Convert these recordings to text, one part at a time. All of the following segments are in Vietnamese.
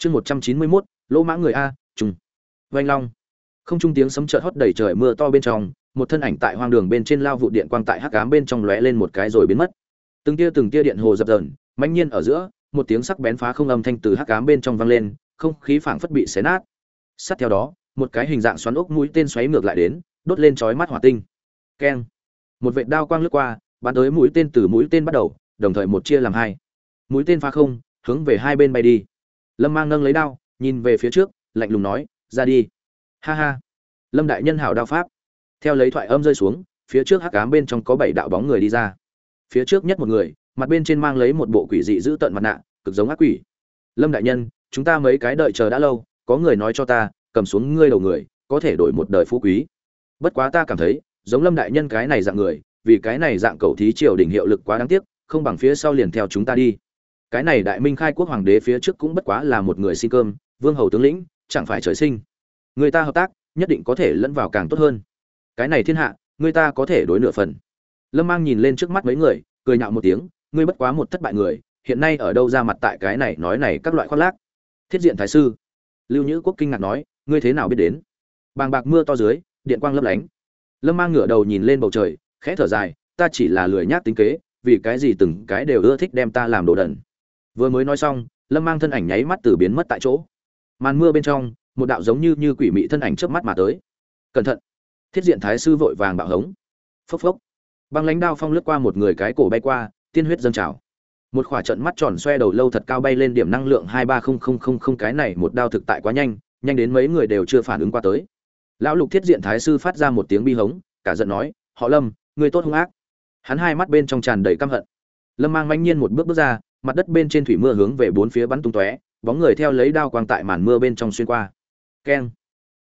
chương một trăm chín mươi mốt, lỗ mã người a, trùng. Vanh long. Không trung tiếng sấm chợt hót đầy trời mưa to bên trong, một thân ảnh tại hoang đường bên trên lao vụ điện quang tại hắc ám bên trong lóe lên một cái rồi biến mất. Từng tia từng tia điện hồ dập dờn, mãnh nhiên ở giữa, một tiếng sắc bén phá không âm thanh từ hắc ám bên trong vang lên, không khí phảng phất bị xé nát. Sát theo đó, một cái hình dạng xoắn ốc mũi tên xoáy ngược lại đến, đốt lên chói mắt hỏa tinh. Keng. Một vệt đao quang lướt qua, bắn tới mũi tên từ mũi tên bắt đầu, đồng thời một chia làm hai. Mũi tên phá không, hướng về hai bên bay đi lâm mang nâng lấy đao, nhìn về phía trước, lạnh lùng nói, ra đi. Ha ha. Lâm đại nhân hảo đao pháp. Theo lấy thoại âm rơi xuống, phía trước hắc ám bên trong có bảy đạo bóng người đi ra. Phía trước nhất một người, mặt bên trên mang lấy một bộ quỷ dị giữ tận mặt nạ, cực giống ác quỷ. Lâm đại nhân, chúng ta mấy cái đợi chờ đã lâu, có người nói cho ta, cầm xuống ngươi đầu người, có thể đổi một đời phú quý. Bất quá ta cảm thấy, giống lâm đại nhân cái này dạng người, vì cái này dạng cầu thí triều đỉnh hiệu lực quá đáng tiếc, không bằng phía sau liền theo chúng ta đi cái này đại minh khai quốc hoàng đế phía trước cũng bất quá là một người xin cơm, vương hầu tướng lĩnh, chẳng phải trời sinh. Người ta hợp tác, nhất định có thể lẫn vào càng tốt hơn. Cái này thiên hạ, người ta có thể đối nửa phần. Lâm mang nhìn lên trước mắt mấy người, cười nhạo một tiếng, ngươi bất quá một thất bại người, hiện nay ở đâu ra mặt tại cái này nói này các loại khoác lác. Thiết diện thái sư. Lưu nhữ quốc kinh ngạc nói, ngươi thế nào biết đến? Bàng bạc mưa to dưới, điện quang lấp lánh. Lâm mang ngửa đầu nhìn lên bầu trời, khẽ thở dài, ta chỉ là lười nhác tính kế, vì cái gì từng cái đều ưa thích đem ta làm đồ đần vừa mới nói xong, lâm mang thân ảnh nháy mắt từ biến mất tại chỗ. Màn mưa bên trong, một đạo giống như như quỷ mị thân ảnh trước mắt mà tới. Cẩn thận. Thiết diện thái sư vội vàng bạo hống. Phốc phốc. Băng lãnh đao phong lướt qua một người cái cổ bay qua, tiên huyết dâng trào. Một khỏa trận mắt tròn xoe đầu lâu thật cao bay lên điểm năng lượng hai ba không không không không cái này một đao thực tại quá nhanh nhanh đến mấy người đều chưa phản ứng qua tới. Lão lục thiết diện thái sư phát ra một tiếng bi hống, cả giận nói, họ lâm người tốt hung ác. Hắn hai mắt bên trong tràn đầy căm hận. Lâm mang manh nhiên một bước bước ra mặt đất bên trên thủy mưa hướng về bốn phía bắn tung tóe, bóng người theo lấy đao quang tại màn mưa bên trong xuyên qua. Keng.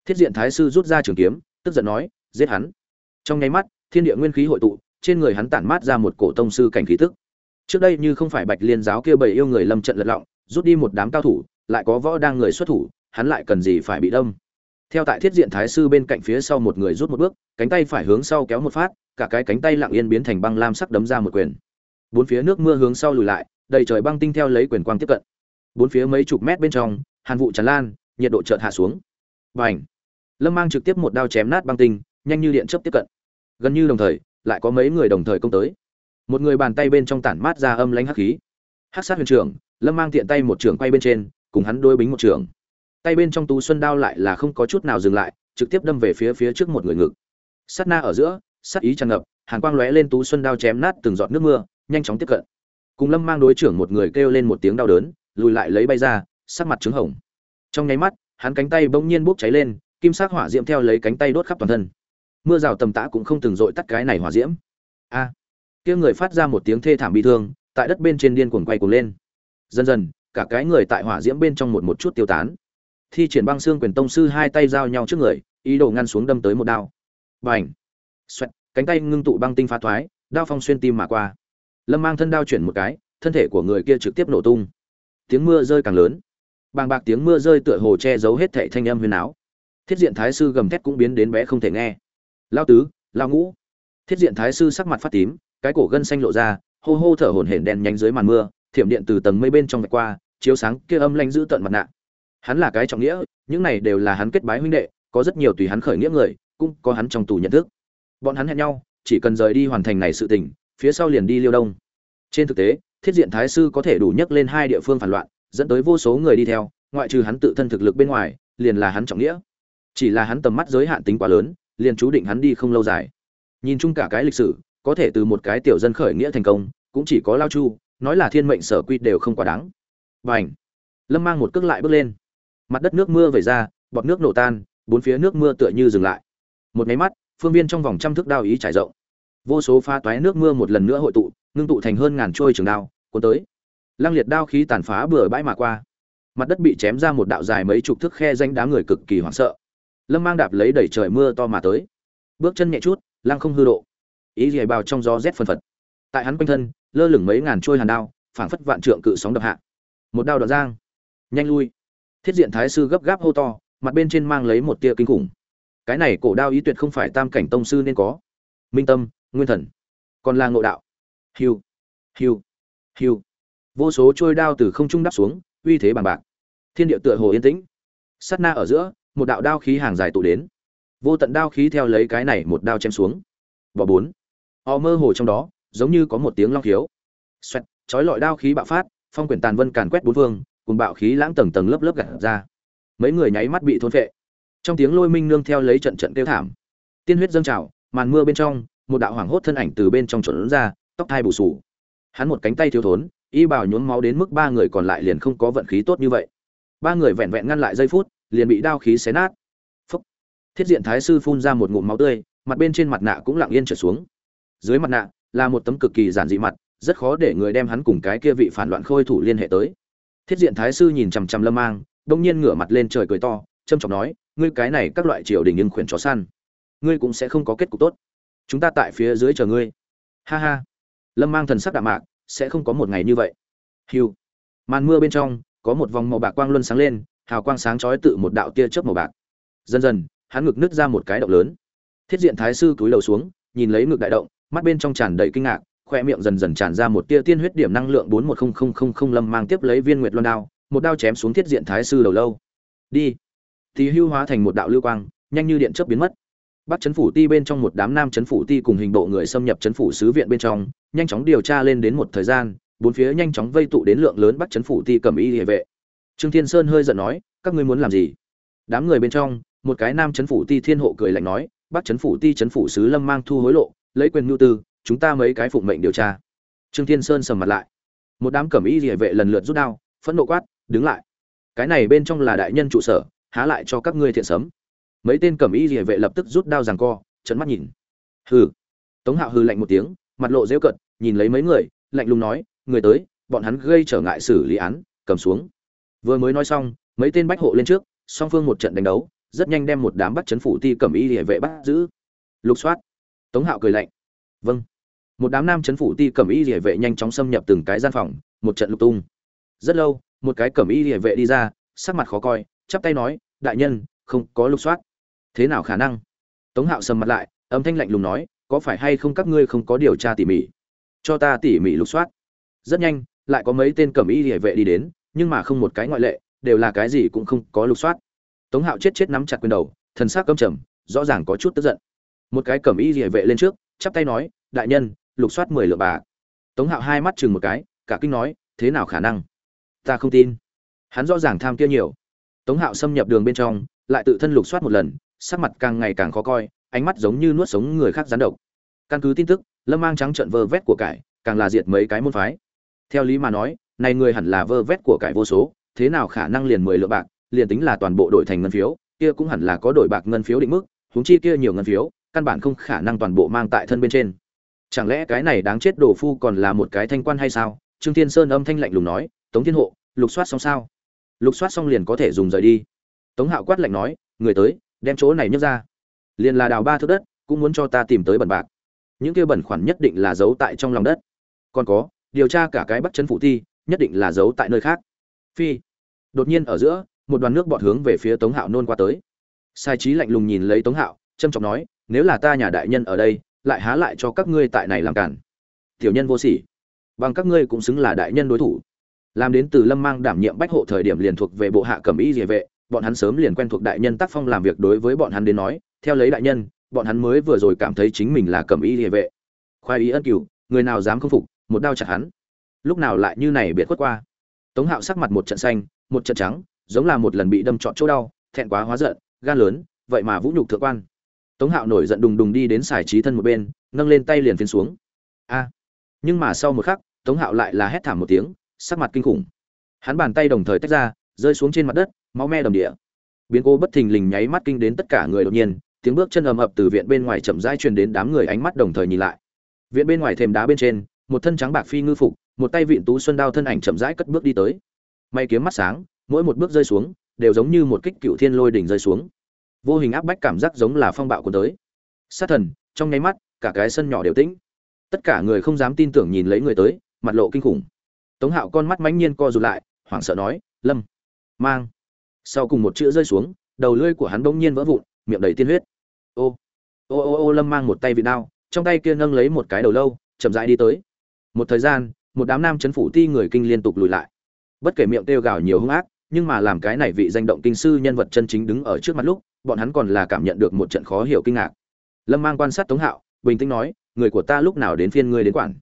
Thiết diện thái sư rút ra trường kiếm, tức giận nói, giết hắn. Trong nháy mắt, thiên địa nguyên khí hội tụ, trên người hắn tản mát ra một cổ tông sư cảnh khí tức. Trước đây như không phải bạch liên giáo kia bầy yêu người lâm trận lật lọng, rút đi một đám cao thủ, lại có võ đang người xuất thủ, hắn lại cần gì phải bị đâm? Theo tại thiết diện thái sư bên cạnh phía sau một người rút một bước, cánh tay phải hướng sau kéo một phát, cả cái cánh tay lặng yên biến thành băng lam sắc đấm ra một quyền. Bốn phía nước mưa hướng sau lùi lại đầy trời băng tinh theo lấy quyền quang tiếp cận. Bốn phía mấy chục mét bên trong, hàn vụ tràn lan, nhiệt độ chợt hạ xuống. Và ảnh lâm mang trực tiếp một đao chém nát băng tinh, nhanh như điện chớp tiếp cận. Gần như đồng thời, lại có mấy người đồng thời công tới. Một người bàn tay bên trong tản mát ra âm lãnh hắc khí. Hắc sát huyền trưởng, lâm mang tiện tay một trưởng quay bên trên, cùng hắn đôi bính một trưởng. Tay bên trong tú xuân đao lại là không có chút nào dừng lại, trực tiếp đâm về phía phía trước một người ngực. Sát na ở giữa, sát ý tràn ngập, hàn quang lóe lên tú xuân đao chém nát từng giọt nước mưa, nhanh chóng tiếp cận cùng lâm mang đối trưởng một người kêu lên một tiếng đau đớn, lùi lại lấy bay ra, sắc mặt trứng hồng. Trong nháy mắt, hắn cánh tay bỗng nhiên bốc cháy lên, kim sắc hỏa diễm theo lấy cánh tay đốt khắp toàn thân. Mưa rào tầm tã cũng không từng dội tắt cái này hỏa diễm. A! Kia người phát ra một tiếng thê thảm bị thương, tại đất bên trên điên cuồng quay cuồng lên. Dần dần, cả cái người tại hỏa diễm bên trong một một chút tiêu tán. Thi triển băng xương quyền tông sư hai tay giao nhau trước người, ý đồ ngăn xuống đâm tới một đao. Bành! Xoẹt! Cánh tay ngưng tụ băng tinh phá thoái, đao phong xuyên tim mà qua lâm mang thân đao chuyển một cái, thân thể của người kia trực tiếp nổ tung. Tiếng mưa rơi càng lớn. Bàng bạc tiếng mưa rơi tựa hồ che giấu hết thệ thanh âm huyền áo thiết diện thái sư gầm thét cũng biến đến bé không thể nghe. Lao tứ, lao ngũ. Thiết diện thái sư sắc mặt phát tím, cái cổ gân xanh lộ ra, hô hô thở hổn hển đen nhánh dưới màn mưa, thiểm điện từ tầng mây bên trong vạch qua, chiếu sáng kia âm lanh giữ tận mặt nạ. Hắn là cái trọng nghĩa, những này đều là hắn kết bái huynh đệ, có rất nhiều tùy hắn khởi nghĩa người, cũng có hắn trong tù nhận thức. Bọn hắn hẹn nhau, chỉ cần rời đi hoàn thành này sự tình phía sau liền đi liêu đông. Trên thực tế, thiết diện thái sư có thể đủ nhắc lên hai địa phương phản loạn, dẫn tới vô số người đi theo, ngoại trừ hắn tự thân thực lực bên ngoài, liền là hắn trọng nghĩa. Chỉ là hắn tầm mắt giới hạn tính quá lớn, liền chú định hắn đi không lâu dài. Nhìn chung cả cái lịch sử, có thể từ một cái tiểu dân khởi nghĩa thành công, cũng chỉ có lao chu, nói là thiên mệnh sở quy đều không quá đáng. Và ảnh lâm mang một cước lại bước lên. Mặt đất nước mưa về ra, bọt nước nổ tan, bốn phía nước mưa tựa như dừng lại. Một máy mắt, phương viên trong vòng trăm thước đao ý trải rộng vô số pha toái nước mưa một lần nữa hội tụ, ngưng tụ thành hơn ngàn trôi trường đao, cuốn tới. Lăng liệt đao khí tàn phá bừa bãi mà qua. Mặt đất bị chém ra một đạo dài mấy chục thước khe danh đá người cực kỳ hoảng sợ. Lâm mang đạp lấy đẩy trời mưa to mà tới. Bước chân nhẹ chút, lăng không hư độ. Ý dày bào trong gió rét phân phật. Tại hắn quanh thân, lơ lửng mấy ngàn trôi hàn đao, phảng phất vạn trượng cự sóng đập hạ. Một đao đoạn giang. Nhanh lui. Thiết diện thái sư gấp gáp hô to, mặt bên trên mang lấy một tia kinh khủng. Cái này cổ đao ý tuyệt không phải tam cảnh tông sư nên có. Minh tâm nguyên thần. Còn là ngộ đạo. Hiu hiu hiu. Vô số trôi đao từ không trung đắp xuống, uy thế bằng bạc. Thiên địa tựa hồ yên tĩnh. Sát na ở giữa, một đạo đao khí hàng dài tụ đến. Vô tận đao khí theo lấy cái này một đao chém xuống. Bỏ bốn. Họ mơ hồ trong đó, giống như có một tiếng long khiếu. Xoẹt, chói lọi đao khí bạo phát, phong quyển tàn vân càn quét bốn phương, cùng bạo khí lãng tầng tầng lớp lớp gạt ra. Mấy người nháy mắt bị thôn phệ. Trong tiếng lôi minh nương theo lấy trận trận kêu thảm. Tiên huyết dâng trào, màn mưa bên trong một đạo hoàng hốt thân ảnh từ bên trong trộn ra, tóc thai bù sù hắn một cánh tay thiếu thốn, y bảo nhuốm máu đến mức ba người còn lại liền không có vận khí tốt như vậy. Ba người vẹn vẹn ngăn lại giây phút, liền bị đao khí xé nát. Phúc. thiết diện thái sư phun ra một ngụm máu tươi, mặt bên trên mặt nạ cũng lặng yên trở xuống. Dưới mặt nạ là một tấm cực kỳ giản dị mặt, rất khó để người đem hắn cùng cái kia vị phản loạn khôi thủ liên hệ tới. Thiết diện thái sư nhìn chằm chằm lâm mang, đông nhiên ngửa mặt lên trời cười to trâm trọng nói, ngươi cái này các loại triều đình nhưng khuyển chó săn, ngươi cũng sẽ không có kết cục tốt chúng ta tại phía dưới chờ ngươi. Ha ha. Lâm mang thần sắc đạm mạc, sẽ không có một ngày như vậy. Hiu màn mưa bên trong, có một vòng màu bạc quang luân sáng lên, hào quang sáng chói tự một đạo tia chớp màu bạc. Dần dần, hắn ngực nứt ra một cái động lớn. Thiết diện thái sư cúi đầu xuống, nhìn lấy ngực đại động, mắt bên trong tràn đầy kinh ngạc, khoe miệng dần dần tràn ra một tia tiên huyết điểm năng lượng bốn một không không không không lâm mang tiếp lấy viên nguyệt loan đao, một đao chém xuống thiết diện thái sư đầu lâu. Đi. Thì hưu hóa thành một đạo lưu quang, nhanh như điện chớp biến mất bắt chấn phủ ti bên trong một đám nam chấn phủ ti cùng hình bộ người xâm nhập chấn phủ sứ viện bên trong, nhanh chóng điều tra lên đến một thời gian, bốn phía nhanh chóng vây tụ đến lượng lớn bắt chấn phủ ti cầm y địa vệ. Trương thiên sơn hơi giận nói, các ngươi muốn làm gì? Đám người bên trong, một cái nam chấn phủ ti thiên hộ cười lạnh nói bắt chấn phủ ti chấn phủ sứ lâm mang thu hối lộ, lấy quyền nhu tư, chúng ta mấy cái phụng mệnh điều tra. Trương thiên sơn sầm mặt lại. Một đám cẩm y địa vệ lần lượt rút đao, phẫn nộ quát, đứng lại. Cái này bên trong là đại nhân trụ sở, há lại cho các ngươi thiện sấm mấy tên cẩm y địa vệ lập tức rút đao giằng co trận mắt nhìn. Hừ. Tống hạo hừ lạnh một tiếng, mặt lộ rêu cận nhìn lấy mấy người, lạnh lùng nói, người tới, bọn hắn gây trở ngại xử lý án, cầm xuống. Vừa mới nói xong, mấy tên bách hộ lên trước, song phương một trận đánh đấu, rất nhanh đem một đám bắt chấn phủ ti cẩm y địa vệ bắt giữ. Lục soát. Tống hạo cười lạnh. Vâng. Một đám nam chấn phủ ti cẩm y địa vệ nhanh chóng xâm nhập từng cái gian phòng, một trận lục tung. Rất lâu, một cái cẩm y địa vệ đi ra, sắc mặt khó coi, chắp tay nói, đại nhân không có lục soát. Thế nào khả năng? Tống hạo sầm mặt lại, âm thanh lạnh lùng nói, có phải hay không các ngươi không có điều tra tỉ mỉ? Cho ta tỉ mỉ lục soát. Rất nhanh, lại có mấy tên cẩm y địa vệ đi đến, nhưng mà không một cái ngoại lệ, đều là cái gì cũng không có lục soát. Tống hạo chết chết nắm chặt quyền đầu, thần sắc căm trầm, rõ ràng có chút tức giận. Một cái cẩm y địa vệ lên trước, chắp tay nói, đại nhân, lục soát mười lượng bà tống hạo hai mắt chừng một cái, cả kinh nói, thế nào khả năng? Ta không tin. Hắn rõ ràng tham kia nhiều. Tống hạo xâm nhập đường bên trong lại tự thân lục soát một lần, sắc mặt càng ngày càng khó coi, ánh mắt giống như nuốt sống người khác gián độc. Căn cứ tin tức, lâm mang trắng trận vơ vét của cải, càng là diệt mấy cái môn phái. Theo lý mà nói, này người hẳn là vơ vét của cải vô số, thế nào khả năng liền mười lượng bạc, liền tính là toàn bộ đổi thành ngân phiếu, kia cũng hẳn là có đổi bạc ngân phiếu định mức, huống chi kia nhiều ngân phiếu, căn bản không khả năng toàn bộ mang tại thân bên trên. Chẳng lẽ cái này đáng chết đồ phu còn là một cái thanh quan hay sao? Trương thiên sơn âm thanh lạnh lùng nói, tống thiên hộ, lục soát xong sao? Lục soát xong liền có thể dùng rời đi tống hạo quát lạnh nói, người tới, đem chỗ này nhấc ra. Liền là đào ba thước đất, cũng muốn cho ta tìm tới bẩn bạc. Những kia bẩn khoản nhất định là giấu tại trong lòng đất. Còn có, điều tra cả cái bắt chân phụ thi nhất định là giấu tại nơi khác. Phi. Đột nhiên ở giữa, một đoàn nước bọt hướng về phía tống hạo nôn qua tới. Sai trí lạnh lùng nhìn lấy tống hạo trâm trọng nói, nếu là ta nhà đại nhân ở đây, lại há lại cho các ngươi tại này làm cản. Tiểu nhân vô sỉ. Bằng các ngươi cũng xứng là đại nhân đối thủ. Làm đến từ lâm mang đảm nhiệm bách hộ thời điểm liền thuộc về bộ hạ cẩm y địa vệ bọn hắn sớm liền quen thuộc đại nhân tác phong làm việc đối với bọn hắn đến nói, theo lấy đại nhân, bọn hắn mới vừa rồi cảm thấy chính mình là cẩm y địa vệ. Khoai ý ân cửu, người nào dám không phục, một đao chặt hắn. Lúc nào lại như này biệt khuất qua. Tống hạo sắc mặt một trận xanh, một trận trắng, giống là một lần bị đâm trọn chỗ đau, thẹn quá hóa giận, gan lớn, vậy mà vũ nhục thượng quan. Tống hạo nổi giận đùng đùng đi đến xài trí thân một bên, nâng lên tay liền phiến xuống. A! Nhưng mà sau một khắc, tống hạo lại là hét thảm một tiếng, sắc mặt kinh khủng. Hắn bàn tay đồng thời tách ra rơi xuống trên mặt đất, máu me đầm địa. Biến cố bất thình lình nháy mắt kinh đến tất cả người đột nhiên, tiếng bước chân ầm ập từ viện bên ngoài chậm rãi truyền đến đám người ánh mắt đồng thời nhìn lại. Viện bên ngoài thềm đá bên trên, một thân trắng bạc phi ngư phục, một tay vịn tú xuân đao thân ảnh chậm rãi cất bước đi tới. May kiếm mắt sáng, mỗi một bước rơi xuống, đều giống như một kích cựu thiên lôi đỉnh rơi xuống. Vô hình áp bách cảm giác giống là phong bạo của tới. Sát thần, trong nháy mắt, cả cái sân nhỏ đều tĩnh. Tất cả người không dám tin tưởng nhìn lấy người tới, mặt lộ kinh khủng. Tống hạo con mắt mãnh nhiên co rụt lại, hoảng sợ nói, lâm mang. Sau cùng một chữ rơi xuống, đầu lưỡi của hắn bỗng nhiên vỡ vụn, miệng đầy tiên huyết. Ô ô ô ô lâm mang một tay vị đao, trong tay kia nâng lấy một cái đầu lâu, chậm rãi đi tới. Một thời gian, một đám nam chấn phủ ti người kinh liên tục lùi lại. Bất kể miệng kêu gào nhiều hung ác, nhưng mà làm cái này vị danh động kinh sư nhân vật chân chính đứng ở trước mặt lúc, bọn hắn còn là cảm nhận được một trận khó hiểu kinh ngạc. Lâm mang quan sát tống hạo, bình tĩnh nói, người của ta lúc nào đến phiên ngươi đến quản?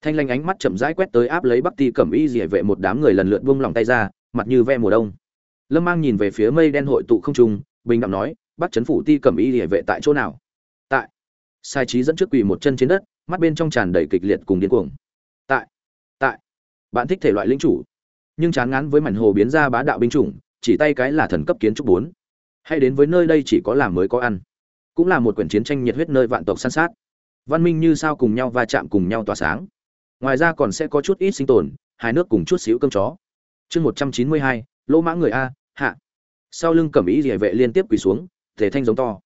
Thanh lanh ánh mắt chậm rãi quét tới áp lấy bắc ti cẩm y dỉa vệ một đám người lần lượt buông lòng tay ra mặt như ve mùa đông. Lâm mang nhìn về phía mây đen hội tụ không trung, bình đạm nói, bắc chấn phủ ti cẩm y dỉa vệ tại chỗ nào? Tại. Sai trí dẫn trước quỳ một chân trên đất, mắt bên trong tràn đầy kịch liệt cùng điên cuồng. Tại tại. Bạn thích thể loại lĩnh chủ. Nhưng chán ngán với mảnh hồ biến ra bá đạo binh chủng, chỉ tay cái là thần cấp kiến trúc bốn. Hay đến với nơi đây chỉ có làm mới có ăn. Cũng là một quyển chiến tranh nhiệt huyết nơi vạn tộc săn sát. Văn minh như sao cùng nhau va chạm cùng nhau tỏa sáng. Ngoài ra còn sẽ có chút ít sinh tồn hai nước cùng chút xíu cơm chó chương một trăm chín mươi hai, lỗ mã người a, hạ. Sau lưng cẩm ý địa vệ liên tiếp quỳ xuống, thể thanh giống to.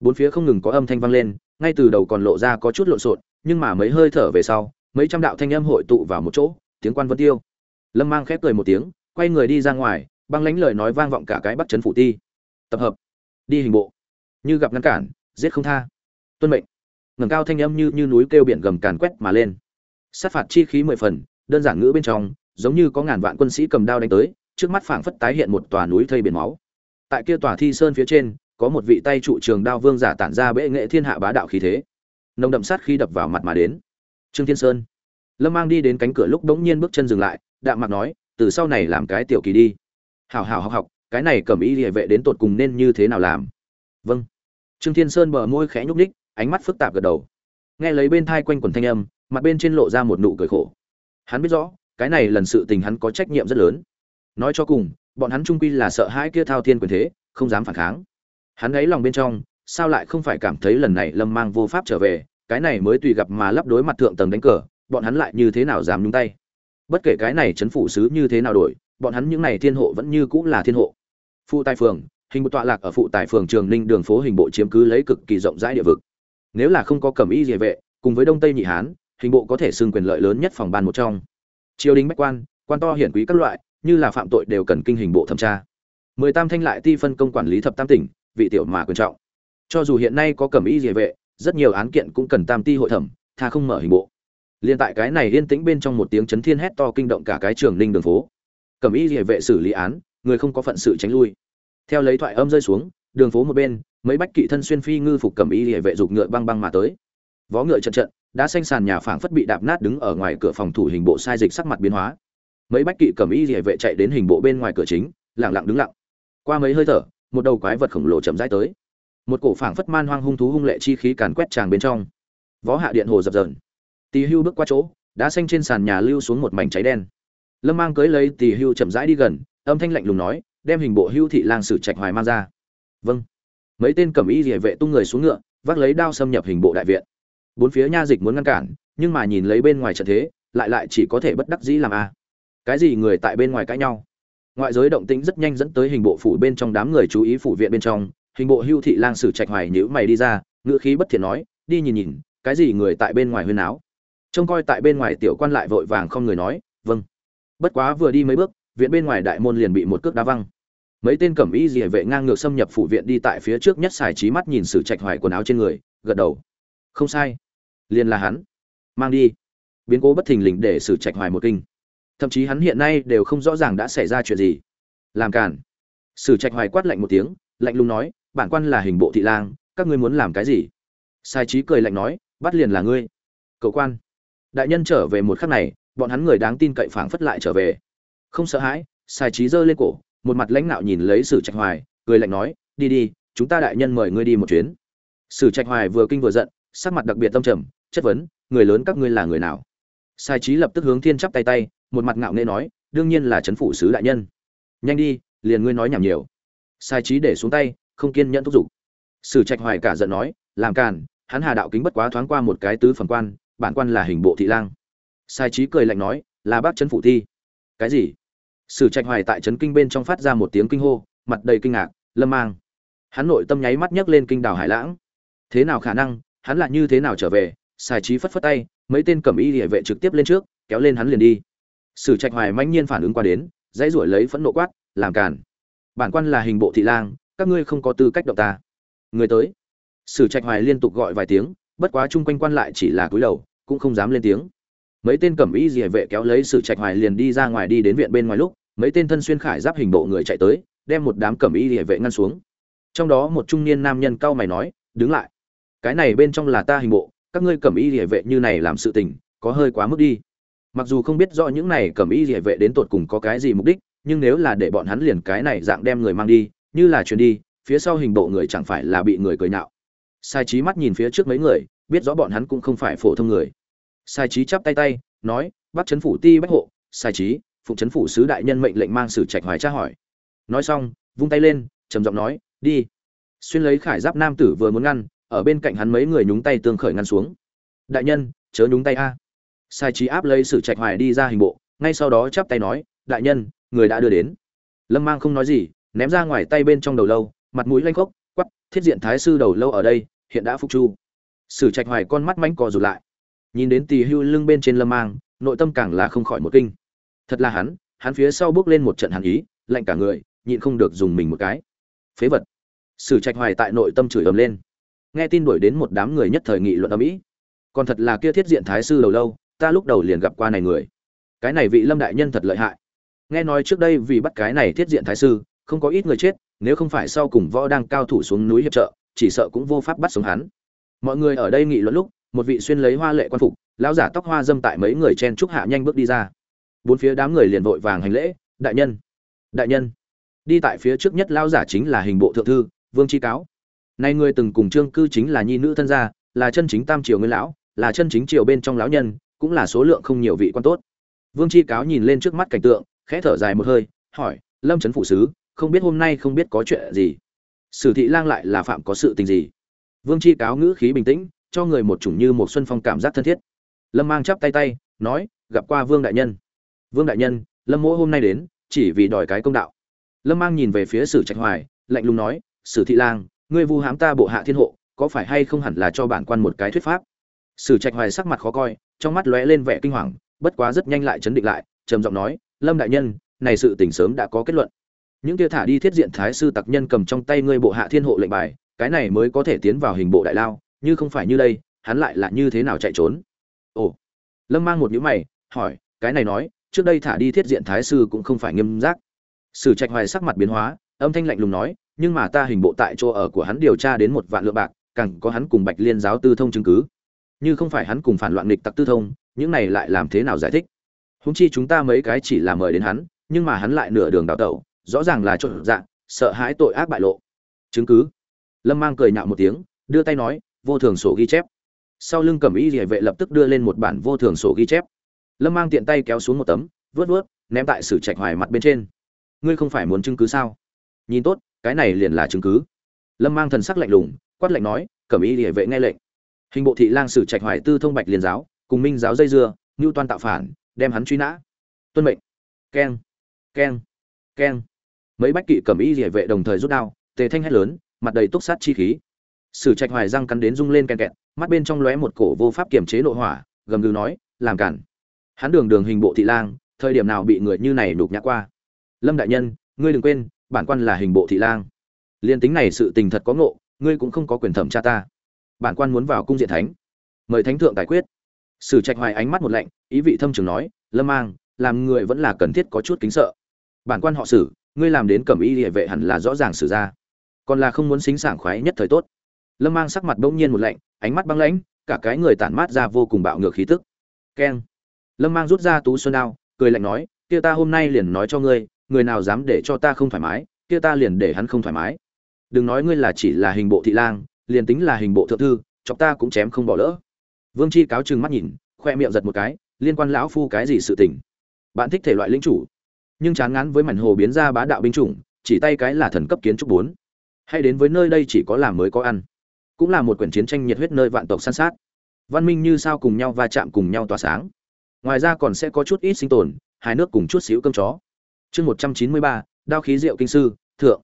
Bốn phía không ngừng có âm thanh vang lên, ngay từ đầu còn lộ ra có chút lộn xộn, nhưng mà mấy hơi thở về sau, mấy trăm đạo thanh âm hội tụ vào một chỗ, tiếng quan vân tiêu. Lâm mang khép cười một tiếng, quay người đi ra ngoài, băng lánh lời nói vang vọng cả cái bắt chấn phủ ti. Tập hợp. Đi hình bộ. Như gặp ngăn cản, giết không tha. Tuân mệnh. Ngẩng cao thanh âm như như núi kêu biển gầm càn quét mà lên. Sát phạt chi khí mười phần, đơn giản ngữ bên trong giống như có ngàn vạn quân sĩ cầm đao đánh tới, trước mắt phảng phất tái hiện một tòa núi thây biển máu. Tại kia tòa thi sơn phía trên, có một vị tay trụ trường đao vương giả tản ra bệ nghệ thiên hạ bá đạo khí thế. Nồng đậm sát khí đập vào mặt mà đến. Trương thiên sơn. Lâm mang đi đến cánh cửa lúc đống nhiên bước chân dừng lại, đạm mặt nói, từ sau này làm cái tiểu kỳ đi. Hảo hảo học học, cái này cầm ý địa vệ đến tột cùng nên như thế nào làm? Vâng. Trương thiên sơn bờ môi khẽ nhúc ních ánh mắt phức tạp gật đầu. Nghe lấy bên thai quanh quần thanh âm, mặt bên trên lộ ra một nụ cười khổ. Hắn biết rõ cái này lần sự tình hắn có trách nhiệm rất lớn. Nói cho cùng, bọn hắn trung quy là sợ hãi kia thao thiên quyền thế, không dám phản kháng. Hắn ấy lòng bên trong, sao lại không phải cảm thấy lần này lâm mang vô pháp trở về, cái này mới tùy gặp mà lắp đối mặt thượng tầng đánh cờ, bọn hắn lại như thế nào dám nhúng tay? Bất kể cái này chấn phủ sứ như thế nào đổi, bọn hắn những này thiên hộ vẫn như cũng là thiên hộ. Phụ tài phường, hình bộ tọa lạc ở phụ tài phường trường ninh đường phố hình bộ chiếm cứ lấy cực kỳ rộng rãi địa vực. Nếu là không có cẩm y địa vệ, cùng với đông tây nhị hán, hình bộ có thể xưng quyền lợi lớn nhất phòng ban một trong triều đình bách quan quan to hiển quý các loại, như là phạm tội đều cần kinh hình bộ thẩm tra. Mười tam thanh lại ti phân công quản lý thập tam tỉnh, vị tiểu mà quan trọng. Cho dù hiện nay có cẩm y địa vệ, rất nhiều án kiện cũng cần tam ti hội thẩm, tha không mở hình bộ. Liên tại cái này yên tĩnh bên trong một tiếng chấn thiên hét to kinh động cả cái trường ninh đường phố. Cẩm y địa vệ xử lý án, người không có phận sự tránh lui. Theo lấy thoại âm rơi xuống, đường phố một bên, mấy bách kỵ thân xuyên phi ngư phục cẩm y địa vệ dục ngựa băng băng mà tới. Vó ngựa trận trận đã xanh sàn nhà phảng phất bị đạp nát đứng ở ngoài cửa phòng thủ hình bộ sai dịch sắc mặt biến hóa. Mấy bách kỵ cẩm y địa vệ chạy đến hình bộ bên ngoài cửa chính, lặng lặng đứng lặng. Qua mấy hơi thở, một đầu quái vật khổng lồ chậm rãi tới. Một cổ phảng phất man hoang hung thú hung lệ chi khí càn quét tràng bên trong. Võ hạ điện hồ dập dờn. Tỳ hưu bước qua chỗ đã xanh trên sàn nhà lưu xuống một mảnh cháy đen. Lâm mang cưới lấy tỳ hưu chậm rãi đi gần, âm thanh lạnh lùng nói, đem hình bộ hưu thị lang sử trạch hoài mang ra. Vâng. Mấy tên cẩm y địa vệ tung người xuống ngựa, vác lấy đao xâm nhập hình bộ đại viện bốn phía nha dịch muốn ngăn cản, nhưng mà nhìn lấy bên ngoài trận thế, lại lại chỉ có thể bất đắc dĩ làm a. Cái gì người tại bên ngoài cãi nhau? Ngoại giới động tĩnh rất nhanh dẫn tới hình bộ phủ bên trong đám người chú ý phủ viện bên trong, hình bộ hưu thị lang sử trạch hoài nhữ mày đi ra ngựa khí bất thiện nói, đi nhìn nhìn, cái gì người tại bên ngoài huyên áo trông coi tại bên ngoài tiểu quan lại vội vàng không người nói vâng. Bất quá vừa đi mấy bước, viện bên ngoài đại môn liền bị một cước đá văng. Mấy tên cẩm y dỉa vệ ngang ngược xâm nhập phủ viện đi tại phía trước nhất xài trí mắt nhìn sử trạch hoài quần áo trên người, gật đầu không sai. Liền là hắn. Mang đi. Biến cố bất thình lình để xử trạch hoài một kinh. Thậm chí hắn hiện nay đều không rõ ràng đã xảy ra chuyện gì. Làm cản sử trạch hoài quát lạnh một tiếng, lạnh lùng nói, bản quan là hình bộ thị lang, các ngươi muốn làm cái gì? Sai trí cười lạnh nói, bắt liền là ngươi. Cậu quan. Đại nhân trở về một khắc này, bọn hắn người đáng tin cậy phảng phất lại trở về. Không sợ hãi, sai trí giơ lên cổ, một mặt lãnh nạo nhìn lấy sử trạch hoài, cười lạnh nói, đi đi, chúng ta đại nhân mời ngươi đi một chuyến. Sử trạch hoài vừa kinh vừa giận sắc mặt đặc biệt tâm trầm, chất vấn, người lớn các ngươi là người nào? Sai trí lập tức hướng thiên chắp tay tay, một mặt ngạo nghễ nói, đương nhiên là chấn phủ sứ đại nhân. Nhanh đi, liền ngươi nói nhảm nhiều. Sai trí để xuống tay, không kiên nhẫn thúc giục. Sử trạch hoài cả giận nói, làm càn, hắn hà đạo kính bất quá thoáng qua một cái tứ phẩm quan, bản quan là hình bộ thị lang. Sai trí cười lạnh nói, là bác chấn phủ thi. Cái gì? Sử trạch hoài tại trấn kinh bên trong phát ra một tiếng kinh hô, mặt đầy kinh ngạc, lâm mang. Hắn nội tâm nháy mắt nhấc lên kinh đảo hải lãng. Thế nào khả năng hắn là như thế nào trở về xài trí phất phất tay, mấy tên cẩm y địa vệ trực tiếp lên trước, kéo lên hắn liền đi. Sử trạch hoài manh nhiên phản ứng qua đến, dãy ruổi lấy phẫn nộ quát, làm càn! Bản quan là hình bộ thị lang, các ngươi không có tư cách động ta. Người tới. Sử trạch hoài liên tục gọi vài tiếng, bất quá chung quanh quan lại chỉ là cúi đầu, cũng không dám lên tiếng. Mấy tên cẩm y rìa vệ kéo lấy sử trạch hoài liền đi ra ngoài đi đến viện bên ngoài lúc, mấy tên thân xuyên khải giáp hình bộ người chạy tới, đem một đám cẩm y địa vệ ngăn xuống. Trong đó một trung niên nam nhân cau mày nói, đứng lại cái này bên trong là ta hình bộ, các ngươi cẩm y địa vệ như này làm sự tình, có hơi quá mức đi. Mặc dù không biết rõ những này cẩm y địa vệ đến tột cùng có cái gì mục đích, nhưng nếu là để bọn hắn liền cái này dạng đem người mang đi, như là chuyền đi, phía sau hình bộ người chẳng phải là bị người cười nhạo. Sai trí mắt nhìn phía trước mấy người, biết rõ bọn hắn cũng không phải phổ thông người. Sai trí chắp tay tay, nói bắt chấn phủ ti bách hộ, sai trí phụ chấn phủ sứ đại nhân mệnh lệnh mang sử trạch hoài tra hỏi. Nói xong, vung tay lên, trầm giọng nói, đi. Xuyên lấy khải giáp nam tử vừa muốn ngăn ở bên cạnh hắn mấy người nhúng tay tương khởi ngăn xuống. Đại nhân, chớ nhúng tay a. Sai trí áp lấy sử trạch hoài đi ra hình bộ, ngay sau đó chắp tay nói, đại nhân, người đã đưa đến. Lâm mang không nói gì, ném ra ngoài tay bên trong đầu lâu, mặt mũi lanh khốc quắp thiết diện thái sư đầu lâu ở đây, hiện đã phục chu sử trạch hoài con mắt mánh cò rụt lại. Nhìn đến tỳ hưu lưng bên trên lâm mang, nội tâm càng là không khỏi một kinh. Thật là hắn hắn phía sau bước lên một trận hàn ý, lạnh cả người, nhịn không được dùng mình một cái. Phế vật. Sử trạch hoài tại nội tâm chửi ầm lên nghe tin đuổi đến một đám người nhất thời nghị luận ở mỹ còn thật là kia thiết diện thái sư đầu lâu, ta lúc đầu liền gặp qua này người. Cái này vị lâm đại nhân thật lợi hại. Nghe nói trước đây vì bắt cái này thiết diện thái sư, không có ít người chết, nếu không phải sau cùng võ đang cao thủ xuống núi hiệp trợ, chỉ sợ cũng vô pháp bắt sống hắn. Mọi người ở đây nghị luận lúc, một vị xuyên lấy hoa lệ quan phục, lão giả tóc hoa dâm tại mấy người chen trúc hạ nhanh bước đi ra. Bốn phía đám người liền vội vàng hành lễ, đại nhân đại nhân, đi tại phía trước nhất lão giả chính là hình bộ thượng thư, vương chi cáo nay người từng cùng trương cư chính là nhi nữ thân gia, là chân chính tam triều nguyên lão, là chân chính triều bên trong lão nhân, cũng là số lượng không nhiều vị quan tốt. Vương chi cáo nhìn lên trước mắt cảnh tượng, khẽ thở dài một hơi, hỏi, lâm trấn phụ sứ, không biết hôm nay không biết có chuyện gì? Sử thị lang lại là phạm có sự tình gì? Vương chi cáo ngữ khí bình tĩnh, cho người một chủng như một xuân phong cảm giác thân thiết. Lâm mang chắp tay tay, nói, gặp qua vương đại nhân. Vương đại nhân, lâm mỗ hôm nay đến, chỉ vì đòi cái công đạo. Lâm mang nhìn về phía sử trạch hoài, lạnh lùng nói, sử thị lang ngươi vu hãm ta bộ hạ thiên hộ, có phải hay không hẳn là cho bản quan một cái thuyết pháp? Sử trạch hoài sắc mặt khó coi, trong mắt lóe lên vẻ kinh hoàng, bất quá rất nhanh lại chấn định lại, trầm giọng nói, lâm đại nhân, này sự tình sớm đã có kết luận. Những kia thả đi thiết diện thái sư tặc nhân cầm trong tay ngươi bộ hạ thiên hộ lệnh bài, cái này mới có thể tiến vào hình bộ đại lao, như không phải như đây, hắn lại là như thế nào chạy trốn? Ồ. Lâm mang một nhữ mày, hỏi, cái này nói, trước đây thả đi thiết diện thái sư cũng không phải nghiêm giác. Sử trạch hoài sắc mặt biến hóa, âm thanh lạnh lùng nói nhưng mà ta hình bộ tại chỗ ở của hắn điều tra đến một vạn lượng bạc, càng có hắn cùng bạch liên giáo tư thông chứng cứ. Như không phải hắn cùng phản loạn nghịch tặc tư thông, những này lại làm thế nào giải thích? Húng chi chúng ta mấy cái chỉ là mời đến hắn, nhưng mà hắn lại nửa đường đào tẩu, rõ ràng là trộn dạng sợ hãi tội ác bại lộ. Chứng cứ. Lâm mang cười nhạo một tiếng, đưa tay nói, vô thường sổ ghi chép. Sau lưng cẩm y địa vệ lập tức đưa lên một bản vô thường sổ ghi chép. Lâm mang tiện tay kéo xuống một tấm, vớt vớt, ném tại sử trạch hoài mặt bên trên. Ngươi không phải muốn chứng cứ sao? Nhìn tốt cái này liền là chứng cứ. Lâm mang thần sắc lạnh lùng, quát lạnh nói, cẩm y địa vệ nghe lệnh. Hình bộ thị lang sử trạch hoài tư thông bạch liền giáo, cùng minh giáo dây dưa ngưu toan tạo phản, đem hắn truy nã. Tuân mệnh. Keng keng keng. Mấy bách kỵ cẩm y địa vệ đồng thời rút đao, tề thanh hét lớn, mặt đầy túc sát chi khí. Sử trạch hoài răng cắn đến rung lên kèn kẹt, mắt bên trong lóe một cổ vô pháp kiềm chế nội hỏa, gầm gừ nói, làm cản. Hắn đường đường hình bộ thị lang, thời điểm nào bị người như này đục nhã qua. Lâm đại nhân, ngươi đừng quên bản quan là hình bộ thị lang. Liên tính này sự tình thật có ngộ, ngươi cũng không có quyền thẩm tra ta. Bản quan muốn vào cung diện thánh. Mời thánh thượng tài quyết. Sử trạch hoài ánh mắt một lạnh, ý vị thâm trường nói, lâm mang, làm người vẫn là cần thiết có chút kính sợ. Bản quan họ sử, ngươi làm đến cẩm y địa vệ hẳn là rõ ràng xử ra. Còn là không muốn xính sảng khoái nhất thời tốt. Lâm mang sắc mặt bỗng nhiên một lạnh, ánh mắt băng lãnh, cả cái người tản mát ra vô cùng bạo ngược khí tức. Keng. Lâm mang rút ra tú xuân đao, cười lạnh nói, kia ta hôm nay liền nói cho ngươi người nào dám để cho ta không thoải mái, kia ta liền để hắn không thoải mái. Đừng nói ngươi là chỉ là hình bộ thị lang, liền tính là hình bộ thượng thư, chọc ta cũng chém không bỏ lỡ. Vương chi cáo trừng mắt nhìn, khoe miệng giật một cái, liên quan lão phu cái gì sự tình? Bạn thích thể loại linh chủ. Nhưng chán ngán với mảnh hồ biến ra bá đạo binh chủng, chỉ tay cái là thần cấp kiến trúc bốn. Hay đến với nơi đây chỉ có làm mới có ăn. Cũng là một quyển chiến tranh nhiệt huyết nơi vạn tộc san sát. Văn minh như sao cùng nhau va chạm cùng nhau tỏa sáng. Ngoài ra còn sẽ có chút ít sinh tồn hai nước cùng chút xíu cơm chó chương một trăm chín mươi ba, đao khí diệu kinh sư, thượng.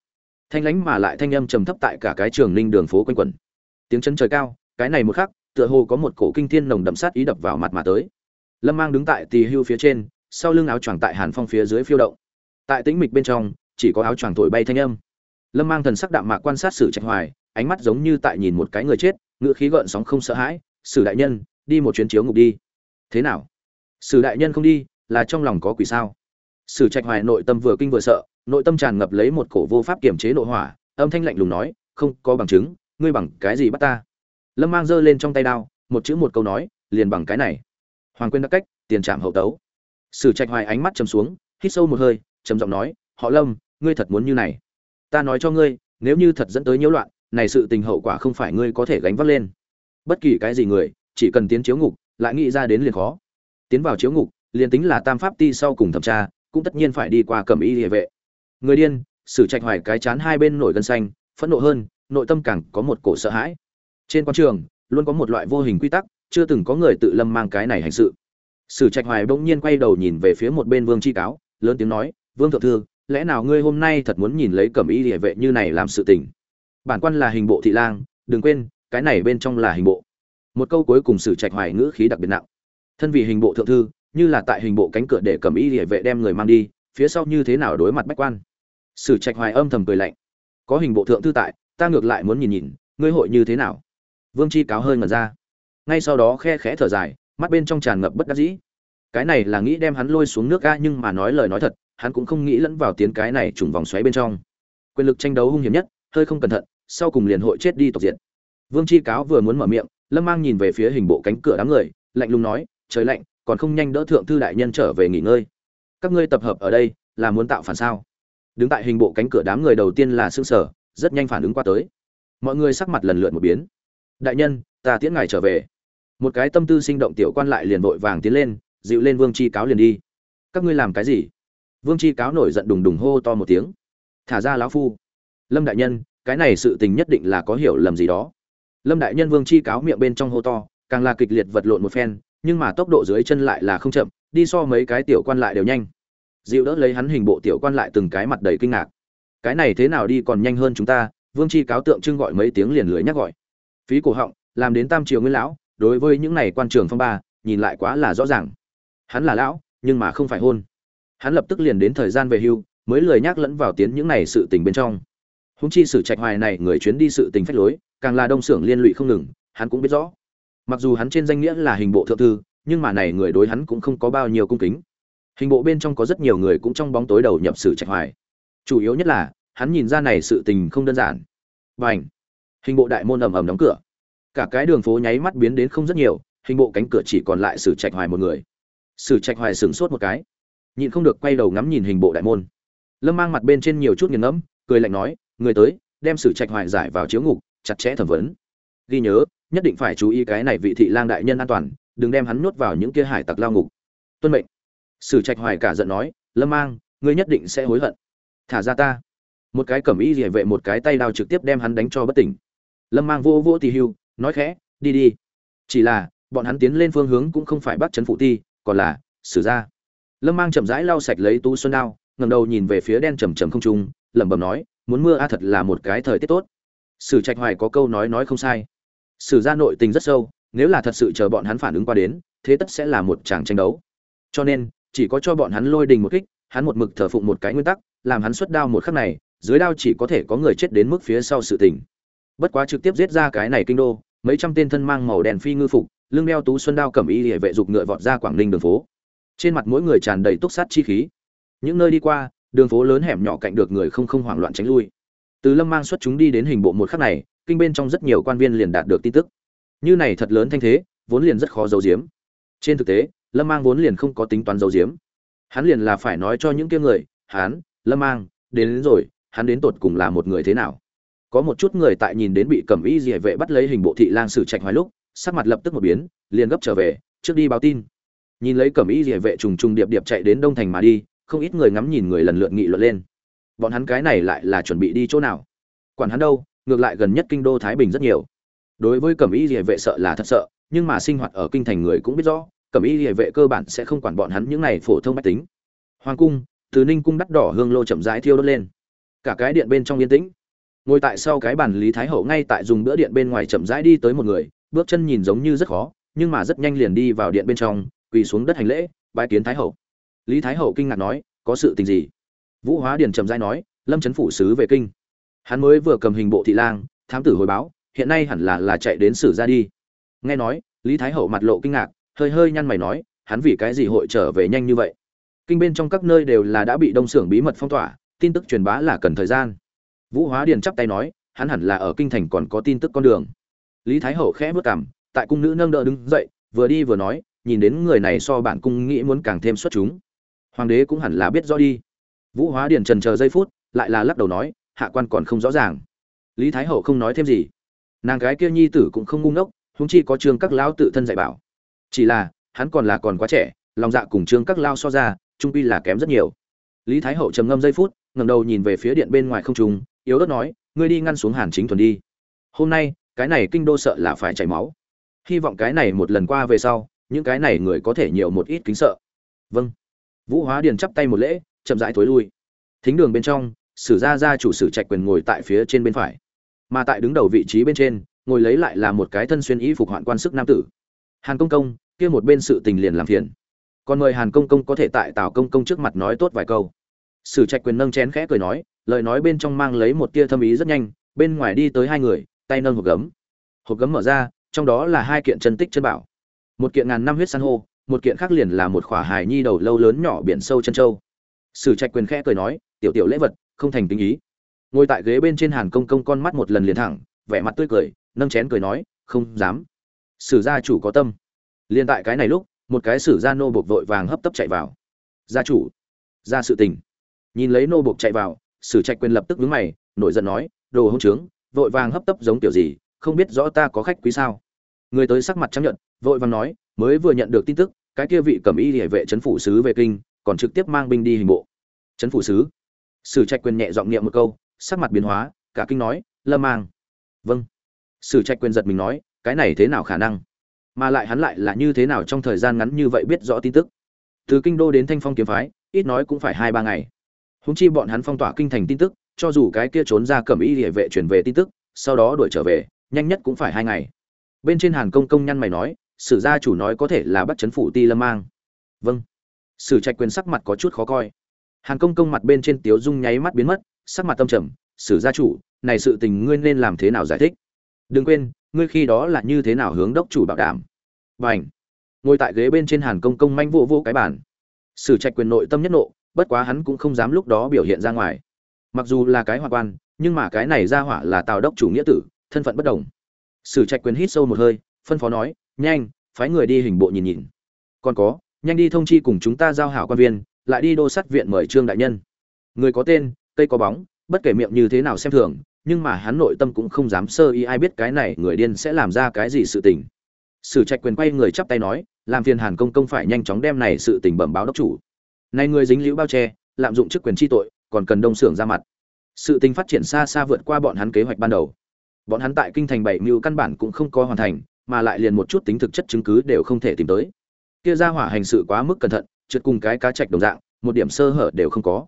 Thanh lãnh mà lại thanh âm trầm thấp tại cả cái trường linh đường phố quanh quẩn. Tiếng chân trời cao, cái này một khắc, tựa hồ có một cổ kinh thiên nồng đậm sát ý đập vào mặt mà tới. Lâm mang đứng tại tỳ hưu phía trên, sau lưng áo choàng tại hàn phong phía dưới phiêu động. Tại tĩnh mịch bên trong, chỉ có áo choàng thổi bay thanh âm. Lâm mang thần sắc đạm mạc quan sát sử trạch hoài, ánh mắt giống như tại nhìn một cái người chết, ngựa khí gợn sóng không sợ hãi, sử đại nhân, đi một chuyến chiếu ngục đi. Thế nào? Sử đại nhân không đi, là trong lòng có quỷ sao? Sử trạch hoài nội tâm vừa kinh vừa sợ, nội tâm tràn ngập lấy một cổ vô pháp kiểm chế nội hỏa, âm thanh lạnh lùng nói, không có bằng chứng, ngươi bằng cái gì bắt ta? Lâm mang giơ lên trong tay đao, một chữ một câu nói, liền bằng cái này. Hoàng quên đã cách, tiền trạm hậu tấu. Sử trạch hoài ánh mắt chầm xuống, hít sâu một hơi, trầm giọng nói, họ lâm, ngươi thật muốn như này. Ta nói cho ngươi, nếu như thật dẫn tới nhiễu loạn, này sự tình hậu quả không phải ngươi có thể gánh vác lên. Bất kỳ cái gì người, chỉ cần tiến chiếu ngục, lại nghĩ ra đến liền khó. Tiến vào chiếu ngục, liền tính là tam pháp ti sau cùng thẩm tra cũng tất nhiên phải đi qua cầm y địa vệ. Người điên sử trạch hoài cái chán hai bên nổi gân xanh, phẫn nộ hơn, nội tâm càng có một cổ sợ hãi. Trên quan trường, luôn có một loại vô hình quy tắc, chưa từng có người tự lâm mang cái này hành sự. Sử trạch hoài bỗng nhiên quay đầu nhìn về phía một bên vương chi cáo, lớn tiếng nói, vương thượng thư, lẽ nào ngươi hôm nay thật muốn nhìn lấy cẩm y địa vệ như này làm sự tình? Bản quan là hình bộ thị lang, đừng quên, cái này bên trong là hình bộ. Một câu cuối cùng sử trạch hoài ngữ khí đặc biệt nặng. Thân vì hình bộ thượng thư như là tại hình bộ cánh cửa để cầm y địa vệ đem người mang đi, phía sau như thế nào đối mặt bách quan? Sử trạch hoài âm thầm cười lạnh. Có hình bộ thượng thư tại, ta ngược lại muốn nhìn nhìn, ngươi hội như thế nào? Vương chi cáo hơi ngẩn ra. Ngay sau đó khe khẽ thở dài, mắt bên trong tràn ngập bất đắc dĩ. Cái này là nghĩ đem hắn lôi xuống nước ga nhưng mà nói lời nói thật, hắn cũng không nghĩ lẫn vào tiếng cái này trùng vòng xoáy bên trong. Quyền lực tranh đấu hung hiểm nhất, hơi không cẩn thận, sau cùng liền hội chết đi tộc diện vương chi cáo vừa muốn mở miệng, lâm mang nhìn về phía hình bộ cánh cửa đám người, lạnh lùng nói, trời lạnh còn không nhanh đỡ thượng thư đại nhân trở về nghỉ ngơi. Các ngươi tập hợp ở đây, là muốn tạo phản sao? Đứng tại hình bộ cánh cửa đám người đầu tiên là xương sở, rất nhanh phản ứng qua tới. Mọi người sắc mặt lần lượt một biến. Đại nhân, ta tiễn ngài trở về. Một cái tâm tư sinh động tiểu quan lại liền vội vàng tiến lên, dịu lên vương chi cáo liền đi. Các ngươi làm cái gì? Vương chi cáo nổi giận đùng đùng hô to một tiếng. Thả ra lão phu. Lâm đại nhân, cái này sự tình nhất định là có hiểu lầm gì đó. Lâm đại nhân vương chi cáo miệng bên trong hô to, càng là kịch liệt vật lộn một phen nhưng mà tốc độ dưới chân lại là không chậm, đi so mấy cái tiểu quan lại đều nhanh. Dịu đỡ lấy hắn hình bộ tiểu quan lại từng cái mặt đầy kinh ngạc. Cái này thế nào đi còn nhanh hơn chúng ta, vương chi cáo tượng trưng gọi mấy tiếng liền lưới nhắc gọi. Phí cổ họng, làm đến tam triều nguyên lão, đối với những này quan trường phong ba, nhìn lại quá là rõ ràng. Hắn là lão, nhưng mà không phải hôn. Hắn lập tức liền đến thời gian về hưu, mới lười nhắc lẫn vào tiến những này sự tình bên trong. Húng chi sử trạch hoài này người chuyến đi sự tình phách lối, càng là đông xưởng liên lụy không ngừng, hắn cũng biết rõ mặc dù hắn trên danh nghĩa là hình bộ thượng thư, nhưng mà này người đối hắn cũng không có bao nhiêu cung kính. Hình bộ bên trong có rất nhiều người cũng trong bóng tối đầu nhập sử trạch hoài. Chủ yếu nhất là, hắn nhìn ra này sự tình không đơn giản. Và ảnh hình bộ đại môn ầm ầm đóng cửa. Cả cái đường phố nháy mắt biến đến không rất nhiều, hình bộ cánh cửa chỉ còn lại sử trạch hoài một người. Sử trạch hoài sửng sốt một cái. Nhịn không được quay đầu ngắm nhìn hình bộ đại môn. Lâm mang mặt bên trên nhiều chút nghiền ngẫm, cười lạnh nói, người tới, đem sử trạch hoài giải vào chiếu ngục, chặt chẽ thẩm vấn ghi nhớ, nhất định phải chú ý cái này vị thị lang đại nhân an toàn, đừng đem hắn nuốt vào những kia hải tặc lao ngục. Tuân mệnh. Sử trạch hoài cả giận nói, lâm mang, ngươi nhất định sẽ hối hận. Thả ra ta. Một cái cẩm y rỉa vệ một cái tay đao trực tiếp đem hắn đánh cho bất tỉnh. Lâm mang vô vô tì hưu, nói khẽ, đi đi. Chỉ là, bọn hắn tiến lên phương hướng cũng không phải bắt chấn phụ ti, còn là xử ra lâm mang chậm rãi lau sạch lấy tú xuân đao ngầm đầu nhìn về phía đen trầm trầm không trung, lẩm bẩm nói, muốn mưa a thật là một cái thời tiết tốt. Sử trạch hoài có câu nói nói không sai sử gia nội tình rất sâu, nếu là thật sự chờ bọn hắn phản ứng qua đến, thế tất sẽ là một tràng tranh đấu. Cho nên, chỉ có cho bọn hắn lôi đình một kích, hắn một mực thờ phụng một cái nguyên tắc, làm hắn xuất đao một khắc này, dưới đao chỉ có thể có người chết đến mức phía sau sự tình. Bất quá trực tiếp giết ra cái này kinh đô, mấy trăm tên thân mang màu đèn phi ngư phục, lưng đeo tú xuân đao cầm y hệ vệ dục ngựa vọt ra quảng ninh đường phố. Trên mặt mỗi người tràn đầy túc sát chi khí. Những nơi đi qua, đường phố lớn hẻm nhỏ cạnh được người không không hoảng loạn tránh lui. Từ lâm mang xuất chúng đi đến hình bộ một khắc này kinh bên trong rất nhiều quan viên liền đạt được tin tức. Như này thật lớn thanh thế vốn liền rất khó giấu giếm. Trên thực tế lâm mang vốn liền không có tính toán giấu giếm. Hắn liền là phải nói cho những kia người hắn lâm mang đến, đến rồi hắn đến tột cùng là một người thế nào? Có một chút người tại nhìn đến bị cẩm y dỉa vệ bắt lấy hình bộ thị lang sử trạch hoài lúc sắc mặt lập tức một biến liền gấp trở về trước đi báo tin. Nhìn lấy cẩm y dỉa vệ trùng trùng điệp điệp chạy đến đông thành mà đi không ít người ngắm nhìn người lần lượt nghị luận lên. Bọn hắn cái này lại là chuẩn bị đi chỗ nào? Quản hắn đâu ngược lại gần nhất kinh đô thái bình rất nhiều. Đối với cẩm y địa vệ sợ là thật sợ, nhưng mà sinh hoạt ở kinh thành người cũng biết rõ, cẩm y địa vệ cơ bản sẽ không quản bọn hắn những này phổ thông bách tính. Hoàng cung, từ ninh cung đắt đỏ hương lô chậm rãi thiêu đốt lên. Cả cái điện bên trong yên tĩnh. Ngồi tại sau cái bàn lý thái hậu ngay tại dùng bữa điện bên ngoài chậm rãi đi tới một người, bước chân nhìn giống như rất khó, nhưng mà rất nhanh liền đi vào điện bên trong, quỳ xuống đất hành lễ, bái kiến thái hậu. Lý thái hậu kinh ngạc nói, có sự tình gì? Vũ hóa điền chậm rãi nói, lâm trấn phủ sứ về kinh hắn mới vừa cầm hình bộ thị lang, thám tử hồi báo, hiện nay hẳn là là chạy đến xử ra đi. Nghe nói, lý thái hậu mặt lộ kinh ngạc, hơi hơi nhăn mày nói, hắn vì cái gì hội trở về nhanh như vậy? Kinh bên trong các nơi đều là đã bị đông xưởng bí mật phong tỏa, tin tức truyền bá là cần thời gian. Vũ hóa điền chắp tay nói, hắn hẳn là ở kinh thành còn có tin tức con đường. Lý thái hậu khẽ vất cảm tại cung nữ nâng đỡ đứng dậy, vừa đi vừa nói, nhìn đến người này so bản cung nghĩ muốn càng thêm xuất chúng. Hoàng đế cũng hẳn là biết rõ đi. Vũ hóa điền trần chờ giây phút, lại là lắc đầu nói hạ quan còn không rõ ràng. Lý thái hậu không nói thêm gì. Nàng gái kia nhi tử cũng không ngu ngốc húng chi có trương các lão tự thân dạy bảo. Chỉ là, hắn còn là còn quá trẻ, lòng dạ cùng trương các lao so ra, trung pi là kém rất nhiều. Lý thái hậu trầm ngâm giây phút, ngẩng đầu nhìn về phía điện bên ngoài không trung, yếu ớt nói, ngươi đi ngăn xuống hàn chính thuần đi. Hôm nay, cái này kinh đô sợ là phải chảy máu. Hy vọng cái này một lần qua về sau, những cái này người có thể nhiều một ít kính sợ. Vâng. Vũ hóa điền chắp tay một lễ, chậm rãi thối lui. Thính đường bên trong sử gia gia chủ sử trạch quyền ngồi tại phía trên bên phải. Mà tại đứng đầu vị trí bên trên, ngồi lấy lại là một cái thân xuyên y phục hoạn quan sức nam tử. Hàn công công, kia một bên sự tình liền làm phiền. Còn mời hàn công công có thể tại tào công công trước mặt nói tốt vài câu. Sử trạch quyền nâng chén khẽ cười nói, lời nói bên trong mang lấy một tia thâm ý rất nhanh, bên ngoài đi tới hai người, tay nâng hộp gấm. Hộp gấm mở ra, trong đó là hai kiện chân tích chân bảo. Một kiện ngàn năm huyết san hô, một kiện khác liền là một khỏa hài nhi đầu lâu lớn nhỏ biển sâu chân châu. Sử trạch quyền khẽ cười nói, tiểu tiểu lễ vật không thành tình ý. Ngồi tại ghế bên trên hàn công công con mắt một lần liền thẳng, vẻ mặt tươi cười, nâng chén cười nói, không dám. Sử gia chủ có tâm. Liền tại cái này lúc, một cái sử gia nô buộc vội vàng hấp tấp chạy vào. Gia chủ, ra sự tình. Nhìn lấy nô buộc chạy vào, sử trạch quyền lập tức vướng mày, nổi giận nói, đồ hỗn trướng, vội vàng hấp tấp giống kiểu gì, không biết rõ ta có khách quý sao? Người tới sắc mặt chấp nhận vội vàng nói, mới vừa nhận được tin tức, cái kia vị cẩm y địa vệ trấn phủ sứ về kinh, còn trực tiếp mang binh đi hình bộ. Trấn phủ sứ? Sử trạch quyền nhẹ giọng niệm một câu, sắc mặt biến hóa, cả kinh nói, lâm mang. Vâng. Sử trạch quyền giật mình nói, cái này thế nào khả năng? Mà lại hắn lại là như thế nào trong thời gian ngắn như vậy biết rõ tin tức? Từ kinh đô đến thanh phong kiếm phái, ít nói cũng phải hai ba ngày. Húng chi bọn hắn phong tỏa kinh thành tin tức, cho dù cái kia trốn ra cầm y địa vệ chuyển về tin tức, sau đó đuổi trở về, nhanh nhất cũng phải hai ngày. Bên trên hàn công công nhăn mày nói, sử gia chủ nói có thể là bắt chấn phủ ti lâm mang. Vâng. Sử trạch quyền sắc mặt có chút khó coi hàn công công mặt bên trên tiếu dung nháy mắt biến mất, sắc mặt tâm trầm, sử gia chủ, này sự tình ngươi nên làm thế nào giải thích? Đừng quên, ngươi khi đó là như thế nào hướng đốc chủ bảo đảm? B à n h ngồi tại ghế bên trên hàn công công manh vô vô cái bản sử trạch quyền nội tâm nhất nộ, bất quá hắn cũng không dám lúc đó biểu hiện ra ngoài. Mặc dù là cái hoa quan, nhưng mà cái này ra hỏa là tào đốc chủ nghĩa tử, thân phận bất đồng. Sử trạch quyền hít sâu một hơi, phân phó nói, nhanh, phái người đi hình bộ nhìn nhìn. Còn có, nhanh đi thông chi cùng chúng ta giao hảo quan viên lại đi đô sát viện mời trương đại nhân. Người có tên, cây có bóng, bất kể miệng như thế nào xem thường, nhưng mà hắn nội tâm cũng không dám sơ ý ai biết cái này người điên sẽ làm ra cái gì sự tình. Sử trạch quyền quay người chắp tay nói, làm phiền hàn công công phải nhanh chóng đem này sự tình bẩm báo đốc chủ. Này người dính liễu bao che, lạm dụng chức quyền chi tội, còn cần đông xưởng ra mặt. Sự tình phát triển xa xa vượt qua bọn hắn kế hoạch ban đầu. Bọn hắn tại kinh thành bảy mưu căn bản cũng không có hoàn thành, mà lại liền một chút tính thực chất chứng cứ đều không thể tìm tới. Kia ra hỏa hành sự quá mức cẩn thận trượt cùng cái cá trạch đồng dạng, một điểm sơ hở đều không có.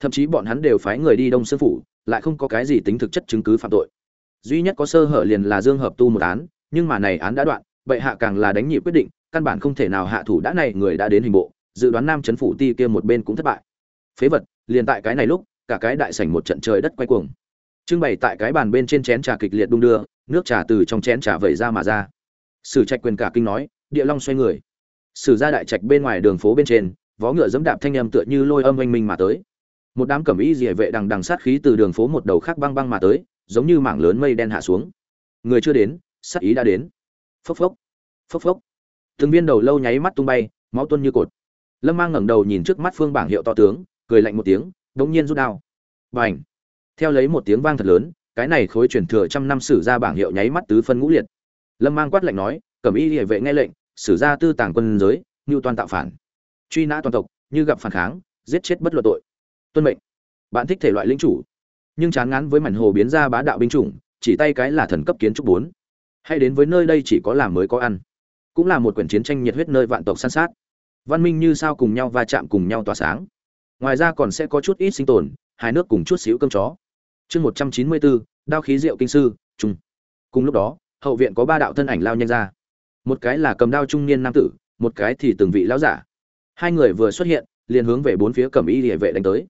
Thậm chí bọn hắn đều phái người đi đông sư phủ, lại không có cái gì tính thực chất chứng cứ phạm tội. Duy nhất có sơ hở liền là dương hợp tu một án, nhưng mà này án đã đoạn vậy hạ càng là đánh nhị quyết định, căn bản không thể nào hạ thủ đã này người đã đến hình bộ, dự đoán nam chấn phủ ti kia một bên cũng thất bại. Phế vật, liền tại cái này lúc, cả cái đại sảnh một trận trời đất quay cuồng. Trưng bày tại cái bàn bên trên chén trà kịch liệt đung đưa, nước trà từ trong chén trà vẩy ra mà ra. Sử trạch quyền cả kinh nói, địa long xoay người sử ra đại trạch bên ngoài đường phố bên trên, vó ngựa dẫm đạp thanh âm tựa như lôi âm oanh minh mà tới. Một đám cẩm y rỉa vệ đằng đằng sát khí từ đường phố một đầu khác băng băng mà tới, giống như mảng lớn mây đen hạ xuống. Người chưa đến, sát ý đã đến. Phốc phốc phốc phốc. Từng viên đầu lâu nháy mắt tung bay, máu tuôn như cột. Lâm mang ngẩng đầu nhìn trước mắt phương bảng hiệu to tướng, cười lạnh một tiếng đống nhiên rút đao. Bành! Theo lấy một tiếng vang thật lớn, cái này khối truyền thừa trăm năm sử ra bảng hiệu nháy mắt tứ phân ngũ liệt. Lâm mang quát lạnh nói, cẩm y địa vệ nghe lệnh sử ra tư tàng quân giới, ngưu toàn tạo phản. Truy nã toàn tộc, như gặp phản kháng, giết chết bất luận tội. Tuân mệnh. Bạn thích thể loại linh chủ. Nhưng chán ngán với mảnh hồ biến ra bá đạo binh chủng, chỉ tay cái là thần cấp kiến trúc bốn. Hay đến với nơi đây chỉ có làm mới có ăn. Cũng là một quyển chiến tranh nhiệt huyết nơi vạn tộc san sát. Văn minh như sao cùng nhau va chạm cùng nhau tỏa sáng. Ngoài ra còn sẽ có chút ít sinh tồn hai nước cùng chút xíu cơm chó. Chương một trăm chín mươi bốn, đao khí diệu kinh sư trung cùng lúc đó, hậu viện có ba đạo thân ảnh lao nhanh ra một cái là cầm đao trung niên nam tử, một cái thì từng vị lão giả. Hai người vừa xuất hiện, liền hướng về bốn phía cẩm y địa vệ đánh tới.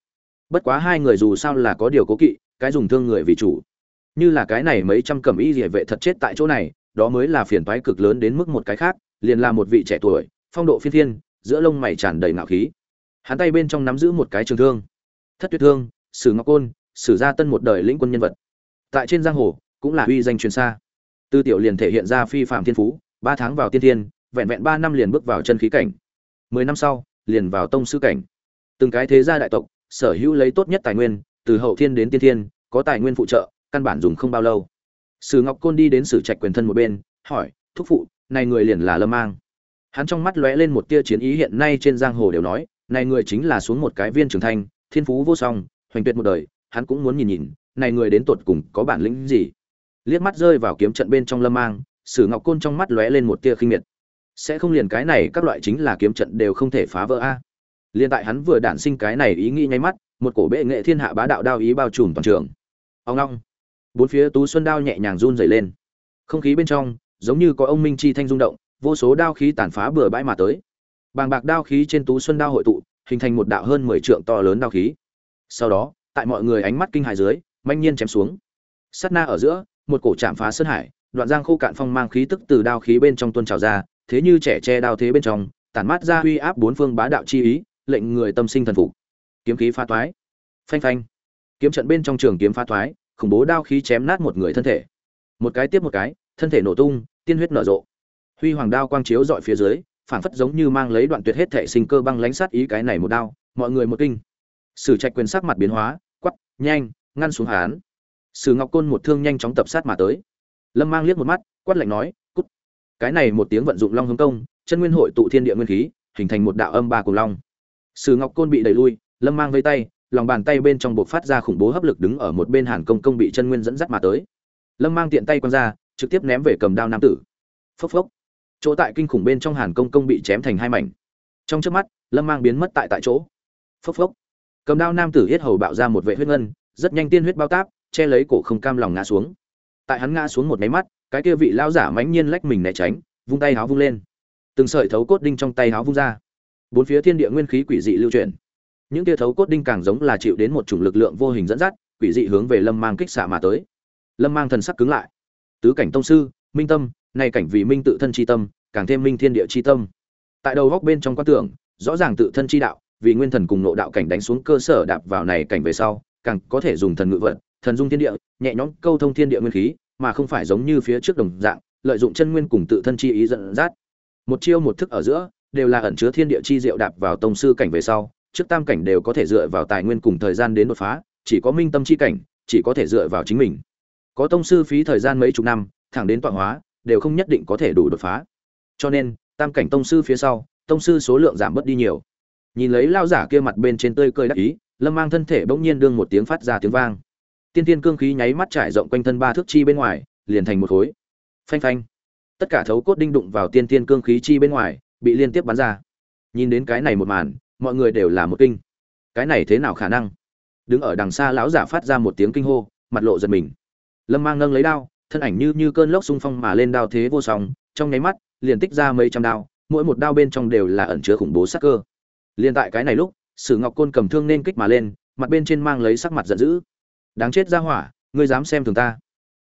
Bất quá hai người dù sao là có điều cố kỵ, cái dùng thương người vì chủ. Như là cái này mấy trăm cẩm y địa vệ thật chết tại chỗ này, đó mới là phiền toái cực lớn đến mức một cái khác, liền là một vị trẻ tuổi, phong độ phiên thiên, giữa lông mày tràn đầy ngạo khí. Hắn tay bên trong nắm giữ một cái trường thương. Thất tuyệt thương, sử ngọc côn, sử gia tân một đời lĩnh quân nhân vật. Tại trên giang hồ, cũng là uy danh truyền xa. Tư tiểu liền thể hiện ra phi phạm thiên phú ba tháng vào tiên thiên, vẹn vẹn ba năm liền bước vào chân khí cảnh. Mười năm sau, liền vào tông sư cảnh. Từng cái thế gia đại tộc, sở hữu lấy tốt nhất tài nguyên, từ hậu thiên đến tiên thiên, có tài nguyên phụ trợ, căn bản dùng không bao lâu. Sử ngọc côn đi đến sử trạch quyền thân một bên, hỏi, thúc phụ, này người liền là lâm mang? Hắn trong mắt lóe lên một tia chiến ý hiện nay trên giang hồ đều nói, này người chính là xuống một cái viên trưởng thành thiên phú vô song, hoành tuyệt một đời. Hắn cũng muốn nhìn nhìn, này người đến tột cùng có bản lĩnh gì? Liếc mắt rơi vào kiếm trận bên trong lâm mang sử ngọc côn trong mắt lóe lên một tia khinh miệt. Sẽ không liền cái này các loại chính là kiếm trận đều không thể phá vỡ a. Liên tại hắn vừa đản sinh cái này ý nghĩ nháy mắt, một cổ bệ nghệ thiên hạ bá đạo đao ý bao trùm toàn trường. Ông long bốn phía tú xuân đao nhẹ nhàng run rẩy lên. Không khí bên trong, giống như có ông minh chi thanh rung động, vô số đao khí tàn phá bừa bãi mà tới. Bàng bạc đao khí trên tú xuân đao hội tụ, hình thành một đạo hơn mười trượng to lớn đao khí. Sau đó, tại mọi người ánh mắt kinh hài dưới manh nhiên chém xuống. Sát na ở giữa, một cổ chạm phá sơn hải đoạn giang khô cạn phong mang khí tức từ đao khí bên trong tuôn trào ra thế như trẻ che đao thế bên trong tản mát ra uy áp bốn phương bá đạo chi ý lệnh người tâm sinh thần phục. Kiếm khí phá toái phanh phanh. Kiếm trận bên trong trường kiếm phá toái khủng bố đao khí chém nát một người thân thể. Một cái tiếp một cái thân thể nổ tung tiên huyết nở rộ. Huy hoàng đao quang chiếu dọi phía dưới phản phất giống như mang lấy đoạn tuyệt hết thể sinh cơ băng lãnh sát ý cái này một đao mọi người một kinh. Sử trạch quyền sắc mặt biến hóa quắc, nhanh ngăn xuống hán. Sử ngọc côn một thương nhanh chóng tập sát mà tới lâm mang liếc một mắt, quát lạnh nói, cút. Cái này một tiếng vận dụng long hướng công, chân nguyên hội tụ thiên địa nguyên khí, hình thành một đạo âm ba cùng long. Sử ngọc côn bị đẩy lui, lâm mang vây tay, lòng bàn tay bên trong buộc phát ra khủng bố hấp lực đứng ở một bên hàn công công bị chân nguyên dẫn dắt mà tới. Lâm mang tiện tay quăng ra, trực tiếp ném về cầm đao nam tử. Phốc phốc. Chỗ tại kinh khủng bên trong hàn công công bị chém thành hai mảnh. Trong trước mắt, lâm mang biến mất tại tại chỗ. Phốc phốc. Cầm đao nam tử yết hầu bạo ra một vệ huyết ngân, rất nhanh tiên huyết bao táp, che lấy cổ không cam lòng ngã xuống tại hắn ngã xuống một máy mắt, cái kia vị lao giả mãnh nhiên lách mình né tránh, vung tay háo vung lên. Từng sợi thấu cốt đinh trong tay háo vung ra. Bốn phía thiên địa nguyên khí quỷ dị lưu chuyển. Những kia thấu cốt đinh càng giống là chịu đến một chủng lực lượng vô hình dẫn dắt, quỷ dị hướng về lâm mang kích xạ mà tới. Lâm mang thần sắc cứng lại. Tứ cảnh tông sư, minh tâm, nay cảnh vì minh tự thân chi tâm, càng thêm minh thiên địa chi tâm. Tại đầu góc bên trong quan tưởng, rõ ràng tự thân chi đạo, vì nguyên thần cùng nộ đạo cảnh đánh xuống cơ sở đạp vào này cảnh về sau, càng có thể dùng thần ngự vật, thần dung thiên địa, nhẹ nhõm câu thông thiên địa nguyên khí mà không phải giống như phía trước đồng dạng, lợi dụng chân nguyên cùng tự thân chi ý dẫn dắt. Một chiêu một thức ở giữa, đều là ẩn chứa thiên địa chi diệu đạp vào tông sư cảnh về sau, trước tam cảnh đều có thể dựa vào tài nguyên cùng thời gian đến đột phá, chỉ có minh tâm chi cảnh, chỉ có thể dựa vào chính mình. Có tông sư phí thời gian mấy chục năm, thẳng đến tọa hóa, đều không nhất định có thể đủ đột phá. Cho nên, tam cảnh tông sư phía sau, tông sư số lượng giảm bớt đi nhiều. Nhìn lấy lao giả kia mặt bên trên tươi cười đắc ý, lâm mang thân thể bỗng nhiên đương một tiếng phát ra tiếng vang tiên tiên cương khí nháy mắt trải rộng quanh thân ba thước chi bên ngoài, liền thành một khối. Phanh phanh. Tất cả thấu cốt đinh đụng vào tiên tiên cương khí chi bên ngoài, bị liên tiếp bắn ra. Nhìn đến cái này một màn, mọi người đều là một kinh. Cái này thế nào khả năng? Đứng ở đằng xa lão giả phát ra một tiếng kinh hô, mặt lộ giật mình. Lâm mang nâng lấy đao, thân ảnh như như cơn lốc xung phong mà lên đao thế vô song, trong nháy mắt, liền tích ra mấy trăm đao, mỗi một đao bên trong đều là ẩn chứa khủng bố sắc cơ. Liền tại cái này lúc, sử ngọc côn cầm thương nên kích mà lên, mặt bên trên mang lấy sắc mặt giận dữ đáng chết ra hỏa, ngươi dám xem thường ta.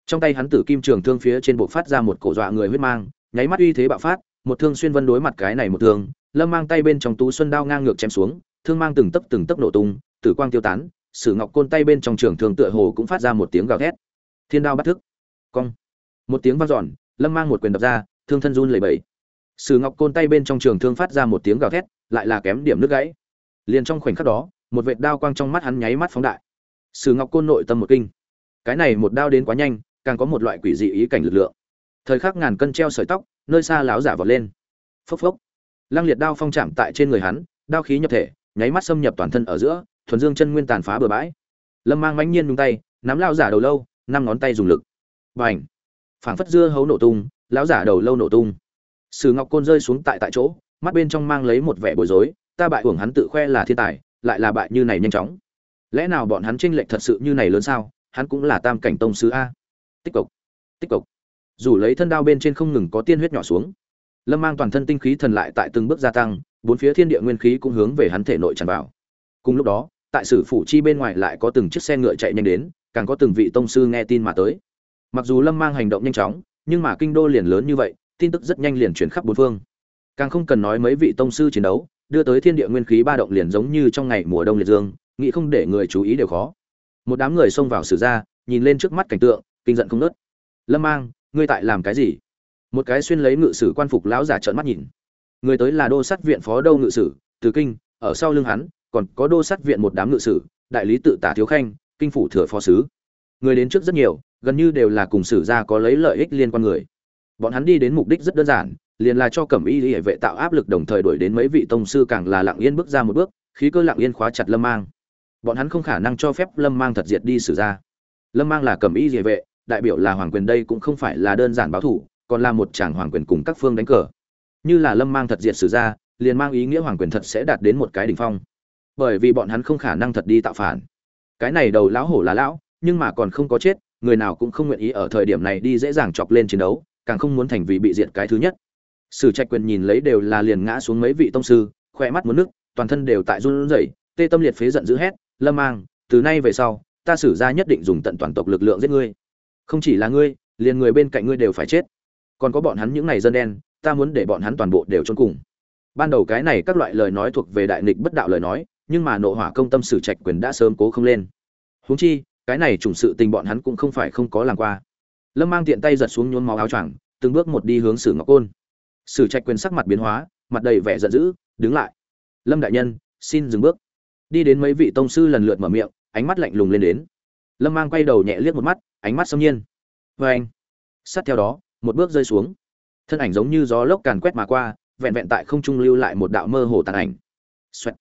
Trong tay hắn tử kim trường thương phía trên bộ phát ra một cổ dọa người huyết mang, nháy mắt uy thế bạo phát, một thương xuyên vân đối mặt cái này một thương, lâm mang tay bên trong tú xuân đao ngang ngược chém xuống, thương mang từng tấc từng tấc nổ tung, tử quang tiêu tán, sử ngọc côn tay bên trong trường thương tựa hồ cũng phát ra một tiếng gào thét. Thiên đao bắt thức. Cong. Một tiếng vang dọn, lâm mang một quyền đập ra, thương thân run lẩy bẩy. Sử ngọc côn tay bên trong trường thương phát ra một tiếng gào thét, lại là kém điểm nước gãy. Liền trong khoảnh khắc đó, một vệt đao quang trong mắt hắn nháy mắt phóng đại sử ngọc côn nội tâm một kinh. Cái này một đao đến quá nhanh, càng có một loại quỷ dị ý cảnh lực lượng. Thời khắc ngàn cân treo sợi tóc, nơi xa láo giả vọt lên. Phốc phốc. Lăng liệt đao phong chạm tại trên người hắn, đao khí nhập thể, nháy mắt xâm nhập toàn thân ở giữa, thuần dương chân nguyên tàn phá bừa bãi. Lâm mang mãnh nhiên nhung tay, nắm lao giả đầu lâu, năm ngón tay dùng lực. B à n h phảng phất dưa hấu nổ tung, lão giả đầu lâu nổ tung. Sử ngọc côn rơi xuống tại tại chỗ, mắt bên trong mang lấy một vẻ bối rối, ta bại hưởng hắn tự khoe là thiên tài, lại là bại như này nhanh chóng lẽ nào bọn hắn tranh lệch thật sự như này lớn sao? Hắn cũng là tam cảnh tông sứ a. Tích cực tích cực dù lấy thân đao bên trên không ngừng có tiên huyết nhỏ xuống, lâm mang toàn thân tinh khí thần lại tại từng bước gia tăng, bốn phía thiên địa nguyên khí cũng hướng về hắn thể nội tràn vào. Cùng lúc đó, tại sử phủ chi bên ngoài lại có từng chiếc xe ngựa chạy nhanh đến, càng có từng vị tông sư nghe tin mà tới. Mặc dù lâm mang hành động nhanh chóng, nhưng mà kinh đô liền lớn như vậy, tin tức rất nhanh liền chuyển khắp bốn phương. Càng không cần nói mấy vị tông sư chiến đấu, đưa tới thiên địa nguyên khí ba động liền giống như trong ngày mùa đông liệt dương nghĩ không để người chú ý đều khó. Một đám người xông vào sử ra nhìn lên trước mắt cảnh tượng, kinh giận không nớt lâm mang, ngươi tại làm cái gì? Một cái xuyên lấy ngự sử quan phục lão giả trợn mắt nhìn. Người tới là đô sát viện phó đô ngự sử, từ kinh, ở sau lưng hắn còn có đô sát viện một đám ngự sử, đại lý tự tả thiếu khanh, kinh phủ thừa phó sứ. Người đến trước rất nhiều, gần như đều là cùng sử gia có lấy lợi ích liên quan người. Bọn hắn đi đến mục đích rất đơn giản, liền là cho cẩm y hệ vệ tạo áp lực đồng thời đuổi đến mấy vị tông sư càng là lặng yên bước ra một bước, khí cơ lặng yên khóa chặt lâm mang bọn hắn không khả năng cho phép lâm mang thật diệt đi xử ra. lâm mang là cẩm y địa vệ đại biểu là hoàng quyền đây cũng không phải là đơn giản báo thủ còn là một chàng hoàng quyền cùng các phương đánh cờ. Như là lâm mang thật diệt xử ra, liền mang ý nghĩa hoàng quyền thật sẽ đạt đến một cái đỉnh phong. Bởi vì bọn hắn không khả năng thật đi tạo phản. Cái này đầu lão hổ là lão nhưng mà còn không có chết người nào cũng không nguyện ý ở thời điểm này đi dễ dàng chọc lên chiến đấu càng không muốn thành vì bị diệt cái thứ nhất. Sử trạch quyền nhìn lấy đều là liền ngã xuống mấy vị tông sư khoe mắt muốn nước toàn thân đều tại run rẩy tê tâm liệt phế giận dữ hét lâm mang, từ nay về sau, ta sử ra nhất định dùng tận toàn tộc lực lượng giết ngươi. Không chỉ là ngươi, liền người bên cạnh ngươi đều phải chết. Còn có bọn hắn những này dân đen, ta muốn để bọn hắn toàn bộ đều trốn cùng. Ban đầu cái này các loại lời nói thuộc về đại nghịch bất đạo lời nói, nhưng mà nội hỏa công tâm sử trạch quyền đã sớm cố không lên. Huống chi, cái này trùng sự tình bọn hắn cũng không phải không có làm qua. Lâm mang tiện tay giật xuống nhốn máu áo choàng, từng bước một đi hướng sử ngọc côn. Sử trạch quyền sắc mặt biến hóa, mặt đầy vẻ giận dữ, đứng lại. Lâm đại nhân, xin dừng bước đi đến mấy vị tông sư lần lượt mở miệng, ánh mắt lạnh lùng lên đến. Lâm mang quay đầu nhẹ liếc một mắt, ánh mắt xâm nhiên. Vê anh, sát theo đó, một bước rơi xuống. Thân ảnh giống như gió lốc càn quét mà qua, vẹn vẹn tại không trung lưu lại một đạo mơ hồ tàn ảnh. Xoẹt.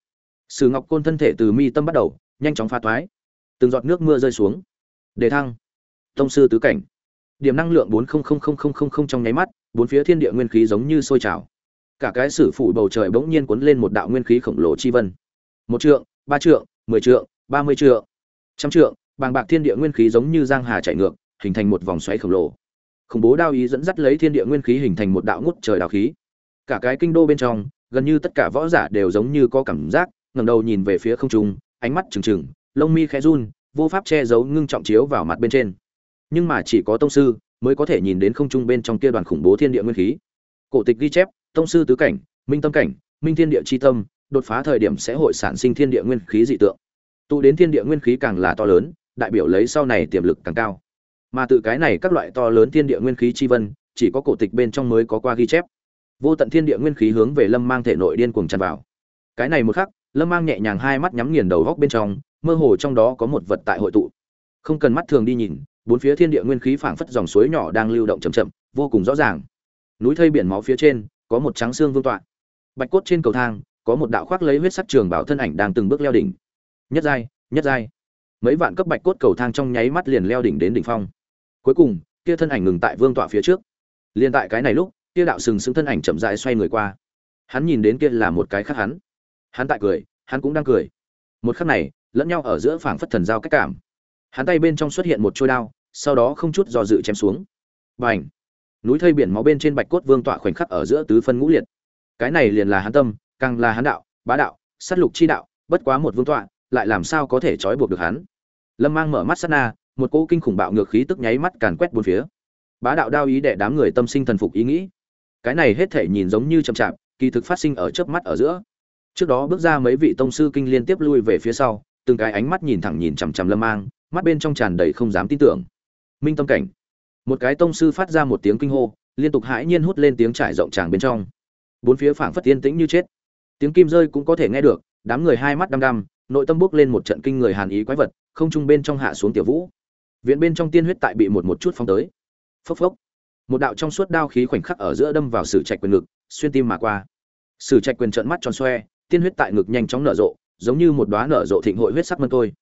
sử ngọc côn thân thể từ mi tâm bắt đầu, nhanh chóng pha toái từng giọt nước mưa rơi xuống. Đề thăng. Tông sư tứ cảnh. Điểm năng lượng bốn trong nháy mắt, bốn phía thiên địa nguyên khí giống như sôi trào. Cả cái sử phụ bầu trời bỗng nhiên cuốn lên một đạo nguyên khí khổng lồ chi vân. Một trượng ba trượng, mười trượng, ba mươi trượng. Trăm trượng, bàng bạc thiên địa nguyên khí giống như giang hà chạy ngược, hình thành một vòng xoáy khổng lồ. Khủng bố đao ý dẫn dắt lấy thiên địa nguyên khí hình thành một đạo ngút trời đào khí. Cả cái kinh đô bên trong, gần như tất cả võ giả đều giống như có cảm giác, ngẩng đầu nhìn về phía không trung, ánh mắt trừng trừng, lông mi khẽ run, vô pháp che giấu ngưng trọng chiếu vào mặt bên trên. Nhưng mà chỉ có tông sư mới có thể nhìn đến không trung bên trong kia đoàn khủng bố thiên địa nguyên khí. Cổ tịch ghi chép, tông sư tứ cảnh, minh tâm cảnh, minh thiên địa chi tâm đột phá thời điểm sẽ hội sản sinh thiên địa nguyên khí dị tượng. Tụ đến thiên địa nguyên khí càng là to lớn, đại biểu lấy sau này tiềm lực càng cao. Mà tự cái này các loại to lớn thiên địa nguyên khí chi vân, chỉ có cổ tịch bên trong mới có qua ghi chép. Vô tận thiên địa nguyên khí hướng về lâm mang thể nội điên cuồng tràn vào. Cái này một khắc, lâm mang nhẹ nhàng hai mắt nhắm nghiền đầu góc bên trong, mơ hồ trong đó có một vật tại hội tụ. Không cần mắt thường đi nhìn, bốn phía thiên địa nguyên khí phảng phất dòng suối nhỏ đang lưu động chậm chậm, vô cùng rõ ràng. Núi thây biển máu phía trên, có một trắng xương vương tọa. Bạch cốt trên cầu thang có một đạo khoác lấy huyết sắc trường bảo thân ảnh đang từng bước leo đỉnh. Nhất giai nhất giai. Mấy vạn cấp bạch cốt cầu thang trong nháy mắt liền leo đỉnh đến đỉnh phong. Cuối cùng, kia thân ảnh ngừng tại vương tọa phía trước. Liền tại cái này lúc, kia đạo sừng sững thân ảnh chậm rãi xoay người qua. Hắn nhìn đến kia là một cái khác hắn. Hắn tại cười, hắn cũng đang cười. Một khắc này, lẫn nhau ở giữa phảng phất thần giao cách cảm. Hắn tay bên trong xuất hiện một trôi đao, sau đó không chút do dự chém xuống. B núi thây biển máu bên trên bạch cốt vương tọa khoảnh khắc ở giữa tứ phân ngũ liệt. Cái này liền là hắn tâm càng là hắn đạo, bá đạo, sát lục chi đạo, bất quá một vương tọa, lại làm sao có thể trói buộc được hắn? Lâm mang mở mắt sát na, một cỗ kinh khủng bạo ngược khí tức nháy mắt càn quét bốn phía. Bá đạo đao ý đệ đám người tâm sinh thần phục ý nghĩ. Cái này hết thể nhìn giống như chậm chạp, kỳ thực phát sinh ở chớp mắt ở giữa. Trước đó bước ra mấy vị tông sư kinh liên tiếp lui về phía sau, từng cái ánh mắt nhìn thẳng nhìn chằm chằm lâm mang, mắt bên trong tràn đầy không dám tin tưởng. Minh tâm cảnh. Một cái tông sư phát ra một tiếng kinh hô, liên tục hãi nhiên hút lên tiếng trải rộng tràng bên trong. Bốn phía phảng phất yên tĩnh như chết tiếng kim rơi cũng có thể nghe được, đám người hai mắt đăm đăm, nội tâm bước lên một trận kinh người hàn ý quái vật, không trung bên trong hạ xuống tiểu vũ. Viện bên trong tiên huyết tại bị một một chút phóng tới. Phốc phốc. Một đạo trong suốt đao khí khoảnh khắc ở giữa đâm vào sử trạch quyền ngực, xuyên tim mà qua. Sử trạch quyền trợn mắt tròn xoe, tiên huyết tại ngực nhanh chóng nở rộ, giống như một đóa nở rộ thịnh hội huyết sắc mân tôi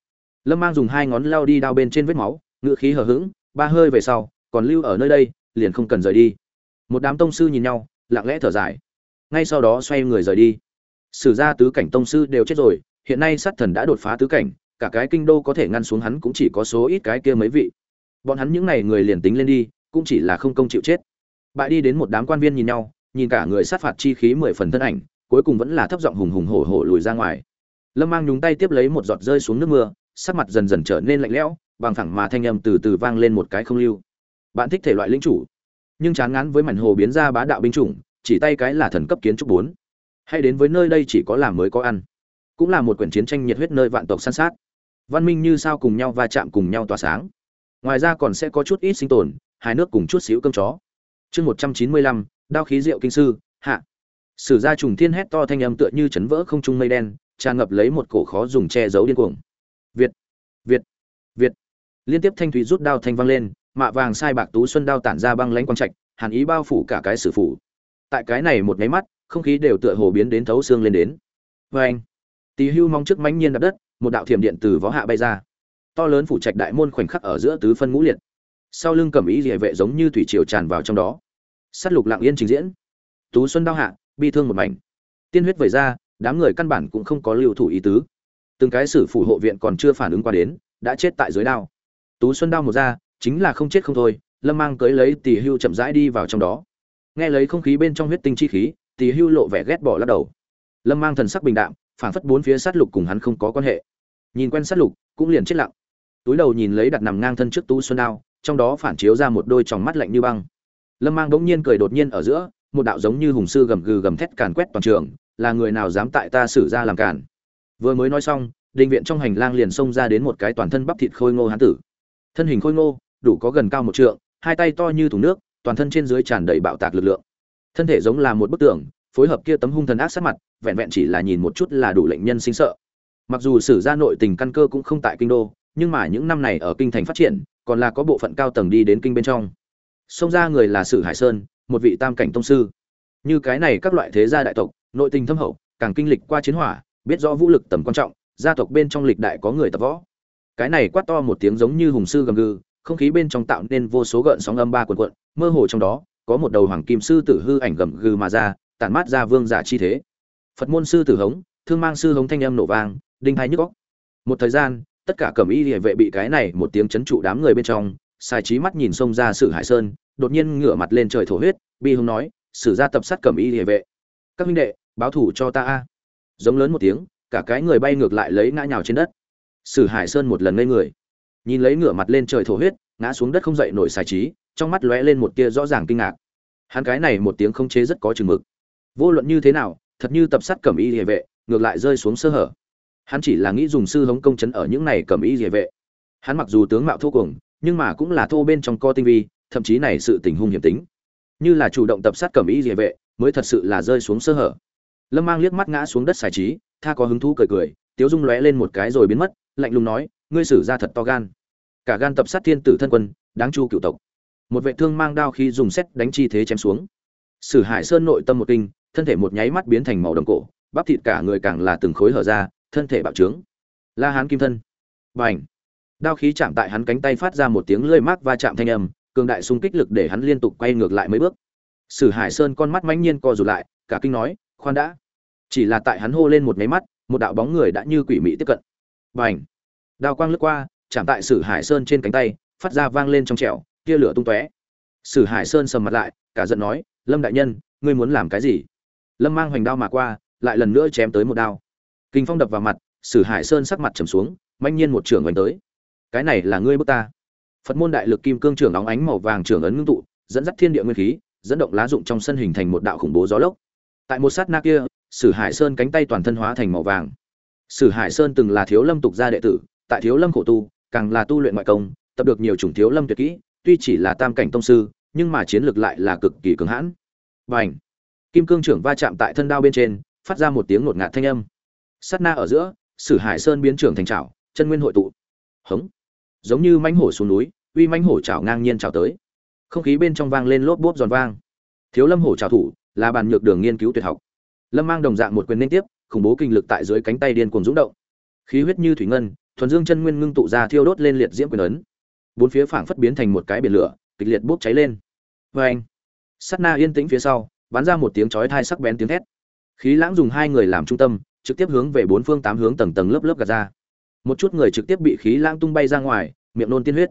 lâm mang dùng hai ngón lao đi đao bên trên vết máu ngự khí hờ hững, ba hơi về sau, còn lưu ở nơi đây, liền không cần rời đi. Một đám tông sư nhìn nhau, lặng lẽ thở dài. Ngay sau đó xoay người rời đi sử gia tứ cảnh tông sư đều chết rồi, hiện nay sát thần đã đột phá tứ cảnh, cả cái kinh đô có thể ngăn xuống hắn cũng chỉ có số ít cái kia mấy vị. Bọn hắn những n à y người liền tính lên đi, cũng chỉ là không công chịu chết. Bại đi đến một đám quan viên nhìn nhau, nhìn cả người sát phạt chi khí mười phần thân ảnh, cuối cùng vẫn là thấp giọng hùng hùng hổ hổ lùi ra ngoài. Lâm mang nhúng tay tiếp lấy một giọt rơi xuống nước mưa, sắc mặt dần dần trở nên lạnh lẽo, bằng thẳng mà thanh âm từ từ vang lên một cái không lưu. Bạn thích thể loại linh chủ. Nhưng chán ngán với mảnh hồ biến ra bá đạo binh chủng, chỉ tay cái là thần cấp kiến trúc bốn hay đến với nơi đây chỉ có làm mới có ăn. Cũng là một quyển chiến tranh nhiệt huyết nơi vạn tộc săn sát. Văn minh như sao cùng nhau va chạm cùng nhau tỏa sáng. Ngoài ra còn sẽ có chút ít sinh tồn hai nước cùng chút xíu cơm chó. Chương một trăm chín mươi lăm, đao khí diệu kinh sư, hạ. Sử gia trùng thiên hét to thanh âm tựa như chấn vỡ không trung mây đen, tràn ngập lấy một cổ khó dùng che giấu điên cuồng. Việt việt việt. Liên tiếp thanh thủy rút đao thanh vang lên, mạ vàng sai bạc tú xuân đao tản ra băng lãnh quang trạch, hàn ý bao phủ cả cái sử phủ. Tại cái này một nháy mắt không khí đều tựa hồ biến đến thấu xương lên đến. Vê anh Tỷ hưu mong trước mãnh nhiên đập đất, một đạo thiểm điện từ vó hạ bay ra. To lớn phủ trạch đại môn khoảnh khắc ở giữa tứ phân ngũ liệt. Sau lưng cầm ý địa vệ giống như thủy triều tràn vào trong đó. Sắt lục lặng yên trình diễn. Tú xuân đao hạ, bi thương một mảnh. Tiên huyết vẩy ra, đám người căn bản cũng không có lưu thủ ý tứ. Từng cái sử phủ hộ viện còn chưa phản ứng qua đến, đã chết tại dưới đao. Tú xuân đao một ra, chính là không chết không thôi, lâm mang cưới lấy tỷ hưu chậm rãi đi vào trong đó. Nghe lấy không khí bên trong huyết tinh chi khí tỷ hưu lộ vẻ ghét bỏ lắc đầu. Lâm mang thần sắc bình đạm phản phất bốn phía sát lục cùng hắn không có quan hệ. Nhìn quen sát lục, cũng liền chết lặng. Túi đầu nhìn lấy đặt nằm ngang thân trước tú xuân đao, trong đó phản chiếu ra một đôi tròng mắt lạnh như băng. Lâm mang bỗng nhiên cười đột nhiên ở giữa, một đạo giống như hùng sư gầm gừ gầm thét càn quét toàn trường, là người nào dám tại ta xử ra làm cản vừa mới nói xong, đình viện trong hành lang liền xông ra đến một cái toàn thân bắp thịt khôi ngô hán tử. Thân hình khôi ngô, đủ có gần cao một trượng, hai tay to như thùng nước, toàn thân trên dưới tràn đầy bạo tạc lực lượng thân thể giống là một bức tường, phối hợp kia tấm hung thần ác sát mặt, vẹn vẹn chỉ là nhìn một chút là đủ lệnh nhân sinh sợ. Mặc dù sử gia nội tình căn cơ cũng không tại kinh đô, nhưng mà những năm này ở kinh thành phát triển, còn là có bộ phận cao tầng đi đến kinh bên trong. Xông ra người là sử hải sơn, một vị tam cảnh tông sư. Như cái này các loại thế gia đại tộc, nội tình thâm hậu, càng kinh lịch qua chiến hỏa, biết rõ vũ lực tầm quan trọng, gia tộc bên trong lịch đại có người tập võ. Cái này quát to một tiếng giống như hùng sư gầm gừ, không khí bên trong tạo nên vô số gợn sóng âm ba quần quận mơ hồ trong đó có một đầu hoàng kim sư tử hư ảnh gầm gừ mà ra, tản mát ra vương giả chi thế. Phật môn sư tử hống, thương mang sư hống thanh âm nổ vang, đinh hai nhức góc một thời gian, tất cả cẩm y địa vệ bị cái này một tiếng chấn trụ đám người bên trong, sai trí mắt nhìn xông ra sử hải sơn, đột nhiên ngửa mặt lên trời thổ huyết, bi hùng nói, sử ra tập sát cẩm y địa vệ. Các huynh đệ, báo thủ cho ta a. Giống lớn một tiếng, cả cái người bay ngược lại lấy ngã nhào trên đất. Sử hải sơn một lần ngây người. Nhìn lấy ngửa mặt lên trời thổ huyết, ngã xuống đất không dậy nổi xài trí trong mắt lóe lên một tia rõ ràng kinh ngạc. Hắn cái này một tiếng không chế rất có chừng mực. Vô luận như thế nào, thật như tập sát cẩm y địa vệ, ngược lại rơi xuống sơ hở. Hắn chỉ là nghĩ dùng sư hống công chấn ở những này cẩm y địa vệ. Hắn mặc dù tướng mạo thô cuồng, nhưng mà cũng là thô bên trong co tinh vi, thậm chí này sự tình hung hiểm tính. Như là chủ động tập sát cẩm y địa vệ, mới thật sự là rơi xuống sơ hở. Lâm mang liếc mắt ngã xuống đất xài trí, tha có hứng thú cười cười, tiếu dung lóe lên một cái rồi biến mất, lạnh lùng nói, ngươi xử ra thật to gan. Cả gan tập sát thiên tử thân quân, đáng chu cựu tộc một vệ thương mang đao khi dùng xét đánh chi thế chém xuống. Sử hải sơn nội tâm một kinh, thân thể một nháy mắt biến thành màu đồng cổ, bắp thịt cả người càng là từng khối hở ra, thân thể bạo trướng. La hán kim thân. Bành. Đao khí chạm tại hắn cánh tay phát ra một tiếng lơi mát va chạm thanh âm, cường đại xung kích lực để hắn liên tục quay ngược lại mấy bước. Sử hải sơn con mắt mãnh nhiên co rụt lại, cả kinh nói, khoan đã. Chỉ là tại hắn hô lên một máy mắt, một đạo bóng người đã như quỷ mị tiếp cận. Bành. Đao quang lướt qua, chạm tại sử hải sơn trên cánh tay, phát ra vang lên trong trẻo tia lửa tung tóe. Sử hải sơn sầm mặt lại, cả giận nói, lâm đại nhân, ngươi muốn làm cái gì? Lâm mang hoành đao mà qua, lại lần nữa chém tới một đao. Kinh phong đập vào mặt, sử hải sơn sắc mặt trầm xuống manh nhiên một trưởng hoành tới. Cái này là ngươi bước ta. Phật môn đại lực kim cương trưởng óng ánh màu vàng trưởng ấn ngưng tụ, dẫn dắt thiên địa nguyên khí, dẫn động lá dụng trong sân hình thành một đạo khủng bố gió lốc. Tại một sát na kia, sử hải sơn cánh tay toàn thân hóa thành màu vàng. Sử hải sơn từng là thiếu lâm tục gia đệ tử, tại thiếu lâm khổ tu, càng là tu luyện ngoại công, tập được nhiều chủng thiếu lâm tuyệt kỹ tuy chỉ là tam cảnh tông sư nhưng mà chiến lược lại là cực kỳ cường hãn. Bành, kim cương trưởng va chạm tại thân đao bên trên phát ra một tiếng ngột ngạt thanh âm. Sát na ở giữa sử hải sơn biến trưởng thành trảo, chân nguyên hội tụ. Hống! Giống như mãnh hổ xuống núi uy mãnh hổ trảo ngang nhiên trảo tới. Không khí bên trong vang lên lốp bốp giòn vang. Thiếu lâm hổ trảo thủ là bàn nhược đường nghiên cứu tuyệt học. Lâm mang đồng dạng một quyền liên tiếp khủng bố kinh lực tại dưới cánh tay điên cuồng dũng động. Khí huyết như thủy ngân thuần dương chân nguyên ngưng tụ ra thiêu đốt lên liệt diễm quyền ấn bốn phía phảng phất biến thành một cái biển lửa, kịch liệt bốc cháy lên. Vê anh sắt na yên tĩnh phía sau, bắn ra một tiếng chói thai sắc bén tiếng thét. Khí lãng dùng hai người làm trung tâm, trực tiếp hướng về bốn phương tám hướng tầng tầng lớp lớp gạt ra. Một chút người trực tiếp bị khí lãng tung bay ra ngoài, miệng nôn tiên huyết.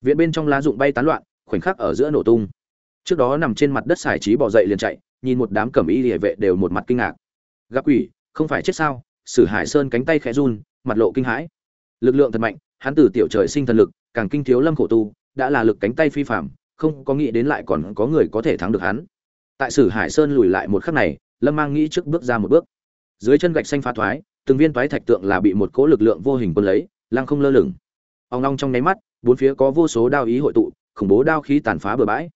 Viện bên trong lá dụng bay tán loạn, khoảnh khắc ở giữa nổ tung. Trước đó nằm trên mặt đất xài trí bỏ dậy liền chạy, nhìn một đám cẩm y địa vệ đều một mặt kinh ngạc. Gặp quỷ, không phải chết sao? Sử hải sơn cánh tay khẽ run, mặt lộ kinh hãi. Lực lượng thật mạnh, hắn từ tiểu trời sinh thần lực càng kinh thiếu lâm khổ tu, đã là lực cánh tay phi phạm không có nghĩ đến lại còn có người có thể thắng được hắn. Tại sử hải sơn lùi lại một khắc này, lâm mang nghĩ trước bước ra một bước. Dưới chân gạch xanh phá thoái, từng viên toái thạch tượng là bị một cỗ lực lượng vô hình quân lấy, lăng không lơ lửng. Ông long trong nháy mắt, bốn phía có vô số đao ý hội tụ, khủng bố đao khí tàn phá bừa bãi.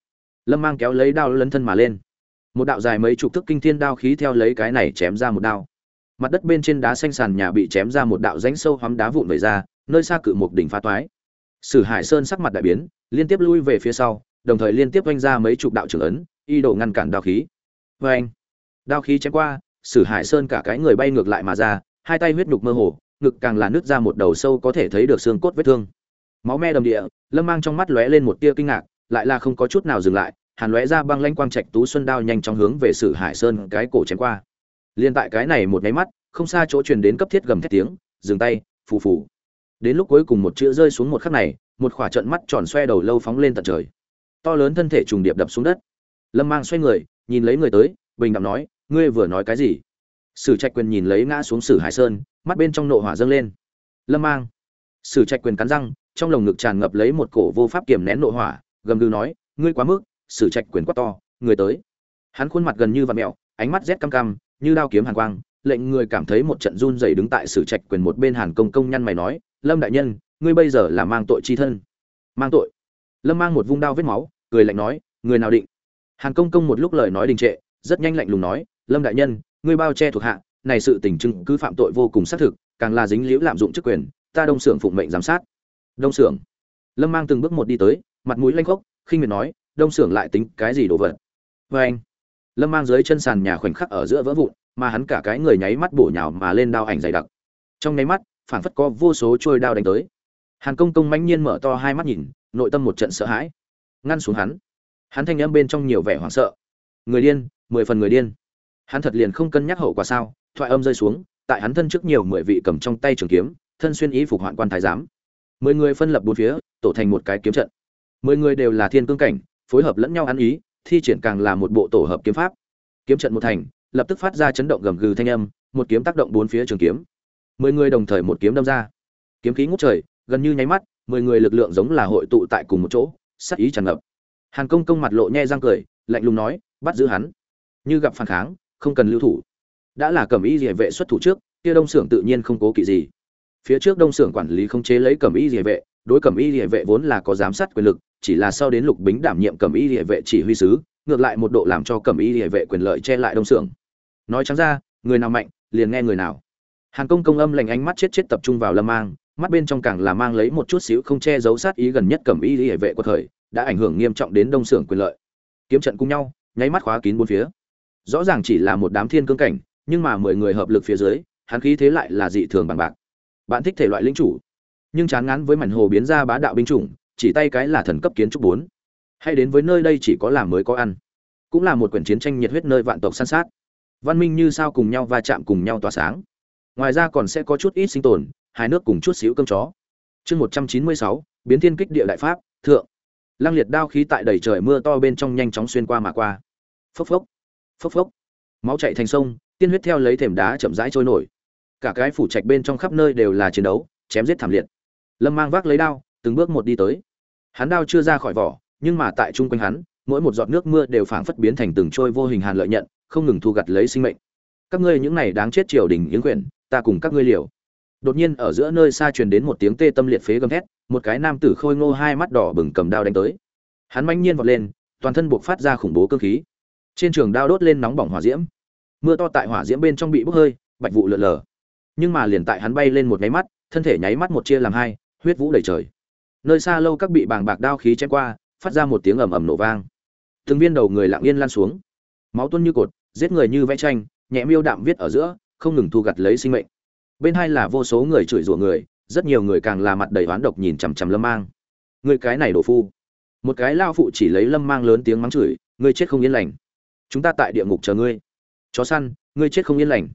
Lâm mang kéo lấy đao lấn thân mà lên. Một đạo dài mấy chục thước kinh thiên đao khí theo lấy cái này chém ra một đao. Mặt đất bên trên đá xanh sàn nhà bị chém ra một đạo rãnh sâu hoắm đá vụn vẩy ra, nơi xa cự một đỉnh phá toái sử hải sơn sắc mặt đại biến, liên tiếp lui về phía sau, đồng thời liên tiếp vung ra mấy chục đạo trưởng ấn, y đồ ngăn cản đao khí. Oeng! đao khí chém qua, sử hải sơn cả cái người bay ngược lại mà ra, hai tay huyết nhục mơ hồ, ngực càng là nứt ra một đầu sâu có thể thấy được xương cốt vết thương. Máu me đầm địa, lâm mang trong mắt lóe lên một tia kinh ngạc, lại là không có chút nào dừng lại, hàn lóe ra băng lanh quang trạch tú xuân đao nhanh chóng hướng về sử hải sơn cái cổ chém qua. Liên tại cái này một cái mắt, không xa chỗ truyền đến cấp thiết gầm thét tiếng, dừng tay, phù phù đến lúc cuối cùng một chữ rơi xuống một khắc này, một khỏa trận mắt tròn xoe đầu lâu phóng lên tận trời. To lớn thân thể trùng điệp đập xuống đất. Lâm mang xoay người, nhìn lấy người tới, bình đẳng nói, ngươi vừa nói cái gì? Sử trạch quyền nhìn lấy ngã xuống sử hải sơn, mắt bên trong nộ hỏa dâng lên. Lâm mang. Sử trạch quyền cắn răng, trong lồng ngực tràn ngập lấy một cổ vô pháp kiểm nén nộ hỏa, gầm gừ nói, ngươi quá mức. Sử trạch quyền quát to, người tới. Hắn khuôn mặt gần như vạt mẹo ánh mắt rét cam cam như đao kiếm hàn quang, lệnh người cảm thấy một trận run rẩy đứng tại sử trạch quyền một bên hàn công công nhăn mày nói lâm đại nhân, ngươi bây giờ là mang tội chi thân. Mang tội? Lâm mang một vung đao vết máu, cười lạnh nói, người nào định? Hàn công công một lúc lời nói đình trệ, rất nhanh lạnh lùng nói, lâm đại nhân, ngươi bao che thuộc hạ, này sự tình chứng cứ phạm tội vô cùng xác thực, càng là dính liễu lạm dụng chức quyền, ta đông xưởng phụng mệnh giám sát. Đông xưởng lâm mang từng bước một đi tới, mặt mũi lanh khốc, khinh miệt nói, đông xưởng lại tính cái gì đồ vật? Vê anh, lâm mang dưới chân sàn nhà khoảnh khắc ở giữa vỡ vụn, mà hắn cả cái người nháy mắt bổ nhào mà lên đao ảnh dày đặc. Trong nháy mắt phảng phất có vô số trôi đao đánh tới. Hàn công công mãnh nhiên mở to hai mắt nhìn, nội tâm một trận sợ hãi. Ngăn xuống hắn. Hắn thanh âm bên trong nhiều vẻ hoảng sợ. Người điên, mười phần người điên. Hắn thật liền không cân nhắc hậu quả sao, thoại âm rơi xuống, tại hắn thân trước nhiều mười vị cầm trong tay trường kiếm, thân xuyên ý phục hoạn quan thái giám. Mười người phân lập bốn phía, tổ thành một cái kiếm trận. Mười người đều là thiên cương cảnh, phối hợp lẫn nhau ăn ý, thi triển càng là một bộ tổ hợp kiếm pháp. Kiếm trận một thành, lập tức phát ra chấn động gầm gừ thanh âm, một kiếm tác động bốn phía trường kiếm mười người đồng thời một kiếm đâm ra. Kiếm khí ngút trời, gần như nháy mắt, mười người lực lượng giống là hội tụ tại cùng một chỗ sắc ý tràn ngập. Hàn công công mặt lộ nhe răng cười, lạnh lùng nói, bắt giữ hắn. Như gặp phản kháng, không cần lưu thủ. Đã là cẩm y rỉa vệ xuất thủ trước, kia đông xưởng tự nhiên không cố kỵ gì. Phía trước đông xưởng quản lý không chế lấy cẩm y rỉa vệ, đối cẩm y rỉa vệ vốn là có giám sát quyền lực, chỉ là sau đến lục bính đảm nhiệm cẩm y rỉa vệ chỉ huy sứ, ngược lại một độ làm cho cẩm y rỉa vệ quyền lợi che lại đông xưởng nói trắng ra, người nào mạnh, liền nghe người nào hàn công công âm lành ánh mắt chết chết tập trung vào lâm mang, mắt bên trong càng là mang lấy một chút xíu không che giấu sát ý gần nhất cầm y liễu vệ của thời, đã ảnh hưởng nghiêm trọng đến đông xưởng quyền lợi. Kiếm trận cùng nhau, nháy mắt khóa kín bốn phía. Rõ ràng chỉ là một đám thiên cương cảnh, nhưng mà mười người hợp lực phía dưới, hắn khí thế lại là dị thường bằng bạc. Bạn thích thể loại lính chủ, nhưng chán ngán với mảnh hồ biến ra bá đạo binh chủng, chỉ tay cái là thần cấp kiến trúc bốn. Hay đến với nơi đây chỉ có làm mới có ăn. Cũng là một quyển chiến tranh nhiệt huyết nơi vạn tộc săn sát. Văn minh như sao cùng nhau va chạm cùng nhau tỏa sáng ngoài ra còn sẽ có chút ít sinh tồn, hai nước cùng chút xíu cơm chó. Chương một trăm chín mươi sáu, biến thiên kích địa đại pháp, thượng. Lăng liệt đao khí tại đầy trời mưa to bên trong nhanh chóng xuyên qua mà qua. Phốc phốc phốc phốc. Máu chạy thành sông, tiên huyết theo lấy thềm đá chậm rãi trôi nổi. Cả cái phủ trạch bên trong khắp nơi đều là chiến đấu, chém giết thảm liệt. Lâm mang vác lấy đao, từng bước một đi tới. Hắn đao chưa ra khỏi vỏ, nhưng mà tại chung quanh hắn, mỗi một giọt nước mưa đều phảng phất biến thành từng trôi vô hình hàn lợi nhận, không ngừng thu gặt lấy sinh mệnh. Các ngươi những này đáng chết triều đình yến quyển ta cùng các ngươi liều. Đột nhiên ở giữa nơi xa truyền đến một tiếng tê tâm liệt phế gầm thét, một cái nam tử khôi ngô hai mắt đỏ bừng cầm đao đánh tới. Hắn manh nhiên vọt lên, toàn thân buộc phát ra khủng bố cơ khí. Trên trường đao đốt lên nóng bỏng hỏa diễm. Mưa to tại hỏa diễm bên trong bị bốc hơi, bạch vụ lượn lờ nhưng mà liền tại hắn bay lên một nháy mắt, thân thể nháy mắt một chia làm hai, huyết vũ đầy trời. Nơi xa lâu các bị bàng bạc đao khí chém qua, phát ra một tiếng ầm ầm nổ vang. Từng viên đầu người lặng yên lan xuống. Máu tuôn như cột, giết người như vẽ tranh, nhẹ miêu đạm viết ở giữa không ngừng thu gặt lấy sinh mệnh. Bên hai là vô số người chửi rủa người, rất nhiều người càng là mặt đầy oán độc nhìn chằm chằm lâm mang. Người cái này đổ phu. Một cái lao phụ chỉ lấy lâm mang lớn tiếng mắng chửi, ngươi chết không yên lành. Chúng ta tại địa ngục chờ ngươi. Chó săn, ngươi chết không yên lành.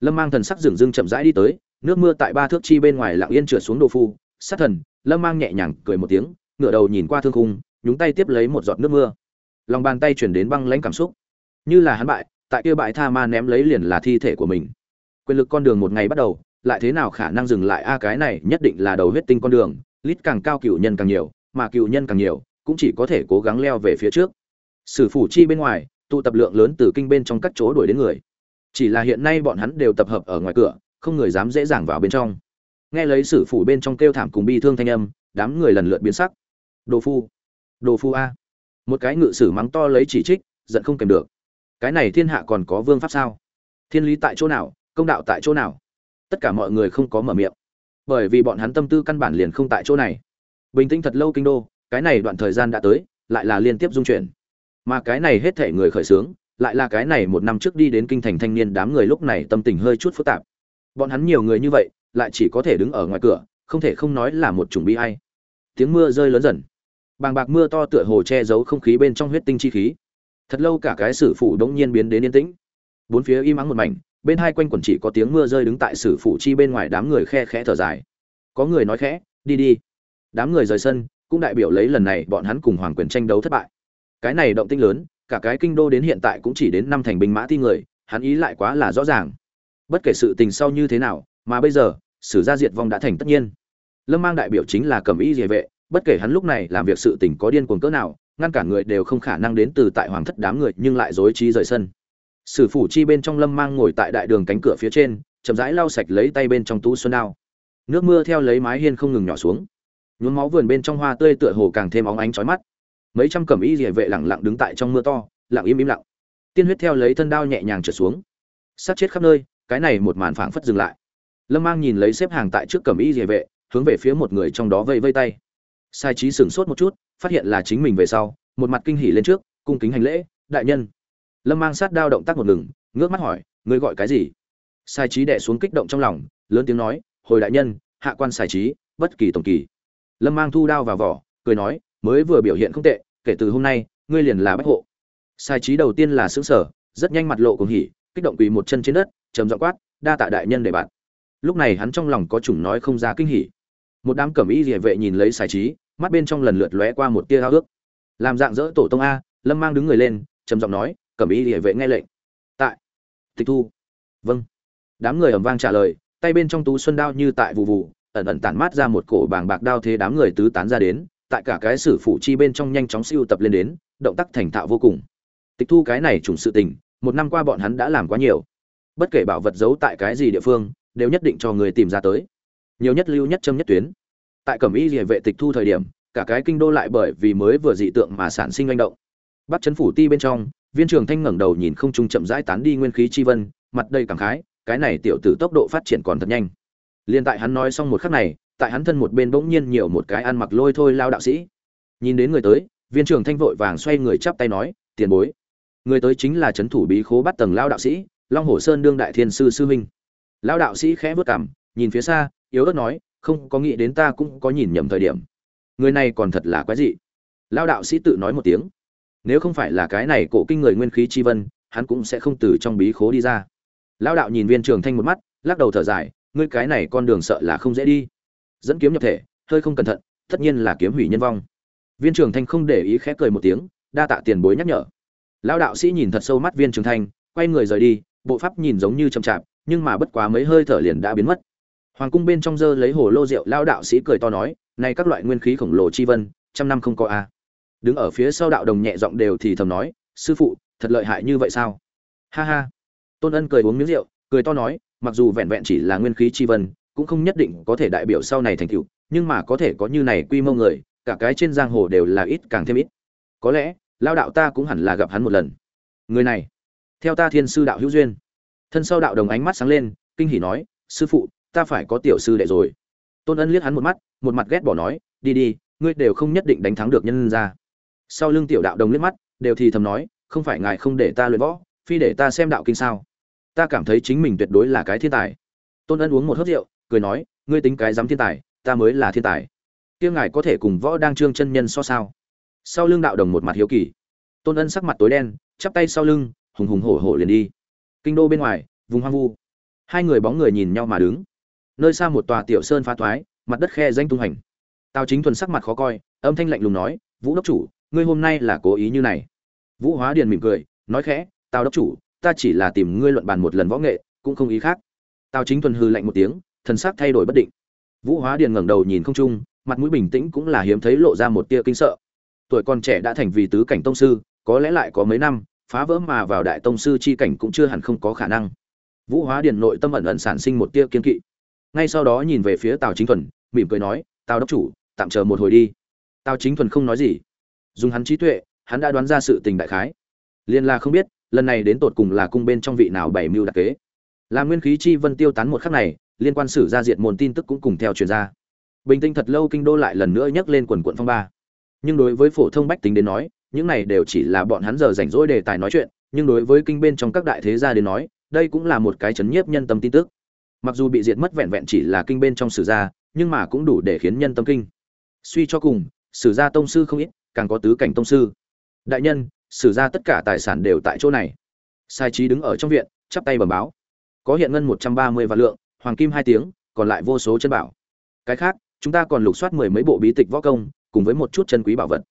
Lâm mang thần sắc rừng rưng chậm rãi đi tới, nước mưa tại ba thước chi bên ngoài lặng yên trượt xuống đồ phu. Sát thần, lâm mang nhẹ nhàng cười một tiếng, ngửa đầu nhìn qua thương khung, nhúng tay tiếp lấy một giọt nước mưa. Lòng bàn tay chuyển đến băng lãnh cảm xúc. Như là hắn bại, tại kia bại tha ma ném lấy liền là thi thể của mình quyền lực con đường một ngày bắt đầu, lại thế nào khả năng dừng lại? A, cái này nhất định là đầu huyết tinh con đường, lít càng cao cựu nhân càng nhiều, mà cựu nhân càng nhiều, cũng chỉ có thể cố gắng leo về phía trước. Sử phủ chi bên ngoài, tụ tập lượng lớn từ kinh bên trong các chỗ đuổi đến người. Chỉ là hiện nay bọn hắn đều tập hợp ở ngoài cửa, không người dám dễ dàng vào bên trong. Nghe lấy sử phủ bên trong kêu thảm cùng bi thương thanh âm, đám người lần lượt biến sắc. Đồ phu đồ phu a. Một cái ngự sử mắng to lấy chỉ trích, giận không kèm được. Cái này thiên hạ còn có vương pháp sao? Thiên lý tại chỗ nào? Công đạo tại chỗ nào? Tất cả mọi người không có mở miệng. Bởi vì bọn hắn tâm tư căn bản liền không tại chỗ này. Bình tĩnh thật lâu kinh đô, cái này đoạn thời gian đã tới, lại là liên tiếp dung chuyển. Mà cái này hết thể người khởi xướng, lại là cái này một năm trước đi đến kinh thành thanh niên đám người lúc này tâm tình hơi chút phức tạp. Bọn hắn nhiều người như vậy, lại chỉ có thể đứng ở ngoài cửa, không thể không nói là một chủng bi hay tiếng mưa rơi lớn dần. Bàng bạc mưa to tựa hồ che giấu không khí bên trong huyết tinh chi khí. Thật lâu cả cái sử phụ đống nhiên biến đến yên tĩnh. Bốn phía im ắng một mảnh bên hai quanh quần chỉ có tiếng mưa rơi đứng tại sử phủ chi bên ngoài đám người khe khẽ thở dài. Có người nói khẽ, đi đi. Đám người rời sân, cũng đại biểu lấy lần này bọn hắn cùng hoàng quyền tranh đấu thất bại. Cái này động tinh lớn, cả cái kinh đô đến hiện tại cũng chỉ đến năm thành binh mã thi người, hắn ý lại quá là rõ ràng. Bất kể sự tình sau như thế nào, mà bây giờ, sử gia diệt vong đã thành tất nhiên. Lâm mang đại biểu chính là cầm ý địa vệ, bất kể hắn lúc này làm việc sự tình có điên cuồng cỡ nào, ngăn cản người đều không khả năng đến từ tại hoàng thất đám người, nhưng lại dối trí rời sân sử phủ chi bên trong lâm mang ngồi tại đại đường cánh cửa phía trên, chậm rãi lau sạch lấy tay bên trong tú xuân đao. Nước mưa theo lấy mái hiên không ngừng nhỏ xuống. Nhuốm máu vườn bên trong hoa tươi tựa hồ càng thêm óng ánh trói mắt. Mấy trăm cẩm y rỉa vệ lặng lặng đứng tại trong mưa to, lặng im im lặng. Tiên huyết theo lấy thân đao nhẹ nhàng trượt xuống. Sát chết khắp nơi, cái này một màn phảng phất dừng lại. Lâm mang nhìn lấy xếp hàng tại trước cẩm y rỉa vệ, hướng về phía một người trong đó vây vây tay. Sai trí sửng sốt một chút, phát hiện là chính mình về sau, một mặt kinh hỉ lên trước, cung kính hành lễ, đại nhân lâm mang sát đao động tác một ngừng, ngước mắt hỏi, ngươi gọi cái gì? Sai trí đẻ xuống kích động trong lòng, lớn tiếng nói, hồi đại nhân, hạ quan sai trí bất kỳ tổng kỳ. Lâm mang thu đao vào vỏ, cười nói, mới vừa biểu hiện không tệ, kể từ hôm nay, ngươi liền là bách hộ. Sai trí đầu tiên là xứng sở rất nhanh mặt lộ cùng hỉ, kích động quỳ một chân trên đất, trầm giọng quát, đa tạ đại nhân để bạn. Lúc này hắn trong lòng có chủng nói không ra kinh hỉ. Một đám cẩm y địa vệ nhìn lấy sai trí mắt bên trong lần lượt lóe qua một tia hao ước. Làm dạng dỡ tổ tông a, lâm mang đứng người lên, trầm giọng nói cẩm y địa vệ nghe lệnh. Tại. Tịch thu. Vâng. Đám người ầm vang trả lời, tay bên trong tú xuân đao như tại vụ vụ ẩn ẩn tản mát ra một cổ bàng bạc đao thế đám người tứ tán ra đến, tại cả cái sử phủ chi bên trong nhanh chóng siêu tập lên đến, động tác thành thạo vô cùng. Tịch thu cái này trùng sự tình, một năm qua bọn hắn đã làm quá nhiều. Bất kể bảo vật giấu tại cái gì địa phương, đều nhất định cho người tìm ra tới. Nhiều nhất lưu nhất châm nhất tuyến. Tại cẩm y địa vệ tịch thu thời điểm, cả cái kinh đô lại bởi vì mới vừa dị tượng mà sản sinh manh động. Bắt chấn phủ ti bên trong viên trường thanh ngẩng đầu nhìn không trung chậm rãi tán đi nguyên khí chi vân, mặt đầy cảm khái, cái này tiểu tử tốc độ phát triển còn thật nhanh. Liền tại hắn nói xong một khắc này, tại hắn thân một bên bỗng nhiên nhiều một cái ăn mặc lôi thôi lao đạo sĩ. Nhìn đến người tới, viên trường thanh vội vàng xoay người chắp tay nói, tiền bối. Người tới chính là trấn thủ bí khố bắt tầng lao đạo sĩ, long hồ sơn đương đại thiên sư sư huynh. Lao đạo sĩ khẽ vớt cảm nhìn phía xa, yếu ớt nói, không có nghĩ đến ta cũng có nhìn nhầm thời điểm. Người này còn thật là quái dị. Lao đạo sĩ tự nói một tiếng nếu không phải là cái này cổ kinh người nguyên khí chi vân, hắn cũng sẽ không từ trong bí khố đi ra. Lao đạo nhìn viên trường thanh một mắt, lắc đầu thở dài, ngươi cái này con đường sợ là không dễ đi. Dẫn kiếm nhập thể, hơi không cẩn thận, tất nhiên là kiếm hủy nhân vong. Viên trường thanh không để ý khẽ cười một tiếng, đa tạ tiền bối nhắc nhở. Lao đạo sĩ nhìn thật sâu mắt viên trường thanh, quay người rời đi, bộ pháp nhìn giống như chậm chạp, nhưng mà bất quá mấy hơi thở liền đã biến mất. Hoàng cung bên trong dơ lấy hồ lô rượu lao đạo sĩ cười to nói nay các loại nguyên khí khổng lồ chi vân, trăm năm không có a đứng ở phía sau đạo đồng nhẹ giọng đều thì thầm nói, sư phụ, thật lợi hại như vậy sao? Ha ha. Tôn ân cười uống miếng rượu, cười to nói, mặc dù vẹn vẹn chỉ là nguyên khí chi vân, cũng không nhất định có thể đại biểu sau này thành tựu, nhưng mà có thể có như này quy mô người, cả cái trên giang hồ đều là ít càng thêm ít. Có lẽ lao đạo ta cũng hẳn là gặp hắn một lần. Người này, theo ta thiên sư đạo hữu duyên. Thân sau đạo đồng ánh mắt sáng lên, kinh hỉ nói, sư phụ, ta phải có tiểu sư đệ rồi. Tôn ân liếc hắn một mắt, một mặt ghét bỏ nói, đi đi, ngươi đều không nhất định đánh thắng được nhân ra sau lưng tiểu đạo đồng liếc mắt, đều thì thầm nói, không phải ngài không để ta luyện võ, phi để ta xem đạo kinh sao? Ta cảm thấy chính mình tuyệt đối là cái thiên tài. Tôn ân uống một hớt rượu, cười nói, ngươi tính cái dám thiên tài, ta mới là thiên tài. Kia ngài có thể cùng võ đang trương chân nhân so sao? Sau lưng đạo đồng một mặt hiếu kỳ. Tôn ân sắc mặt tối đen, chắp tay sau lưng, hùng hùng hổ hổ liền đi. Kinh đô bên ngoài, vùng hoang vu. Hai người bóng người nhìn nhau mà đứng. Nơi xa một tòa tiểu sơn phá thoái, mặt đất khe danh tung hành tào chính thuần sắc mặt khó coi, âm thanh lạnh lùng nói, vũ đốc chủ ngươi hôm nay là cố ý như này. Vũ hóa điền mỉm cười, nói khẽ, tào đốc chủ, ta chỉ là tìm ngươi luận bàn một lần võ nghệ, cũng không ý khác. Tào chính thuần hư lạnh một tiếng, thần sắc thay đổi bất định. Vũ hóa điền ngẩng đầu nhìn không trung, mặt mũi bình tĩnh cũng là hiếm thấy lộ ra một tia kinh sợ. Tuổi còn trẻ đã thành vì tứ cảnh tông sư, có lẽ lại có mấy năm, phá vỡ mà vào đại tông sư chi cảnh cũng chưa hẳn không có khả năng. Vũ hóa điền nội tâm ẩn ẩn sản sinh một tia kiên kỵ. Ngay sau đó nhìn về phía tào chính thuần, mỉm cười nói, tào đốc chủ, tạm chờ một hồi đi. Tào chính thuần không nói gì dùng hắn trí tuệ, hắn đã đoán ra sự tình đại khái. Liên la không biết, lần này đến tột cùng là cung bên trong vị nào bảy mưu đặc kế. Là nguyên khí chi vân tiêu tán một khắc này, liên quan sử ra diện môn tin tức cũng cùng theo truyền ra. Bình tĩnh thật lâu kinh đô lại lần nữa nhấc lên quần quận phong ba. Nhưng đối với phổ thông bách tính đến nói, những này đều chỉ là bọn hắn giờ rảnh rỗi đề tài nói chuyện, nhưng đối với kinh bên trong các đại thế gia đến nói, đây cũng là một cái chấn nhiếp nhân tâm tin tức. Mặc dù bị diệt mất vẹn vẹn chỉ là kinh bên trong sử gia, nhưng mà cũng đủ để khiến nhân tâm kinh. Suy cho cùng, sử gia tông sư không ít càng có tứ cảnh tông sư. Đại nhân, sử ra tất cả tài sản đều tại chỗ này. Sai trí đứng ở trong viện, chắp tay bẩm báo. Có hiện ngân một trăm ba mươi vạn lượng, hoàng kim hai tiếng, còn lại vô số chân bảo. Cái khác, chúng ta còn lục soát mười mấy bộ bí tịch võ công, cùng với một chút chân quý bảo vật.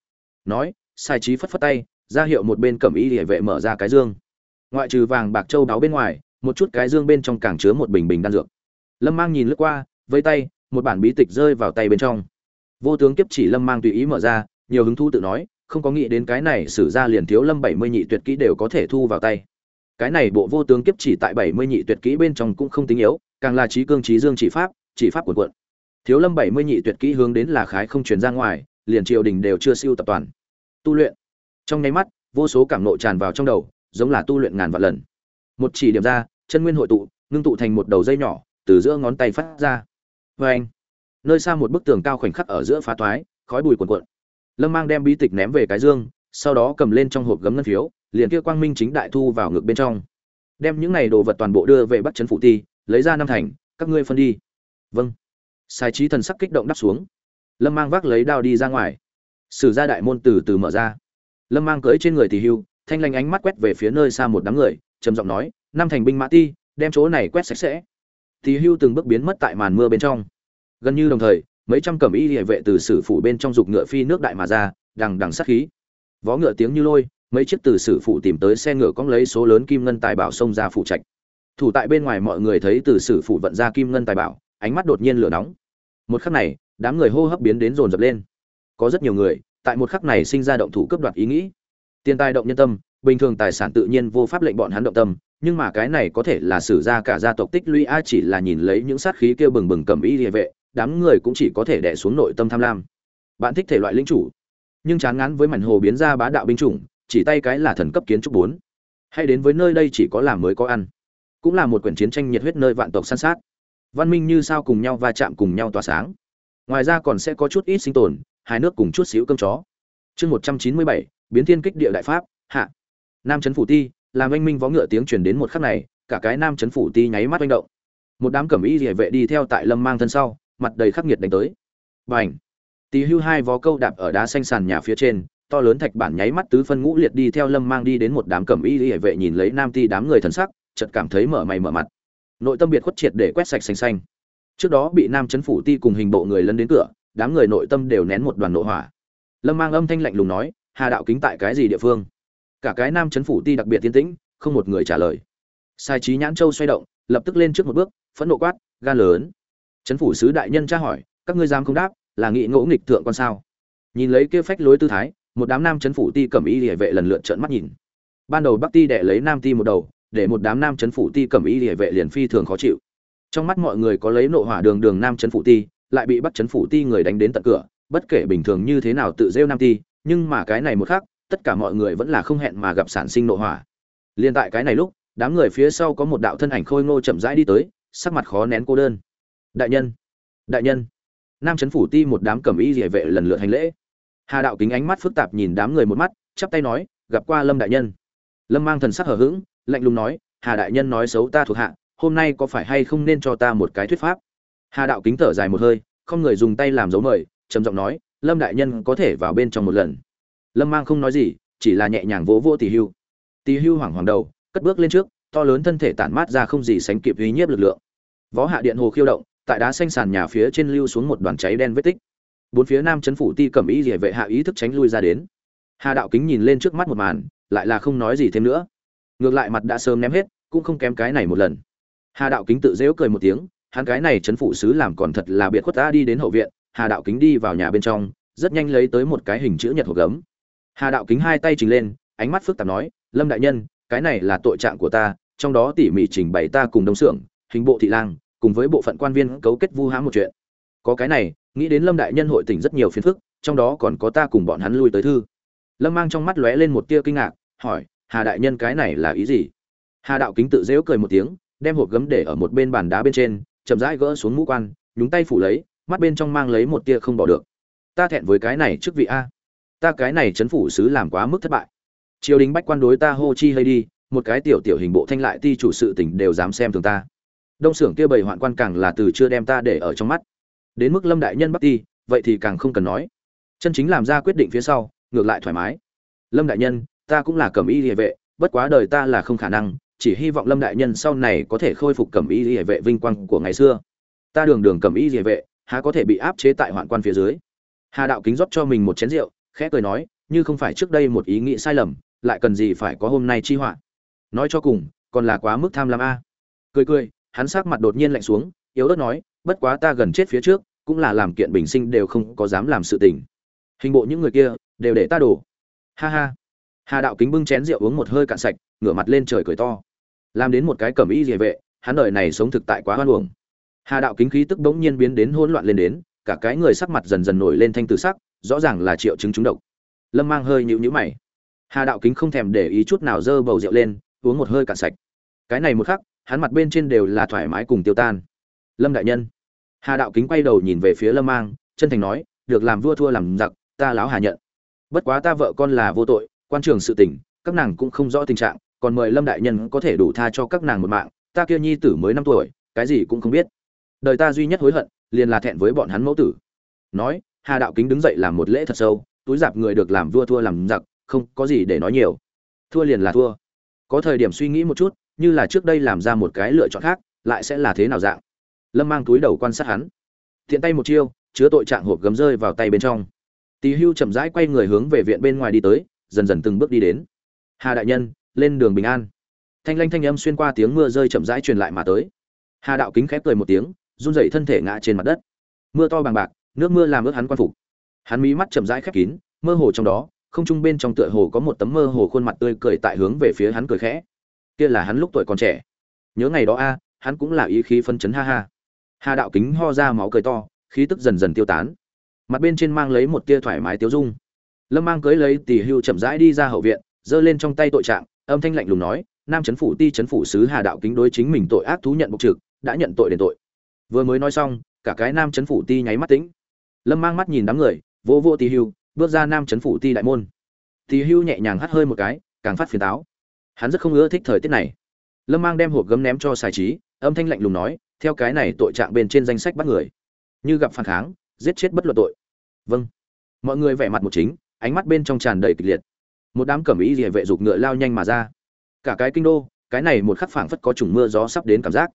Nói, sai trí phất phất tay, ra hiệu một bên cẩm y địa vệ mở ra cái dương. Ngoại trừ vàng bạc châu đáo bên ngoài, một chút cái dương bên trong càng chứa một bình bình đan dược. Lâm mang nhìn lướt qua vây tay, một bản bí tịch rơi vào tay bên trong. Vô tướng kiếp chỉ lâm mang tùy ý mở ra nhiều hứng thú tự nói, không có nghĩ đến cái này sử ra liền thiếu lâm bảy mươi nhị tuyệt kỹ đều có thể thu vào tay. Cái này bộ vô tướng kiếp chỉ tại bảy mươi nhị tuyệt kỹ bên trong cũng không tính yếu, càng là trí cương trí dương chỉ pháp chỉ pháp cuộn cuộn. Thiếu lâm bảy mươi nhị tuyệt kỹ hướng đến là khái không truyền ra ngoài, liền triều đình đều chưa siêu tập toàn. Tu luyện. Trong nháy mắt, vô số cảm nộ tràn vào trong đầu, giống là tu luyện ngàn vạn lần. Một chỉ điểm ra, chân nguyên hội tụ, ngưng tụ thành một đầu dây nhỏ, từ giữa ngón tay phát ra. Vê anh nơi xa một bức tường cao khoảnh khắc ở giữa phá toái, khói bùi cuồn cuộn lâm mang đem bí tịch ném về cái dương, sau đó cầm lên trong hộp gấm ngân phiếu, liền kia quang minh chính đại thu vào ngực bên trong. Đem những này đồ vật toàn bộ đưa về bắt trấn phụ ti, lấy ra năm thành, các ngươi phân đi. Vâng. Sai trí thần sắc kích động đắp xuống. Lâm mang vác lấy đao đi ra ngoài. Sử gia đại môn từ từ mở ra. Lâm mang cưỡi trên người thì hưu, thanh lanh ánh mắt quét về phía nơi xa một đám người, trầm giọng nói, năm thành binh mã ti, đem chỗ này quét sạch sẽ. Thì hưu từng bước biến mất tại màn mưa bên trong. Gần như đồng thời mấy trăm cẩm y địa vệ từ sử phủ bên trong dục ngựa phi nước đại mà ra, đằng đằng sát khí. Vó ngựa tiếng như lôi, mấy chiếc từ sử phủ tìm tới xe ngựa cóng lấy số lớn kim ngân tài bảo xông ra phủ trạch. Thủ tại bên ngoài mọi người thấy từ sử phủ vận ra kim ngân tài bảo, ánh mắt đột nhiên lửa nóng. Một khắc này, đám người hô hấp biến đến rồn rập lên. Có rất nhiều người, tại một khắc này sinh ra động thủ cướp đoạt ý nghĩ. Tiền tài động nhân tâm, bình thường tài sản tự nhiên vô pháp lệnh bọn hắn động tâm, nhưng mà cái này có thể là sử ra cả gia tộc tích lũy, a chỉ là nhìn lấy những sát khí kêu bừng bừng cầm ý địa vệ đám người cũng chỉ có thể đè xuống nội tâm tham lam. Bạn thích thể loại linh chủ, nhưng chán ngán với mảnh hồ biến ra bá đạo binh chủng, chỉ tay cái là thần cấp kiến trúc bốn. Hay đến với nơi đây chỉ có làm mới có ăn, cũng là một quyển chiến tranh nhiệt huyết nơi vạn tộc săn sát. Văn minh như sao cùng nhau va chạm cùng nhau tỏa sáng. Ngoài ra còn sẽ có chút ít sinh tồn, hai nước cùng chút xíu cơm chó. Chương một trăm chín mươi bảy, biến thiên kích địa đại pháp, hạ. Nam trấn phủ ti, làm anh minh vó ngựa tiếng truyền đến một khắc này, cả cái nam trấn phủ ti nháy mắt manh động. Một đám cẩm y địa vệ đi theo tại lâm mang thân sau mặt đầy khắc nghiệt đánh tới. Bành! Tì hưu hai vó câu đạp ở đá xanh sàn nhà phía trên, to lớn thạch bản nháy mắt tứ phân ngũ liệt đi theo lâm mang đi đến một đám cẩm y địa vệ nhìn lấy nam ti đám người thần sắc, chợt cảm thấy mở mày mở mặt. Nội tâm biệt khuất triệt để quét sạch xanh xanh. Trước đó bị nam chấn phủ ti cùng hình bộ người lấn đến cửa, đám người nội tâm đều nén một đoàn nội hỏa. Lâm mang âm thanh lạnh lùng nói, hà đạo kính tại cái gì địa phương? Cả cái nam chấn phủ ti đặc biệt tiến tĩnh, không một người trả lời. Sai trí nhãn châu xoay động, lập tức lên trước một bước, phẫn nộ quát, gan lớn chấn phủ sứ đại nhân tra hỏi, các ngươi dám không đáp, là nghị ngỗ nghịch thượng quan sao? Nhìn lấy kia phách lối tư thái, một đám nam chấn phủ ti cầm y lìa vệ lần lượt trợn mắt nhìn. Ban đầu bắc ti đệ lấy nam ti một đầu, để một đám nam chấn phủ ti cầm y lìa vệ liền phi thường khó chịu. Trong mắt mọi người có lấy nộ hỏa đường đường nam chấn phủ ti, lại bị Bắc chấn phủ ti người đánh đến tận cửa, bất kể bình thường như thế nào tự rêu nam ti, nhưng mà cái này một khác tất cả mọi người vẫn là không hẹn mà gặp sản sinh nộ hỏa. Liên tại cái này lúc, đám người phía sau có một đạo thân ảnh khôi ngô chậm rãi đi tới, sắc mặt khó nén cô đơn đại nhân. Đại nhân. Nam chấn phủ ti một đám cầm y địa vệ lần lượt hành lễ. Hà đạo kính ánh mắt phức tạp nhìn đám người một mắt, chắp tay nói, gặp qua lâm đại nhân. Lâm mang thần sắc hở h ữ g lạnh lùng nói, hà đại nhân nói xấu ta thuộc hạ, hôm nay có phải hay không nên cho ta một cái thuyết pháp? Hà đạo kính thở dài một hơi, không người dùng tay làm dấu mời, trầm giọng nói, lâm đại nhân có thể vào bên trong một lần. Lâm mang không nói gì, chỉ là nhẹ nhàng vỗ vỗ tỷ hưu. Tỷ hưu hoảng hoàng đầu, cất bước lên trước, to lớn thân thể tản mát ra không gì sánh kịp uy nhiếp lực lượng. Võ hạ điện hồ khiêu động tại đá xanh sàn nhà phía trên lưu xuống một đoàn cháy đen vết tích. Bốn phía nam chấn phủ ti cầm ý địa vệ hạ ý thức tránh lui ra đến. Hà đạo kính nhìn lên trước mắt một màn, lại là không nói gì thêm nữa. Ngược lại mặt đã sớm ném hết, cũng không kém cái này một lần. Hà đạo kính tự dễu cười một tiếng, hắn cái này chấn phủ sứ làm còn thật là biệt khuất ta đi đến hậu viện. Hà đạo kính đi vào nhà bên trong, rất nhanh lấy tới một cái hình chữ nhật hộp gấm. Hà đạo kính hai tay trình lên, ánh mắt phức tạp nói, lâm đại nhân, cái này là tội trạng của ta, trong đó tỉ mỉ trình bày ta cùng đông xưởng, hình bộ thị lang cùng với bộ phận quan viên cấu kết vu hãm một chuyện. Có cái này, nghĩ đến lâm đại nhân hội tỉnh rất nhiều phiền phức, trong đó còn có ta cùng bọn hắn lui tới thư. Lâm mang trong mắt lóe lên một tia kinh ngạc, hỏi, hà đại nhân cái này là ý gì? Hà đạo kính tự dễu cười một tiếng, đem hộp gấm để ở một bên bàn đá bên trên, chậm rãi gỡ xuống mũ quan, nhúng tay phủ lấy, mắt bên trong mang lấy một tia không bỏ được. Ta thẹn với cái này trước vị a. Ta cái này chấn phủ sứ làm quá mức thất bại. Triều đình bách quan đối ta hô chi hay đi, một cái tiểu tiểu hình bộ thanh lại ti chủ sự tỉnh đều dám xem thường ta đông xưởng kia bầy hoạn quan càng là từ chưa đem ta để ở trong mắt. Đến mức lâm đại nhân bắt ti vậy thì càng không cần nói. Chân chính làm ra quyết định phía sau, ngược lại thoải mái. Lâm đại nhân, ta cũng là cẩm y địa vệ, bất quá đời ta là không khả năng, chỉ hy vọng lâm đại nhân sau này có thể khôi phục cẩm y địa vệ vinh quang của ngày xưa. Ta đường đường cẩm y địa vệ, há có thể bị áp chế tại hoạn quan phía dưới. Hà đạo kính rót cho mình một chén rượu, khẽ cười nói, như không phải trước đây một ý nghĩ sai lầm, lại cần gì phải có hôm nay chi họa? Nói cho cùng, còn là quá mức tham lam a. Cười cười hắn sắc mặt đột nhiên lạnh xuống, yếu ớt nói, bất quá ta gần chết phía trước, cũng là làm kiện bình sinh đều không có dám làm sự tình. Hình bộ những người kia đều để ta đổ. Ha ha. Hà đạo kính bưng chén rượu uống một hơi cạn sạch, ngửa mặt lên trời cười to. Làm đến một cái cẩm y địa vệ, hắn đời này sống thực tại quá hoan uổng. Hà đạo kính khí tức bỗng nhiên biến đến hỗn loạn lên đến, cả cái người sắc mặt dần dần nổi lên thanh từ sắc, rõ ràng là triệu chứng trúng độc. Lâm mang hơi nhịu nhữ mày. Hà đạo kính không thèm để ý chút nào dơ bầu rượu lên, uống một hơi cạn sạch. Cái này một khắc hắn mặt bên trên đều là thoải mái cùng tiêu tan. Lâm đại nhân. Hà đạo kính quay đầu nhìn về phía lâm mang, chân thành nói, được làm vua thua làm giặc, ta láo hà nhận. Bất quá ta vợ con là vô tội, quan trường sự tình, các nàng cũng không rõ tình trạng, còn mời lâm đại nhân có thể đủ tha cho các nàng một mạng, ta kia nhi tử mới năm tuổi, cái gì cũng không biết. Đời ta duy nhất hối hận, liền là thẹn với bọn hắn mẫu tử. Nói, hà đạo kính đứng dậy làm một lễ thật sâu, túi dạp người được làm vua thua làm giặc, không có gì để nói nhiều. Thua liền là thua. Có thời điểm suy nghĩ một chút như là trước đây làm ra một cái lựa chọn khác, lại sẽ là thế nào dạng? Lâm mang túi đầu quan sát hắn. Thiện tay một chiêu, chứa tội trạng hộp gấm rơi vào tay bên trong. Tỳ hưu chậm rãi quay người hướng về viện bên ngoài đi tới, dần dần từng bước đi đến. Hà đại nhân, lên đường bình an. Thanh lanh thanh âm xuyên qua tiếng mưa rơi chậm rãi truyền lại mà tới. Hà đạo kính khép cười một tiếng, run rẩy thân thể ngã trên mặt đất. Mưa to bằng bạc, nước mưa làm ướt hắn quan phục. Hắn mí mắt chậm rãi khép kín, mơ hồ trong đó, không trung bên trong tựa hồ có một tấm mơ hồ khuôn mặt tươi cười tại hướng về phía hắn cười khẽ kia là hắn lúc tuổi còn trẻ. Nhớ ngày đó a, hắn cũng là ý khí phân chấn, ha ha. Hà đạo kính ho ra máu cười to, khí tức dần dần tiêu tán. Mặt bên trên mang lấy một tia thoải mái tiêu dung. Lâm mang cưới lấy tỷ hưu chậm rãi đi ra hậu viện, giơ lên trong tay tội trạng, âm thanh lạnh lùng nói, nam chấn phủ, ti chấn phủ sứ hà đạo kính đối chính mình tội ác thú nhận bộc trực, đã nhận tội đền tội. Vừa mới nói xong, cả cái nam chấn phủ ti nháy mắt tĩnh. Lâm mang mắt nhìn đám người vô vô tỷ hưu, bước ra nam chấn phủ ti đại môn. Tỷ hưu nhẹ nhàng hắt hơi một cái, càng phát phiền táo hắn rất không ưa thích thời tiết này. Lâm mang đem hộp gấm ném cho xài trí, âm thanh lạnh lùng nói, theo cái này tội trạng bên trên danh sách bắt người. Như gặp phản kháng, giết chết bất luận tội. Vâng. Mọi người vẻ mặt một chính, ánh mắt bên trong tràn đầy kịch liệt. Một đám cẩm ý địa vệ dục ngựa lao nhanh mà ra. Cả cái kinh đô, cái này một khắc phảng phất có chủng mưa gió sắp đến cảm giác.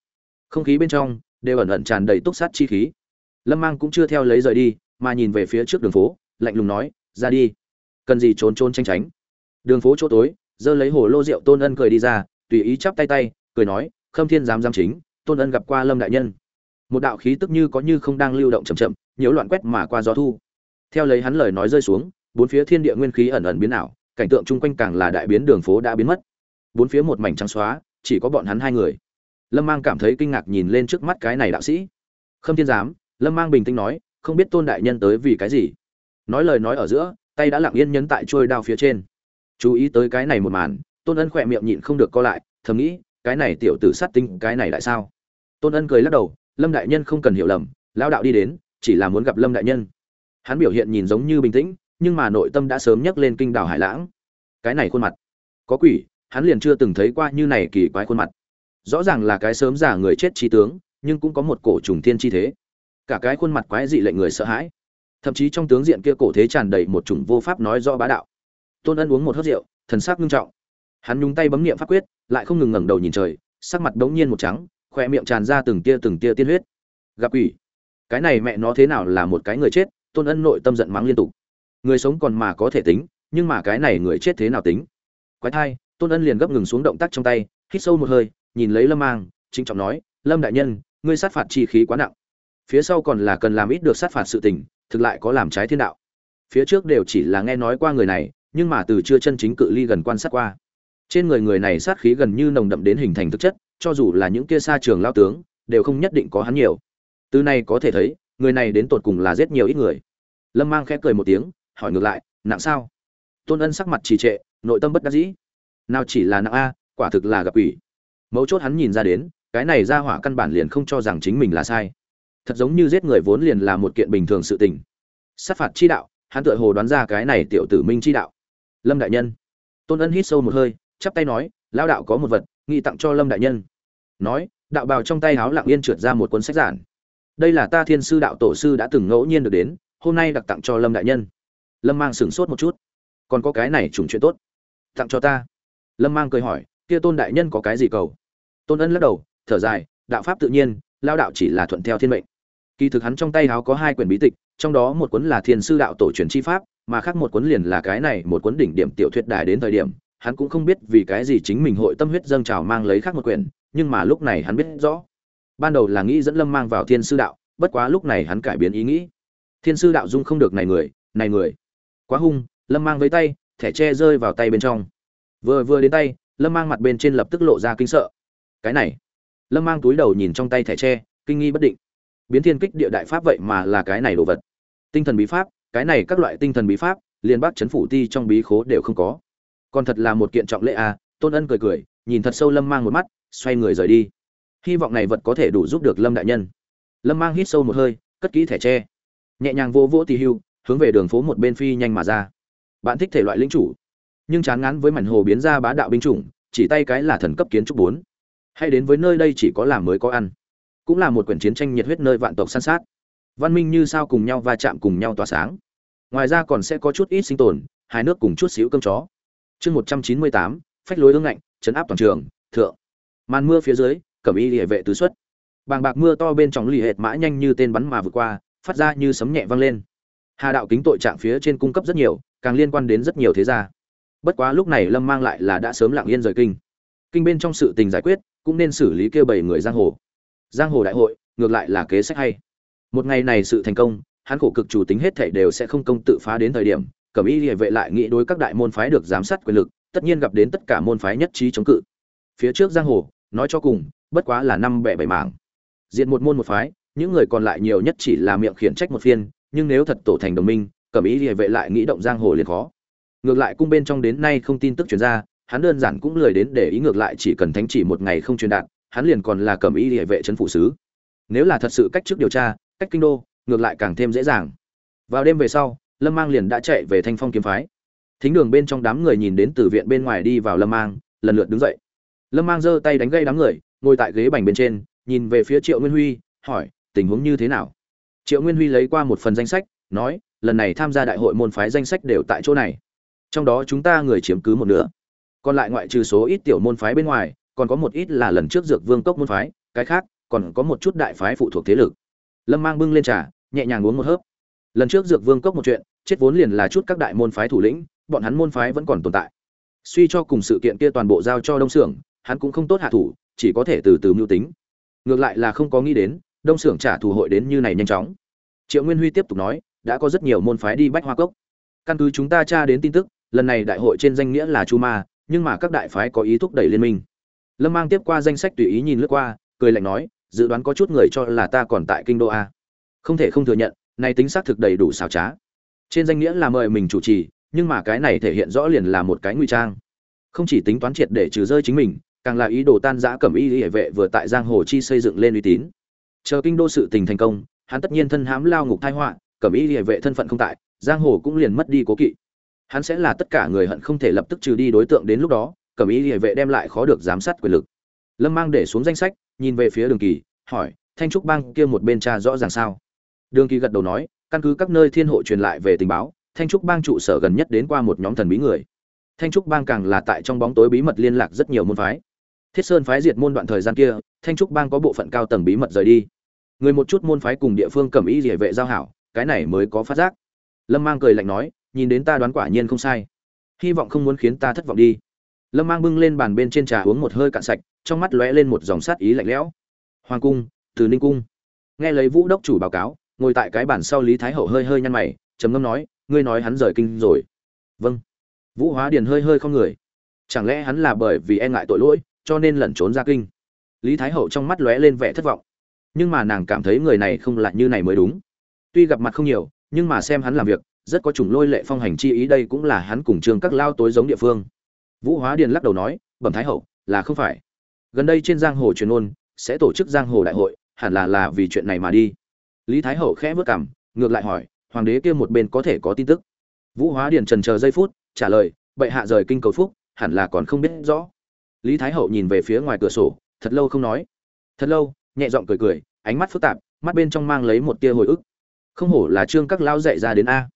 Không khí bên trong đều ẩn ẩn tràn đầy túc sát chi khí. Lâm mang cũng chưa theo lấy rời đi, mà nhìn về phía trước đường phố, lạnh lùng nói, ra đi. Cần gì trốn trốn tranh tránh. Đường phố chỗ tối giơ lấy hồ lô rượu tôn ân cười đi ra, tùy ý chắp tay tay, cười nói, khâm thiên giám giám chính, tôn ân gặp qua lâm đại nhân. Một đạo khí tức như có như không đang lưu động chậm chậm, nhiễu loạn quét mà qua gió thu. Theo lấy hắn lời nói rơi xuống, bốn phía thiên địa nguyên khí ẩn ẩn biến ảo, cảnh tượng chung quanh càng là đại biến đường phố đã biến mất. Bốn phía một mảnh trắng xóa, chỉ có bọn hắn hai người. Lâm mang cảm thấy kinh ngạc nhìn lên trước mắt cái này đạo sĩ. Khâm thiên giám lâm mang bình tĩnh nói, không biết tôn đại nhân tới vì cái gì? Nói lời nói ở giữa, tay đã lặng yên nhấn tại trôi đao phía trên chú ý tới cái này một màn, tôn ân khỏe miệng nhịn không được co lại, thầm nghĩ, cái này tiểu tử sát tinh, cái này lại sao? Tôn ân cười lắc đầu, lâm đại nhân không cần hiểu lầm lao đạo đi đến, chỉ là muốn gặp lâm đại nhân. Hắn biểu hiện nhìn giống như bình tĩnh, nhưng mà nội tâm đã sớm nhấc lên kinh đảo hải lãng. Cái này khuôn mặt, có quỷ, hắn liền chưa từng thấy qua như này kỳ quái khuôn mặt. Rõ ràng là cái sớm già người chết trí tướng, nhưng cũng có một cổ trùng thiên chi thế. Cả cái khuôn mặt quái dị lệnh người sợ hãi. Thậm chí trong tướng diện kia cổ thế tràn đầy một chủng vô pháp nói rõ bá đạo tôn ân uống một hớt rượu, thần sắc nghiêm trọng. Hắn nhúng tay bấm nghiệm pháp quyết, lại không ngừng ngẩng đầu nhìn trời, sắc mặt đống nhiên một trắng khoe miệng tràn ra từng tia từng tia tiên huyết. Gặp quỷ. Cái này mẹ nó thế nào là một cái người chết, tôn ân nội tâm giận mắng liên tục. Người sống còn mà có thể tính, nhưng mà cái này người chết thế nào tính? Quái thai, tôn ân liền gấp ngừng xuống động tác trong tay, hít sâu một hơi, nhìn lấy lâm mang trinh trọng nói, lâm đại nhân, ngươi sát phạt chi khí quá nặng. Phía sau còn là cần làm ít được sát phạt sự tình, thực lại có làm trái thiên đạo. Phía trước đều chỉ là nghe nói qua người này nhưng mà từ chưa chân chính cự ly gần quan sát qua. Trên người người này sát khí gần như nồng đậm đến hình thành thực chất, cho dù là những kia xa trường lao tướng, đều không nhất định có hắn nhiều. Từ này có thể thấy, người này đến tột cùng là giết nhiều ít người. Lâm mang khẽ cười một tiếng, hỏi ngược lại, nặng sao? Tôn ân sắc mặt trì trệ, nội tâm bất đắc dĩ. Nào chỉ là nặng a, quả thực là gặp ủy mấu chốt hắn nhìn ra đến, cái này ra hỏa căn bản liền không cho rằng chính mình là sai. Thật giống như giết người vốn liền là một kiện bình thường sự tình. Sát phạt chi đạo, hắn tựa hồ đoán ra cái này tiểu tử minh chi đạo lâm đại nhân. Tôn ân hít sâu một hơi, chắp tay nói lao đạo có một vật nghị tặng cho lâm đại nhân. Nói, đạo bào trong tay háo lặng yên trượt ra một cuốn sách giản. Đây là ta thiên sư đạo tổ sư đã từng ngẫu nhiên được đến, hôm nay đặc tặng cho lâm đại nhân. Lâm mang sửng sốt một chút. Còn có cái này trùng chuyện tốt, tặng cho ta. Lâm mang cười hỏi, kia tôn đại nhân có cái gì cầu? Tôn ân lắc đầu, thở dài, đạo pháp tự nhiên lao đạo chỉ là thuận theo thiên mệnh. Kỳ thực hắn trong tay háo có hai quyển bí tịch, trong đó một cuốn là thiên sư đạo tổ truyền chi pháp mà khác một cuốn liền là cái này, một cuốn đỉnh điểm tiểu thuyết đài đến thời điểm, hắn cũng không biết vì cái gì chính mình hội tâm huyết dâng trào mang lấy khác một quyển, nhưng mà lúc này hắn biết rõ. Ban đầu là nghĩ dẫn lâm mang vào thiên sư đạo, bất quá lúc này hắn cải biến ý nghĩ. Thiên sư đạo dung không được này người này người. Quá hung, lâm mang với tay, thẻ tre rơi vào tay bên trong. Vừa vừa đến tay, lâm mang mặt bên trên lập tức lộ ra kinh sợ. Cái này. Lâm mang túi đầu nhìn trong tay thẻ tre, kinh nghi bất định. Biến thiên kích địa đại pháp vậy mà là cái này đồ vật. Tinh thần bí pháp cái này các loại tinh thần bí pháp liên bác chấn phủ ti trong bí khố đều không có. Còn thật là một kiện trọng lệ à tôn ân cười cười, nhìn thật sâu lâm mang một mắt, xoay người rời đi. Hy vọng này vật có thể đủ giúp được lâm đại nhân. Lâm mang hít sâu một hơi, cất kỹ thẻ tre. Nhẹ nhàng vô vỗ tì hưu, hướng về đường phố một bên phi nhanh mà ra. Bạn thích thể loại lính chủ. Nhưng chán ngán với mảnh hồ biến ra bá đạo binh chủng, chỉ tay cái là thần cấp kiến trúc bốn. Hay đến với nơi đây chỉ có làm mới có ăn. Cũng là một quyển chiến tranh nhiệt huyết nơi vạn tộc san sát văn minh như sao cùng nhau va chạm cùng nhau tỏa sáng. Ngoài ra còn sẽ có chút ít sinh tồn hai nước cùng chút xíu cơm chó. Chương một trăm chín mươi tám, phách lối ương ngạnh, chấn áp toàn trường, thượng. Màn mưa phía dưới, cẩm y địa vệ tứ xuất. Bàng bạc mưa to bên trong lì hệt mã nhanh như tên bắn mà vượt qua, phát ra như sấm nhẹ vang lên. Hà đạo kính tội trạng phía trên cung cấp rất nhiều, càng liên quan đến rất nhiều thế gia. Bất quá lúc này lâm mang lại là đã sớm lặng yên rời kinh. Kinh bên trong sự tình giải quyết, cũng nên xử lý kêu bảy người giang hồ. Giang hồ đại hội, ngược lại là kế sách hay một ngày này sự thành công, hắn khổ cực chủ tính hết thảy đều sẽ không công tự phá đến thời điểm cẩm y địa vệ lại nghĩ đối các đại môn phái được giám sát quyền lực, tất nhiên gặp đến tất cả môn phái nhất trí chống cự. Phía trước giang hồ, nói cho cùng, bất quá là năm bẻ bảy mảng. Diện một môn một phái, những người còn lại nhiều nhất chỉ là miệng khiển trách một phiên, nhưng nếu thật tổ thành đồng minh cẩm ý địa vệ lại nghĩ động giang hồ liền khó. Ngược lại cung bên trong đến nay không tin tức truyền ra, hắn đơn giản cũng lười đến để ý ngược lại chỉ cần thánh chỉ một ngày không truyền đạt, hắn liền còn là cẩm ý địa vệ trấn phủ sứ. Nếu là thật sự cách trước điều tra cách kinh đô, ngược lại càng thêm dễ dàng. Vào đêm về sau, lâm mang liền đã chạy về thanh phong kiếm phái. Thính đường bên trong đám người nhìn đến từ viện bên ngoài đi vào lâm mang, lần lượt đứng dậy. Lâm mang giơ tay đánh gây đám người, ngồi tại ghế bành bên trên, nhìn về phía triệu nguyên huy, hỏi, tình huống như thế nào? Triệu nguyên huy lấy qua một phần danh sách, nói, lần này tham gia đại hội môn phái danh sách đều tại chỗ này. Trong đó chúng ta người chiếm cứ một nửa. Còn lại ngoại trừ số ít tiểu môn phái bên ngoài, còn có một ít là lần trước dược vương cốc môn phái, cái khác còn có một chút đại phái phụ thuộc thế lực lâm mang bưng lên trà, nhẹ nhàng uống một hớp. Lần trước dược vương cốc một chuyện, chết vốn liền là chút các đại môn phái thủ lĩnh, bọn hắn môn phái vẫn còn tồn tại. Suy cho cùng sự kiện kia toàn bộ giao cho đông xưởng hắn cũng không tốt hạ thủ, chỉ có thể từ từ mưu tính. Ngược lại là không có nghĩ đến, đông xưởng trả thù hội đến như này nhanh chóng. Triệu nguyên huy tiếp tục nói, đã có rất nhiều môn phái đi bách hoa cốc. Căn cứ chúng ta tra đến tin tức, lần này đại hội trên danh nghĩa là chu ma, nhưng mà các đại phái có ý thúc đẩy liên minh. Lâm mang tiếp qua danh sách tùy ý nhìn lướt qua, cười lạnh nói dự đoán có chút người cho là ta còn tại kinh đô a. Không thể không thừa nhận, này tính xác thực đầy đủ xảo trá. Trên danh nghĩa là mời mình chủ trì, nhưng mà cái này thể hiện rõ liền là một cái nguy trang. Không chỉ tính toán triệt để trừ rơi chính mình, càng là ý đồ tan giã cẩm y hệ vệ vừa tại giang hồ chi xây dựng lên uy tín. Chờ kinh đô sự tình thành công, hắn tất nhiên thân hám lao ngục thai họa, cẩm y hệ vệ thân phận không tại, giang hồ cũng liền mất đi cố kỵ. Hắn sẽ là tất cả người hận không thể lập tức trừ đi đối tượng đến lúc đó, cẩm y hệ vệ đem lại khó được giám sát quyền lực. Lâm mang để xuống danh sách nhìn về phía đường kỳ, hỏi, thanh trúc bang kia một bên cha rõ ràng sao? Đường kỳ gật đầu nói, căn cứ các nơi thiên hộ truyền lại về tình báo, thanh trúc bang trụ sở gần nhất đến qua một nhóm thần bí người. Thanh trúc bang càng là tại trong bóng tối bí mật liên lạc rất nhiều môn phái. Thiết sơn phái diệt môn đoạn thời gian kia, thanh trúc bang có bộ phận cao tầng bí mật rời đi. Người một chút môn phái cùng địa phương cầm ý địa vệ giao hảo, cái này mới có phát giác. Lâm mang cười lạnh nói, nhìn đến ta đoán quả nhiên không sai. Hy vọng không muốn khiến ta thất vọng đi lâm mang bưng lên bàn bên trên trà uống một hơi cạn sạch, trong mắt lóe lên một dòng sát ý lạnh lẽo. Hoàng cung, từ ninh cung. Nghe lấy vũ đốc chủ báo cáo, ngồi tại cái bản sau lý thái hậu hơi hơi nhăn mày, trầm ngâm nói, ngươi nói hắn rời kinh rồi. Vâng. Vũ hóa điền hơi hơi không người. Chẳng lẽ hắn là bởi vì e ngại tội lỗi, cho nên lẩn trốn ra kinh? Lý thái hậu trong mắt lóe lên vẻ thất vọng. Nhưng mà nàng cảm thấy người này không lại như này mới đúng. Tuy gặp mặt không nhiều, nhưng mà xem hắn làm việc, rất có chủng lôi lệ phong hành chi ý đây cũng là hắn cùng trường các lao tối giống địa phương vũ hóa điền lắc đầu nói, bẩm thái hậu, là không phải. Gần đây trên giang hồ truyền ôn sẽ tổ chức giang hồ đại hội, hẳn là là vì chuyện này mà đi. Lý thái hậu khẽ vớt cảm ngược lại hỏi, hoàng đế kia một bên có thể có tin tức? Vũ hóa điền trần chờ giây phút, trả lời, bệ hạ rời kinh cầu phúc, hẳn là còn không biết rõ. Lý thái hậu nhìn về phía ngoài cửa sổ, thật lâu không nói. Thật lâu, nhẹ giọng cười cười, ánh mắt phức tạp, mắt bên trong mang lấy một tia hồi ức. Không hổ là trương các lão dạy ra đến a.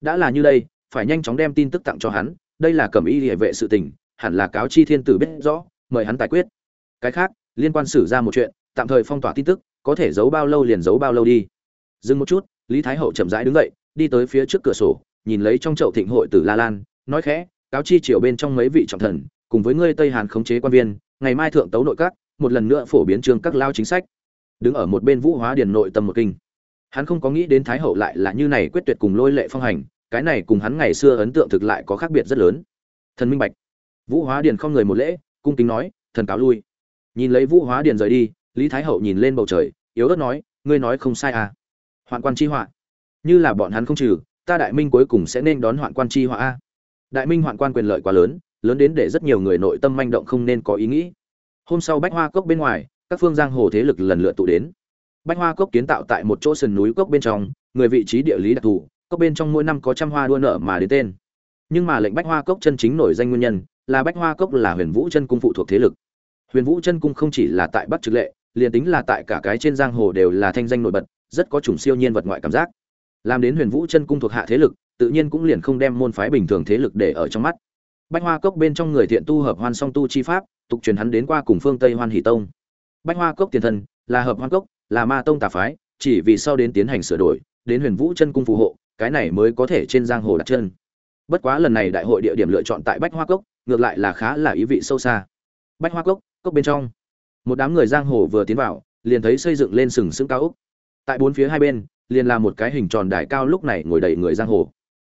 Đã là như đây, phải nhanh chóng đem tin tức tặng cho hắn đây là cẩm y địa vệ sự tình hẳn là cáo chi thiên tử biết rõ mời hắn tài quyết. Cái khác liên quan xử ra một chuyện tạm thời phong tỏa tin tức có thể giấu bao lâu liền giấu bao lâu đi. Dừng một chút lý thái hậu chậm rãi đứng dậy đi tới phía trước cửa sổ nhìn lấy trong chậu thịnh hội tử la lan nói khẽ cáo chi triều bên trong mấy vị trọng thần cùng với ngươi tây hàn khống chế quan viên ngày mai thượng tấu nội các một lần nữa phổ biến trương các lao chính sách. Đứng ở một bên vũ hóa điền nội tâm một kinh. Hắn không có nghĩ đến thái hậu lại là như này quyết tuyệt cùng lôi lệ phong hành cái này cùng hắn ngày xưa ấn tượng thực lại có khác biệt rất lớn. Thần minh bạch. Vũ hóa điền không người một lễ, cung kính nói, thần cáo lui. Nhìn lấy vũ hóa điền rời đi, lý thái hậu nhìn lên bầu trời, yếu ớt nói, ngươi nói không sai à. Hoạn quan chi họa. Như là bọn hắn không trừ, ta đại minh cuối cùng sẽ nên đón hoạn quan chi họa a. Đại minh hoạn quan quyền lợi quá lớn lớn đến để rất nhiều người nội tâm manh động không nên có ý nghĩ. Hôm sau bách hoa cốc bên ngoài, các phương giang hồ thế lực lần lượt tụ đến. Bách hoa cốc kiến tạo tại một chỗ sườn núi cốc bên trong, người vị trí địa lý đặc thù cốc bên trong mỗi năm có trăm hoa đua nợ mà đến tên. Nhưng mà lệnh bách hoa cốc chân chính nổi danh nguyên nhân là bách hoa cốc là huyền vũ chân cung phụ thuộc thế lực. Huyền vũ chân cung không chỉ là tại bắc trực lệ, liền tính là tại cả cái trên giang hồ đều là thanh danh nổi bật, rất có chủng siêu nhiên vật ngoại cảm giác. Làm đến huyền vũ chân cung thuộc hạ thế lực, tự nhiên cũng liền không đem môn phái bình thường thế lực để ở trong mắt. Bách hoa cốc bên trong người thiện tu hợp hoan song tu chi pháp, tục truyền hắn đến qua cùng phương tây hoan hỷ tông. Bách hoa cốc tiền thân là hợp hoan cốc, là ma tông tà phái, chỉ vì sau đến tiến hành sửa đổi, đến huyền vũ chân cung phù hộ cái này mới có thể trên giang hồ đặt chân. Bất quá lần này đại hội địa điểm lựa chọn tại bách hoa cốc, ngược lại là khá là ý vị sâu xa. Bách hoa cốc cốc bên trong. Một đám người giang hồ vừa tiến vào, liền thấy xây dựng lên sừng sững cao ốc. Tại bốn phía hai bên, liền là một cái hình tròn đài cao lúc này ngồi đầy người giang hồ.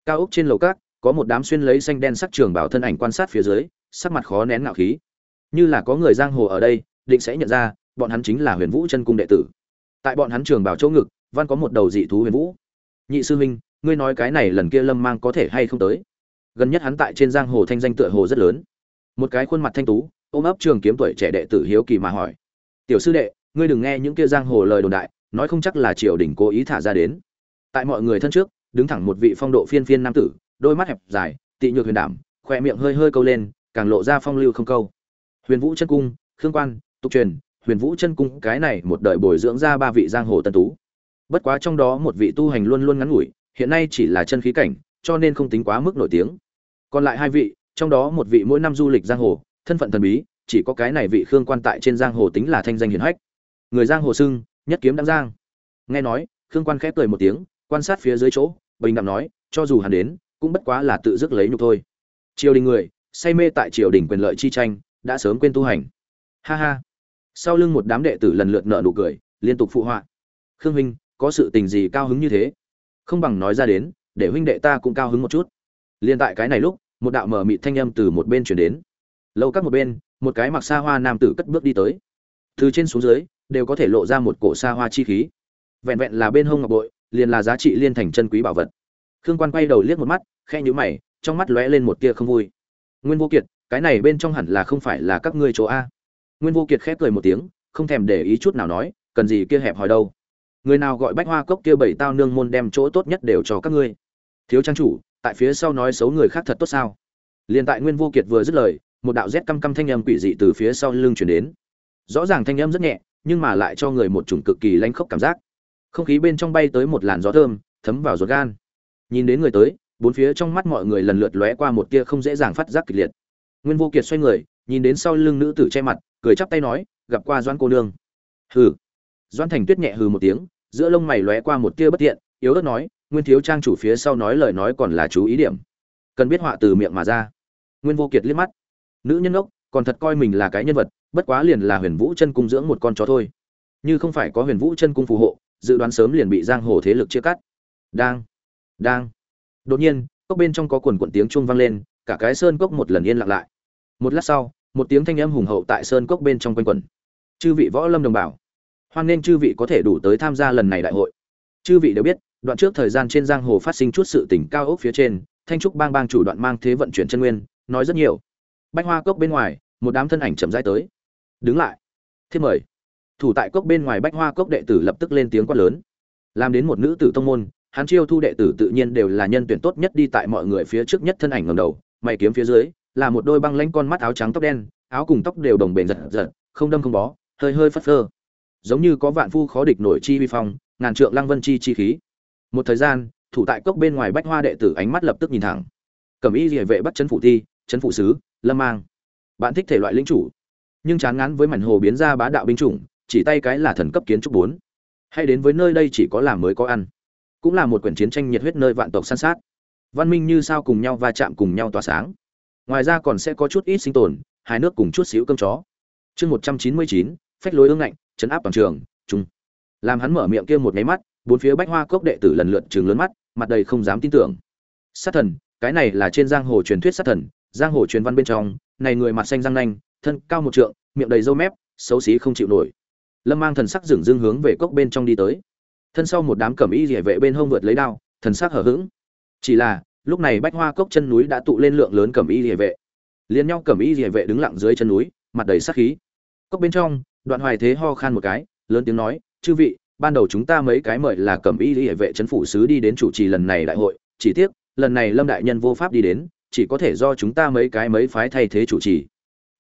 Cao ốc trên lầu cát có một đám xuyên lấy xanh đen sắc trường bảo thân ảnh quan sát phía dưới, sắc mặt khó nén ngạo khí. Như là có người giang hồ ở đây, định sẽ nhận ra, bọn hắn chính là huyền vũ chân cung đệ tử. Tại bọn hắn trường bảo chỗ ngực, văn có một đầu dị thú huyền vũ nhị sư huynh, ngươi nói cái này lần kia lâm mang có thể hay không tới? Gần nhất hắn tại trên giang hồ thanh danh tựa hồ rất lớn. Một cái khuôn mặt thanh tú, ôm ấp trường kiếm tuổi trẻ đệ tử hiếu kỳ mà hỏi, tiểu sư đệ, ngươi đừng nghe những kia giang hồ lời đồn đại, nói không chắc là triều đình cố ý thả ra đến. Tại mọi người thân trước, đứng thẳng một vị phong độ phiên phiên nam tử, đôi mắt hẹp dài, tị nhược huyền đảm khoe miệng hơi hơi câu lên, càng lộ ra phong lưu không câu. Huyền vũ chân cung, khương quan, tục truyền, huyền vũ chân cung, cái này một đời bồi dưỡng ra ba vị giang hồ tân tú bất quá trong đó một vị tu hành luôn luôn ngắn ngủi, hiện nay chỉ là chân khí cảnh, cho nên không tính quá mức nổi tiếng. Còn lại hai vị, trong đó một vị mỗi năm du lịch giang hồ, thân phận thần bí, chỉ có cái này vị khương quan tại trên giang hồ tính là thanh danh hiển hách. Người giang hồ sưng nhất kiếm đăng giang. Nghe nói, khương quan khép cười một tiếng, quan sát phía dưới chỗ, bình đẳng nói, cho dù hắn đến, cũng bất quá là tự dứt lấy nhục thôi. Triều đình người, say mê tại triều đình quyền lợi chi tranh, đã sớm quên tu hành. Ha ha. Sau lưng một đám đệ tử lần lượt nợ nụ cười, liên tục phụ họa. Khương huynh có sự tình gì cao hứng như thế? Không bằng nói ra đến, để huynh đệ ta cũng cao hứng một chút. Liên tại cái này lúc, một đạo mở mịt thanh âm từ một bên chuyển đến. Lâu các một bên, một cái mặc xa hoa nam tử cất bước đi tới. Từ trên xuống dưới, đều có thể lộ ra một cổ xa hoa chi khí. Vẹn vẹn là bên hông ngọc bội, liền là giá trị liên thành chân quý bảo vật. Khương quan quay đầu liếc một mắt khe nhíu mày, trong mắt lóe lên một tia không vui. Nguyên vô kiệt, cái này bên trong hẳn là không phải là các ngươi chỗ a. Nguyên vô kiệt khép cười một tiếng, không thèm để ý chút nào nói, cần gì kia hẹp hòi đâu người nào gọi bách hoa cốc kia bảy tao nương môn đem chỗ tốt nhất đều cho các ngươi. Thiếu trang chủ, tại phía sau nói xấu người khác thật tốt sao? Liền tại nguyên vô kiệt vừa dứt lời, một đạo rét căm căm thanh âm quỷ dị từ phía sau lưng chuyển đến. Rõ ràng thanh âm rất nhẹ, nhưng mà lại cho người một chủng cực kỳ lanh khốc cảm giác. Không khí bên trong bay tới một làn gió thơm, thấm vào ruột gan. Nhìn đến người tới, bốn phía trong mắt mọi người lần lượt lóe qua một tia không dễ dàng phát giác kịch liệt. Nguyên vô kiệt xoay người, nhìn đến sau lưng nữ tử che mặt, cười chắp tay nói, gặp qua doan cô nương. Hừ. Doan thành tuyết nhẹ hừ một tiếng giữa lông mày lóe qua một tia bất tiện, yếu ớt nói, nguyên thiếu trang chủ phía sau nói lời nói còn là chú ý điểm. Cần biết họa từ miệng mà ra. Nguyên vô kiệt liếc mắt. Nữ nhân ốc còn thật coi mình là cái nhân vật, bất quá liền là huyền vũ chân cung dưỡng một con chó thôi. Như không phải có huyền vũ chân cung phù hộ, dự đoán sớm liền bị giang hồ thế lực chia cắt. Đang đang. Đột nhiên, cốc bên trong có quần quần tiếng chuông vang lên, cả cái sơn cốc một lần yên lặng lại. Một lát sau, một tiếng thanh âm hùng hậu tại sơn cốc bên trong quanh quẩn. Chư vị võ lâm đồng bảo hoan nên chư vị có thể đủ tới tham gia lần này đại hội. Chư vị đều biết, đoạn trước thời gian trên giang hồ phát sinh chút sự tỉnh cao ốc phía trên, thanh trúc bang bang chủ đoạn mang thế vận chuyển chân nguyên, nói rất nhiều. Bách hoa cốc bên ngoài, một đám thân ảnh chậm rãi tới. Đứng lại. Thiết mời. Thủ tại cốc bên ngoài bách hoa cốc đệ tử lập tức lên tiếng quát lớn. Làm đến một nữ tử tông môn, hắn chiêu thu đệ tử tự nhiên đều là nhân tuyển tốt nhất đi tại mọi người phía trước nhất thân ảnh ngầm đầu, mày kiếm phía dưới, là một đôi băng lãnh con mắt áo trắng tóc đen, áo cùng tóc đều đồng bền giật giật, không đâm không bó, hơi hơi phất phơ giống như có vạn phu khó địch nổi chi vi phong, ngàn trượng lăng vân chi chi khí. Một thời gian, thủ tại cốc bên ngoài bách hoa đệ tử ánh mắt lập tức nhìn thẳng. Cẩm y địa vệ bắt chân phủ thi chân phụ sứ, lâm mang. Bạn thích thể loại linh chủ, nhưng chán ngán với mảnh hồ biến ra bá đạo binh chủng, chỉ tay cái là thần cấp kiến trúc bốn. Hay đến với nơi đây chỉ có làm mới có ăn. Cũng là một quyển chiến tranh nhiệt huyết nơi vạn tộc săn sát. Văn minh như sao cùng nhau va chạm cùng nhau tỏa sáng. Ngoài ra còn sẽ có chút ít sinh tồn hai nước cùng chút xíu cơm chó. Chương một trăm chín mươi chín, phách lối ương ngạnh chấn áp toàn trường, chung. Làm hắn mở miệng kia một nháy mắt, bốn phía bách hoa cốc đệ tử lần lượt chừng lớn mắt, mặt đầy không dám tin tưởng. Sát thần, cái này là trên giang hồ truyền thuyết sát thần, giang hồ truyền văn bên trong, này người mặt xanh răng nanh, thân cao một trượng, miệng đầy râu mép, xấu xí không chịu nổi. Lâm mang thần sắc dửng dưng hướng về cốc bên trong đi tới. Thân sau một đám cẩm y rỉa vệ bên hông vượt lấy đao, thần sắc hở h ữ g chỉ là, lúc này bách hoa cốc chân núi đã tụ lên lượng lớn cẩm y rỉa vệ. Liền nhau cẩm y rỉa vệ đứng lặng dưới chân núi, mặt đầy sắc khí. Cốc bên trong đoạn hoài thế ho khan một cái, lớn tiếng nói, chư vị, ban đầu chúng ta mấy cái mời là cẩm y rỉa vệ chấn phủ sứ đi đến chủ trì lần này đại hội, chỉ tiếc, lần này lâm đại nhân vô pháp đi đến, chỉ có thể do chúng ta mấy cái mấy phái thay thế chủ trì.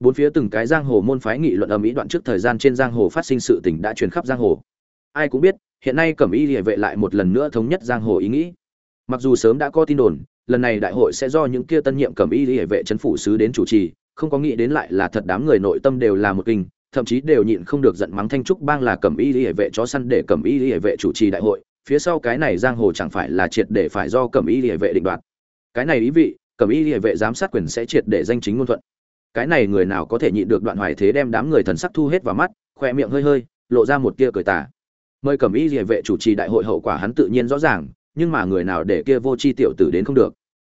Bốn phía từng cái giang hồ môn phái nghị luận ở mỹ đoạn trước thời gian trên giang hồ phát sinh sự tình đã truyền khắp giang hồ. Ai cũng biết, hiện nay cẩm y địa vệ lại một lần nữa thống nhất giang hồ ý nghĩ. Mặc dù sớm đã có tin đồn, lần này đại hội sẽ do những kia tân nhiệm cẩm y địa vệ chấn phủ sứ đến chủ trì, không có nghĩ đến lại là thật đám người nội tâm đều là một kinh thậm chí đều nhịn không được giận mắng thanh trúc bang là cẩm y địa vệ chó săn để cẩm y địa vệ chủ trì đại hội, phía sau cái này giang hồ chẳng phải là triệt để phải do cẩm y địa vệ định đoạt. Cái này ý vị cẩm y địa vệ giám sát quyền sẽ triệt để danh chính ngôn thuận. Cái này người nào có thể nhịn được đoạn hoài thế đem đám người thần sắc thu hết vào mắt, khoe miệng hơi hơi, lộ ra một tia cười tà. Mời cẩm y địa vệ chủ trì đại hội hậu quả hắn tự nhiên rõ ràng, nhưng mà người nào để kia vô chi tiểu tử đến không được.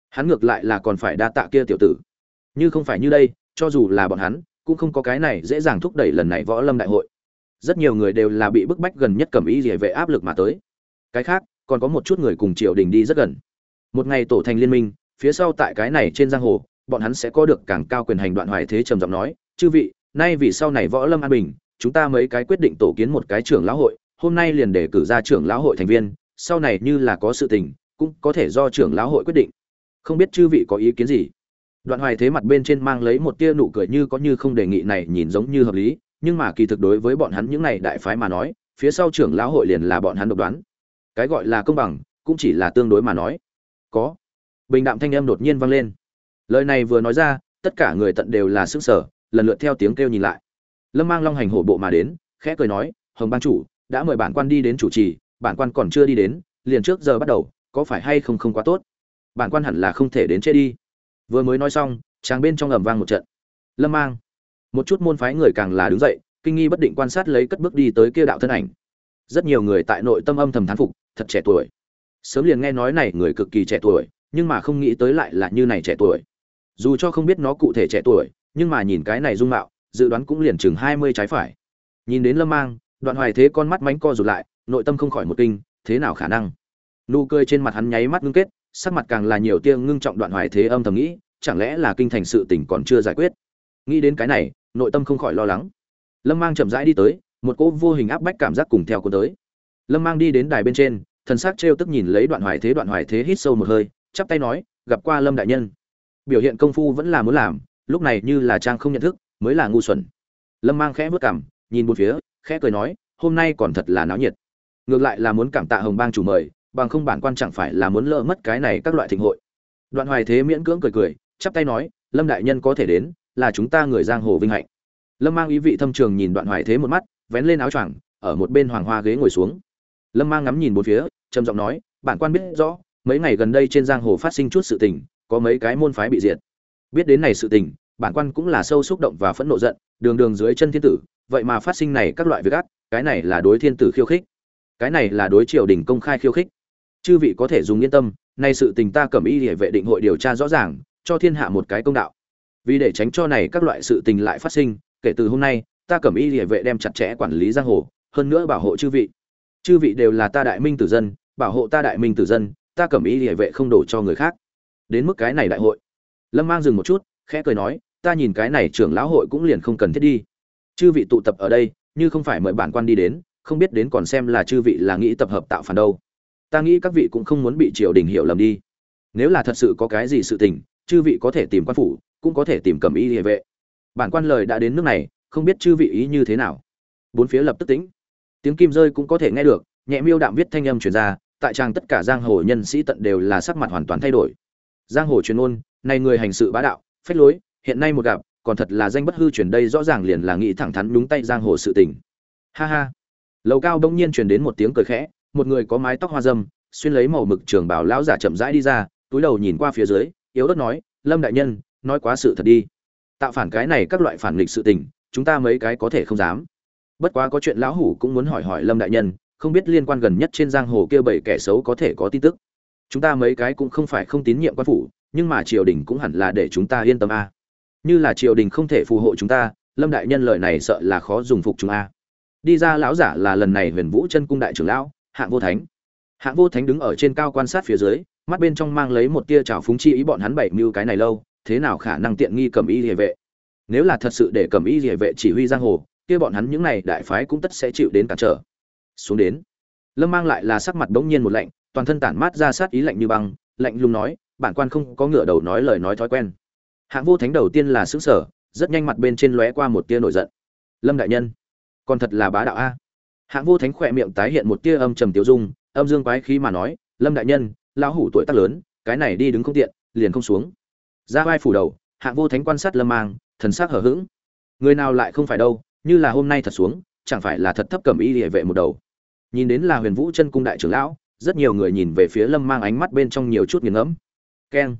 Hắn ngược lại là còn phải đa tạ kia tiểu tử. Như không phải như đây, cho dù là bọn hắn cũng không có cái này dễ dàng thúc đẩy lần này võ lâm đại hội. Rất nhiều người đều là bị bức bách gần nhất cầm ý địa vệ áp lực mà tới. Cái khác, còn có một chút người cùng triều đình đi rất gần. Một ngày tổ thành liên minh, phía sau tại cái này trên giang hồ, bọn hắn sẽ có được càng cao quyền hành đoạn hoài thế trầm giọng nói, chư vị, nay vì sau này võ lâm an bình, chúng ta mấy cái quyết định tổ kiến một cái trưởng lão hội, hôm nay liền để cử ra trưởng lão hội thành viên, sau này như là có sự tình, cũng có thể do trưởng lão hội quyết định. Không biết chư vị có ý kiến gì? Đoạn hoài thế mặt bên trên mang lấy một tia nụ cười như có như không đề nghị này nhìn giống như hợp lý, nhưng mà kỳ thực đối với bọn hắn những này đại phái mà nói, phía sau trưởng lão hội liền là bọn hắn độc đoán. Cái gọi là công bằng, cũng chỉ là tương đối mà nói. Có. Bình đạm thanh âm đột nhiên vang lên. Lời này vừa nói ra, tất cả người tận đều là sức sở lần lượt theo tiếng kêu nhìn lại. Lâm mang long hành hổ bộ mà đến, khẽ cười nói, hồng ban chủ, đã mời bản quan đi đến chủ trì, bản quan còn chưa đi đến, liền trước giờ bắt đầu, có phải hay không không quá tốt? Bản quan hẳn là không thể đến chết đi vừa mới nói xong, chàng bên trong ầm vang một trận. Lâm mang, một chút môn phái người càng là đứng dậy, kinh nghi bất định quan sát lấy cất bước đi tới kia đạo thân ảnh. Rất nhiều người tại nội tâm âm thầm thán phục, thật trẻ tuổi. Sớm liền nghe nói này người cực kỳ trẻ tuổi, nhưng mà không nghĩ tới lại là như này trẻ tuổi. Dù cho không biết nó cụ thể trẻ tuổi, nhưng mà nhìn cái này dung mạo, dự đoán cũng liền chừng hai mươi trái phải. Nhìn đến lâm mang, đoạn hoài thế con mắt mánh co rụt lại, nội tâm không khỏi một kinh, thế nào khả năng? Nụ cười trên mặt hắn nháy mắt ngưng kết sắc mặt càng là nhiều tia ngưng trọng đoạn hoài thế âm thầm nghĩ, chẳng lẽ là kinh thành sự tình còn chưa giải quyết? Nghĩ đến cái này, nội tâm không khỏi lo lắng. Lâm mang chậm rãi đi tới, một cỗ vô hình áp bách cảm giác cùng theo cô tới. Lâm mang đi đến đài bên trên, thần sắc o tức nhìn lấy đoạn hoài thế đoạn hoài thế hít sâu một hơi, chắp tay nói, gặp qua lâm đại nhân. Biểu hiện công phu vẫn là muốn làm, lúc này như là trang không nhận thức, mới là ngu xuẩn. Lâm mang khẽ vớt cảm nhìn một phía, khẽ cười nói, hôm nay còn thật là náo nhiệt. Ngược lại là muốn cảm tạ hồng bang chủ mời bằng không bản quan chẳng phải là muốn lỡ mất cái này các loại thịnh hội. Đoạn hoài thế miễn cưỡng cười cười, chắp tay nói, lâm đại nhân có thể đến, là chúng ta người giang hồ vinh hạnh. Lâm mang ý vị thâm trường nhìn đoạn hoài thế một mắt, vén lên áo choàng, ở một bên hoàng hoa ghế ngồi xuống. Lâm mang ngắm nhìn bốn phía, trầm giọng nói, bản quan biết rõ, mấy ngày gần đây trên giang hồ phát sinh chút sự tình, có mấy cái môn phái bị diệt. Biết đến này sự tình, bản quan cũng là sâu xúc động và phẫn nộ giận, đường đường dưới chân thiên tử, vậy mà phát sinh này các loại việc ác, cái này là đối thiên tử khiêu khích. Cái này là đối triều đình công khai khiêu khích chư vị có thể dùng yên tâm, nay sự tình ta cầm y hệ vệ định hội điều tra rõ ràng, cho thiên hạ một cái công đạo. Vì để tránh cho này các loại sự tình lại phát sinh, kể từ hôm nay, ta cẩm y hệ vệ đem chặt chẽ quản lý giang hồ, hơn nữa bảo hộ chư vị. Chư vị đều là ta đại minh tử dân, bảo hộ ta đại minh tử dân, ta cẩm y hệ vệ không đổ cho người khác. Đến mức cái này đại hội. Lâm mang dừng một chút, khẽ cười nói, ta nhìn cái này trưởng lão hội cũng liền không cần thiết đi. Chư vị tụ tập ở đây, như không phải mời bản quan đi đến, không biết đến còn xem là chư vị là nghĩ tập hợp tạo phản đâu ta nghĩ các vị cũng không muốn bị triều đình hiểu lầm đi. Nếu là thật sự có cái gì sự tình, chư vị có thể tìm quan phủ, cũng có thể tìm cầm y địa vệ. Bản quan lời đã đến nước này, không biết chư vị ý như thế nào. Bốn phía lập tức tĩnh. Tiếng kim rơi cũng có thể nghe được, nhẹ miêu đạm viết thanh âm truyền ra, tại trang tất cả giang hồ nhân sĩ tận đều là sắc mặt hoàn toàn thay đổi. Giang hồ truyền ôn này người hành sự bá đạo, phách lối, hiện nay một gặp, còn thật là danh bất hư truyền đây rõ ràng liền là nghĩ thẳng thắn đúng tay giang hồ sự tình. Ha ha. Lầu cao bỗng nhiên truyền đến một tiếng cười khẽ một người có mái tóc hoa dâm, xuyên lấy màu mực trường bảo lão giả chậm rãi đi ra, túi đầu nhìn qua phía dưới, yếu ớt nói, lâm đại nhân, nói quá sự thật đi. Tạo phản cái này các loại phản nghịch sự tình, chúng ta mấy cái có thể không dám. Bất quá có chuyện lão hủ cũng muốn hỏi hỏi lâm đại nhân, không biết liên quan gần nhất trên giang hồ kia bảy kẻ xấu có thể có tin tức. Chúng ta mấy cái cũng không phải không tín nhiệm quan phủ, nhưng mà triều đình cũng hẳn là để chúng ta yên tâm a. Như là triều đình không thể phù hộ chúng ta, lâm đại nhân lời này sợ là khó dùng phục chúng a. Đi ra lão giả là lần này huyền vũ chân cung đại trưởng lão hạng vô thánh. Hạng vô thánh đứng ở trên cao quan sát phía dưới, mắt bên trong mang lấy một tia trào phúng chi ý bọn hắn bảy mưu cái này lâu, thế nào khả năng tiện nghi cầm y địa vệ? Nếu là thật sự để cầm y địa vệ chỉ huy giang hồ, kia bọn hắn những này đại phái cũng tất sẽ chịu đến cản trở. Xuống đến, lâm mang lại là sắc mặt bỗng nhiên một lạnh, toàn thân tản mát ra sát ý lạnh như băng, lạnh lùng nói, bản quan không có ngựa đầu nói lời nói thói quen. Hạng vô thánh đầu tiên là xứng sở rất nhanh mặt bên trên lóe qua một tia nổi giận. Lâm đại nhân, còn thật là bá đạo a hạng vô thánh khỏe miệng tái hiện một tia âm trầm tiêu dung, âm dương quái khí mà nói, lâm đại nhân, lão hủ tuổi tác lớn, cái này đi đứng không tiện, liền không xuống. Ra vai phủ đầu, hạng vô thánh quan sát lâm mang, thần sắc hở h người nào lại không phải đâu, như là hôm nay thật xuống, chẳng phải là thật thấp cầm y địa vệ một đầu. Nhìn đến là huyền vũ chân cung đại trưởng lão, rất nhiều người nhìn về phía lâm mang ánh mắt bên trong nhiều chút nghiền ngẫm. Keng.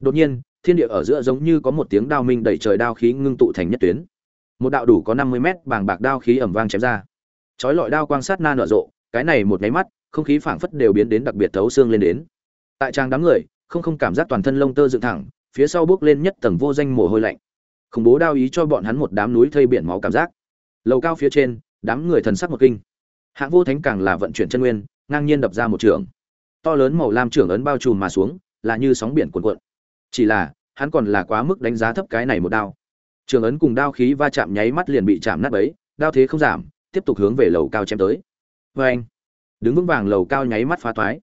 Đột nhiên, thiên địa ở giữa giống như có một tiếng đao minh đẩy trời đao khí ngưng tụ thành nhất tuyến. Một đạo đủ có năm mươi mét bàng bạc đao khí ẩm vang chém ra chói lọi đao quang sát na nở rộ, cái này một cái mắt, không khí phảng phất đều biến đến đặc biệt thấu xương lên đến. Tại trang đám người, không không cảm giác toàn thân lông tơ dựng thẳng, phía sau bước lên nhất tầng vô danh mồ hôi lạnh. Khủng bố đao ý cho bọn hắn một đám núi thây biển máu cảm giác. Lầu cao phía trên, đám người thần sắc một kinh. Hạng vô thánh càng là vận chuyển chân nguyên, ngang nhiên đập ra một trường. To lớn màu lam trưởng ấn bao trùm mà xuống, là như sóng biển cuồn cuộn. Chỉ là, hắn còn là quá mức đánh giá thấp cái này một đao. Trường ấn cùng đao khí va chạm nháy mắt liền bị chạm nát bấy, đao thế không giảm tiếp tục hướng về lầu cao chém tới. Vê anh đứng vững vàng lầu cao nháy mắt phá thoái,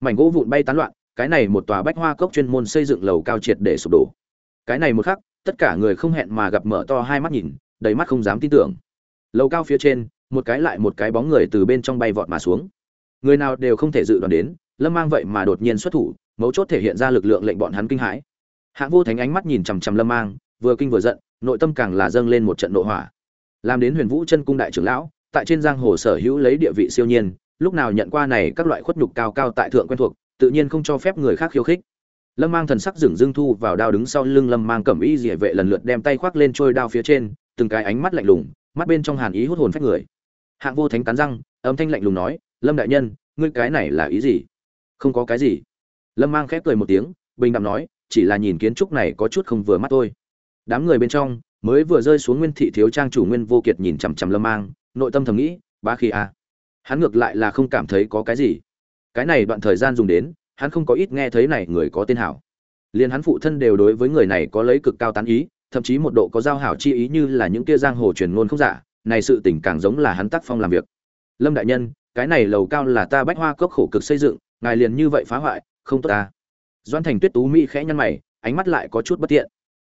mảnh gỗ vụn bay tán loạn cái này một tòa bách hoa cốc chuyên môn xây dựng lầu cao triệt để sụp đổ. Cái này một khắc tất cả người không hẹn mà gặp mở to hai mắt nhìn đầy mắt không dám tin tưởng. Lầu cao phía trên một cái lại một cái bóng người từ bên trong bay vọt mà xuống. Người nào đều không thể dự đoán đến lâm mang vậy mà đột nhiên xuất thủ mấu chốt thể hiện ra lực lượng lệnh bọn hắn kinh hãi. Hạng vô thánh ánh mắt nhìn chằm chằm lâm mang vừa kinh vừa giận nội tâm càng là dâng lên một trận nội hỏa. Làm đến huyền vũ chân cung đại trưởng lão tại trên giang hồ sở hữu lấy địa vị siêu nhiên, lúc nào nhận qua này các loại khuất nhục cao cao tại thượng quen thuộc, tự nhiên không cho phép người khác khiêu khích. Lâm mang thần sắc dửng dưng thu vào đao đứng sau lưng lâm mang cẩm y dỉa vệ lần lượt đem tay khoác lên trôi đao phía trên, từng cái ánh mắt lạnh lùng, mắt bên trong hàn ý hút hồn phách người. Hạng vô thánh cắn răng, âm thanh lạnh lùng nói, lâm đại nhân, ngươi cái này là ý gì? Không có cái gì. Lâm mang khép cười một tiếng, bình đạm nói, chỉ là nhìn kiến trúc này có chút không vừa mắt thôi. Đám người bên trong, mới vừa rơi xuống nguyên thị thiếu trang chủ nguyên vô kiệt nhìn chằm chằm lâm mang nội tâm thầm nghĩ, ba khi a à. hắn ngược lại là không cảm thấy có cái gì. Cái này đoạn thời gian dùng đến, hắn không có ít nghe thấy này người có tên hảo. Liền hắn phụ thân đều đối với người này có lấy cực cao tán ý, thậm chí một độ có giao hảo chi ý như là những kia giang hồ truyền ngôn không giả này sự tình càng giống là hắn tác phong làm việc. Lâm đại nhân, cái này lầu cao là ta bách hoa cốc khổ cực xây dựng, ngài liền như vậy phá hoại, không tốt ta. Doan thành tuyết tú mỹ khẽ nhăn mày, ánh mắt lại có chút bất tiện.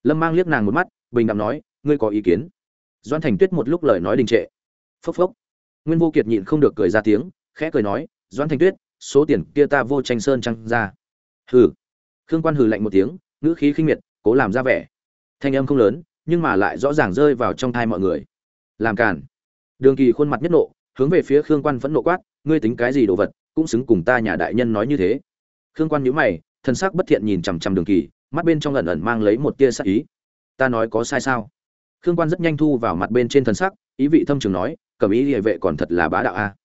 Lâm mang liếc nàng một mắt, bình đạm nói, ngươi có ý kiến? Doan thành tuyết một lúc lời nói đình trệ phốc phốc. Nguyên vô kiệt nhịn không được cười ra tiếng, khẽ cười nói, doãn thành tuyết, số tiền kia ta vô tranh sơn trăng ra. Hừ. Khương quan hừ lạnh một tiếng, ngữ khí khinh miệt, cố làm ra vẻ. Thanh âm không lớn, nhưng mà lại rõ ràng rơi vào trong thai mọi người. Làm cản đường kỳ khuôn mặt nhất nộ, hướng về phía khương quan vẫn nộ quát, ngươi tính cái gì đồ vật, cũng xứng cùng ta nhà đại nhân nói như thế. Khương quan nhíu mày thân sắc bất thiện nhìn chằm chằm đường kỳ, mắt bên trong ẩn ẩn mang lấy một tia sắc ý. Ta nói có sai sao? Khương quan rất nhanh thu vào mặt bên trên thân sắc, ý vị thâm trường nói cẩm ý địa vệ còn thật là bá đạo a.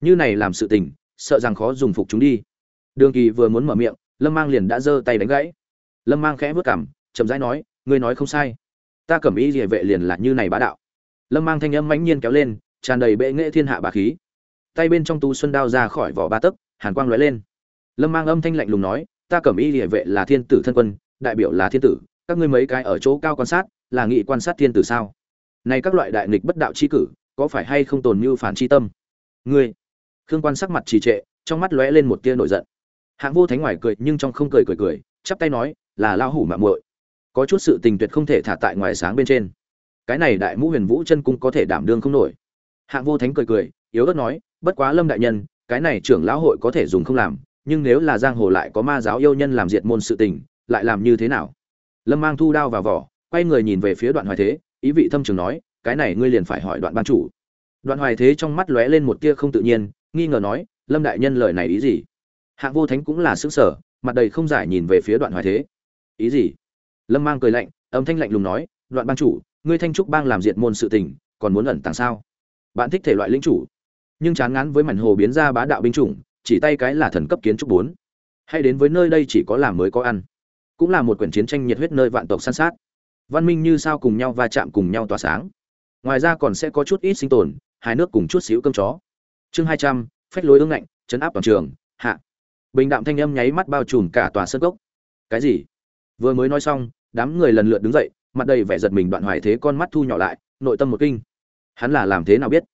Như này làm sự tình, sợ rằng khó dùng phục chúng đi. Đường kỳ vừa muốn mở miệng, lâm mang liền đã giơ tay đánh gãy. Lâm mang khẽ vớt cảm chậm rãi nói, ngươi nói không sai. Ta cẩm ý địa vệ liền là như này bá đạo. Lâm mang thanh âm mãnh nhiên kéo lên, tràn đầy bệ nghệ thiên hạ bà khí. Tay bên trong tu xuân đao ra khỏi vỏ ba tấc, hàn quang lóe lên. Lâm mang âm thanh lạnh lùng nói, ta cẩm ý địa vệ là thiên tử thân quân, đại biểu là thiên tử, các ngươi mấy cái ở chỗ cao quan sát, là nghị quan sát thiên tử sao? Này các loại đại nghịch bất đạo chi cử có phải hay không tồn như phản chi tâm? Ngươi. Khương quan sắc mặt trì trệ, trong mắt lóe lên một tia nổi giận. Hạng vô thánh ngoài cười nhưng trong không cười cười cười, chắp tay nói, là lao hủ mạng muội. Có chút sự tình tuyệt không thể thả tại ngoài sáng bên trên. Cái này đại mũ huyền vũ chân cung có thể đảm đương không nổi. Hạng vô thánh cười cười, yếu ớt nói, bất quá lâm đại nhân, cái này trưởng lão hội có thể dùng không làm, nhưng nếu là giang hồ lại có ma giáo yêu nhân làm diệt môn sự tình, lại làm như thế nào? Lâm mang thu đao vào vỏ, quay người nhìn về phía đoạn hoài thế, ý vị thâm trường nói cái này ngươi liền phải hỏi đoạn ban chủ. Đoạn hoài thế trong mắt lóe lên một tia không tự nhiên, nghi ngờ nói, lâm đại nhân lời này ý gì? Hạng vô thánh cũng là xứng sở mặt đầy không giải nhìn về phía đoạn hoài thế. Ý gì? Lâm mang cười lạnh, âm thanh lạnh lùng nói, đoạn ban chủ, ngươi thanh trúc bang làm diệt môn sự tình, còn muốn ẩn tàng sao? Bạn thích thể loại linh chủ. Nhưng chán ngán với mảnh hồ biến ra bá đạo binh chủng, chỉ tay cái là thần cấp kiến trúc bốn. Hay đến với nơi đây chỉ có làm mới có ăn. Cũng là một quyển chiến tranh nhiệt huyết nơi vạn tộc săn sát. Văn minh như sao cùng nhau va chạm cùng nhau tỏa sáng ngoài ra còn sẽ có chút ít sinh tồn, hai nước cùng chút xíu cơm chó. Chương hai trăm, phách lối ương ngạnh, chấn áp toàn trường, hạ. Bình đạm thanh âm nháy mắt bao trùm cả tòa sân gốc cái gì? Vừa mới nói xong, đám người lần lượt đứng dậy, mặt đầy vẻ giật mình đoạn hoài thế con mắt thu nhỏ lại, nội tâm một kinh. Hắn là làm thế nào biết?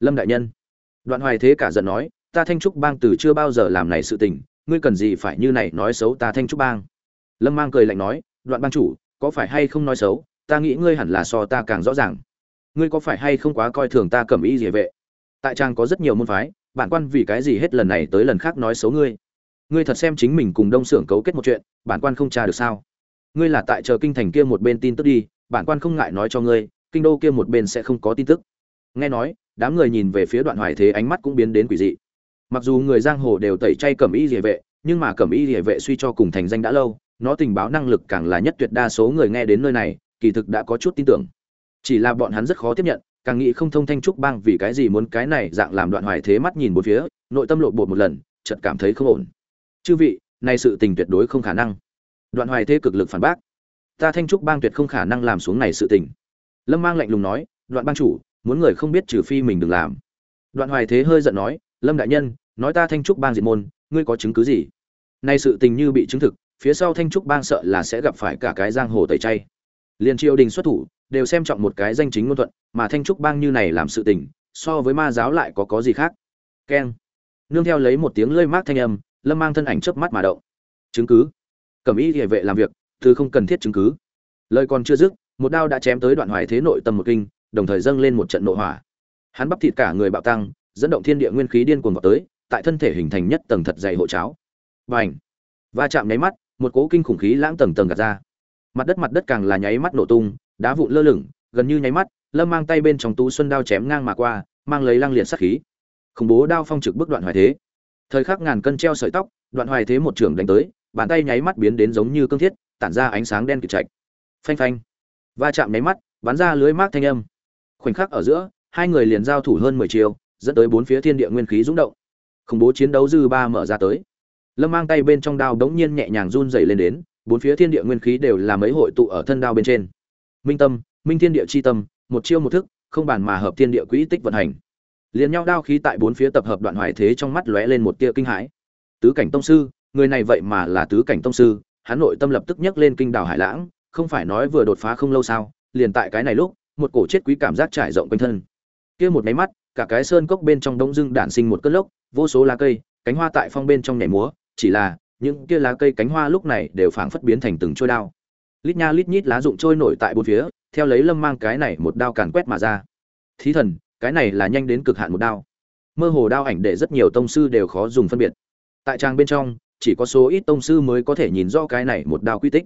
Lâm đại nhân. Đoạn hoài thế cả giận nói, ta thanh trúc bang từ chưa bao giờ làm này sự tình, ngươi cần gì phải như này nói xấu ta thanh trúc bang? Lâm mang cười lạnh nói, đoạn bang chủ, có phải hay không nói xấu, ta nghĩ ngươi hẳn là so ta càng rõ ràng ngươi có phải hay không quá coi thường ta cầm y địa vệ? Tại trang có rất nhiều môn phái, bản quan vì cái gì hết lần này tới lần khác nói xấu ngươi? Ngươi thật xem chính mình cùng đông xưởng cấu kết một chuyện, bản quan không tra được sao? Ngươi là tại chờ kinh thành kia một bên tin tức đi, bản quan không ngại nói cho ngươi, kinh đô kia một bên sẽ không có tin tức. Nghe nói, đám người nhìn về phía đoạn hoài thế ánh mắt cũng biến đến quỷ dị. Mặc dù người giang hồ đều tẩy chay cẩm y địa vệ, nhưng mà cẩm y địa vệ suy cho cùng thành danh đã lâu, nó tình báo năng lực càng là nhất tuyệt đa số người nghe đến nơi này, kỳ thực đã có chút tin tưởng chỉ là bọn hắn rất khó tiếp nhận, càng nghĩ không thông thanh trúc bang vì cái gì muốn cái này dạng làm đoạn hoài thế mắt nhìn một phía, nội tâm lộ bột một lần, chợt cảm thấy không ổn. Chư vị, này sự tình tuyệt đối không khả năng. Đoạn hoài thế cực lực phản bác. Ta thanh trúc bang tuyệt không khả năng làm xuống này sự tình. Lâm mang lạnh lùng nói, đoạn bang chủ, muốn người không biết trừ phi mình đừng làm. Đoạn hoài thế hơi giận nói, lâm đại nhân, nói ta thanh trúc bang diệt môn, ngươi có chứng cứ gì? Nay sự tình như bị chứng thực, phía sau thanh trúc bang sợ là sẽ gặp phải cả cái giang hồ tẩy chay. Liền triều đình xuất thủ đều xem trọng một cái danh chính ngôn thuận, mà thanh trúc bang như này làm sự tình, so với ma giáo lại có có gì khác. Keng. Nương theo lấy một tiếng lơi mát thanh âm, lâm mang thân ảnh chớp mắt mà động. Chứng cứ. Cẩm ý địa vệ làm việc, thứ không cần thiết chứng cứ. Lời còn chưa dứt, một đao đã chém tới đoạn hoài thế nội tâm một kinh, đồng thời dâng lên một trận nộ hỏa. Hắn bắp thịt cả người bạo tăng, dẫn động thiên địa nguyên khí điên cuồng vào tới, tại thân thể hình thành nhất tầng thật dày hộ cháo. Và va chạm nháy mắt, một cỗ kinh khủng khí lãng tầng tầng gạt ra. Mặt đất mặt đất càng là nháy mắt nổ tung đá vụn lơ lửng, gần như nháy mắt, lâm mang tay bên trong tú xuân đao chém ngang mà qua, mang lấy lăng liệt sát khí. Khủng bố đao phong trực bức đoạn hoài thế. Thời khắc ngàn cân treo sợi tóc, đoạn hoài thế một trường đánh tới, bàn tay nháy mắt biến đến giống như cương thiết, tản ra ánh sáng đen kịt chạch. Phanh phanh. Va chạm nháy mắt, bắn ra lưới mát thanh âm. Khoảnh khắc ở giữa, hai người liền giao thủ hơn mười chiều dẫn tới bốn phía thiên địa nguyên khí rung động. Khủng bố chiến đấu dư ba mở ra tới. Lâm mang tay bên trong đao đống nhiên nhẹ nhàng run dày lên đến, bốn phía thiên địa nguyên khí đều là mấy hội tụ ở thân đao bên trên minh tâm, minh thiên địa chi tâm, một chiêu một thức, không bàn mà hợp thiên địa quỹ tích vận hành. Liền nhau đao khí tại bốn phía tập hợp đoạn hoài thế trong mắt lóe lên một tia kinh hãi. Tứ cảnh tông sư, người này vậy mà là tứ cảnh tông sư, hắn nội tâm lập tức nhấc lên kinh đảo hải lãng, không phải nói vừa đột phá không lâu sao, liền tại cái này lúc, một cổ chết quý cảm giác trải rộng quanh thân. Kia một máy mắt, cả cái sơn cốc bên trong đông dưng đản sinh một cơn lốc, vô số lá cây, cánh hoa tại phong bên trong nhảy múa, chỉ là, những kia lá cây cánh hoa lúc này đều phảng phất biến thành từng trôi đao lít nha lít nhít lá rụng trôi nổi tại bốn phía, theo lấy lâm mang cái này một đao càn quét mà ra. Thí thần, cái này là nhanh đến cực hạn một đao. Mơ hồ đao ảnh để rất nhiều tông sư đều khó dùng phân biệt. Tại trang bên trong, chỉ có số ít tông sư mới có thể nhìn rõ cái này một đao quy tích.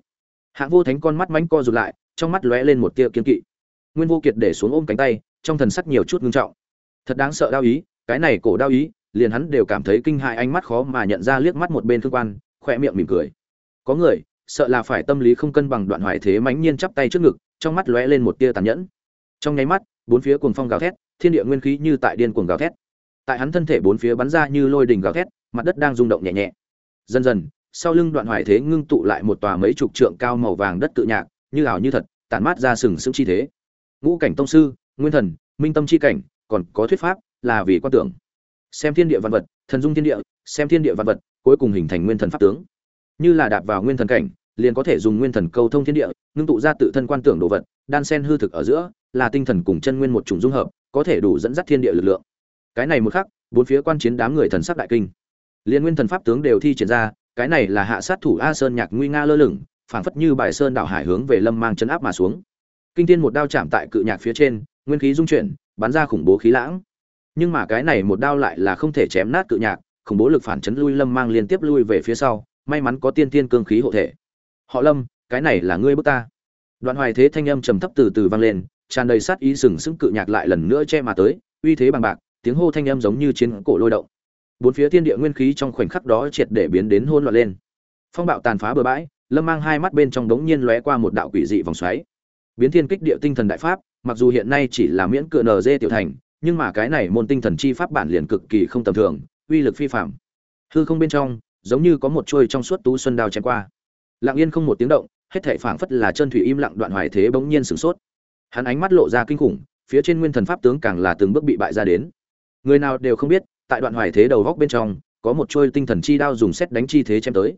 Hạng vô thánh con mắt mánh co rụt lại, trong mắt lóe lên một tia kiên kỵ. Nguyên vô kiệt để xuống ôm cánh tay, trong thần sắc nhiều chút ngưng trọng. Thật đáng sợ đao ý, cái này cổ đao ý, liền hắn đều cảm thấy kinh hại ánh mắt khó mà nhận ra liếc mắt một bên thương quan khoe miệng mỉm cười. Có người sợ là phải tâm lý không cân bằng đoạn hoài thế mãnh nhiên chắp tay trước ngực, trong mắt lóe lên một tia tàn nhẫn. Trong nháy mắt, bốn phía cuồng phong gào thét, thiên địa nguyên khí như tại điên cuồng gào thét. Tại hắn thân thể bốn phía bắn ra như lôi đình gào thét, mặt đất đang rung động nhẹ nhẹ. Dần dần, sau lưng đoạn hoài thế ngưng tụ lại một tòa mấy chục trượng cao màu vàng đất tự nhạc, như ảo như thật, tản mát ra sừng sững chi thế. Ngũ cảnh tông sư, nguyên thần, minh tâm chi cảnh, còn có thuyết pháp là vì quan tưởng. Xem thiên địa văn vật, thần dung thiên địa, xem thiên địa văn vật, cuối cùng hình thành nguyên thần pháp tướng như là đạp vào nguyên thần cảnh, liền có thể dùng nguyên thần câu thông thiên địa, ngưng tụ ra tự thân quan tưởng đồ vật, đan sen hư thực ở giữa, là tinh thần cùng chân nguyên một chủng dung hợp, có thể đủ dẫn dắt thiên địa lực lượng. Cái này một khắc, bốn phía quan chiến đám người thần sắc đại kinh. Liên nguyên thần pháp tướng đều thi triển ra, cái này là hạ sát thủ a sơn nhạc nguy nga lơ lửng, phảng phất như bài sơn đảo hải hướng về lâm mang chân áp mà xuống. Kinh thiên một đao chạm tại cự nhạc phía trên, nguyên khí dung chuyển, bắn ra khủng bố khí lãng. Nhưng mà cái này một đao lại là không thể chém nát cự nhạc, khủng bố lực phản chấn lui lâm mang liên tiếp lui về phía sau may mắn có tiên tiên cương khí hộ thể. Họ lâm, cái này là ngươi bước ta. Đoạn hoài thế thanh âm trầm thấp từ từ vang lên, tràn đầy sát ý sừng sững cự nhạc lại lần nữa che mà tới, uy thế bằng bạc, tiếng hô thanh âm giống như chiến cổ lôi động. Bốn phía thiên địa nguyên khí trong khoảnh khắc đó triệt để biến đến hỗn loạn lên. Phong bạo tàn phá bờ bãi, lâm mang hai mắt bên trong đống nhiên lóe qua một đạo quỷ dị vòng xoáy. Biến thiên kích địa tinh thần đại pháp, mặc dù hiện nay chỉ là miễn cựa nz tiểu thành, nhưng mà cái này môn tinh thần chi pháp bản liền cực kỳ không tầm thường, uy lực phi phạm hư không bên trong giống như có một chuôi trong suốt tú xuân đao chém qua. Lặng yên không một tiếng động, hết thảy phảng phất là chân thủy im lặng đoạn hoài thế bỗng nhiên sửng sốt. Hắn ánh mắt lộ ra kinh khủng, phía trên nguyên thần pháp tướng càng là từng bước bị bại ra đến. Người nào đều không biết, tại đoạn hoài thế đầu góc bên trong, có một chuôi tinh thần chi đao dùng xét đánh chi thế chém tới.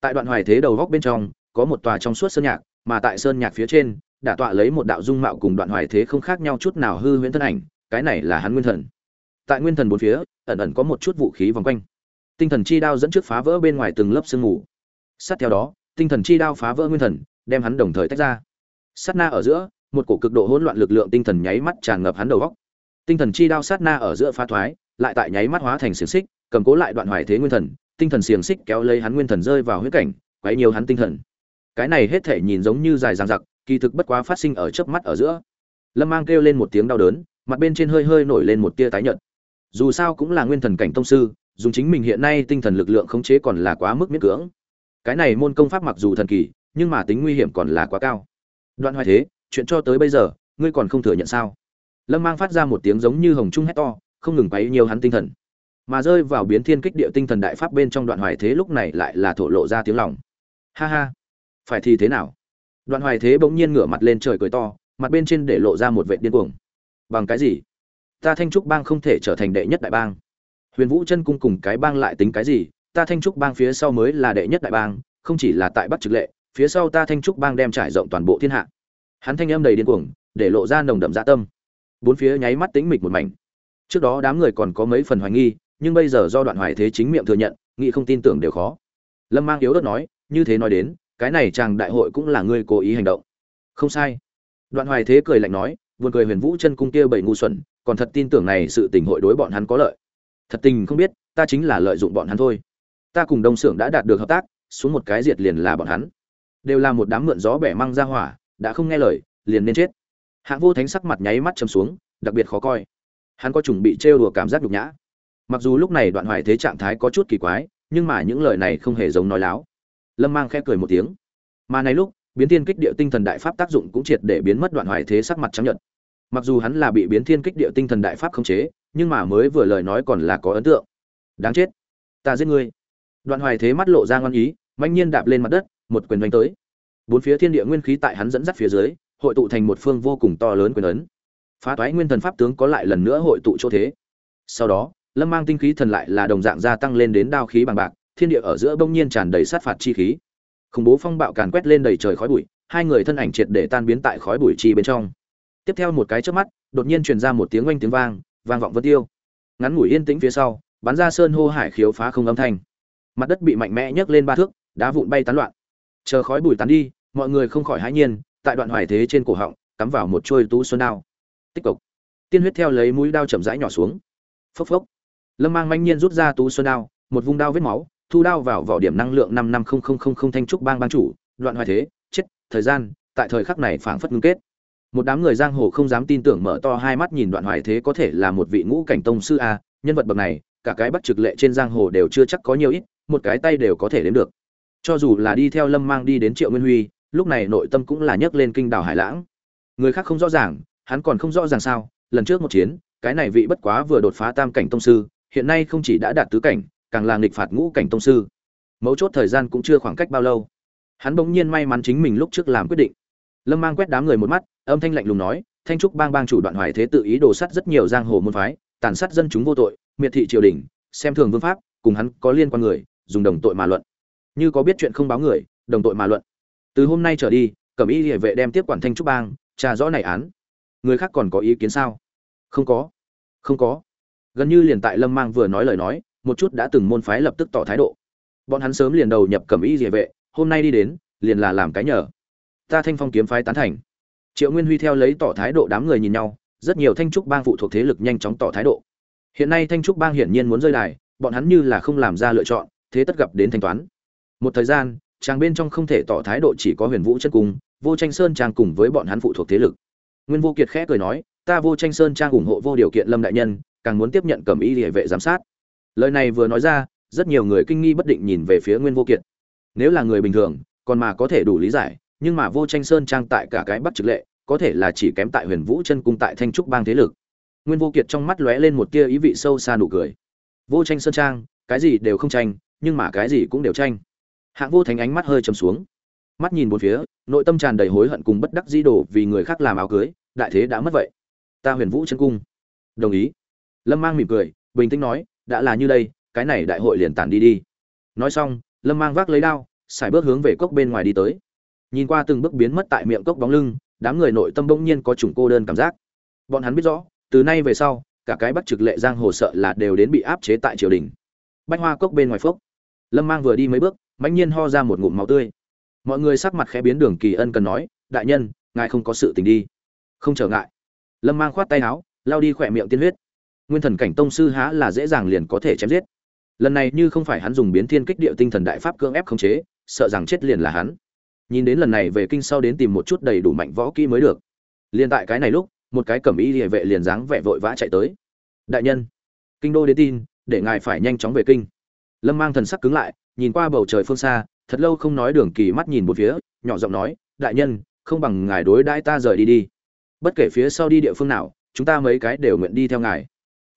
Tại đoạn hoài thế đầu góc bên trong, có một tòa trong suốt sơn nhạc, mà tại sơn nhạc phía trên đã tọa lấy một đạo dung mạo cùng đoạn hoài thế không khác nhau chút nào hư huyễn thân ảnh, cái này là hắn nguyên thần. Tại nguyên thần bốn phía, ẩn ẩn có một chút vũ khí vòng quanh tinh thần chi đao dẫn trước phá vỡ bên ngoài từng lớp sương mù. Sát theo đó, tinh thần chi đao phá vỡ nguyên thần, đem hắn đồng thời tách ra. Sát na ở giữa, một cổ cực độ hỗn loạn lực lượng tinh thần nháy mắt tràn ngập hắn đầu góc. Tinh thần chi đao sát na ở giữa phá thoái, lại tại nháy mắt hóa thành xiềng xích, cầm cố lại đoạn hoài thế nguyên thần, tinh thần xiềng xích kéo lấy hắn nguyên thần rơi vào huyết cảnh, quấy nhiều hắn tinh thần. Cái này hết thể nhìn giống như dài dằng dặc, kỳ thực bất quá phát sinh ở chớp mắt ở giữa. Lâm mang kêu lên một tiếng đau đớn, mặt bên trên hơi hơi nổi lên một tia tái nhợt. Dù sao cũng là nguyên thần cảnh tông sư dùng chính mình hiện nay tinh thần lực lượng khống chế còn là quá mức miễn cưỡng. Cái này môn công pháp mặc dù thần kỳ, nhưng mà tính nguy hiểm còn là quá cao. Đoạn hoài thế, chuyện cho tới bây giờ, ngươi còn không thừa nhận sao? Lâm mang phát ra một tiếng giống như hồng trung hét to, không ngừng quấy nhiều hắn tinh thần. Mà rơi vào biến thiên kích địa tinh thần đại pháp bên trong đoạn hoài thế lúc này lại là thổ lộ ra tiếng lòng. Ha ha, phải thì thế nào? Đoạn hoài thế bỗng nhiên ngửa mặt lên trời cười to, mặt bên trên để lộ ra một vệ điên cuồng. Bằng cái gì? Ta thanh trúc bang không thể trở thành đệ nhất đại bang huyền vũ chân cung cùng cái bang lại tính cái gì? Ta thanh trúc bang phía sau mới là đệ nhất đại bang, không chỉ là tại bắc trực lệ, phía sau ta thanh trúc bang đem trải rộng toàn bộ thiên hạ. Hắn thanh âm đầy điên cuồng, để lộ ra nồng đậm dạ tâm. Bốn phía nháy mắt tĩnh mịch một mảnh. Trước đó đám người còn có mấy phần hoài nghi, nhưng bây giờ do đoạn hoài thế chính miệng thừa nhận, nghĩ không tin tưởng đều khó. Lâm mang yếu đất nói, như thế nói đến, cái này chàng đại hội cũng là ngươi cố ý hành động. Không sai. Đoạn hoài thế cười lạnh nói, buồn cười huyền vũ chân cung kia bảy ngu xuẩn, còn thật tin tưởng này sự tình hội đối bọn hắn có lợi thật tình không biết, ta chính là lợi dụng bọn hắn thôi. Ta cùng đông xưởng đã đạt được hợp tác, xuống một cái diệt liền là bọn hắn. Đều là một đám mượn gió bẻ măng ra hỏa, đã không nghe lời, liền nên chết. Hạng vô thánh sắc mặt nháy mắt chầm xuống, đặc biệt khó coi. Hắn có chuẩn bị trêu đùa cảm giác nhục nhã. Mặc dù lúc này đoạn hoài thế trạng thái có chút kỳ quái, nhưng mà những lời này không hề giống nói láo. Lâm mang khẽ cười một tiếng. Mà này lúc, biến thiên kích địa tinh thần đại pháp tác dụng cũng triệt để biến mất đoạn hoài thế sắc mặt trắng nhận mặc dù hắn là bị biến thiên kích địa tinh thần đại pháp khống chế nhưng mà mới vừa lời nói còn là có ấn tượng. Đáng chết. Ta giết ngươi. Đoạn hoài thế mắt lộ ra ngon ý mạnh nhiên đạp lên mặt đất, một quyền đánh tới. Bốn phía thiên địa nguyên khí tại hắn dẫn dắt phía dưới, hội tụ thành một phương vô cùng to lớn quyền ấn. Phá toái nguyên thần pháp tướng có lại lần nữa hội tụ chỗ thế. Sau đó, lâm mang tinh khí thần lại là đồng dạng gia tăng lên đến đao khí bằng bạc, thiên địa ở giữa bỗng nhiên tràn đầy sát phạt chi khí. Khủng bố phong bạo càn quét lên đầy trời khói bụi, hai người thân ảnh triệt để tan biến tại khói bụi chi bên trong. Tiếp theo một cái chớp mắt, đột nhiên truyền ra một tiếng oanh tiếng vang vang vọng vân tiêu. Ngắn ngủi yên tĩnh phía sau, bắn ra sơn hô hải khiếu phá không âm thanh. Mặt đất bị mạnh mẽ nhấc lên ba thước, đá vụn bay tán loạn. Chờ khói bụi tán đi, mọi người không khỏi hãi nhiên, tại đoạn hoài thế trên cổ họng, cắm vào một trôi tú xuân đao. Tích cực tiên huyết theo lấy mũi đao chậm rãi nhỏ xuống. Phốc phốc. Lâm mang manh nhiên rút ra tú xuân đao, một vùng đao vết máu, thu đao vào vỏ điểm năng lượng năm năm không không không không thanh trúc bang ban chủ, đoạn hoài thế, chết, thời gian, tại thời khắc này phảng phất ngưng kết một đám người giang hồ không dám tin tưởng mở to hai mắt nhìn đoạn hoài thế có thể là một vị ngũ cảnh tông sư a, nhân vật bậc này, cả cái bắt trực lệ trên giang hồ đều chưa chắc có nhiều ít, một cái tay đều có thể đến được. Cho dù là đi theo lâm mang đi đến triệu nguyên huy, lúc này nội tâm cũng là nhấc lên kinh đảo hải lãng. Người khác không rõ ràng, hắn còn không rõ ràng sao, lần trước một chiến, cái này vị bất quá vừa đột phá tam cảnh tông sư, hiện nay không chỉ đã đạt tứ cảnh, càng là nghịch phạt ngũ cảnh tông sư. Mấu chốt thời gian cũng chưa khoảng cách bao lâu. Hắn bỗng nhiên may mắn chính mình lúc trước làm quyết định. Lâm mang quét đám người một mắt âm thanh lạnh lùng nói, thanh trúc bang bang chủ đoạn hoài thế tự ý đồ sắt rất nhiều giang hồ môn phái, tàn sát dân chúng vô tội, miệt thị triều đình, xem thường vương pháp, cùng hắn có liên quan người, dùng đồng tội mà luận. Như có biết chuyện không báo người, đồng tội mà luận. Từ hôm nay trở đi, cẩm y địa vệ đem tiếp quản thanh trúc bang trà rõ này án. Người khác còn có ý kiến sao? Không có. Không có. Gần như liền tại lâm mang vừa nói lời nói, một chút đã từng môn phái lập tức tỏ thái độ. Bọn hắn sớm liền đầu nhập cẩm y địa vệ, hôm nay đi đến, liền là làm cái nhờ. Ta thanh phong kiếm phái tán thành triệu nguyên huy theo lấy tỏ thái độ đám người nhìn nhau, rất nhiều thanh trúc bang phụ thuộc thế lực nhanh chóng tỏ thái độ. Hiện nay thanh trúc bang hiển nhiên muốn rơi đài, bọn hắn như là không làm ra lựa chọn, thế tất gặp đến thanh toán. Một thời gian, chàng bên trong không thể tỏ thái độ chỉ có huyền vũ chân cung, vô tranh sơn trang cùng với bọn hắn phụ thuộc thế lực. Nguyên vô kiệt khẽ cười nói, ta vô tranh sơn trang ủng hộ vô điều kiện lâm đại nhân, càng muốn tiếp nhận cầm y địa vệ giám sát. Lời này vừa nói ra, rất nhiều người kinh nghi bất định nhìn về phía nguyên vô kiệt. Nếu là người bình thường, còn mà có thể đủ lý giải nhưng mà vô tranh sơn trang tại cả cái bắc trực lệ, có thể là chỉ kém tại huyền vũ chân cung tại thanh trúc bang thế lực. Nguyên vô kiệt trong mắt lóe lên một tia ý vị sâu xa nụ cười. Vô tranh sơn trang, cái gì đều không tranh, nhưng mà cái gì cũng đều tranh. Hạng vô thánh ánh mắt hơi trầm xuống. Mắt nhìn một phía, nội tâm tràn đầy hối hận cùng bất đắc di đổ vì người khác làm áo cưới, đại thế đã mất vậy. Ta huyền vũ chân cung. Đồng ý. Lâm mang mỉm cười, bình tĩnh nói, đã là như đây, cái này đại hội liền tản đi đi. Nói xong, lâm mang vác lấy đao xài bước hướng về cốc bên ngoài đi tới nhìn qua từng bước biến mất tại miệng cốc bóng lưng, đám người nội tâm bỗng nhiên có chủng cô đơn cảm giác. Bọn hắn biết rõ, từ nay về sau, cả cái bắt trực lệ giang hồ sợ là đều đến bị áp chế tại triều đình. Bách hoa cốc bên ngoài phốc. Lâm mang vừa đi mấy bước, mãnh nhiên ho ra một ngụm máu tươi. Mọi người sắc mặt khẽ biến đường kỳ ân cần nói, đại nhân, ngài không có sự tình đi. Không trở ngại. Lâm mang khoát tay áo lao đi khỏe miệng tiên huyết. Nguyên thần cảnh tông sư há là dễ dàng liền có thể chém giết. Lần này như không phải hắn dùng biến thiên kích địa tinh thần đại pháp cưỡng ép khống chế, sợ rằng chết liền là hắn nhìn đến lần này về kinh sau đến tìm một chút đầy đủ mạnh võ kỹ mới được. Liền tại cái này lúc, một cái cẩm y địa vệ liền dáng vẻ vội vã chạy tới. Đại nhân, kinh đô đến tin, để ngài phải nhanh chóng về kinh. Lâm mang thần sắc cứng lại, nhìn qua bầu trời phương xa, thật lâu không nói đường kỳ mắt nhìn một phía, nhỏ giọng nói, đại nhân, không bằng ngài đối đãi ta rời đi đi. Bất kể phía sau đi địa phương nào, chúng ta mấy cái đều nguyện đi theo ngài.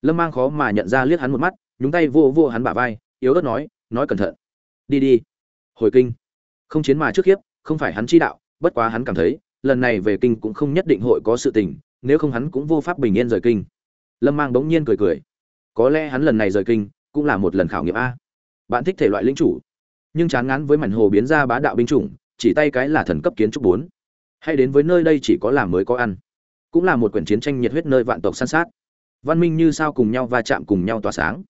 Lâm mang khó mà nhận ra liếc hắn một mắt, nhúng tay vô vô hắn bả vai, yếu ớt nói nói cẩn thận. Đi đi. Hồi kinh. Không chiến mà trước khiếp không phải hắn chi đạo, bất quá hắn cảm thấy, lần này về kinh cũng không nhất định hội có sự tình, nếu không hắn cũng vô pháp bình yên rời kinh. Lâm mang bỗng nhiên cười cười. Có lẽ hắn lần này rời kinh, cũng là một lần khảo nghiệm a. Bạn thích thể loại linh chủ. Nhưng chán ngán với mảnh hồ biến ra bá đạo binh chủng, chỉ tay cái là thần cấp kiến trúc bốn. Hay đến với nơi đây chỉ có làm mới có ăn. Cũng là một quyển chiến tranh nhiệt huyết nơi vạn tộc săn sát. Văn minh như sao cùng nhau va chạm cùng nhau tỏa sáng.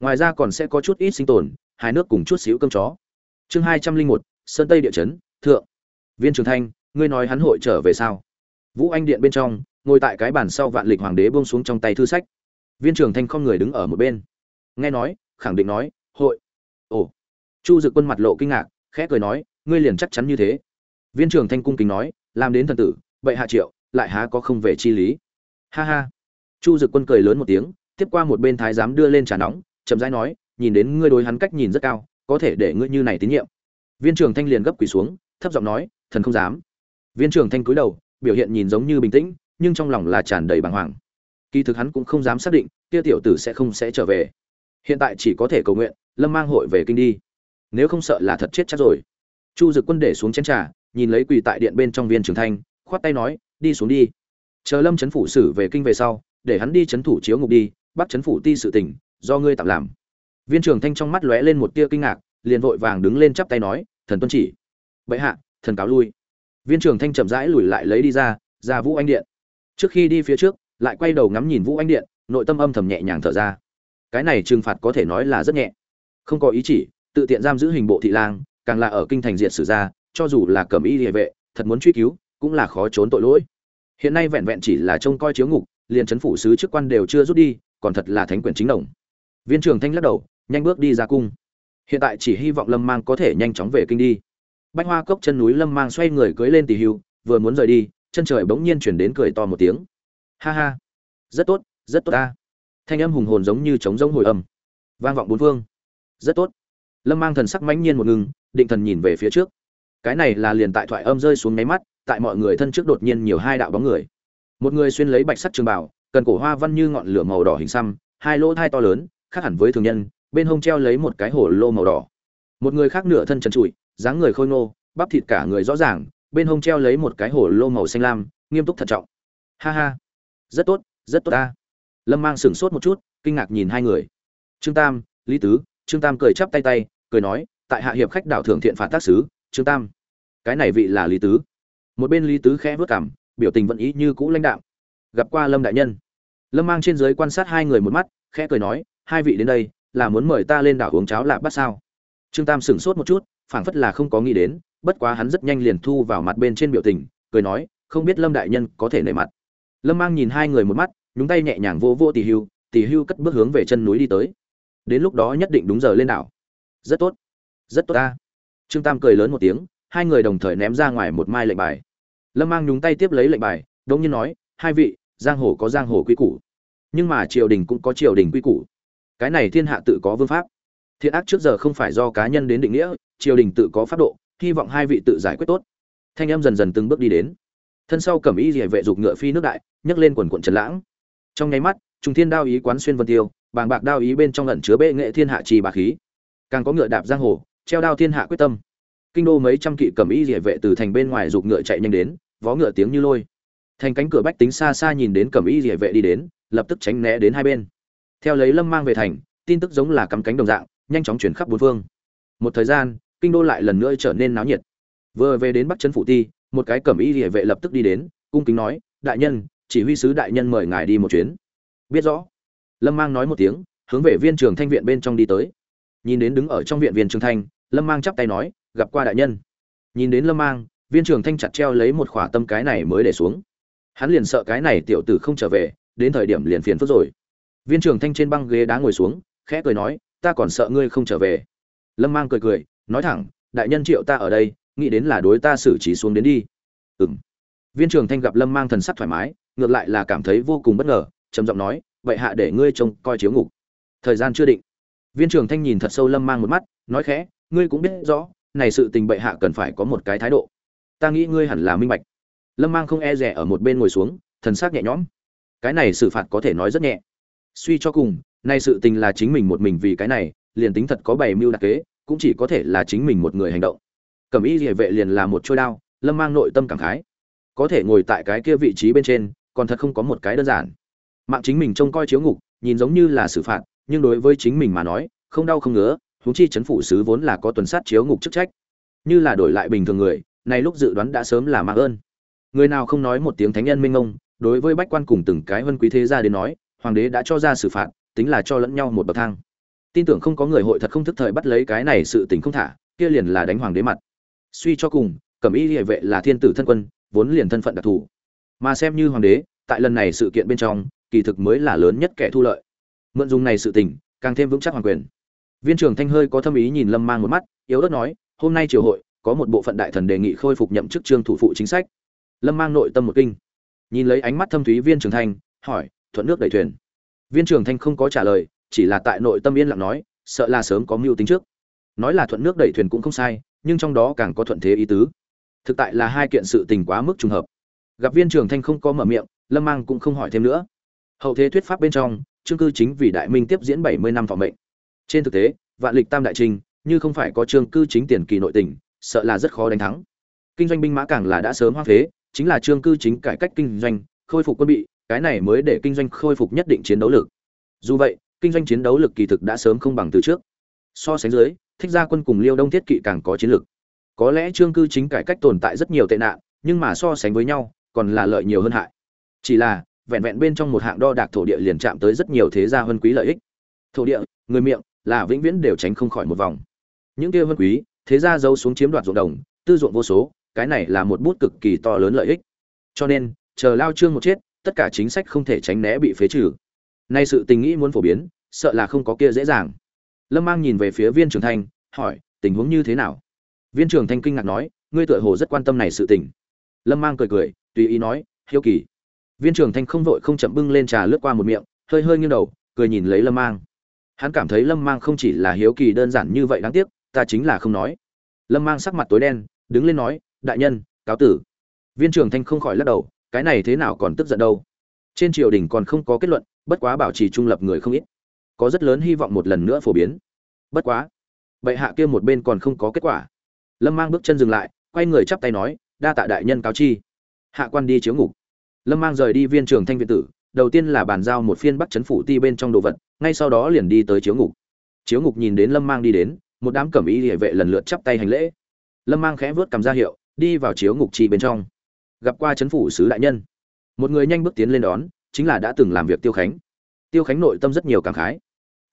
Ngoài ra còn sẽ có chút ít sinh tồn hai nước cùng chút xíu cơm chó. Chương hai trăm linh một, sơn tây địa chấn thượng. Viên trường thanh, ngươi nói hắn hội trở về sao? Vũ anh điện bên trong, ngồi tại cái bàn sau vạn lịch hoàng đế buông xuống trong tay thư sách. Viên trường thanh không người đứng ở một bên. Nghe nói, khẳng định nói, hội. Ồ. Chu dự quân mặt lộ kinh ngạc, khẽ cười nói, ngươi liền chắc chắn như thế. Viên trường thanh cung kính nói, làm đến thần tử, bệ hạ triệu, lại há có không về chi lý? Ha ha. Chu dự quân cười lớn một tiếng, tiếp qua một bên thái giám đưa lên trà nóng, chậm rãi nói, nhìn đến ngươi đối hắn cách nhìn rất cao, có thể để ngươi như này tín nhiệm. Viên trường thanh liền gấp quỳ xuống thấp giọng nói, thần không dám. Viên trưởng thanh cúi đầu, biểu hiện nhìn giống như bình tĩnh, nhưng trong lòng là tràn đầy bàng hoàng. Kỳ thực hắn cũng không dám xác định, kia tiểu tử sẽ không sẽ trở về. Hiện tại chỉ có thể cầu nguyện, lâm mang hội về kinh đi. Nếu không sợ là thật chết chắc rồi. Chu dực quân để xuống chén trà, nhìn lấy quỳ tại điện bên trong viên trưởng thanh, khoát tay nói, đi xuống đi. Chờ lâm chấn phủ xử về kinh về sau, để hắn đi chấn thủ chiếu ngục đi, bắt chấn phủ ti sự tình, do ngươi tạm làm. Viên trưởng thanh trong mắt lóe lên một tia kinh ngạc, liền vội vàng đứng lên chắp tay nói, thần tuân chỉ bệ hạ, thần cáo lui. Viên trưởng thanh chậm rãi lùi lại lấy đi ra ra vũ anh điện. Trước khi đi phía trước, lại quay đầu ngắm nhìn vũ anh điện, nội tâm âm thầm nhẹ nhàng thở ra. Cái này trừng phạt có thể nói là rất nhẹ. Không có ý chỉ, tự tiện giam giữ hình bộ thị lang, càng là ở kinh thành diện sử ra, cho dù là cẩm y địa vệ, thật muốn truy cứu, cũng là khó trốn tội lỗi. Hiện nay vẹn vẹn chỉ là trông coi chiếu ngục, liền chấn phủ sứ chức quan đều chưa rút đi, còn thật là thánh quyền chính đồng. Viên trưởng thanh lắc đầu, nhanh bước đi ra cung. Hiện tại chỉ hy vọng lâm mang có thể nhanh chóng về kinh đi bách hoa cốc chân núi lâm mang xoay người cưới lên tỷ hưu, vừa muốn rời đi, chân trời bỗng nhiên chuyển đến cười to một tiếng. Ha ha, rất tốt rất tốt ta. Thanh âm hùng hồn giống như trống rỗng hồi âm. Vang vọng bốn phương. Rất tốt. Lâm mang thần sắc mãnh nhiên một ngừng, định thần nhìn về phía trước. Cái này là liền tại thoại âm rơi xuống máy mắt, tại mọi người thân trước đột nhiên nhiều hai đạo bóng người. Một người xuyên lấy bạch sắc trường bảo, cần cổ hoa văn như ngọn lửa màu đỏ hình xăm, hai lỗ thai to lớn, khác hẳn với thường nhân, bên hông treo lấy một cái hổ lô màu đỏ. Một người khác nửa thân trần trụi dáng người khôi ngô, bắp thịt cả người rõ ràng, bên hông treo lấy một cái hổ lô màu xanh lam, nghiêm túc thận trọng. Ha ha. Rất tốt rất tốt ta. Lâm mang sửng sốt một chút, kinh ngạc nhìn hai người. Trương tam, lý tứ, trương tam cười chắp tay tay, cười nói, tại hạ hiệp khách đảo thưởng thiện phạt tác sứ, trương tam. Cái này vị là lý tứ. Một bên lý tứ khẽ vớt cảm biểu tình vẫn ý như cũ lãnh đạo gặp qua lâm đại nhân. Lâm mang trên giới quan sát hai người một mắt, khẽ cười nói, hai vị đến đây, là muốn mời ta lên đảo uống cháo lạp bắt sao? Trương tam sửng sốt một chút phảng phất là không có nghĩ đến, bất quá hắn rất nhanh liền thu vào mặt bên trên biểu tình, cười nói, không biết lâm đại nhân có thể nể mặt. Lâm mang nhìn hai người một mắt, nhúng tay nhẹ nhàng vô vô tỷ hưu tỷ hưu cất bước hướng về chân núi đi tới. Đến lúc đó nhất định đúng giờ lên đảo. Rất tốt rất tốt ta. Trương tam cười lớn một tiếng, hai người đồng thời ném ra ngoài một mai lệnh bài. Lâm mang nhúng tay tiếp lấy lệnh bài, đống nhiên nói, hai vị, giang hồ có giang hồ quy củ, nhưng mà triều đình cũng có triều đình quy củ. Cái này thiên hạ tự có vương pháp. Thiện ác trước giờ không phải do cá nhân đến định nghĩa triều đình tự có pháp độ, hy vọng hai vị tự giải quyết tốt. Thanh em dần dần từng bước đi đến. Thân sau cẩm y địa vệ dục ngựa phi nước đại, nhấc lên quần quận trần lãng. Trong nháy mắt, trung thiên đao ý quán xuyên vân tiêu, bàng bạc đao ý bên trong lẩn chứa bệ nghệ thiên hạ trì bà khí. Càng có ngựa đạp giang hồ, treo đao thiên hạ quyết tâm. Kinh đô mấy trăm kỵ cẩm y địa vệ từ thành bên ngoài dục ngựa chạy nhanh đến, vó ngựa tiếng như lôi. Thành cánh cửa bách tính xa xa nhìn đến cẩm y địa vệ đi đến, lập tức tránh né đến hai bên. Theo lấy lâm mang về thành, tin tức giống là cắm cánh đồng dạng, nhanh chóng chuyển khắp bốn phương. Một thời gian kinh đô lại lần nữa trở nên náo nhiệt. Vừa về đến bắc trấn phủ ti, một cái cẩm y địa vệ lập tức đi đến, cung kính nói, đại nhân, chỉ huy sứ đại nhân mời ngài đi một chuyến. Biết rõ. Lâm mang nói một tiếng, hướng về viên trường thanh viện bên trong đi tới. Nhìn đến đứng ở trong viện viên trường thanh, lâm mang chắp tay nói, gặp qua đại nhân. Nhìn đến lâm mang, viên trường thanh chặt treo lấy một khỏa tâm cái này mới để xuống. Hắn liền sợ cái này tiểu tử không trở về, đến thời điểm liền phiền phức rồi. Viên trường thanh trên băng ghế đá ngồi xuống, khẽ cười nói, ta còn sợ ngươi không trở về. Lâm mang cười cười nói thẳng, đại nhân triệu ta ở đây, nghĩ đến là đối ta xử trí xuống đến đi. Ừ m viên trường thanh gặp lâm mang thần sắc thoải mái, ngược lại là cảm thấy vô cùng bất ngờ, trầm giọng nói, vậy hạ để ngươi trông coi chiếu ngục. Thời gian chưa định. Viên trường thanh nhìn thật sâu lâm mang một mắt, nói khẽ, ngươi cũng biết rõ, này sự tình bệ hạ cần phải có một cái thái độ. Ta nghĩ ngươi hẳn là minh bạch. Lâm mang không e rẻ ở một bên ngồi xuống, thần sắc nhẹ nhõm. Cái này xử phạt có thể nói rất nhẹ. Suy cho cùng nay sự tình là chính mình một mình vì cái này, liền tính thật có bày mưu đặc kế cũng chỉ có thể là chính mình một người hành động. Cẩm y địa vệ liền là một trôi đao lâm mang nội tâm cảm khái. Có thể ngồi tại cái kia vị trí bên trên còn thật không có một cái đơn giản. Mạng chính mình trông coi chiếu ngục nhìn giống như là xử phạt nhưng đối với chính mình mà nói không đau không ngứa huống chi chấn phủ sứ vốn là có tuần sát chiếu ngục chức trách. Như là đổi lại bình thường người này lúc dự đoán đã sớm là mạng ơn. Người nào không nói một tiếng thánh nhân minh ông, đối với bách quan cùng từng cái vân quý thế gia đến nói hoàng đế đã cho ra xử phạt tính là cho lẫn nhau một bậc thang tin tưởng không có người hội thật không thức thời bắt lấy cái này sự tình không thả, kia liền là đánh hoàng đế mặt. Suy cho cùng, cẩm y hệ vệ là thiên tử thân quân, vốn liền thân phận đặc thù. Mà xem như hoàng đế, tại lần này sự kiện bên trong, kỳ thực mới là lớn nhất kẻ thu lợi. Mượn dùng này sự tình, càng thêm vững chắc hoàng quyền. Viên trưởng thanh hơi có thâm ý nhìn lâm mang một mắt, yếu ớt nói, hôm nay triều hội, có một bộ phận đại thần đề nghị khôi phục nhậm chức trương thủ phụ chính sách. Lâm mang nội tâm một kinh. Nhìn lấy ánh mắt thâm thúy viên trưởng thanh, hỏi, thuận nước đẩy thuyền? Viên trưởng thanh không có trả lời chỉ là tại nội tâm yên lặng nói, sợ là sớm có mưu tính trước. Nói là thuận nước đẩy thuyền cũng không sai, nhưng trong đó càng có thuận thế ý tứ. Thực tại là hai kiện sự tình quá mức trùng hợp. Gặp viên trưởng thanh không có mở miệng, lâm mang cũng không hỏi thêm nữa. Hậu thế thuyết pháp bên trong, chương cư chính vì đại minh tiếp diễn bảy mươi năm phòng mệnh. Trên thực tế, vạn lịch tam đại trình, như không phải có chương cư chính tiền kỳ nội tình, sợ là rất khó đánh thắng. Kinh doanh binh mã càng là đã sớm hoang phế, chính là chương cư chính cải cách kinh doanh, khôi phục quân bị, cái này mới để kinh doanh khôi phục nhất định chiến đấu lực. Dù vậy kinh doanh chiến đấu lực kỳ thực đã sớm không bằng từ trước. So sánh dưới, thích gia quân cùng liêu đông thiết kỵ càng có chiến lực. Có lẽ trương cư chính cải cách tồn tại rất nhiều tệ nạn, nhưng mà so sánh với nhau, còn là lợi nhiều hơn hại. Chỉ là, vẹn vẹn bên trong một hạng đo đạc thổ địa liền chạm tới rất nhiều thế gia hơn quý lợi ích. Thổ địa, người miệng, là vĩnh viễn đều tránh không khỏi một vòng. Những kia vân quý, thế gia giấu xuống chiếm đoạt ruộng đồng, tư ruộng vô số, cái này là một bút cực kỳ to lớn lợi ích. Cho nên, chờ lao trương một chết, tất cả chính sách không thể tránh né bị phế trừ. Nay sự tình nghĩ muốn phổ biến sợ là không có kia dễ dàng. Lâm mang nhìn về phía viên trưởng thanh, hỏi, tình huống như thế nào? Viên trưởng thanh kinh ngạc nói, ngươi tựa hồ rất quan tâm này sự tình. Lâm mang cười cười, tùy ý nói, hiếu kỳ. Viên trưởng thanh không vội không chậm bưng lên trà lướt qua một miệng, hơi hơi nghiêng đầu, cười nhìn lấy lâm mang. Hắn cảm thấy lâm mang không chỉ là hiếu kỳ đơn giản như vậy đáng tiếc, ta chính là không nói. Lâm mang sắc mặt tối đen, đứng lên nói, đại nhân, cáo tử. Viên trưởng thanh không khỏi lắc đầu, cái này thế nào còn tức giận đâu? Trên triều đình còn không có kết luận, bất quá bảo trì trung lập người không ít có rất lớn hy vọng một lần nữa phổ biến. Bất quá, bệ hạ kia một bên còn không có kết quả. Lâm mang bước chân dừng lại, quay người chắp tay nói, đa tạ đại nhân cáo chi. Hạ quan đi chiếu ngục. Lâm mang rời đi viên trường thanh viện tử, đầu tiên là bàn giao một phiên bắt chấn phủ ti bên trong đồ vật, ngay sau đó liền đi tới chiếu ngục. Chiếu ngục nhìn đến lâm mang đi đến, một đám cẩm y địa vệ lần lượt chắp tay hành lễ. Lâm mang khẽ vớt cầm ra hiệu, đi vào chiếu ngục chi bên trong. Gặp qua chấn phủ sứ đại nhân, một người nhanh bước tiến lên đón, chính là đã từng làm việc tiêu khánh. Tiêu khánh nội tâm rất nhiều cảm khái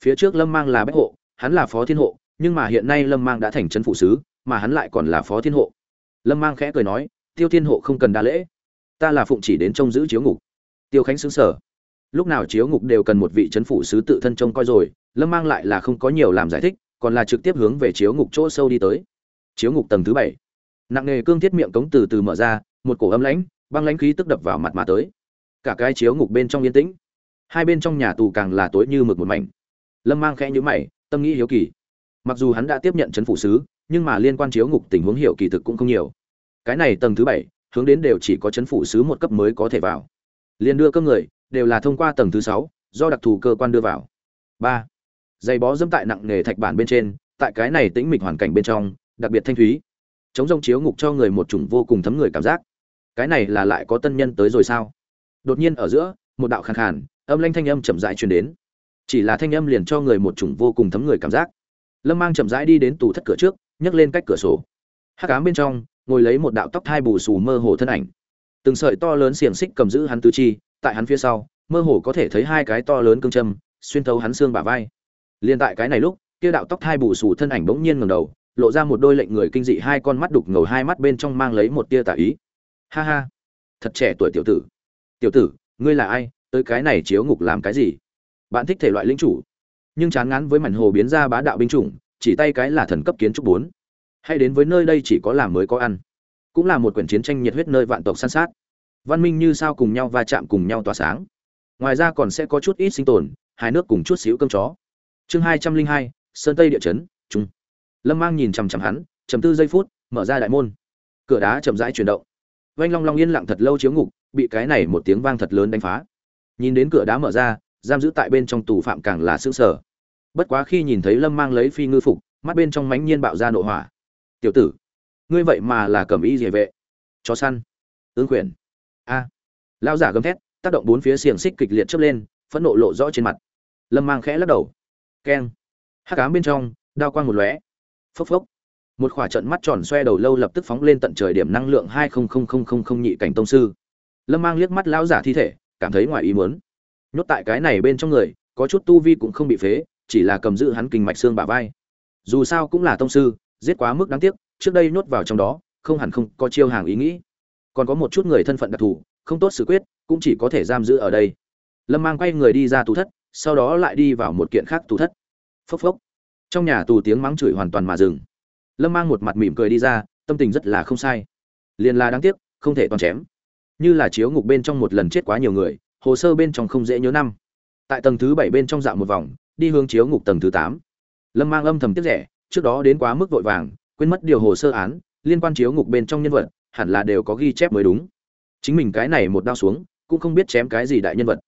phía trước lâm mang là bách hộ, hắn là phó thiên hộ, nhưng mà hiện nay lâm mang đã thành chấn phụ sứ, mà hắn lại còn là phó thiên hộ. Lâm mang khẽ cười nói, tiêu thiên hộ không cần đa lễ. Ta là phụng chỉ đến trông giữ chiếu ngục. Tiêu khánh xứng sở lúc nào chiếu ngục đều cần một vị chấn phụ sứ tự thân trông coi rồi, lâm mang lại là không có nhiều làm giải thích, còn là trực tiếp hướng về chiếu ngục chỗ sâu đi tới. Chiếu ngục tầng thứ bảy. Nặng nề cương thiết miệng cống từ từ mở ra, một cổ âm lãnh, băng lãnh khí tức đập vào mặt mà tới. Cả cái chiếu ngục bên trong yên tĩnh. Hai bên trong nhà tù càng là tối như mực một mảnh lâm mang khẽ nhữ mày, tâm nghĩ hiếu kỳ. Mặc dù hắn đã tiếp nhận chấn phủ sứ, nhưng mà liên quan chiếu ngục tình huống hiểu kỳ thực cũng không nhiều. Cái này tầng thứ bảy, hướng đến đều chỉ có chấn phủ sứ một cấp mới có thể vào. Liền đưa cấp người, đều là thông qua tầng thứ sáu, do đặc thù cơ quan đưa vào. Ba. Giày bó dẫm tại nặng nghề thạch bản bên trên, tại cái này tĩnh mịch hoàn cảnh bên trong, đặc biệt thanh thúy. Chống rông chiếu ngục cho người một chủng vô cùng thấm người cảm giác. Cái này là lại có tân nhân tới rồi sao? Đột nhiên ở giữa, một đạo khàn khàn, âm lanh thanh âm chậm rãi truyền đến chỉ là thanh âm liền cho người một chủng vô cùng thấm người cảm giác. Lâm mang chậm rãi đi đến tủ thất cửa trước, nhấc lên cách cửa sổ. Hát cám bên trong, ngồi lấy một đạo tóc thai bù xù mơ hồ thân ảnh. Từng sợi to lớn xiềng xích cầm giữ hắn tứ chi, tại hắn phía sau, mơ hồ có thể thấy hai cái to lớn cương châm, xuyên thấu hắn xương bả vai. Liền tại cái này lúc, kia đạo tóc thai bù xù thân ảnh bỗng nhiên ngẩng đầu, lộ ra một đôi lệnh người kinh dị hai con mắt đục ngầu hai mắt bên trong mang lấy một tia tà ý. Ha ha, thật trẻ tuổi tiểu tử. Tiểu tử, ngươi là ai? Tới cái này chiếu ngục làm cái gì? Bạn thích thể loại linh chủ. Nhưng chán ngán với mảnh hồ biến ra bá đạo binh chủng, chỉ tay cái là thần cấp kiến trúc bốn. Hay đến với nơi đây chỉ có làm mới có ăn. Cũng là một quyển chiến tranh nhiệt huyết nơi vạn tộc san sát. Văn minh như sao cùng nhau va chạm cùng nhau tỏa sáng. Ngoài ra còn sẽ có chút ít sinh tồn hai nước cùng chút xíu cơm chó. Chương hai trăm linh hai, sơn tây địa chấn, trung. Lâm mang nhìn chằm chằm hắn, chầm tư giây phút, mở ra đại môn. Cửa đá chậm rãi chuyển động. Vanh long long yên lặng thật lâu chiếu ngục, bị cái này một tiếng vang thật lớn đánh phá. Nhìn đến cửa đá mở ra giam giữ tại bên trong tù phạm càng là sững sở. Bất quá khi nhìn thấy lâm mang lấy phi ngư phục, mắt bên trong mãnh nhiên bạo ra nộ hỏa. Tiểu tử, ngươi vậy mà là cầm y gì vệ. Chó săn. Ương quyền. A. À. giả gầm thét, tác động bốn phía xiềng xích kịch liệt chớp lên, phẫn nộ lộ rõ trên mặt. Lâm mang khẽ lắc đầu. Keng. Hắc ám bên trong, đao quang một lóe. Phốc phốc. Một khỏa trận mắt tròn xoe đầu lâu lập tức phóng lên tận trời điểm năng lượng hai nhị cảnh tông sư. Lâm mang liếc mắt lão giả thi thể, cảm thấy ngoài ý muốn nhốt tại cái này bên trong người, có chút tu vi cũng không bị phế, chỉ là cầm giữ hắn kinh mạch xương bả vai. Dù sao cũng là tông sư, giết quá mức đáng tiếc, trước đây nhốt vào trong đó, không hẳn không có chiêu hàng ý nghĩ. Còn có một chút người thân phận đặc thù, không tốt xử quyết, cũng chỉ có thể giam giữ ở đây. Lâm mang quay người đi ra tù thất, sau đó lại đi vào một kiện khác tù thất. Phốc phốc. Trong nhà tù tiếng mắng chửi hoàn toàn mà dừng. Lâm mang một mặt mỉm cười đi ra, tâm tình rất là không sai. Liền là đáng tiếc, không thể toàn chém. Như là chiếu ngục bên trong một lần chết quá nhiều người hồ sơ bên trong không dễ nhớ năm. Tại tầng thứ bảy bên trong dạo một vòng, đi hướng chiếu ngục tầng thứ tám. Lâm mang âm thầm tiếc rẻ, trước đó đến quá mức vội vàng, quên mất điều hồ sơ án, liên quan chiếu ngục bên trong nhân vật, hẳn là đều có ghi chép mới đúng. Chính mình cái này một đao xuống, cũng không biết chém cái gì đại nhân vật.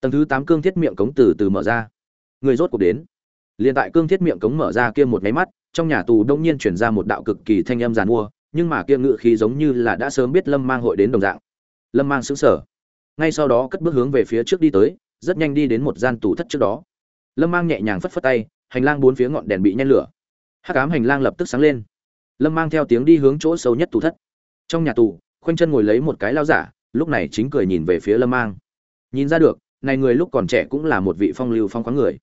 Tầng thứ tám cương thiết miệng cống từ từ mở ra. Người rốt cuộc đến. Liền tại cương thiết miệng cống mở ra kia một máy mắt, trong nhà tù đông nhiên chuyển ra một đạo cực kỳ thanh âm giàn mua, nhưng mà kia ngự khí giống như là đã sớm biết lâm mang hội đến đồng dạng. Lâm mang xứng sở ngay sau đó cất bước hướng về phía trước đi tới, rất nhanh đi đến một gian tủ thất trước đó. Lâm mang nhẹ nhàng phất phất tay, hành lang bốn phía ngọn đèn bị nhen lửa. Hắc ám hành lang lập tức sáng lên. Lâm mang theo tiếng đi hướng chỗ sâu nhất tủ thất. Trong nhà tù, khoanh chân ngồi lấy một cái lao giả, lúc này chính cười nhìn về phía lâm mang. Nhìn ra được, này người lúc còn trẻ cũng là một vị phong lưu phong khoáng người.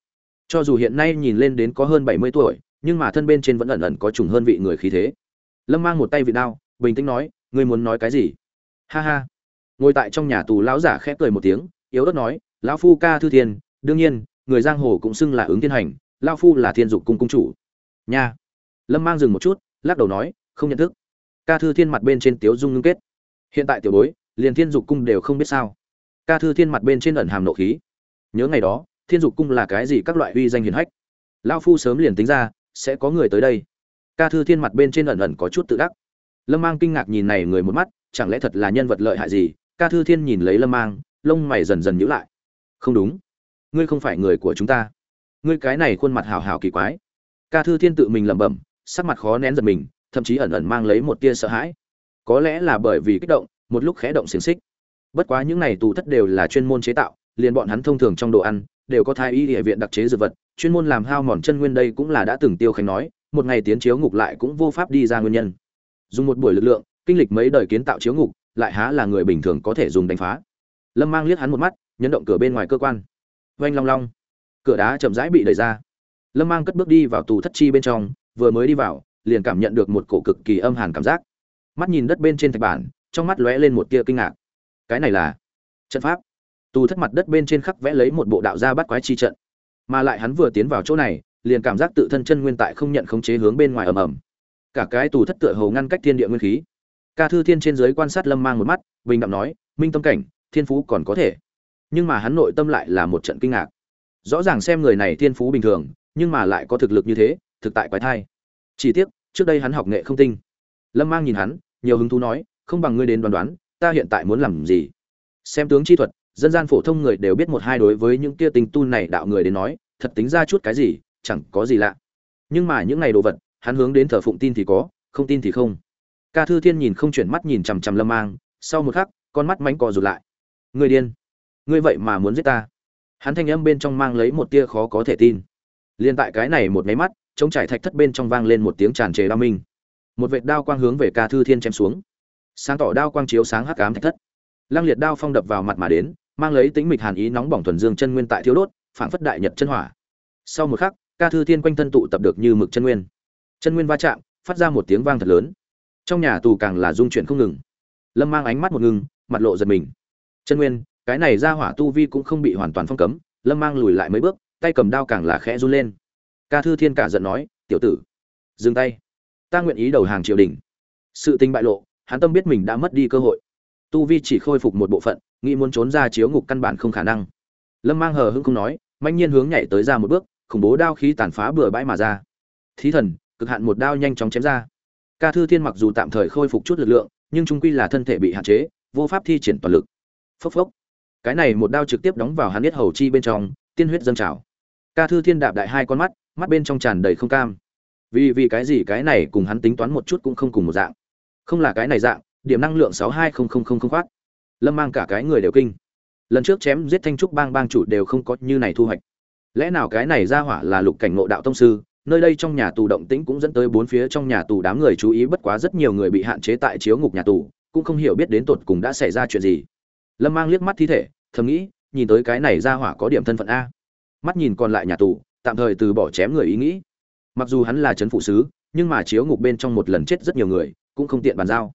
Cho dù hiện nay nhìn lên đến có hơn bảy mươi tuổi, nhưng mà thân bên trên vẫn ẩn ẩn có trùng hơn vị người khí thế. Lâm mang một tay vị đao, bình tĩnh nói, ngươi muốn nói cái gì? Ha ha ngồi tại trong nhà tù lão giả khẽ cười một tiếng, yếu ớt nói, lão phu ca thư thiên, đương nhiên, người giang hồ cũng xưng là ứng thiên hành, lão phu là thiên dục cung cung chủ. Nha. Lâm mang dừng một chút, lắc đầu nói, không nhận thức. Ca thư thiên mặt bên trên tiếu dung ngưng kết. Hiện tại tiểu bối, liền thiên dục cung đều không biết sao. Ca thư thiên mặt bên trên ẩn hàm nộ khí. Nhớ ngày đó, thiên dục cung là cái gì các loại uy danh hiền hách? Lão phu sớm liền tính ra, sẽ có người tới đây. Ca thư thiên mặt bên trên ẩn ẩn có chút tự đắc. Lâm mang kinh ngạc nhìn này người một mắt, chẳng lẽ thật là nhân vật lợi hại gì ca thư thiên nhìn lấy lâm mang, lông mày dần dần nhữ lại. Không đúng. Ngươi không phải người của chúng ta. Ngươi cái này khuôn mặt hào hào kỳ quái. Ca thư thiên tự mình lẩm bẩm, sắc mặt khó nén giật mình, thậm chí ẩn ẩn mang lấy một tia sợ hãi. Có lẽ là bởi vì kích động, một lúc khẽ động xiềng xích. Bất quá những này tù thất đều là chuyên môn chế tạo, liền bọn hắn thông thường trong đồ ăn, đều có thái y địa viện đặc chế dược vật, chuyên môn làm hao mòn chân nguyên đây cũng là đã từng tiêu khánh nói, một ngày tiến chiếu ngục lại cũng vô pháp đi ra nguyên nhân. Dùng một buổi lực lượng, kinh lịch mấy đời kiến tạo chiếu ngục lại há là người bình thường có thể dùng đánh phá. Lâm mang liếc hắn một mắt, nhấn động cửa bên ngoài cơ quan. Oanh long long. Cửa đá chậm rãi bị đẩy ra. Lâm mang cất bước đi vào tù thất chi bên trong, vừa mới đi vào, liền cảm nhận được một cổ cực kỳ âm hàn cảm giác. Mắt nhìn đất bên trên thạch bản, trong mắt lóe lên một tia kinh ngạc. Cái này là trận pháp. Tù thất mặt đất bên trên khắc vẽ lấy một bộ đạo gia bắt quái chi trận. Mà lại hắn vừa tiến vào chỗ này, liền cảm giác tự thân chân nguyên tại không nhận khống chế hướng bên ngoài ầm ầm. Cả cái tù thất tựa hồ ngăn cách thiên địa nguyên khí ca thư thiên trên dưới quan sát lâm mang một mắt, bình đạm nói, minh tâm cảnh, thiên phú còn có thể. Nhưng mà hắn nội tâm lại là một trận kinh ngạc. Rõ ràng xem người này thiên phú bình thường, nhưng mà lại có thực lực như thế, thực tại quái thai. Chỉ tiếc, trước đây hắn học nghệ không tinh. Lâm mang nhìn hắn, nhiều hứng thú nói, không bằng ngươi đến đoán đoán, ta hiện tại muốn làm gì? Xem tướng chi thuật, dân gian phổ thông người đều biết một hai đối với những kia tình tu này đạo người đến nói, thật tính ra chút cái gì, chẳng có gì lạ. Nhưng mà những này đồ vật, hắn hướng đến thờ phụng tin thì có, không tin thì không ca thư thiên nhìn không chuyển mắt nhìn chằm chằm lâm mang, sau một khắc, con mắt mánh cò rụt lại. Người điên. Ngươi vậy mà muốn giết ta. Hắn thanh âm bên trong mang lấy một tia khó có thể tin. Liên tại cái này một máy mắt chống trải thạch thất bên trong vang lên một tiếng tràn trề đao minh. Một vệt đao quang hướng về ca thư thiên chém xuống. Sáng tỏ đao quang chiếu sáng hắc ám thạch thất. Lăng liệt đao phong đập vào mặt mà đến, mang lấy tính mịch hàn ý nóng bỏng thuần dương chân nguyên tại thiếu đốt, phảng phất đại nhật chân hỏa. Sau một khắc, ca thư thiên quanh thân tụ tập được như mực chân nguyên. Chân nguyên va chạm, phát ra một tiếng vang thật lớn trong nhà tù càng là dung chuyển không ngừng. Lâm mang ánh mắt một ngừng, mặt lộ giật mình. Chân nguyên, cái này ra hỏa tu vi cũng không bị hoàn toàn phong cấm, lâm mang lùi lại mấy bước, tay cầm đao càng là khẽ run lên. Ca thư thiên cả giận nói, tiểu tử, dừng tay. Ta nguyện ý đầu hàng triều đình. Sự tình bại lộ, hắn tâm biết mình đã mất đi cơ hội. Tu vi chỉ khôi phục một bộ phận, nghĩ muốn trốn ra chiếu ngục căn bản không khả năng. Lâm mang hờ hững không nói manh nhiên hướng nhảy tới ra một bước, khủng bố đao khí tàn phá bừa bãi mà ra. Thí thần, cực hạn một đao nhanh chóng chém ra ca thư thiên mặc dù tạm thời khôi phục chút lực lượng, nhưng trung quy là thân thể bị hạn chế, vô pháp thi triển toàn lực. Phốc phốc. Cái này một đao trực tiếp đóng vào hắn biết hầu chi bên trong, tiên huyết dâng trào. Ca thư thiên đạp đại hai con mắt mắt bên trong tràn đầy không cam. Vì vì cái gì cái này cùng hắn tính toán một chút cũng không cùng một dạng. Không là cái này dạng, điểm năng lượng sáu hai không không không không khoát. Lâm mang cả cái người đều kinh. Lần trước chém giết thanh trúc bang bang chủ đều không có như này thu hoạch. Lẽ nào cái này ra hỏa là lục cảnh ngộ đạo tông sư nơi đây trong nhà tù động tĩnh cũng dẫn tới bốn phía trong nhà tù đám người chú ý, bất quá rất nhiều người bị hạn chế tại chiếu ngục nhà tù, cũng không hiểu biết đến tột cùng đã xảy ra chuyện gì. Lâm mang liếc mắt thi thể, thầm nghĩ, nhìn tới cái này ra hỏa có điểm thân phận a. Mắt nhìn còn lại nhà tù, tạm thời từ bỏ chém người ý nghĩ. Mặc dù hắn là trấn phụ sứ, nhưng mà chiếu ngục bên trong một lần chết rất nhiều người, cũng không tiện bàn giao.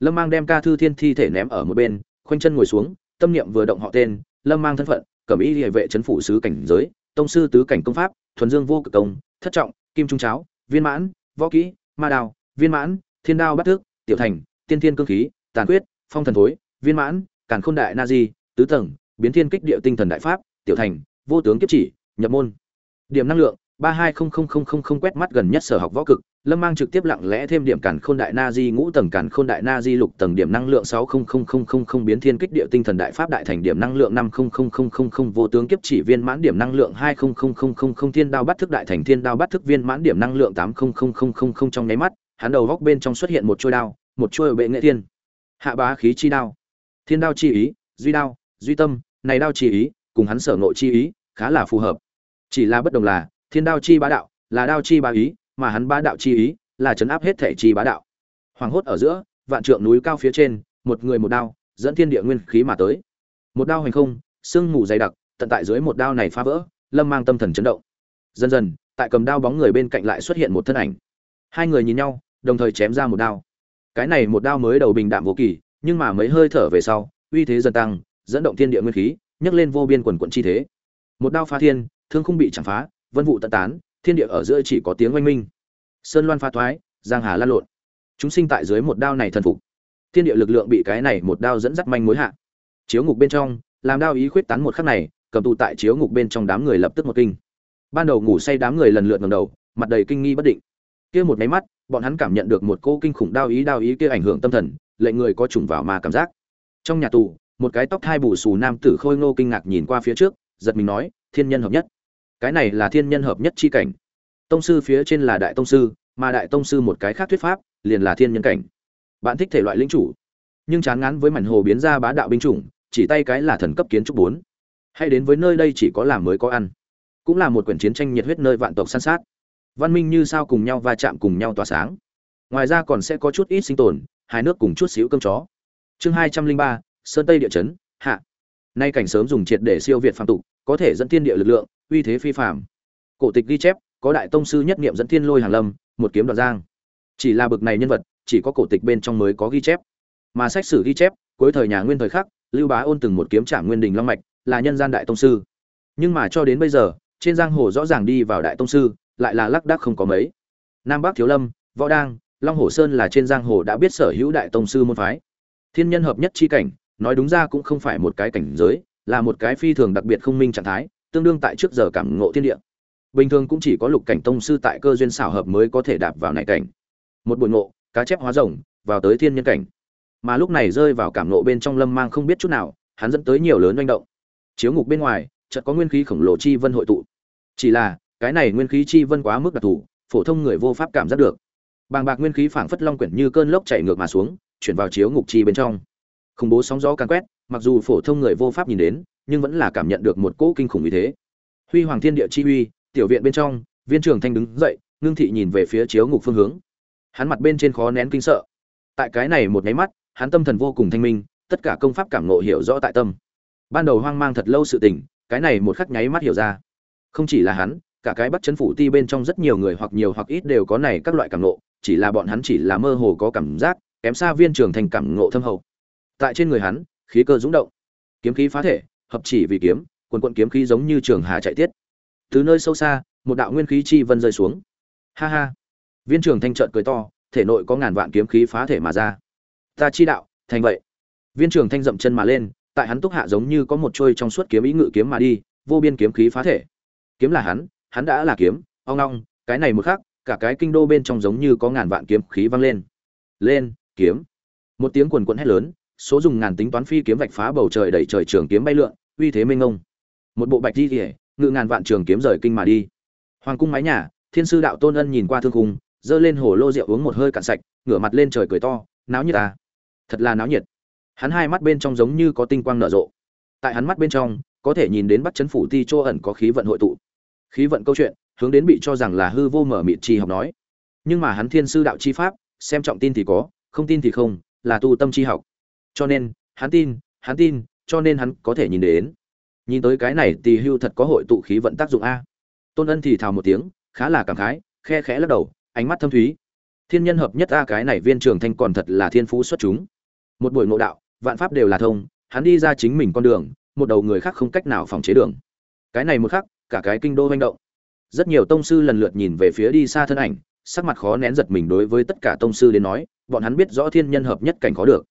Lâm mang đem ca thư thiên thi thể ném ở một bên, khoanh chân ngồi xuống, tâm niệm vừa động họ tên, lâm mang thân phận, cẩm ý địa vệ trấn phụ sứ cảnh giới tông sư tứ cảnh công pháp thuần dương vô cực công thất trọng kim trung cháo viên mãn võ kỹ ma đào, viên mãn thiên đao bắt thước tiểu thành tiên thiên cương khí tàn quyết phong thần thối viên mãn càn khôn đại na di tứ tầng biến thiên kích địa tinh thần đại pháp tiểu thành vô tướng kiếp chỉ nhập môn. Điểm năng lượng ba hai không không không không không quét mắt gần nhất sở học võ cực lâm mang trực tiếp lặng lẽ thêm điểm cản khôn đại na di ngũ tầng cản khôn đại na di lục tầng điểm năng lượng sáu không không không không không biến thiên kích địa tinh thần đại pháp đại thành điểm năng lượng năm không không không không không vô tướng kiếp chỉ viên mãn điểm năng lượng hai không không không không không thiên đao bắt thức đại thành thiên đao bắt thức viên mãn điểm năng lượng tám không không không không không trong nháy mắt hắn đầu góc bên trong xuất hiện một chuôi đao một chuôi bệ nghệ thiên hạ bá khí chi đao thiên đao chi ý duy đao duy tâm này đao chi ý cùng hắn sở nội chi ý khá là phù hợp chỉ là bất đồng là thiên đao chi bá đạo là đao chi bá ý mà hắn bá đạo chi ý là chấn áp hết thể chi bá đạo. Hoàng hốt ở giữa, vạn trượng núi cao phía trên, một người một đao, dẫn thiên địa nguyên khí mà tới. Một đao hành không, sương mù dày đặc, tận tại dưới một đao này phá vỡ, lâm mang tâm thần chấn động. Dần dần, tại cầm đao bóng người bên cạnh lại xuất hiện một thân ảnh. Hai người nhìn nhau, đồng thời chém ra một đao. Cái này một đao mới đầu bình đạm vô kỳ, nhưng mà mấy hơi thở về sau, uy thế dần tăng, dẫn động thiên địa nguyên khí, nhấc lên vô biên quần quận chi thế. Một đao phá thiên, thương không bị chạm phá, vân vụ tận tán thiên địa ở giữa chỉ có tiếng oanh minh. Sơn loan pha thoái, giang hà lan lộn. Chúng sinh tại dưới một đao này thần phục. Thiên địa lực lượng bị cái này một đao dẫn dắt manh mối hạ. Chiếu ngục bên trong, làm đao ý khuyết tán một khắc này, cầm tù tại chiếu ngục bên trong đám người lập tức một kinh. Ban đầu ngủ say đám người lần lượt ngầm đầu, mặt đầy kinh nghi bất định. Kia một máy mắt, bọn hắn cảm nhận được một cô kinh khủng đao ý đao ý kia ảnh hưởng tâm thần, lệnh người có trùng vào mà cảm giác. Trong nhà tù, một cái tóc thai bù xù nam tử khôi ngô kinh ngạc nhìn qua phía trước, giật mình nói, thiên nhân hợp nhất cái này là thiên nhân hợp nhất chi cảnh. Tông sư phía trên là đại tông sư, mà đại tông sư một cái khác thuyết pháp, liền là thiên nhân cảnh. Bạn thích thể loại linh chủ. Nhưng chán ngán với mảnh hồ biến ra bá đạo binh chủng, chỉ tay cái là thần cấp kiến trúc bốn. Hay đến với nơi đây chỉ có làm mới có ăn. Cũng là một quyển chiến tranh nhiệt huyết nơi vạn tộc săn sát. Văn minh như sao cùng nhau va chạm cùng nhau tỏa sáng. Ngoài ra còn sẽ có chút ít sinh tồn hai nước cùng chút xíu cơm chó. Chương hai trăm linh ba, sơn tây địa chấn, hạ. Nay cảnh sớm dùng triệt để siêu việt phạm tục, có thể dẫn thiên địa lực lượng uy thế phi phạm cổ tịch ghi chép, có đại tông sư nhất niệm dẫn thiên lôi hàng lâm, một kiếm đoạt giang. Chỉ là bực này nhân vật, chỉ có cổ tịch bên trong mới có ghi chép. Mà sách sử ghi chép, cuối thời nhà nguyên thời khắc, lưu bá ôn từng một kiếm trả nguyên đình long mạch, là nhân gian đại tông sư. Nhưng mà cho đến bây giờ, trên giang hồ rõ ràng đi vào đại tông sư, lại là lắc đắc không có mấy. Nam bắc thiếu lâm, võ đang, long hồ sơn là trên giang hồ đã biết sở hữu đại tông sư môn phái. Thiên nhân hợp nhất chi cảnh, nói đúng ra cũng không phải một cái cảnh giới, là một cái phi thường đặc biệt không minh trạng thái tương đương tại trước giờ cảm ngộ thiên địa. Bình thường cũng chỉ có lục cảnh tông sư tại cơ duyên xảo hợp mới có thể đạp vào này cảnh. Một buổi ngộ, cá chép hóa rồng, vào tới thiên nhân cảnh. Mà lúc này rơi vào cảm ngộ bên trong lâm mang không biết chút nào, hắn dẫn tới nhiều lớn manh động. Chiếu ngục bên ngoài, chợt có nguyên khí khổng lồ chi vân hội tụ. Chỉ là, cái này nguyên khí chi vân quá mức đặc thù, phổ thông người vô pháp cảm giác được. Bàng bạc nguyên khí phảng phất long quyển như cơn lốc chạy ngược mà xuống, chuyển vào chiếu ngục chi bên trong. Khủng bố sóng gió càng quét, mặc dù phổ thông người vô pháp nhìn đến nhưng vẫn là cảm nhận được một cỗ kinh khủng như thế. Huy hoàng thiên địa chi uy, tiểu viện bên trong, viên trưởng thanh đứng dậy, ngưng thị nhìn về phía chiếu ngục phương hướng. Hắn mặt bên trên khó nén kinh sợ. Tại cái này một nháy mắt, hắn tâm thần vô cùng thanh minh, tất cả công pháp cảm ngộ hiểu rõ tại tâm. Ban đầu hoang mang thật lâu sự tình, cái này một khắc nháy mắt hiểu ra. Không chỉ là hắn, cả cái bắt chấn phủ ti bên trong rất nhiều người hoặc nhiều hoặc ít đều có này các loại cảm ngộ, chỉ là bọn hắn chỉ là mơ hồ có cảm giác, kém xa viên trưởng thành cảm ngộ thâm hậu. Tại trên người hắn, khí cơ dũng động. Kiếm khí phá thể hợp chỉ vì kiếm, quần quận kiếm khí giống như trường hà chạy tiết. Từ nơi sâu xa, một đạo nguyên khí chi vân rơi xuống. Ha ha. Viên trưởng thanh trợn cười to, thể nội có ngàn vạn kiếm khí phá thể mà ra. Ta chi đạo, thành vậy. Viên trưởng thanh dậm chân mà lên, tại hắn túc hạ giống như có một trôi trong suốt kiếm ý ngự kiếm mà đi, vô biên kiếm khí phá thể. Kiếm là hắn hắn đã là kiếm, ong ong, cái này một khắc, cả cái kinh đô bên trong giống như có ngàn vạn kiếm khí vang lên. Lên, kiếm. Một tiếng quần quận hét lớn, số dùng ngàn tính toán phi kiếm vạch phá bầu trời đẩy trời trường kiếm bay lượn uy thế mênh ngông. Một bộ bạch di kỉa ngự ngàn vạn trường kiếm rời kinh mà đi. Hoàng cung mái nhà, thiên sư đạo tôn ân nhìn qua thương khung, giơ lên hồ lô rượu uống một hơi cạn sạch, ngửa mặt lên trời cười to, náo nhiệt à? Thật là náo nhiệt. Hắn hai mắt bên trong giống như có tinh quang nở rộ. Tại hắn mắt bên trong, có thể nhìn đến bắt chấn phủ ti chỗ ẩn có khí vận hội tụ. Khí vận câu chuyện, hướng đến bị cho rằng là hư vô mở mịt chi học nói. Nhưng mà hắn thiên sư đạo chi pháp, xem trọng tin thì có, không tin thì không, là tu tâm chi học. Cho nên, hắn tin hắn tin cho nên hắn có thể nhìn đến. Nhìn tới cái này tỳ hưu thật có hội tụ khí vận tác dụng a. Tôn ân thì thào một tiếng, khá là cảm khái, khe khẽ lắc đầu, ánh mắt thâm thúy. Thiên nhân hợp nhất a cái này viên trường thanh còn thật là thiên phú xuất chúng. Một buổi ngộ đạo, vạn pháp đều là thông, hắn đi ra chính mình con đường, một đầu người khác không cách nào phòng chế đường. Cái này một khắc, cả cái kinh đô manh động. Rất nhiều tông sư lần lượt nhìn về phía đi xa thân ảnh, sắc mặt khó nén giật mình đối với tất cả tông sư đến nói, bọn hắn biết rõ thiên nhân hợp nhất cảnh có được.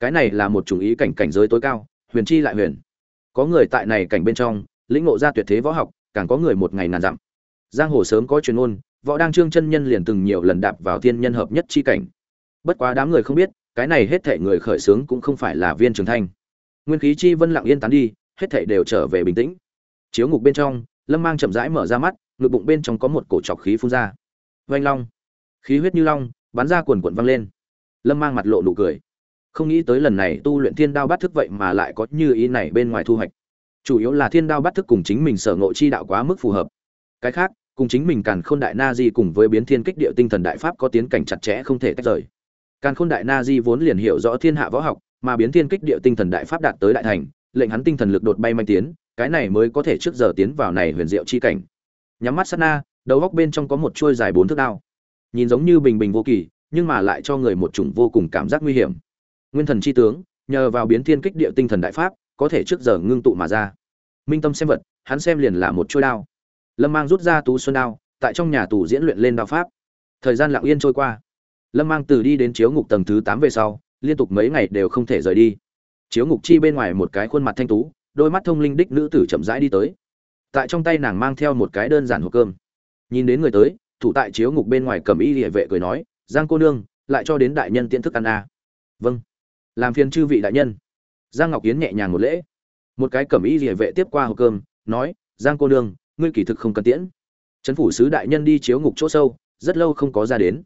Cái này là một chủng ý cảnh cảnh giới tối cao huyền chi lại huyền. Có người tại này cảnh bên trong, lĩnh ngộ ra tuyệt thế võ học, càng có người một ngày nàn dặm. Giang hồ sớm có truyền ôn võ đang trương chân nhân liền từng nhiều lần đạp vào thiên nhân hợp nhất chi cảnh. Bất quá đám người không biết, cái này hết thảy người khởi sướng cũng không phải là viên trường thanh. Nguyên khí chi vân lặng yên tán đi, hết thảy đều trở về bình tĩnh. Chiếu ngục bên trong, lâm mang chậm rãi mở ra mắt, ngực bụng bên trong có một cổ trọc khí phun ra. Vanh long. Khí huyết như long, bắn ra quần quần văng lên. Lâm mang mặt lộ nụ cười không nghĩ tới lần này tu luyện thiên đao bát thức vậy mà lại có như ý này bên ngoài thu hoạch. Chủ yếu là thiên đao bát thức cùng chính mình sở ngộ chi đạo quá mức phù hợp. Cái khác, cùng chính mình càn khôn đại na di cùng với biến thiên kích địa tinh thần đại pháp có tiến cảnh chặt chẽ không thể tách rời. Càn khôn đại na di vốn liền hiểu rõ thiên hạ võ học, mà biến thiên kích địa tinh thần đại pháp đạt tới đại thành, lệnh hắn tinh thần lực đột bay manh tiến, cái này mới có thể trước giờ tiến vào này huyền diệu chi cảnh. Nhắm mắt sát na, đầu góc bên trong có một chuôi dài bốn thước đao. Nhìn giống như bình bình vô kỳ, nhưng mà lại cho người một chủng vô cùng cảm giác nguy hiểm nguyên thần chi tướng, nhờ vào biến thiên kích địa tinh thần đại pháp, có thể trước giờ ngưng tụ mà ra. Minh tâm xem vật, hắn xem liền là một chuôi đao. Lâm mang rút ra tú xuân đao, tại trong nhà tù diễn luyện lên đao pháp. Thời gian lặng yên trôi qua. Lâm mang từ đi đến chiếu ngục tầng thứ tám về sau, liên tục mấy ngày đều không thể rời đi. Chiếu ngục chi bên ngoài một cái khuôn mặt thanh tú, đôi mắt thông linh đích nữ tử chậm rãi đi tới. Tại trong tay nàng mang theo một cái đơn giản hộp cơm. Nhìn đến người tới, thủ tại chiếu ngục bên ngoài cầm y địa vệ cười nói, giang cô nương, lại cho đến đại nhân tiện thức ăn à. vâng làm phiền chư vị đại nhân. Giang ngọc yến nhẹ nhàng một lễ. Một cái cẩm y địa vệ tiếp qua hộp cơm, nói, giang cô nương, ngươi kỳ thực không cần tiễn. Trấn phủ sứ đại nhân đi chiếu ngục chỗ sâu, rất lâu không có ra đến.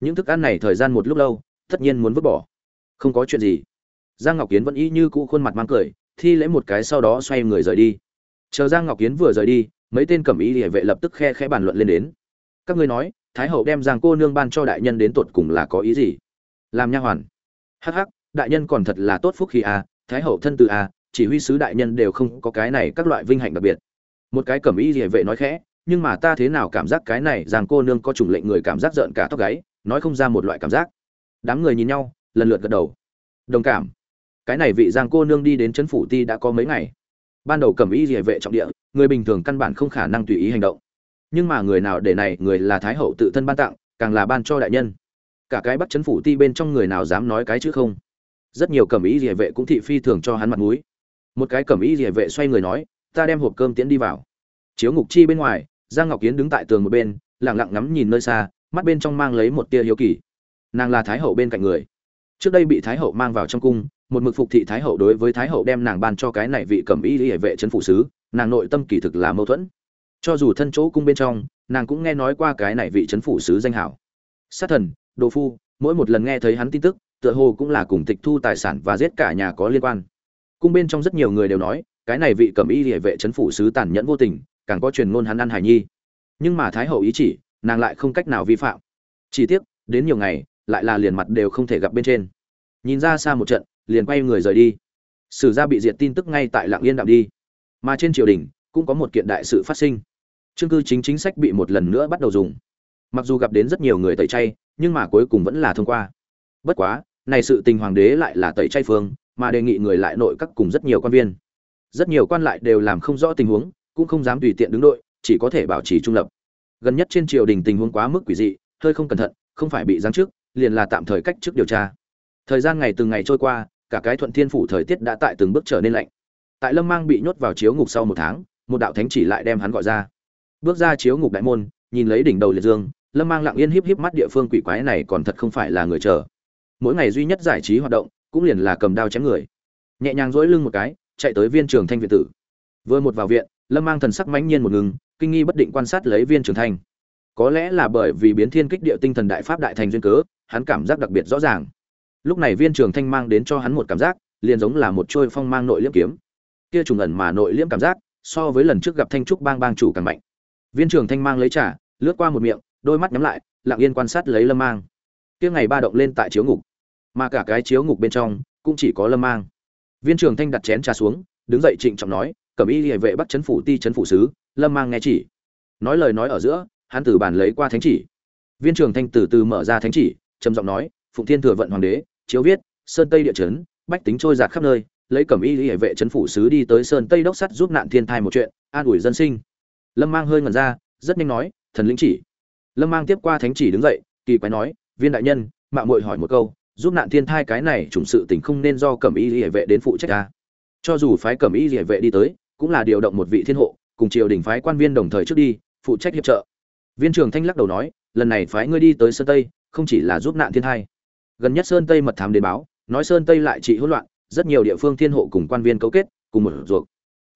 Những thức ăn này thời gian một lúc lâu, tất nhiên muốn vứt bỏ. Không có chuyện gì. Giang ngọc Yến vẫn y như cũ khuôn mặt mang cười, thi lễ một cái sau đó xoay người rời đi. Chờ giang ngọc Yến vừa rời đi, mấy tên cẩm y địa vệ lập tức khe khẽ bàn luận lên đến. Các ngươi nói, thái hậu đem giang cô nương ban cho đại nhân đến tột cùng là có ý gì? Làm nha hoàn. Hắc hắc đại nhân còn thật là tốt phúc khi a à, thái hậu thân từ a chỉ huy sứ đại nhân đều không có cái này các loại vinh hạnh đặc biệt. Một cái cẩm y địa vệ nói khẽ, nhưng mà ta thế nào cảm giác cái này giang cô nương có chủng lệnh người cảm giác giận cả tóc gáy, nói không ra một loại cảm giác. Đám người nhìn nhau, lần lượt gật đầu. Đồng cảm. Cái này vị giang cô nương đi đến trấn phủ ti đã có mấy ngày. Ban đầu cẩm y địa vệ trọng địa, người bình thường căn bản không khả năng tùy ý hành động. Nhưng mà người nào để này, người là thái hậu tự thân ban tặng, càng là ban cho đại nhân. Cả cái bắt chấn phủ ti bên trong người nào dám nói cái chứ không? Rất nhiều cẩm ý địa vệ cũng thị phi thường cho hắn mặt mũi. Một cái cẩm ý địa vệ xoay người nói, ta đem hộp cơm tiễn đi vào. Chiếu ngục chi bên ngoài, giang ngọc kiến đứng tại tường một bên, lặng lặng ngắm nhìn nơi xa, mắt bên trong mang lấy một tia hiếu kỳ. Nàng là thái hậu bên cạnh người. Trước đây bị thái hậu mang vào trong cung, một mực phục thị thái hậu đối với thái hậu đem nàng ban cho cái này vị cẩm y địa vệ trấn phủ sứ, nàng nội tâm kỳ thực là mâu thuẫn. Cho dù thân chỗ cung bên trong, nàng cũng nghe nói qua cái này vị trấn phủ sứ danh hảo. Sát thần, đồ phu, mỗi một lần nghe thấy hắn tin tức tựa hồ cũng là cùng tịch thu tài sản và giết cả nhà có liên quan. Cung bên trong rất nhiều người đều nói, cái này vị cẩm y địa vệ trấn phủ sứ tàn nhẫn vô tình, càng có truyền ngôn hắn ăn hải nhi. Nhưng mà thái hậu ý chỉ, nàng lại không cách nào vi phạm. Chỉ tiếc, đến nhiều ngày, lại là liền mặt đều không thể gặp bên trên. Nhìn ra xa một trận, liền quay người rời đi. Sử gia bị diệt tin tức ngay tại lạng yên đạm đi. Mà trên triều đình, cũng có một kiện đại sự phát sinh. Chương cư chính chính sách bị một lần nữa bắt đầu dùng. Mặc dù gặp đến rất nhiều người tẩy chay, nhưng mà cuối cùng vẫn là thông qua. Bất quá này sự tình hoàng đế lại là tẩy chay phương, mà đề nghị người lại nội các cùng rất nhiều quan viên. Rất nhiều quan lại đều làm không rõ tình huống, cũng không dám tùy tiện đứng đội, chỉ có thể bảo trì trung lập. Gần nhất trên triều đình tình huống quá mức quỷ dị, hơi không cẩn thận, không phải bị giáng trước liền là tạm thời cách chức điều tra. Thời gian ngày từng ngày trôi qua, cả cái thuận thiên phủ thời tiết đã tại từng bước trở nên lạnh. Tại lâm mang bị nhốt vào chiếu ngục sau một tháng, một đạo thánh chỉ lại đem hắn gọi ra. Bước ra chiếu ngục đại môn, nhìn lấy đỉnh đầu liệt dương, lâm mang lặng yên híp híp mắt địa phương quỷ quái này còn thật không phải là người chờ mỗi ngày duy nhất giải trí hoạt động cũng liền là cầm đao chém người. Nhẹ nhàng dỗi lưng một cái, chạy tới viên trường thanh viện tử. Vừa một vào viện, lâm mang thần sắc mãnh nhiên một ngừng, kinh nghi bất định quan sát lấy viên trường thanh. Có lẽ là bởi vì biến thiên kích địa tinh thần đại pháp đại thành duyên cớ, hắn cảm giác đặc biệt rõ ràng. Lúc này viên trường thanh mang đến cho hắn một cảm giác, liền giống là một trôi phong mang nội liễm kiếm. Kia trùng ẩn mà nội liễm cảm giác, so với lần trước gặp thanh trúc bang bang chủ càng mạnh. Viên trường thanh mang lấy trà, lướt qua một miệng, đôi mắt nhắm lại, lặng yên quan sát lấy lâm mang. Kia ngày ba động lên tại chiếu ngục mà cả cái chiếu ngục bên trong cũng chỉ có lâm mang. Viên trưởng thanh đặt chén trà xuống, đứng dậy trịnh trọng nói, cẩm y hệ vệ bắt chấn phủ, ti chấn phủ sứ, lâm mang nghe chỉ. Nói lời nói ở giữa, hắn từ bàn lấy qua thánh chỉ. Viên trưởng thanh từ từ mở ra thánh chỉ, trầm giọng nói, phụng thiên thừa vận hoàng đế, chiếu viết, sơn tây địa chấn, bách tính trôi giạt khắp nơi, lấy cẩm y hệ vệ chấn phủ sứ đi tới sơn tây đốc sắt giúp nạn thiên thai một chuyện, an ủi dân sinh. Lâm mang hơi ngẩn ra, rất nhanh nói, thần lĩnh chỉ. Lâm mang tiếp qua thánh chỉ đứng dậy, kỳ quái nói, viên đại nhân mạng muội hỏi một câu giúp nạn thiên thai cái này chủng sự tình không nên do cẩm y hệ vệ đến phụ trách ta. Cho dù phái cẩm y hệ vệ đi tới, cũng là điều động một vị thiên hộ, cùng triều đình phái quan viên đồng thời trước đi, phụ trách hiệp trợ. Viên trường thanh lắc đầu nói, lần này phái ngươi đi tới sơn tây, không chỉ là giúp nạn thiên thai. Gần nhất sơn tây mật thám đến báo, nói sơn tây lại trị hỗn loạn, rất nhiều địa phương thiên hộ cùng quan viên cấu kết, cùng một ruột.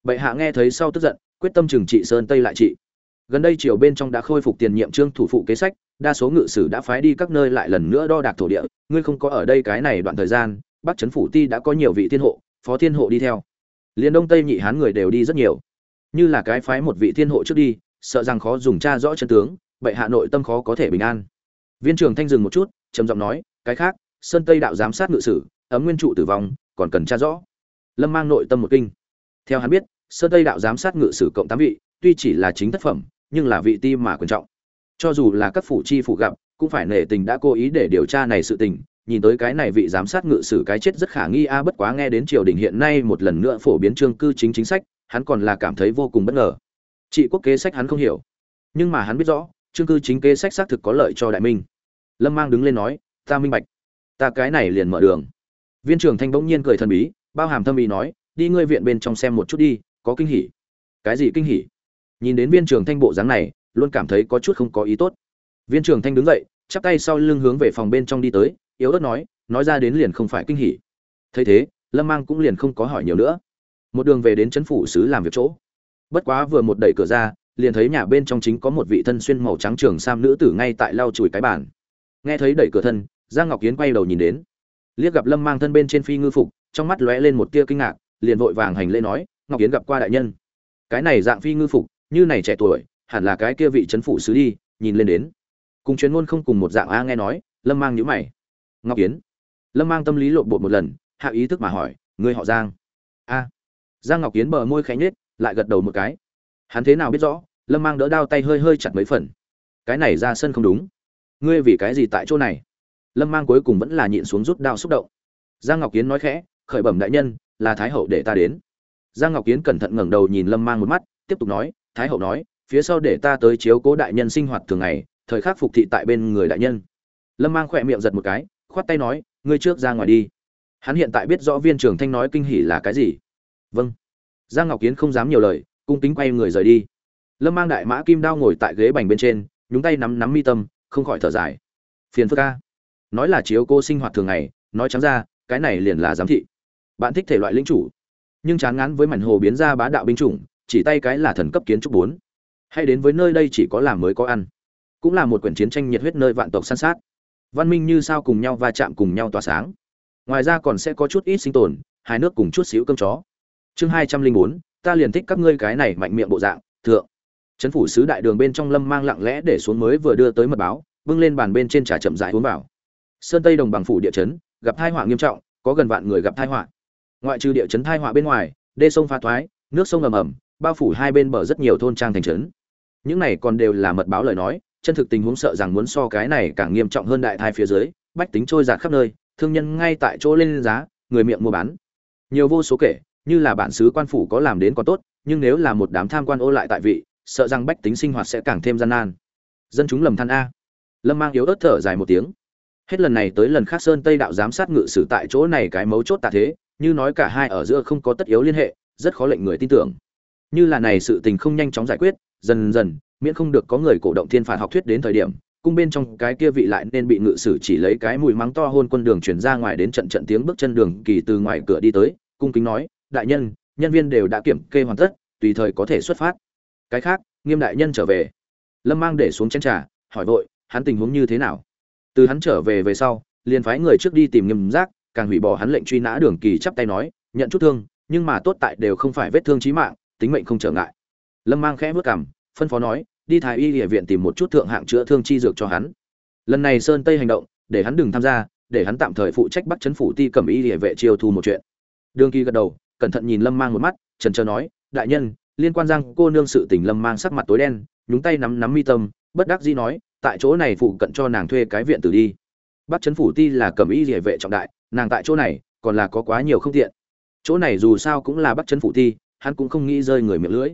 Bệ hạ nghe thấy sau tức giận, quyết tâm trừng trị sơn tây lại trị. Gần đây triều bên trong đã khôi phục tiền nhiệm trương thủ phụ kế sách đa số ngự sử đã phái đi các nơi lại lần nữa đo đạc thổ địa, ngươi không có ở đây cái này đoạn thời gian, bắc trấn phủ ti đã có nhiều vị thiên hộ, phó thiên hộ đi theo. Liên đông tây nhị hán người đều đi rất nhiều. Như là cái phái một vị thiên hộ trước đi, sợ rằng khó dùng tra rõ chân tướng, bệ hạ nội tâm khó có thể bình an. Viên trưởng thanh dừng một chút, trầm giọng nói, cái khác, sơn tây đạo giám sát ngự sử, ấm nguyên trụ tử vong, còn cần tra rõ. Lâm mang nội tâm một kinh. Theo hắn biết, sơn tây đạo giám sát ngự sử cộng tám vị, tuy chỉ là chính thất phẩm, nhưng là vị ti mà quan trọng cho dù là các phủ chi phủ gặp, cũng phải nể tình đã cố ý để điều tra này sự tình. Nhìn tới cái này vị giám sát ngự sử cái chết rất khả nghi, a, bất quá nghe đến triều đình hiện nay một lần nữa phổ biến trương cư chính chính sách, hắn còn là cảm thấy vô cùng bất ngờ. Trị quốc kế sách hắn không hiểu, nhưng mà hắn biết rõ, trương cư chính kế sách xác thực có lợi cho đại minh. Lâm mang đứng lên nói, ta minh bạch. Ta cái này liền mở đường. Viên trưởng thanh bỗng nhiên cười thần bí, bao hàm thâm ý nói, đi ngươi viện bên trong xem một chút đi, có kinh hỉ. Cái gì kinh hỉ? Nhìn đến viên trưởng thanh bộ dáng này luôn cảm thấy có chút không có ý tốt. Viên trưởng thanh đứng dậy, chắp tay sau lưng hướng về phòng bên trong đi tới, yếu ớt nói nói ra đến liền không phải kinh hỉ. Thấy thế, lâm mang cũng liền không có hỏi nhiều nữa. Một đường về đến trấn phủ sứ làm việc chỗ. Bất quá vừa một đẩy cửa ra, liền thấy nhà bên trong chính có một vị thân xuyên màu trắng trường sam nữ tử ngay tại lau chùi cái bàn. Nghe thấy đẩy cửa thân, giang ngọc hiến quay đầu nhìn đến. Liếc gặp lâm mang thân bên trên phi ngư phục, trong mắt lóe lên một tia kinh ngạc, liền vội vàng hành lễ nói, ngọc hiến gặp qua đại nhân. Cái này dạng phi ngư phục, như này trẻ tuổi hẳn là cái kia vị trấn phủ sứ đi nhìn lên đến. Cùng chuyên luôn không cùng một dạng a nghe nói lâm mang nhíu mày. Ngọc yến, lâm mang tâm lý lộn bột một lần hạ ý thức mà hỏi người họ giang? A. Giang ngọc yến bờ môi khẽ nhếch, lại gật đầu một cái. Hắn thế nào biết rõ lâm mang đỡ đao tay hơi hơi chặt mấy phần. Cái này ra sân không đúng. Ngươi vì cái gì tại chỗ này? Lâm mang cuối cùng vẫn là nhịn xuống rút đao xúc động. Giang ngọc yến nói khẽ khởi bẩm đại nhân là thái hậu để ta đến. Giang ngọc yến cẩn thận ngẩng đầu nhìn lâm mang một mắt tiếp tục nói thái hậu nói phía sau để ta tới chiếu cố đại nhân sinh hoạt thường ngày, thời khắc phục thị tại bên người đại nhân. Lâm mang khỏe miệng giật một cái, khoát tay nói, ngươi trước ra ngoài đi. Hắn hiện tại biết rõ viên trưởng thanh nói kinh hỉ là cái gì. Vâng. Giang ngọc kiến không dám nhiều lời, cung kính quay người rời đi. Lâm mang đại mã kim đao ngồi tại ghế bành bên trên, nhúng tay nắm nắm mi tâm, không khỏi thở dài. Phiền phức ca nói là chiếu cô sinh hoạt thường ngày, nói trắng ra, cái này liền là giám thị. Bạn thích thể loại linh chủ, nhưng chán ngán với mảnh hồ biến ra bá đạo binh chủng, chỉ tay cái là thần cấp kiến trúc bốn hay đến với nơi đây chỉ có làm mới có ăn. Cũng là một quyển chiến tranh nhiệt huyết nơi vạn tộc săn sát. Văn minh như sao cùng nhau va chạm cùng nhau tỏa sáng. Ngoài ra còn sẽ có chút ít sinh tồn hai nước cùng chút xíu cơm chó. Chương hai trăm linh bốn, ta liền thích các ngươi cái này mạnh miệng bộ dạng, thượng. Trấn phủ sứ đại đường bên trong lâm mang lặng lẽ để xuống mới vừa đưa tới mật báo, bưng lên bàn bên trên trà chậm rãi uống vào. Sơn tây đồng bằng phủ địa chấn, gặp tai họa nghiêm trọng, có gần vạn người gặp tai họa. Ngoại trừ địa chấn tai họa bên ngoài, đê sông pha thoái, nước sông ầm ầm, bao phủ hai bên bờ rất nhiều thôn trang thành trấn những này còn đều là mật báo lời nói, chân thực tình huống sợ rằng muốn so cái này càng nghiêm trọng hơn đại thai phía dưới, bách tính trôi giạt khắp nơi, thương nhân ngay tại chỗ lên giá, người miệng mua bán. Nhiều vô số kể, như là bản xứ quan phủ có làm đến còn tốt, nhưng nếu là một đám tham quan ô lại tại vị, sợ rằng bách tính sinh hoạt sẽ càng thêm gian nan. Dân chúng lầm than a. Lâm mang yếu ớt thở dài một tiếng. Hết lần này tới lần khác sơn tây đạo giám sát ngự sử tại chỗ này cái mấu chốt tạ thế, như nói cả hai ở giữa không có tất yếu liên hệ, rất khó lệnh người tin tưởng. Như là này sự tình không nhanh chóng giải quyết dần dần, miễn không được có người cổ động thiên phạt học thuyết đến thời điểm, cung bên trong cái kia vị lại nên bị ngự sử chỉ lấy cái mùi mắng to hôn quân đường chuyển ra ngoài đến trận trận tiếng bước chân đường kỳ từ ngoài cửa đi tới, cung kính nói, đại nhân nhân viên đều đã kiểm kê hoàn tất, tùy thời có thể xuất phát. Cái khác, nghiêm đại nhân trở về. Lâm mang để xuống chén trà, hỏi vội, hắn tình huống như thế nào? Từ hắn trở về về sau, liền phái người trước đi tìm nghiêm giác, càng hủy bỏ hắn lệnh truy nã đường kỳ chắp tay nói, nhận chút thương, nhưng mà tốt tại đều không phải vết thương chí mạng, tính mệnh không trở ngại lâm mang khẽ bước cằm, phân phó nói, đi thái y địa viện tìm một chút thượng hạng chữa thương chi dược cho hắn. Lần này sơn tây hành động, để hắn đừng tham gia, để hắn tạm thời phụ trách bắt chấn phủ ti cầm y địa vệ chiêu thu một chuyện. Đường kỳ gật đầu, cẩn thận nhìn lâm mang một mắt, trần trờ nói, đại nhân, liên quan giang cô nương sự tình lâm mang sắc mặt tối đen, nhúng tay nắm nắm mi tâm, bất đắc dĩ nói, tại chỗ này phụ cận cho nàng thuê cái viện tử đi. Bắt chấn phủ ti là cầm y địa vệ trọng đại, nàng tại chỗ này, còn là có quá nhiều không tiện. Chỗ này dù sao cũng là bắt chấn phủ ti, hắn cũng không nghĩ rơi người miệng lưỡi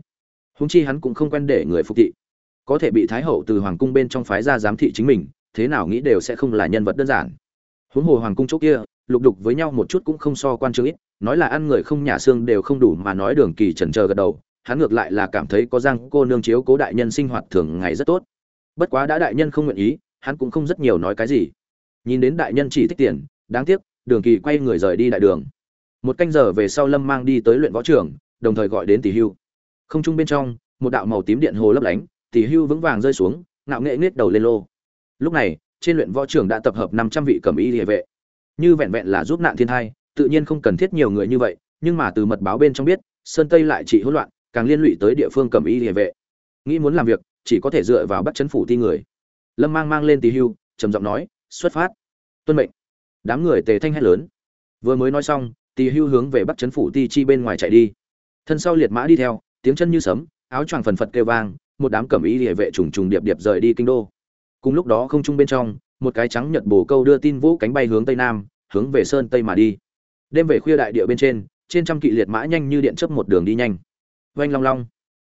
húng chi hắn cũng không quen để người phục thị. Có thể bị thái hậu từ hoàng cung bên trong phái ra giám thị chính mình, thế nào nghĩ đều sẽ không là nhân vật đơn giản. Huống hồ hoàng cung chỗ kia, lục đục với nhau một chút cũng không so quan trương ít, nói là ăn người không nhà xương đều không đủ mà nói đường kỳ trần trờ gật đầu, hắn ngược lại là cảm thấy có giang cô nương chiếu cố đại nhân sinh hoạt thường ngày rất tốt. Bất quá đã đại nhân không nguyện ý, hắn cũng không rất nhiều nói cái gì. Nhìn đến đại nhân chỉ thích tiền, đáng tiếc, đường kỳ quay người rời đi đại đường. Một canh giờ về sau lâm mang đi tới luyện võ trường, đồng thời gọi đến tỷ hưu không trung bên trong, một đạo màu tím điện hồ lấp lánh tỷ hưu vững vàng rơi xuống, ngạo nghệ nết đầu lên lô. Lúc này, trên luyện võ trường đã tập hợp năm trăm vị cẩm y địa vệ. Như vẹn vẹn là giúp nạn thiên thai, tự nhiên không cần thiết nhiều người như vậy, nhưng mà từ mật báo bên trong biết, sơn tây lại trị hỗn loạn, càng liên lụy tới địa phương cẩm y địa vệ. Nghĩ muốn làm việc, chỉ có thể dựa vào bắt chấn phủ ti người. Lâm mang mang lên tỷ hưu, trầm giọng nói, xuất phát. Tuân mệnh. Đám người tề thanh hét lớn. Vừa mới nói xong, Tỳ hưu hướng về bắt chấn phủ ti chi bên ngoài chạy đi. Thân sau liệt mã đi theo tiếng chân như sấm, áo choàng phần phật kêu vang, một đám cẩm y địa vệ trùng trùng điệp điệp rời đi kinh đô. Cùng lúc đó không trung bên trong, một cái trắng nhật bồ câu đưa tin vũ cánh bay hướng tây nam, hướng về sơn tây mà đi. Đêm về khuya đại địa bên trên trên trăm kỵ liệt mã nhanh như điện chớp một đường đi nhanh. Oanh long long.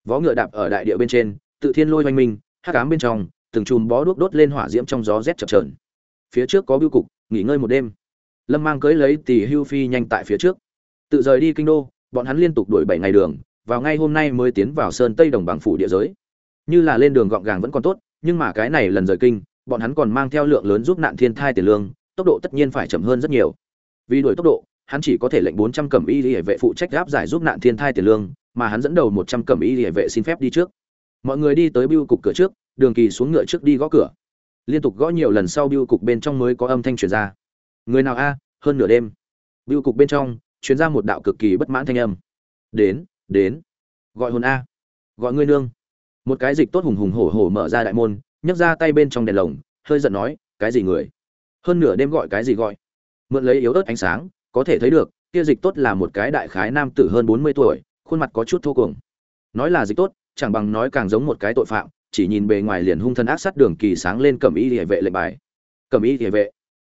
Vó ngựa đạp ở đại địa bên trên, tự thiên lôi oanh minh, hắc ám bên trong, từng chùm bó đuốc đốt lên hỏa diễm trong gió rét chập chờn. Phía trước có bưu cục, nghỉ ngơi một đêm. Lâm mang cưới lấy tỷ hưu phi nhanh tại phía trước. Tự rời đi kinh đô, bọn hắn liên tục đuổi bảy ngày đường vào ngay hôm nay mới tiến vào sơn tây đồng bằng phủ địa giới. Như là lên đường gọn gàng vẫn còn tốt, nhưng mà cái này lần rời kinh, bọn hắn còn mang theo lượng lớn giúp nạn thiên thai tiền lương, tốc độ tất nhiên phải chậm hơn rất nhiều. Vì đuổi tốc độ, hắn chỉ có thể lệnh bốn trăm cẩm y hệ vệ phụ trách gáp giải giúp nạn thiên thai tiền lương, mà hắn dẫn đầu một trăm cẩm y hệ vệ xin phép đi trước. Mọi người đi tới bưu cục cửa trước, đường kỳ xuống ngựa trước đi gõ cửa. Liên tục gõ nhiều lần sau biêu cục bên trong mới có âm thanh truyền ra. Người nào a? Hơn nửa đêm. Biêu cục bên trong, truyền ra một đạo cực kỳ bất mãn thanh âm. Đến đến. Gọi hồn a. Gọi ngươi nương. Một cái dịch tốt hùng hùng hổ hổ mở ra đại môn, nhấc ra tay bên trong đèn lồng, hơi giận nói, cái gì người? Hơn nửa đêm gọi cái gì gọi? Mượn lấy yếu ớt ánh sáng, có thể thấy được, kia dịch tốt là một cái đại khái nam tử hơn bốn mươi tuổi, khuôn mặt có chút thô cuồng. Nói là dịch tốt, chẳng bằng nói càng giống một cái tội phạm, chỉ nhìn bề ngoài liền hung thân ác sát đường kỳ sáng lên cầm y địa vệ lệnh bài. Cầm y địa vệ.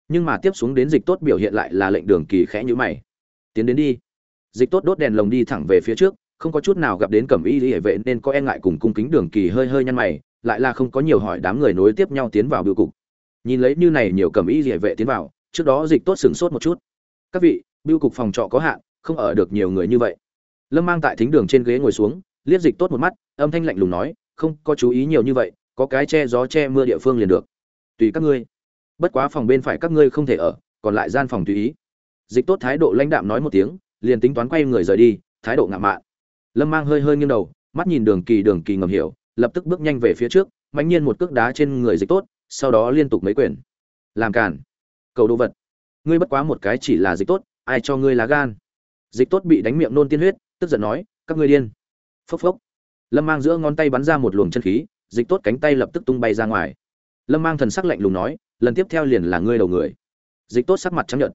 Nhưng mà tiếp xuống đến dịch tốt biểu hiện lại là lệnh đường kỳ khẽ nhữ mày. Tiến đến đi. Dịch tốt đốt đèn lồng đi thẳng về phía trước không có chút nào gặp đến cẩm y hệ vệ nên có e ngại cùng cung kính đường kỳ hơi hơi nhăn mày, lại là không có nhiều hỏi đám người nối tiếp nhau tiến vào biểu cục. Nhìn lấy như này nhiều cẩm y hệ vệ tiến vào, trước đó dịch tốt sửng sốt một chút. Các vị, biểu cục phòng trọ có hạn, không ở được nhiều người như vậy. Lâm mang tại thính đường trên ghế ngồi xuống, liếc dịch tốt một mắt, âm thanh lạnh lùng nói, không có chú ý nhiều như vậy, có cái che gió che mưa địa phương liền được. Tùy các ngươi. Bất quá phòng bên phải các ngươi không thể ở, còn lại gian phòng tùy ý. Dịch tốt thái độ lãnh đạm nói một tiếng, liền tính toán quay người rời đi, thái độ ngạo mạn lâm mang hơi hơi nghiêng đầu, mắt nhìn đường kỳ đường kỳ ngầm hiểu, lập tức bước nhanh về phía trước mạnh nhiên một cước đá trên người dịch tốt, sau đó liên tục mấy quyền. Làm cản cầu đồ vật. Ngươi bất quá một cái chỉ là dịch tốt, ai cho ngươi lá gan? Dịch tốt bị đánh miệng nôn tiên huyết, tức giận nói, các ngươi điên. Phốc phốc. Lâm mang giữa ngón tay bắn ra một luồng chân khí, dịch tốt cánh tay lập tức tung bay ra ngoài. Lâm mang thần sắc lạnh lùng nói, lần tiếp theo liền là ngươi đầu người. Dịch tốt sắc mặt trắng nhợt.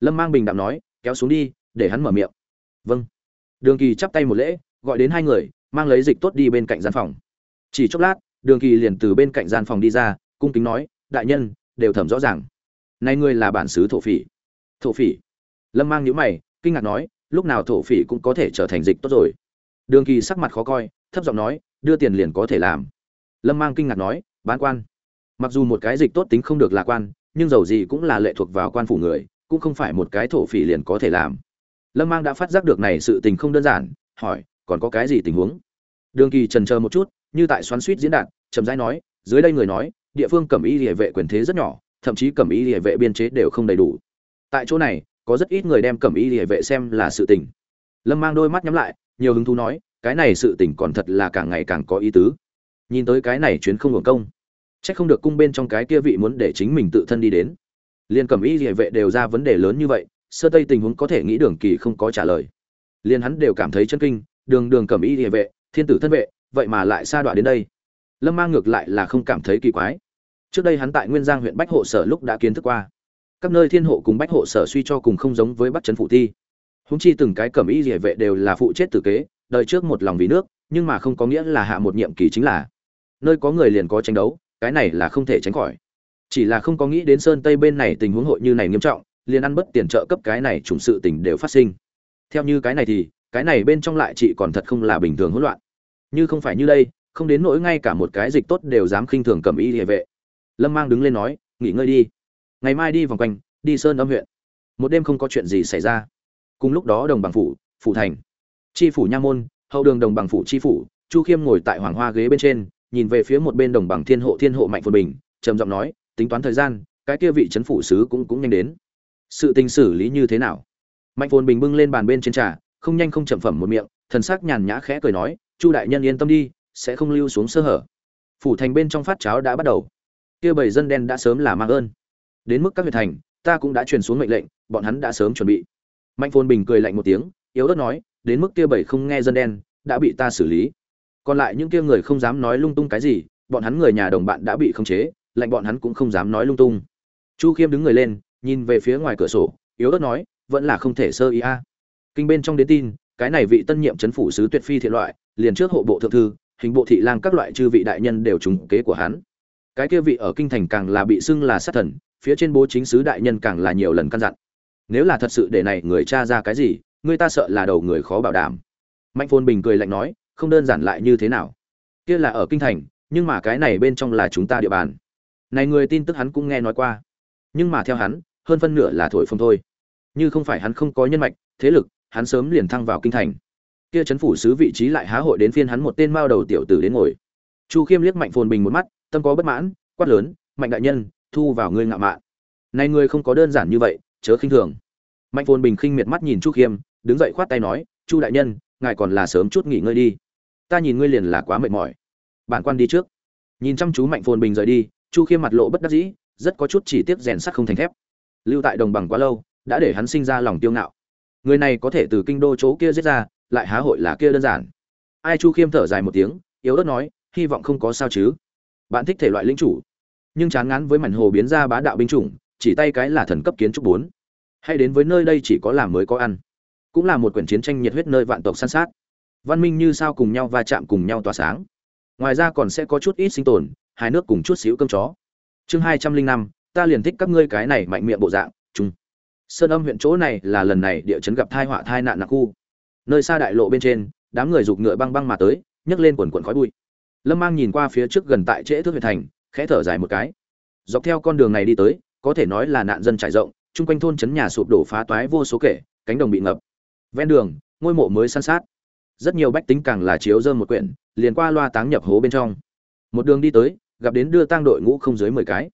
Lâm mang bình đạm nói, kéo xuống đi, để hắn mở miệng. Vâng đường kỳ chắp tay một lễ, gọi đến hai người, mang lấy dịch tốt đi bên cạnh gian phòng. Chỉ chốc lát, đường kỳ liền từ bên cạnh gian phòng đi ra, cung kính nói, đại nhân, đều thẩm rõ ràng. Nay ngươi là bản xứ thổ phỉ. Thổ phỉ? Lâm mang nhíu mày, kinh ngạc nói, lúc nào thổ phỉ cũng có thể trở thành dịch tốt rồi? Đường kỳ sắc mặt khó coi, thấp giọng nói, đưa tiền liền có thể làm. Lâm mang kinh ngạc nói, bán quan. Mặc dù một cái dịch tốt tính không được lạc quan, nhưng dầu gì cũng là lệ thuộc vào quan phủ người, cũng không phải một cái thổ phỉ liền có thể làm lâm mang đã phát giác được này sự tình không đơn giản hỏi còn có cái gì tình huống? Đường kỳ trần chờ một chút như tại xoắn suýt diễn đạt chậm rãi nói dưới đây người nói địa phương cẩm y địa vệ quyền thế rất nhỏ thậm chí cẩm y địa vệ biên chế đều không đầy đủ. Tại chỗ này có rất ít người đem cẩm y địa vệ xem là sự tình. Lâm mang đôi mắt nhắm lại nhiều hứng thú nói cái này sự tình còn thật là càng ngày càng có ý tứ. Nhìn tới cái này chuyến không hưởng công Chắc không được cung bên trong cái kia vị muốn để chính mình tự thân đi đến. Liên Cẩm Y Liễu vệ đều ra vấn đề lớn như vậy, sơ tây tình huống có thể nghĩ Đường Kỳ không có trả lời. liền hắn đều cảm thấy chân kinh, Đường Đường Cẩm Y địa vệ, thiên tử thân vệ, vậy mà lại xa đoạn đến đây. Lâm Mang ngược lại là không cảm thấy kỳ quái. Trước đây hắn tại Nguyên Giang huyện Bách hộ sở lúc đã kiến thức qua. Các nơi thiên hộ cùng Bách hộ sở suy cho cùng không giống với Bắc chấn phụ thi. Húng chi từng cái Cẩm Y địa vệ đều là phụ chết tử kế, đời trước một lòng vì nước, nhưng mà không có nghĩa là hạ một nhiệm kỳ chính là. Nơi có người liền có tranh đấu, cái này là không thể tránh khỏi chỉ là không có nghĩ đến sơn tây bên này tình huống hội như này nghiêm trọng liền ăn bất tiền trợ cấp cái này trùng sự tình đều phát sinh. Theo như cái này thì, cái này bên trong lại chị còn thật không là bình thường hỗn loạn. Như không phải như đây, không đến nỗi ngay cả một cái dịch tốt đều dám khinh thường cầm y địa vệ. Lâm mang đứng lên nói, nghỉ ngơi đi. Ngày mai đi vòng quanh, đi sơn âm huyện. Một đêm không có chuyện gì xảy ra. Cùng lúc đó đồng bằng phủ phủ thành. Tri phủ nha môn, hậu đường đồng bằng phủ tri phủ, chu khiêm ngồi tại hoàng hoa ghế bên trên, nhìn về phía một bên đồng bằng thiên hộ thiên hộ mạnh phồn bình, trầm giọng nói, tính toán thời gian, cái kia vị trấn phủ sứ cũng cũng nhanh đến sự tình xử lý như thế nào? Mạnh phồn bình bưng lên bàn bên trên trà, không nhanh không chậm phẩm một miệng, thần sắc nhàn nhã khẽ cười nói, chu đại nhân yên tâm đi, sẽ không lưu xuống sơ hở. Phủ thành bên trong phát cháo đã bắt đầu. Kia bảy dân đen đã sớm là mang ơn. Đến mức các huyện thành, ta cũng đã truyền xuống mệnh lệnh, bọn hắn đã sớm chuẩn bị. Mạnh phồn bình cười lạnh một tiếng, yếu ớt nói, đến mức kia bảy không nghe dân đen, đã bị ta xử lý. Còn lại những kia người không dám nói lung tung cái gì, bọn hắn người nhà đồng bạn đã bị khống chế lạnh bọn hắn cũng không dám nói lung tung. Chu khiêm đứng người lên nhìn về phía ngoài cửa sổ, yếu ớt nói, vẫn là không thể sơ ý a. Kinh bên trong đến tin, cái này vị tân nhiệm chấn phủ sứ tuyệt phi thiện loại, liền trước hộ bộ thượng thư, hình bộ thị lang các loại chư vị đại nhân đều trúng kế của hắn. Cái kia vị ở kinh thành càng là bị xưng là sát thần, phía trên bố chính sứ đại nhân càng là nhiều lần căn dặn. Nếu là thật sự để này người cha ra cái gì, người ta sợ là đầu người khó bảo đảm. Mạnh phôn bình cười lạnh nói, không đơn giản lại như thế nào. Kia là ở kinh thành, nhưng mà cái này bên trong là chúng ta địa bàn. Này người tin tức hắn cũng nghe nói qua. Nhưng mà theo hắn hơn phân nửa là thổi phồng thôi. Như không phải hắn không có nhân mạch, thế lực, hắn sớm liền thăng vào kinh thành. Kia chấn phủ sứ vị trí lại há hội đến phiên hắn một tên mao đầu tiểu tử đến ngồi. Chu khiêm liếc mạnh phồn bình một mắt, tâm có bất mãn, quát lớn, mạnh đại nhân, thu vào ngươi ngạo mạn. Này ngươi không có đơn giản như vậy, chớ khinh thường. Mạnh phồn bình khinh miệt mắt nhìn chu khiêm, đứng dậy khoát tay nói, chu đại nhân, ngài còn là sớm chút nghỉ ngơi đi. Ta nhìn ngươi liền là quá mệt mỏi. Bản quan đi trước. Nhìn chăm chú mạnh phồn bình rời đi, chu khiêm mặt lộ bất đắc dĩ, rất có chút chỉ tiếc rèn sắt không thành thép lưu tại đồng bằng quá lâu, đã để hắn sinh ra lòng tiêu ngạo. Người này có thể từ kinh đô chỗ kia giết ra, lại há hội là kia đơn giản. Ai chu khiêm thở dài một tiếng, yếu ớt nói, hy vọng không có sao chứ. Bạn thích thể loại linh chủ. Nhưng chán ngán với mảnh hồ biến ra bá đạo binh chủng, chỉ tay cái là thần cấp kiến trúc bốn. Hay đến với nơi đây chỉ có làm mới có ăn. Cũng là một quyển chiến tranh nhiệt huyết nơi vạn tộc san sát. Văn minh như sao cùng nhau va chạm cùng nhau tỏa sáng. Ngoài ra còn sẽ có chút ít sinh tồn, hai nước cùng chút xíu cơm chó. Chương hai trăm linh năm ta liền thích các ngươi cái này mạnh miệng bộ dạng, chung. Sơn âm huyện chỗ này là lần này địa chấn gặp thai họa thai nạn nặng khu. Nơi xa đại lộ bên trên, đám người giục ngựa băng băng mà tới, nhấc lên quần quần khói bụi. Lâm mang nhìn qua phía trước gần tại trễ thước huyện thành, khẽ thở dài một cái. Dọc theo con đường này đi tới, có thể nói là nạn dân trải rộng, chung quanh thôn trấn nhà sụp đổ phá toái vô số kể, cánh đồng bị ngập. Ven đường, ngôi mộ mới san sát. Rất nhiều bách tính càng là chiếu dơm một quyển, liền qua loa táng nhập hố bên trong. Một đường đi tới, gặp đến đưa tang đội ngũ không dưới mười cái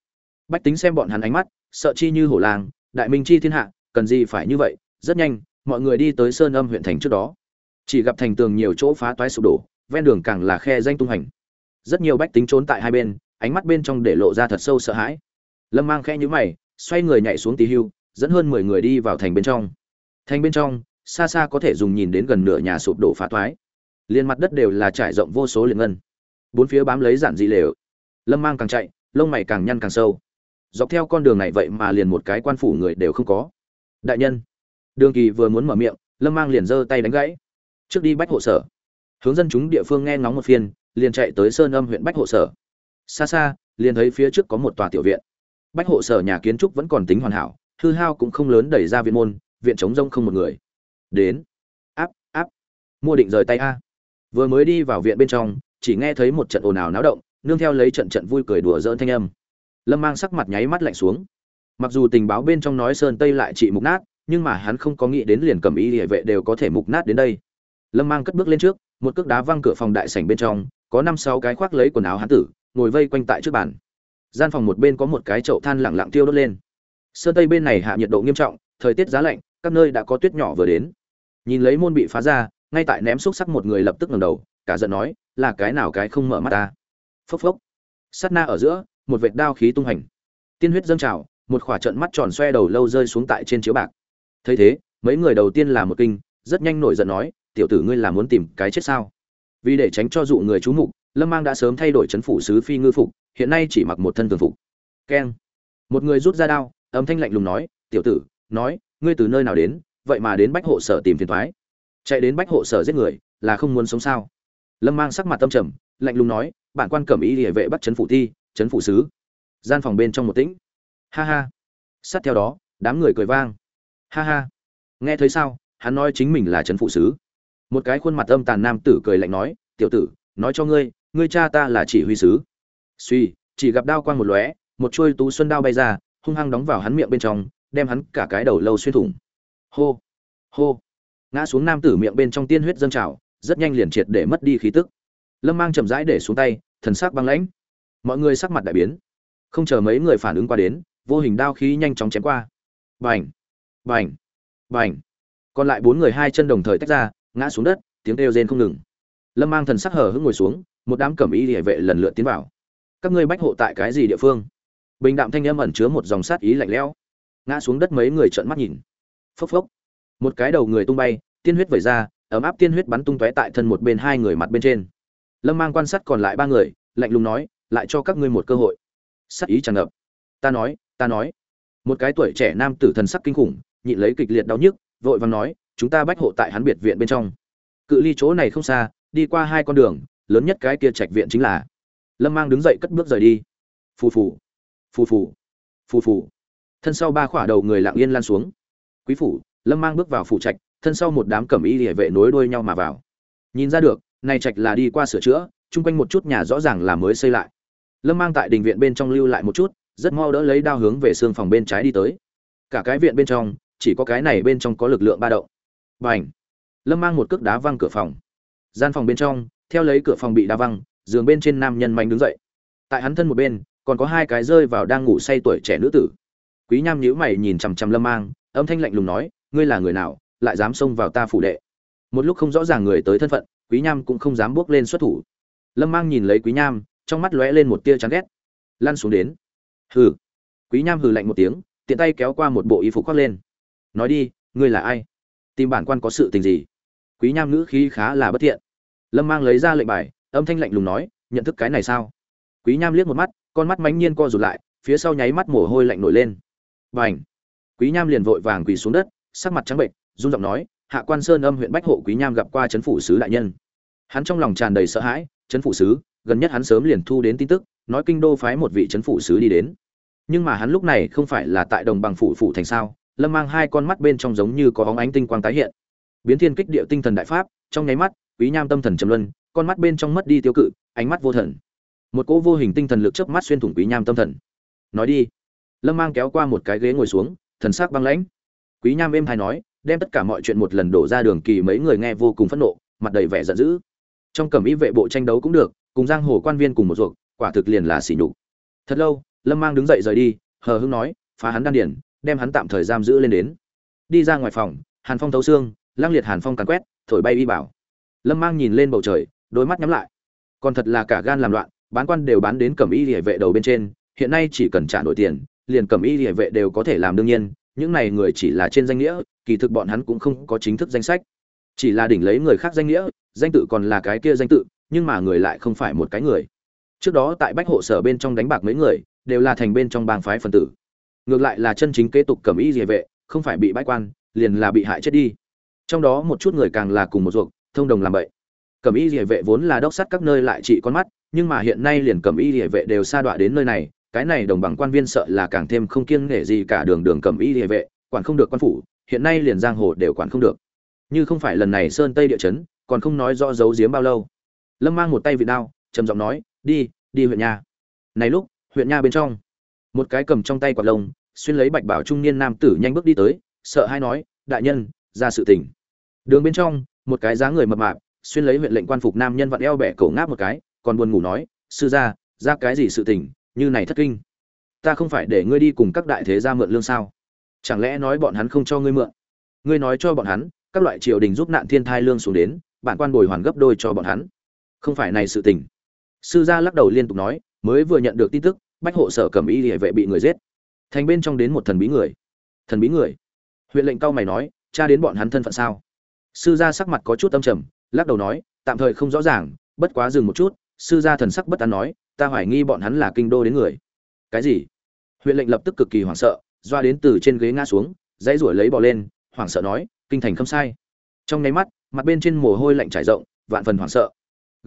bách tính xem bọn hắn ánh mắt, sợ chi như hổ làng, đại minh chi thiên hạ, cần gì phải như vậy, rất nhanh, mọi người đi tới sơn âm huyện thành trước đó. Chỉ gặp thành tường nhiều chỗ phá toái sụp đổ, ven đường càng là khe danh tung hành rất nhiều bách tính trốn tại hai bên, ánh mắt bên trong để lộ ra thật sâu sợ hãi. Lâm mang khẽ nhũ mày, xoay người nhảy xuống tí hưu, dẫn hơn mười người đi vào thành bên trong. Thành bên trong, xa xa có thể dùng nhìn đến gần nửa nhà sụp đổ phá toái. Liên mặt đất đều là trải rộng vô số liền ngân. Bốn phía bám lấy giản dị lều. Lâm mang càng chạy, lông mày càng nhăn càng sâu dọc theo con đường này vậy mà liền một cái quan phủ người đều không có. Đại nhân, đường kỳ vừa muốn mở miệng, lâm mang liền giơ tay đánh gãy. Trước đi bách hộ sở. Hướng dân chúng địa phương nghe ngóng một phiên, liền chạy tới sơn âm huyện bách hộ sở. Xa xa, liền thấy phía trước có một tòa tiểu viện. Bách hộ sở nhà kiến trúc vẫn còn tính hoàn hảo, hư hao cũng không lớn đẩy ra viện môn, viện chống rông không một người. Đến. Áp áp. Mua định rời tay a. Vừa mới đi vào viện bên trong, chỉ nghe thấy một trận ồn ào náo động, nương theo lấy trận trận vui cười đùa dỡn thanh âm lâm mang sắc mặt nháy mắt lạnh xuống. Mặc dù tình báo bên trong nói sơn tây lại trị mục nát, nhưng mà hắn không có nghĩ đến liền cầm y địa vệ đều có thể mục nát đến đây. Lâm mang cất bước lên trước, một cước đá văng cửa phòng đại sảnh bên trong, có năm sáu cái khoác lấy quần áo hán tử, ngồi vây quanh tại trước bàn. Gian phòng một bên có một cái chậu than lẳng lặng tiêu đốt lên. Sơn tây bên này hạ nhiệt độ nghiêm trọng, thời tiết giá lạnh, các nơi đã có tuyết nhỏ vừa đến. Nhìn lấy môn bị phá ra, ngay tại ném xúc sắc một người lập tức ngẩng đầu, cả giận nói, là cái nào cái không mở mắt ta? Phốc phốc. Sát na ở giữa một vệt đao khí tung hành. Tiên huyết dâng trào, một khỏa trận mắt tròn xoe đầu lâu rơi xuống tại trên chiếu bạc. Thấy thế, mấy người đầu tiên là một kinh, rất nhanh nổi giận nói, tiểu tử ngươi là muốn tìm cái chết sao? Vì để tránh cho dụ người chú mục, lâm mang đã sớm thay đổi chấn phủ sứ phi ngư phục, hiện nay chỉ mặc một thân thường phục. Keng. Một người rút ra đao, âm thanh lạnh lùng nói, tiểu tử, nói, ngươi từ nơi nào đến, vậy mà đến bách hộ sở tìm phiền thoái. Chạy đến bách hộ sở giết người, là không muốn sống sao? Lâm mang sắc mặt tâm trầm, lạnh lùng nói, bản quan cẩm ý địa vệ bắt chấn phủ thi chấn phủ sứ. Gian phòng bên trong một tĩnh. Ha ha. Sát theo đó, đám người cười vang. Ha ha. Nghe thấy sao, hắn nói chính mình là chấn phụ sứ. Một cái khuôn mặt âm tàn nam tử cười lạnh nói, tiểu tử, nói cho ngươi ngươi cha ta là chỉ huy sứ. Suy, chỉ gặp đao quang một lóe, một chuôi tú xuân đao bay ra, hung hăng đóng vào hắn miệng bên trong, đem hắn cả cái đầu lâu xuyên thủng. Hô hô. Ngã xuống nam tử miệng bên trong tiên huyết dâng trào, rất nhanh liền triệt để mất đi khí tức. Lâm mang chậm rãi để xuống tay, thần sắc băng lãnh mọi người sắc mặt đại biến. Không chờ mấy người phản ứng qua đến, vô hình đao khí nhanh chóng chém qua. Bành! Bành! Bành! Còn lại bốn người hai chân đồng thời tách ra, ngã xuống đất, tiếng kêu rên không ngừng. Lâm mang thần sắc hở hững ngồi xuống, một đám cẩm y địa vệ lần lượt tiến vào. Các ngươi bách hộ tại cái gì địa phương? Bình đạm thanh âm ẩn chứa một dòng sát ý lạnh lẽo. Ngã xuống đất mấy người trợn mắt nhìn. Phốc phốc. Một cái đầu người tung bay, tiên huyết vẩy ra, ấm áp tiên huyết bắn tung tóe tại thân một bên hai người mặt bên trên. Lâm mang quan sát còn lại ba người, lạnh lùng nói lại cho các ngươi một cơ hội. Sắc ý tràn ngập. Ta nói ta nói. Một cái tuổi trẻ nam tử thần sắc kinh khủng, nhịn lấy kịch liệt đau nhức, vội vàng nói, chúng ta bách hộ tại hắn biệt viện bên trong. Cự ly chỗ này không xa, đi qua hai con đường, lớn nhất cái kia trạch viện chính là lâm mang đứng dậy cất bước rời đi. Phù phù phù phù phù phù. Thân sau ba khỏa đầu người lặng yên lan xuống. Quý phủ, lâm mang bước vào phủ trạch, thân sau một đám cẩm y địa vệ nối đuôi nhau mà vào. Nhìn ra được, này trạch là đi qua sửa chữa, chung quanh một chút nhà rõ ràng là mới xây lại lâm mang tại đình viện bên trong lưu lại một chút, rất mau đỡ lấy đao hướng về xương phòng bên trái đi tới. Cả cái viện bên trong, chỉ có cái này bên trong có lực lượng ba động. B à n h lâm mang một cước đá văng cửa phòng. Gian phòng bên trong, theo lấy cửa phòng bị đá văng, giường bên trên nam nhân mạnh đứng dậy. Tại hắn thân một bên, còn có hai cái rơi vào đang ngủ say tuổi trẻ nữ tử. Quý nham nhíu mày nhìn chằm chằm lâm mang, âm thanh lạnh lùng nói, ngươi là người nào, lại dám xông vào ta phủ đệ? Một lúc không rõ ràng người tới thân phận, quý nham cũng không dám bước lên xuất thủ. Lâm mang nhìn lấy quý nham trong mắt lóe lên một tia chán ghét. Lăn xuống đến. Hừ. Quý nham hừ lạnh một tiếng, tiện tay kéo qua một bộ y phục khoác lên. Nói đi, ngươi là ai? Tìm bản quan có sự tình gì? Quý nham ngữ khí khá là bất thiện. Lâm mang lấy ra lệnh bài, âm thanh lạnh lùng nói, nhận thức cái này sao? Quý nham liếc một mắt, con mắt mánh nhiên co rụt lại, phía sau nháy mắt mồ hôi lạnh nổi lên. Và h quý nham liền vội vàng quỳ xuống đất, sắc mặt trắng bệnh run giọng nói, hạ quan sơn âm huyện bách hộ quý nham gặp qua trấn phủ sứ đại nhân. Hắn trong lòng tràn đầy sợ hãi trấn phủ sứ? Gần nhất hắn sớm liền thu đến tin tức, nói kinh đô phái một vị trấn phủ sứ đi đến. Nhưng mà hắn lúc này không phải là tại đồng bằng phủ phủ thành sao, lâm mang hai con mắt bên trong giống như có óng ánh tinh quang tái hiện. Biến thiên kích địa tinh thần đại pháp, trong nháy mắt, quý nham tâm thần trầm luân, con mắt bên trong mất đi tiêu cự, ánh mắt vô thần. Một cỗ vô hình tinh thần lực chớp mắt xuyên thủng quý nham tâm thần. Nói đi. Lâm mang kéo qua một cái ghế ngồi xuống, thần sắc băng lãnh. Quý nham êm hay nói, đem tất cả mọi chuyện một lần đổ ra đường kỳ mấy người nghe vô cùng phẫn nộ, mặt đầy vẻ giận dữ. Trong cẩm y vệ bộ tranh đấu cũng được cùng giang hồ quan viên cùng một ruột, quả thực liền là xỉ nhục. Thật lâu, lâm mang đứng dậy rời đi, hờ hững nói, phá hắn đan điển đem hắn tạm thời giam giữ lên đến. Đi ra ngoài phòng, hàn phong thấu xương, lang liệt hàn phong càn quét, thổi bay y bảo. Lâm mang nhìn lên bầu trời, đôi mắt nhắm lại. Còn thật là cả gan làm loạn, bán quan đều bán đến cẩm y địa vệ đầu bên trên, hiện nay chỉ cần trả đổi tiền, liền cẩm y địa vệ đều có thể làm đương nhiên, những này người chỉ là trên danh nghĩa, kỳ thực bọn hắn cũng không có chính thức danh sách. Chỉ là đỉnh lấy người khác danh nghĩa, danh tự còn là cái kia danh tự nhưng mà người lại không phải một cái người. Trước đó tại bách hộ sở bên trong đánh bạc mấy người, đều là thành bên trong bang phái phần tử. Ngược lại là chân chính kế tục cầm y địa vệ, không phải bị bãi quan, liền là bị hại chết đi. Trong đó một chút người càng là cùng một ruột, thông đồng làm vậy cầm y địa vệ vốn là đốc sát các nơi lại trị con mắt, nhưng mà hiện nay liền cầm y địa vệ đều sa đọa đến nơi này, cái này đồng bằng quan viên sợ là càng thêm không kiêng nể gì cả đường đường cầm y địa vệ, quản không được quan phủ, hiện nay liền giang hồ đều quản không được. Như không phải lần này sơn tây địa chấn, còn không nói rõ giấu giếm bao lâu lâm mang một tay vị đao, trầm giọng nói, đi đi huyện nha. Này lúc, huyện nha bên trong, một cái cầm trong tay quạt lông, xuyên lấy bạch bảo trung niên nam tử nhanh bước đi tới, sợ hai nói, đại nhân, ra sự tình. Đường bên trong, một cái dáng người mập mạp, xuyên lấy huyện lệnh quan phục nam nhân vặn eo bẻ cổ ngáp một cái, còn buồn ngủ nói, sư gia, ra cái gì sự tình, như này thất kinh. Ta không phải để ngươi đi cùng các đại thế gia mượn lương sao? Chẳng lẽ nói bọn hắn không cho ngươi mượn? Ngươi nói cho bọn hắn, các loại triều đình giúp nạn thiên thai lương xuống đến, bản quan bồi hoàn gấp đôi cho bọn hắn không phải này sự tình. Sư gia lắc đầu liên tục nói, mới vừa nhận được tin tức, bách hộ sở cẩm y địa vệ bị người giết. Thành bên trong đến một thần bí người. Thần bí người? Huyện lệnh cao mày nói, cha đến bọn hắn thân phận sao? Sư gia sắc mặt có chút âm trầm, lắc đầu nói, tạm thời không rõ ràng, bất quá dừng một chút, sư gia thần sắc bất an nói, ta hoài nghi bọn hắn là kinh đô đến người. Cái gì? Huyện lệnh lập tức cực kỳ hoảng sợ, doa đến từ trên ghế ngã xuống, dãy ruổi lấy bỏ lên, hoảng sợ nói, kinh thành không sai. Trong nháy mắt, mặt bên trên mồ hôi lạnh trải rộng, vạn phần hoảng sợ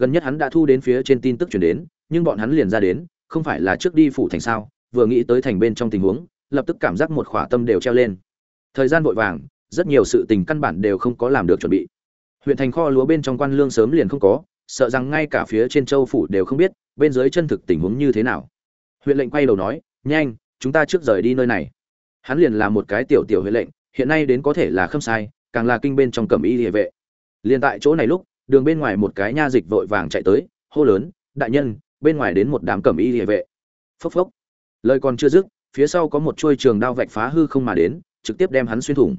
gần nhất hắn đã thu đến phía trên tin tức chuyển đến, nhưng bọn hắn liền ra đến, không phải là trước đi phủ thành sao, vừa nghĩ tới thành bên trong tình huống, lập tức cảm giác một khỏa tâm đều treo lên. Thời gian vội vàng, rất nhiều sự tình căn bản đều không có làm được chuẩn bị. Huyện thành kho lúa bên trong quan lương sớm liền không có, sợ rằng ngay cả phía trên châu phủ đều không biết, bên dưới chân thực tình huống như thế nào. Huyện lệnh quay đầu nói, nhanh, chúng ta trước rời đi nơi này. Hắn liền là một cái tiểu tiểu huyện lệnh, hiện nay đến có thể là không sai, càng là kinh bên trong cẩm y địa vệ. Liền tại chỗ này lúc đường bên ngoài một cái nha dịch vội vàng chạy tới, hô lớn, đại nhân, bên ngoài đến một đám cẩm y địa vệ. Phốc phốc. Lời còn chưa dứt, phía sau có một chuôi trường đao vạch phá hư không mà đến, trực tiếp đem hắn xuyên thủng.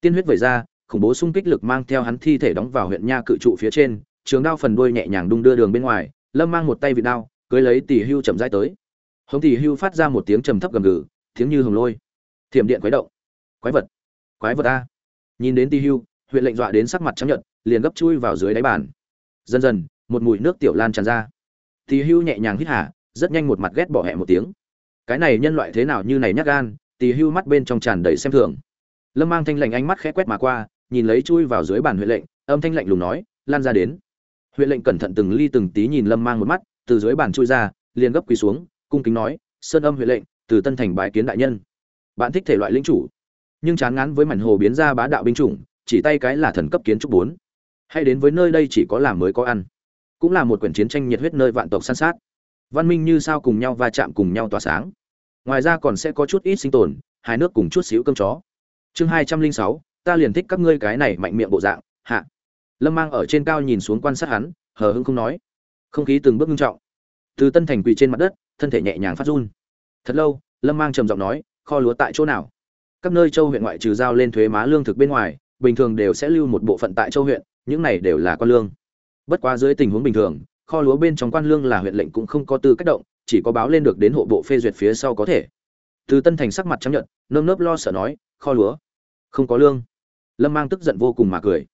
Tiên huyết vẩy ra, khủng bố xung kích lực mang theo hắn thi thể đóng vào huyện nha cự trụ phía trên, trường đao phần đuôi nhẹ nhàng đung đưa đường bên ngoài, lâm mang một tay vị đao, cưới lấy tỷ hưu chậm rãi tới. Hống tỷ hưu phát ra một tiếng trầm thấp gầm gừ, tiếng như hồng lôi. Thiểm điện quái động. Quái vật. Quái vật a. Nhìn đến tỷ hưu huyện lệnh dọa đến sắc mặt trắng nhợt, liền gấp chui vào dưới đáy bàn. Dần dần, một mùi nước tiểu lan tràn ra. Tỳ hưu nhẹ nhàng hít hà, rất nhanh một mặt ghét bỏ hẹ một tiếng. Cái này nhân loại thế nào như này nhát gan, Tỳ hưu mắt bên trong tràn đầy xem thường. Lâm mang thanh lạnh ánh mắt khẽ quét mà qua, nhìn lấy chui vào dưới bàn huyện lệnh, âm thanh lạnh lùng nói, lan ra đến. Huyện lệnh cẩn thận từng ly từng tí nhìn lâm mang một mắt, từ dưới bàn chui ra, liền gấp quỳ xuống, cung kính nói, sơn âm huyện lệnh, từ tân thành bái kiến đại nhân. Bạn thích thể loại linh chủ. Nhưng chán ngán với mảnh hồ biến ra bá đạo binh chủng chỉ tay cái là thần cấp kiến trúc bốn. Hay đến với nơi đây chỉ có làm mới có ăn. Cũng là một quyển chiến tranh nhiệt huyết nơi vạn tộc san sát. Văn minh như sao cùng nhau va chạm cùng nhau tỏa sáng. Ngoài ra còn sẽ có chút ít sinh tồn hai nước cùng chút xíu cơm chó. Chương hai trăm linh sáu, ta liền thích các ngươi cái này mạnh miệng bộ dạng, hạ. Lâm mang ở trên cao nhìn xuống quan sát hắn, hờ hững không nói. Không khí từng bước ngưng trọng. Từ tân thành quỳ trên mặt đất, thân thể nhẹ nhàng phát run. Thật lâu, lâm mang trầm giọng nói, kho lúa tại chỗ nào? Các nơi châu huyện ngoại trừ giao lên thuế má lương thực bên ngoài bình thường đều sẽ lưu một bộ phận tại châu huyện, những này đều là quan lương. Bất quá dưới tình huống bình thường, kho lúa bên trong quan lương là huyện lệnh cũng không có tư cách động, chỉ có báo lên được đến hộ bộ phê duyệt phía sau có thể. Từ tân thành sắc mặt chấp nhận nơm nớp lo sợ nói, kho lúa, không có lương. Lâm mang tức giận vô cùng mà cười.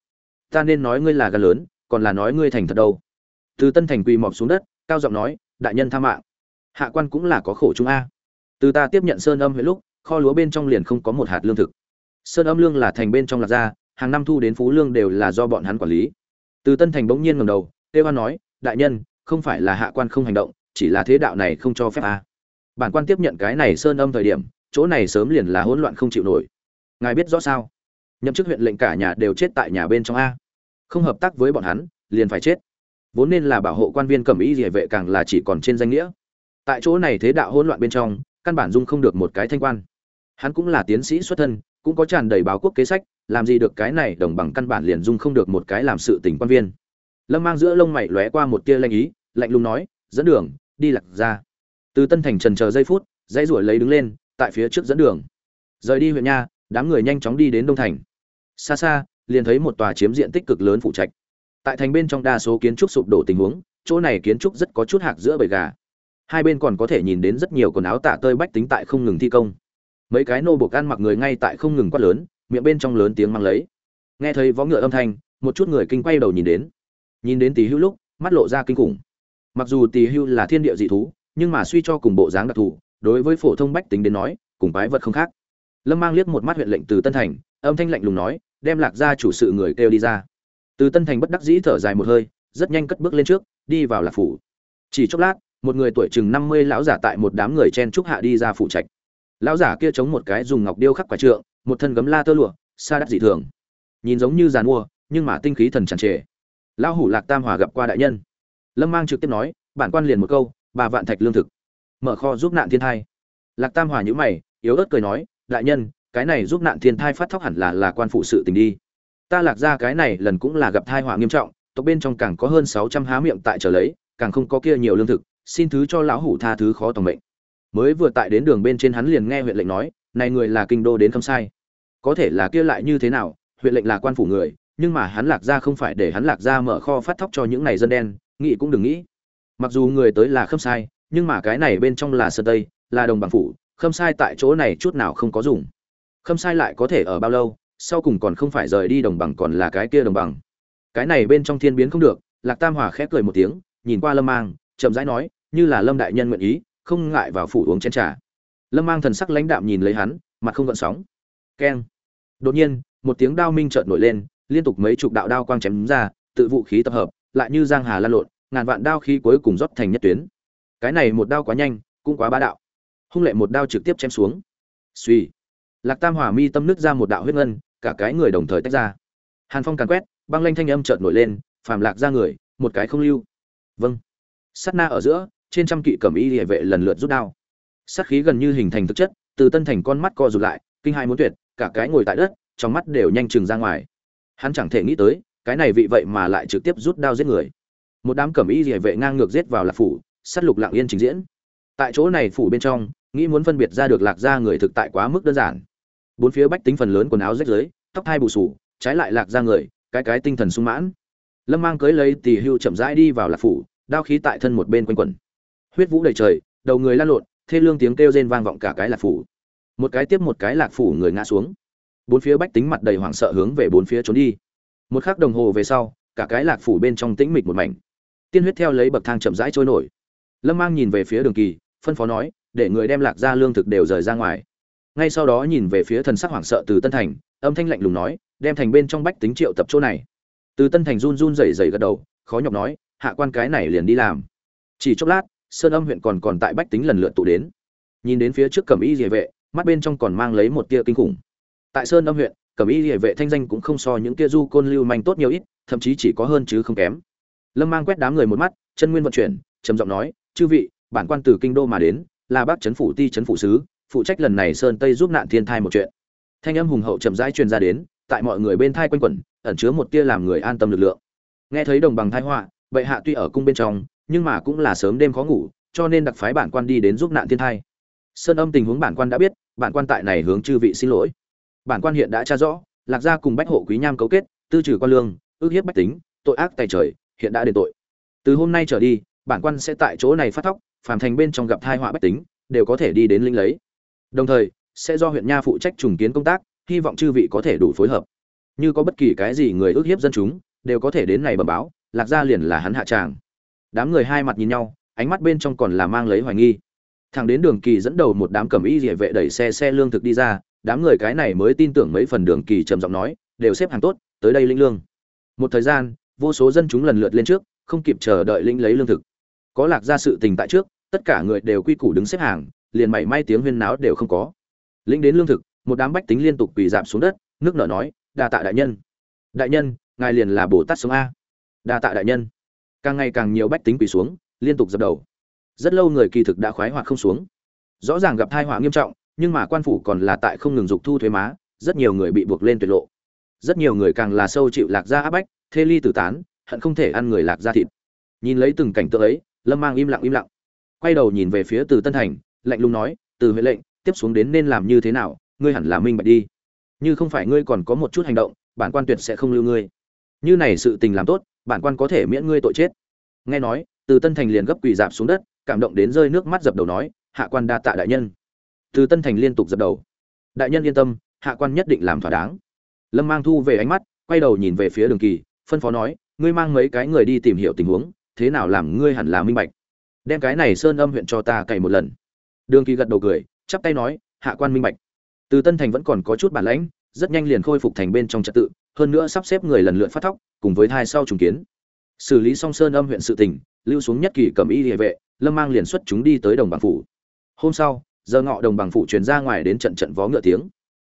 Ta nên nói ngươi là gan lớn, còn là nói ngươi thành thật đâu. Từ tân thành quỳ mọp xuống đất, cao giọng nói, đại nhân tha mạng. Hạ quan cũng là có khổ chúng a. Từ ta tiếp nhận sơn âm huyện lúc, kho lúa bên trong liền không có một hạt lương thực sơn âm lương là thành bên trong lạc gia, hàng năm thu đến phú lương đều là do bọn hắn quản lý. Từ tân thành bỗng nhiên ngầm đầu tê hoan nói, đại nhân, không phải là hạ quan không hành động, chỉ là thế đạo này không cho phép a. Bản quan tiếp nhận cái này sơn âm thời điểm, chỗ này sớm liền là hỗn loạn không chịu nổi. Ngài biết rõ sao? Nhậm chức huyện lệnh cả nhà đều chết tại nhà bên trong a. Không hợp tác với bọn hắn, liền phải chết. Vốn nên là bảo hộ quan viên cẩm y địa vệ càng là chỉ còn trên danh nghĩa. Tại chỗ này thế đạo hỗn loạn bên trong, căn bản dung không được một cái thanh quan. Hắn cũng là tiến sĩ xuất thân cũng có tràn đầy báo quốc kế sách, làm gì được cái này đồng bằng căn bản liền dung không được một cái làm sự tình quan viên. Lâm mang giữa lông mày lóe qua một tia lanh ý, lạnh lùng nói, dẫn đường, đi lạc ra. Từ tân thành trần chờ giây phút, dãy ruổi lấy đứng lên, tại phía trước dẫn đường. Rời đi huyện nha, đám người nhanh chóng đi đến đông thành. Xa xa, liền thấy một tòa chiếm diện tích cực lớn phụ trạch. Tại thành bên trong đa số kiến trúc sụp đổ tình huống, chỗ này kiến trúc rất có chút hạc giữa bầy gà. Hai bên còn có thể nhìn đến rất nhiều quần áo tả tơi bách tính tại không ngừng thi công mấy cái nô buộc ăn mặc người ngay tại không ngừng quát lớn, miệng bên trong lớn tiếng mang lấy. Nghe thấy vó ngựa âm thanh, một chút người kinh quay đầu nhìn đến. Nhìn đến tỷ hưu lúc, mắt lộ ra kinh khủng. Mặc dù tỷ hưu là thiên địa dị thú, nhưng mà suy cho cùng bộ dáng đặc thù, đối với phổ thông bách tính đến nói, cùng quái vật không khác. Lâm mang liếc một mắt huyện lệnh từ tân thành, âm thanh lạnh lùng nói, đem lạc ra chủ sự người kêu đi ra. Từ tân thành bất đắc dĩ thở dài một hơi, rất nhanh cất bước lên trước, đi vào lạc phủ. Chỉ chốc lát, một người tuổi chừng năm mươi lão giả tại một đám người chen trúc hạ đi ra phủ trạch lão giả kia chống một cái dùng ngọc điêu khắc quả trượng, một thân gấm la tơ lụa xa đắt dị thường. Nhìn giống như giàn mua nhưng mà tinh khí thần tràn trề. Lão hủ lạc tam hòa gặp qua đại nhân. Lâm mang trực tiếp nói, bản quan liền một câu, bà vạn thạch lương thực. Mở kho giúp nạn thiên thai. Lạc tam hòa nhữ mày, yếu ớt cười nói, đại nhân, cái này giúp nạn thiên thai phát thóc hẳn là là quan phụ sự tình đi. Ta lạc ra cái này lần cũng là gặp thai họa nghiêm trọng, tộc bên trong càng có hơn sáu trăm há miệng tại trở lấy, càng không có kia nhiều lương thực, xin thứ cho lão hủ tha thứ khó tòng mệnh mới vừa tại đến đường bên trên hắn liền nghe huyện lệnh nói, này người là kinh đô đến không sai. Có thể là kia lại như thế nào, huyện lệnh là quan phủ người, nhưng mà hắn lạc ra không phải để hắn lạc ra mở kho phát thóc cho những này dân đen, nghĩ cũng đừng nghĩ. Mặc dù người tới là khâm sai, nhưng mà cái này bên trong là sơn tây, là đồng bằng phủ, khâm sai tại chỗ này chút nào không có dùng. Khâm sai lại có thể ở bao lâu, sau cùng còn không phải rời đi đồng bằng còn là cái kia đồng bằng. Cái này bên trong thiên biến không được, lạc tam hòa khép cười một tiếng, nhìn qua lâm mang, chậm rãi nói, như là lâm đại nhân nguyện ý không ngại vào phủ uống chén trà. Lâm mang thần sắc lãnh đạm nhìn lấy hắn, mặt không gợn sóng. Keng. Đột nhiên, một tiếng đao minh chợt nổi lên, liên tục mấy chục đạo đao quang chém ra, tự vũ khí tập hợp, lại như giang hà lan lộn, ngàn vạn đao khí cuối cùng rót thành nhất tuyến. Cái này một đao quá nhanh, cũng quá bá đạo. Hung lệ một đao trực tiếp chém xuống. Suy lạc tam hỏa mi tâm nứt ra một đạo huyết ngân, cả cái người đồng thời tách ra. Hàn phong càn quét, băng lanh thanh âm chợt nổi lên, phàm lạc ra người, một cái không lưu. Vâng. Sát na ở giữa trên trăm kỵ cẩm y địa vệ lần lượt rút đao. Sát khí gần như hình thành thực chất, từ tân thành con mắt co rụt lại, kinh hai muốn tuyệt, cả cái ngồi tại đất, trong mắt đều nhanh chừng ra ngoài. Hắn chẳng thể nghĩ tới, cái này vị vậy mà lại trực tiếp rút đao giết người. Một đám cẩm y địa vệ ngang ngược giết vào lạc phủ, sát lục lặng yên trình diễn. Tại chỗ này phủ bên trong, nghĩ muốn phân biệt ra được lạc gia người thực tại quá mức đơn giản. Bốn phía bách tính phần lớn quần áo rách rưới, tóc hai bù sù, trái lại lạc ra người, cái cái tinh thần sung mãn. Lâm mang cưới lấy tỳ hưu chậm rãi đi vào lạc phủ, đao khí tại thân một bên quanh quẩn huyết vũ đầy trời, đầu người lan lộn, thê lương tiếng kêu rên vang vọng cả cái lạc phủ. Một cái tiếp một cái lạc phủ người ngã xuống. Bốn phía bách tính mặt đầy hoảng sợ hướng về bốn phía trốn đi. Một khắc đồng hồ về sau, cả cái lạc phủ bên trong tĩnh mịch một mảnh. Tiên huyết theo lấy bậc thang chậm rãi trôi nổi. Lâm mang nhìn về phía đường kỳ, phân phó nói, để người đem lạc ra lương thực đều rời ra ngoài. Ngay sau đó nhìn về phía thần sắc hoảng sợ từ tân thành, âm thanh lạnh lùng nói, đem thành bên trong bách tính triệu tập chỗ này. Từ tân thành run run rẩy rẩy gật đầu, khó nhọc nói, hạ quan cái này liền đi làm. Chỉ chốc lát sơn âm huyện còn còn tại bách tính lần lượt tụ đến. Nhìn đến phía trước cẩm y địa vệ, mắt bên trong còn mang lấy một tia kinh khủng. Tại sơn âm huyện, cẩm y địa vệ thanh danh cũng không so những tia du côn lưu manh tốt nhiều ít, thậm chí chỉ có hơn chứ không kém. Lâm mang quét đám người một mắt, chân nguyên vận chuyển, trầm giọng nói, chư vị, bản quan từ kinh đô mà đến, là bác chấn phủ ti chấn phủ sứ, phụ trách lần này sơn tây giúp nạn thiên thai một chuyện. Thanh âm hùng hậu chậm rãi truyền ra đến, tại mọi người bên thai quanh quẩn, ẩn chứa một tia làm người an tâm lực lượng. Nghe thấy đồng bằng Thái họa, bệ hạ tuy ở cung bên trong nhưng mà cũng là sớm đêm khó ngủ, cho nên đặc phái bản quan đi đến giúp nạn thiên thai. Sơn âm tình huống bản quan đã biết, bản quan tại này hướng chư vị xin lỗi. Bản quan hiện đã tra rõ, lạc gia cùng bách hộ quý nham cấu kết, tư trừ quan lương, ước hiếp bách tính, tội ác tài trời, hiện đã đền tội. Từ hôm nay trở đi, bản quan sẽ tại chỗ này phát thóc, phàm thành bên trong gặp tai họa bách tính, đều có thể đi đến lĩnh lấy. Đồng thời, sẽ do huyện nha phụ trách trùng kiến công tác, hy vọng chư vị có thể đủ phối hợp. Như có bất kỳ cái gì người ước hiếp dân chúng, đều có thể đến này bẩm báo, lạc gia liền là hắn hạ tràng đám người hai mặt nhìn nhau, ánh mắt bên trong còn là mang lấy hoài nghi. Thằng đến đường kỳ dẫn đầu một đám cầm y địa vệ đẩy xe xe lương thực đi ra, đám người cái này mới tin tưởng mấy phần đường kỳ trầm giọng nói, đều xếp hàng tốt, tới đây linh lương. Một thời gian, vô số dân chúng lần lượt lên trước, không kịp chờ đợi linh lấy lương thực. Có lạc ra sự tình tại trước, tất cả người đều quy củ đứng xếp hàng, liền mảy may tiếng huyên náo đều không có. Lĩnh đến lương thực, một đám bách tính liên tục quỳ dạp xuống đất, nước nở nói, đa tạ đại nhân. Đại nhân, ngài liền là bồ tát sống a. Đa tạ đại nhân càng ngày càng nhiều bách tính quỳ xuống, liên tục dập đầu. Rất lâu người kỳ thực đã khoái hoạt không xuống. Rõ ràng gặp tai họa nghiêm trọng, nhưng mà quan phủ còn là tại không ngừng dục thu thuế má, rất nhiều người bị buộc lên tuyệt lộ. Rất nhiều người càng là sâu chịu lạc gia áp bách, thê ly tử tán, hận không thể ăn người lạc gia thịt. Nhìn lấy từng cảnh tượng ấy, lâm mang im lặng im lặng. Quay đầu nhìn về phía từ tân thành, lạnh lùng nói, từ huệ lệnh, tiếp xuống đến nên làm như thế nào, ngươi hẳn là minh bạch đi. Như không phải ngươi còn có một chút hành động, bản quan tuyệt sẽ không lưu ngươi. Như này sự tình làm tốt bản quan có thể miễn ngươi tội chết. Nghe nói, từ tân thành liền gấp quỳ dạp xuống đất, cảm động đến rơi nước mắt dập đầu nói, hạ quan đa tạ đại nhân. Từ tân thành liên tục dập đầu. Đại nhân yên tâm, hạ quan nhất định làm thỏa đáng. Lâm mang thu về ánh mắt, quay đầu nhìn về phía đường kỳ, phân phó nói, ngươi mang mấy cái người đi tìm hiểu tình huống, thế nào làm ngươi hẳn là minh bạch. Đem cái này sơn âm huyện cho ta cày một lần. Đường kỳ gật đầu cười, chắp tay nói, hạ quan minh bạch. Từ tân thành vẫn còn có chút bản lãnh, rất nhanh liền khôi phục thành bên trong trật tự hơn nữa sắp xếp người lần lượt phát thóc, cùng với thai sau trùng kiến. Xử lý xong sơn âm huyện sự tỉnh lưu xuống nhất kỳ cầm y địa vệ, lâm mang liền xuất chúng đi tới đồng bằng phủ. Hôm sau, giờ ngọ đồng bằng phủ truyền ra ngoài đến trận trận vó ngựa tiếng.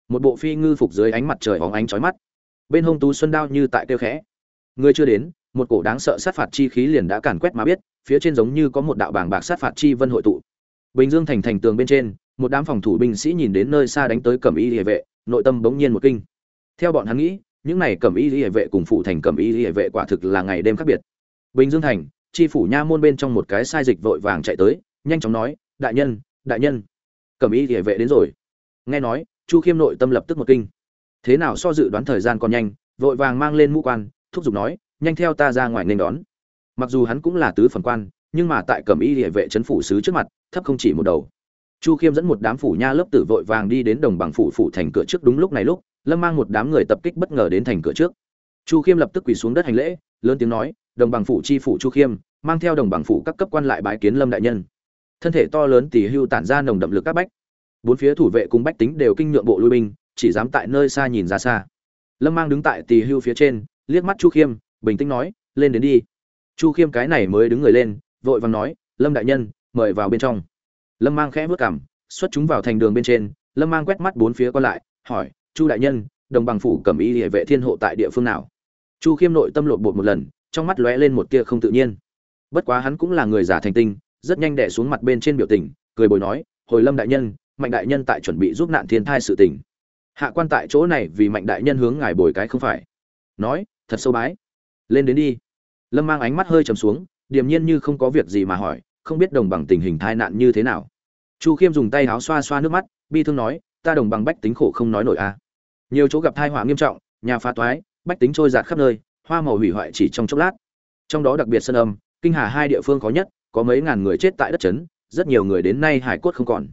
Một bộ phi ngư phục dưới ánh mặt trời hóng ánh chói mắt. Bên hông tú xuân đao như tại kêu khẽ. Người chưa đến, một cổ đáng sợ sát phạt chi khí liền đã càn quét mà biết, phía trên giống như có một đạo bảng bạc sát phạt chi vân hội tụ. Bình dương thành thành tường bên trên, một đám phòng thủ binh sĩ nhìn đến nơi xa đánh tới cẩm y địa vệ, nội tâm bỗng nhiên một kinh. Theo bọn hắn nghĩ những này cẩm y địa vệ cùng phụ thành cẩm y địa vệ quả thực là ngày đêm khác biệt. Bình dương thành tri phủ nha môn bên trong một cái sai dịch vội vàng chạy tới, nhanh chóng nói, đại nhân đại nhân, cẩm y địa vệ đến rồi. Nghe nói, chu khiêm nội tâm lập tức một kinh. Thế nào so dự đoán thời gian còn nhanh, vội vàng mang lên mũ quan, thúc giục nói, nhanh theo ta ra ngoài nên đón. Mặc dù hắn cũng là tứ phần quan, nhưng mà tại cẩm y địa vệ trấn phủ sứ trước mặt, thấp không chỉ một đầu. Chu khiêm dẫn một đám phủ nha lớp tử vội vàng đi đến đồng bằng phủ phủ thành cửa trước đúng lúc này lúc lâm mang một đám người tập kích bất ngờ đến thành cửa trước. Chu khiêm lập tức quỳ xuống đất hành lễ, lớn tiếng nói, đồng bằng phủ chi phủ chu khiêm, mang theo đồng bằng phủ các cấp quan lại bái kiến lâm đại nhân. Thân thể to lớn tỉ hưu tản ra nồng đậm lực các bách. Bốn phía thủ vệ cùng bách tính đều kinh nhượng bộ lui binh, chỉ dám tại nơi xa nhìn ra xa. Lâm mang đứng tại tỉ hưu phía trên, liếc mắt chu khiêm, bình tĩnh nói, lên đến đi. Chu khiêm cái này mới đứng người lên, vội vàng nói, lâm đại nhân, mời vào bên trong. Lâm mang khẽ vớt cảm xuất chúng vào thành đường bên trên, lâm mang quét mắt bốn phía còn lại, hỏi chu đại nhân, đồng bằng phủ cẩm y địa vệ thiên hộ tại địa phương nào? Chu khiêm nội tâm lộn bột một lần, trong mắt lóe lên một tia không tự nhiên. Bất quá hắn cũng là người giả thành tinh, rất nhanh đẻ xuống mặt bên trên biểu tình, cười bồi nói, hồi lâm đại nhân, mạnh đại nhân tại chuẩn bị giúp nạn thiên thai sự tình. Hạ quan tại chỗ này vì mạnh đại nhân hướng ngài bồi cái không phải. Nói, thật sâu bái. Lên đến đi. Lâm mang ánh mắt hơi trầm xuống, điềm nhiên như không có việc gì mà hỏi, không biết đồng bằng tình hình tai nạn như thế nào. Chu khiêm dùng tay áo xoa xoa nước mắt, bi thương nói ta đồng bằng bách tính khổ không nói nổi a à. nhiều chỗ gặp tai họa nghiêm trọng, nhà phá toái, bách tính trôi giạt khắp nơi, hoa màu hủy hoại chỉ trong chốc lát. Trong đó đặc biệt sơn âm, kinh hà hai địa phương khó nhất, có mấy ngàn người chết tại đất trấn, rất nhiều người đến nay hải cốt không còn.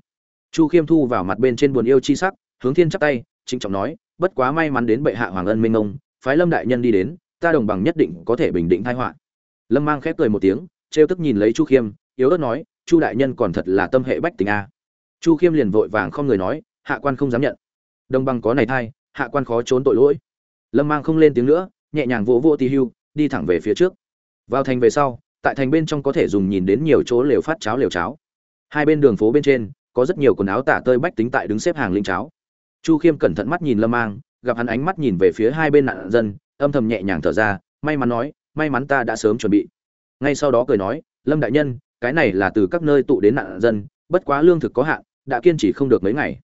Chu khiêm thu vào mặt bên trên buồn yêu chi sắc, hướng thiên chắp tay, trịnh trọng nói, bất quá may mắn đến bệ hạ hoàng ân minh ông, phái lâm đại nhân đi đến, ta đồng bằng nhất định có thể bình định tai họa. Lâm mang khép cười một tiếng, trêu tức nhìn lấy chu khiêm, yếu ớt nói, chu đại nhân còn thật là tâm hệ bách tình a. Chu khiêm liền vội vàng không người nói hạ quan không dám nhận. Đồng bằng có này thai, hạ quan khó trốn tội lỗi. Lâm mang không lên tiếng nữa, nhẹ nhàng vỗ vỗ tì hưu, đi thẳng về phía trước. Vào thành về sau, tại thành bên trong có thể dùng nhìn đến nhiều chỗ lều phát cháo lều cháo. Hai bên đường phố bên trên, có rất nhiều quần áo tả tơi bách tính tại đứng xếp hàng linh cháo. Chu khiêm cẩn thận mắt nhìn lâm mang, gặp hắn ánh mắt nhìn về phía hai bên nạn dân, âm thầm nhẹ nhàng thở ra, may mắn nói, may mắn ta đã sớm chuẩn bị. Ngay sau đó cười nói, lâm đại nhân, cái này là từ các nơi tụ đến nạn dân, bất quá lương thực có hạn, đã kiên trì không được mấy ngày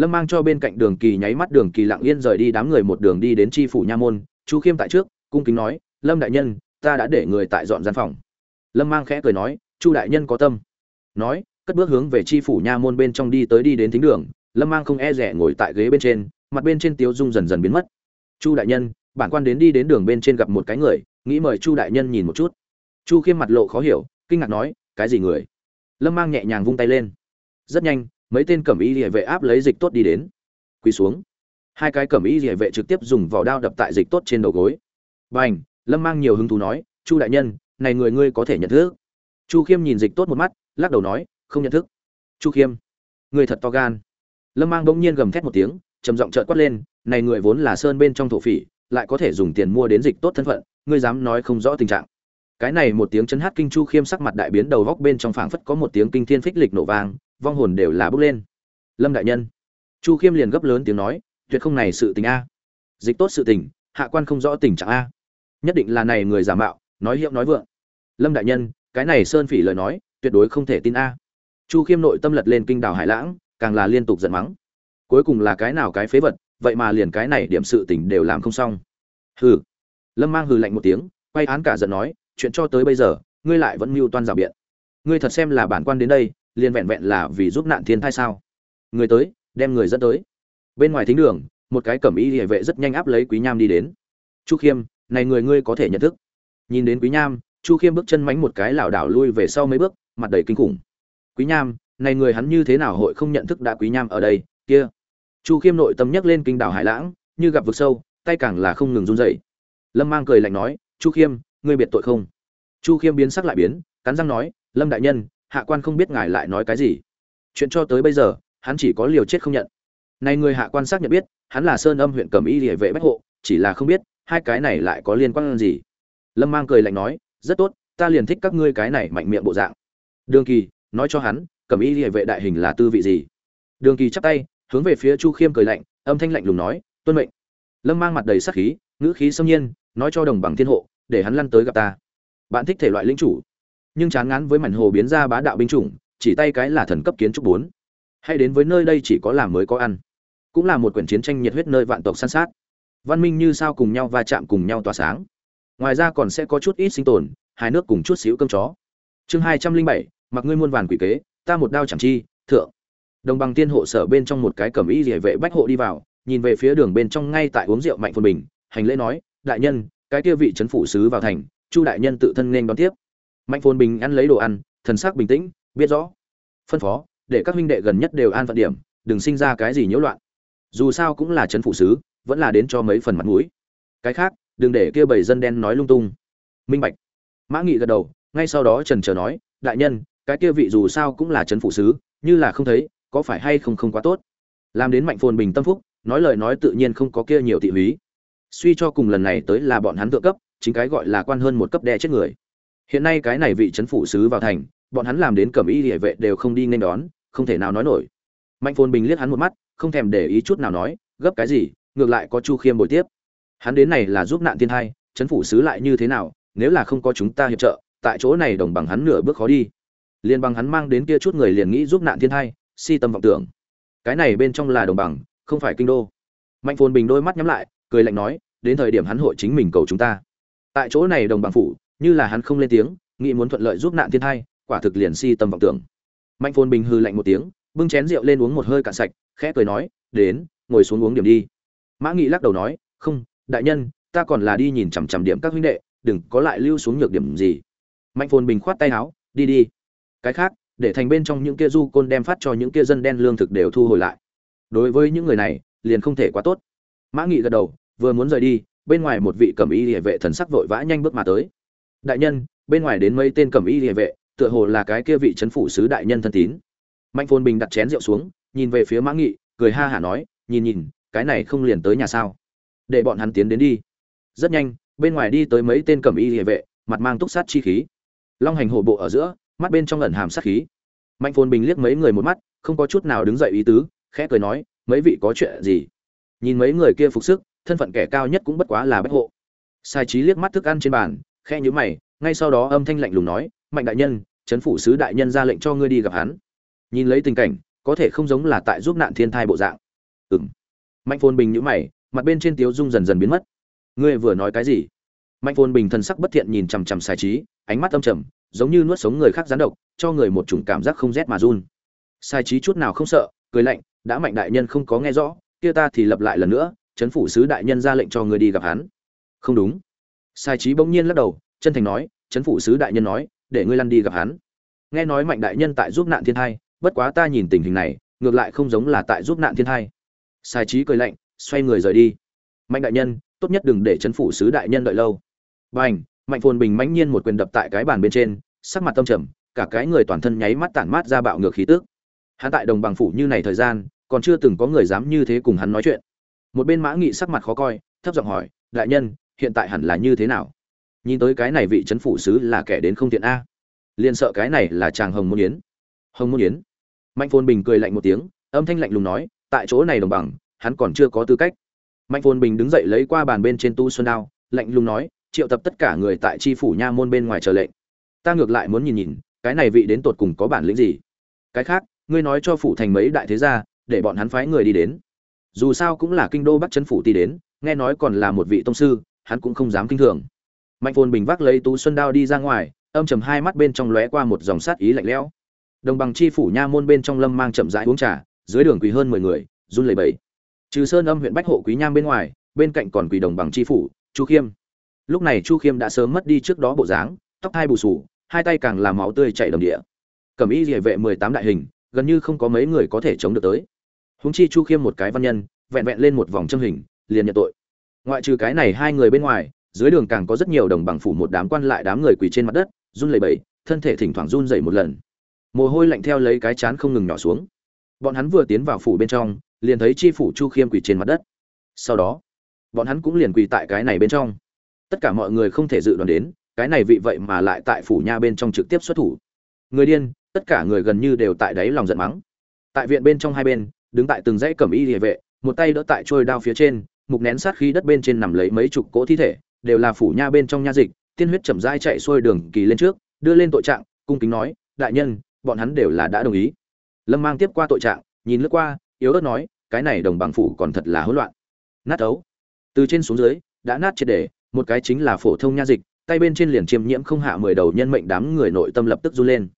lâm mang cho bên cạnh đường kỳ nháy mắt đường kỳ lặng yên rời đi đám người một đường đi đến tri phủ nha môn. Chu khiêm tại trước, cung kính nói, lâm đại nhân, ta đã để người tại dọn gian phòng. Lâm mang khẽ cười nói, chu đại nhân có tâm. Nói, cất bước hướng về tri phủ nha môn bên trong đi tới đi đến thính đường. Lâm mang không e rẻ ngồi tại ghế bên trên, mặt bên trên tiếu dung dần dần biến mất. Chu đại nhân, bản quan đến đi đến đường bên trên gặp một cái người, nghĩ mời chu đại nhân nhìn một chút. Chu khiêm mặt lộ khó hiểu, kinh ngạc nói, cái gì người? Lâm mang nhẹ nhàng vung tay lên. Rất nhanh mấy tên cẩm y địa vệ áp lấy dịch tốt đi đến. Quỳ xuống. Hai cái cẩm y địa vệ trực tiếp dùng vỏ đao đập tại dịch tốt trên đầu gối. Bành, lâm mang nhiều hứng thú nói, chu đại nhân, này người ngươi có thể nhận thức. Chu khiêm nhìn dịch tốt một mắt, lắc đầu nói, không nhận thức. Chu khiêm, người thật to gan. Lâm mang bỗng nhiên gầm thét một tiếng, trầm giọng trợn quát lên, này người vốn là sơn bên trong thổ phỉ, lại có thể dùng tiền mua đến dịch tốt thân phận, ngươi dám nói không rõ tình trạng. Cái này một tiếng chấn hát kinh chu khiêm sắc mặt đại biến, đầu góc bên trong phảng phất có một tiếng kinh thiên phích lịch nổ vang vong hồn đều là bước lên. Lâm đại nhân. Chu khiêm liền gấp lớn tiếng nói, tuyệt không này sự tình a. Dịch tốt sự tình, hạ quan không rõ tình trạng a. Nhất định là này người giả mạo, nói hiệu nói vượng. Lâm đại nhân, cái này sơn phỉ lời nói, tuyệt đối không thể tin a. Chu khiêm nội tâm lật lên kinh đảo hải lãng, càng là liên tục giận mắng. Cuối cùng là cái nào cái phế vật, vậy mà liền cái này điểm sự tình đều làm không xong. Hừ. Lâm mang hừ lạnh một tiếng, quay án cả giận nói, chuyện cho tới bây giờ, ngươi lại vẫn mưu toan rào biện. Ngươi thật xem là bản quan đến đây liền vẹn vẹn là vì giúp nạn thiên thai sao? Người tới, đem người dẫn tới. Bên ngoài thính đường, một cái cẩm y địa vệ rất nhanh áp lấy quý nham đi đến. Chu khiêm, này người ngươi có thể nhận thức. Nhìn đến quý nham, chu khiêm bước chân mánh một cái lảo đảo lui về sau mấy bước, mặt đầy kinh khủng. Quý nham, này người hắn như thế nào hội không nhận thức đã quý nham ở đây, kia? Chu khiêm nội tâm nhấc lên kinh đảo hải lãng, như gặp vực sâu, tay càng là không ngừng run rẩy. Lâm mang cười lạnh nói, chu khiêm, ngươi biệt tội không? Chu khiêm biến sắc lại biến, cắn răng nói, lâm đại nhân hạ quan không biết ngài lại nói cái gì. Chuyện cho tới bây giờ, hắn chỉ có liều chết không nhận. Này người hạ quan xác nhận biết, hắn là sơn âm huyện cẩm y địa vệ bách hộ, chỉ là không biết, hai cái này lại có liên quan gì. Lâm mang cười lạnh nói, rất tốt, ta liền thích các ngươi cái này mạnh miệng bộ dạng. Đường kỳ, nói cho hắn, cẩm y địa vệ đại hình là tư vị gì? Đường kỳ chắp tay, hướng về phía chu khiêm cười lạnh, âm thanh lạnh lùng nói, tuân mệnh. Lâm mang mặt đầy sắc khí, ngữ khí xâm nhiên, nói cho đồng bằng thiên hộ, để hắn lăn tới gặp ta. Bạn thích thể loại linh chủ nhưng chán ngán với mảnh hồ biến ra bá đạo binh chủng, chỉ tay cái là thần cấp kiến trúc bốn. Hay đến với nơi đây chỉ có làm mới có ăn. Cũng là một quyển chiến tranh nhiệt huyết nơi vạn tộc săn sát. Văn minh như sao cùng nhau va chạm cùng nhau tỏa sáng. Ngoài ra còn sẽ có chút ít sinh tồn hai nước cùng chút xíu cơm chó. Chương hai trăm linh bảy, mặc ngươi muôn vàn quỷ kế, ta một đao chẳng chi, thượng. Đồng bằng tiên hộ sở bên trong một cái cẩm y địa vệ bách hộ đi vào, nhìn về phía đường bên trong ngay tại uống rượu mạnh phồn bình, hành lễ nói, đại nhân, cái kia vị trấn phủ sứ vào thành, chu đại nhân tự thân nên đón tiếp mạnh phồn bình ăn lấy đồ ăn, thần sắc bình tĩnh, biết rõ. Phân phó, để các huynh đệ gần nhất đều an phận điểm, đừng sinh ra cái gì nhiễu loạn. Dù sao cũng là trấn phủ sứ, vẫn là đến cho mấy phần mặt mũi. Cái khác, đừng để kia bảy dân đen nói lung tung. Minh bạch. Mã nghị gật đầu, ngay sau đó trần Trờ nói, đại nhân, cái kia vị dù sao cũng là trấn phủ sứ, như là không thấy, có phải hay không không quá tốt? Làm đến mạnh phồn bình tâm phúc, nói lời nói tự nhiên không có kia nhiều thị húy. Suy cho cùng lần này tới là bọn hắn thượng cấp, chính cái gọi là quan hơn một cấp đe chết người hiện nay cái này vị trấn phủ sứ vào thành, bọn hắn làm đến cẩm y địa vệ đều không đi nên đón, không thể nào nói nổi. Mạnh phồn bình liếc hắn một mắt, không thèm để ý chút nào nói, gấp cái gì, ngược lại có chu khiêm bồi tiếp. Hắn đến này là giúp nạn thiên hai trấn phủ sứ lại như thế nào, nếu là không có chúng ta hiệp trợ, tại chỗ này đồng bằng hắn nửa bước khó đi. Liền bằng hắn mang đến kia chút người liền nghĩ giúp nạn thiên hai si tâm vọng tưởng. Cái này bên trong là đồng bằng, không phải kinh đô. Mạnh phồn bình đôi mắt nhắm lại, cười lạnh nói, đến thời điểm hắn hội chính mình cầu chúng ta. Tại chỗ này đồng bằng phủ như là hắn không lên tiếng, nghĩ muốn thuận lợi giúp nạn thiên hai quả thực liền si tâm vọng tưởng. Mạnh phồn bình hư lạnh một tiếng, bưng chén rượu lên uống một hơi cạn sạch, khẽ cười nói, đến, ngồi xuống uống điểm đi. Mã nghị lắc đầu nói, không, đại nhân, ta còn là đi nhìn chằm chằm điểm các huynh đệ, đừng có lại lưu xuống nhược điểm gì. Mạnh phồn bình khoát tay áo, đi đi. Cái khác, để thành bên trong những kia du côn đem phát cho những kia dân đen lương thực đều thu hồi lại. Đối với những người này, liền không thể quá tốt. Mã nghị gật đầu, vừa muốn rời đi, bên ngoài một vị cầm y địa vệ thần sắc vội vã nhanh bước mà tới đại nhân, bên ngoài đến mấy tên cẩm y địa vệ, tựa hồ là cái kia vị trấn phủ sứ đại nhân thân tín. Mạnh phồn bình đặt chén rượu xuống, nhìn về phía mã nghị, cười ha hả nói, nhìn nhìn, cái này không liền tới nhà sao? Để bọn hắn tiến đến đi. Rất nhanh, bên ngoài đi tới mấy tên cẩm y địa vệ, mặt mang túc sát chi khí. Long hành hổ bộ ở giữa, mắt bên trong ẩn hàm sát khí. Mạnh phồn bình liếc mấy người một mắt, không có chút nào đứng dậy ý tứ, khẽ cười nói, mấy vị có chuyện gì? Nhìn mấy người kia phục sức, thân phận kẻ cao nhất cũng bất quá là bách hộ. Sai trí liếc mắt thức ăn trên bàn khe nhíu mày ngay sau đó âm thanh lạnh lùng nói mạnh đại nhân chấn phủ sứ đại nhân ra lệnh cho ngươi đi gặp hắn. Nhìn lấy tình cảnh có thể không giống là tại giúp nạn thiên thai bộ dạng. Ừm, mạnh phồn bình nhíu mày mặt bên trên tiếu dung dần dần biến mất. Ngươi vừa nói cái gì? Mạnh phồn bình thần sắc bất thiện nhìn chằm chằm sai trí ánh mắt âm trầm giống như nuốt sống người khác gián độc cho người một chủng cảm giác không rét mà run. Sai trí chút nào không sợ cười lạnh đã mạnh đại nhân không có nghe rõ kia ta thì lặp lại lần nữa chấn phủ sứ đại nhân ra lệnh cho ngươi đi gặp hắn. Không đúng sai trí bỗng nhiên lắc đầu, chân thành nói, chấn phủ sứ đại nhân nói, để ngươi lăn đi gặp hắn. Nghe nói mạnh đại nhân tại giúp nạn thiên thai, bất quá ta nhìn tình hình này, ngược lại không giống là tại giúp nạn thiên thai. Sai trí cười lạnh, xoay người rời đi. Mạnh đại nhân, tốt nhất đừng để chấn phủ sứ đại nhân đợi lâu. Bành, mạnh phồn bình mãnh nhiên một quyền đập tại cái bàn bên trên, sắc mặt tâm trầm, cả cái người toàn thân nháy mắt tản mát ra bạo ngược khí tức. Hắn tại đồng bằng phủ như này thời gian, còn chưa từng có người dám như thế cùng hắn nói chuyện. Một bên mã nghị sắc mặt khó coi, thấp giọng hỏi, đại nhân hiện tại hẳn là như thế nào? Nhìn tới cái này vị chấn phủ sứ là kẻ đến không tiện a. Liền sợ cái này là chàng hồng môn yến. Hồng môn yến. Mạnh phồn bình cười lạnh một tiếng, âm thanh lạnh lùng nói, tại chỗ này đồng bằng, hắn còn chưa có tư cách. Mạnh phồn bình đứng dậy lấy qua bàn bên trên tu xuân đao, lạnh lùng nói, triệu tập tất cả người tại tri phủ nha môn bên ngoài chờ lệnh. Ta ngược lại muốn nhìn nhìn, cái này vị đến tột cùng có bản lĩnh gì? Cái khác, ngươi nói cho phủ thành mấy đại thế gia, để bọn hắn phái người đi đến. Dù sao cũng là kinh đô bắc chấn phủ ti đến, nghe nói còn là một vị tông sư hắn cũng không dám kinh thường. Mạnh phồn bình vác lấy tú xuân đao đi ra ngoài, âm trầm hai mắt bên trong lóe qua một dòng sát ý lạnh lẽo. Đồng bằng chi phủ nha môn bên trong lâm mang chậm rãi uống trà, dưới đường quỳ hơn mười người, run lẩy bẩy. Trừ sơn âm huyện bách hộ quý nham bên ngoài, bên cạnh còn quỳ đồng bằng chi phủ, chu khiêm. Lúc này chu khiêm đã sớm mất đi trước đó bộ dáng, tóc hai bù sù hai tay càng làm máu tươi chảy đầm địa. Cẩm y địa vệ mười tám đại hình, gần như không có mấy người có thể chống được tới. Húng chi chu khiêm một cái văn nhân, vẹn vẹn lên một vòng châm hình, liền nhận tội ngoại trừ cái này hai người bên ngoài, dưới đường càng có rất nhiều đồng bằng phủ một đám quan lại đám người quỳ trên mặt đất, run lẩy bẩy, thân thể thỉnh thoảng run dậy một lần. Mồ hôi lạnh theo lấy cái chán không ngừng nhỏ xuống. Bọn hắn vừa tiến vào phủ bên trong, liền thấy chi phủ chu khiêm quỳ trên mặt đất. Sau đó, bọn hắn cũng liền quỳ tại cái này bên trong. Tất cả mọi người không thể dự đoán đến, cái này vị vậy mà lại tại phủ nha bên trong trực tiếp xuất thủ. Người điên, tất cả người gần như đều tại đáy lòng giận mắng. Tại viện bên trong hai bên, đứng tại từng dãy cẩm y địa vệ, một tay đỡ tại trôi đao phía trên mục nén sát khí đất bên trên nằm lấy mấy chục cỗ thi thể đều là phủ nha bên trong nha dịch tiên huyết chậm rãi chạy xuôi đường kỳ lên trước đưa lên tội trạng cung kính nói đại nhân bọn hắn đều là đã đồng ý. Lâm mang tiếp qua tội trạng nhìn lướt qua yếu ớt nói cái này đồng bằng phủ còn thật là hỗn loạn. Nát ấu. Từ trên xuống dưới đã nát triệt để, một cái chính là phổ thông nha dịch tay bên trên liền chiêm nhiễm không hạ mười đầu nhân mệnh đám người nội tâm lập tức run lên.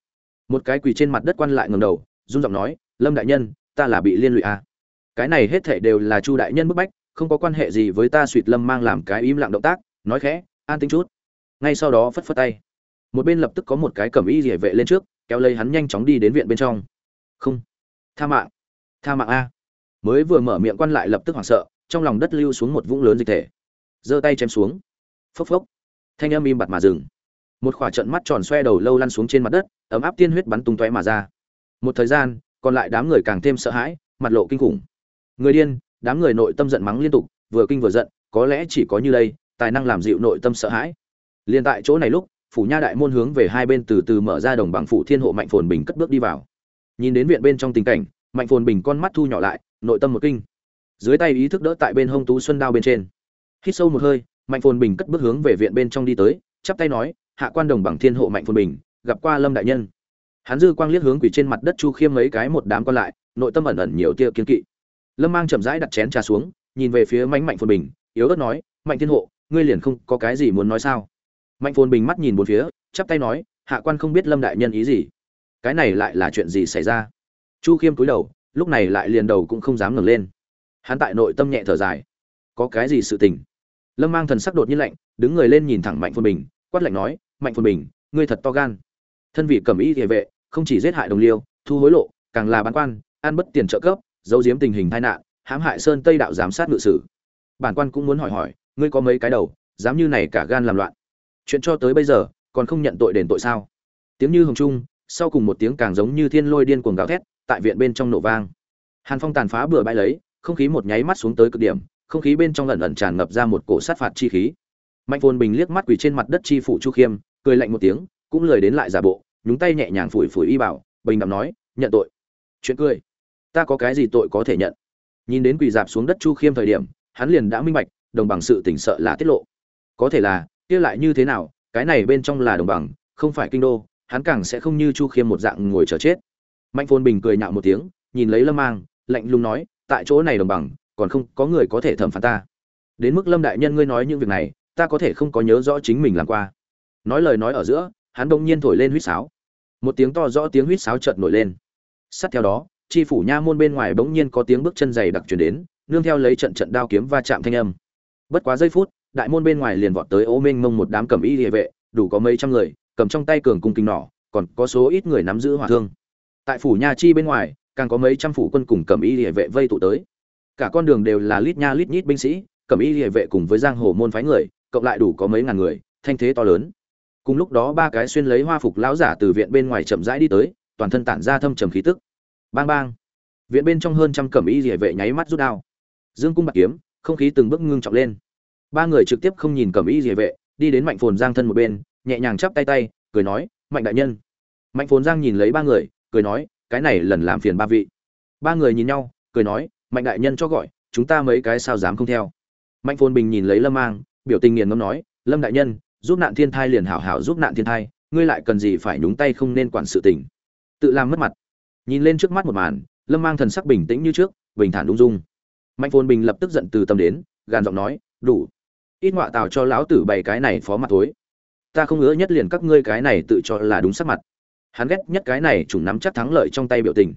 Một cái quỳ trên mặt đất quan lại ngẩng đầu run giọng nói lâm đại nhân ta là bị liên lụy à. cái này hết thảy đều là chu đại nhân bức bách không có quan hệ gì với ta suỵt lâm mang làm cái im lặng động tác, nói khẽ, an tính chút. Ngay sau đó phất phất tay. Một bên lập tức có một cái cẩm y rỉa vệ lên trước, kéo lấy hắn nhanh chóng đi đến viện bên trong. Không, tha mạng tha mạng a. Mới vừa mở miệng quan lại lập tức hoảng sợ, trong lòng đất lưu xuống một vũng lớn dịch thể. Giơ tay chém xuống. Phốc phốc. Thanh âm im bặt mà dừng. Một khỏa trận mắt tròn xoe đầu lâu lăn xuống trên mặt đất, ấm áp tiên huyết bắn tung tóe mà ra. Một thời gian, còn lại đám người càng thêm sợ hãi, mặt lộ kinh khủng. Người điên đám người nội tâm giận mắng liên tục, vừa kinh vừa giận, có lẽ chỉ có như đây, tài năng làm dịu nội tâm sợ hãi. Liền tại chỗ này lúc, phủ nha đại môn hướng về hai bên từ từ mở ra đồng bằng phủ thiên hộ mạnh phồn bình cất bước đi vào. Nhìn đến viện bên trong tình cảnh, mạnh phồn bình con mắt thu nhỏ lại, nội tâm một kinh. Dưới tay ý thức đỡ tại bên hông tú xuân đao bên trên. Hít sâu một hơi, mạnh phồn bình cất bước hướng về viện bên trong đi tới, chắp tay nói, hạ quan đồng bằng thiên hộ mạnh phồn bình, gặp qua lâm đại nhân. Hắn dư quang liếc hướng quỷ trên mặt đất chu khiêm mấy cái một đám còn lại, nội tâm ẩn ẩn nhiều tia kiên kỵ lâm mang chậm rãi đặt chén trà xuống, nhìn về phía mánh mạnh phồn bình, yếu ớt nói, mạnh thiên hộ, ngươi liền không có cái gì muốn nói sao? Mạnh phồn bình mắt nhìn bốn phía, chắp tay nói, hạ quan không biết lâm đại nhân ý gì. Cái này lại là chuyện gì xảy ra? Chu khiêm cúi đầu, lúc này lại liền đầu cũng không dám ngẩng lên. Hắn tại nội tâm nhẹ thở dài. Có cái gì sự tình? Lâm mang thần sắc đột nhiên lạnh, đứng người lên nhìn thẳng mạnh phồn bình, quát lạnh nói, mạnh phồn bình, ngươi thật to gan. Thân vị cầm ý địa vệ, không chỉ giết hại đồng liêu, thu hối lộ, càng là bán quan, ăn bất tiền trợ cấp giấu giếm tình hình tai nạn, hãm hại sơn tây đạo giám sát ngự sử. Bản quan cũng muốn hỏi hỏi, ngươi có mấy cái đầu, dám như này cả gan làm loạn. Chuyện cho tới bây giờ, còn không nhận tội đền tội sao? Tiếng như hồng trung, sau cùng một tiếng càng giống như thiên lôi điên cuồng gào thét, tại viện bên trong nổ vang. Hàn phong tàn phá bừa bãi lấy, không khí một nháy mắt xuống tới cực điểm, không khí bên trong ẩn ẩn tràn ngập ra một cổ sát phạt chi khí. Mạnh phồn bình liếc mắt quỳ trên mặt đất chi phủ chu khiêm, cười lạnh một tiếng, cũng lười đến lại giả bộ, nhúng tay nhẹ nhàng phủi phủi y bảo, bình đạm nói, nhận tội. Chuyện cười ta có cái gì tội có thể nhận? Nhìn đến quỳ dạp xuống đất chu khiêm thời điểm, hắn liền đã minh bạch, đồng bằng sự tỉnh sợ là tiết lộ. Có thể là, kia lại như thế nào, cái này bên trong là đồng bằng, không phải kinh đô, hắn càng sẽ không như chu khiêm một dạng ngồi chờ chết. Mạnh phôn bình cười nhạo một tiếng, nhìn lấy lâm mang, lạnh lùng nói, tại chỗ này đồng bằng, còn không có người có thể thẩm phán ta. Đến mức lâm đại nhân ngươi nói những việc này, ta có thể không có nhớ rõ chính mình làm qua. Nói lời nói ở giữa, hắn đông nhiên thổi lên huýt sáo. Một tiếng to rõ tiếng huýt sáo chợt nổi lên. Sát theo đó chi phủ nha môn bên ngoài bỗng nhiên có tiếng bước chân dày đặc truyền đến, nương theo lấy trận trận đao kiếm va chạm thanh âm. Bất quá giây phút, đại môn bên ngoài liền vọt tới ô minh mông một đám cầm y địa vệ, đủ có mấy trăm người, cầm trong tay cường cung kính nỏ, còn có số ít người nắm giữ hỏa thương. Tại phủ nha chi bên ngoài, càng có mấy trăm phủ quân cùng cầm y địa vệ vây tụ tới. Cả con đường đều là lít nha lít nhít binh sĩ, cầm y địa vệ cùng với giang hồ môn phái người, cộng lại đủ có mấy ngàn người, thanh thế to lớn. Cùng lúc đó ba cái xuyên lấy hoa phục lão giả từ viện bên ngoài chậm rãi đi tới, toàn thân tản ra thâm trầm khí tức bang bang. Viện bên trong hơn trăm cẩm y rỉa vệ nháy mắt rút đao. Dương cung bạc kiếm, không khí từng bước ngưng trọng lên. Ba người trực tiếp không nhìn cẩm y rỉa vệ, đi đến mạnh phồn giang thân một bên, nhẹ nhàng chắp tay tay, cười nói, mạnh đại nhân. Mạnh phồn giang nhìn lấy ba người, cười nói, cái này lần làm phiền ba vị. Ba người nhìn nhau, cười nói, mạnh đại nhân cho gọi, chúng ta mấy cái sao dám không theo. Mạnh phồn bình nhìn lấy lâm mang, biểu tình nghiền ngâm nói, lâm đại nhân, giúp nạn thiên thai liền hảo hảo giúp nạn thiên thai, ngươi lại cần gì phải nhúng tay không nên quản sự tình. Tự làm mất mặt nhìn lên trước mắt một màn, lâm mang thần sắc bình tĩnh như trước, bình thản ung dung. Mạnh phồn bình lập tức giận từ tâm đến, gàn giọng nói, đủ, ít ngoạ tào cho lão tử bày cái này phó mặt thối. Ta không ngứa nhất liền các ngươi cái này tự cho là đúng sắc mặt. Hắn ghét nhất cái này chủng nắm chắc thắng lợi trong tay biểu tình.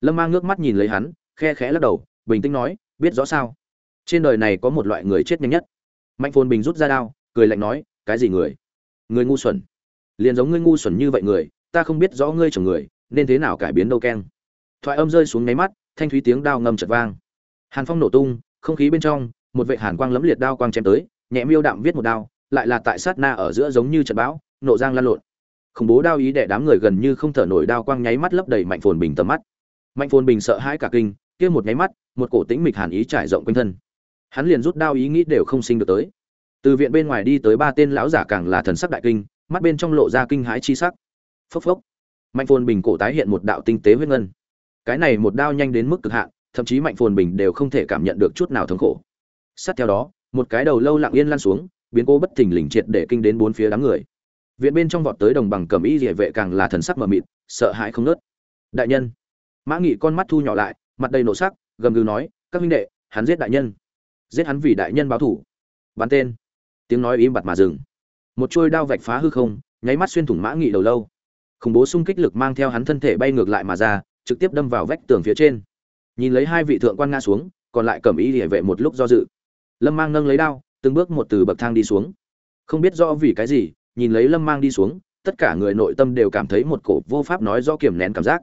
Lâm mang ngước mắt nhìn lấy hắn, khe khẽ lắc đầu, bình tĩnh nói, biết rõ sao? Trên đời này có một loại người chết nhanh nhất. Mạnh phồn bình rút ra đao, cười lạnh nói, cái gì người? Người ngu xuẩn. Liền giống ngươi ngu xuẩn như vậy người, ta không biết rõ ngươi chồng người nên thế nào cải biến đâu keng? Thoại âm rơi xuống nháy mắt, thanh thúy tiếng đao ngầm chật vang. Hàn phong nổ tung, không khí bên trong, một vệ hàn quang lẫm liệt đao quang chém tới, nhẹ miêu đạm viết một đao, lại là tại sát na ở giữa giống như trận bão nộ giang lan lộn. Khủng bố đao ý đẻ đám người gần như không thở nổi đao quang nháy mắt lấp đầy mạnh phồn bình tầm mắt. Mạnh phồn bình sợ hãi cả kinh, kia một nháy mắt, một cổ tĩnh mịch hàn ý trải rộng quanh thân. Hắn liền rút đao ý nghĩ đều không sinh được tới. Từ viện bên ngoài đi tới ba tên lão giả càng là thần sắc đại kinh, mắt bên trong lộ ra kinh hãi chi sắc. Phốc phốc mạnh phồn bình cổ tái hiện một đạo tinh tế huyết ngân. Cái này một đao nhanh đến mức cực hạn, thậm chí mạnh phồn bình đều không thể cảm nhận được chút nào thống khổ. Sát theo đó, một cái đầu lâu lặng yên lan xuống, biến cố bất thình lình triệt để kinh đến bốn phía đám người. Viện bên trong vọt tới đồng bằng cầm y địa vệ càng là thần sắc mờ mịt, sợ hãi không nớt đại nhân. Mã nghị con mắt thu nhỏ lại, mặt đầy nổ sắc, gầm gừ nói, các huynh đệ, hắn giết đại nhân. Giết hắn vì đại nhân báo thủ. Bắn tên. Tiếng nói im bặt mà dừng. Một trôi đao vạch phá hư không, nháy mắt xuyên thủng mã nghị đầu lâu khủng bố xung kích lực mang theo hắn thân thể bay ngược lại mà ra, trực tiếp đâm vào vách tường phía trên. Nhìn lấy hai vị thượng quan nga xuống, còn lại cầm ý địa vệ một lúc do dự. Lâm mang nâng lấy đao, từng bước một từ bậc thang đi xuống. Không biết rõ vì cái gì, nhìn lấy lâm mang đi xuống, tất cả người nội tâm đều cảm thấy một cổ vô pháp nói do kiềm nén cảm giác.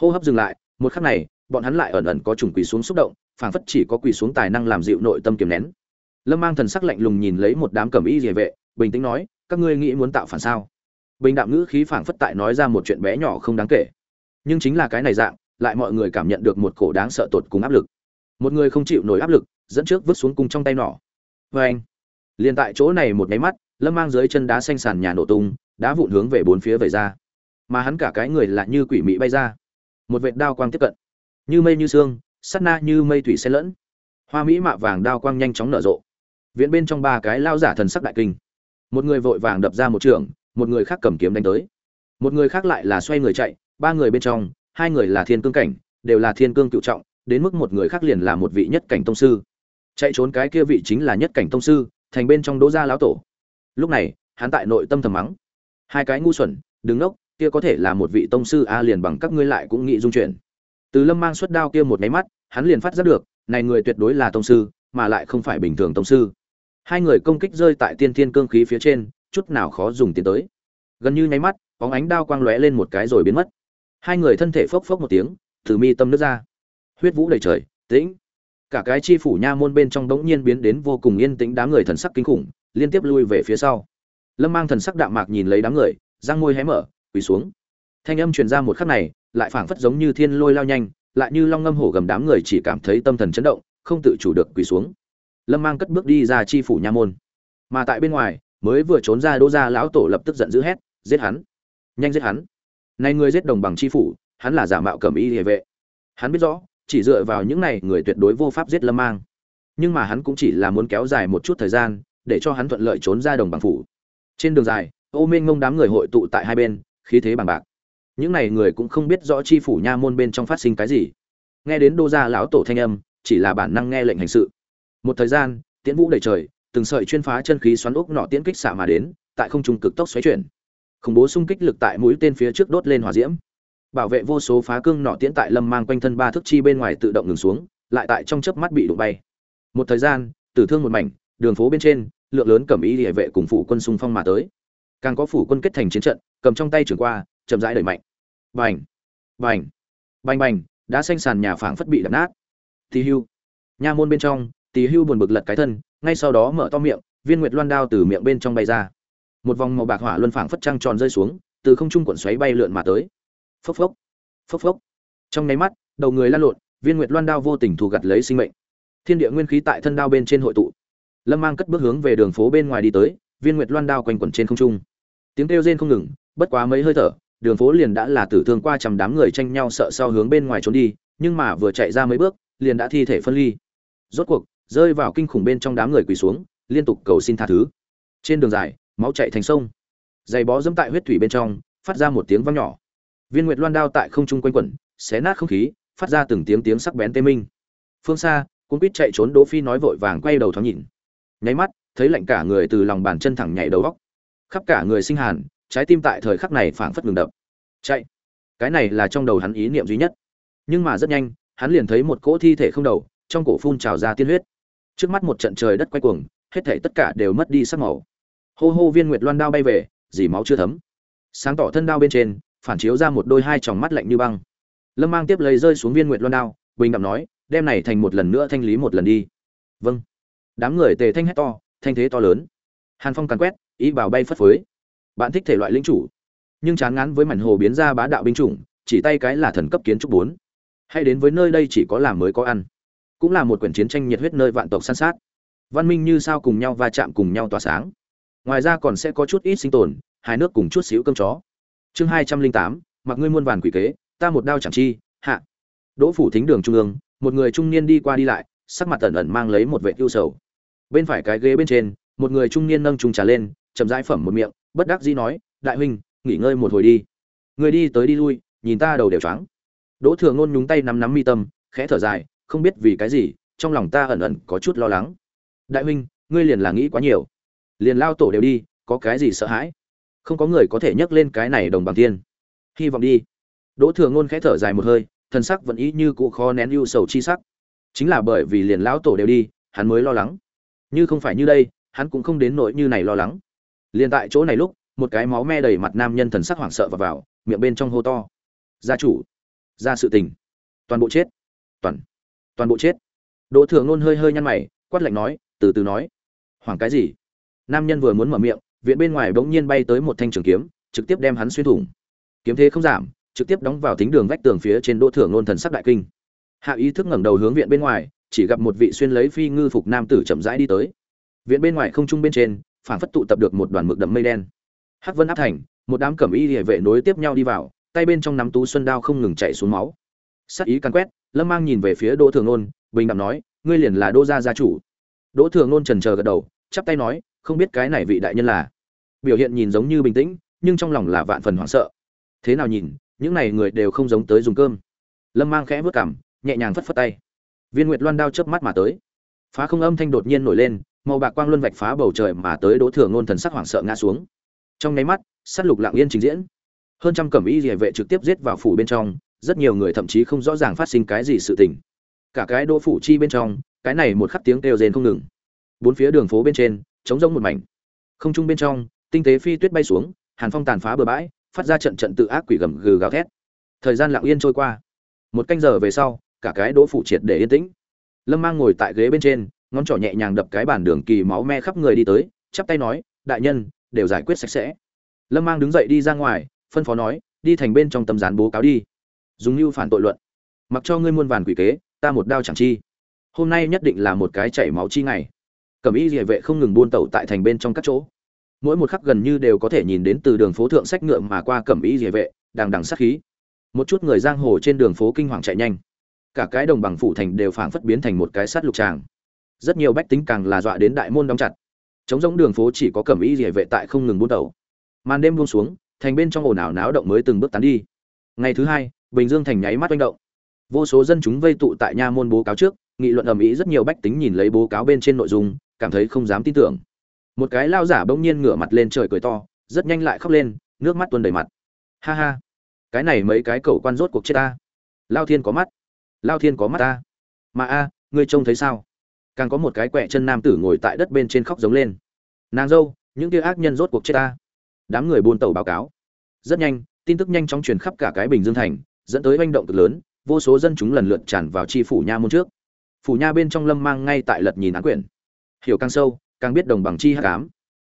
Hô hấp dừng lại, một khắc này, bọn hắn lại ẩn ẩn có trùng quỳ xuống xúc động, phảng phất chỉ có quỳ xuống tài năng làm dịu nội tâm kiềm nén. Lâm mang thần sắc lạnh lùng nhìn lấy một đám cầm y địa vệ, bình tĩnh nói, các ngươi nghĩ muốn tạo phản sao? Bình đạm ngữ khí phảng phất tại nói ra một chuyện bé nhỏ không đáng kể. Nhưng chính là cái này dạng, lại mọi người cảm nhận được một cổ đáng sợ tột cùng áp lực. Một người không chịu nổi áp lực, dẫn trước vứt xuống cung trong tay nỏ. Vê anh, liền tại chỗ này một nháy mắt, lâm mang dưới chân đá xanh sàn nhà nổ tung, đá vụn hướng về bốn phía vẩy ra. Mà hắn cả cái người lại như quỷ mị bay ra. Một vệt đao quang tiếp cận. Như mây như sương sắt na như mây thủy xen lẫn. Hoa mỹ mạ vàng đao quang nhanh chóng nở rộ. Viện bên trong ba cái lao giả thần sắc đại kinh. Một người vội vàng đập ra một trường một người khác cầm kiếm đánh tới. Một người khác lại là xoay người chạy, ba người bên trong, hai người là thiên cương cảnh, đều là thiên cương cựu trọng, đến mức một người khác liền là một vị nhất cảnh tông sư. Chạy trốn cái kia vị chính là nhất cảnh tông sư, thành bên trong đỗ gia lão tổ. Lúc này, hắn tại nội tâm thầm mắng. Hai cái ngu xuẩn đứng ốc kia có thể là một vị tông sư a liền bằng các ngươi lại cũng nghĩ dung chuyển. Từ lâm mang suất đao kia một máy mắt, hắn liền phát giác được, này người tuyệt đối là tông sư, mà lại không phải bình thường tông sư. Hai người công kích rơi tại tiên thiên cương khí phía trên chút nào khó dùng tiến tới. Gần như nháy mắt, bóng ánh đao quang lóe lên một cái rồi biến mất. Hai người thân thể phốc phốc một tiếng, từ mi tâm nước ra. Huyết vũ đầy trời, tĩnh. Cả cái chi phủ nha môn bên trong đống nhiên biến đến vô cùng yên tĩnh, đám người thần sắc kinh khủng, liên tiếp lui về phía sau. Lâm mang thần sắc đạm mạc nhìn lấy đám người, răng môi hé mở, quỳ xuống. Thanh âm truyền ra một khắc này, lại phảng phất giống như thiên lôi lao nhanh, lại như long ngâm hổ gầm đám người chỉ cảm thấy tâm thần chấn động, không tự chủ được quỳ xuống. Lâm mang cất bước đi ra chi phủ nha môn. Mà tại bên ngoài mới vừa trốn ra đỗ gia lão tổ lập tức giận dữ hét, giết hắn. Nhanh giết hắn. Nay người giết đồng bằng chi phủ, hắn là giả mạo cẩm y địa vệ. Hắn biết rõ, chỉ dựa vào những này người tuyệt đối vô pháp giết lâm mang. Nhưng mà hắn cũng chỉ là muốn kéo dài một chút thời gian, để cho hắn thuận lợi trốn ra đồng bằng phủ. Trên đường dài, ô minh ngông đám người hội tụ tại hai bên, khí thế bằng bạc. Những này người cũng không biết rõ chi phủ nha môn bên trong phát sinh cái gì. Nghe đến đô gia lão tổ thanh âm, chỉ là bản năng nghe lệnh hành sự. Một thời gian, tiễn vũ đầy trời từng sợi chuyên phá chân khí xoắn ốc nọ tiễn kích xạ mà đến, tại không trung cực tốc xoáy chuyển. Khủng bố xung kích lực tại mũi tên phía trước đốt lên hỏa diễm. Bảo vệ vô số phá cương nọ tiễn tại lâm mang quanh thân ba thước chi bên ngoài tự động ngừng xuống, lại tại trong chớp mắt bị đụng bay. Một thời gian, tử thương một mảnh, đường phố bên trên, lượng lớn cẩm ý liễu vệ cùng phụ quân xung phong mà tới. Càng có phủ quân kết thành chiến trận, cầm trong tay trường qua, chậm rãi đẩy mạnh. Bành! Bành! Bành bành! Đã xanh sàn nhà phảng phất bị đập nát. Thi hưu! Nha môn bên trong tì hưu buồn bực lật cái thân, ngay sau đó mở to miệng, viên nguyệt loan đao từ miệng bên trong bay ra. Một vòng màu bạc hỏa luân phảng phất trăng tròn rơi xuống, từ không trung cuộn xoáy bay lượn mà tới. Phốc phốc phốc phốc. Trong nháy mắt, đầu người lăn lộn, viên nguyệt loan đao vô tình thu gặt lấy sinh mệnh. Thiên địa nguyên khí tại thân đao bên trên hội tụ. Lâm mang cất bước hướng về đường phố bên ngoài đi tới, viên nguyệt loan đao quanh quẩn trên không trung. Tiếng kêu rên không ngừng, bất quá mấy hơi thở, đường phố liền đã là tử thương qua trăm đám người tranh nhau sợ sau hướng bên ngoài trốn đi, nhưng mà vừa chạy ra mấy bước, liền đã thi thể phân ly. Rốt cuộc rơi vào kinh khủng bên trong đám người quỳ xuống, liên tục cầu xin tha thứ. Trên đường dài, máu chạy thành sông. Giày bó dẫm tại huyết thủy bên trong, phát ra một tiếng vang nhỏ. Viên nguyệt loan đao tại không trung quanh quẩn, xé nát không khí, phát ra từng tiếng tiếng sắc bén tê minh. Phương xa, cuốn quýt chạy trốn đỗ phi nói vội vàng quay đầu thoáng nhìn. Nháy mắt, thấy lạnh cả người từ lòng bàn chân thẳng nhảy đầu góc. Khắp cả người sinh hàn, trái tim tại thời khắc này phảng phất ngừng đập. Chạy. Cái này là trong đầu hắn ý niệm duy nhất. Nhưng mà rất nhanh, hắn liền thấy một cỗ thi thể không đầu, trong cổ phun trào ra tiên huyết trước mắt một trận trời đất quay cuồng, hết thảy tất cả đều mất đi sắc màu. Hô hô viên nguyệt loan đao bay về, dì máu chưa thấm. Sáng tỏ thân đao bên trên, phản chiếu ra một đôi hai tròng mắt lạnh như băng. Lâm mang tiếp lấy rơi xuống viên nguyệt loan đao, bình đạm nói, đem này thành một lần nữa thanh lý một lần đi. Vâng. Đám người tề thanh hét to, thanh thế to lớn. Hàn phong càn quét, ý bảo bay phất phới. Bạn thích thể loại lính chủ, nhưng chán ngán với mảnh hồ biến ra bá đạo binh chủng, chỉ tay cái là thần cấp kiến trúc bốn. Hay đến với nơi đây chỉ có làm mới có ăn cũng là một quyển chiến tranh nhiệt huyết nơi vạn tộc săn sát. Văn minh như sao cùng nhau va chạm cùng nhau tỏa sáng. Ngoài ra còn sẽ có chút ít sinh tồn hai nước cùng chút xíu cơm chó. Chương hai trăm linh tám, mặc ngươi muôn vàn quỷ kế, ta một đao chẳng chi, hạ. Đỗ phủ thính đường trung ương, một người trung niên đi qua đi lại, sắc mặt ẩn ẩn mang lấy một vệ ưu sầu. Bên phải cái ghế bên trên, một người trung niên nâng trung trà lên, chậm rãi phẩm một miệng, bất đắc dĩ nói, đại huynh, nghỉ ngơi một hồi đi. Người đi tới đi lui, nhìn ta đầu đều choáng. Đỗ thừa ngôn nhúng tay nắm nắm mi tâm, khẽ thở dài không biết vì cái gì, trong lòng ta ẩn ẩn có chút lo lắng. Đại huynh, ngươi liền là nghĩ quá nhiều. Liền lao tổ đều đi, có cái gì sợ hãi? Không có người có thể nhấc lên cái này đồng bằng tiên hy vọng đi. Đỗ thừa ngôn khẽ thở dài một hơi, thần sắc vẫn ý như cụ khó nén ưu sầu chi sắc. Chính là bởi vì liền lão tổ đều đi, hắn mới lo lắng. Như không phải như đây, hắn cũng không đến nỗi như này lo lắng. Liền tại chỗ này lúc, một cái máu me đầy mặt nam nhân thần sắc hoảng sợ và vào, miệng bên trong hô to. Gia chủ, ra sự tình. Toàn bộ chết. Toàn toàn bộ chết. Đỗ thừa ngôn hơi hơi nhăn mày, quát lạnh nói, từ từ nói. Hoảng cái gì? Nam nhân vừa muốn mở miệng, viện bên ngoài bỗng nhiên bay tới một thanh trường kiếm, trực tiếp đem hắn xuyên thủng. Kiếm thế không giảm, trực tiếp đóng vào thính đường vách tường phía trên đỗ thừa ngôn thần sắc đại kinh. Hạ ý thức ngẩng đầu hướng viện bên ngoài, chỉ gặp một vị xuyên lấy phi ngư phục nam tử chậm rãi đi tới. Viện bên ngoài không trung bên trên, phảng phất tụ tập được một đoàn mực đậm mây đen. Hắc vân áp thành, một đám cẩm y địa vệ nối tiếp nhau đi vào, tay bên trong nắm tú xuân đao không ngừng chạy xuống máu. Sắc ý càn quét lâm mang nhìn về phía đỗ thường nôn, bình đẳng nói, ngươi liền là đô gia gia chủ. Đỗ thường nôn trần chờ gật đầu, chắp tay nói, không biết cái này vị đại nhân là? Biểu hiện nhìn giống như bình tĩnh, nhưng trong lòng là vạn phần hoảng sợ. Thế nào nhìn, những này người đều không giống tới dùng cơm. Lâm mang khẽ vớt cảm nhẹ nhàng phất phất tay. Viên nguyệt loan đao chớp mắt mà tới. Phá không âm thanh đột nhiên nổi lên, màu bạc quang luân vạch phá bầu trời mà tới đỗ thường nôn thần sắc hoảng sợ ngã xuống. Trong nháy mắt, sát lục lặng yên trình diễn. Hơn trăm cẩm y địa vệ trực tiếp giết vào phủ bên trong rất nhiều người thậm chí không rõ ràng phát sinh cái gì sự tình. Cả cái đỗ phủ chi bên trong, cái này một khắc tiếng kêu rền không ngừng. Bốn phía đường phố bên trên, trống rỗng một mảnh. Không trung bên trong, tinh tế phi tuyết bay xuống, hàn phong tàn phá bờ bãi, phát ra trận trận tự ác quỷ gầm gừ gào thét. Thời gian lặng yên trôi qua. Một canh giờ về sau, cả cái đỗ phủ triệt để yên tĩnh. Lâm mang ngồi tại ghế bên trên, ngón trỏ nhẹ nhàng đập cái bàn đường kỳ máu me khắp người đi tới, chắp tay nói, đại nhân, đều giải quyết sạch sẽ. Lâm mang đứng dậy đi ra ngoài, phân phó nói, đi thành bên trong tấm gián bố cáo đi dùng mưu phản tội luận. Mặc cho ngươi muôn vàn quỷ kế, ta một đao chẳng chi. Hôm nay nhất định là một cái chảy máu chi ngày. Cẩm y địa vệ không ngừng buôn tẩu tại thành bên trong các chỗ. Mỗi một khắc gần như đều có thể nhìn đến từ đường phố thượng sách ngựa mà qua cẩm y địa vệ, đằng đằng sát khí. Một chút người giang hồ trên đường phố kinh hoàng chạy nhanh. Cả cái đồng bằng phủ thành đều phảng phất biến thành một cái sát lục tràng. Rất nhiều bách tính càng là dọa đến đại môn đóng chặt. Chống giống đường phố chỉ có cẩm y địa vệ tại không ngừng buôn tẩu. Màn đêm buông xuống, thành bên trong ồn ào náo động mới từng bước tán đi. Ngày thứ hai bình dương thành nháy mắt manh động. Vô số dân chúng vây tụ tại nha môn bố cáo trước, nghị luận ầm ĩ rất nhiều bách tính nhìn lấy bố cáo bên trên nội dung, cảm thấy không dám tin tưởng. Một cái lao giả bỗng nhiên ngửa mặt lên trời cười to, rất nhanh lại khóc lên, nước mắt tuôn đầy mặt. Ha ha, cái này mấy cái cậu quan rốt cuộc chết ta. Lao thiên có mắt, lao thiên có mắt ta. Mà a, ngươi trông thấy sao? Càng có một cái quẹ chân nam tử ngồi tại đất bên trên khóc giống lên. Nàng dâu, những kia ác nhân rốt cuộc chết ta. Đám người buôn tàu báo cáo. Rất nhanh, tin tức nhanh chóng truyền khắp cả cái bình dương thành dẫn tới manh động cực lớn, vô số dân chúng lần lượt tràn vào chi phủ nha môn trước. Phủ nha bên trong lâm mang ngay tại lật nhìn án quyển. Hiểu càng sâu, càng biết đồng bằng chi hắc ám.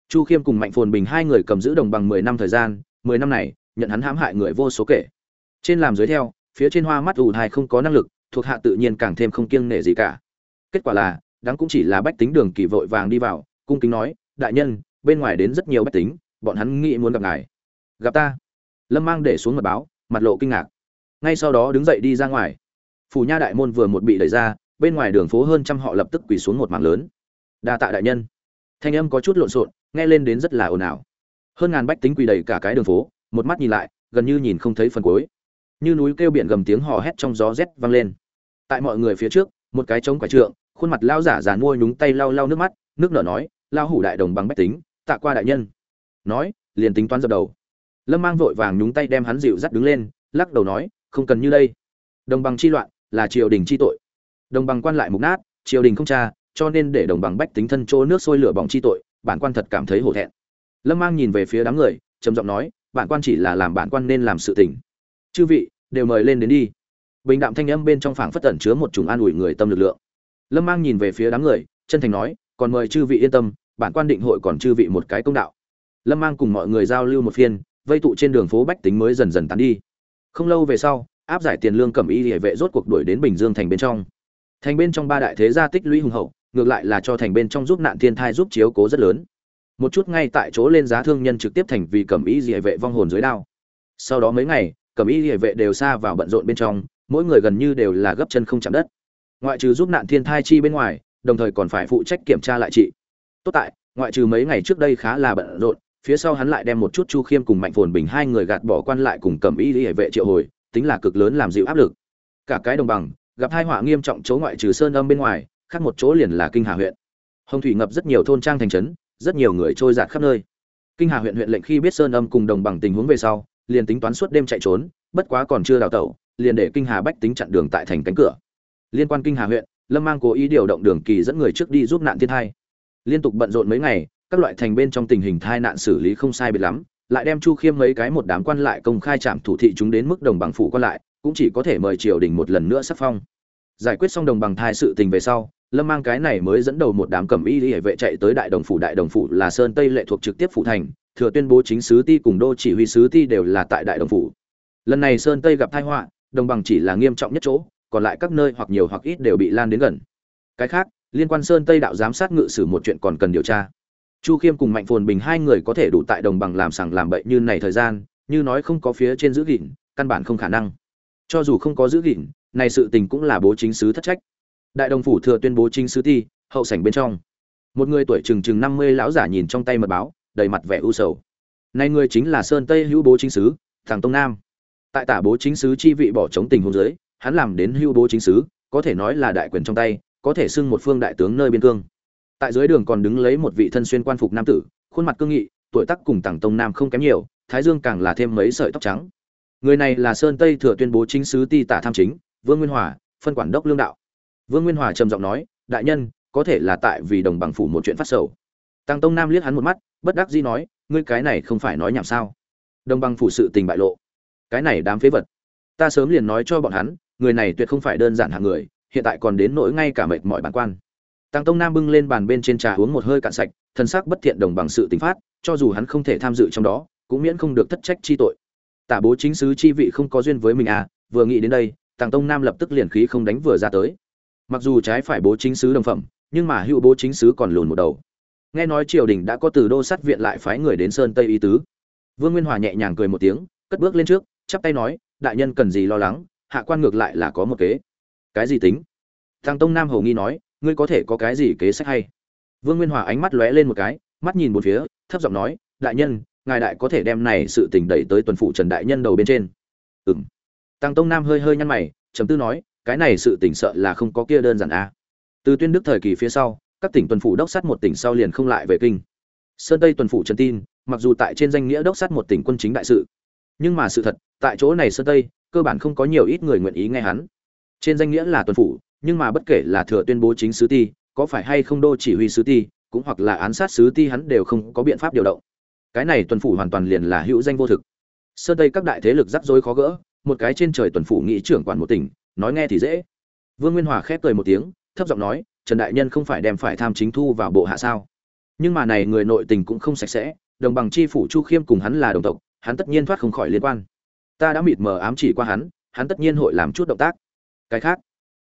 Chu khiêm cùng mạnh phồn bình hai người cầm giữ đồng bằng mười năm thời gian, mười năm này, nhận hắn hãm hại người vô số kể. Trên làm dưới theo, phía trên hoa mắt ù thai không có năng lực, thuộc hạ tự nhiên càng thêm không kiêng nể gì cả. Kết quả là, đáng cũng chỉ là bách tính đường kỳ vội vàng đi vào, cung kính nói, đại nhân, bên ngoài đến rất nhiều bách tính, bọn hắn nghĩ muốn gặp ngài. Gặp ta. Lâm mang để xuống mật báo, mặt lộ kinh ngạc ngay sau đó đứng dậy đi ra ngoài. Phủ nha đại môn vừa một bị đẩy ra, bên ngoài đường phố hơn trăm họ lập tức quỳ xuống một mảng lớn. Đa tạ đại nhân. Thanh âm có chút lộn xộn, nghe lên đến rất là ồn ào. Hơn ngàn bách tính quỳ đầy cả cái đường phố, một mắt nhìn lại, gần như nhìn không thấy phần cuối. Như núi kêu biển gầm tiếng hò hét trong gió rét vang lên. Tại mọi người phía trước, một cái trống quải trượng, khuôn mặt lao giả giàn mua nhúng tay lau lau nước mắt, nước nở nói lao hủ đại đồng bằng bách tính, tạ qua đại nhân. Nói, liền tính toán dập đầu. Lâm mang vội vàng nhúng tay đem hắn dịu dắt đứng lên, lắc đầu nói không cần như đây. Đồng bằng chi loạn là triều đình chi tội. Đồng bằng quan lại mục nát triều đình không tra, cho nên để đồng bằng bách tính thân chỗ nước sôi lửa bỏng chi tội bản quan thật cảm thấy hổ thẹn. Lâm mang nhìn về phía đám người trầm giọng nói bản quan chỉ là làm bản quan nên làm sự tình. Chư vị đều mời lên đến đi. Bình đạm thanh âm bên trong phảng phất tẩn chứa một chủng an ủi người tâm lực lượng. Lâm mang nhìn về phía đám người chân thành nói còn mời chư vị yên tâm bản quan định hội còn chư vị một cái công đạo. Lâm mang cùng mọi người giao lưu một phiên vây tụ trên đường phố bách tính mới dần dần tán đi không lâu về sau, áp giải tiền lương cẩm y hệ vệ rốt cuộc đuổi đến bình dương thành bên trong. Thành bên trong ba đại thế gia tích lũy hùng hậu, ngược lại là cho thành bên trong giúp nạn thiên thai giúp chiếu cố rất lớn. Một chút ngay tại chỗ lên giá thương nhân trực tiếp thành vì cẩm y hệ vệ vong hồn dưới đao. Sau đó mấy ngày, cẩm y hệ vệ đều xa vào bận rộn bên trong, mỗi người gần như đều là gấp chân không chạm đất. Ngoại trừ giúp nạn thiên thai chi bên ngoài, đồng thời còn phải phụ trách kiểm tra lại trị tốt tại, ngoại trừ mấy ngày trước đây khá là bận rộn phía sau hắn lại đem một chút chu khiêm cùng mạnh phồn bình hai người gạt bỏ quan lại cùng cầm y hệ vệ triệu hồi, tính là cực lớn làm dịu áp lực. Cả cái đồng bằng, gặp hai họa nghiêm trọng chỗ ngoại trừ sơn âm bên ngoài, khác một chỗ liền là kinh hà huyện. Hồng thủy ngập rất nhiều thôn trang thành trấn, rất nhiều người trôi giạt khắp nơi. Kinh hà huyện huyện lệnh khi biết sơn âm cùng đồng bằng tình huống về sau, liền tính toán suốt đêm chạy trốn, bất quá còn chưa đào tẩu, liền để kinh hà bách tính chặn đường tại thành cánh cửa. Liên quan kinh hà huyện, lâm mang cố ý điều động đường kỳ dẫn người trước đi giúp nạn thiên hai liên tục bận rộn mấy ngày các loại thành bên trong tình hình thai nạn xử lý không sai biệt lắm, lại đem chu khiêm mấy cái một đám quan lại công khai trạm thủ thị chúng đến mức đồng bằng phủ quan lại, cũng chỉ có thể mời triều đình một lần nữa sắp phong. Giải quyết xong đồng bằng thai sự tình về sau, lâm mang cái này mới dẫn đầu một đám cẩm y hệ vệ chạy tới đại đồng phủ. Đại đồng phủ là sơn tây lệ thuộc trực tiếp phủ thành, thừa tuyên bố chính sứ ti cùng đô chỉ huy sứ ti đều là tại đại đồng phủ. Lần này sơn tây gặp tai họa, đồng bằng chỉ là nghiêm trọng nhất chỗ, còn lại các nơi hoặc nhiều hoặc ít đều bị lan đến gần. Cái khác, liên quan sơn tây đạo giám sát ngự sử một chuyện còn cần điều tra chu khiêm cùng mạnh phồn bình hai người có thể đủ tại đồng bằng làm sằng làm bậy như này thời gian, như nói không có phía trên giữ gìn, căn bản không khả năng. Cho dù không có giữ gìn, này sự tình cũng là bố chính sứ thất trách. Đại đồng phủ thừa tuyên bố chính sứ ti, hậu sảnh bên trong. Một người tuổi chừng chừng năm mươi lão giả nhìn trong tay mật báo, đầy mặt vẻ u sầu. Này người chính là sơn tây hữu bố chính sứ, thằng tông nam. Tại tả bố chính sứ chi vị bỏ chống tình hôn giới hắn làm đến hữu bố chính sứ, có thể nói là đại quyền trong tay, có thể xưng một phương đại tướng nơi biên cương tại dưới đường còn đứng lấy một vị thân xuyên quan phục nam tử, khuôn mặt cương nghị, tuổi tác cùng tàng tông nam không kém nhiều, thái dương càng là thêm mấy sợi tóc trắng. Người này là sơn tây thừa tuyên bố chính sứ ti tả tham chính, vương nguyên hòa, phân quản đốc lương đạo. Vương nguyên hòa trầm giọng nói, đại nhân, có thể là tại vì đồng bằng phủ một chuyện phát sầu. Tàng tông nam liếc hắn một mắt, bất đắc dĩ nói, ngươi cái này không phải nói nhảm sao? Đồng bằng phủ sự tình bại lộ. Cái này đám phế vật. Ta sớm liền nói cho bọn hắn, người này tuyệt không phải đơn giản hạng người, hiện tại còn đến nỗi ngay cả mệt mọi bản quan. Tăng Tông Nam bưng lên bàn bên trên trà uống một hơi cạn sạch, thân sắc bất thiện đồng bằng sự tình phát, cho dù hắn không thể tham dự trong đó, cũng miễn không được thất trách chi tội. Tả bố chính sứ chi vị không có duyên với mình à, vừa nghĩ đến đây, Tăng Tông Nam lập tức liền khí không đánh vừa ra tới. Mặc dù trái phải bố chính sứ đồng phẩm, nhưng mà hữu bố chính sứ còn lùn một đầu. Nghe nói triều đình đã có từ đô sát viện lại phái người đến sơn tây y tứ. Vương Nguyên Hòa nhẹ nhàng cười một tiếng, cất bước lên trước, chắp tay nói, đại nhân cần gì lo lắng, hạ quan ngược lại là có một kế. Cái gì tính? Tăng Tông Nam hầu nghi nói, ngươi có thể có cái gì kế sách hay? Vương nguyên hòa ánh mắt lóe lên một cái, mắt nhìn một phía, thấp giọng nói, đại nhân, ngài đại có thể đem này sự tình đẩy tới tuần phụ trần đại nhân đầu bên trên. Ừm. Tăng tông nam hơi hơi nhăn mày, trầm tư nói, cái này sự tình sợ là không có kia đơn giản a à. từ tuyên đức thời kỳ phía sau, các tỉnh tuần phủ đốc sát một tỉnh sau liền không lại về kinh. Sơn tây tuần phủ trần tin, mặc dù tại trên danh nghĩa đốc sát một tỉnh quân chính đại sự, nhưng mà sự thật, tại chỗ này sơn tây, cơ bản không có nhiều ít người nguyện ý nghe hắn. Trên danh nghĩa là tuần phủ nhưng mà bất kể là thừa tuyên bố chính sứ ti, có phải hay không đô chỉ huy sứ ti, cũng hoặc là án sát sứ ti hắn đều không có biện pháp điều động. Cái này tuần phủ hoàn toàn liền là hữu danh vô thực. Sơ tây các đại thế lực rắc rối khó gỡ, một cái trên trời tuần phủ nghị trưởng quản một tỉnh, nói nghe thì dễ. Vương nguyên hòa khép cười một tiếng, thấp giọng nói, trần đại nhân không phải đem phải tham chính thu vào bộ hạ sao? Nhưng mà này người nội tình cũng không sạch sẽ, đồng bằng chi phủ chu khiêm cùng hắn là đồng tộc, hắn tất nhiên thoát không khỏi liên quan. Ta đã mịt mờ ám chỉ qua hắn hắn tất nhiên hội làm chút động tác. Cái khác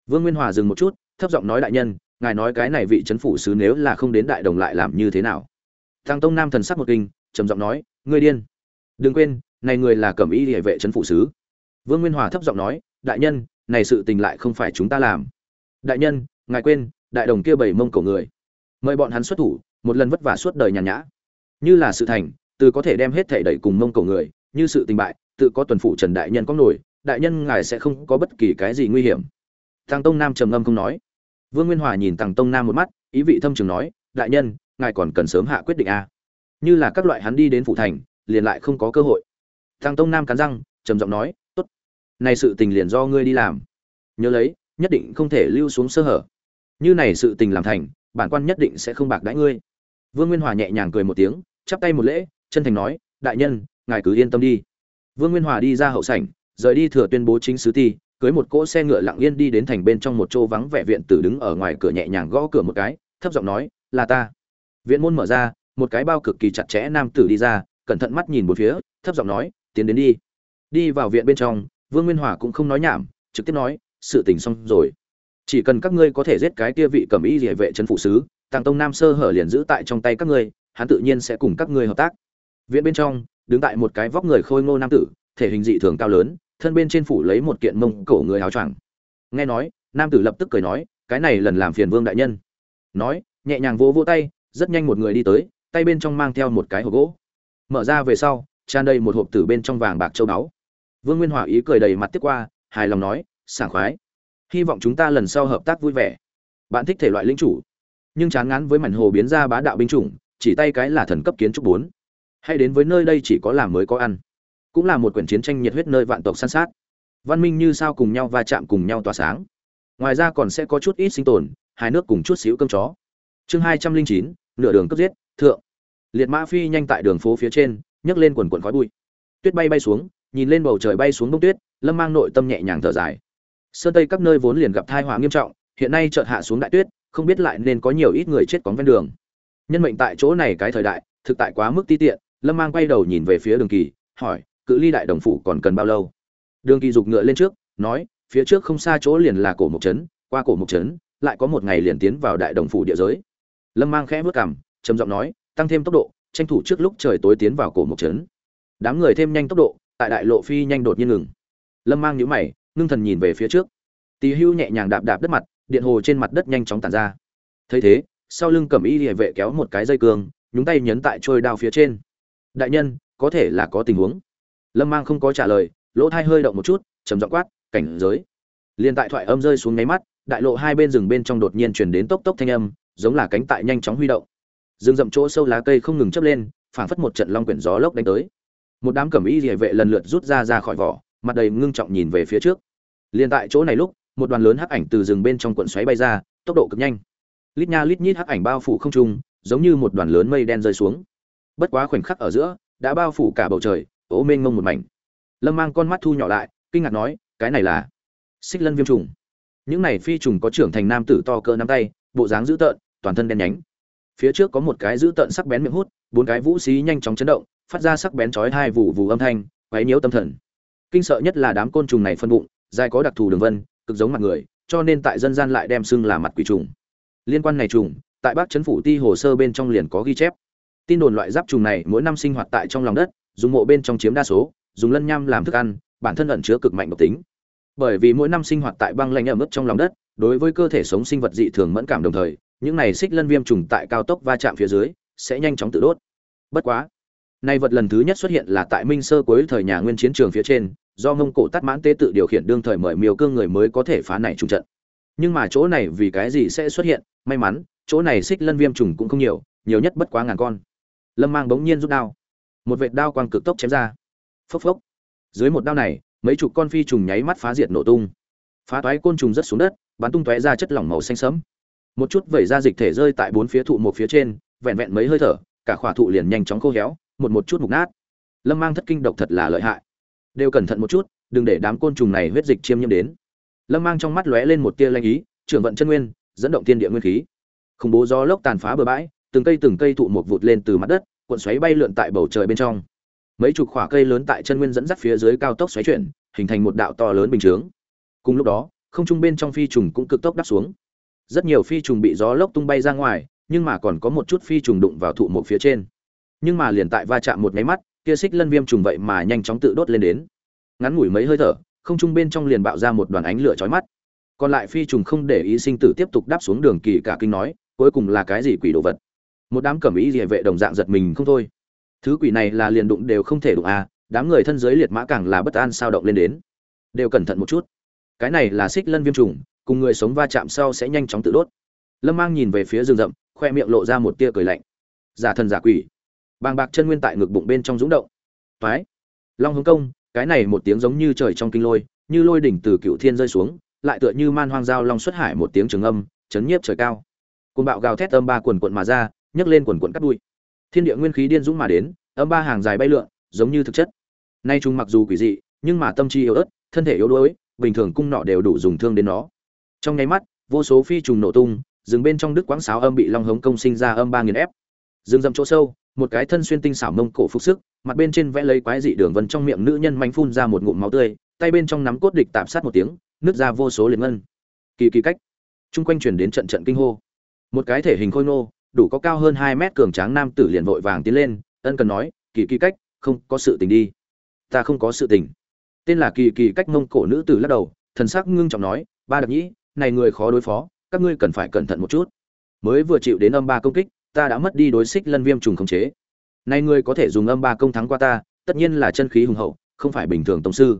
vương nguyên hòa dừng một chút, thấp giọng nói đại nhân, ngài nói cái này vị trấn phủ sứ nếu là không đến đại đồng lại làm như thế nào? Thang tông nam thần sắc một kinh, trầm giọng nói, ngươi điên. Đừng quên, này người là cẩm y địa vệ trấn phủ sứ. Vương nguyên hòa thấp giọng nói, đại nhân, này sự tình lại không phải chúng ta làm. Đại nhân, ngài quên, đại đồng kia bảy mông cổ người. Mời bọn hắn xuất thủ, một lần vất vả suốt đời nhàn nhã. Như là sự thành, từ có thể đem hết thể đẩy cùng mông cổ người, như sự tình bại, tự có tuần phủ trần đại nhân có nổi, đại nhân ngài sẽ không có bất kỳ cái gì nguy hiểm tăng tông nam trầm ngâm không nói. Vương nguyên hòa nhìn tăng tông nam một mắt, ý vị thâm trường nói, đại nhân, ngài còn cần sớm hạ quyết định a à? như là các loại hắn đi đến phủ thành, liền lại không có cơ hội. Tăng tông nam cắn răng, trầm giọng nói, tốt. Này sự tình liền do ngươi đi làm. Nhớ lấy, nhất định không thể lưu xuống sơ hở. Như này sự tình làm thành, bản quan nhất định sẽ không bạc đãi ngươi. Vương nguyên hòa nhẹ nhàng cười một tiếng, chắp tay một lễ, chân thành nói, đại nhân, ngài cứ yên tâm đi. Vương nguyên hòa đi ra hậu sảnh, rời đi thừa tuyên bố chính sứ ti cưới một cỗ xe ngựa lặng yên đi đến thành bên trong một chỗ vắng vẻ viện tử đứng ở ngoài cửa nhẹ nhàng gõ cửa một cái, thấp giọng nói, là ta. Viện môn mở ra, một cái bao cực kỳ chặt chẽ nam tử đi ra, cẩn thận mắt nhìn một phía, thấp giọng nói, tiến đến đi. Đi vào viện bên trong, vương nguyên hòa cũng không nói nhảm, trực tiếp nói, sự tình xong rồi. Chỉ cần các ngươi có thể giết cái kia vị cầm ý địa vệ trấn phụ sứ, tàng tông nam sơ hở liền giữ tại trong tay các ngươi, hắn tự nhiên sẽ cùng các ngươi hợp tác. Viện bên trong, đứng tại một cái vóc người khôi ngô nam tử, thể hình dị thường cao lớn thân bên trên phủ lấy một kiện mông cổ người áo choàng. Nghe nói, nam tử lập tức cười nói, cái này lần làm phiền vương đại nhân. Nói, nhẹ nhàng vỗ vỗ tay, rất nhanh một người đi tới, tay bên trong mang theo một cái hộp gỗ. Mở ra về sau, tràn đầy một hộp tử bên trong vàng bạc châu báu. Vương nguyên hòa ý cười đầy mặt tiếp qua, hài lòng nói, sảng khoái. Hy vọng chúng ta lần sau hợp tác vui vẻ. Bạn thích thể loại linh chủ. Nhưng chán ngán với mảnh hồ biến ra bá đạo binh chủng, chỉ tay cái là thần cấp kiến trúc bốn. Hay đến với nơi đây chỉ có làm mới có ăn cũng là một quyển chiến tranh nhiệt huyết nơi vạn tộc san sát. Văn minh như sao cùng nhau va chạm cùng nhau tỏa sáng. Ngoài ra còn sẽ có chút ít sinh tồn, hai nước cùng chút xíu cơm chó. Chương hai trăm linh chín, nửa đường cấp giết, thượng. Liệt mã phi nhanh tại đường phố phía trên, nhấc lên quần quần khói bụi. Tuyết bay bay xuống, nhìn lên bầu trời bay xuống bông tuyết, lâm mang nội tâm nhẹ nhàng thở dài. Sơn tây các nơi vốn liền gặp tai họa nghiêm trọng, hiện nay chợt hạ xuống đại tuyết, không biết lại nên có nhiều ít người chết cóng ven đường. Nhân mệnh tại chỗ này cái thời đại, thực tại quá mức ti tiện, lâm mang quay đầu nhìn về phía đường kỳ, hỏi cự ly đại đồng phủ còn cần bao lâu? Đường kỳ dục ngựa lên trước, nói, phía trước không xa chỗ liền là cổ mộc trấn, qua cổ mộc trấn, lại có một ngày liền tiến vào đại đồng phủ địa giới. Lâm mang khẽ vớt cảm trầm giọng nói, tăng thêm tốc độ, tranh thủ trước lúc trời tối tiến vào cổ mộc trấn. Đám người thêm nhanh tốc độ, tại đại lộ phi nhanh đột nhiên ngừng. Lâm mang nhíu mày, ngưng thần nhìn về phía trước. Tì hưu nhẹ nhàng đạp đạp đất mặt, điện hồ trên mặt đất nhanh chóng tàn ra. Thấy thế, sau lưng cầm y địa vệ kéo một cái dây cương, nhúng tay nhấn tại trôi đao phía trên. Đại nhân, có thể là có tình huống lâm mang không có trả lời, lỗ thai hơi động một chút, trầm giọng quát, cảnh giới. Liền tại thoại âm rơi xuống nháy mắt, đại lộ hai bên rừng bên trong đột nhiên chuyển đến tốc tốc thanh âm, giống là cánh tại nhanh chóng huy động. Rừng rậm chỗ sâu lá cây không ngừng chấp lên, phảng phất một trận long quyển gió lốc đánh tới. Một đám cẩm y địa vệ lần lượt rút ra ra khỏi vỏ, mặt đầy ngưng trọng nhìn về phía trước. Liền tại chỗ này lúc, một đoàn lớn hắc ảnh từ rừng bên trong cuộn xoáy bay ra, tốc độ cực nhanh. Lít nha lít nhít hắc ảnh bao phủ không trung, giống như một đoàn lớn mây đen rơi xuống. Bất quá khoảnh khắc ở giữa, đã bao phủ cả bầu trời ố mênh mông một mảnh. Lâm mang con mắt thu nhỏ lại, kinh ngạc nói, cái này là xích lân viêm trùng. Những này phi trùng có trưởng thành nam tử to cỡ nắm tay, bộ dáng dữ tợn, toàn thân đen nhánh. Phía trước có một cái dữ tợn sắc bén miệng hút, bốn cái vũ xí nhanh chóng chấn động, phát ra sắc bén chói hai vụ vụ âm thanh, quấy nhiễu tâm thần. Kinh sợ nhất là đám côn trùng này phân bụng, dài có đặc thù đường vân, cực giống mặt người, cho nên tại dân gian lại đem xưng là mặt quỷ trùng. Liên quan này trùng, tại bắc chấn phủ ti hồ sơ bên trong liền có ghi chép. Tin đồn loại giáp trùng này mỗi năm sinh hoạt tại trong lòng đất dùng mộ bên trong chiếm đa số, dùng lân nham làm thức ăn, bản thân ẩn chứa cực mạnh độc tính. Bởi vì mỗi năm sinh hoạt tại băng lạnh ở mức trong lòng đất, đối với cơ thể sống sinh vật dị thường mẫn cảm đồng thời, những này xích lân viêm trùng tại cao tốc va chạm phía dưới, sẽ nhanh chóng tự đốt. Bất quá, nay vật lần thứ nhất xuất hiện là tại minh sơ cuối thời nhà nguyên chiến trường phía trên, do ngông cổ tắt mãn tê tự điều khiển đương thời mời miêu cương người mới có thể phá này trùng trận. Nhưng mà chỗ này vì cái gì sẽ xuất hiện? May mắn, chỗ này xích lân viêm trùng cũng không nhiều nhiều nhất bất quá ngàn con. Lâm mang bỗng nhiên rút đao một vệt đao quang cực tốc chém ra. Phốc phốc. Dưới một đao này, mấy chục con phi trùng nháy mắt phá diệt nổ tung. Phá toái côn trùng rất xuống đất, bắn tung tóe ra chất lỏng màu xanh sẫm. Một chút vẩy ra dịch thể rơi tại bốn phía thụ một phía trên, vẹn vẹn mấy hơi thở, cả khỏa thụ liền nhanh chóng khô héo, một một chút mục nát. Lâm mang thất kinh độc thật là lợi hại. Đều cẩn thận một chút, đừng để đám côn trùng này huyết dịch chiêm nhiễm đến. Lâm mang trong mắt lóe lên một tia lanh ý, trưởng vận chân nguyên, dẫn động thiên địa nguyên khí. Khủng bố gió lốc tàn phá bờ bãi, từng cây từng cây thụ một vụt lên từ mặt đất cuộn xoáy bay lượn tại bầu trời bên trong. Mấy chục khỏa cây lớn tại chân nguyên dẫn dắt phía dưới cao tốc xoáy chuyển, hình thành một đạo to lớn bình chướng. Cùng lúc đó, không trung bên trong phi trùng cũng cực tốc đắp xuống. Rất nhiều phi trùng bị gió lốc tung bay ra ngoài, nhưng mà còn có một chút phi trùng đụng vào thụ một phía trên. Nhưng mà liền tại va chạm một cái mắt, kia xích lân viêm trùng vậy mà nhanh chóng tự đốt lên đến. Ngắn ngủi mấy hơi thở, không trung bên trong liền bạo ra một đoàn ánh lửa chói mắt. Còn lại phi trùng không để ý sinh tử tiếp tục đáp xuống đường kỳ cả kinh nói, cuối cùng là cái gì quỷ đồ vật? Một đám cẩm ý địa vệ đồng dạng giật mình không thôi. Thứ quỷ này là liền đụng đều không thể đụng à đám người thân giới liệt mã càng là bất an sao động lên đến. Đều cẩn thận một chút. Cái này là xích lân viêm trùng, cùng người sống va chạm sau sẽ nhanh chóng tự đốt. Lâm mang nhìn về phía rừng rậm, khoe miệng lộ ra một tia cười lạnh. Giả thần giả quỷ. Bàng bạc chân nguyên tại ngực bụng bên trong rúng động. Toái. Long hướng công, cái này một tiếng giống như trời trong kinh lôi, như lôi đỉnh từ cựu thiên rơi xuống, lại tựa như man hoang giao long xuất hải một tiếng trường âm, chấn nhiếp trời cao. Côn bạo gào thét âm ba quần quận mà ra nhấc lên quần quần cắt đuôi. Thiên địa nguyên khí điên dũng mà đến, âm ba hàng dài bay lượn, giống như thực chất. Nay chúng mặc dù quỷ dị, nhưng mà tâm trí yếu ớt, thân thể yếu đuối, bình thường cung nọ đều đủ dùng thương đến nó. Trong nháy mắt, vô số phi trùng nổ tung, rừng bên trong đức quãng sáo âm bị long hống công sinh ra âm ba nghiền ép. Rừng rậm chỗ sâu, một cái thân xuyên tinh xảo mông cổ phục sức, mặt bên trên vẽ lấy quái dị đường vân trong miệng nữ nhân mạnh phun ra một ngụm máu tươi, tay bên trong nắm cốt địch tạm sát một tiếng, nứt ra vô số liền ngân. Kỳ kỳ cách. Trung quanh chuyển đến trận trận kinh hô. Một cái thể hình khôi nô đủ có cao hơn hai mét cường tráng nam tử liền vội vàng tiến lên, ân cần nói, kỳ kỳ cách, không có sự tình đi. Ta không có sự tình. Tên là kỳ kỳ cách mông cổ nữ tử lắc đầu, thần sắc ngưng trọng nói, ba đặc nhĩ, này người khó đối phó, các ngươi cần phải cẩn thận một chút. Mới vừa chịu đến âm ba công kích, ta đã mất đi đối xích lân viêm trùng khống chế. Nay ngươi có thể dùng âm ba công thắng qua ta, tất nhiên là chân khí hùng hậu, không phải bình thường tông sư.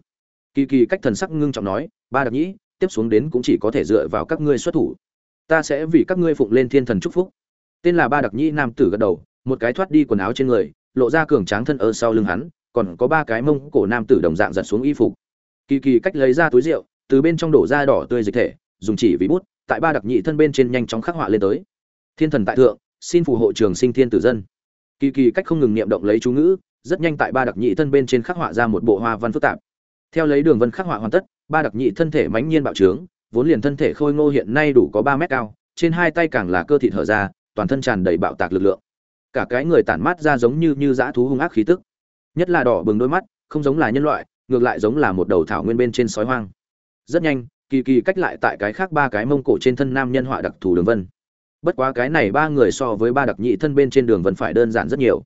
Kỳ kỳ cách thần sắc ngưng trọng nói, ba đặc nhĩ, tiếp xuống đến cũng chỉ có thể dựa vào các ngươi xuất thủ. Ta sẽ vì các ngươi phụng lên thiên thần chúc phúc tên là ba đặc nhĩ nam tử gật đầu, một cái thoát đi quần áo trên người, lộ ra cường tráng thân ở sau lưng hắn, còn có ba cái mông cổ nam tử đồng dạng giật xuống y phục. Kỳ kỳ cách lấy ra túi rượu, từ bên trong đổ ra đỏ tươi dịch thể, dùng chỉ vì bút, tại ba đặc nhị thân bên trên nhanh chóng khắc họa lên tới. Thiên thần tại thượng, xin phù hộ trường sinh thiên tử dân. Kỳ kỳ cách không ngừng niệm động lấy chú ngữ, rất nhanh tại ba đặc nhị thân bên trên khắc họa ra một bộ hoa văn phức tạp. Theo lấy đường vân khắc họa hoàn tất, ba đặc nhị thân thể mãnh nhiên bạo trướng, vốn liền thân thể khôi ngô hiện nay đủ có ba mét cao, trên hai tay càng là cơ thịt hở ra toàn thân tràn đầy bạo tạc lực lượng. Cả cái người tản mát ra giống như như dã thú hung ác khí tức. Nhất là đỏ bừng đôi mắt, không giống là nhân loại, ngược lại giống là một đầu thảo nguyên bên trên sói hoang. Rất nhanh, kỳ kỳ cách lại tại cái khác ba cái mông cổ trên thân nam nhân họa đặc thù đường vân. Bất quá cái này ba người so với ba đặc nhị thân bên trên đường vân phải đơn giản rất nhiều.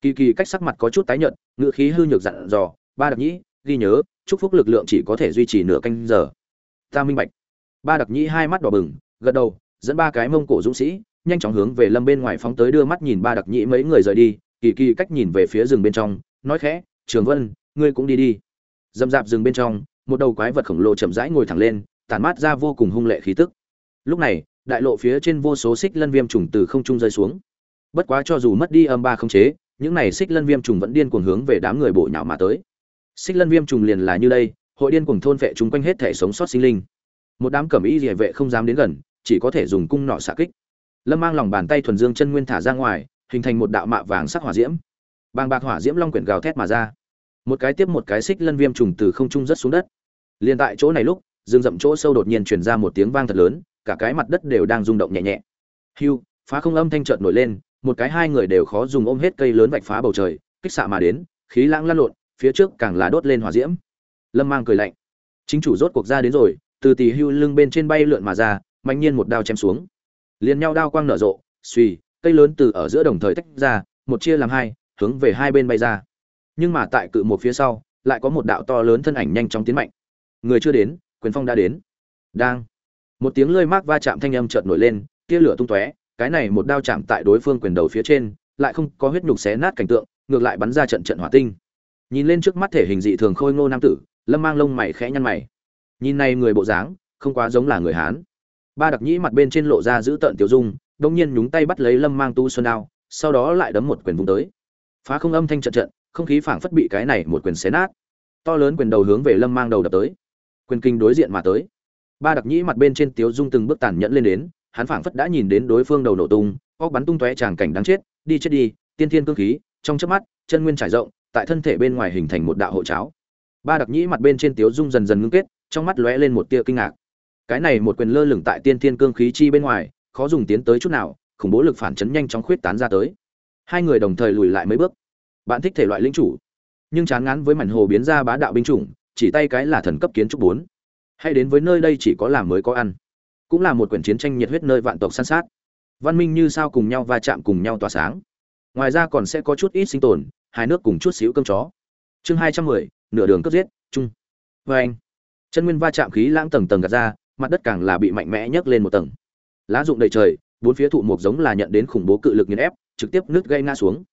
Kỳ kỳ cách sắc mặt có chút tái nhợt, ngựa khí hư nhược dặn dò, ba đặc nhĩ ghi nhớ, chúc phúc lực lượng chỉ có thể duy trì nửa canh giờ. Ta minh bạch. Ba đặc nhĩ hai mắt đỏ bừng, gật đầu, dẫn ba cái mông cổ dũng sĩ nhanh chóng hướng về lâm bên ngoài phóng tới đưa mắt nhìn ba đặc nhĩ mấy người rời đi, kỳ kỳ cách nhìn về phía rừng bên trong, nói khẽ, trường vân, ngươi cũng đi đi. Dâm dạp rừng bên trong, một đầu quái vật khổng lồ chậm rãi ngồi thẳng lên, tản mát ra vô cùng hung lệ khí tức. Lúc này, đại lộ phía trên vô số xích lân viêm trùng từ không trung rơi xuống. Bất quá cho dù mất đi âm ba không chế, những này xích lân viêm trùng vẫn điên cuồng hướng về đám người bổ nhào mà tới. Xích lân viêm trùng liền là như đây, hội điên cuồng thôn vệ chúng quanh hết thể sống sót sinh linh. Một đám cẩm y địa vệ không dám đến gần, chỉ có thể dùng cung nọ xạ kích lâm mang lòng bàn tay thuần dương chân nguyên thả ra ngoài, hình thành một đạo mạ vàng sắc hỏa diễm. Bàng bạc hỏa diễm long quyển gào thét mà ra. Một cái tiếp một cái xích lân viêm trùng từ không trung rất xuống đất. Liền tại chỗ này lúc, rừng rậm chỗ sâu đột nhiên truyền ra một tiếng vang thật lớn, cả cái mặt đất đều đang rung động nhẹ nhẹ. Hưu, phá không âm thanh chợt nổi lên, một cái hai người đều khó dùng ôm hết cây lớn vạch phá bầu trời, kích xạ mà đến, khí lãng lăn lộn, phía trước càng là đốt lên hỏa diễm. Lâm mang cười lạnh. Chính chủ rốt cuộc ra đến rồi, từ tỳ hưu lưng bên trên bay lượn mà ra mạnh nhiên một đao chém xuống liền nhau đao quang nở rộ suy cây lớn từ ở giữa đồng thời tách ra, một chia làm hai, hướng về hai bên bay ra. Nhưng mà tại cự một phía sau, lại có một đạo to lớn thân ảnh nhanh chóng tiến mạnh. Người chưa đến, quyền phong đã đến. Đang. Một tiếng lơi mác va chạm thanh âm chợt nổi lên, tia lửa tung tóe, cái này một đao chạm tại đối phương quyền đầu phía trên, lại không có huyết nhục xé nát cảnh tượng, ngược lại bắn ra trận trận hỏa tinh. Nhìn lên trước mắt thể hình dị thường khôi ngô nam tử, lâm mang lông mày khẽ nhăn mày. Nhìn này người bộ dáng, không quá giống là người hán ba đặc nhĩ mặt bên trên lộ ra giữ tợn tiểu dung, đông nhiên nhúng tay bắt lấy lâm mang tu xuân đao, sau đó lại đấm một quyền vùng tới. Phá không âm thanh trận trận, không khí phảng phất bị cái này một quyền xé nát. To lớn quyền đầu hướng về lâm mang đầu đập tới. Quyền kinh đối diện mà tới. Ba đặc nhĩ mặt bên trên tiếu dung từng bước tàn nhẫn lên đến, hắn phảng phất đã nhìn đến đối phương đầu nổ tung, óc bắn tung tóe tràng cảnh đáng chết, đi chết đi, tiên thiên cương khí, trong chớp mắt, chân nguyên trải rộng, tại thân thể bên ngoài hình thành một đạo hộ cháo. Ba đặc nhĩ mặt bên trên tiếu dung dần dần ngưng kết, trong mắt lóe lên một tia kinh ngạc cái này một quyền lơ lửng tại tiên thiên cương khí chi bên ngoài, khó dùng tiến tới chút nào, khủng bố lực phản chấn nhanh chóng khuyết tán ra tới. Hai người đồng thời lùi lại mấy bước. Bạn thích thể loại linh chủ, nhưng chán ngán với mảnh hồ biến ra bá đạo binh chủng, chỉ tay cái là thần cấp kiến trúc bốn. Hay đến với nơi đây chỉ có làm mới có ăn. Cũng là một quyển chiến tranh nhiệt huyết nơi vạn tộc săn sát. Văn minh như sao cùng nhau va chạm cùng nhau tỏa sáng. Ngoài ra còn sẽ có chút ít sinh tồn hai nước cùng chút xíu cơm chó. Chương hai trăm mười, nửa đường cướp giết, chung. Vê anh chân nguyên va chạm khí lãng tầng tầng gạt ra mặt đất càng là bị mạnh mẽ nhấc lên một tầng. Lá rụng đầy trời, bốn phía thụ mục giống là nhận đến khủng bố cự lực nghiền ép, trực tiếp nứt gây ngã xuống.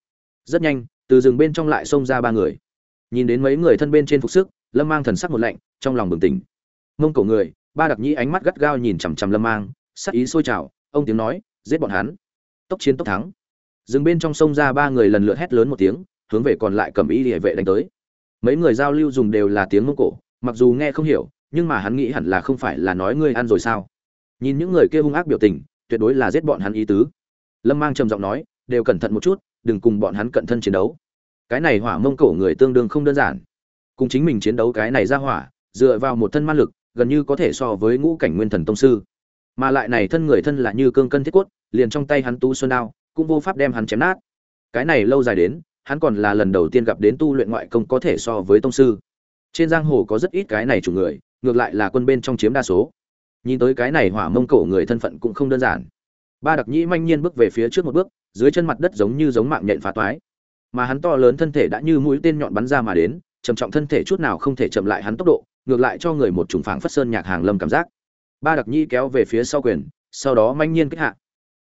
Rất nhanh, từ rừng bên trong lại xông ra ba người. Nhìn đến mấy người thân bên trên phục sức, lâm mang thần sắc một lạnh, trong lòng bừng tỉnh. Mông cổ người, ba đặc nhĩ ánh mắt gắt gao nhìn chằm chằm lâm mang, sắc ý sôi trào, ông tiếng nói, giết bọn hắn. Tốc chiến tốc thắng. Rừng bên trong sông ra ba người lần lượt hét lớn một tiếng, hướng về còn lại cầm ý địa vệ đánh tới. Mấy người giao lưu dùng đều là tiếng mông cổ, mặc dù nghe không hiểu nhưng mà hắn nghĩ hẳn là không phải là nói ngươi ăn rồi sao? Nhìn những người kia hung ác biểu tình, tuyệt đối là giết bọn hắn ý tứ. Lâm mang trầm giọng nói, đều cẩn thận một chút, đừng cùng bọn hắn cận thân chiến đấu. Cái này hỏa mông cổ người tương đương không đơn giản. Cùng chính mình chiến đấu cái này ra hỏa, dựa vào một thân ma lực, gần như có thể so với ngũ cảnh nguyên thần tông sư. Mà lại này thân người thân là như cương cân thiết cốt, liền trong tay hắn tu xuân đao, cũng vô pháp đem hắn chém nát. Cái này lâu dài đến, hắn còn là lần đầu tiên gặp đến tu luyện ngoại công có thể so với tông sư. Trên giang hồ có rất ít cái này chủ người ngược lại là quân bên trong chiếm đa số. Nhìn tới cái này hỏa mông cổ người thân phận cũng không đơn giản. Ba đặc nhĩ manh nhiên bước về phía trước một bước, dưới chân mặt đất giống như giống mạng nhện phá toái. Mà hắn to lớn thân thể đã như mũi tên nhọn bắn ra mà đến, trầm trọng thân thể chút nào không thể chậm lại hắn tốc độ, ngược lại cho người một trùng phảng phất sơn nhạc hàng lâm cảm giác. Ba đặc nhĩ kéo về phía sau quyền, sau đó manh nhiên kích hạ.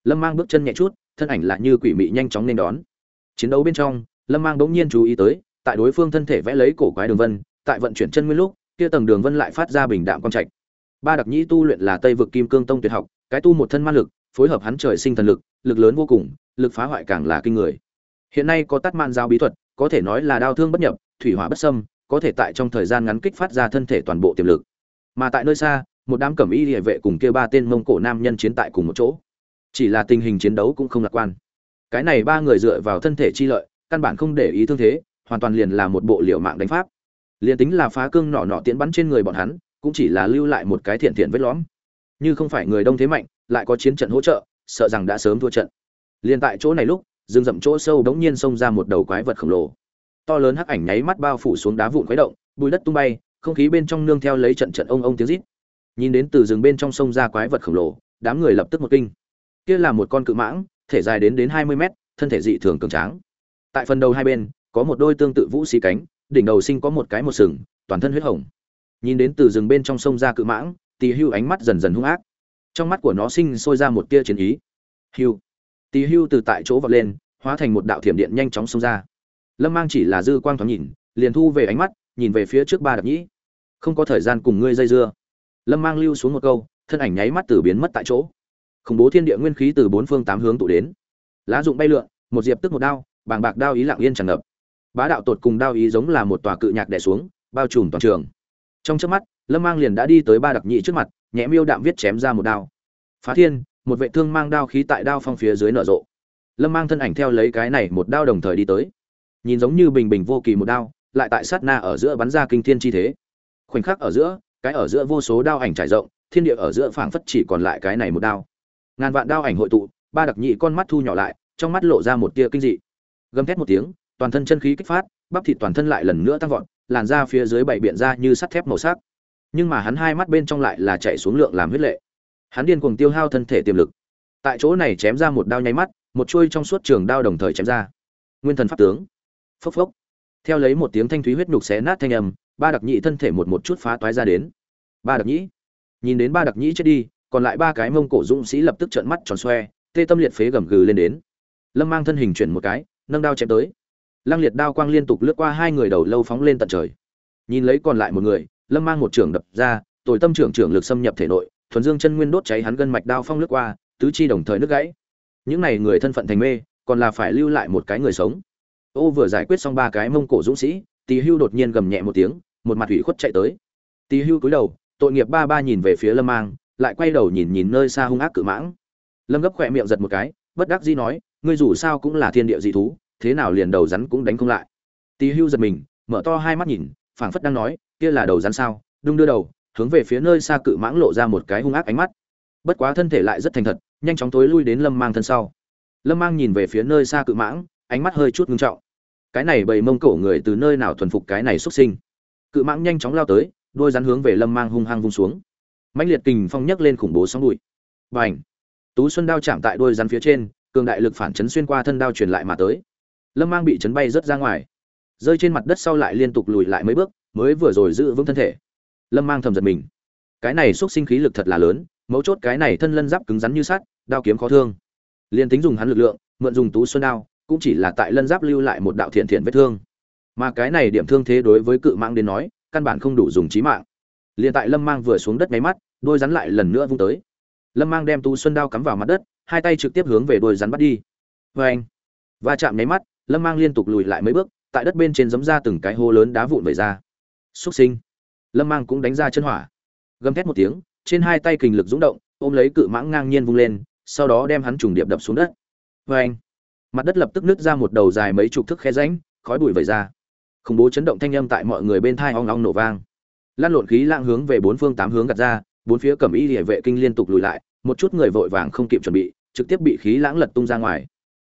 Lâm mang bước chân nhẹ chút, thân ảnh lại như quỷ mị nhanh chóng nên đón. Chiến đấu bên trong, lâm mang bỗng nhiên chú ý tới, tại đối phương thân thể vẽ lấy cổ quái đường vân, tại vận chuyển chân nguyên lúc kia tầng đường vân lại phát ra bình đạm quang trạch. Ba đặc nhĩ tu luyện là tây vực kim cương tông tuyệt học, cái tu một thân ma lực, phối hợp hắn trời sinh thần lực lực lớn vô cùng, lực phá hoại càng là kinh người. Hiện nay có tát man giao bí thuật, có thể nói là đao thương bất nhập, thủy hỏa bất xâm, có thể tại trong thời gian ngắn kích phát ra thân thể toàn bộ tiềm lực. Mà tại nơi xa, một đám cẩm y liễu vệ cùng kia ba tên mông cổ nam nhân chiến tại cùng một chỗ. Chỉ là tình hình chiến đấu cũng không lạc quan. Cái này ba người dựa vào thân thể chi lợi, căn bản không để ý thương thế, hoàn toàn liền là một bộ liều mạng đánh pháp liền tính là phá cương nọ nọ tiến bắn trên người bọn hắn, cũng chỉ là lưu lại một cái thiện thiện vết lõm. Như không phải người đông thế mạnh, lại có chiến trận hỗ trợ, sợ rằng đã sớm thua trận. Liền tại chỗ này lúc, rừng rậm chỗ sâu đống nhiên xông ra một đầu quái vật khổng lồ. To lớn hắc ảnh nháy mắt bao phủ xuống đá vụn khuấy động, bùi đất tung bay, không khí bên trong nương theo lấy trận trận ông ông tiếng rít. Nhìn đến từ rừng bên trong sông ra quái vật khổng lồ, đám người lập tức một kinh. Kia là một con cự mãng, thể dài đến đến hai mươi mét, thân thể dị thường cường tráng. Tại phần đầu hai bên, có một đôi tương tự vũ xí cánh đỉnh đầu sinh có một cái một sừng, toàn thân huyết hồng. Nhìn đến từ rừng bên trong sông ra cự mãng tì hưu ánh mắt dần dần hung ác. Trong mắt của nó sinh sôi ra một tia chiến ý. Hưu. Tì hưu từ tại chỗ vọt lên, hóa thành một đạo thiểm điện nhanh chóng xông ra. Lâm mang chỉ là dư quang thoáng nhìn, liền thu về ánh mắt, nhìn về phía trước ba đặc nhĩ. Không có thời gian cùng ngươi dây dưa. Lâm mang lưu xuống một câu, thân ảnh nháy mắt từ biến mất tại chỗ. Khủng bố thiên địa nguyên khí từ bốn phương tám hướng tụ đến. Lá dụng bay lượn, một diệp tức một đao, bàng bạc đao ý lặng yên tràn ngập bá đạo tột cùng đao ý giống là một tòa cự nhạc đè xuống, bao trùm toàn trường. Trong chớp mắt, lâm mang liền đã đi tới ba đặc nhị trước mặt, nhẹ miêu đạm viết chém ra một đao. Phá thiên, một vệ thương mang đao khí tại đao phong phía dưới nở rộ. Lâm mang thân ảnh theo lấy cái này một đao đồng thời đi tới. Nhìn giống như bình bình vô kỳ một đao, lại tại sát na ở giữa bắn ra kinh thiên chi thế. Khoảnh khắc ở giữa, cái ở giữa vô số đao ảnh trải rộng, thiên địa ở giữa phảng phất chỉ còn lại cái này một đao. Ngàn vạn đao ảnh hội tụ, ba đặc nhị con mắt thu nhỏ lại, trong mắt lộ ra một tia kinh dị. Gầm thét một tiếng toàn thân chân khí kích phát, bắp thịt toàn thân lại lần nữa tăng vọt, làn da phía dưới bảy biện ra như sắt thép màu sắc. Nhưng mà hắn hai mắt bên trong lại là chảy xuống lượng làm huyết lệ. Hắn điên cuồng tiêu hao thân thể tiềm lực. Tại chỗ này chém ra một đao nháy mắt, một chuôi trong suốt trường đao đồng thời chém ra. Nguyên thần pháp tướng. Phốc phốc. Theo lấy một tiếng thanh thúy huyết nhục xé nát thanh âm, ba đặc nhị thân thể một một chút phá toái ra đến. Ba đặc nhĩ nhìn đến ba đặc nhĩ chết đi, còn lại ba cái mông cổ dũng sĩ lập tức trợn mắt tròn xoe, tê tâm liệt phế gầm gừ lên đến. Lâm mang thân hình chuyển một cái, nâng đao chém tới lăng liệt đao quang liên tục lướt qua hai người đầu lâu phóng lên tận trời. Nhìn lấy còn lại một người, lâm mang một trưởng đập ra tội tâm trưởng trưởng lực xâm nhập thể nội, thuần dương chân nguyên đốt cháy hắn gân mạch đao phong lướt qua, tứ chi đồng thời nước gãy. Những này người thân phận thành mê, còn là phải lưu lại một cái người sống. Ô vừa giải quyết xong ba cái mông cổ dũng sĩ, tỳ hưu đột nhiên gầm nhẹ một tiếng, một mặt ủy khuất chạy tới. Tỳ hưu cúi đầu, tội nghiệp ba ba nhìn về phía lâm mang, lại quay đầu nhìn nhìn nơi xa hung ác cự mãng. Lâm gấp khỏe miệng giật một cái, bất đắc dĩ nói, ngươi dù sao cũng là thiên địa dị thú thế nào liền đầu rắn cũng đánh không lại. Tý hưu giật mình, mở to hai mắt nhìn, phảng phất đang nói, kia là đầu rắn sao? Đung đưa đầu, hướng về phía nơi xa cự mãng lộ ra một cái hung ác ánh mắt. Bất quá thân thể lại rất thành thật, nhanh chóng tối lui đến lâm mang thân sau. Lâm mang nhìn về phía nơi xa cự mãng, ánh mắt hơi chút ngưng trọng. Cái này bầy mông cổ người từ nơi nào thuần phục cái này xuất sinh? Cự mãng nhanh chóng lao tới, đôi rắn hướng về lâm mang hung hăng vung xuống. Mãnh liệt kình phong nhấc lên khủng bố sóng bụi. Và h tú xuân đao chạm tại đôi rắn phía trên, cường đại lực phản chấn xuyên qua thân đao truyền lại mà tới lâm mang bị chấn bay rớt ra ngoài. Rơi trên mặt đất sau lại liên tục lùi lại mấy bước, mới vừa rồi giữ vững thân thể. Lâm mang thầm giật mình. Cái này xúc sinh khí lực thật là lớn, mấu chốt cái này thân lân giáp cứng rắn như sắt, đao kiếm khó thương. Liền tính dùng hắn lực lượng, mượn dùng tú xuân đao, cũng chỉ là tại lân giáp lưu lại một đạo thiện thiện vết thương. Mà cái này điểm thương thế đối với cự mang đến nói, căn bản không đủ dùng trí mạng. Liền tại lâm mang vừa xuống đất máy mắt, đôi rắn lại lần nữa vung tới. Lâm mang đem tú xuân đao cắm vào mặt đất, hai tay trực tiếp hướng về đôi rắn bắt đi. Vê anh va chạm nháy mắt lâm mang liên tục lùi lại mấy bước, tại đất bên trên giấm ra từng cái hố lớn đá vụn vẩy ra. Xúc sinh. Lâm mang cũng đánh ra chân hỏa. Gầm thét một tiếng, trên hai tay kình lực dũng động, ôm lấy cự mãng ngang nhiên vung lên, sau đó đem hắn trùng điệp đập xuống đất. Vê anh mặt đất lập tức nứt ra một đầu dài mấy chục thước khe ránh khói bụi vẩy ra. Khủng bố chấn động thanh âm tại mọi người bên thai ong ong nổ vang. Lan lộn khí lạng hướng về bốn phương tám hướng gạt ra, bốn phía cầm y địa vệ kinh liên tục lùi lại, một chút người vội vàng không kịp chuẩn bị, trực tiếp bị khí lãng lật tung ra ngoài.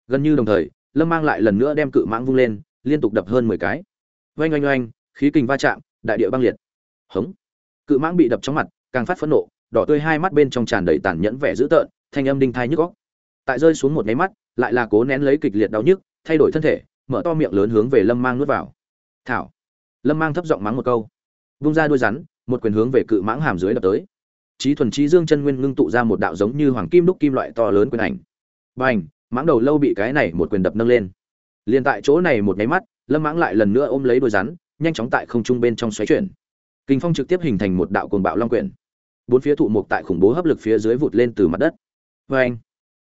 Gần như đồng thời lâm mang lại lần nữa đem cự mãng vung lên, liên tục đập hơn mười cái. Oanh oanh oanh, khí kình va chạm, đại địa băng liệt. Hống. Cự mãng bị đập trong mặt, càng phát phẫn nộ, đỏ tươi hai mắt bên trong tràn đầy tàn nhẫn vẻ dữ tợn, thanh âm đinh thai nhức góc tại rơi xuống một nháy mắt, lại là cố nén lấy kịch liệt đau nhức, thay đổi thân thể, mở to miệng lớn hướng về lâm mang nuốt vào. Thảo. Lâm mang thấp giọng mắng một câu. Vung ra đuôi rắn, một quyền hướng về cự mãng hàm dưới đập tới. Trí thuần trí dương chân nguyên ngưng tụ ra một đạo giống như hoàng kim đúc kim loại to lớn quyền ảnh. Bành mãng đầu lâu bị cái này một quyền đập nâng lên. Liền tại chỗ này một nháy mắt, lâm mãng lại lần nữa ôm lấy đôi rắn, nhanh chóng tại không trung bên trong xoáy chuyển. Kinh phong trực tiếp hình thành một đạo cuồng bạo long quyển bốn phía thụ mục tại khủng bố hấp lực phía dưới vụt lên từ mặt đất. Vê anh,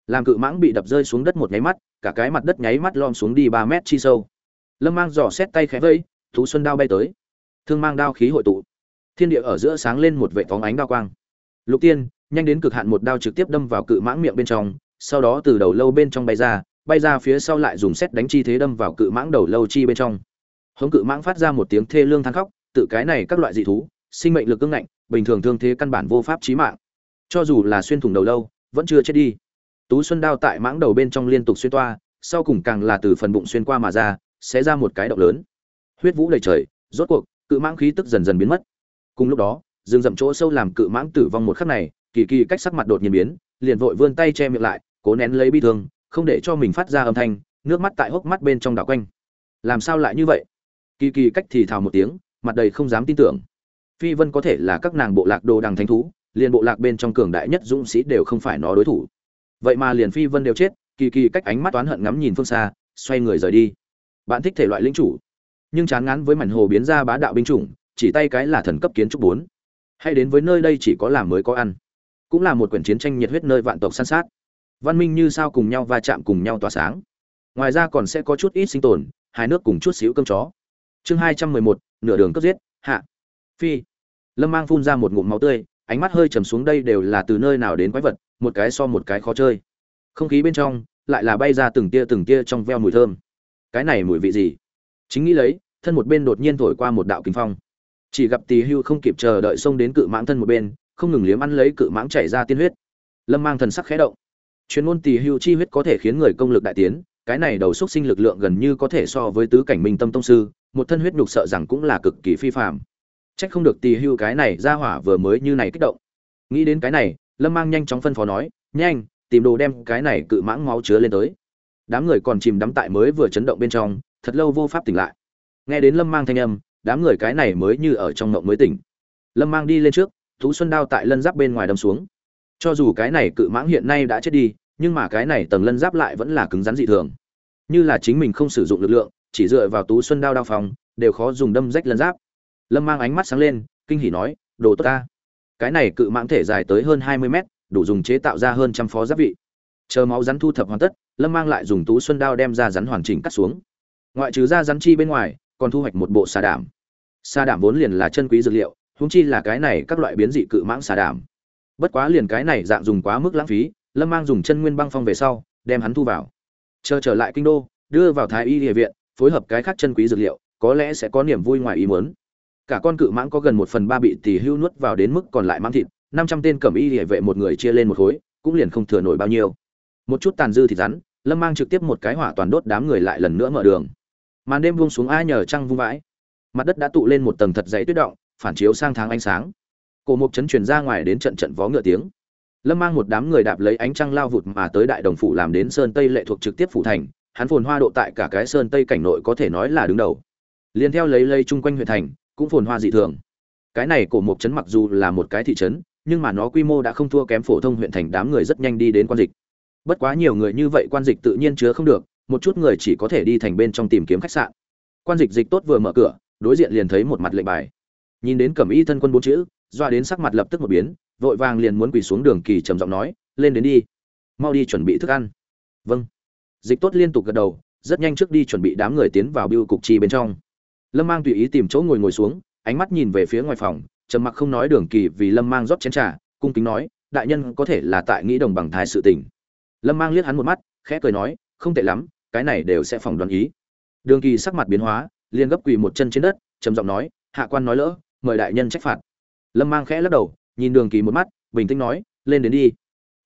làm cự mãng bị đập rơi xuống đất một nháy mắt, cả cái mặt đất nháy mắt lom xuống đi ba mét chi sâu. Lâm mang dò xét tay khẽ vây, thú xuân đao bay tới. Thương mang đao khí hội tụ. Thiên địa ở giữa sáng lên một vệ phóng ánh đao quang. Lục tiên, nhanh đến cực hạn một đao trực tiếp đâm vào cự mãng miệng bên trong sau đó từ đầu lâu bên trong bay ra bay ra phía sau lại dùng xét đánh chi thế đâm vào cự mãng đầu lâu chi bên trong. Hống cự mãng phát ra một tiếng thê lương than khóc, tự cái này các loại dị thú, sinh mệnh lực cứng ngạnh, bình thường thương thế căn bản vô pháp chí mạng. Cho dù là xuyên thủng đầu lâu, vẫn chưa chết đi. Tú xuân đao tại mãng đầu bên trong liên tục xuyên toa, sau cùng càng là từ phần bụng xuyên qua mà ra sẽ ra một cái động lớn. Huyết vũ đầy trời, rốt cuộc, cự mãng khí tức dần dần biến mất. Cùng lúc đó, rừng rậm chỗ sâu làm cự mãng tử vong một khắc này, kỳ kỳ cách sắc mặt đột nhiên biến, liền vội vươn tay che miệng lại cố nén lấy bi thương, không để cho mình phát ra âm thanh, nước mắt tại hốc mắt bên trong đảo quanh. Làm sao lại như vậy? Kỳ kỳ cách thì thào một tiếng, mặt đầy không dám tin tưởng. Phi vân có thể là các nàng bộ lạc đồ đằng thánh thú, liền bộ lạc bên trong cường đại nhất dũng sĩ đều không phải nó đối thủ. Vậy mà liền phi vân đều chết, kỳ kỳ cách ánh mắt toán hận ngắm nhìn phương xa, xoay người rời đi. Bạn thích thể loại linh chủ, nhưng chán ngán với mảnh hồ biến ra bá đạo binh chủng, chỉ tay cái là thần cấp kiến trúc bốn. Hay đến với nơi đây chỉ có làm mới có ăn. Cũng là một quyển chiến tranh nhiệt huyết nơi vạn tộc săn sát văn minh như sao cùng nhau va chạm cùng nhau tỏa sáng. Ngoài ra còn sẽ có chút ít sinh tồn hai nước cùng chút xíu cơm chó. Chương hai trăm mười một, nửa đường cấp giết, hạ. Phi. Lâm mang phun ra một ngụm máu tươi, ánh mắt hơi trầm xuống đây đều là từ nơi nào đến quái vật, một cái so một cái khó chơi. Không khí bên trong lại là bay ra từng tia từng tia trong veo mùi thơm. Cái này mùi vị gì? Chính nghĩ lấy, thân một bên đột nhiên thổi qua một đạo kinh phong. Chỉ gặp tỳ hưu không kịp chờ đợi xông đến cự mãng thân một bên, không ngừng liếm ăn lấy cự mãng chảy ra tiên huyết. Lâm mang thần sắc khẽ động chuyên môn tỳ hưu chi huyết có thể khiến người công lực đại tiến, cái này đầu xúc sinh lực lượng gần như có thể so với tứ cảnh minh tâm tông sư, một thân huyết nhục sợ rằng cũng là cực kỳ phi phạm trách không được tỳ hưu cái này ra hỏa vừa mới như này kích động. Nghĩ đến cái này, lâm mang nhanh chóng phân phó nói, nhanh, tìm đồ đem cái này cự mãng máu chứa lên tới. Đám người còn chìm đắm tại mới vừa chấn động bên trong, thật lâu vô pháp tỉnh lại. Nghe đến lâm mang thanh âm, đám người cái này mới như ở trong mộng mới tỉnh. Lâm mang đi lên trước, thú xuân đao tại lân giáp bên ngoài đâm xuống. Cho dù cái này cự mãng hiện nay đã chết đi nhưng mà cái này tầng lân giáp lại vẫn là cứng rắn dị thường. Như là chính mình không sử dụng lực lượng, chỉ dựa vào tú xuân đao đao phòng, đều khó dùng đâm rách lân giáp. Lâm mang ánh mắt sáng lên, kinh hỉ nói, đồ tốt ta. Cái này cự mãng thể dài tới hơn hai mươi mét, đủ dùng chế tạo ra hơn trăm phó giáp vị. Chờ máu rắn thu thập hoàn tất, lâm mang lại dùng tú xuân đao đem ra rắn hoàn chỉnh cắt xuống. Ngoại trừ ra rắn chi bên ngoài, còn thu hoạch một bộ xà đảm xà đảm vốn liền là chân quý dược liệu húng chi là cái này các loại biến dị cự mãng xà đảm bất quá liền cái này dạng dùng quá mức lãng phí lâm mang dùng chân nguyên băng phong về sau, đem hắn thu vào. Chờ trở lại kinh đô, đưa vào thái y địa viện, phối hợp cái khác chân quý dược liệu, có lẽ sẽ có niềm vui ngoài ý muốn. Cả con cự mãng có gần một phần ba bị tỷ hưu nuốt vào đến mức còn lại mãng thịt, năm trăm tên cẩm y địa vệ một người chia lên một khối, cũng liền không thừa nổi bao nhiêu. Một chút tàn dư thịt rắn, lâm mang trực tiếp một cái hỏa toàn đốt đám người lại lần nữa mở đường. Màn đêm buông xuống ai nhờ trăng vung vãi. Mặt đất đã tụ lên một tầng thật dày tuyết động, phản chiếu sang tháng ánh sáng. Cổ mục chấn truyền ra ngoài đến trận trận vó ngựa tiếng lâm mang một đám người đạp lấy ánh trăng lao vụt mà tới đại đồng phủ làm đến sơn tây lệ thuộc trực tiếp phủ thành, hắn phồn hoa độ tại cả cái sơn tây cảnh nội có thể nói là đứng đầu. Liền theo lấy lây chung quanh huyện thành, cũng phồn hoa dị thường. Cái này cổ một trấn mặc dù là một cái thị trấn, nhưng mà nó quy mô đã không thua kém phổ thông huyện thành đám người rất nhanh đi đến quan dịch. Bất quá nhiều người như vậy quan dịch tự nhiên chứa không được, một chút người chỉ có thể đi thành bên trong tìm kiếm khách sạn. Quan dịch dịch tốt vừa mở cửa, đối diện liền thấy một mặt lệnh bài. Nhìn đến cẩm y thân quân bốn chữ, doa đến sắc mặt lập tức một biến vội vàng liền muốn quỳ xuống đường kỳ trầm giọng nói, lên đến đi, mau đi chuẩn bị thức ăn. Vâng. Dịch tốt liên tục gật đầu, rất nhanh trước đi chuẩn bị đám người tiến vào biêu cục chi bên trong. Lâm mang tùy ý tìm chỗ ngồi ngồi xuống, ánh mắt nhìn về phía ngoài phòng, trầm mặc không nói đường kỳ vì lâm mang rót chén trà, cung kính nói, đại nhân có thể là tại nghĩ đồng bằng thai sự tình. Lâm mang liếc hắn một mắt, khẽ cười nói, không tệ lắm, cái này đều sẽ phỏng đoán ý. Đường kỳ sắc mặt biến hóa, liền gấp quỳ một chân trên đất, trầm giọng nói, hạ quan nói lỡ, mời đại nhân trách phạt. Lâm mang khẽ lắc đầu nhìn đường kỳ một mắt, bình tĩnh nói, lên đến đi.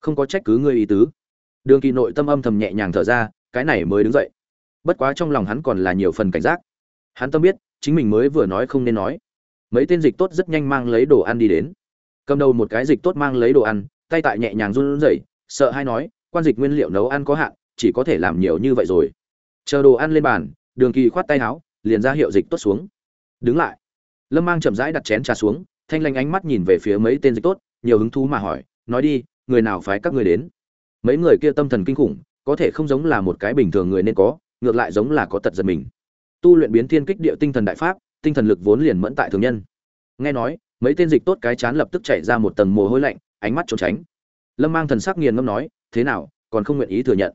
Không có trách cứ ngươi ý tứ. Đường kỳ nội tâm âm thầm nhẹ nhàng thở ra, cái này mới đứng dậy. Bất quá trong lòng hắn còn là nhiều phần cảnh giác. Hắn tâm biết, chính mình mới vừa nói không nên nói. Mấy tên dịch tốt rất nhanh mang lấy đồ ăn đi đến. Cầm đầu một cái dịch tốt mang lấy đồ ăn, tay tại nhẹ nhàng run rẩy, sợ hay nói, quan dịch nguyên liệu nấu ăn có hạn, chỉ có thể làm nhiều như vậy rồi. Chờ đồ ăn lên bàn, đường kỳ khoát tay áo, liền ra hiệu dịch tốt xuống. Đứng lại. Lâm mang chậm rãi đặt chén trà xuống thanh lanh ánh mắt nhìn về phía mấy tên dịch tốt, nhiều hứng thú mà hỏi, nói đi, người nào phái các người đến? Mấy người kia tâm thần kinh khủng, có thể không giống là một cái bình thường người nên có, ngược lại giống là có tật giật mình. Tu luyện biến thiên kích địa tinh thần đại pháp, tinh thần lực vốn liền mẫn tại thường nhân. Nghe nói, mấy tên dịch tốt cái chán lập tức chạy ra một tầng mồ hôi lạnh, ánh mắt trốn tránh. Lâm mang thần sắc nghiền ngâm nói, thế nào, còn không nguyện ý thừa nhận?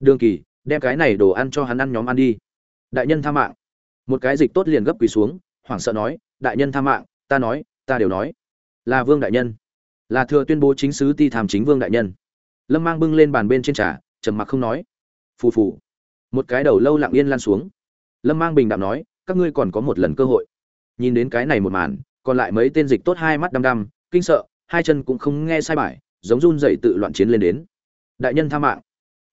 Đường kỳ, đem cái này đồ ăn cho hắn ăn nhóm ăn đi. Đại nhân tha mạng. Một cái dịch tốt liền gấp quỳ xuống, hoảng sợ nói, đại nhân tha mạng, ta nói ta đều nói, là vương đại nhân, là thừa tuyên bố chính sứ ti tham chính vương đại nhân. Lâm mang bưng lên bàn bên trên trà, trầm mặc không nói. Phù phù. Một cái đầu lâu lặng yên lan xuống. Lâm mang bình đạm nói, các ngươi còn có một lần cơ hội. Nhìn đến cái này một màn, còn lại mấy tên dịch tốt hai mắt đăm đăm, kinh sợ, hai chân cũng không nghe sai bài, giống run dậy tự loạn chiến lên đến. Đại nhân tha mạng.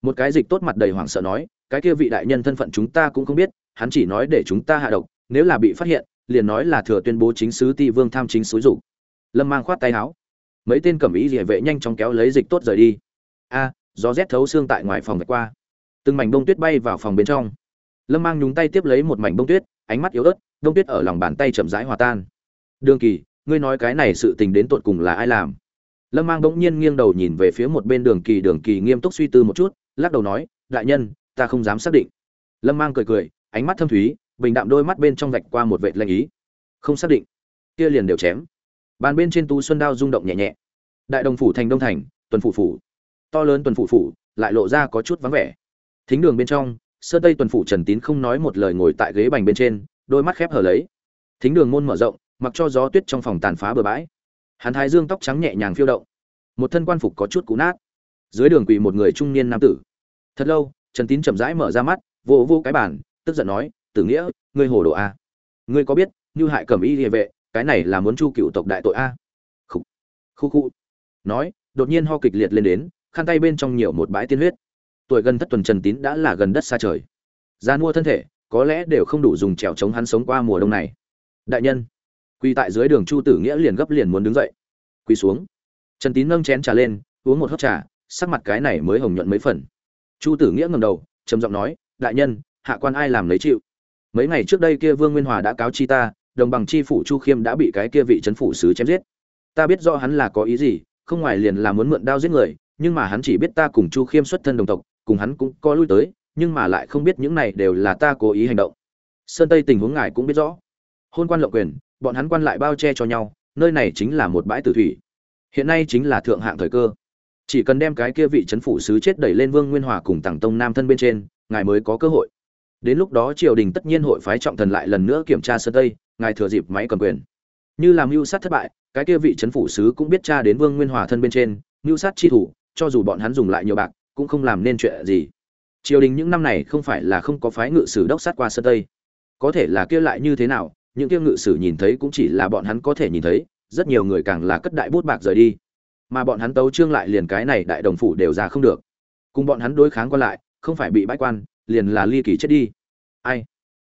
Một cái dịch tốt mặt đầy hoảng sợ nói, cái kia vị đại nhân thân phận chúng ta cũng không biết, hắn chỉ nói để chúng ta hạ độc, nếu là bị phát hiện liền nói là thừa tuyên bố chính sứ ti vương tham chính xúi rủ lâm mang khoát tay áo. Mấy tên cẩm ý địa vệ nhanh chóng kéo lấy dịch tốt rời đi. A, gió rét thấu xương tại ngoài phòng vạch qua. Từng mảnh bông tuyết bay vào phòng bên trong. Lâm mang nhúng tay tiếp lấy một mảnh bông tuyết, ánh mắt yếu ớt, bông tuyết ở lòng bàn tay chậm rãi hòa tan. Đường kỳ, ngươi nói cái này sự tình đến tột cùng là ai làm? Lâm mang bỗng nhiên nghiêng đầu nhìn về phía một bên đường kỳ đường kỳ nghiêm túc suy tư một chút, lắc đầu nói, đại nhân, ta không dám xác định. Lâm mang cười cười, ánh mắt thâm thúy bình đạm đôi mắt bên trong vạch qua một vệt lanh ý. Không xác định. Kia liền đều chém. Bàn bên trên tú xuân đao rung động nhẹ nhẹ. Đại đồng phủ thành đông thành, tuần phủ phủ. To lớn tuần phủ phủ, lại lộ ra có chút vắng vẻ. Thính đường bên trong, sơ tây tuần phủ trần tín không nói một lời ngồi tại ghế bành bên trên, đôi mắt khép hở lấy. Thính đường môn mở rộng, mặc cho gió tuyết trong phòng tàn phá bừa bãi. Hắn thái dương tóc trắng nhẹ nhàng phiêu động. Một thân quan phục có chút cũ nát. Dưới đường quỳ một người trung niên nam tử. Thật lâu, trần tín chậm rãi mở ra mắt vô vô cái bản tức giận nói tử nghĩa, ngươi hồ đồ a. Ngươi có biết, như hại cẩm y địa vệ, cái này là muốn chu cựu tộc đại tội a? Khu khu khu nói, đột nhiên ho kịch liệt lên đến, khăn tay bên trong nhiều một bãi tiên huyết. Tuổi gần thất tuần trần tín đã là gần đất xa trời. Gian mua thân thể, có lẽ đều không đủ dùng trèo chống hắn sống qua mùa đông này. Đại nhân, quỳ tại dưới đường chu tử nghĩa liền gấp liền muốn đứng dậy. Quỳ xuống. Trần tín nâng chén trà lên, uống một hớp trà, sắc mặt cái này mới hồng nhuận mấy phần. Chu tử nghĩa ngầm đầu, trầm giọng nói, đại nhân, hạ quan ai làm lấy chịu? Mấy ngày trước đây kia vương nguyên hòa đã cáo chi ta, đồng bằng chi phủ chu khiêm đã bị cái kia vị trấn phủ sứ chém giết. Ta biết rõ hắn là có ý gì, không ngoài liền là muốn mượn đao giết người, nhưng mà hắn chỉ biết ta cùng chu khiêm xuất thân đồng tộc, cùng hắn cũng có lui tới, nhưng mà lại không biết những này đều là ta cố ý hành động. Sơn tây tình huống ngài cũng biết rõ. Hôn quan lộng quyền, bọn hắn quan lại bao che cho nhau, nơi này chính là một bãi tử thủy. Hiện nay chính là thượng hạng thời cơ. Chỉ cần đem cái kia vị trấn phủ sứ chết đẩy lên vương nguyên hòa cùng tàng tông nam thân bên trên, ngài mới có cơ hội đến lúc đó triều đình tất nhiên hội phái trọng thần lại lần nữa kiểm tra sơn tây, ngài thừa dịp máy cầm quyền. Như làm mưu sát thất bại, cái kia vị trấn phủ sứ cũng biết tra đến vương nguyên hòa thân bên trên, mưu sát chi thủ, cho dù bọn hắn dùng lại nhiều bạc, cũng không làm nên chuyện gì. Triều đình những năm này không phải là không có phái ngự sử đốc sát qua sơn tây. Có thể là kia lại như thế nào, những kia ngự sử nhìn thấy cũng chỉ là bọn hắn có thể nhìn thấy, rất nhiều người càng là cất đại bút bạc rời đi. Mà bọn hắn tấu trương lại liền cái này đại đồng phủ đều ra không được. Cùng bọn hắn đối kháng qua lại, không phải bị bãi quan liền là ly kỳ chết đi. Ai?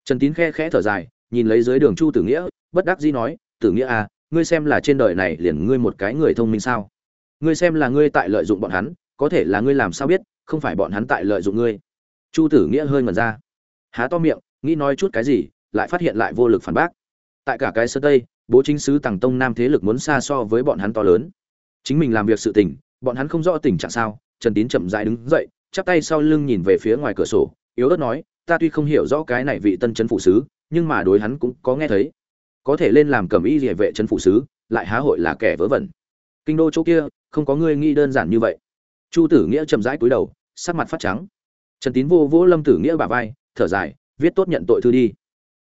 Trần tín khe khẽ thở dài, nhìn lấy dưới đường chu tử nghĩa, bất đắc dĩ nói, tử nghĩa à ngươi xem là trên đời này liền ngươi một cái người thông minh sao? Ngươi xem là ngươi tại lợi dụng bọn hắn, có thể là ngươi làm sao biết, không phải bọn hắn tại lợi dụng ngươi? Chu tử nghĩa hơi ngẩn ra, há to miệng, nghĩ nói chút cái gì, lại phát hiện lại vô lực phản bác. Tại cả cái sơ tây, bố chính sứ tàng tông nam thế lực muốn xa so với bọn hắn to lớn. Chính mình làm việc sự tình, bọn hắn không rõ tình trạng sao, trần tín chậm dại đứng dậy, chắp tay sau lưng nhìn về phía ngoài cửa sổ yếu ớt nói, ta tuy không hiểu rõ cái này vị tân trấn phụ sứ, nhưng mà đối hắn cũng có nghe thấy. Có thể lên làm cầm y địa vệ trấn phụ sứ, lại há hội là kẻ vớ vẩn. Kinh đô chỗ kia, không có ngươi nghĩ đơn giản như vậy. Chu tử nghĩa chậm rãi cúi đầu, sắc mặt phát trắng. Trần tín vô vỗ lâm tử nghĩa bà vai, thở dài, viết tốt nhận tội thư đi.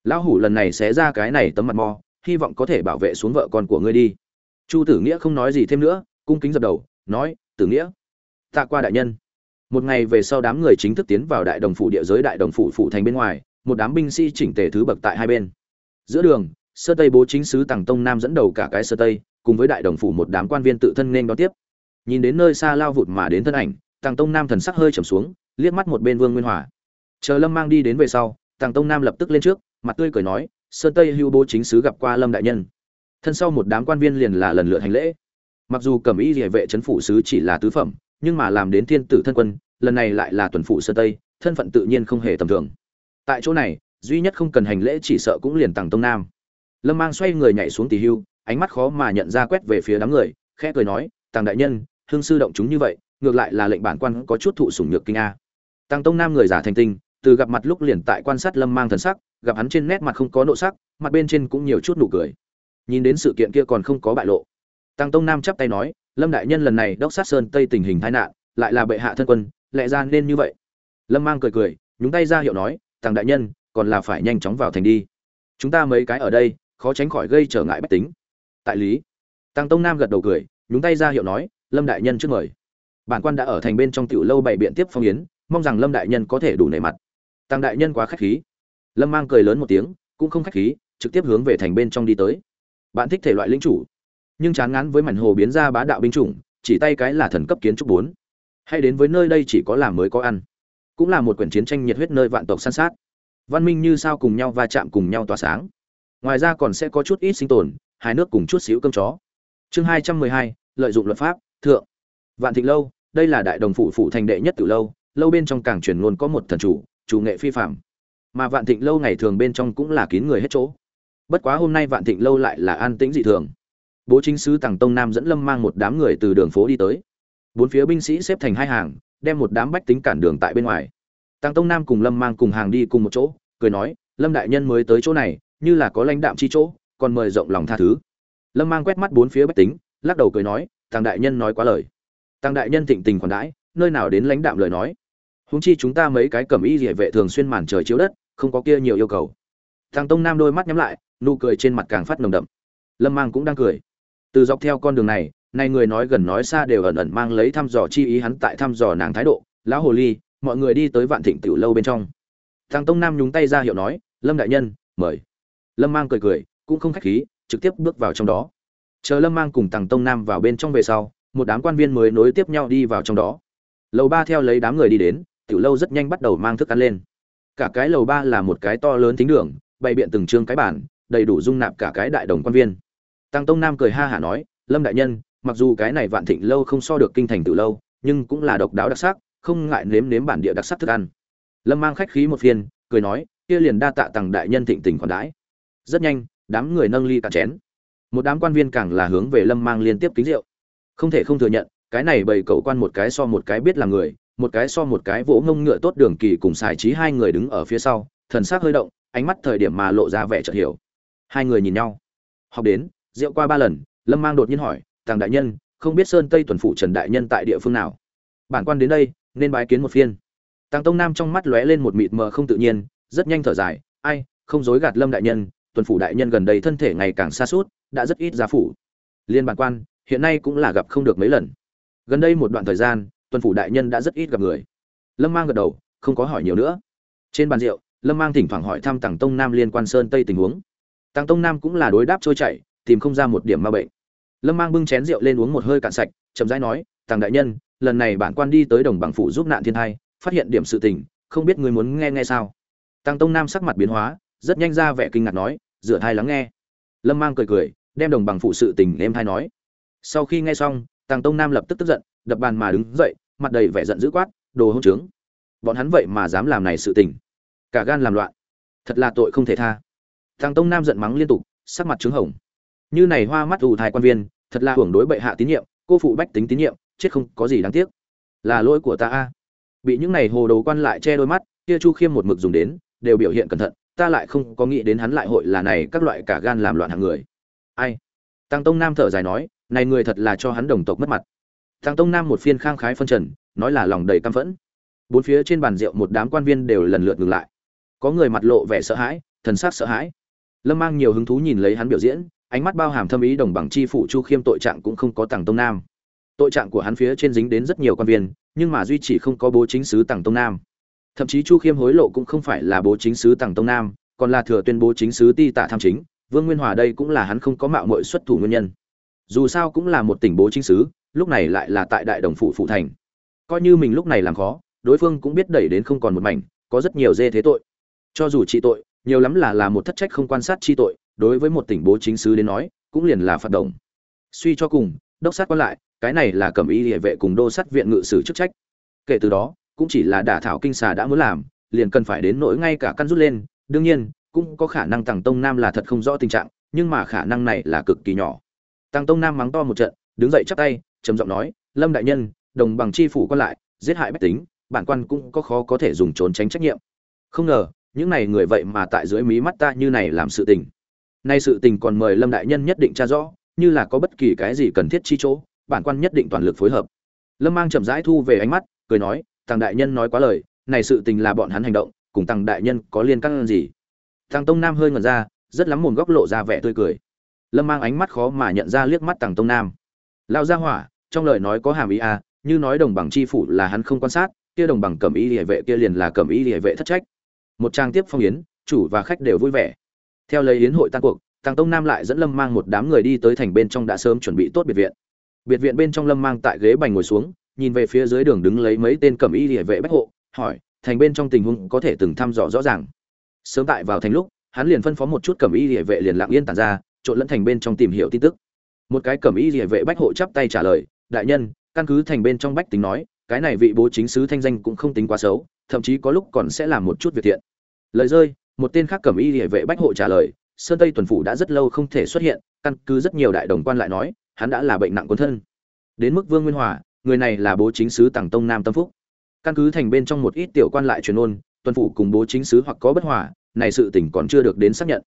Lão hủ lần này sẽ ra cái này tấm mặt mò, hy vọng có thể bảo vệ xuống vợ con của ngươi đi. Chu tử nghĩa không nói gì thêm nữa, cung kính dập đầu, nói, tử nghĩa tạ qua đại nhân một ngày về sau đám người chính thức tiến vào đại đồng phủ địa giới đại đồng phủ phủ thành bên ngoài, một đám binh sĩ chỉnh tề thứ bậc tại hai bên. Giữa đường, sơ tây bố chính sứ tàng tông nam dẫn đầu cả cái sơ tây, cùng với đại đồng phủ một đám quan viên tự thân nên đón tiếp. Nhìn đến nơi xa lao vụt mà đến thân ảnh tàng tông nam thần sắc hơi trầm xuống, liếc mắt một bên vương nguyên hòa. Chờ lâm mang đi đến về sau tàng tông nam lập tức lên trước, mặt tươi cười nói sơn tây hưu bố chính sứ gặp qua lâm đại nhân. Thân sau một đám quan viên liền là lần lượt hành lễ. Mặc dù cẩm y địa vệ trấn phủ sứ chỉ là tứ phẩm nhưng mà làm đến thiên tử thân quân, lần này lại là tuần phụ sơn tây, thân phận tự nhiên không hề tầm thường. Tại chỗ này, duy nhất không cần hành lễ chỉ sợ cũng liền tàng tông nam. Lâm mang xoay người nhảy xuống tỉ hưu, ánh mắt khó mà nhận ra quét về phía đám người, khẽ cười nói tàng đại nhân, hương sư động chúng như vậy, ngược lại là lệnh bản quan có chút thụ sủng nhược kinh a. Tàng tông nam người giả thành tinh, từ gặp mặt lúc liền tại quan sát lâm mang thần sắc, gặp hắn trên nét mặt không có nộ sắc, mặt bên trên cũng nhiều chút nụ cười. Nhìn đến sự kiện kia còn không có bại lộ. Tăng tông nam chắp tay nói lâm đại nhân lần này đốc sát sơn tây tình hình tai nạn, lại là bệ hạ thân quân, lẽ ra nên như vậy. Lâm mang cười cười, nhúng tay ra hiệu nói tăng đại nhân, còn là phải nhanh chóng vào thành đi. Chúng ta mấy cái ở đây, khó tránh khỏi gây trở ngại bách tính. Tại lý tăng tông nam gật đầu cười, nhúng tay ra hiệu nói, lâm đại nhân trước mời. Bản quan đã ở thành bên trong tiểu lâu bày biện tiếp phong yến, mong rằng lâm đại nhân có thể đủ nể mặt. Tăng đại nhân quá khách khí. Lâm mang cười lớn một tiếng, cũng không khách khí, trực tiếp hướng về thành bên trong đi tới. Bạn thích thể loại lính chủ nhưng chán ngán với mảnh hồ biến ra bá đạo binh chủng, chỉ tay cái là thần cấp kiến trúc bốn. Hay đến với nơi đây chỉ có làm mới có ăn. Cũng là một quyển chiến tranh nhiệt huyết nơi vạn tộc săn sát. Văn minh như sao cùng nhau va chạm cùng nhau tỏa sáng. Ngoài ra còn sẽ có chút ít sinh tồn hai nước cùng chút xíu cơm chó. Chương hai trăm mười hai, lợi dụng luật pháp, thượng. Vạn thịnh lâu, đây là đại đồng phụ phụ thành đệ nhất từ lâu lâu bên trong càng truyền luôn có một thần chủ chủ nghệ phi phạm mà vạn thịnh lâu ngày thường bên trong cũng là kín người hết chỗ. Bất quá hôm nay vạn thịnh lâu lại là an tĩnh dị thường bố chính sứ tàng tông nam dẫn lâm mang một đám người từ đường phố đi tới. Bốn phía binh sĩ xếp thành hai hàng, đem một đám bách tính cản đường tại bên ngoài. Tàng tông nam cùng lâm mang cùng hàng đi cùng một chỗ, cười nói, lâm đại nhân mới tới chỗ này, như là có lãnh đạm chi chỗ, còn mời rộng lòng tha thứ. Lâm mang quét mắt bốn phía bách tính, lắc đầu cười nói tàng đại nhân nói quá lời. Tàng đại nhân thịnh tình khoản đãi, nơi nào đến lãnh đạm lời nói? Húng chi chúng ta mấy cái cẩm y địa vệ thường xuyên màn trời chiếu đất, không có kia nhiều yêu cầu. Thằng tông nam đôi mắt nhắm lại, nụ cười trên mặt càng phát nồng đậm. Lâm mang cũng đang cười từ dọc theo con đường này, nay người nói gần nói xa đều ẩn ẩn mang lấy thăm dò chi ý hắn tại thăm dò nàng thái độ. Lão hồ ly, mọi người đi tới vạn thịnh tiểu lâu bên trong. Thằng tông nam nhúng tay ra hiệu nói, lâm đại nhân, mời. Lâm mang cười cười, cũng không khách khí, trực tiếp bước vào trong đó. Chờ lâm mang cùng thằng tông nam vào bên trong về sau, một đám quan viên mới nối tiếp nhau đi vào trong đó. Lầu ba theo lấy đám người đi đến, tiểu lâu rất nhanh bắt đầu mang thức ăn lên. Cả cái lầu ba là một cái to lớn thính đường, bày biện từng trương cái bản đầy đủ dung nạp cả cái đại đồng quan viên tăng tông nam cười ha hả nói, lâm đại nhân, mặc dù cái này vạn thịnh lâu không so được kinh thành từ lâu, nhưng cũng là độc đáo đặc sắc, không ngại nếm nếm bản địa đặc sắc thức ăn. Lâm mang khách khí một phiên cười nói, kia liền đa tạ tặng đại nhân thịnh tình khoản đãi. Rất nhanh, đám người nâng ly cả chén. Một đám quan viên càng là hướng về lâm mang liên tiếp kính rượu. Không thể không thừa nhận, cái này bày cậu quan một cái so một cái biết là người, một cái so một cái vỗ ngông ngựa tốt đường kỳ cùng xài trí hai người đứng ở phía sau, thần sắc hơi động, ánh mắt thời điểm mà lộ ra vẻ chợt hiểu. Hai người nhìn nhau. Học đến rượu qua ba lần, lâm mang đột nhiên hỏi, tàng đại nhân, không biết sơn tây tuần phụ trần đại nhân tại địa phương nào? Bản quan đến đây, nên bái kiến một phiên. Tàng tông nam trong mắt lóe lên một mịt mờ không tự nhiên, rất nhanh thở dài, ai, không dối gạt lâm đại nhân, tuần phủ đại nhân gần đây thân thể ngày càng xa suốt đã rất ít giá phủ. Liên bản quan, hiện nay cũng là gặp không được mấy lần. Gần đây một đoạn thời gian, tuần phủ đại nhân đã rất ít gặp người. Lâm mang gật đầu, không có hỏi nhiều nữa. Trên bàn rượu, lâm mang thỉnh thoảng hỏi thăm tàng tông nam liên quan sơn tây tình huống. Tàng tông nam cũng là đối đáp trôi chảy tìm không ra một điểm ma bệnh. Lâm mang bưng chén rượu lên uống một hơi cạn sạch, chậm rãi nói, tàng đại nhân, lần này bản quan đi tới đồng bằng phụ giúp nạn thiên thai, phát hiện điểm sự tình, không biết người muốn nghe nghe sao? Tăng tông nam sắc mặt biến hóa, rất nhanh ra vẻ kinh ngạc nói dựa thai lắng nghe. Lâm mang cười cười, đem đồng bằng phụ sự tình em thai nói. Sau khi nghe xong tăng tông nam lập tức tức giận, đập bàn mà đứng dậy, mặt đầy vẻ giận dữ quát, đồ hỗn trướng! Bọn hắn vậy mà dám làm này sự tình. Cả gan làm loạn. Thật là tội không thể tha. Tăng tông nam giận mắng liên tục, sắc mặt trướng hồng như này hoa mắt ủ thai quan viên, thật là hưởng đối bệ hạ tín nhiệm, cô phụ bách tính tín nhiệm, chết không có gì đáng tiếc. Là lỗi của ta a. Bị những này hồ đồ quan lại che đôi mắt, kia chu khiêm một mực dùng đến, đều biểu hiện cẩn thận, ta lại không có nghĩ đến hắn lại hội là này các loại cả gan làm loạn hàng người. Ai? Tăng tông nam thở dài nói, này người thật là cho hắn đồng tộc mất mặt. Tăng tông nam một phiên khang khái phân trần, nói là lòng đầy căm phẫn. Bốn phía trên bàn rượu một đám quan viên đều lần lượt ngừng lại. Có người mặt lộ vẻ sợ hãi, thần sắc sợ hãi. Lâm mang nhiều hứng thú nhìn lấy hắn biểu diễn ánh mắt bao hàm thâm ý đồng bằng chi phụ chu khiêm tội trạng cũng không có tàng tông nam. Tội trạng của hắn phía trên dính đến rất nhiều quan viên, nhưng mà duy chỉ không có bố chính sứ tàng tông nam. Thậm chí chu khiêm hối lộ cũng không phải là bố chính sứ tàng tông nam, còn là thừa tuyên bố chính sứ ti tạ tham chính, vương nguyên hòa đây cũng là hắn không có mạo mội xuất thủ nguyên nhân. Dù sao cũng là một tỉnh bố chính sứ, lúc này lại là tại đại đồng phụ phụ thành. Coi như mình lúc này làm khó, đối phương cũng biết đẩy đến không còn một mảnh, có rất nhiều dê thế tội. Cho dù trị tội, nhiều lắm là là một thất trách không quan sát chi tội đối với một tỉnh bố chính sứ đến nói, cũng liền là phạt động suy cho cùng, đốc sát quan lại, cái này là cầm y địa vệ cùng đô sát viện ngự sử chức trách. Kể từ đó, cũng chỉ là đả thảo kinh xà đã muốn làm, liền cần phải đến nỗi ngay cả căn rút lên, đương nhiên, cũng có khả năng tàng tông nam là thật không rõ tình trạng, nhưng mà khả năng này là cực kỳ nhỏ. Tàng tông nam mắng to một trận, đứng dậy chắp tay, trầm giọng nói, lâm đại nhân, đồng bằng chi phủ quan lại, giết hại bách tính, bản quan cũng có khó có thể dùng trốn tránh trách nhiệm. Không ngờ, những này người vậy mà tại dưới mí mắt ta như này làm sự tình nay sự tình còn mời lâm đại nhân nhất định tra rõ, như là có bất kỳ cái gì cần thiết chi chỗ, bản quan nhất định toàn lực phối hợp. Lâm mang chậm rãi thu về ánh mắt, cười nói thằng đại nhân nói quá lời, này sự tình là bọn hắn hành động, cùng thằng đại nhân có liên căn gì? Thằng tông nam hơi ngẩn ra, rất lắm mồm góc lộ ra vẻ tươi cười. Lâm mang ánh mắt khó mà nhận ra liếc mắt thằng tông nam. Lao ra hỏa, trong lời nói có hàm ý à như nói đồng bằng chi phủ là hắn không quan sát, kia đồng bằng cẩm y địa vệ kia liền là cẩm y địa vệ thất trách. Một trang tiếp phong yến, chủ và khách đều vui vẻ theo lấy yến hội tan cuộc, tàng tông nam lại dẫn lâm mang một đám người đi tới thành bên trong đã sớm chuẩn bị tốt biệt viện. Biệt viện bên trong lâm mang tại ghế bành ngồi xuống, nhìn về phía dưới đường đứng lấy mấy tên cẩm y địa vệ bách hộ, hỏi, thành bên trong tình huống có thể từng thăm dò rõ ràng? Sớm tại vào thành lúc, hắn liền phân phó một chút cẩm y địa vệ liền lặng yên tản ra, trộn lẫn thành bên trong tìm hiểu tin tức. Một cái cẩm y địa vệ bách hộ chắp tay trả lời, đại nhân, căn cứ thành bên trong bách tính nói, cái này vị bố chính sứ thanh danh cũng không tính quá xấu, thậm chí có lúc còn sẽ làm một chút việc thiện. Lời rơi một tên khác cẩm y địa vệ bách hộ trả lời, sơn tây tuần phủ đã rất lâu không thể xuất hiện, căn cứ rất nhiều đại đồng quan lại nói, hắn đã là bệnh nặng quân thân. Đến mức vương nguyên hòa, người này là bố chính sứ tàng tông nam tâm phúc. Căn cứ thành bên trong một ít tiểu quan lại truyền ôn, tuần phủ cùng bố chính sứ hoặc có bất hòa, này sự tình còn chưa được đến xác nhận.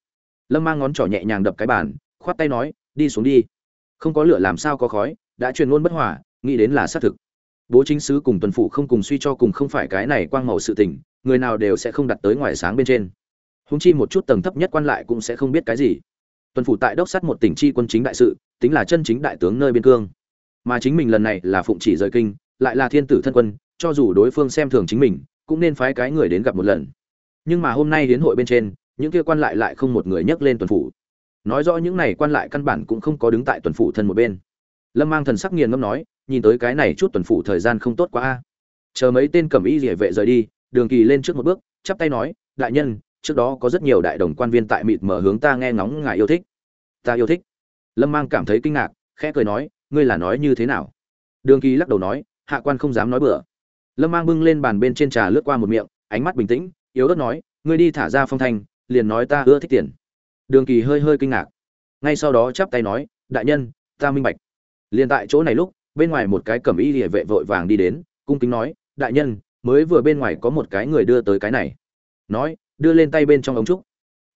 Lâm mang ngón trỏ nhẹ nhàng đập cái bàn, khoát tay nói, đi xuống đi. Không có lửa làm sao có khói, đã truyền ngôn bất hòa, nghĩ đến là xác thực. Bố chính sứ cùng tuần phủ không cùng suy cho cùng không phải cái này quang màu sự tình, người nào đều sẽ không đặt tới ngoài sáng bên trên húng chi một chút tầng thấp nhất quan lại cũng sẽ không biết cái gì. Tuần phủ tại đốc sát một tỉnh chi quân chính đại sự, tính là chân chính đại tướng nơi biên cương. Mà chính mình lần này là phụng chỉ rời kinh, lại là thiên tử thân quân, cho dù đối phương xem thường chính mình, cũng nên phái cái người đến gặp một lần. Nhưng mà hôm nay đến hội bên trên, những kia quan lại lại không một người nhắc lên tuần phủ. Nói rõ những này quan lại căn bản cũng không có đứng tại tuần phủ thân một bên. Lâm mang thần sắc nghiền ngâm nói, nhìn tới cái này chút tuần phủ thời gian không tốt quá a. Chờ mấy tên cẩm y rỉa vệ rời đi, đường kỳ lên trước một bước, chắp tay nói, đại nhân trước đó có rất nhiều đại đồng quan viên tại mịt mở hướng ta nghe ngóng ngài yêu thích. Ta yêu thích. Lâm mang cảm thấy kinh ngạc, khẽ cười nói, ngươi là nói như thế nào? Đường kỳ lắc đầu nói, hạ quan không dám nói bừa. Lâm mang bưng lên bàn bên trên trà lướt qua một miệng, ánh mắt bình tĩnh, yếu ớt nói, ngươi đi thả ra phong thanh, liền nói ta ưa thích tiền. Đường kỳ hơi hơi kinh ngạc. Ngay sau đó chắp tay nói, đại nhân, ta minh bạch. Liền tại chỗ này lúc, bên ngoài một cái cẩm y địa vệ vội vàng đi đến, cung kính nói, đại nhân, mới vừa bên ngoài có một cái người đưa tới cái này. Nói đưa lên tay bên trong ống trúc.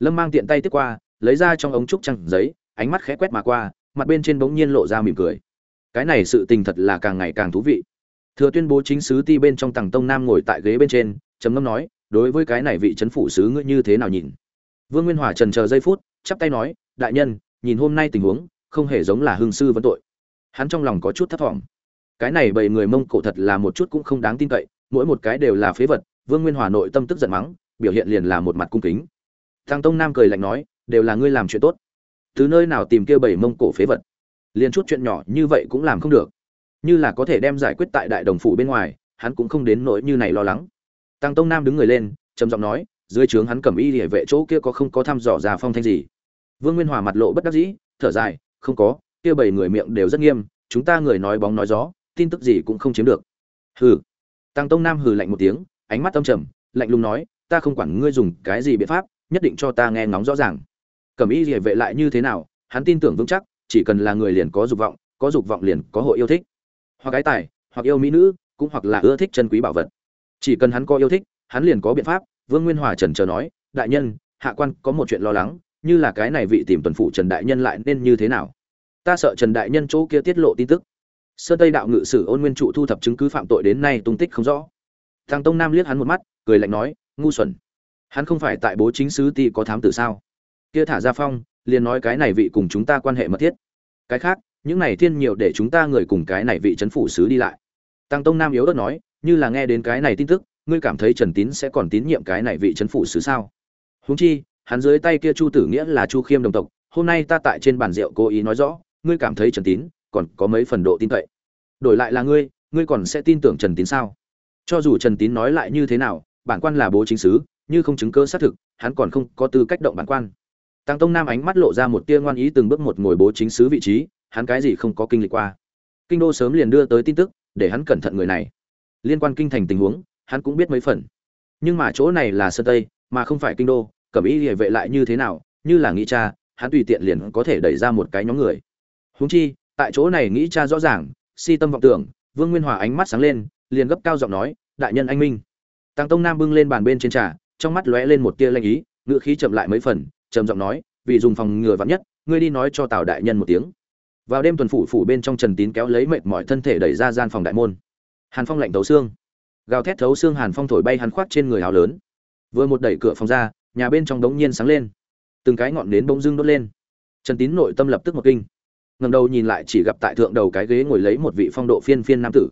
Lâm mang tiện tay tiếp qua, lấy ra trong ống trúc trăng giấy, ánh mắt khẽ quét mà qua, mặt bên trên bỗng nhiên lộ ra mỉm cười. Cái này sự tình thật là càng ngày càng thú vị. Thừa tuyên bố chính sứ ti bên trong tầng tông nam ngồi tại ghế bên trên, trầm ngâm nói, đối với cái này vị trấn phủ sứ ngươi như thế nào nhìn? Vương nguyên hòa trần chờ giây phút, chắp tay nói, đại nhân, nhìn hôm nay tình huống, không hề giống là hương sư vấn tội. Hắn trong lòng có chút thất vọng. Cái này bầy người mông cổ thật là một chút cũng không đáng tin cậy, mỗi một cái đều là phế vật, vương nguyên hòa nội tâm tức giận mắng biểu hiện liền là một mặt cung kính. Thằng tông nam cười lạnh nói, đều là ngươi làm chuyện tốt. Từ nơi nào tìm kia bảy mông cổ phế vật? Liền chút chuyện nhỏ như vậy cũng làm không được. Như là có thể đem giải quyết tại đại đồng phủ bên ngoài, hắn cũng không đến nỗi như này lo lắng. Tăng tông nam đứng người lên, trầm giọng nói, dưới trướng hắn cầm y địa vệ chỗ kia có không có thăm dò ra phong thanh gì? Vương nguyên hòa mặt lộ bất đắc dĩ, thở dài, không có, kia bảy người miệng đều rất nghiêm, chúng ta người nói bóng nói gió, tin tức gì cũng không chiếm được. Hừ. Tăng tông nam hừ lạnh một tiếng, ánh mắt âm trầm, lạnh lùng nói ta không quản ngươi dùng cái gì biện pháp, nhất định cho ta nghe ngóng rõ ràng. Cẩm y địa vệ lại như thế nào, hắn tin tưởng vững chắc, chỉ cần là người liền có dục vọng, có dục vọng liền có hội yêu thích. Hoặc cái tài, hoặc yêu mỹ nữ, cũng hoặc là ưa thích chân quý bảo vật. Chỉ cần hắn có yêu thích, hắn liền có biện pháp, vương nguyên hòa trần chờ nói, đại nhân, hạ quan, có một chuyện lo lắng, như là cái này vị tìm tuần phụ trần đại nhân lại nên như thế nào? Ta sợ trần đại nhân chỗ kia tiết lộ tin tức. Sơn tây đạo ngự sử ôn nguyên trụ thu thập chứng cứ phạm tội đến nay tung tích không rõ. Thằng tông nam liếc hắn một mắt, cười lạnh nói ngu xuẩn. Hắn không phải tại bố chính sứ ti có thám tử sao? Kia thả ra phong, liền nói cái này vị cùng chúng ta quan hệ mật thiết. Cái khác, những này thiên nhiều để chúng ta người cùng cái này vị trấn phủ sứ đi lại. Tăng tông nam yếu đất nói, như là nghe đến cái này tin tức, ngươi cảm thấy trần tín sẽ còn tín nhiệm cái này vị trấn phủ sứ sao? Huống chi, hắn dưới tay kia chu tử nghĩa là chu khiêm đồng tộc, hôm nay ta tại trên bàn rượu cố ý nói rõ, ngươi cảm thấy trần tín còn có mấy phần độ tin cậy. Đổi lại là ngươi ngươi còn sẽ tin tưởng trần tín sao? Cho dù trần tín nói lại như thế nào bản quan là bố chính sứ như không chứng cơ xác thực, hắn còn không có tư cách động bản quan. Tăng tông nam ánh mắt lộ ra một tia ngoan ý từng bước một ngồi bố chính sứ vị trí, hắn cái gì không có kinh lịch qua. Kinh đô sớm liền đưa tới tin tức, để hắn cẩn thận người này. Liên quan kinh thành tình huống, hắn cũng biết mấy phần. Nhưng mà chỗ này là sơn tây, mà không phải kinh đô, cẩm ý địa vệ lại như thế nào, như là nghĩ cha, hắn tùy tiện liền có thể đẩy ra một cái nhóm người. Huống chi, tại chỗ này nghĩ cha rõ ràng, si tâm vọng tưởng, vương nguyên hòa ánh mắt sáng lên, liền gấp cao giọng nói, đại nhân anh minh tăng tông nam bưng lên bàn bên trên trà, trong mắt lóe lên một tia lanh ý, ngữ khí chậm lại mấy phần, trầm giọng nói, vì dùng phòng ngừa vạn nhất, ngươi đi nói cho tào đại nhân một tiếng. Vào đêm tuần phủ phủ bên trong trần tín kéo lấy mệt mỏi thân thể đẩy ra gian phòng đại môn. Hàn phong lạnh thấu xương. Gào thét thấu xương hàn phong thổi bay hắn khoác trên người áo lớn. Vừa một đẩy cửa phòng ra, nhà bên trong đống nhiên sáng lên. Từng cái ngọn nến bỗng dưng đốt lên. Trần tín nội tâm lập tức một kinh. Ngẩng đầu nhìn lại chỉ gặp tại thượng đầu cái ghế ngồi lấy một vị phong độ phiên phiên nam tử.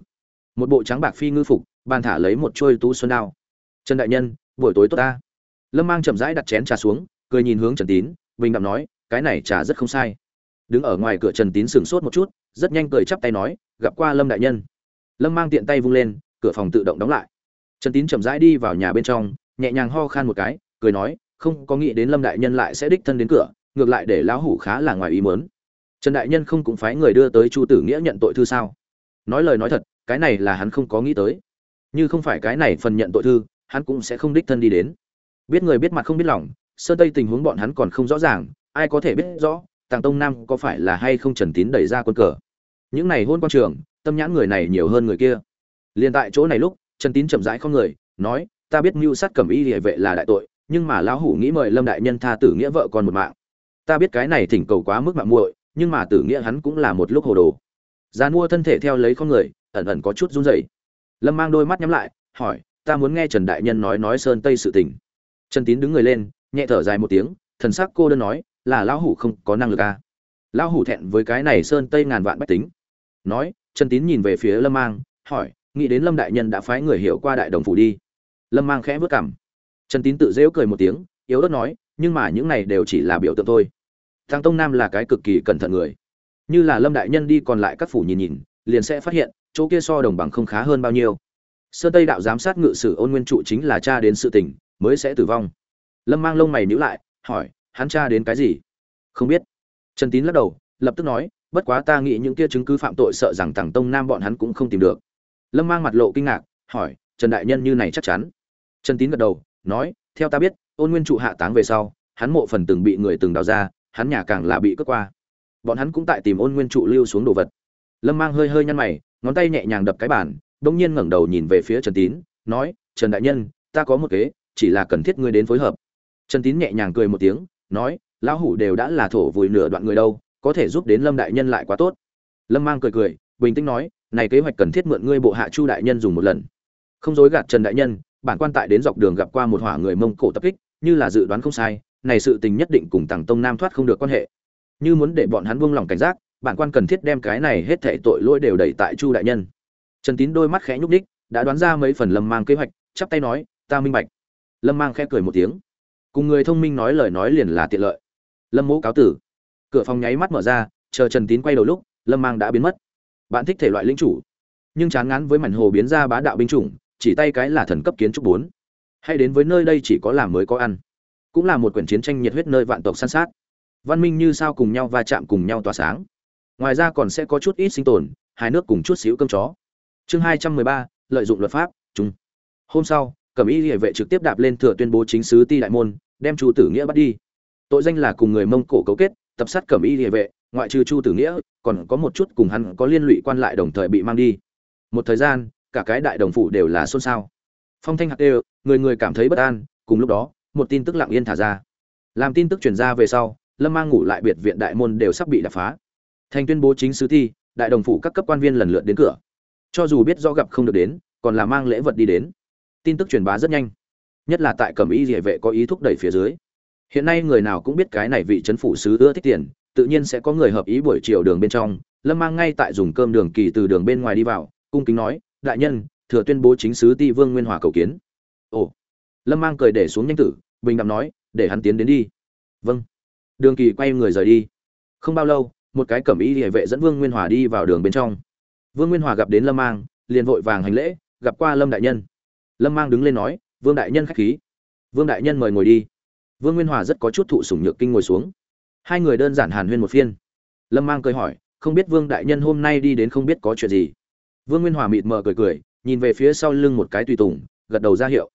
Một bộ trắng bạc phi ngư phục bàn thả lấy một trôi tú xuân đao. Trần đại nhân, buổi tối tốt ta. Lâm mang chậm rãi đặt chén trà xuống, cười nhìn hướng trần tín, bình đạm nói, cái này trà rất không sai. Đứng ở ngoài cửa trần tín sửng sốt một chút, rất nhanh cười chắp tay nói, gặp qua lâm đại nhân. Lâm mang tiện tay vung lên, cửa phòng tự động đóng lại. Trần tín chậm rãi đi vào nhà bên trong, nhẹ nhàng ho khan một cái, cười nói, không có nghĩ đến lâm đại nhân lại sẽ đích thân đến cửa, ngược lại để lão hủ khá là ngoài ý mớn trần đại nhân không cũng phái người đưa tới chu tử nghĩa nhận tội thư sao? Nói lời nói thật, cái này là hắn không có nghĩ tới như không phải cái này phần nhận tội thư, hắn cũng sẽ không đích thân đi đến. Biết người biết mặt không biết lòng sơn tây tình huống bọn hắn còn không rõ ràng, ai có thể biết rõ, tàng tông nam có phải là hay không trần tín đẩy ra quân cờ. Những này hôn quan trường, tâm nhãn người này nhiều hơn người kia. Liền tại chỗ này lúc, trần tín chậm rãi không người, nói, ta biết mưu sát cẩm y địa vệ là đại tội, nhưng mà lão hủ nghĩ mời lâm đại nhân tha tử nghĩa vợ con một mạng. Ta biết cái này thỉnh cầu quá mức mạng muội, nhưng mà tử nghĩa hắn cũng là một lúc hồ đồ. Gian mua thân thể theo lấy con người, ẩn ẩn có chút run rẩy lâm mang đôi mắt nhắm lại, hỏi, ta muốn nghe trần đại nhân nói nói sơn tây sự tình. Trần tín đứng người lên, nhẹ thở dài một tiếng, thần sắc cô đơn nói, là lão hủ không có năng lực à. lão hủ thẹn với cái này sơn tây ngàn vạn bách tính. Nói, trần tín nhìn về phía lâm mang, hỏi, nghĩ đến lâm đại nhân đã phái người hiểu qua đại đồng phủ đi? Lâm mang khẽ vớt cảm trần tín tự dễu cười một tiếng, yếu ớt nói, nhưng mà những này đều chỉ là biểu tượng thôi. Thằng tông nam là cái cực kỳ cẩn thận người. Như là lâm đại nhân đi còn lại các phủ nhìn nhìn liền sẽ phát hiện, chỗ kia so đồng bằng không khá hơn bao nhiêu. Sơn tây đạo giám sát ngự sử ôn nguyên trụ chính là cha đến sự tình, mới sẽ tử vong. Lâm mang lông mày nhíu lại, hỏi, hắn cha đến cái gì? Không biết. Trần tín lắc đầu, lập tức nói, bất quá ta nghĩ những kia chứng cứ phạm tội sợ rằng thằng tông nam bọn hắn cũng không tìm được. Lâm mang mặt lộ kinh ngạc, hỏi, trần đại nhân như này chắc chắn? Trần tín gật đầu, nói, theo ta biết, ôn nguyên trụ hạ táng về sau, hắn mộ phần từng bị người từng đào ra, hắn nhà càng là bị cướp qua. Bọn hắn cũng tại tìm ôn nguyên trụ lưu xuống đồ vật lâm mang hơi hơi nhăn mày, ngón tay nhẹ nhàng đập cái bàn bỗng nhiên ngẩng đầu nhìn về phía trần tín, nói, trần đại nhân, ta có một kế, chỉ là cần thiết ngươi đến phối hợp. Trần tín nhẹ nhàng cười một tiếng, nói, lão hủ đều đã là thổ vùi nửa đoạn người đâu, có thể giúp đến lâm đại nhân lại quá tốt. Lâm mang cười cười, bình tĩnh nói, này kế hoạch cần thiết mượn ngươi bộ hạ chu đại nhân dùng một lần. Không dối gạt trần đại nhân, bản quan tại đến dọc đường gặp qua một hỏa người mông cổ tập kích, như là dự đoán không sai, này sự tình nhất định cùng tàng tông nam thoát không được quan hệ. Như muốn để bọn hắn buông lòng cảnh giác bản quan cần thiết đem cái này hết thảy tội lỗi đều đẩy tại chu đại nhân. Trần tín đôi mắt khẽ nhúc nhích, đã đoán ra mấy phần lâm mang kế hoạch, chắp tay nói, ta minh bạch. Lâm mang khẽ cười một tiếng. Cùng người thông minh nói lời nói liền là tiện lợi. Lâm mỗ cáo tử. Cửa phòng nháy mắt mở ra, chờ trần tín quay đầu lúc, lâm mang đã biến mất. Bạn thích thể loại lính chủ, nhưng chán ngán với mảnh hồ biến ra bá đạo binh chủng, chỉ tay cái là thần cấp kiến trúc bốn. Hay đến với nơi đây chỉ có làm mới có ăn. Cũng là một quyển chiến tranh nhiệt huyết nơi vạn tộc săn sát. Văn minh như sao cùng nhau va chạm cùng nhau tỏa sáng ngoài ra còn sẽ có chút ít sinh tồn, hai nước cùng chút xíu cơm chó. Chương hai trăm mười ba, lợi dụng luật pháp chung hôm sau, cẩm y hệ vệ trực tiếp đạp lên thừa tuyên bố chính sứ ti đại môn, đem chu tử nghĩa bắt đi. Tội danh là cùng người mông cổ cấu kết, tập sát cẩm y hệ vệ, ngoại trừ chu tử nghĩa, còn có một chút cùng hắn có liên lụy quan lại đồng thời bị mang đi. Một thời gian, cả cái đại đồng phủ đều là xôn xao. Phong thanh hạt đều, người người cảm thấy bất an, cùng lúc đó, một tin tức lặng yên thả ra. Làm tin tức truyền ra về sau, lâm mang ngủ lại biệt viện đại môn đều sắp bị đập phá thành tuyên bố chính sứ thi, đại đồng phủ các cấp quan viên lần lượt đến cửa. Cho dù biết do gặp không được đến, còn là mang lễ vật đi đến. Tin tức truyền bá rất nhanh, nhất là tại cẩm y địa vệ có ý thúc đẩy phía dưới. Hiện nay người nào cũng biết cái này vị trấn phủ sứ ưa thích tiền, tự nhiên sẽ có người hợp ý buổi chiều đường bên trong. Lâm mang ngay tại dùng cơm đường kỳ từ đường bên ngoài đi vào, cung kính nói, đại nhân, thừa tuyên bố chính sứ ti vương nguyên hòa cầu kiến. Ồ. Lâm mang cười để xuống nhanh tử, bình đạm nói, để hắn tiến đến đi. Vâng. Đường kỳ quay người rời đi. Không bao lâu một cái cẩm y hệ vệ dẫn vương nguyên hòa đi vào đường bên trong. Vương nguyên hòa gặp đến lâm mang, liền vội vàng hành lễ, gặp qua lâm đại nhân. Lâm mang đứng lên nói, vương đại nhân khách khí. Vương đại nhân mời ngồi đi. Vương nguyên hòa rất có chút thụ sủng nhược kinh ngồi xuống. Hai người đơn giản hàn huyên một phiên. Lâm mang cười hỏi, không biết vương đại nhân hôm nay đi đến không biết có chuyện gì? Vương nguyên hòa mịt mờ cười cười, nhìn về phía sau lưng một cái tùy tùng, gật đầu ra hiệu.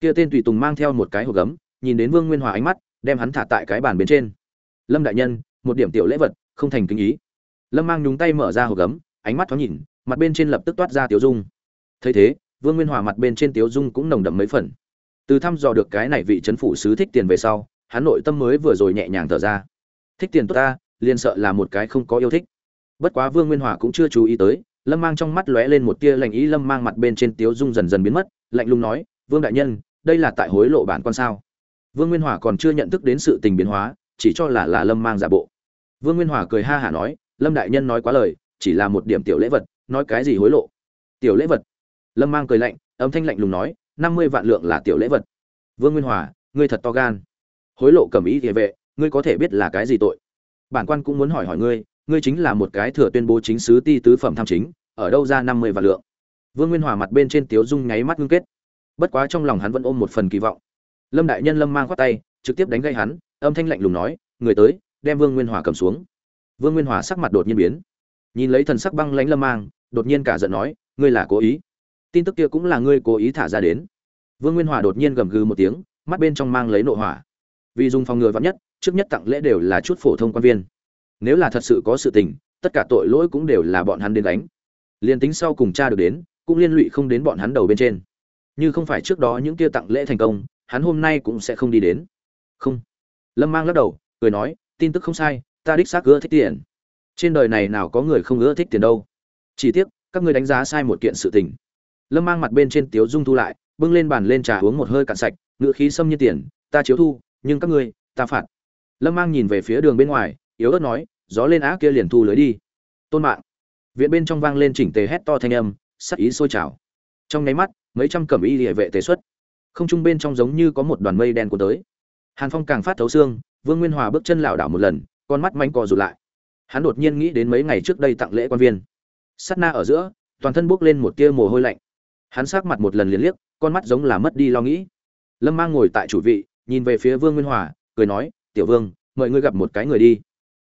Kia tên tùy tùng mang theo một cái hộp gấm, nhìn đến vương nguyên hòa ánh mắt, đem hắn thả tại cái bàn bên trên. Lâm đại nhân, một điểm tiểu lễ vật không thành kính ý. Lâm mang nhúng tay mở ra hộp gấm, ánh mắt thoáng nhìn, mặt bên trên lập tức toát ra tiểu dung. Thấy thế, vương nguyên hòa mặt bên trên tiểu dung cũng nồng đậm mấy phần. Từ thăm dò được cái này vị trấn phủ sứ thích tiền về sau, hắn nội tâm mới vừa rồi nhẹ nhàng thở ra. Thích tiền tốt ta, liền sợ là một cái không có yêu thích. Bất quá vương nguyên hòa cũng chưa chú ý tới, lâm mang trong mắt lóe lên một tia lạnh ý, lâm mang mặt bên trên tiếu dung dần dần biến mất, lạnh lùng nói, vương đại nhân, đây là tại hối lộ bản quan sao? Vương nguyên hòa còn chưa nhận thức đến sự tình biến hóa, chỉ cho là là lâm mang giả bộ vương nguyên hòa cười ha hả nói, lâm đại nhân nói quá lời, chỉ là một điểm tiểu lễ vật, nói cái gì hối lộ? Tiểu lễ vật? Lâm mang cười lạnh, âm thanh lạnh lùng nói, năm mươi vạn lượng là tiểu lễ vật. Vương nguyên hòa, ngươi thật to gan. Hối lộ cầm ý địa vệ, ngươi có thể biết là cái gì tội? Bản quan cũng muốn hỏi hỏi ngươi ngươi chính là một cái thừa tuyên bố chính sứ ti tứ phẩm tham chính, ở đâu ra năm mươi vạn lượng? Vương nguyên hòa mặt bên trên tiếu dung nháy mắt ngưng kết. Bất quá trong lòng hắn vẫn ôm một phần kỳ vọng. Lâm đại nhân lâm mang khoát tay, trực tiếp đánh gây hắn, âm thanh lạnh lùng nói, người tới đem vương nguyên hòa cầm xuống. Vương nguyên hòa sắc mặt đột nhiên biến. Nhìn lấy thần sắc băng lãnh lâm mang, đột nhiên cả giận nói, ngươi là cố ý? Tin tức kia cũng là ngươi cố ý thả ra đến. Vương nguyên hòa đột nhiên gầm gừ một tiếng, mắt bên trong mang lấy nộ hỏa. Vì dùng phòng ngừa vạn nhất, trước nhất tặng lễ đều là chút phổ thông quan viên. Nếu là thật sự có sự tình, tất cả tội lỗi cũng đều là bọn hắn đến đánh liên tính sau cùng cha được đến, cũng liên lụy không đến bọn hắn đầu bên trên. Như không phải trước đó những kia tặng lễ thành công, hắn hôm nay cũng sẽ không đi đến. Không. Lâm mang lắc đầu, cười nói tin tức không sai, ta đích xác ưa thích tiền. Trên đời này nào có người không ưa thích tiền đâu. Chỉ tiếc, các ngươi đánh giá sai một kiện sự tình. Lâm mang mặt bên trên tiếu dung thu lại, bưng lên bàn lên trà uống một hơi cạn sạch, ngựa khí xâm như tiền, ta chiếu thu, nhưng các ngươi, ta phạt. Lâm mang nhìn về phía đường bên ngoài, yếu ớt nói, gió lên á kia liền thu lưới đi. Tôn mạng. Viện bên trong vang lên chỉnh tề hét to thanh âm, sắc ý sôi trào. Trong nháy mắt, mấy trăm cẩm y địa vệ tế xuất. Không trung bên trong giống như có một đoàn mây đen cuốn tới. Hàn phong càng phát thấu xương vương nguyên hòa bước chân lảo đảo một lần, con mắt manh co rụt lại. Hắn đột nhiên nghĩ đến mấy ngày trước đây tặng lễ quan viên. Sắt na ở giữa, toàn thân bốc lên một tia mồ hôi lạnh. Hắn sắc mặt một lần liền liếc, con mắt giống là mất đi lo nghĩ. Lâm mang ngồi tại chủ vị, nhìn về phía vương nguyên hòa, cười nói, tiểu vương, mời ngươi gặp một cái người đi.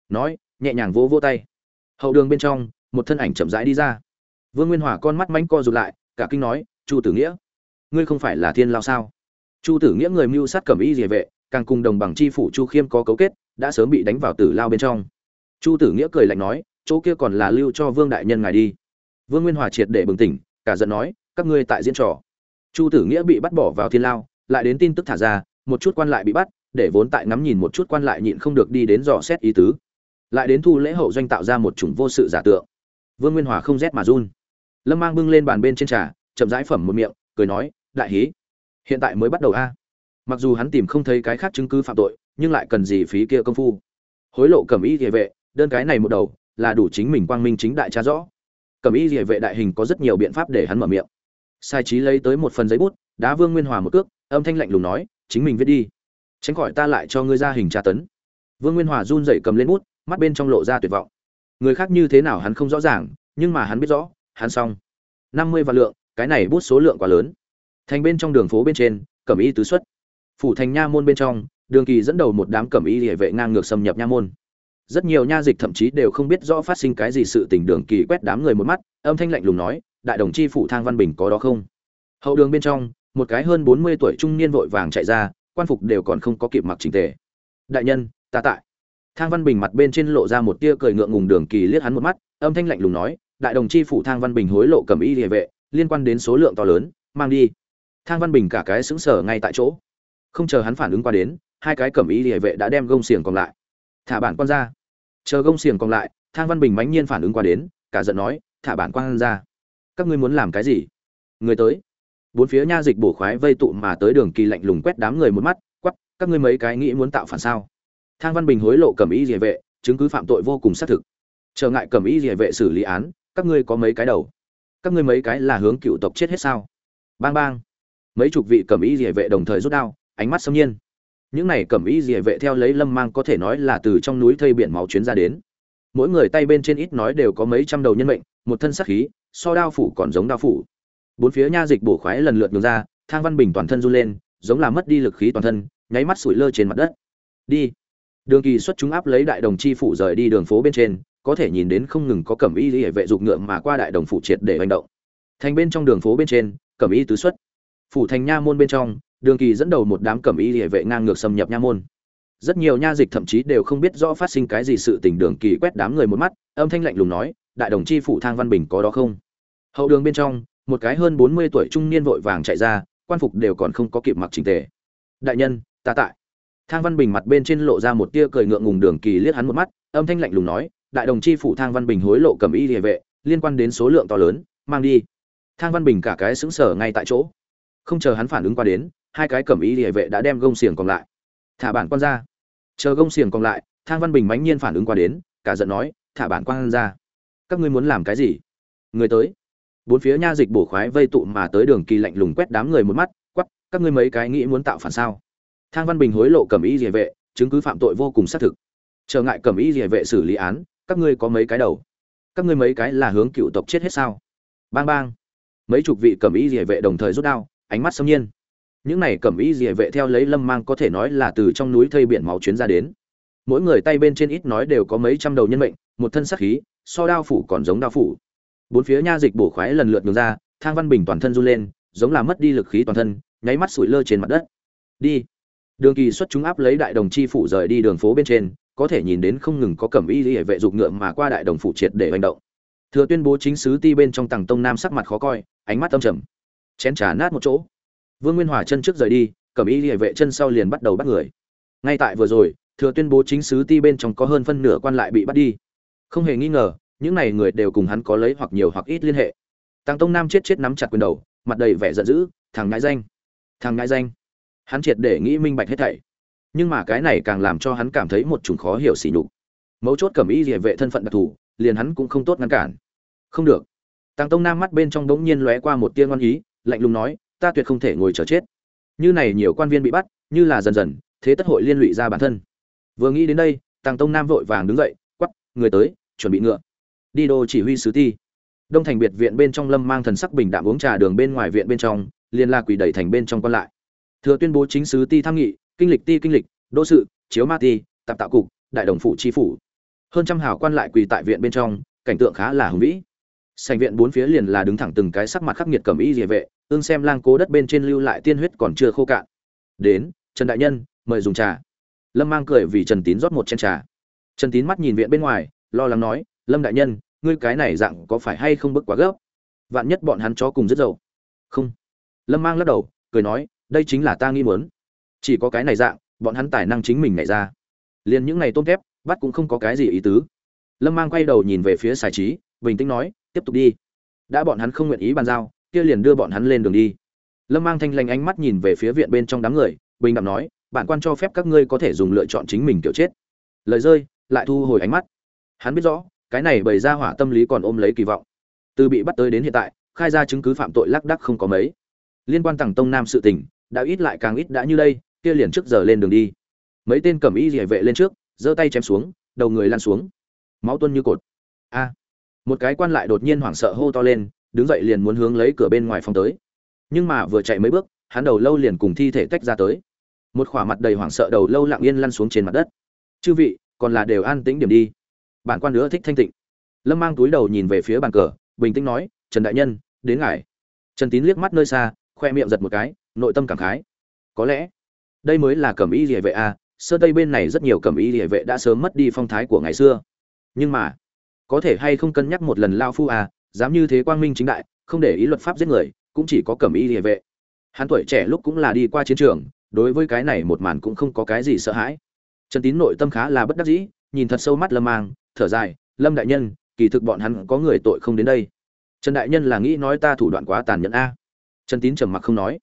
Nói, nhẹ nhàng vỗ vỗ tay. Hậu đường bên trong, một thân ảnh chậm rãi đi ra. Vương nguyên hòa con mắt mánh co rụt lại, cả kinh nói, chu tử nghĩa, ngươi không phải là thiên lao sao? Chu tử nghĩa người mưu sát cẩm y liề vệ càng cùng đồng bằng chi phủ chu khiêm có cấu kết, đã sớm bị đánh vào tử lao bên trong. Chu tử nghĩa cười lạnh nói, chỗ kia còn là lưu cho vương đại nhân ngài đi. Vương nguyên hòa triệt để bừng tỉnh, cả giận nói, các ngươi tại diễn trò. Chu tử nghĩa bị bắt bỏ vào thiên lao, lại đến tin tức thả ra, một chút quan lại bị bắt, để vốn tại ngắm nhìn một chút quan lại nhịn không được đi đến dò xét ý tứ. Lại đến thu lễ hậu doanh tạo ra một chủng vô sự giả tượng. Vương nguyên hòa không rét mà run. Lâm mang bưng lên bàn bên trên trà, chậm rãi phẩm một miệng, cười nói, đại hí, hiện tại mới bắt đầu a mặc dù hắn tìm không thấy cái khác chứng cứ phạm tội, nhưng lại cần gì phí kia công phu? Hối lộ cẩm y địa vệ, đơn cái này một đầu, là đủ chính mình quang minh chính đại tra rõ. Cẩm y địa vệ đại hình có rất nhiều biện pháp để hắn mở miệng. Sai trí lấy tới một phần giấy bút, đá vương nguyên hòa một cước, âm thanh lạnh lùng nói, chính mình viết đi. Tránh khỏi ta lại cho ngươi ra hình tra tấn. Vương nguyên hòa run dậy cầm lên bút, mắt bên trong lộ ra tuyệt vọng. Người khác như thế nào hắn không rõ ràng, nhưng mà hắn biết rõ, hắn xong. Năm mươi vạn lượng, cái này bút số lượng quá lớn. Thành bên trong đường phố bên trên, cẩm y tứ xuất phủ thành nha môn bên trong, đường kỳ dẫn đầu một đám cẩm y địa vệ ngang ngược xâm nhập nha môn. Rất nhiều nha dịch thậm chí đều không biết rõ phát sinh cái gì sự tình, đường kỳ quét đám người một mắt, âm thanh lạnh lùng nói, đại đồng chi phủ thang văn bình có đó không? Hậu đường bên trong, một cái hơn bốn mươi tuổi trung niên vội vàng chạy ra, quan phục đều còn không có kịp mặc chỉnh tề. Đại nhân, ta tại. Thang văn bình mặt bên trên lộ ra một tia cười ngượng ngùng, đường kỳ liếc hắn một mắt, âm thanh lạnh lùng nói, đại đồng chi phủ thang văn bình hối lộ cầm y địa vệ, liên quan đến số lượng to lớn, mang đi. Thang văn bình cả cái xứng sở ngay tại chỗ không chờ hắn phản ứng qua đến, hai cái cẩm y địa vệ đã đem gông xiềng còn lại. Thả bản quan ra. Chờ gông xiềng còn lại, thang văn bình mãnh nhiên phản ứng qua đến, cả giận nói, thả bản quan ra. Các ngươi muốn làm cái gì? Người tới. Bốn phía nha dịch bổ khoái vây tụ mà tới đường kỳ lạnh lùng quét đám người một mắt quắp các ngươi mấy cái nghĩ muốn tạo phản sao? Thang văn bình hối lộ cẩm ý địa vệ, chứng cứ phạm tội vô cùng xác thực. Trở ngại cẩm ý địa vệ xử lý án, các ngươi có mấy cái đầu? Các ngươi mấy cái là hướng cựu tộc chết hết sao? Bang bang. Mấy chục vị cẩm ý địa vệ đồng thời rút đao ánh mắt xâm nhiên. Những này cẩm y địa vệ theo lấy lâm mang có thể nói là từ trong núi thây biển máu chuyến ra đến. Mỗi người tay bên trên ít nói đều có mấy trăm đầu nhân mệnh, một thân sắc khí, so đao phủ còn giống đao phủ. Bốn phía nha dịch bổ khoái lần lượt ngược ra, thang văn bình toàn thân run lên, giống là mất đi lực khí toàn thân, nháy mắt sủi lơ trên mặt đất. Đi. Đường kỳ xuất chúng áp lấy đại đồng chi phủ rời đi đường phố bên trên, có thể nhìn đến không ngừng có cẩm y hệ vệ dục ngựa mà qua đại đồng phủ triệt để hành động. Thành bên trong đường phố bên trên, cẩm y tứ xuất. Phủ thành nha môn bên trong đường kỳ dẫn đầu một đám cẩm y hệ vệ ngang ngược xâm nhập nha môn. Rất nhiều nha dịch thậm chí đều không biết rõ phát sinh cái gì sự tình, đường kỳ quét đám người một mắt, âm thanh lạnh lùng nói, đại đồng chi phủ thang văn bình có đó không? Hậu đường bên trong, một cái hơn bốn mươi tuổi trung niên vội vàng chạy ra, quan phục đều còn không có kịp mặc chỉnh tề. Đại nhân, ta tại. Thang văn bình mặt bên trên lộ ra một tia cười ngượng ngùng, đường kỳ liếc hắn một mắt, âm thanh lạnh lùng nói, đại đồng chi phủ thang văn bình hối lộ cầm y địa vệ, liên quan đến số lượng to lớn, mang đi. Thang văn bình cả cái xứng sở ngay tại chỗ. Không chờ hắn phản ứng qua đến hai cái cẩm y địa vệ đã đem gông xiềng còn lại. Thả bản quan ra. Chờ gông xiềng còn lại, thang văn bình mãnh nhiên phản ứng qua đến, cả giận nói, thả bản quan ra. Các ngươi muốn làm cái gì? Người tới. Bốn phía nha dịch bổ khoái vây tụ mà tới đường kỳ lạnh lùng quét đám người một mắt quắp các ngươi mấy cái nghĩ muốn tạo phản sao? Thang văn bình hối lộ cẩm ý địa vệ, chứng cứ phạm tội vô cùng xác thực. Trở ngại cẩm ý địa vệ xử lý án, các ngươi có mấy cái đầu? Các ngươi mấy cái là hướng cựu tộc chết hết sao? Bang bang. Mấy chục vị cẩm ý địa vệ đồng thời rút đao, ánh mắt xâm nhiên những này cẩm y địa vệ theo lấy lâm mang có thể nói là từ trong núi thây biển máu chuyến ra đến. Mỗi người tay bên trên ít nói đều có mấy trăm đầu nhân mệnh, một thân sắc khí, so đao phủ còn giống đao phủ. Bốn phía nha dịch bổ khoái lần lượt ngược ra, thang văn bình toàn thân run lên, giống là mất đi lực khí toàn thân, nháy mắt sủi lơ trên mặt đất. Đi. Đường kỳ xuất chúng áp lấy đại đồng chi phủ rời đi đường phố bên trên, có thể nhìn đến không ngừng có cẩm y hệ vệ dục ngựa mà qua đại đồng phủ triệt để hành động. Thừa tuyên bố chính sứ ti bên trong tầng tông nam sắc mặt khó coi, ánh mắt âm trầm. Chén trà nát một chỗ vương nguyên hòa chân trước rời đi, cẩm y Liễu vệ chân sau liền bắt đầu bắt người. Ngay tại vừa rồi, thừa tuyên bố chính sứ ti bên trong có hơn phân nửa quan lại bị bắt đi. Không hề nghi ngờ, những này người đều cùng hắn có lấy hoặc nhiều hoặc ít liên hệ. Tăng tông nam chết chết nắm chặt quyền đầu, mặt đầy vẻ giận dữ, thằng ngãi danh! Thằng ngãi danh! Hắn triệt để nghĩ minh bạch hết thảy. Nhưng mà cái này càng làm cho hắn cảm thấy một chủng khó hiểu xỉ nhục. Mấu chốt Cẩm y Liễu vệ thân phận đặc thù, liền hắn cũng không tốt ngăn cản. Không được. Tăng tông nam mắt bên trong đống nhiên lóe qua một tia ngoan ý, lạnh lùng nói ta tuyệt không thể ngồi chờ chết. Như này nhiều quan viên bị bắt, như là dần dần, thế tất hội liên lụy ra bản thân. Vừa nghĩ đến đây tăng tông nam vội vàng đứng dậy quắp người tới, chuẩn bị ngựa. Đi đô chỉ huy sứ ti. Đông thành biệt viện bên trong lâm mang thần sắc bình đạm uống trà đường bên ngoài viện bên trong liên la quỷ đẩy thành bên trong quan lại. Thừa tuyên bố chính sứ ti tham nghị, kinh lịch ti kinh lịch, đô sự, chiếu ma ti, tạp tạo cục, đại đồng phủ tri phủ. Hơn trăm hào quan lại quỳ tại viện bên trong, cảnh tượng khá là hùng vĩ. Sành viện bốn phía liền là đứng thẳng từng cái sắc mặt khắc nghiệt cầm y địa vệ ương xem lang cố đất bên trên lưu lại tiên huyết còn chưa khô cạn. Đến, trần đại nhân, mời dùng trà. Lâm mang cười vì trần tín rót một chén trà. Trần tín mắt nhìn viện bên ngoài, lo lắng nói, lâm đại nhân, ngươi cái này dạng có phải hay không bức quá gấp? Vạn nhất bọn hắn chó cùng rất dậu không. Lâm mang lắc đầu, cười nói, đây chính là ta nghĩ muốn. Chỉ có cái này dạng, bọn hắn tài năng chính mình nhảy ra. Liền những ngày tôm thép, bắt cũng không có cái gì ý tứ. Lâm mang quay đầu nhìn về phía xài trí, bình tĩnh nói, tiếp tục đi. Đã bọn hắn không nguyện ý bàn giao kia liền đưa bọn hắn lên đường đi. Lâm mang thanh lành ánh mắt nhìn về phía viện bên trong đám người, bình đẳng nói, bản quan cho phép các ngươi có thể dùng lựa chọn chính mình kiểu chết. Lời rơi, lại thu hồi ánh mắt. Hắn biết rõ, cái này bày ra hỏa tâm lý còn ôm lấy kỳ vọng. Từ bị bắt tới đến hiện tại, khai ra chứng cứ phạm tội lác đắc không có mấy. Liên quan tàng tông nam sự tình, đã ít lại càng ít đã như đây, kia liền trước giờ lên đường đi. Mấy tên cầm y rỉa vệ lên trước, giơ tay chém xuống, đầu người lăn xuống. Máu tuôn như cột. A. Một cái quan lại đột nhiên hoảng sợ hô to lên đứng dậy liền muốn hướng lấy cửa bên ngoài phòng tới. Nhưng mà vừa chạy mấy bước, hắn đầu lâu liền cùng thi thể tách ra tới. Một khỏa mặt đầy hoảng sợ đầu lâu lặng yên lăn xuống trên mặt đất. Chư vị, còn là đều an tĩnh điểm đi. Bản quan nữa thích thanh tịnh. Lâm mang túi đầu nhìn về phía bàn cờ, bình tĩnh nói, trần đại nhân, đến ngài. Trần tín liếc mắt nơi xa, khoe miệng giật một cái, nội tâm cảm khái. Có lẽ đây mới là cẩm y địa vệ a, sơ tây bên này rất nhiều cẩm y địa vệ đã sớm mất đi phong thái của ngày xưa. Nhưng mà có thể hay không cân nhắc một lần lao phu à? Dám như thế quang minh chính đại, không để ý luật pháp giết người, cũng chỉ có cẩm y địa vệ. Hắn tuổi trẻ lúc cũng là đi qua chiến trường, đối với cái này một màn cũng không có cái gì sợ hãi. Trần tín nội tâm khá là bất đắc dĩ, nhìn thật sâu mắt lâm mang, thở dài, lâm đại nhân, kỳ thực bọn hắn có người tội không đến đây. Trần đại nhân là nghĩ nói ta thủ đoạn quá tàn nhẫn a. Trần tín trầm mặc không nói.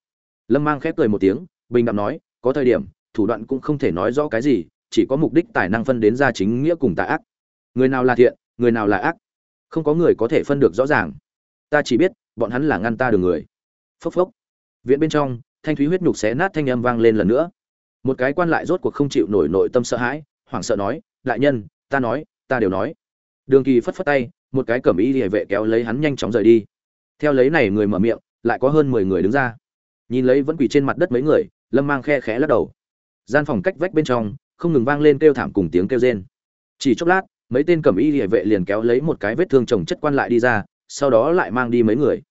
Lâm mang khép cười một tiếng, bình đạm nói, có thời điểm, thủ đoạn cũng không thể nói rõ cái gì, chỉ có mục đích tài năng phân đến ra chính nghĩa cùng tà ác. Người nào là thiện, người nào là ác không có người có thể phân được rõ ràng. Ta chỉ biết, bọn hắn là ngăn ta đường người. Phốc phốc. Viện bên trong, thanh thúy huyết nhục xé nát thanh âm vang lên lần nữa. Một cái quan lại rốt cuộc không chịu nổi nội tâm sợ hãi, hoảng sợ nói, đại nhân, ta nói, ta đều nói. Đường kỳ phất phất tay, một cái cẩm y địa vệ kéo lấy hắn nhanh chóng rời đi. Theo lấy này người mở miệng, lại có hơn mười người đứng ra. Nhìn lấy vẫn quỳ trên mặt đất mấy người, lâm mang khe khẽ lắc đầu. Gian phòng cách vách bên trong, không ngừng vang lên kêu thảm cùng tiếng kêu rên. Chỉ chốc lát mấy tên cẩm y địa vệ liền kéo lấy một cái vết thương chồng chất quan lại đi ra, sau đó lại mang đi mấy người.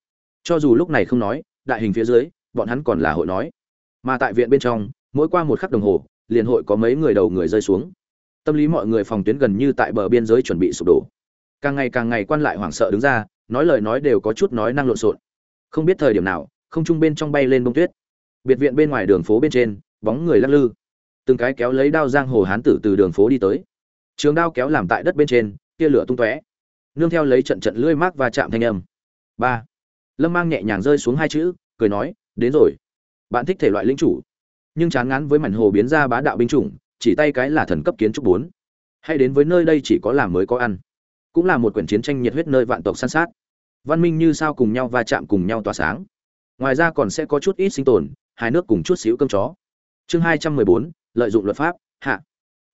Cho dù lúc này không nói, đại hình phía dưới, bọn hắn còn là hội nói. Mà tại viện bên trong, mỗi qua một khắc đồng hồ, liền hội có mấy người đầu người rơi xuống. Tâm lý mọi người phòng tuyến gần như tại bờ biên giới chuẩn bị sụp đổ. Càng ngày càng ngày quan lại hoảng sợ đứng ra, nói lời nói đều có chút nói năng lộn xộn. Không biết thời điểm nào, không trung bên trong bay lên bông tuyết. Biệt viện bên ngoài đường phố bên trên, bóng người lắc lư. Từng cái kéo lấy đao giang hồ hán tử từ đường phố đi tới trường đao kéo làm tại đất bên trên, tia lửa tung tóe. Nương theo lấy trận trận lưỡi mác và chạm thanh âm. Ba. Lâm mang nhẹ nhàng rơi xuống hai chữ, cười nói, đến rồi. Bạn thích thể loại linh chủ. Nhưng chán ngán với mảnh hồ biến ra bá đạo binh chủng, chỉ tay cái là thần cấp kiến trúc bốn. Hay đến với nơi đây chỉ có làm mới có ăn. Cũng là một quyển chiến tranh nhiệt huyết nơi vạn tộc săn sát. Văn minh như sao cùng nhau va chạm cùng nhau tỏa sáng. Ngoài ra còn sẽ có chút ít sinh tồn hai nước cùng chút xíu cơm chó. Chương hai trăm mười bốn, lợi dụng luật pháp. Hạ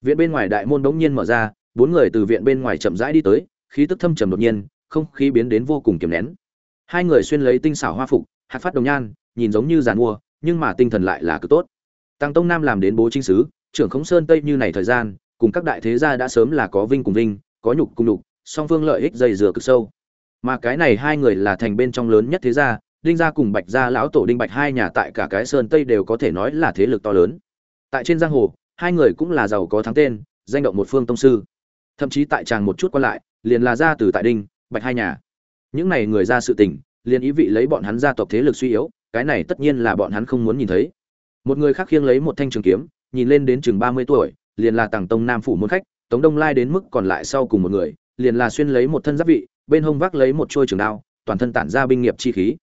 viện bên ngoài đại môn bỗng nhiên mở ra, bốn người từ viện bên ngoài chậm rãi đi tới, khí tức thâm trầm đột nhiên, không khí biến đến vô cùng kiềm nén. Hai người xuyên lấy tinh xảo hoa phục, hạt phát đồng nhan, nhìn giống như giàn mua, nhưng mà tinh thần lại là cực tốt. Tăng tông nam làm đến bố chính sứ, trưởng khống sơn tây như này thời gian, cùng các đại thế gia đã sớm là có vinh cùng vinh, có nhục cùng nhục, song phương lợi ích dày dừa cực sâu. Mà cái này hai người là thành bên trong lớn nhất thế gia, đinh gia cùng bạch gia lão tổ đinh bạch hai nhà tại cả cái sơn tây đều có thể nói là thế lực to lớn. Tại trên giang hồ hai người cũng là giàu có thắng tên, danh động một phương tông sư. Thậm chí tại chàng một chút qua lại, liền là ra từ tại đinh, bạch hai nhà. Những này người ra sự tình, liền ý vị lấy bọn hắn gia tộc thế lực suy yếu, cái này tất nhiên là bọn hắn không muốn nhìn thấy. Một người khác khiêng lấy một thanh trường kiếm, nhìn lên đến chừng ba mươi tuổi, liền là tàng tông nam phủ môn khách, tống đông lai đến mức còn lại sau cùng một người, liền là xuyên lấy một thân giáp vị, bên hông vác lấy một trôi trường đao, toàn thân tản ra binh nghiệp chi khí.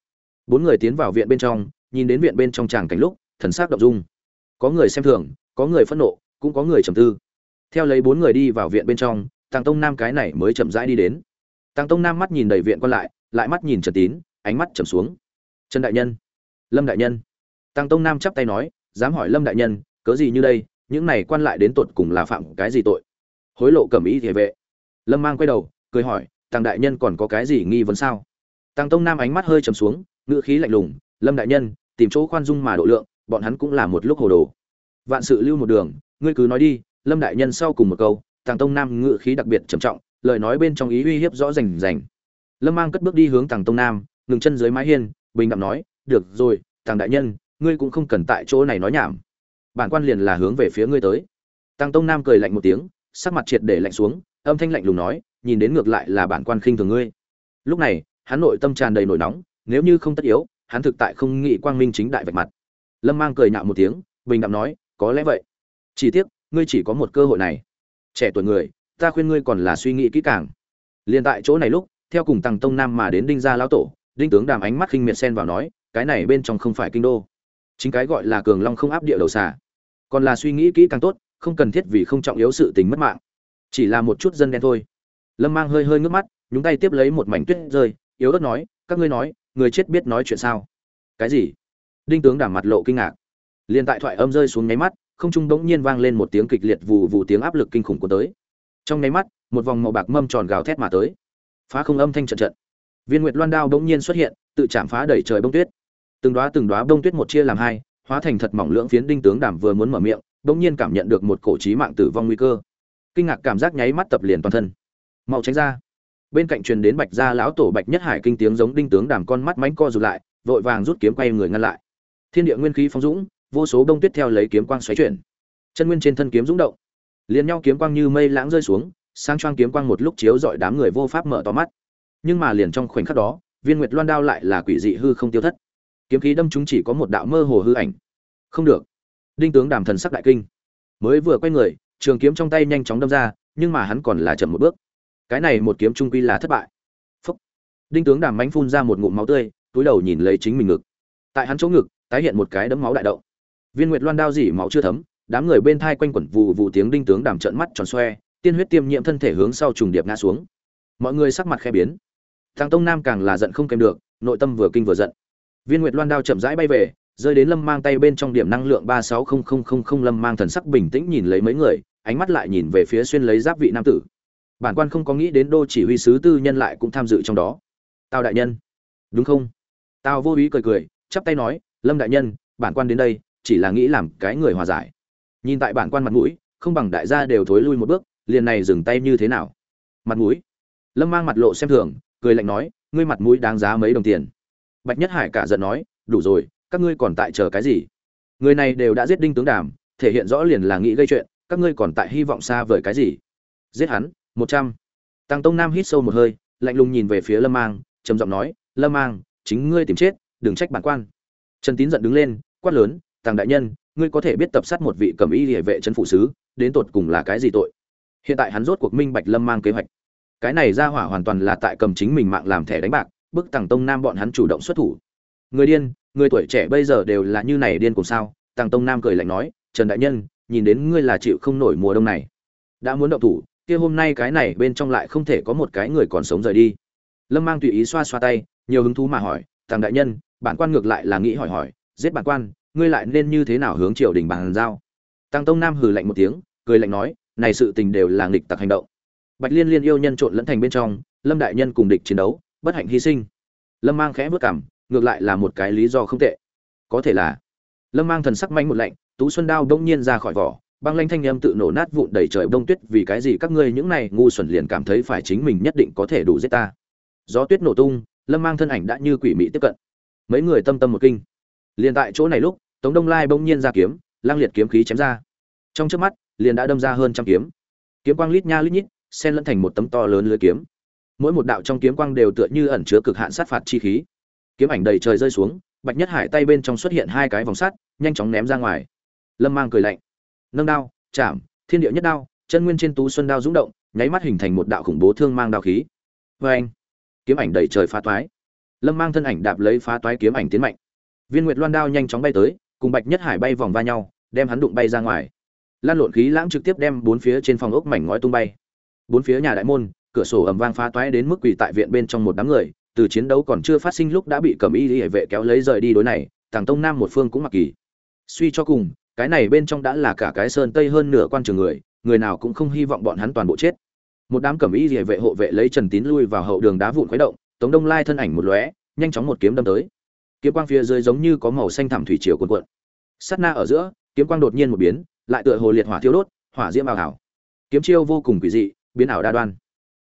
Bốn người tiến vào viện bên trong, nhìn đến viện bên trong tràng cảnh lúc, thần sắc động dung. Có người xem thường có người phẫn nộ, cũng có người trầm tư. Theo lấy bốn người đi vào viện bên trong, tàng tông nam cái này mới chậm rãi đi đến. Tàng tông nam mắt nhìn đầy viện quan lại lại mắt nhìn trần tín, ánh mắt trầm xuống. Trần đại nhân. Lâm đại nhân. Tàng tông nam chắp tay nói, dám hỏi lâm đại nhân, cớ gì như đây, những này quan lại đến tột cùng là phạm cái gì tội? Hối lộ cẩm ý thể vệ. Lâm mang quay đầu, cười hỏi, tàng đại nhân còn có cái gì nghi vấn sao? Tàng tông nam ánh mắt hơi trầm xuống, ngữ khí lạnh lùng, lâm đại nhân, tìm chỗ khoan dung mà độ lượng, bọn hắn cũng là một lúc hồ đồ vạn sự lưu một đường, ngươi cứ nói đi, lâm đại nhân sau cùng một câu, tàng tông nam ngự khí đặc biệt trầm trọng, lời nói bên trong ý uy hiếp rõ rành rành. Lâm mang cất bước đi hướng tàng tông nam, ngừng chân dưới mái hiên, bình đạm nói, được rồi, tàng đại nhân, ngươi cũng không cần tại chỗ này nói nhảm. Bản quan liền là hướng về phía ngươi tới. Tăng tông nam cười lạnh một tiếng, sắc mặt triệt để lạnh xuống, âm thanh lạnh lùng nói, nhìn đến ngược lại là bản quan khinh thường ngươi. Lúc này, hắn nội tâm tràn đầy nổi nóng, nếu như không tất yếu, hắn thực tại không nghĩ quang minh chính đại vạch mặt. Lâm mang cười nhạo một tiếng, bình đạm nói có lẽ vậy. Chỉ tiếc, ngươi chỉ có một cơ hội này. Trẻ tuổi người, ta khuyên ngươi còn là suy nghĩ kỹ càng. Liền tại chỗ này lúc, theo cùng tăng tông nam mà đến đinh gia lão tổ, đinh tướng đàm ánh mắt khinh miệt xen vào nói, cái này bên trong không phải kinh đô. Chính cái gọi là cường long không áp địa đầu xà. Còn là suy nghĩ kỹ càng tốt, không cần thiết vì không trọng yếu sự tình mất mạng. Chỉ là một chút dân đen thôi. Lâm mang hơi hơi ngước mắt, nhúng tay tiếp lấy một mảnh tuyết rơi, yếu ớt nói, các ngươi nói, người chết biết nói chuyện sao? Cái gì? Đinh tướng đảm mặt lộ kinh ngạc liền tại thoại âm rơi xuống nháy mắt, không trung bỗng nhiên vang lên một tiếng kịch liệt vù vù tiếng áp lực kinh khủng của tới. Trong nháy mắt, một vòng màu bạc mâm tròn gào thét mà tới. Phá không âm thanh trận trận. Viên nguyệt loan đao bỗng nhiên xuất hiện, tự chạm phá đẩy trời bông tuyết. Từng đóa từng đóa bông tuyết một chia làm hai, hóa thành thật mỏng lưỡng phiến đinh tướng đảm vừa muốn mở miệng bỗng nhiên cảm nhận được một cổ trí mạng tử vong nguy cơ. Kinh ngạc cảm giác nháy mắt tập liền toàn thân. Mau tránh ra. Bên cạnh truyền đến bạch gia lão tổ bạch nhất hải kinh tiếng giống đinh tướng đảm con mắt mánh co rụt lại, vội vàng rút kiếm quay người ngăn lại. Thiên địa nguyên khí phóng dũng vô số đông tuyết theo lấy kiếm quang xoáy chuyển. Chân nguyên trên thân kiếm dũng động. Liền nhau kiếm quang như mây lãng rơi xuống sang choang kiếm quang một lúc chiếu dọi đám người vô pháp mở to mắt. Nhưng mà liền trong khoảnh khắc đó, viên nguyệt loan đao lại là quỷ dị hư không tiêu thất. Kiếm khí đâm chúng chỉ có một đạo mơ hồ hư ảnh. Không được. Đinh tướng đàm thần sắc đại kinh. Mới vừa quay người, trường kiếm trong tay nhanh chóng đâm ra, nhưng mà hắn còn là chậm một bước. Cái này một kiếm trung quy là thất bại. Phúc. đinh tướng đàm mánh phun ra một ngụm máu tươi, túi đầu nhìn lấy chính mình ngực. Tại hắn chỗ ngực, tái hiện một cái đấm máu đại động viên nguyệt loan đao dỉ máu chưa thấm, đám người bên thai quanh quẩn vụ vụ tiếng đinh tướng đàm trận mắt tròn xoe, tiên huyết tiêm nhiễm thân thể hướng sau trùng điệp ngã xuống. Mọi người sắc mặt khe biến. Thằng tông nam càng là giận không kèm được, nội tâm vừa kinh vừa giận. Viên nguyệt loan đao chậm rãi bay về, rơi đến lâm mang tay bên trong điểm năng lượng ba sáu không không không không lâm mang thần sắc bình tĩnh nhìn lấy mấy người, ánh mắt lại nhìn về phía xuyên lấy giáp vị nam tử. Bản quan không có nghĩ đến đô chỉ huy sứ tư nhân lại cũng tham dự trong đó. Tào đại nhân. Đúng không? Tào vô ý cười cười, chắp tay nói, lâm đại nhân, bản quan đến đây chỉ là nghĩ làm cái người hòa giải. Nhìn tại bản quan mặt mũi, không bằng đại gia đều thối lui một bước, liền này dừng tay như thế nào? Mặt mũi? Lâm mang mặt lộ xem thường, cười lạnh nói, ngươi mặt mũi đáng giá mấy đồng tiền. Bạch nhất hải cả giận nói, đủ rồi, các ngươi còn tại chờ cái gì? Người này đều đã giết đinh tướng đàm, thể hiện rõ liền là nghĩ gây chuyện, các ngươi còn tại hy vọng xa vời cái gì? Giết hắn, một trăm. Tăng tông nam hít sâu một hơi, lạnh lùng nhìn về phía lâm mang, trầm giọng nói, lâm mang, chính ngươi tìm chết, đừng trách bản quan. Trần tín giận đứng lên, quát lớn tàng đại nhân, ngươi có thể biết tập sát một vị cầm y địa vệ chân phụ sứ, đến tột cùng là cái gì tội? Hiện tại hắn rốt cuộc minh bạch lâm mang kế hoạch. Cái này ra hỏa hoàn toàn là tại cầm chính mình mạng làm thẻ đánh bạc, bức tàng tông nam bọn hắn chủ động xuất thủ. Người điên, người tuổi trẻ bây giờ đều là như này điên cùng sao? Tàng tông nam cười lạnh nói, trần đại nhân, nhìn đến ngươi là chịu không nổi mùa đông này. Đã muốn động thủ, kia hôm nay cái này bên trong lại không thể có một cái người còn sống rời đi. Lâm mang tùy ý xoa xoa tay, nhiều hứng thú mà hỏi, tàng đại nhân, bản quan ngược lại là nghĩ hỏi hỏi, giết bản quan ngươi lại nên như thế nào hướng triều đình bàn giao? Tăng tông nam hừ lạnh một tiếng, cười lạnh nói, này sự tình đều là nghịch tặc hành động. Bạch liên liên yêu nhân trộn lẫn thành bên trong, lâm đại nhân cùng địch chiến đấu, bất hạnh hy sinh. Lâm mang khẽ vớt cảm ngược lại là một cái lý do không tệ. Có thể là, lâm mang thần sắc manh một lạnh, tú xuân đao đông nhiên ra khỏi vỏ, băng lanh thanh âm tự nổ nát vụn đầy trời đông tuyết, vì cái gì các ngươi những này ngu xuẩn liền cảm thấy phải chính mình nhất định có thể đủ giết ta? Gió tuyết nổ tung, lâm mang thân ảnh đã như quỷ mị tiếp cận. Mấy người tâm tâm một kinh liền tại chỗ này lúc, tống đông lai bỗng nhiên ra kiếm, lang liệt kiếm khí chém ra. Trong trước mắt, liền đã đâm ra hơn trăm kiếm. Kiếm quang lít nha lít nhít, xen lẫn thành một tấm to lớn lưới kiếm. Mỗi một đạo trong kiếm quang đều tựa như ẩn chứa cực hạn sát phạt chi khí. Kiếm ảnh đầy trời rơi xuống, bạch nhất hải tay bên trong xuất hiện hai cái vòng sắt, nhanh chóng ném ra ngoài. Lâm mang cười lạnh. Nâng đao, chạm, thiên địa nhất đao, chân nguyên trên tú xuân đao rung động, nháy mắt hình thành một đạo khủng bố thương mang đao khí. Vê anh kiếm ảnh đầy trời phá toái. Lâm mang thân ảnh đạp lấy phá toái kiếm ảnh tiến mạnh viên nguyệt loan đao nhanh chóng bay tới, cùng bạch nhất hải bay vòng va nhau, đem hắn đụng bay ra ngoài. Lan lộn khí lãng trực tiếp đem bốn phía trên phòng ốc mảnh ngói tung bay. Bốn phía nhà đại môn, cửa sổ ầm vang phá toái đến mức quỳ tại viện bên trong một đám người, từ chiến đấu còn chưa phát sinh lúc đã bị cầm y hệ vệ kéo lấy rời đi đối này thằng tông nam một phương cũng mặc kỳ. Suy cho cùng, cái này bên trong đã là cả cái sơn tây hơn nửa quan trường người người nào cũng không hy vọng bọn hắn toàn bộ chết. Một đám cẩm y hệ vệ hộ vệ lấy trần tín lui vào hậu đường đá vụn khuấy động, tống đông lai thân ảnh một lóe, nhanh chóng một kiếm đâm tới kiếm quang phía dưới giống như có màu xanh thẳm thủy triều cuộn cuộn. Sát na ở giữa, kiếm quang đột nhiên một biến, lại tựa hồ liệt hỏa thiêu đốt, hỏa diễm ảo ảo. Kiếm chiêu vô cùng quỷ dị, biến ảo đa đoan.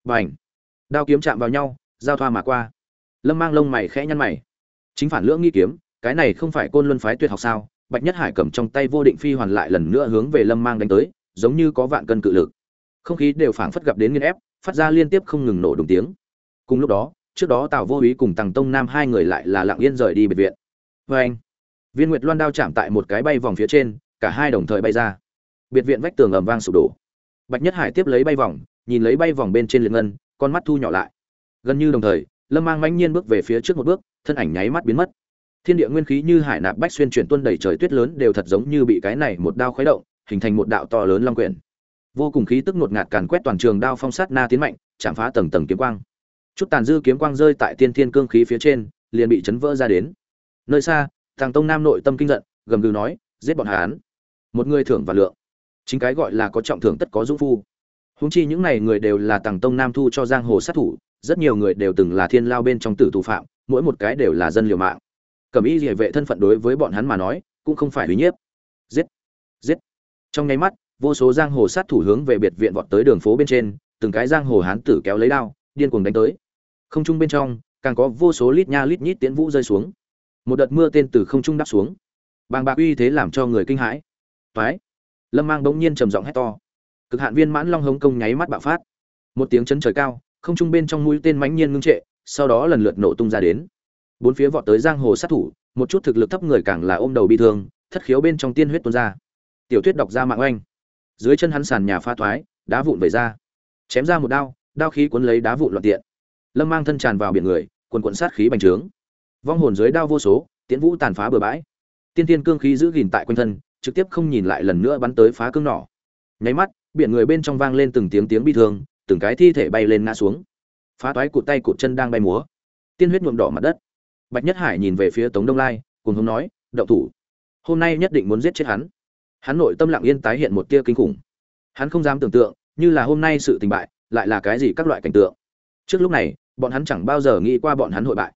Bành! Đao kiếm chạm vào nhau, giao thoa mà qua. Lâm mang lông mày khẽ nhăn mày. Chính phản lưỡng nghi kiếm, cái này không phải côn luân phái tuyệt học sao? Bạch nhất hải cầm trong tay vô định phi hoàn lại lần nữa hướng về lâm mang đánh tới, giống như có vạn cân cự lực. Không khí đều phảng phất gặp đến nghiên ép, phát ra liên tiếp không ngừng nổ đùng tiếng. Cùng lúc đó trước đó tào vô ý cùng tàng tông nam hai người lại là lặng yên rời đi biệt viện. Vê anh, viên nguyệt loan đao chạm tại một cái bay vòng phía trên, cả hai đồng thời bay ra. Biệt viện vách tường ầm vang sụp đổ. Bạch nhất hải tiếp lấy bay vòng, nhìn lấy bay vòng bên trên liệt ngân, con mắt thu nhỏ lại. Gần như đồng thời, lâm mang mãnh nhiên bước về phía trước một bước, thân ảnh nháy mắt biến mất. Thiên địa nguyên khí như hải nạp bách xuyên chuyển tuân đầy trời tuyết lớn đều thật giống như bị cái này một đao khuấy động, hình thành một đạo to lớn long quyển. Vô cùng khí tức ngột ngạt càn quét toàn trường đao phong sát na tiến mạnh, chạm phá tầng tầng kiếm quang chút tàn dư kiếm quang rơi tại tiên thiên cương khí phía trên, liền bị chấn vỡ ra đến. Nơi xa, thằng tông nam nội tâm kinh giận, gầm gừ nói, giết bọn hắn. Một người thưởng và lượng. Chính cái gọi là có trọng thưởng tất có dũng phu. Húng chi những này người đều là tàng tông nam thu cho giang hồ sát thủ, rất nhiều người đều từng là thiên lao bên trong tử tù phạm, mỗi một cái đều là dân liều mạng. Cầm ý địa vệ thân phận đối với bọn hắn mà nói, cũng không phải uy nhiếp giết! Giết! Trong nháy mắt, vô số giang hồ sát thủ hướng về biệt viện vọt tới đường phố bên trên, từng cái giang hồ hán tử kéo lấy đao, điên cuồng đánh tới không trung bên trong, càng có vô số lít nha lít nhít tiễn vũ rơi xuống. Một đợt mưa tên từ không trung đáp xuống. Bàng bạc uy thế làm cho người kinh hãi. Toái! Lâm mang bỗng nhiên trầm giọng hét to. Cực hạn viên mãn long hống công nháy mắt bạo phát. Một tiếng chấn trời cao, không trung bên trong mũi tên mãnh nhiên ngưng trệ, sau đó lần lượt nổ tung ra đến. Bốn phía vọt tới giang hồ sát thủ, một chút thực lực thấp người càng là ôm đầu bị thương, thất khiếu bên trong tiên huyết tuôn ra. Tiểu tuyết đọc ra mạng oanh. Dưới chân hắn sàn nhà pha thoái, đá vụn vẩy ra. Chém ra một đao đao khí cuốn lấy đá vụn loạn tiện lâm mang thân tràn vào biển người, quần quận sát khí bành trướng. Vong hồn dưới đao vô số, tiễn vũ tàn phá bừa bãi. Tiên tiên cương khí giữ gìn tại quanh thân, trực tiếp không nhìn lại lần nữa bắn tới phá cương nỏ. Nháy mắt, biển người bên trong vang lên từng tiếng tiếng bi thương, từng cái thi thể bay lên ngã xuống. Phá toái cụt tay cụt chân đang bay múa. Tiên huyết nhuộm đỏ mặt đất. Bạch nhất hải nhìn về phía tống đông lai, cùng hống nói đậu thủ. Hôm nay nhất định muốn giết chết hắn. Hắn nội tâm lặng yên tái hiện một tia kinh khủng. Hắn không dám tưởng tượng, như là hôm nay sự tình bại, lại là cái gì các loại cảnh tượng. Trước lúc này bọn hắn chẳng bao giờ nghĩ qua bọn hắn hội bại.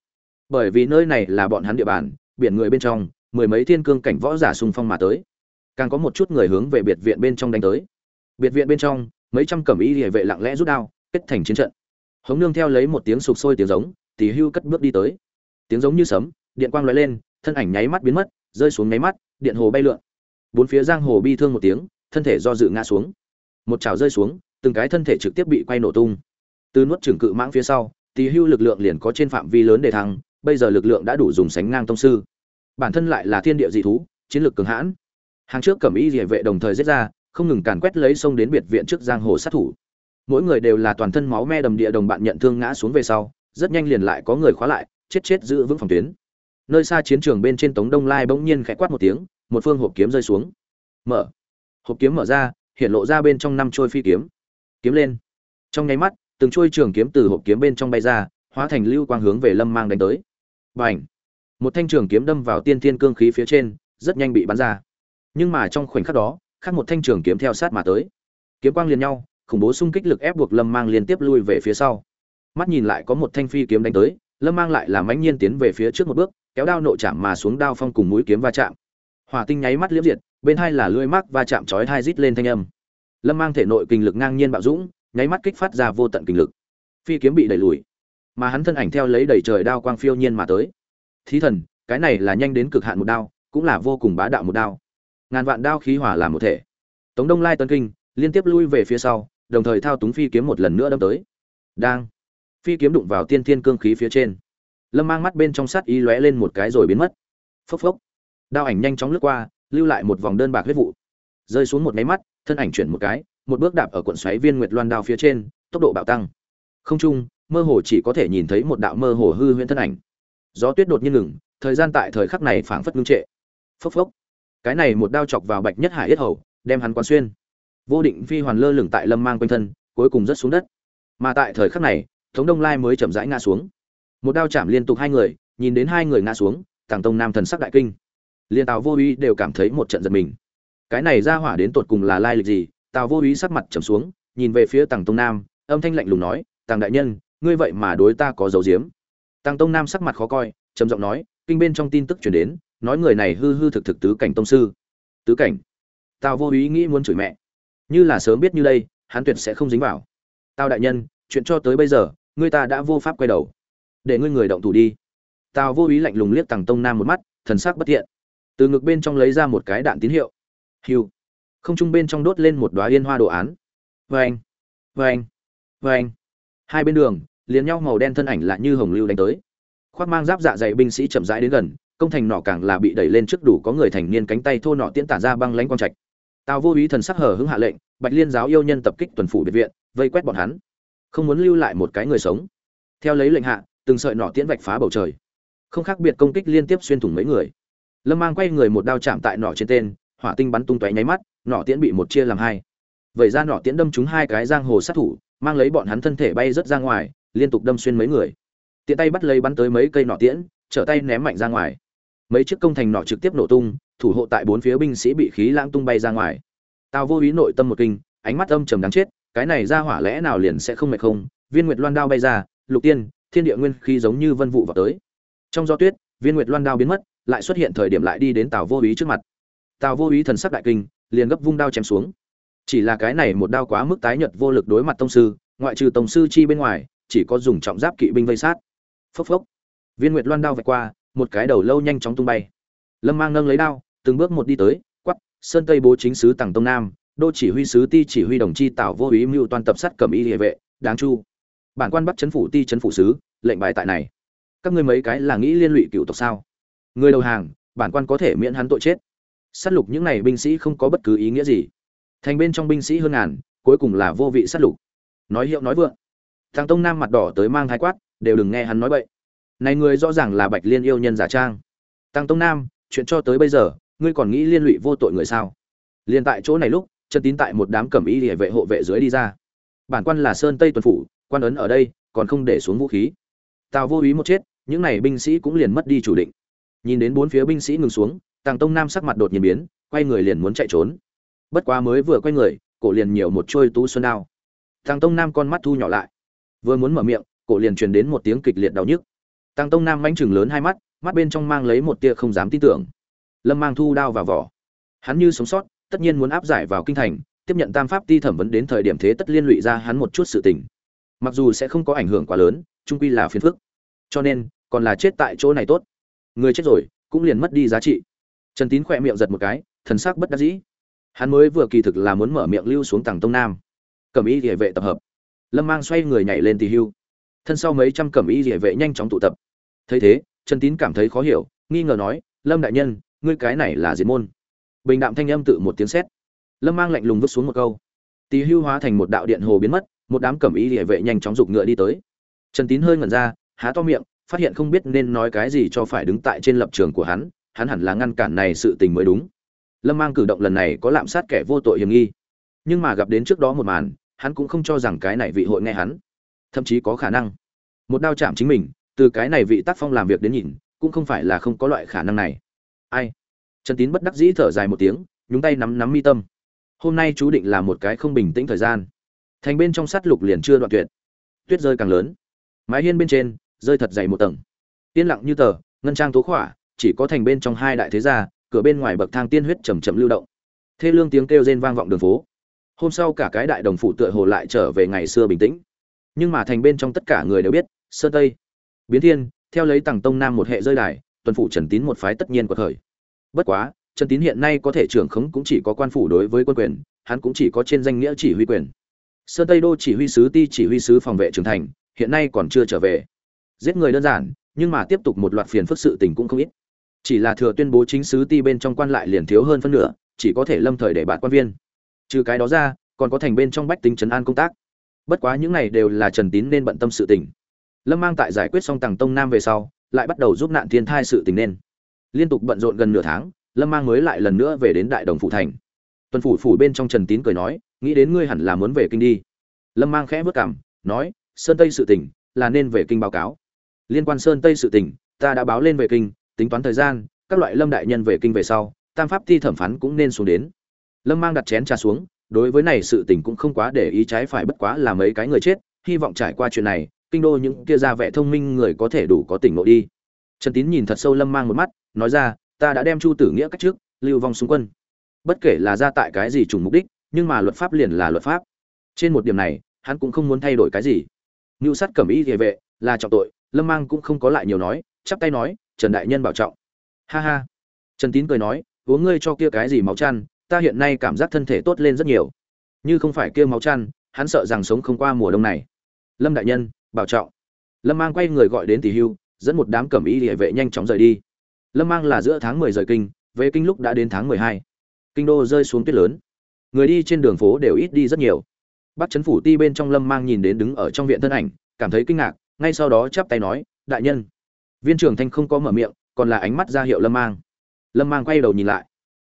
Bởi vì nơi này là bọn hắn địa bàn, biển người bên trong, mười mấy thiên cương cảnh võ giả xung phong mà tới. Càng có một chút người hướng về biệt viện bên trong đánh tới. Biệt viện bên trong, mấy trăm cẩm y địa vệ lặng lẽ rút đao, kết thành chiến trận. Hống nương theo lấy một tiếng sục sôi tiếng giống tỷ hưu cất bước đi tới. Tiếng giống như sấm, điện quang lóe lên, thân ảnh nháy mắt biến mất, rơi xuống nháy mắt, điện hồ bay lượn. Bốn phía giang hồ bi thương một tiếng, thân thể do dự ngã xuống. Một chảo rơi xuống, từng cái thân thể trực tiếp bị quay nổ tung. Từ nuốt trưởng cự mãng phía sau tỷ hưu lực lượng liền có trên phạm vi lớn để thăng, bây giờ lực lượng đã đủ dùng sánh ngang tông sư. Bản thân lại là thiên địa dị thú, chiến lược cường hãn. Hàng trước cẩm y địa vệ đồng thời giết ra, không ngừng càn quét lấy sông đến biệt viện trước giang hồ sát thủ. Mỗi người đều là toàn thân máu me đầm địa đồng bạn nhận thương ngã xuống về sau, rất nhanh liền lại có người khóa lại, chết chết giữ vững phòng tuyến. Nơi xa chiến trường bên trên tống đông lai bỗng nhiên khẽ quát một tiếng, một phương hộp kiếm rơi xuống. Mở. Hộp kiếm mở ra, hiện lộ ra bên trong năm trôi phi kiếm. Kiếm lên. Trong nháy mắt từng trôi trường kiếm từ hộp kiếm bên trong bay ra, hóa thành lưu quang hướng về lâm mang đánh tới. Bành! một thanh trường kiếm đâm vào tiên thiên cương khí phía trên, rất nhanh bị bắn ra. Nhưng mà trong khoảnh khắc đó, khác một thanh trường kiếm theo sát mà tới. Kiếm quang liền nhau, khủng bố xung kích lực ép buộc lâm mang liên tiếp lui về phía sau. Mắt nhìn lại có một thanh phi kiếm đánh tới, lâm mang lại làm mãnh nhiên tiến về phía trước một bước, kéo đao nộ chạm mà xuống đao phong cùng mũi kiếm va chạm. Hỏa tinh nháy mắt liếm diệt, bên hai là lưỡi mắc va chạm chói hai rít lên thanh âm. Lâm mang thể nội kinh lực ngang nhiên bạo dũng nháy mắt kích phát ra vô tận kinh lực. Phi kiếm bị đẩy lùi, mà hắn thân ảnh theo lấy đầy trời đao quang phiêu nhiên mà tới. Thí thần, cái này là nhanh đến cực hạn một đao, cũng là vô cùng bá đạo một đao. Ngàn vạn đao khí hỏa làm một thể. Tống đông lai tân kinh, liên tiếp lui về phía sau, đồng thời thao túng phi kiếm một lần nữa đâm tới. Đang, phi kiếm đụng vào tiên thiên cương khí phía trên. Lâm mang mắt bên trong sát ý lóe lên một cái rồi biến mất. Phốc phốc. Đao ảnh nhanh chóng lướt qua, lưu lại một vòng đơn bạc huyết vụ. Rơi xuống một máy mắt, thân ảnh chuyển một cái một bước đạp ở cuộn xoáy viên nguyệt loan đao phía trên, tốc độ bạo tăng. Không trung, mơ hồ chỉ có thể nhìn thấy một đạo mơ hồ hư huyễn thân ảnh. Gió tuyết đột nhiên ngừng, thời gian tại thời khắc này phảng phất ngưng trệ. Phốc phốc. Cái này một đao chọc vào bạch nhất hải yết hầu, đem hắn quán xuyên. Vô định phi hoàn lơ lửng tại lâm mang quanh thân, cuối cùng rớt xuống đất. Mà tại thời khắc này tống đông lai mới chậm rãi ngã xuống. Một đao chạm liên tục hai người, nhìn đến hai người ngã xuống, tàng tông nam thần sắc đại kinh. Liên tào vô uy đều cảm thấy một trận giật mình. Cái này ra hỏa đến tột cùng là lai lịch gì tào vô úy sắc mặt trầm xuống, nhìn về phía tàng tông nam, âm thanh lạnh lùng nói tàng đại nhân, ngươi vậy mà đối ta có dấu diếm. Tàng tông nam sắc mặt khó coi, trầm giọng nói, kinh bên trong tin tức truyền đến, nói người này hư hư thực thực tứ cảnh tông sư. Tứ cảnh? Tào vô ý nghĩ muốn chửi mẹ. Như là sớm biết như đây, hắn tuyệt sẽ không dính vào. Tào đại nhân, chuyện cho tới bây giờ, ngươi ta đã vô pháp quay đầu. Để ngươi người động thủ đi. Tào vô ý lạnh lùng liếc tàng tông nam một mắt, thần sắc bất thiện. Từ ngực bên trong lấy ra một cái đạn tín hiệu. Hiu không trung bên trong đốt lên một đoá yên hoa đồ án. Vâng vâng vâng. Hai bên đường, liền nhau màu đen thân ảnh lại như hồng lưu đánh tới. Khoác mang giáp dạ dày binh sĩ chậm rãi đến gần, công thành nọ càng là bị đẩy lên trước đủ có người thành niên cánh tay thô nọ tiễn tản ra băng lãnh quang trạch. Tào vô ý thần sắc hở hứng hạ lệnh, bạch liên giáo yêu nhân tập kích tuần phủ biệt viện, vây quét bọn hắn. Không muốn lưu lại một cái người sống. Theo lấy lệnh hạ, từng sợi nọ tiễn vạch phá bầu trời. Không khác biệt công kích liên tiếp xuyên thủng mấy người. Lâm mang quay người một đao chạm tại nọ trên tên, hỏa tinh bắn tung tóe nháy mắt nỏ tiễn bị một chia làm hai. Vậy ra nỏ tiễn đâm trúng hai cái giang hồ sát thủ, mang lấy bọn hắn thân thể bay rất ra ngoài, liên tục đâm xuyên mấy người. Tiện tay bắt lấy bắn tới mấy cây nỏ tiễn, trở tay ném mạnh ra ngoài. Mấy chiếc công thành nỏ trực tiếp nổ tung, thủ hộ tại bốn phía binh sĩ bị khí lãng tung bay ra ngoài. Tào vô ý nội tâm một kinh, ánh mắt âm trầm đáng chết, cái này ra hỏa lẽ nào liền sẽ không mệt không? Viên nguyệt loan đao bay ra, lục tiên, thiên địa nguyên khí giống như vân vụ vào tới. Trong gió tuyết, viên nguyệt loan đao biến mất, lại xuất hiện thời điểm lại đi đến tào vô ý trước mặt. Tào vô ý thần sắc đại kinh liền gấp vung đao chém xuống. Chỉ là cái này một đao quá mức tái nhật vô lực đối mặt tông sư, ngoại trừ tông sư chi bên ngoài, chỉ có dùng trọng giáp kỵ binh vây sát. Phốc phốc. Viên nguyệt loan đao vạch qua, một cái đầu lâu nhanh chóng tung bay. Lâm mang nâng lấy đao, từng bước một đi tới quắp sơn tây bố chính sứ tàng tông nam, đô chỉ huy sứ ti chỉ huy đồng chi tạo vô ý mưu toàn tập sát cầm y địa vệ, đáng chu. Bản quan bắt chấn phủ ti chấn phủ sứ, lệnh bài tại này. Các ngươi mấy cái là nghĩ liên lụy cựu tộc sao? Người đầu hàng, bản quan có thể miễn hắn tội chết sát lục những này binh sĩ không có bất cứ ý nghĩa gì. Thành bên trong binh sĩ hơn ngàn, cuối cùng là vô vị sát lục. Nói hiệu nói vượng. Thằng tông nam mặt đỏ tới mang thái quát, đều đừng nghe hắn nói bậy. Này người rõ ràng là bạch liên yêu nhân giả trang. Tăng tông nam, chuyện cho tới bây giờ, ngươi còn nghĩ liên lụy vô tội người sao? Liền tại chỗ này lúc trần tín tại một đám cẩm y địa vệ hộ vệ dưới đi ra. Bản quan là sơn tây tuần phủ, quan ấn ở đây, còn không để xuống vũ khí. Tào vô ý một chết, những này binh sĩ cũng liền mất đi chủ định. Nhìn đến bốn phía binh sĩ ngừng xuống tàng tông nam sắc mặt đột nhiên biến, quay người liền muốn chạy trốn. Bất quá mới vừa quay người, cổ liền nhiều một trôi tú xuân đao. Tàng tông nam con mắt thu nhỏ lại. Vừa muốn mở miệng, cổ liền truyền đến một tiếng kịch liệt đau nhức. Tàng tông nam manh chừng lớn hai mắt mắt bên trong mang lấy một tia không dám tin tưởng. Lâm mang thu đao vào vỏ. Hắn như sống sót, tất nhiên muốn áp giải vào kinh thành, tiếp nhận tam pháp ti thẩm vấn đến thời điểm thế tất liên lụy ra hắn một chút sự tình. Mặc dù sẽ không có ảnh hưởng quá lớn trung quy là phiền phức. Cho nên, còn là chết tại chỗ này tốt. Người chết rồi, cũng liền mất đi giá trị trần tín khỏe miệng giật một cái, thần sắc bất đắc dĩ. Hắn mới vừa kỳ thực là muốn mở miệng lưu xuống tầng tông nam. Cẩm y địa vệ tập hợp. Lâm mang xoay người nhảy lên tỳ hưu. Thân sau mấy trăm cẩm y địa vệ nhanh chóng tụ tập. Thấy thế, trần tín cảm thấy khó hiểu, nghi ngờ nói, lâm đại nhân, ngươi cái này là diệt môn. Bình đạm thanh âm tự một tiếng sét. Lâm mang lạnh lùng vứt xuống một câu. Tỳ hưu hóa thành một đạo điện hồ biến mất, một đám cẩm y địa vệ nhanh chóng giục ngựa đi tới. Trần tín hơi ngẩn ra, há to miệng, phát hiện không biết nên nói cái gì cho phải đứng tại trên lập trường của hắn hắn hẳn là ngăn cản này sự tình mới đúng. Lâm mang cử động lần này có lạm sát kẻ vô tội hiểm nghi. Nhưng mà gặp đến trước đó một màn, hắn cũng không cho rằng cái này vị hội nghe hắn. Thậm chí có khả năng. Một đao chạm chính mình, từ cái này vị tác phong làm việc đến nhìn, cũng không phải là không có loại khả năng này. Ai? Trần tín bất đắc dĩ thở dài một tiếng, nhúng tay nắm nắm mi tâm. Hôm nay chú định là một cái không bình tĩnh thời gian. Thành bên trong sát lục liền chưa đoạn tuyệt. Tuyết rơi càng lớn. Mái hiên bên trên, rơi thật dày một tầng. Yên lặng như tờ, ngân trang tố khỏa chỉ có thành bên trong hai đại thế gia, cửa bên ngoài bậc thang tiên huyết chậm chậm lưu động. Thê lương tiếng kêu rên vang vọng đường phố. Hôm sau cả cái đại đồng phủ tựa hồ lại trở về ngày xưa bình tĩnh. Nhưng mà thành bên trong tất cả người đều biết, sơn tây, biến thiên, theo lấy Tằng tông nam một hệ rơi đài, tuần phủ trần tín một phái tất nhiên của thời bất quá, trần tín hiện nay có thể trưởng khống cũng chỉ có quan phủ đối với quân quyền, hắn cũng chỉ có trên danh nghĩa chỉ huy quyền. Sơn tây đô chỉ huy sứ ti chỉ huy sứ phòng vệ trưởng thành, hiện nay còn chưa trở về. Giết người đơn giản, nhưng mà tiếp tục một loạt phiền phức sự tình cũng không ít chỉ là thừa tuyên bố chính sứ ti bên trong quan lại liền thiếu hơn phân nửa, chỉ có thể lâm thời để bạn quan viên. Trừ cái đó ra, còn có thành bên trong bách tính trấn an công tác. Bất quá những này đều là trần tín nên bận tâm sự tình. Lâm mang tại giải quyết xong tàng tông nam về sau, lại bắt đầu giúp nạn thiên thai sự tình nên. Liên tục bận rộn gần nửa tháng, lâm mang mới lại lần nữa về đến đại đồng phụ thành. Tuần phủ phủ bên trong trần tín cười nói, nghĩ đến ngươi hẳn là muốn về kinh đi. Lâm mang khẽ vất cảm nói, sơn tây sự tình, là nên về kinh báo cáo. Liên quan sơn tây sự tình, ta đã báo lên về kinh tính toán thời gian, các loại lâm đại nhân về kinh về sau, tam pháp thi thẩm phán cũng nên xuống đến. Lâm mang đặt chén trà xuống, đối với này sự tình cũng không quá để ý trái phải bất quá là mấy cái người chết, hy vọng trải qua chuyện này, kinh đô những kia ra vẻ thông minh người có thể đủ có tỉnh ngộ đi. Trần tín nhìn thật sâu lâm mang một mắt, nói ra, ta đã đem chu tử nghĩa cách trước, lưu vong xung quân. Bất kể là ra tại cái gì trùng mục đích, nhưng mà luật pháp liền là luật pháp. Trên một điểm này, hắn cũng không muốn thay đổi cái gì. Ngưu sát cẩm ý địa vệ là trọng tội, lâm mang cũng không có lại nhiều nói, chắp tay nói trần đại nhân bảo trọng. Ha ha. Trần tín cười nói uống ngươi cho kia cái gì máu chăn ta hiện nay cảm giác thân thể tốt lên rất nhiều. Như không phải kia máu chăn hắn sợ rằng sống không qua mùa đông này. Lâm đại nhân bảo trọng. Lâm mang quay người gọi đến tỷ hưu dẫn một đám cẩm y địa vệ nhanh chóng rời đi. Lâm mang là giữa tháng mười rời kinh về kinh lúc đã đến tháng mười hai. Kinh đô rơi xuống tuyết lớn. Người đi trên đường phố đều ít đi rất nhiều. Bắc chấn phủ ti bên trong Lâm Mang nhìn đến đứng ở trong viện thân ảnh, cảm thấy kinh ngạc, ngay sau đó chắp tay nói, "Đại nhân." Viên trưởng Thanh không có mở miệng, còn là ánh mắt ra hiệu Lâm Mang. Lâm Mang quay đầu nhìn lại.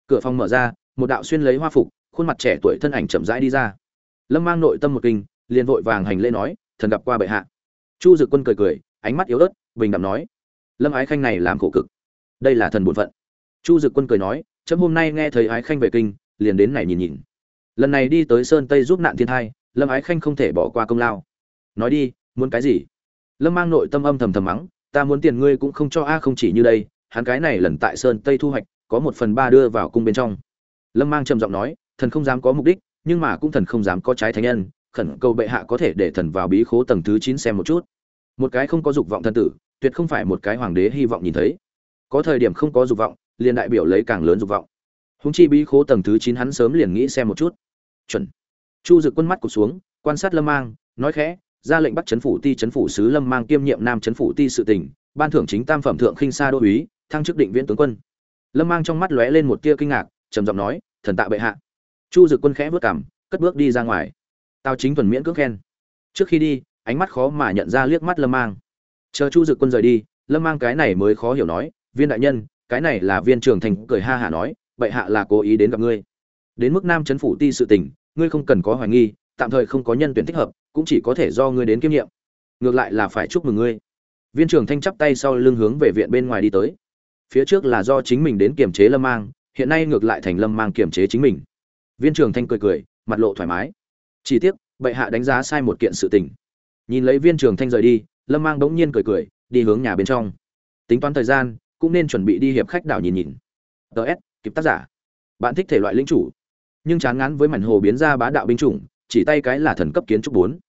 Cửa phòng mở ra, một đạo xuyên lấy hoa phục, khuôn mặt trẻ tuổi thân ảnh chậm rãi đi ra. Lâm Mang nội tâm một kinh, liền vội vàng hành lễ nói, "Thần gặp qua bệ hạ." Chu Dực Quân cười cười, ánh mắt yếu ớt, bình đạm nói, "Lâm Ái Khanh này làm khổ cực." đây là thần bổn phận chu dực quân cười nói chấm hôm nay nghe thấy ái khanh về kinh liền đến này nhìn nhìn lần này đi tới sơn tây giúp nạn thiên thai lâm ái khanh không thể bỏ qua công lao nói đi muốn cái gì lâm mang nội tâm âm thầm thầm mắng ta muốn tiền ngươi cũng không cho a, không chỉ như đây, hắn cái này lần tại sơn tây thu hoạch, có một phần ba đưa vào cung bên trong. Lâm mang trầm giọng nói, thần không dám có mục đích, nhưng mà cũng thần không dám có trái thánh nhân, khẩn cầu bệ hạ có thể để thần vào bí khố tầng thứ chín xem một chút. Một cái không có dục vọng thân tử, tuyệt không phải một cái hoàng đế hy vọng nhìn thấy. Có thời điểm không có dục vọng, liền đại biểu lấy càng lớn dục vọng. Húng chi bí khố tầng thứ chín hắn sớm liền nghĩ xem một chút. Chuẩn. Chu dực quân mắt cụt xuống, quan sát lâm mang, nói khẽ ra lệnh bắt chấn phủ ti, chấn phủ sứ lâm mang kiêm nhiệm nam chấn phủ ti sự tỉnh ban thưởng chính tam phẩm thượng khinh sa đô úy, thăng chức định viễn tướng quân. Lâm mang trong mắt lóe lên một tia kinh ngạc, trầm giọng nói, thần tạ bệ hạ. Chu dực quân khẽ vớt cảm cất bước đi ra ngoài. Tao chính thuần miễn cưỡng khen. Trước khi đi, ánh mắt khó mà nhận ra liếc mắt lâm mang. Chờ chu dực quân rời đi, lâm mang cái này mới khó hiểu nói, viên đại nhân, cái này là viên trường thành cười ha hả nói, bệ hạ là cố ý đến gặp ngươi. Đến mức nam chấn phủ ti sự tình, ngươi không cần có hoài nghi, tạm thời không có nhân tuyển thích hợp cũng chỉ có thể do ngươi đến kiêm nhiệm. Ngược lại là phải chúc mừng ngươi. Viên trưởng thanh chắp tay sau lưng hướng về viện bên ngoài đi tới. Phía trước là do chính mình đến kiềm chế lâm mang, hiện nay ngược lại thành lâm mang kiềm chế chính mình. Viên trưởng thanh cười cười, mặt lộ thoải mái. Chỉ tiếc, bệ hạ đánh giá sai một kiện sự tình. Nhìn lấy viên trưởng thanh rời đi, lâm mang bỗng nhiên cười cười, đi hướng nhà bên trong. Tính toán thời gian, cũng nên chuẩn bị đi hiệp khách đảo nhìn nhìn. Ts kịp tác giả. Bạn thích thể loại lính chủ. Nhưng chán ngán với mảnh hồ biến ra bá đạo binh chủng, chỉ tay cái là thần cấp kiến trúc bốn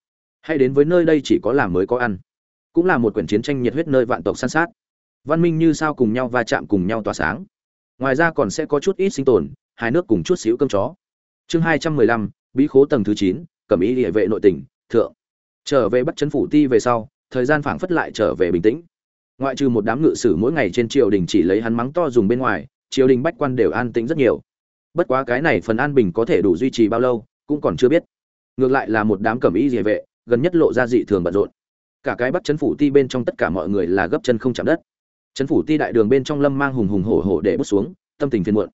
hay đến với nơi đây chỉ có làm mới có ăn. Cũng là một quyển chiến tranh nhiệt huyết nơi vạn tộc săn sát. Văn minh như sao cùng nhau va chạm cùng nhau tỏa sáng. Ngoài ra còn sẽ có chút ít sinh tồn, hai nước cùng chút xíu cơm chó. Chương hai trăm mười lăm, bí khố tầng thứ chín, cẩm ý địa vệ nội tỉnh, thượng. Trở về bắt chấn phủ ti về sau, thời gian phảng phất lại trở về bình tĩnh. Ngoại trừ một đám ngự sử mỗi ngày trên triều đình chỉ lấy hắn mắng to dùng bên ngoài, triều đình bách quan đều an tĩnh rất nhiều. Bất quá cái này phần an bình có thể đủ duy trì bao lâu, cũng còn chưa biết. Ngược lại là một đám cẩm ý địa vệ gần nhất lộ ra dị thường bận rộn. Cả cái bắt chấn phủ ti bên trong tất cả mọi người là gấp chân không chạm đất. Chấn phủ ti đại đường bên trong lâm mang hùng hùng hổ hổ để bước xuống, tâm tình phiền muộn.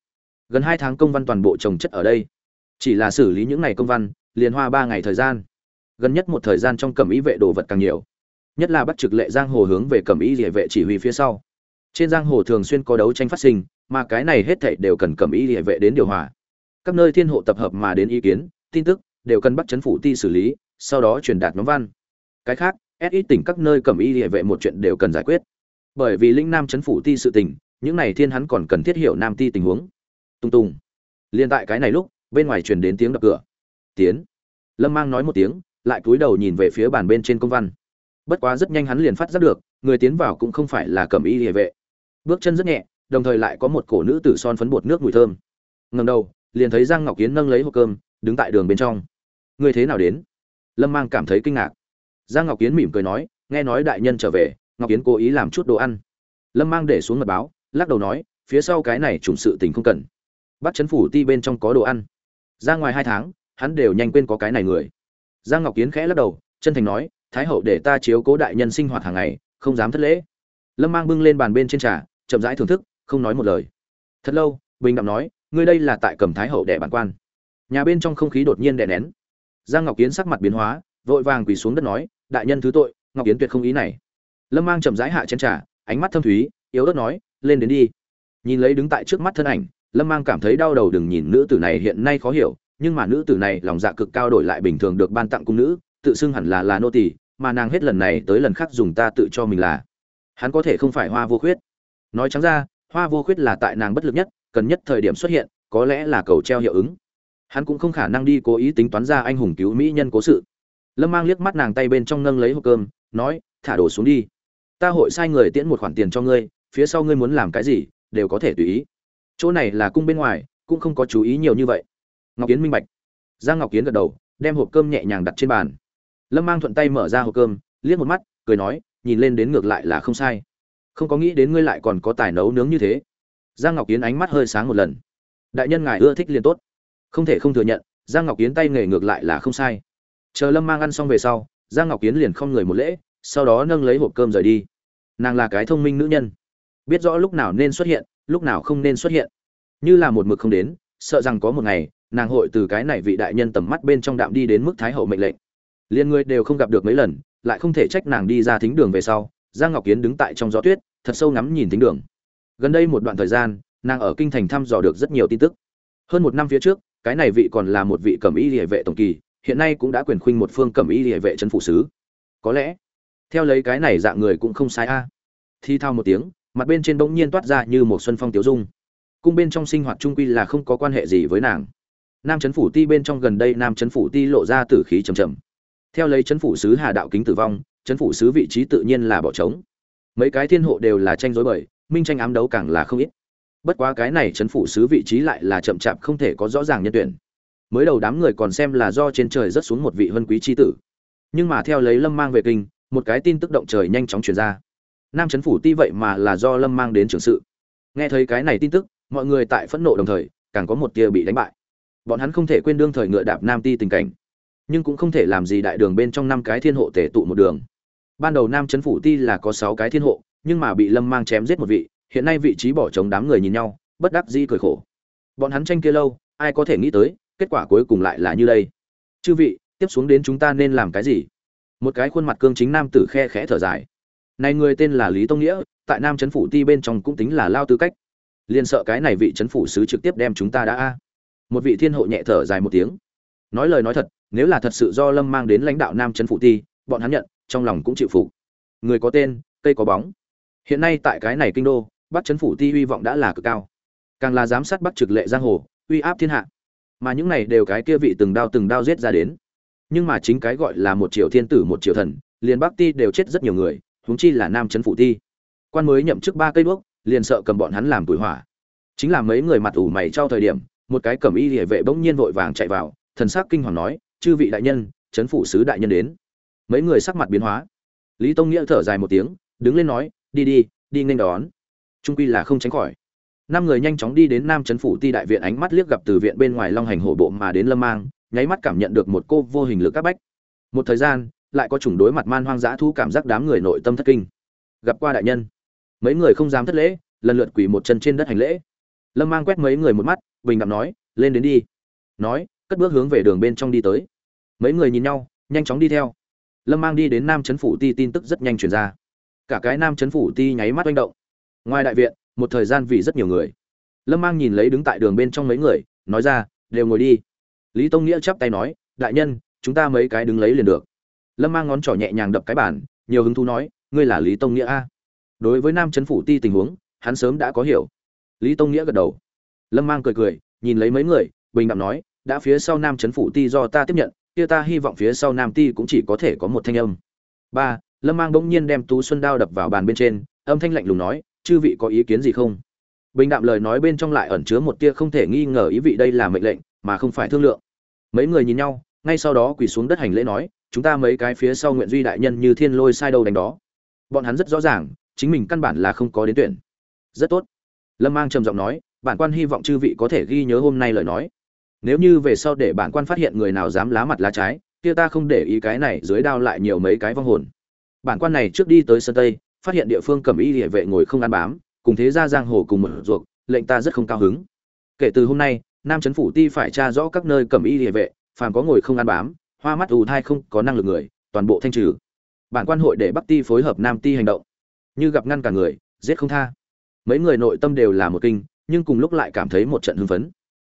Gần hai tháng công văn toàn bộ trồng chất ở đây. Chỉ là xử lý những ngày công văn, liền hoa ba ngày thời gian. Gần nhất một thời gian trong cẩm ý vệ đồ vật càng nhiều. Nhất là bắt trực lệ giang hồ hướng về cẩm ý địa vệ chỉ huy phía sau. Trên giang hồ thường xuyên có đấu tranh phát sinh, mà cái này hết thảy đều cần cẩm ý địa vệ đến điều hòa. Các nơi thiên hộ tập hợp mà đến ý kiến, tin tức, đều cần bắt chấn phủ ti xử lý sau đó truyền đạt nhóm văn. Cái khác ít tỉnh các nơi cẩm y địa vệ một chuyện đều cần giải quyết. Bởi vì linh nam chấn phủ ti sự tình, những này thiên hắn còn cần thiết hiểu nam ti tình huống. Tung tung liên tại cái này lúc, bên ngoài truyền đến tiếng đập cửa. Tiến. Lâm mang nói một tiếng, lại cúi đầu nhìn về phía bàn bên trên công văn. Bất quá rất nhanh hắn liền phát giác được, người tiến vào cũng không phải là cẩm y địa vệ. Bước chân rất nhẹ, đồng thời lại có một cổ nữ tử son phấn bột nước mùi thơm. Ngầm đầu, liền thấy giang ngọc kiến nâng lấy hộp cơm, đứng tại đường bên trong. Người thế nào đến? Lâm mang cảm thấy kinh ngạc. Giang ngọc kiến mỉm cười nói, nghe nói đại nhân trở về, ngọc kiến cố ý làm chút đồ ăn. Lâm mang để xuống mật báo, lắc đầu nói, phía sau cái này trùng sự tình không cần. Bắt chấn phủ ti bên trong có đồ ăn. Ra ngoài hai tháng, hắn đều nhanh quên có cái này người. Giang ngọc kiến khẽ lắc đầu, chân thành nói, thái hậu để ta chiếu cố đại nhân sinh hoạt hàng ngày, không dám thất lễ. Lâm mang bưng lên bàn bên trên trà, chậm rãi thưởng thức, không nói một lời. Thật lâu, bình đạm nói, ngươi đây là tại cầm thái hậu đẻ bản quan. Nhà bên trong không khí đột nhiên đè nén giang ngọc kiến sắc mặt biến hóa, vội vàng quỳ xuống đất nói, đại nhân thứ tội, ngọc kiến tuyệt không ý này. Lâm mang chậm rãi hạ chén trà, ánh mắt thâm thúy, yếu ớt nói, lên đến đi. Nhìn lấy đứng tại trước mắt thân ảnh, lâm mang cảm thấy đau đầu đừng nhìn nữ tử này hiện nay khó hiểu, nhưng mà nữ tử này lòng dạ cực cao đổi lại bình thường được ban tặng cung nữ, tự xưng hẳn là là nô tỳ, mà nàng hết lần này tới lần khác dùng ta tự cho mình là. Hắn có thể không phải hoa vô khuyết. Nói trắng ra, hoa vô khuyết là tại nàng bất lực nhất, cần nhất thời điểm xuất hiện, có lẽ là cầu treo hiệu ứng hắn cũng không khả năng đi cố ý tính toán ra anh hùng cứu mỹ nhân cố sự. Lâm mang liếc mắt nàng tay bên trong nâng lấy hộp cơm, nói, thả đồ xuống đi. Ta hội sai người tiễn một khoản tiền cho ngươi, phía sau ngươi muốn làm cái gì, đều có thể tùy ý. Chỗ này là cung bên ngoài, cũng không có chú ý nhiều như vậy. Ngọc kiến minh bạch. Giang ngọc kiến gật đầu, đem hộp cơm nhẹ nhàng đặt trên bàn. Lâm mang thuận tay mở ra hộp cơm, liếc một mắt, cười nói, nhìn lên đến ngược lại là không sai. Không có nghĩ đến ngươi lại còn có tài nấu nướng như thế. Giang ngọc kiến ánh mắt hơi sáng một lần. Đại nhân ngài ưa thích liền tốt không thể không thừa nhận, giang ngọc kiến tay nghề ngược lại là không sai. Chờ lâm mang ăn xong về sau, giang ngọc kiến liền không người một lễ, sau đó nâng lấy hộp cơm rời đi. Nàng là cái thông minh nữ nhân. Biết rõ lúc nào nên xuất hiện, lúc nào không nên xuất hiện. Như là một mực không đến, sợ rằng có một ngày, nàng hội từ cái này vị đại nhân tầm mắt bên trong đạm đi đến mức thái hậu mệnh lệnh. Liên người đều không gặp được mấy lần, lại không thể trách nàng đi ra thính đường về sau, giang ngọc kiến đứng tại trong gió tuyết, thật sâu ngắm nhìn thính đường. Gần đây một đoạn thời gian, nàng ở kinh thành thăm dò được rất nhiều tin tức. Hơn một năm phía trước cái này vị còn là một vị cẩm y lìa vệ tổng kỳ, hiện nay cũng đã quyền khuynh một phương cẩm y lìa vệ trấn phủ sứ. Có lẽ, theo lấy cái này dạng người cũng không sai a. Thi thao một tiếng, mặt bên trên bỗng nhiên toát ra như một xuân phong tiếu dung. Cung bên trong sinh hoạt trung quy là không có quan hệ gì với nàng. Nam trấn phủ ti bên trong gần đây nam trấn phủ ti lộ ra tử khí trầm trầm. Theo lấy trấn phủ sứ hà đạo kính tử vong, trấn phủ sứ vị trí tự nhiên là bỏ trống. Mấy cái thiên hộ đều là tranh rối bời, minh tranh ám đấu càng là không ít bất quá cái này trấn phủ sứ vị trí lại là chậm chạp không thể có rõ ràng nhân tuyển. Mới đầu đám người còn xem là do trên trời rất xuống một vị vân quý tri tử. Nhưng mà theo lấy lâm mang về kinh, một cái tin tức động trời nhanh chóng truyền ra. Nam trấn phủ ti vậy mà là do lâm mang đến trường sự. Nghe thấy cái này tin tức, mọi người tại phẫn nộ đồng thời, càng có một tia bị đánh bại. Bọn hắn không thể quên đương thời ngựa đạp nam ti tình cảnh. Nhưng cũng không thể làm gì đại đường bên trong năm cái thiên hộ tể tụ một đường. Ban đầu nam trấn phủ ti là có sáu cái thiên hộ, nhưng mà bị lâm mang chém giết một vị hiện nay vị trí bỏ trống đám người nhìn nhau, bất đắc dĩ cười khổ. Bọn hắn tranh kia lâu, ai có thể nghĩ tới, kết quả cuối cùng lại là như đây. Chư vị, tiếp xuống đến chúng ta nên làm cái gì? Một cái khuôn mặt cương chính nam tử khe khẽ thở dài. Này người tên là lý tông nghĩa, tại nam trấn phủ ti bên trong cũng tính là lao tư cách. Liền sợ cái này vị trấn phủ sứ trực tiếp đem chúng ta đã a. Một vị thiên hộ nhẹ thở dài một tiếng. Nói lời nói thật, nếu là thật sự do lâm mang đến lãnh đạo nam trấn phủ ti, bọn hắn nhận, trong lòng cũng chịu phục. Người có tên, cây có bóng. Hiện nay tại cái này kinh đô bắt chấn phủ ti hy vọng đã là cực cao. Càng là giám sát bắt trực lệ giang hồ, uy áp thiên hạ. Mà những này đều cái kia vị từng đao từng đao giết ra đến. Nhưng mà chính cái gọi là một triệu thiên tử, một triệu thần, liền bắc ti đều chết rất nhiều người, huống chi là nam chấn phủ ti. Quan mới nhậm chức ba cây đuốc, liền sợ cầm bọn hắn làm tuổi hỏa. Chính là mấy người mặt ủ mày trao thời điểm, một cái cẩm y hệ vệ bỗng nhiên vội vàng chạy vào, thần sắc kinh hoàng nói, chư vị đại nhân, chấn phủ sứ đại nhân đến. Mấy người sắc mặt biến hóa. Lý tông nghĩa thở dài một tiếng, đứng lên nói, đi đi đi nghênh đón trung quy là không tránh khỏi. Năm người nhanh chóng đi đến nam trấn phủ ti đại viện, ánh mắt liếc gặp từ viện bên ngoài long hành hổ bộ mà đến lâm mang, nháy mắt cảm nhận được một cô vô hình lực các bách. Một thời gian, lại có chủng đối mặt man hoang dã thu cảm giác đám người nội tâm thất kinh. Gặp qua đại nhân. Mấy người không dám thất lễ, lần lượt quỳ một chân trên đất hành lễ. Lâm mang quét mấy người một mắt, bình đạm nói, lên đến đi. Nói, cất bước hướng về đường bên trong đi tới. Mấy người nhìn nhau, nhanh chóng đi theo. Lâm mang đi đến nam trấn phủ ti, tin tức rất nhanh chuyển ra. Cả cái nam trấn phủ ti nháy mắt oanh động ngoài đại viện, một thời gian vì rất nhiều người. Lâm mang nhìn lấy đứng tại đường bên trong mấy người, nói ra, đều ngồi đi. Lý tông nghĩa chắp tay nói, đại nhân, chúng ta mấy cái đứng lấy liền được. Lâm mang ngón trỏ nhẹ nhàng đập cái bàn, nhiều hứng thú nói, ngươi là lý tông nghĩa a? Đối với nam trấn phủ ti tình huống, hắn sớm đã có hiểu. Lý tông nghĩa gật đầu. Lâm mang cười cười, nhìn lấy mấy người, bình đẳng nói, đã phía sau nam trấn phủ ti do ta tiếp nhận, kia ta hy vọng phía sau nam ti cũng chỉ có thể có một thanh âm. Ba, lâm mang bỗng nhiên đem tú xuân đao đập vào bàn bên trên, âm thanh lạnh lùng nói chư vị có ý kiến gì không? Bình đạm lời nói bên trong lại ẩn chứa một tia không thể nghi ngờ ý vị đây là mệnh lệnh, mà không phải thương lượng. Mấy người nhìn nhau, ngay sau đó quỳ xuống đất hành lễ nói, chúng ta mấy cái phía sau nguyện duy đại nhân như thiên lôi sai đâu đánh đó. Bọn hắn rất rõ ràng, chính mình căn bản là không có đến tuyển. Rất tốt. Lâm mang trầm giọng nói, bản quan hy vọng chư vị có thể ghi nhớ hôm nay lời nói. Nếu như về sau để bản quan phát hiện người nào dám lá mặt lá trái, kia ta không để ý cái này dưới đao lại nhiều mấy cái vong hồn. Bản quan này trước đi tới sân tây phát hiện địa phương cầm y địa vệ ngồi không ăn bám, cùng thế ra giang hồ cùng một ruột, lệnh ta rất không cao hứng. Kể từ hôm nay, nam trấn phủ ti phải tra rõ các nơi cầm y địa vệ, phàm có ngồi không ăn bám, hoa mắt ù thai không có năng lực người, toàn bộ thanh trừ. Bản quan hội để bắc ti phối hợp nam ti hành động. Như gặp ngăn cả người, giết không tha. Mấy người nội tâm đều là một kinh, nhưng cùng lúc lại cảm thấy một trận hưng phấn.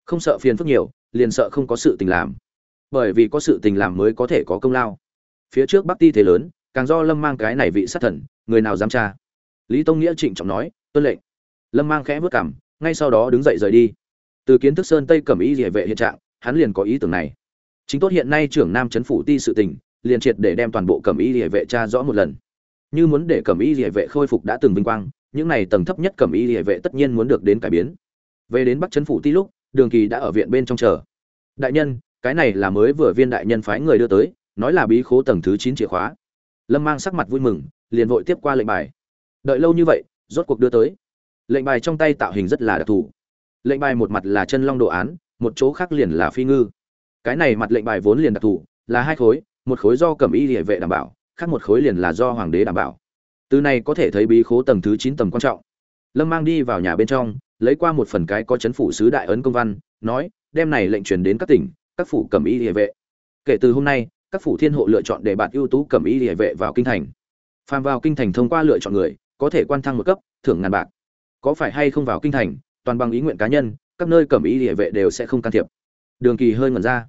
Không sợ phiền phức nhiều, liền sợ không có sự tình làm. Bởi vì có sự tình làm mới có thể có công lao. Phía trước bắc ti thế lớn, càng do lâm mang cái này vị sát thần người nào dám tra? Lý tông nghĩa trịnh trọng nói, tuân lệnh. Lâm mang khẽ vất cảm ngay sau đó đứng dậy rời đi. Từ kiến thức sơn tây cẩm ý địa vệ hiện trạng, hắn liền có ý tưởng này. Chính tốt hiện nay trưởng nam chấn phủ ti sự tình, liền triệt để đem toàn bộ cẩm ý địa vệ tra rõ một lần. Như muốn để cẩm ý địa vệ khôi phục đã từng vinh quang, những này tầng thấp nhất cẩm ý địa vệ tất nhiên muốn được đến cải biến. Về đến bắc chấn phủ ti lúc, đường kỳ đã ở viện bên trong chờ. Đại nhân, cái này là mới vừa viên đại nhân phái người đưa tới, nói là bí khố tầng thứ chín chìa khóa. Lâm mang sắc mặt vui mừng liền vội tiếp qua lệnh bài. Đợi lâu như vậy, rốt cuộc đưa tới. Lệnh bài trong tay tạo hình rất là đặc thù. Lệnh bài một mặt là chân long đồ án, một chỗ khác liền là phi ngư. Cái này mặt lệnh bài vốn liền đặc thù, là hai khối, một khối do cẩm y địa vệ đảm bảo, khác một khối liền là do hoàng đế đảm bảo. Từ này có thể thấy bí khố tầng thứ chín tầm quan trọng. Lâm mang đi vào nhà bên trong, lấy qua một phần cái có chấn phủ sứ đại ấn công văn, nói, đem này lệnh truyền đến các tỉnh, các phủ cẩm y địa vệ. Kể từ hôm nay, các phủ thiên hộ lựa chọn để bạn ưu tú cẩm y địa vệ vào kinh thành phàm vào kinh thành thông qua lựa chọn người, có thể quan thăng một cấp, thưởng ngàn bạc. Có phải hay không vào kinh thành, toàn bằng ý nguyện cá nhân, các nơi cẩm y địa vệ đều sẽ không can thiệp. Đường kỳ hơi ngẩn ra.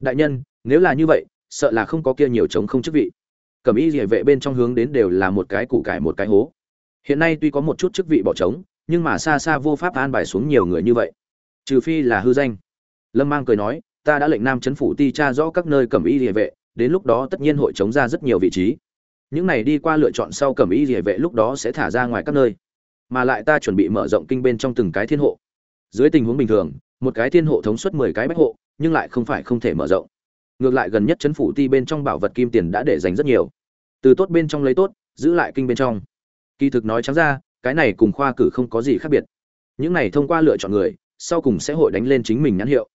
Đại nhân, nếu là như vậy, sợ là không có kia nhiều chống không chức vị. Cẩm y địa vệ bên trong hướng đến đều là một cái củ cải một cái hố. Hiện nay tuy có một chút chức vị bỏ trống, nhưng mà xa xa vô pháp an bài xuống nhiều người như vậy. Trừ phi là hư danh. Lâm mang cười nói, ta đã lệnh nam chấn phủ ti tra rõ các nơi cẩm y địa vệ, đến lúc đó tất nhiên hội chống ra rất nhiều vị trí những này đi qua lựa chọn sau cẩm y địa vệ lúc đó sẽ thả ra ngoài các nơi. Mà lại ta chuẩn bị mở rộng kinh bên trong từng cái thiên hộ. Dưới tình huống bình thường, một cái thiên hộ thống suất mười cái bách hộ, nhưng lại không phải không thể mở rộng. Ngược lại gần nhất chấn phủ ti bên trong bảo vật kim tiền đã để dành rất nhiều. Từ tốt bên trong lấy tốt, giữ lại kinh bên trong. Kỳ thực nói trắng ra, cái này cùng khoa cử không có gì khác biệt. Những này thông qua lựa chọn người, sau cùng sẽ hội đánh lên chính mình nhãn hiệu.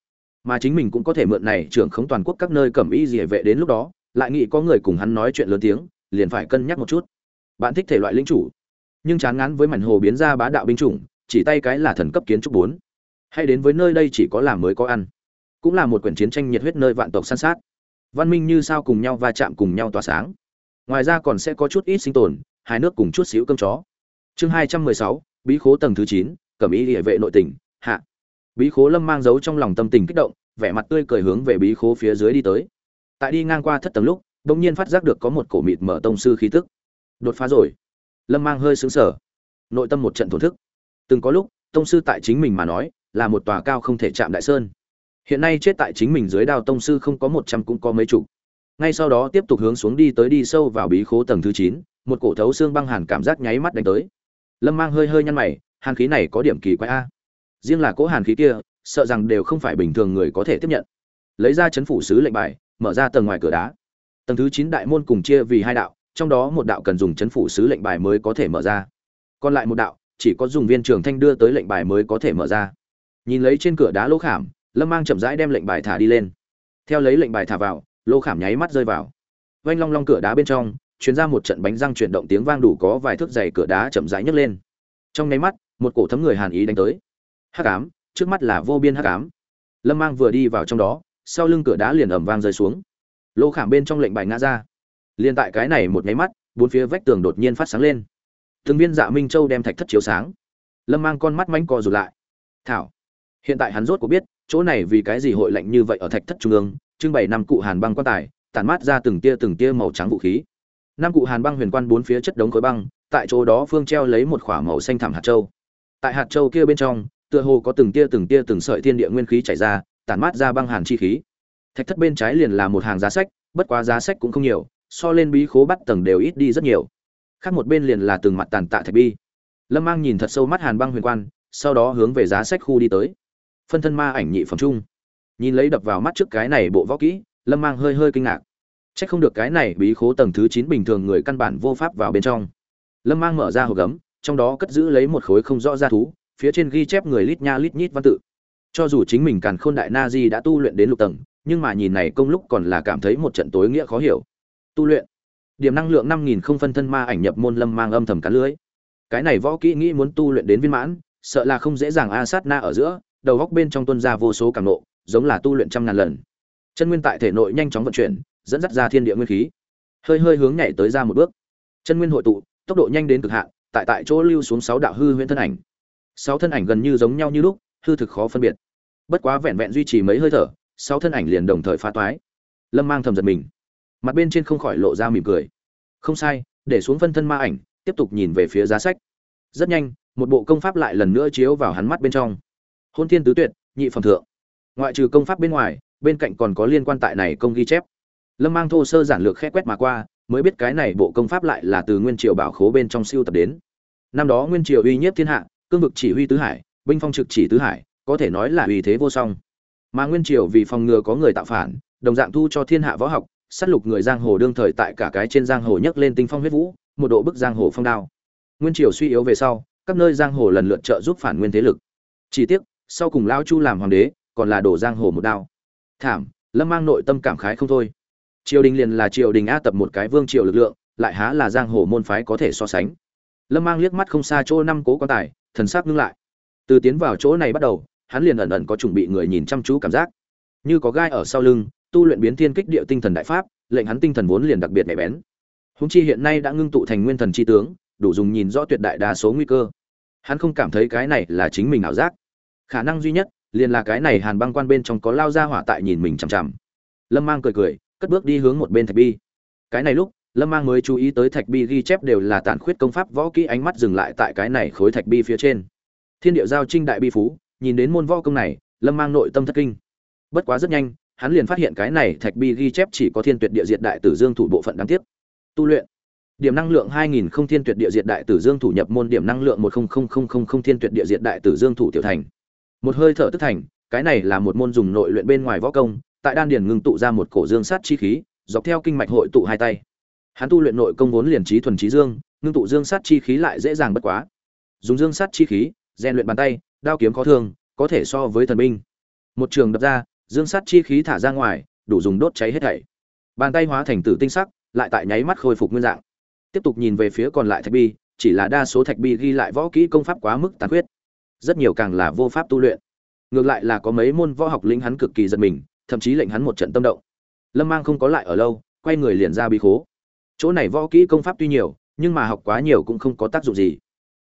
Mà chính mình cũng có thể mượn này trưởng khống toàn quốc các nơi cẩm y dỉa vệ đến lúc đó, lại nghĩ có người cùng hắn nói chuyện lớn tiếng liền phải cân nhắc một chút. Bạn thích thể loại linh chủ, nhưng chán ngán với mảnh hồ biến ra bá đạo binh chủng, chỉ tay cái là thần cấp kiến trúc bốn. Hay đến với nơi đây chỉ có làm mới có ăn, cũng là một quyển chiến tranh nhiệt huyết nơi vạn tộc san sát. Văn minh như sao cùng nhau va chạm cùng nhau tỏa sáng. Ngoài ra còn sẽ có chút ít sinh tồn hai nước cùng chút xíu cơm chó. Chương hai trăm mười sáu, bí khố tầng thứ chín, cẩm ý địa vệ nội tỉnh, hạ. Bí khố lâm mang dấu trong lòng tâm tình kích động, vẻ mặt tươi cười hướng về bí khố phía dưới đi tới. Tại đi ngang qua thất tầng lúc đông nhiên phát giác được có một cổ mịt mở tông sư khí tức. Đột phá rồi. Lâm mang hơi xứng sở nội tâm một trận thổn thức. Từng có lúc, tông sư tại chính mình mà nói, là một tòa cao không thể chạm đại sơn. Hiện nay chết tại chính mình dưới đao tông sư không có một trăm cũng có mấy chục. Ngay sau đó tiếp tục hướng xuống đi tới đi sâu vào bí khố tầng thứ chín, một cổ thấu xương băng hàn cảm giác nháy mắt đánh tới. Lâm mang hơi hơi nhăn mày, hàn khí này có điểm kỳ quái a. Riêng là cỗ hàn khí kia, sợ rằng đều không phải bình thường người có thể tiếp nhận. Lấy ra chấn phủ sứ lệnh bài, mở ra tầng ngoài cửa đá tầng thứ chín đại môn cùng chia vì hai đạo, trong đó một đạo cần dùng chấn phủ sứ lệnh bài mới có thể mở ra. Còn lại một đạo, chỉ có dùng viên trường thanh đưa tới lệnh bài mới có thể mở ra. Nhìn lấy trên cửa đá lỗ khảm, lâm mang chậm rãi đem lệnh bài thả đi lên. Theo lấy lệnh bài thả vào, lỗ khảm nháy mắt rơi vào. Vanh long long cửa đá bên trong chuyến ra một trận bánh răng chuyển động tiếng vang đủ có vài thước dày cửa đá chậm rãi nhấc lên. Trong nháy mắt, một cổ thấm người hàn ý đánh tới. Hắc ám, trước mắt là vô biên hắc ám. Lâm mang vừa đi vào trong đó, sau lưng cửa đá liền ầm vang rơi xuống lô khảm bên trong lệnh bài ngã ra. Liền tại cái này một nháy mắt, bốn phía vách tường đột nhiên phát sáng lên. Từng viên dạ minh châu đem thạch thất chiếu sáng. Lâm mang con mắt mánh co rụt lại. Thảo, hiện tại hắn rốt có biết, chỗ này vì cái gì hội lạnh như vậy ở thạch thất trung ương, trưng bày năm cụ hàn băng quan tài, tản mát ra từng tia từng tia màu trắng vũ khí. Năm cụ hàn băng huyền quan bốn phía chất đống khối băng, tại chỗ đó phương treo lấy một khỏa màu xanh thảm hạt châu. Tại hạt châu kia bên trong, tựa hồ có từng tia từng tia từng sợi thiên địa nguyên khí chảy ra, tản mát ra băng hàn chi khí thạch thất bên trái liền là một hàng giá sách bất quá giá sách cũng không nhiều so lên bí khố bắt tầng đều ít đi rất nhiều. Khác một bên liền là từng mặt tàn tạ thạch bi. Lâm mang nhìn thật sâu mắt hàn băng huyền quan sau đó hướng về giá sách khu đi tới. Phân thân ma ảnh nhị phẩm trung. Nhìn lấy đập vào mắt trước cái này bộ võ kỹ lâm mang hơi hơi kinh ngạc. Chắc không được cái này bí khố tầng thứ chín bình thường người căn bản vô pháp vào bên trong. Lâm Mang mở ra hộp gấm, trong đó cất giữ lấy một khối không rõ ra thú, phía trên ghi chép người lít nha lít nhít văn tự. Cho dù chính mình Càn Khôn Đại Na Di đã tu luyện đến lục tầng, nhưng mà nhìn này công lúc còn là cảm thấy một trận tối nghĩa khó hiểu. Tu luyện. Điểm năng lượng 5000 không phân thân ma ảnh nhập môn Lâm Mang âm thầm cắn lưới. Cái này võ kỹ nghĩ muốn tu luyện đến viên mãn, sợ là không dễ dàng a sát na ở giữa, đầu góc bên trong tuôn ra vô số cảm nộ, giống là tu luyện trăm ngàn lần. Chân nguyên tại thể nội nhanh chóng vận chuyển, dẫn dắt ra thiên địa nguyên khí hơi hơi hướng nhảy tới ra một bước chân nguyên hội tụ tốc độ nhanh đến cực hạn tại tại chỗ lưu xuống sáu đạo hư huyễn thân ảnh sáu thân ảnh gần như giống nhau như lúc hư thực khó phân biệt bất quá vẹn vẹn duy trì mấy hơi thở sáu thân ảnh liền đồng thời phá toái. Lâm mang thầm giật mình. Mặt bên trên không khỏi lộ ra mỉm cười. Không sai, để xuống phân thân ma ảnh, tiếp tục nhìn về phía giá sách. Rất nhanh, một bộ công pháp lại lần nữa chiếu vào hắn mắt bên trong. Hôn thiên tứ tuyệt, nhị phẩm thượng. Ngoại trừ công pháp bên ngoài, bên cạnh còn có liên quan tại này công ghi chép. Lâm mang thô sơ giản lược khẽ quét mà qua, mới biết cái này bộ công pháp lại là từ nguyên triều bảo khố bên trong siêu tập đến. Năm đó nguyên triều uy nhất thiên hạ, cương vực chỉ huy tứ hải, binh phong trực chỉ tứ hải, có thể nói là uy thế vô song mà nguyên triều vì phòng ngừa có người tạo phản, đồng dạng thu cho thiên hạ võ học, sát lục người giang hồ đương thời tại cả cái trên giang hồ nhấc lên tinh phong huyết vũ, một độ bức giang hồ phong đao. Nguyên triều suy yếu về sau, các nơi giang hồ lần lượt trợ giúp phản nguyên thế lực. Chỉ tiếc, sau cùng lao chu làm hoàng đế, còn là đổ giang hồ một đao. Thảm, lâm mang nội tâm cảm khái không thôi. Triều đình liền là triều đình a tập một cái vương triều lực lượng, lại há là giang hồ môn phái có thể so sánh. Lâm mang liếc mắt không xa chỗ năm cố quan tài, thần sắc ngưng lại. Từ tiến vào chỗ này bắt đầu hắn liền ẩn ẩn có chuẩn bị người nhìn chăm chú cảm giác. Như có gai ở sau lưng, tu luyện biến thiên kích địa tinh thần đại pháp, lệnh hắn tinh thần vốn liền đặc biệt nhạy bén. Húng chi hiện nay đã ngưng tụ thành nguyên thần chi tướng, đủ dùng nhìn rõ tuyệt đại đa số nguy cơ. Hắn không cảm thấy cái này là chính mình ảo giác. Khả năng duy nhất, liền là cái này hàn băng quan bên trong có lao ra hỏa tại nhìn mình chằm chằm. Lâm mang cười cười, cất bước đi hướng một bên thạch bi. Cái này lúc, lâm mang mới chú ý tới thạch bi ghi chép đều là tàn khuyết công pháp võ kỹ ánh mắt dừng lại tại cái này khối thạch bi phía trên. Thiên điệu giao trinh đại bi phú nhìn đến môn võ công này, lâm mang nội tâm thất kinh. Bất quá rất nhanh, hắn liền phát hiện cái này thạch bi ghi chép chỉ có thiên tuyệt địa diệt đại tử dương thủ bộ phận đáng tiếc. Tu luyện. Điểm năng lượng 2000 không thiên tuyệt địa diệt đại tử dương thủ nhập môn điểm năng lượng 100000 thiên tuyệt địa diệt đại tử dương thủ tiểu thành. Một hơi thở tức thành, cái này là một môn dùng nội luyện bên ngoài võ công, tại đan điền ngưng tụ ra một cổ dương sát chi khí, dọc theo kinh mạch hội tụ hai tay. Hắn tu luyện nội công vốn liền trí thuần trí dương, ngưng tụ dương sát chi khí lại dễ dàng bất quá. Dùng dương sát chi khí, rèn luyện bàn tay đao kiếm khó thương, có thể so với thần binh. Một trường đập ra, dương sát chi khí thả ra ngoài, đủ dùng đốt cháy hết thảy. Bàn tay hóa thành tử tinh sắc, lại tại nháy mắt khôi phục nguyên dạng. Tiếp tục nhìn về phía còn lại thạch bi, chỉ là đa số thạch bi ghi lại võ kỹ công pháp quá mức tàn khuyết. Rất nhiều càng là vô pháp tu luyện. Ngược lại là có mấy môn võ học lĩnh hắn cực kỳ giật mình, thậm chí lệnh hắn một trận tâm động. Lâm mang không có lại ở lâu, quay người liền ra bí khố. Chỗ này võ kỹ công pháp tuy nhiều, nhưng mà học quá nhiều cũng không có tác dụng gì.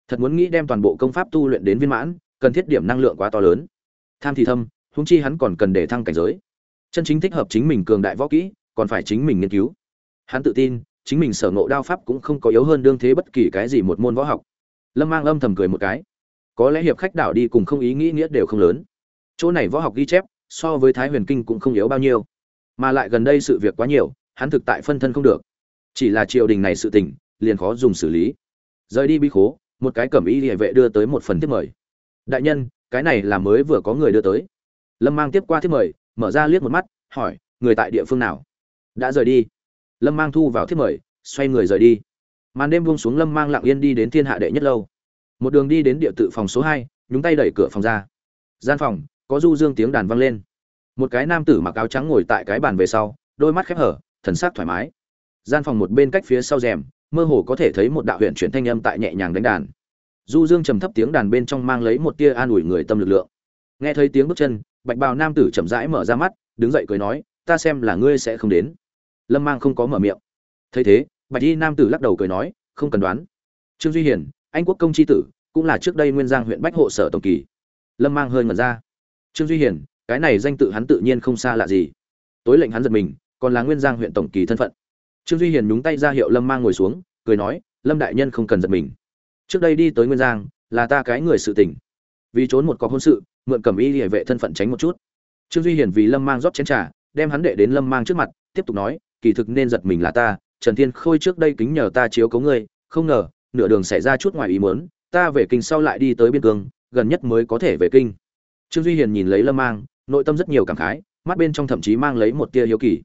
Thật muốn nghĩ đem toàn bộ công pháp tu luyện đến viên mãn cần thiết điểm năng lượng quá to lớn. Tham thì thâm húng chi hắn còn cần để thăng cảnh giới. Chân chính thích hợp chính mình cường đại võ kỹ, còn phải chính mình nghiên cứu. Hắn tự tin, chính mình sở ngộ đao pháp cũng không có yếu hơn đương thế bất kỳ cái gì một môn võ học. Lâm mang âm thầm cười một cái. Có lẽ hiệp khách đảo đi cùng không ý nghĩ nghĩa đều không lớn. Chỗ này võ học ghi chép, so với thái huyền kinh cũng không yếu bao nhiêu. Mà lại gần đây sự việc quá nhiều, hắn thực tại phân thân không được. Chỉ là triều đình này sự tình, liền khó dùng xử lý. Rời đi bi khố, một cái cẩm y địa vệ đưa tới một phần tiếp mời đại nhân, cái này là mới vừa có người đưa tới. Lâm mang tiếp qua thiết mời, mở ra liếc một mắt, hỏi, người tại địa phương nào? Đã rời đi. Lâm mang thu vào thiết mời, xoay người rời đi. Màn đêm buông xuống lâm mang lặng yên đi đến thiên hạ đệ nhất lâu. Một đường đi đến địa tự phòng số hai, nhúng tay đẩy cửa phòng ra. Gian phòng, có du dương tiếng đàn vang lên. Một cái nam tử mặc áo trắng ngồi tại cái bàn về sau, đôi mắt khép hở, thần sắc thoải mái. Gian phòng một bên cách phía sau rèm, mơ hồ có thể thấy một đạo huyện chuyển thanh âm tại nhẹ nhàng đánh đàn du dương trầm thấp tiếng đàn bên trong mang lấy một tia an ủi người tâm lực lượng. Nghe thấy tiếng bước chân, bạch bào nam tử chậm rãi mở ra mắt, đứng dậy cười nói, ta xem là ngươi sẽ không đến. Lâm mang không có mở miệng. Thấy thế, bạch y nam tử lắc đầu cười nói, không cần đoán. Trương duy hiển anh quốc công tri tử, cũng là trước đây nguyên giang huyện bách hộ sở tổng kỳ. Lâm mang hơi ngẩn ra. Trương duy hiển cái này danh tự hắn tự nhiên không xa lạ gì. Tối lệnh hắn giật mình, còn là nguyên giang huyện tổng kỳ thân phận. Trương duy hiền nhúng tay ra hiệu lâm mang ngồi xuống, cười nói, lâm đại nhân không cần giật mình trước đây đi tới nguyên giang, là ta cái người sự tình. Vì trốn một cọc hôn sự, mượn cầm y hệ vệ thân phận tránh một chút. Trương duy hiền vì lâm mang rót chén trà, đem hắn đệ đến lâm mang trước mặt, tiếp tục nói, kỳ thực nên giật mình là ta, trần thiên khôi trước đây kính nhờ ta chiếu cấu ngươi, không ngờ, nửa đường xảy ra chút ngoài ý muốn, ta về kinh sau lại đi tới biên cương, gần nhất mới có thể về kinh. Trương duy hiền nhìn lấy lâm mang, nội tâm rất nhiều cảm khái, mắt bên trong thậm chí mang lấy một tia hiếu kỳ.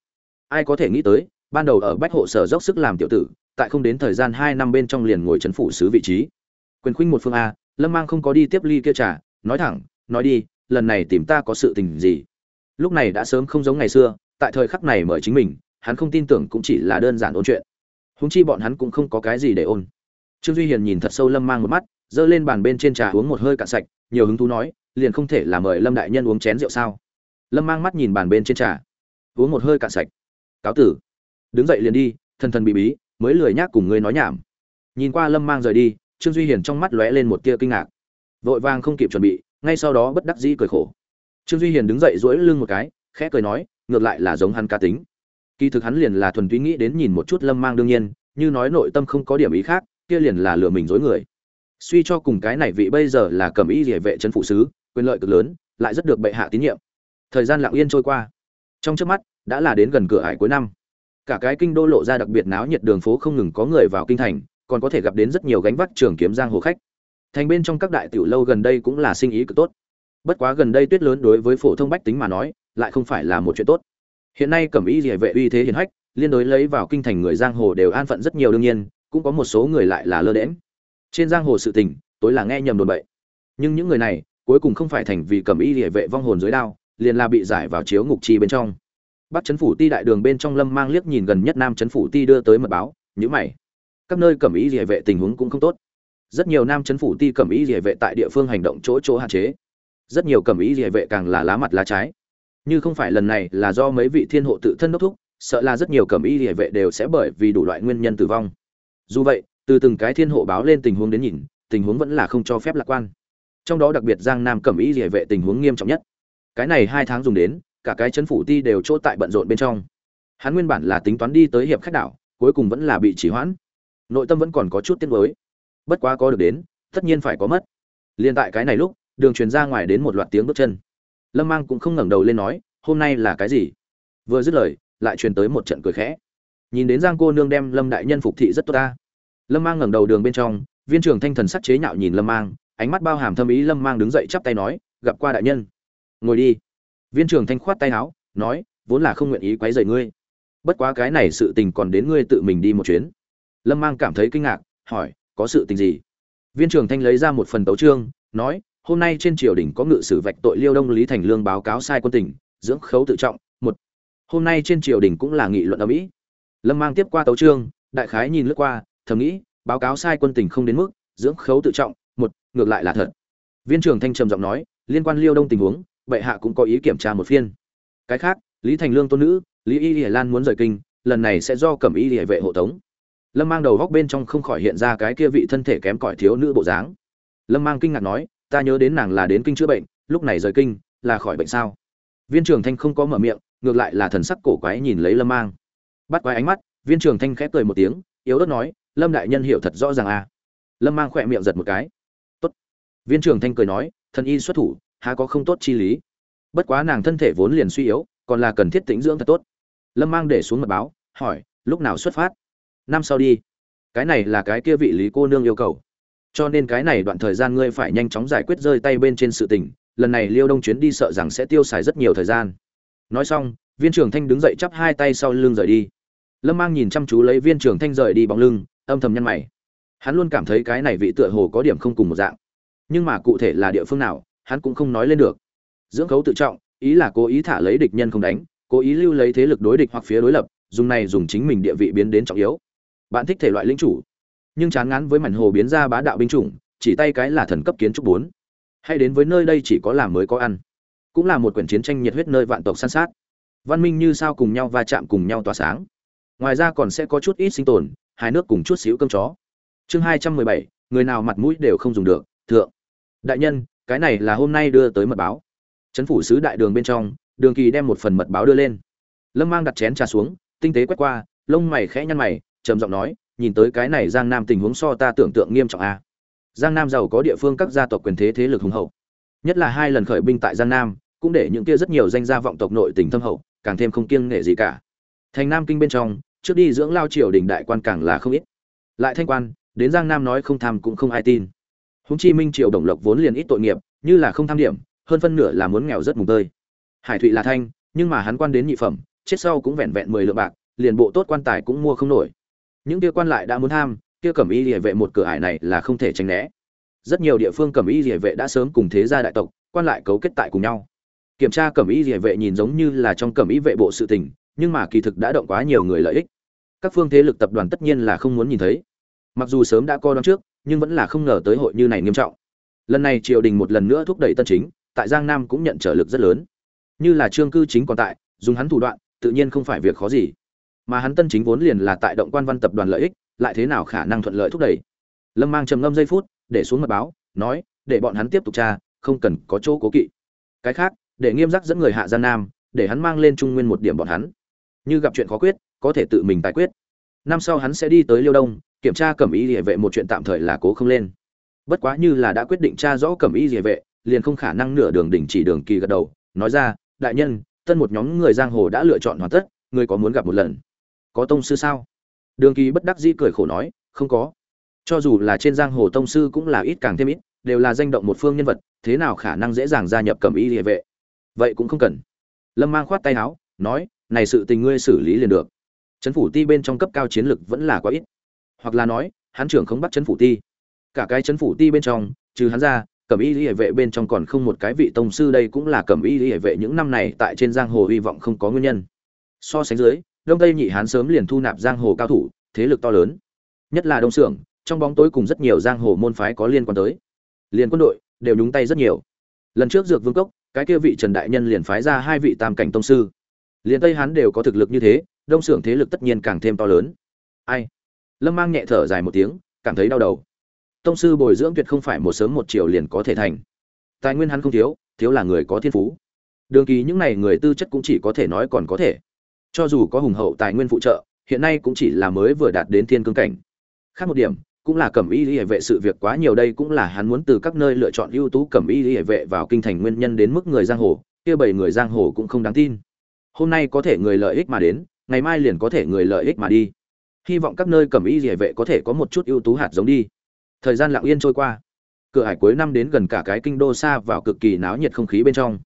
Ai có thể nghĩ tới, ban đầu ở bách hộ sở dốc sức làm tiểu tử tại không đến thời gian hai năm bên trong liền ngồi chấn phủ sứ vị trí. Quyền khuynh một phương a lâm mang không có đi tiếp ly kia trà, nói thẳng nói đi lần này tìm ta có sự tình gì? Lúc này đã sớm không giống ngày xưa tại thời khắc này mời chính mình hắn không tin tưởng cũng chỉ là đơn giản ôn chuyện. Huống chi bọn hắn cũng không có cái gì để ôn. Trương duy hiền nhìn thật sâu lâm mang một mắt giơ lên bàn bên trên trà uống một hơi cạn sạch nhiều hứng thú nói liền không thể là mời lâm đại nhân uống chén rượu sao? Lâm mang mắt nhìn bàn bên trên trà uống một hơi cạn sạch. Cáo tử đứng dậy liền đi thần thần bị bí mới lười nhác cùng ngươi nói nhảm. Nhìn qua lâm mang rời đi, trương duy hiền trong mắt lóe lên một tia kinh ngạc. Vội vàng không kịp chuẩn bị, ngay sau đó bất đắc dĩ cười khổ. Trương duy hiền đứng dậy duỗi lưng một cái, khẽ cười nói, ngược lại là giống hắn cá tính. Kỳ thực hắn liền là thuần túy nghĩ đến nhìn một chút lâm mang đương nhiên, như nói nội tâm không có điểm ý khác, kia liền là lừa mình dối người. Suy cho cùng cái này vị bây giờ là cầm ý địa vệ chân phụ sứ, quyền lợi cực lớn, lại rất được bệ hạ tín nhiệm. Thời gian lặng yên trôi qua. Trong trước mắt, đã là đến gần cửa hải cuối năm cả cái kinh đô lộ ra đặc biệt náo nhiệt đường phố không ngừng có người vào kinh thành, còn có thể gặp đến rất nhiều gánh vác trường kiếm giang hồ khách. Thành bên trong các đại tiểu lâu gần đây cũng là sinh ý cực tốt. Bất quá gần đây tuyết lớn đối với phổ thông bách tính mà nói, lại không phải là một chuyện tốt. Hiện nay cẩm y địa vệ uy thế hiển hách, liên đối lấy vào kinh thành người giang hồ đều an phận rất nhiều đương nhiên, cũng có một số người lại là lơ đễm trên giang hồ sự tình, tối là nghe nhầm đồn bậy. Nhưng những người này, cuối cùng không phải thành vì cẩm y địa vệ vong hồn dưới đao, liền là bị giải vào chiếu ngục chi bên trong. Bắc chấn phủ ti đại đường bên trong Lâm Mang liếc nhìn gần nhất Nam chấn phủ ti đưa tới mật báo, nhữ mày. Các nơi cẩm ý địa vệ tình huống cũng không tốt. Rất nhiều Nam chấn phủ ti cẩm ý địa vệ tại địa phương hành động chỗ chỗ hạn chế. Rất nhiều cẩm ý địa vệ càng là lá mặt lá trái. Như không phải lần này là do mấy vị thiên hộ tự thân đốc thúc, sợ là rất nhiều cẩm ý địa vệ đều sẽ bởi vì đủ loại nguyên nhân tử vong. Dù vậy, từ từng cái thiên hộ báo lên tình huống đến nhìn, tình huống vẫn là không cho phép lạc quan trong đó đặc biệt giang nam cẩm ý địa vệ tình huống nghiêm trọng nhất cái này hai tháng dùng đến cả cái chấn phủ ti đều chỗ tại bận rộn bên trong. Hắn nguyên bản là tính toán đi tới hiệp khách đảo, cuối cùng vẫn là bị chỉ hoãn. Nội tâm vẫn còn có chút tiếc nuối. Bất quá có được đến, tất nhiên phải có mất. Liên tại cái này lúc, đường truyền ra ngoài đến một loạt tiếng bước chân. Lâm mang cũng không ngẩng đầu lên nói, hôm nay là cái gì? Vừa dứt lời, lại truyền tới một trận cười khẽ. Nhìn đến giang cô nương đem lâm đại nhân phục thị rất tốt ta. Lâm mang ngẩng đầu đường bên trong, viên trưởng thanh thần sắc chế nhạo nhìn lâm mang, ánh mắt bao hàm thâm ý lâm mang đứng dậy chắp tay nói, gặp qua đại nhân. Ngồi đi viên trưởng thanh khoát tay áo, nói, vốn là không nguyện ý quấy rầy ngươi. Bất quá cái này sự tình còn đến ngươi tự mình đi một chuyến. Lâm mang cảm thấy kinh ngạc, hỏi, có sự tình gì? Viên trưởng thanh lấy ra một phần tấu trương nói, hôm nay trên triều đình có ngự sử vạch tội liêu đông lý thành lương báo cáo sai quân tỉnh dưỡng khấu tự trọng, một, hôm nay trên triều đình cũng là nghị luận ở mỹ. Lâm mang tiếp qua tấu trương đại khái nhìn lướt qua, thầm nghĩ, báo cáo sai quân tình không đến mức, dưỡng khấu tự trọng, một, ngược lại là thật. Viên trưởng thanh trầm giọng nói, liên quan liêu đông tình huống bệ hạ cũng có ý kiểm tra một phiên. Cái khác, lý thành lương tôn nữ, lý y hiển lan muốn rời kinh, lần này sẽ do cẩm y địa vệ hộ tống. Lâm mang đầu góc bên trong không khỏi hiện ra cái kia vị thân thể kém cỏi thiếu nữ bộ dáng. Lâm mang kinh ngạc nói, ta nhớ đến nàng là đến kinh chữa bệnh, lúc này rời kinh, là khỏi bệnh sao? Viên trưởng thanh không có mở miệng, ngược lại là thần sắc cổ quái nhìn lấy lâm mang. Bắt quái ánh mắt, viên trưởng thanh khép cười một tiếng, yếu ớt nói, lâm đại nhân hiểu thật rõ ràng à. Lâm mang khỏe miệng giật một cái. Tốt. Viên trưởng thanh cười nói, thần y xuất thủ há có không tốt chi lý. Bất quá nàng thân thể vốn liền suy yếu, còn là cần thiết tĩnh dưỡng thật tốt. Lâm mang để xuống mật báo, hỏi, lúc nào xuất phát? Năm sau đi. Cái này là cái kia vị lý cô nương yêu cầu. Cho nên cái này đoạn thời gian ngươi phải nhanh chóng giải quyết rơi tay bên trên sự tình, lần này liêu đông chuyến đi sợ rằng sẽ tiêu xài rất nhiều thời gian. Nói xong, viên trưởng thanh đứng dậy chắp hai tay sau lưng rời đi. Lâm mang nhìn chăm chú lấy viên trưởng thanh rời đi bóng lưng, âm thầm nhăn mày. Hắn luôn cảm thấy cái này vị tựa hồ có điểm không cùng một dạng. Nhưng mà cụ thể là địa phương nào hắn cũng không nói lên được. Dưỡng khấu tự trọng, ý là cố ý thả lấy địch nhân không đánh, cố ý lưu lấy thế lực đối địch hoặc phía đối lập, dùng này dùng chính mình địa vị biến đến trọng yếu. Bạn thích thể loại linh chủ, nhưng chán ngán với mảnh hồ biến ra bá đạo binh chủng, chỉ tay cái là thần cấp kiến trúc bốn. Hay đến với nơi đây chỉ có làm mới có ăn, cũng là một quyển chiến tranh nhiệt huyết nơi vạn tộc san sát. Văn minh như sao cùng nhau va chạm cùng nhau tỏa sáng. Ngoài ra còn sẽ có chút ít sinh tồn hai nước cùng chút xíu cơm chó. Chương hai trăm mười bảy, người nào mặt mũi đều không dùng được, thượng. Đại nhân cái này là hôm nay đưa tới mật báo. Trấn phủ sứ đại đường bên trong, đường kỳ đem một phần mật báo đưa lên. Lâm mang đặt chén trà xuống, tinh tế quét qua, lông mày khẽ nhăn mày, trầm giọng nói, nhìn tới cái này giang nam tình huống so ta tưởng tượng nghiêm trọng a giang nam giàu có địa phương các gia tộc quyền thế thế lực hùng hậu. Nhất là hai lần khởi binh tại giang nam, cũng để những kia rất nhiều danh gia vọng tộc nội tình thâm hậu, càng thêm không kiêng nể gì cả. Thành nam kinh bên trong, trước đi dưỡng lao triều đình đại quan càng là không ít. Lại thanh quan, đến giang nam nói không tham cũng không ai tin húng chi minh triều đồng lộc vốn liền ít tội nghiệp, như là không tham điểm, hơn phân nửa là muốn nghèo rất mùng tơi. Hải thụy là thanh, nhưng mà hắn quan đến nhị phẩm, chết sau cũng vẹn vẹn mười lượng bạc, liền bộ tốt quan tài cũng mua không nổi. Những kia quan lại đã muốn tham, kia cẩm y địa vệ một cửa ải này là không thể tránh né. Rất nhiều địa phương cẩm y địa vệ đã sớm cùng thế gia đại tộc, quan lại cấu kết tại cùng nhau. Kiểm tra cẩm y địa vệ nhìn giống như là trong cẩm y vệ bộ sự tình, nhưng mà kỳ thực đã động quá nhiều người lợi ích. Các phương thế lực tập đoàn tất nhiên là không muốn nhìn thấy. Mặc dù sớm đã coi đoán trước nhưng vẫn là không ngờ tới hội như này nghiêm trọng. Lần này triều đình một lần nữa thúc đẩy tân chính, tại giang nam cũng nhận trở lực rất lớn. Như là trương cư chính còn tại, dùng hắn thủ đoạn, tự nhiên không phải việc khó gì. Mà hắn tân chính vốn liền là tại động quan văn tập đoàn lợi ích, lại thế nào khả năng thuận lợi thúc đẩy? Lâm mang trầm ngâm giây phút, để xuống mật báo, nói, để bọn hắn tiếp tục tra, không cần có chỗ cố kỵ. Cái khác, để nghiêm giác dẫn người hạ giang nam, để hắn mang lên trung nguyên một điểm bọn hắn. Như gặp chuyện khó quyết, có thể tự mình tài quyết. Năm sau hắn sẽ đi tới liêu đông kiểm tra cẩm y địa vệ một chuyện tạm thời là cố không lên. Bất quá như là đã quyết định tra rõ cẩm y địa vệ, liền không khả năng nửa đường đỉnh chỉ đường kỳ gật đầu, nói ra, đại nhân, tân một nhóm người giang hồ đã lựa chọn hoàn tất, người có muốn gặp một lần? Có tông sư sao? Đường kỳ bất đắc dĩ cười khổ nói, không có. Cho dù là trên giang hồ tông sư cũng là ít càng thêm ít, đều là danh động một phương nhân vật, thế nào khả năng dễ dàng gia nhập cẩm y địa vệ? Vậy cũng không cần. Lâm mang khoát tay áo, nói, này sự tình ngươi xử lý liền được. Chấn phủ ti bên trong cấp cao chiến lực vẫn là quá ít hoặc là nói, hắn trưởng không bắt chấn phủ ti. Cả cái chấn phủ ti bên trong, trừ hắn ra, cẩm y lý hệ vệ bên trong còn không một cái vị tông sư đây cũng là cẩm y lý hệ vệ những năm này tại trên giang hồ hy vọng không có nguyên nhân. So sánh dưới, đông tây nhị hán sớm liền thu nạp giang hồ cao thủ, thế lực to lớn. Nhất là đông xưởng trong bóng tối cùng rất nhiều giang hồ môn phái có liên quan tới. Liền quân đội đều nhúng tay rất nhiều. Lần trước dược vương cốc, cái kia vị trần đại nhân liền phái ra hai vị tam cảnh tông sư. Liền tây hán đều có thực lực như thế, đông xưởng thế lực tất nhiên càng thêm to lớn. Ai? Lâm mang nhẹ thở dài một tiếng, cảm thấy đau đầu. Tông sư bồi dưỡng tuyệt không phải một sớm một chiều liền có thể thành. Tài nguyên hắn không thiếu thiếu là người có thiên phú. Đường kỳ những này người tư chất cũng chỉ có thể nói còn có thể. Cho dù có hùng hậu tài nguyên phụ trợ, hiện nay cũng chỉ là mới vừa đạt đến thiên cương cảnh. Khác một điểm, cũng là cẩm y hệ vệ sự việc quá nhiều đây cũng là hắn muốn từ các nơi lựa chọn ưu tú cẩm y hệ vệ vào kinh thành nguyên nhân đến mức người giang hồ, kia bảy người giang hồ cũng không đáng tin. Hôm nay có thể người lợi ích mà đến, ngày mai liền có thể người lợi ích mà đi hy vọng các nơi cẩm y hệ vệ có thể có một chút ưu tú hạt giống đi. Thời gian lặng yên trôi qua. Cửa hải cuối năm đến gần cả cái kinh đô xa vào cực kỳ náo nhiệt không khí bên trong.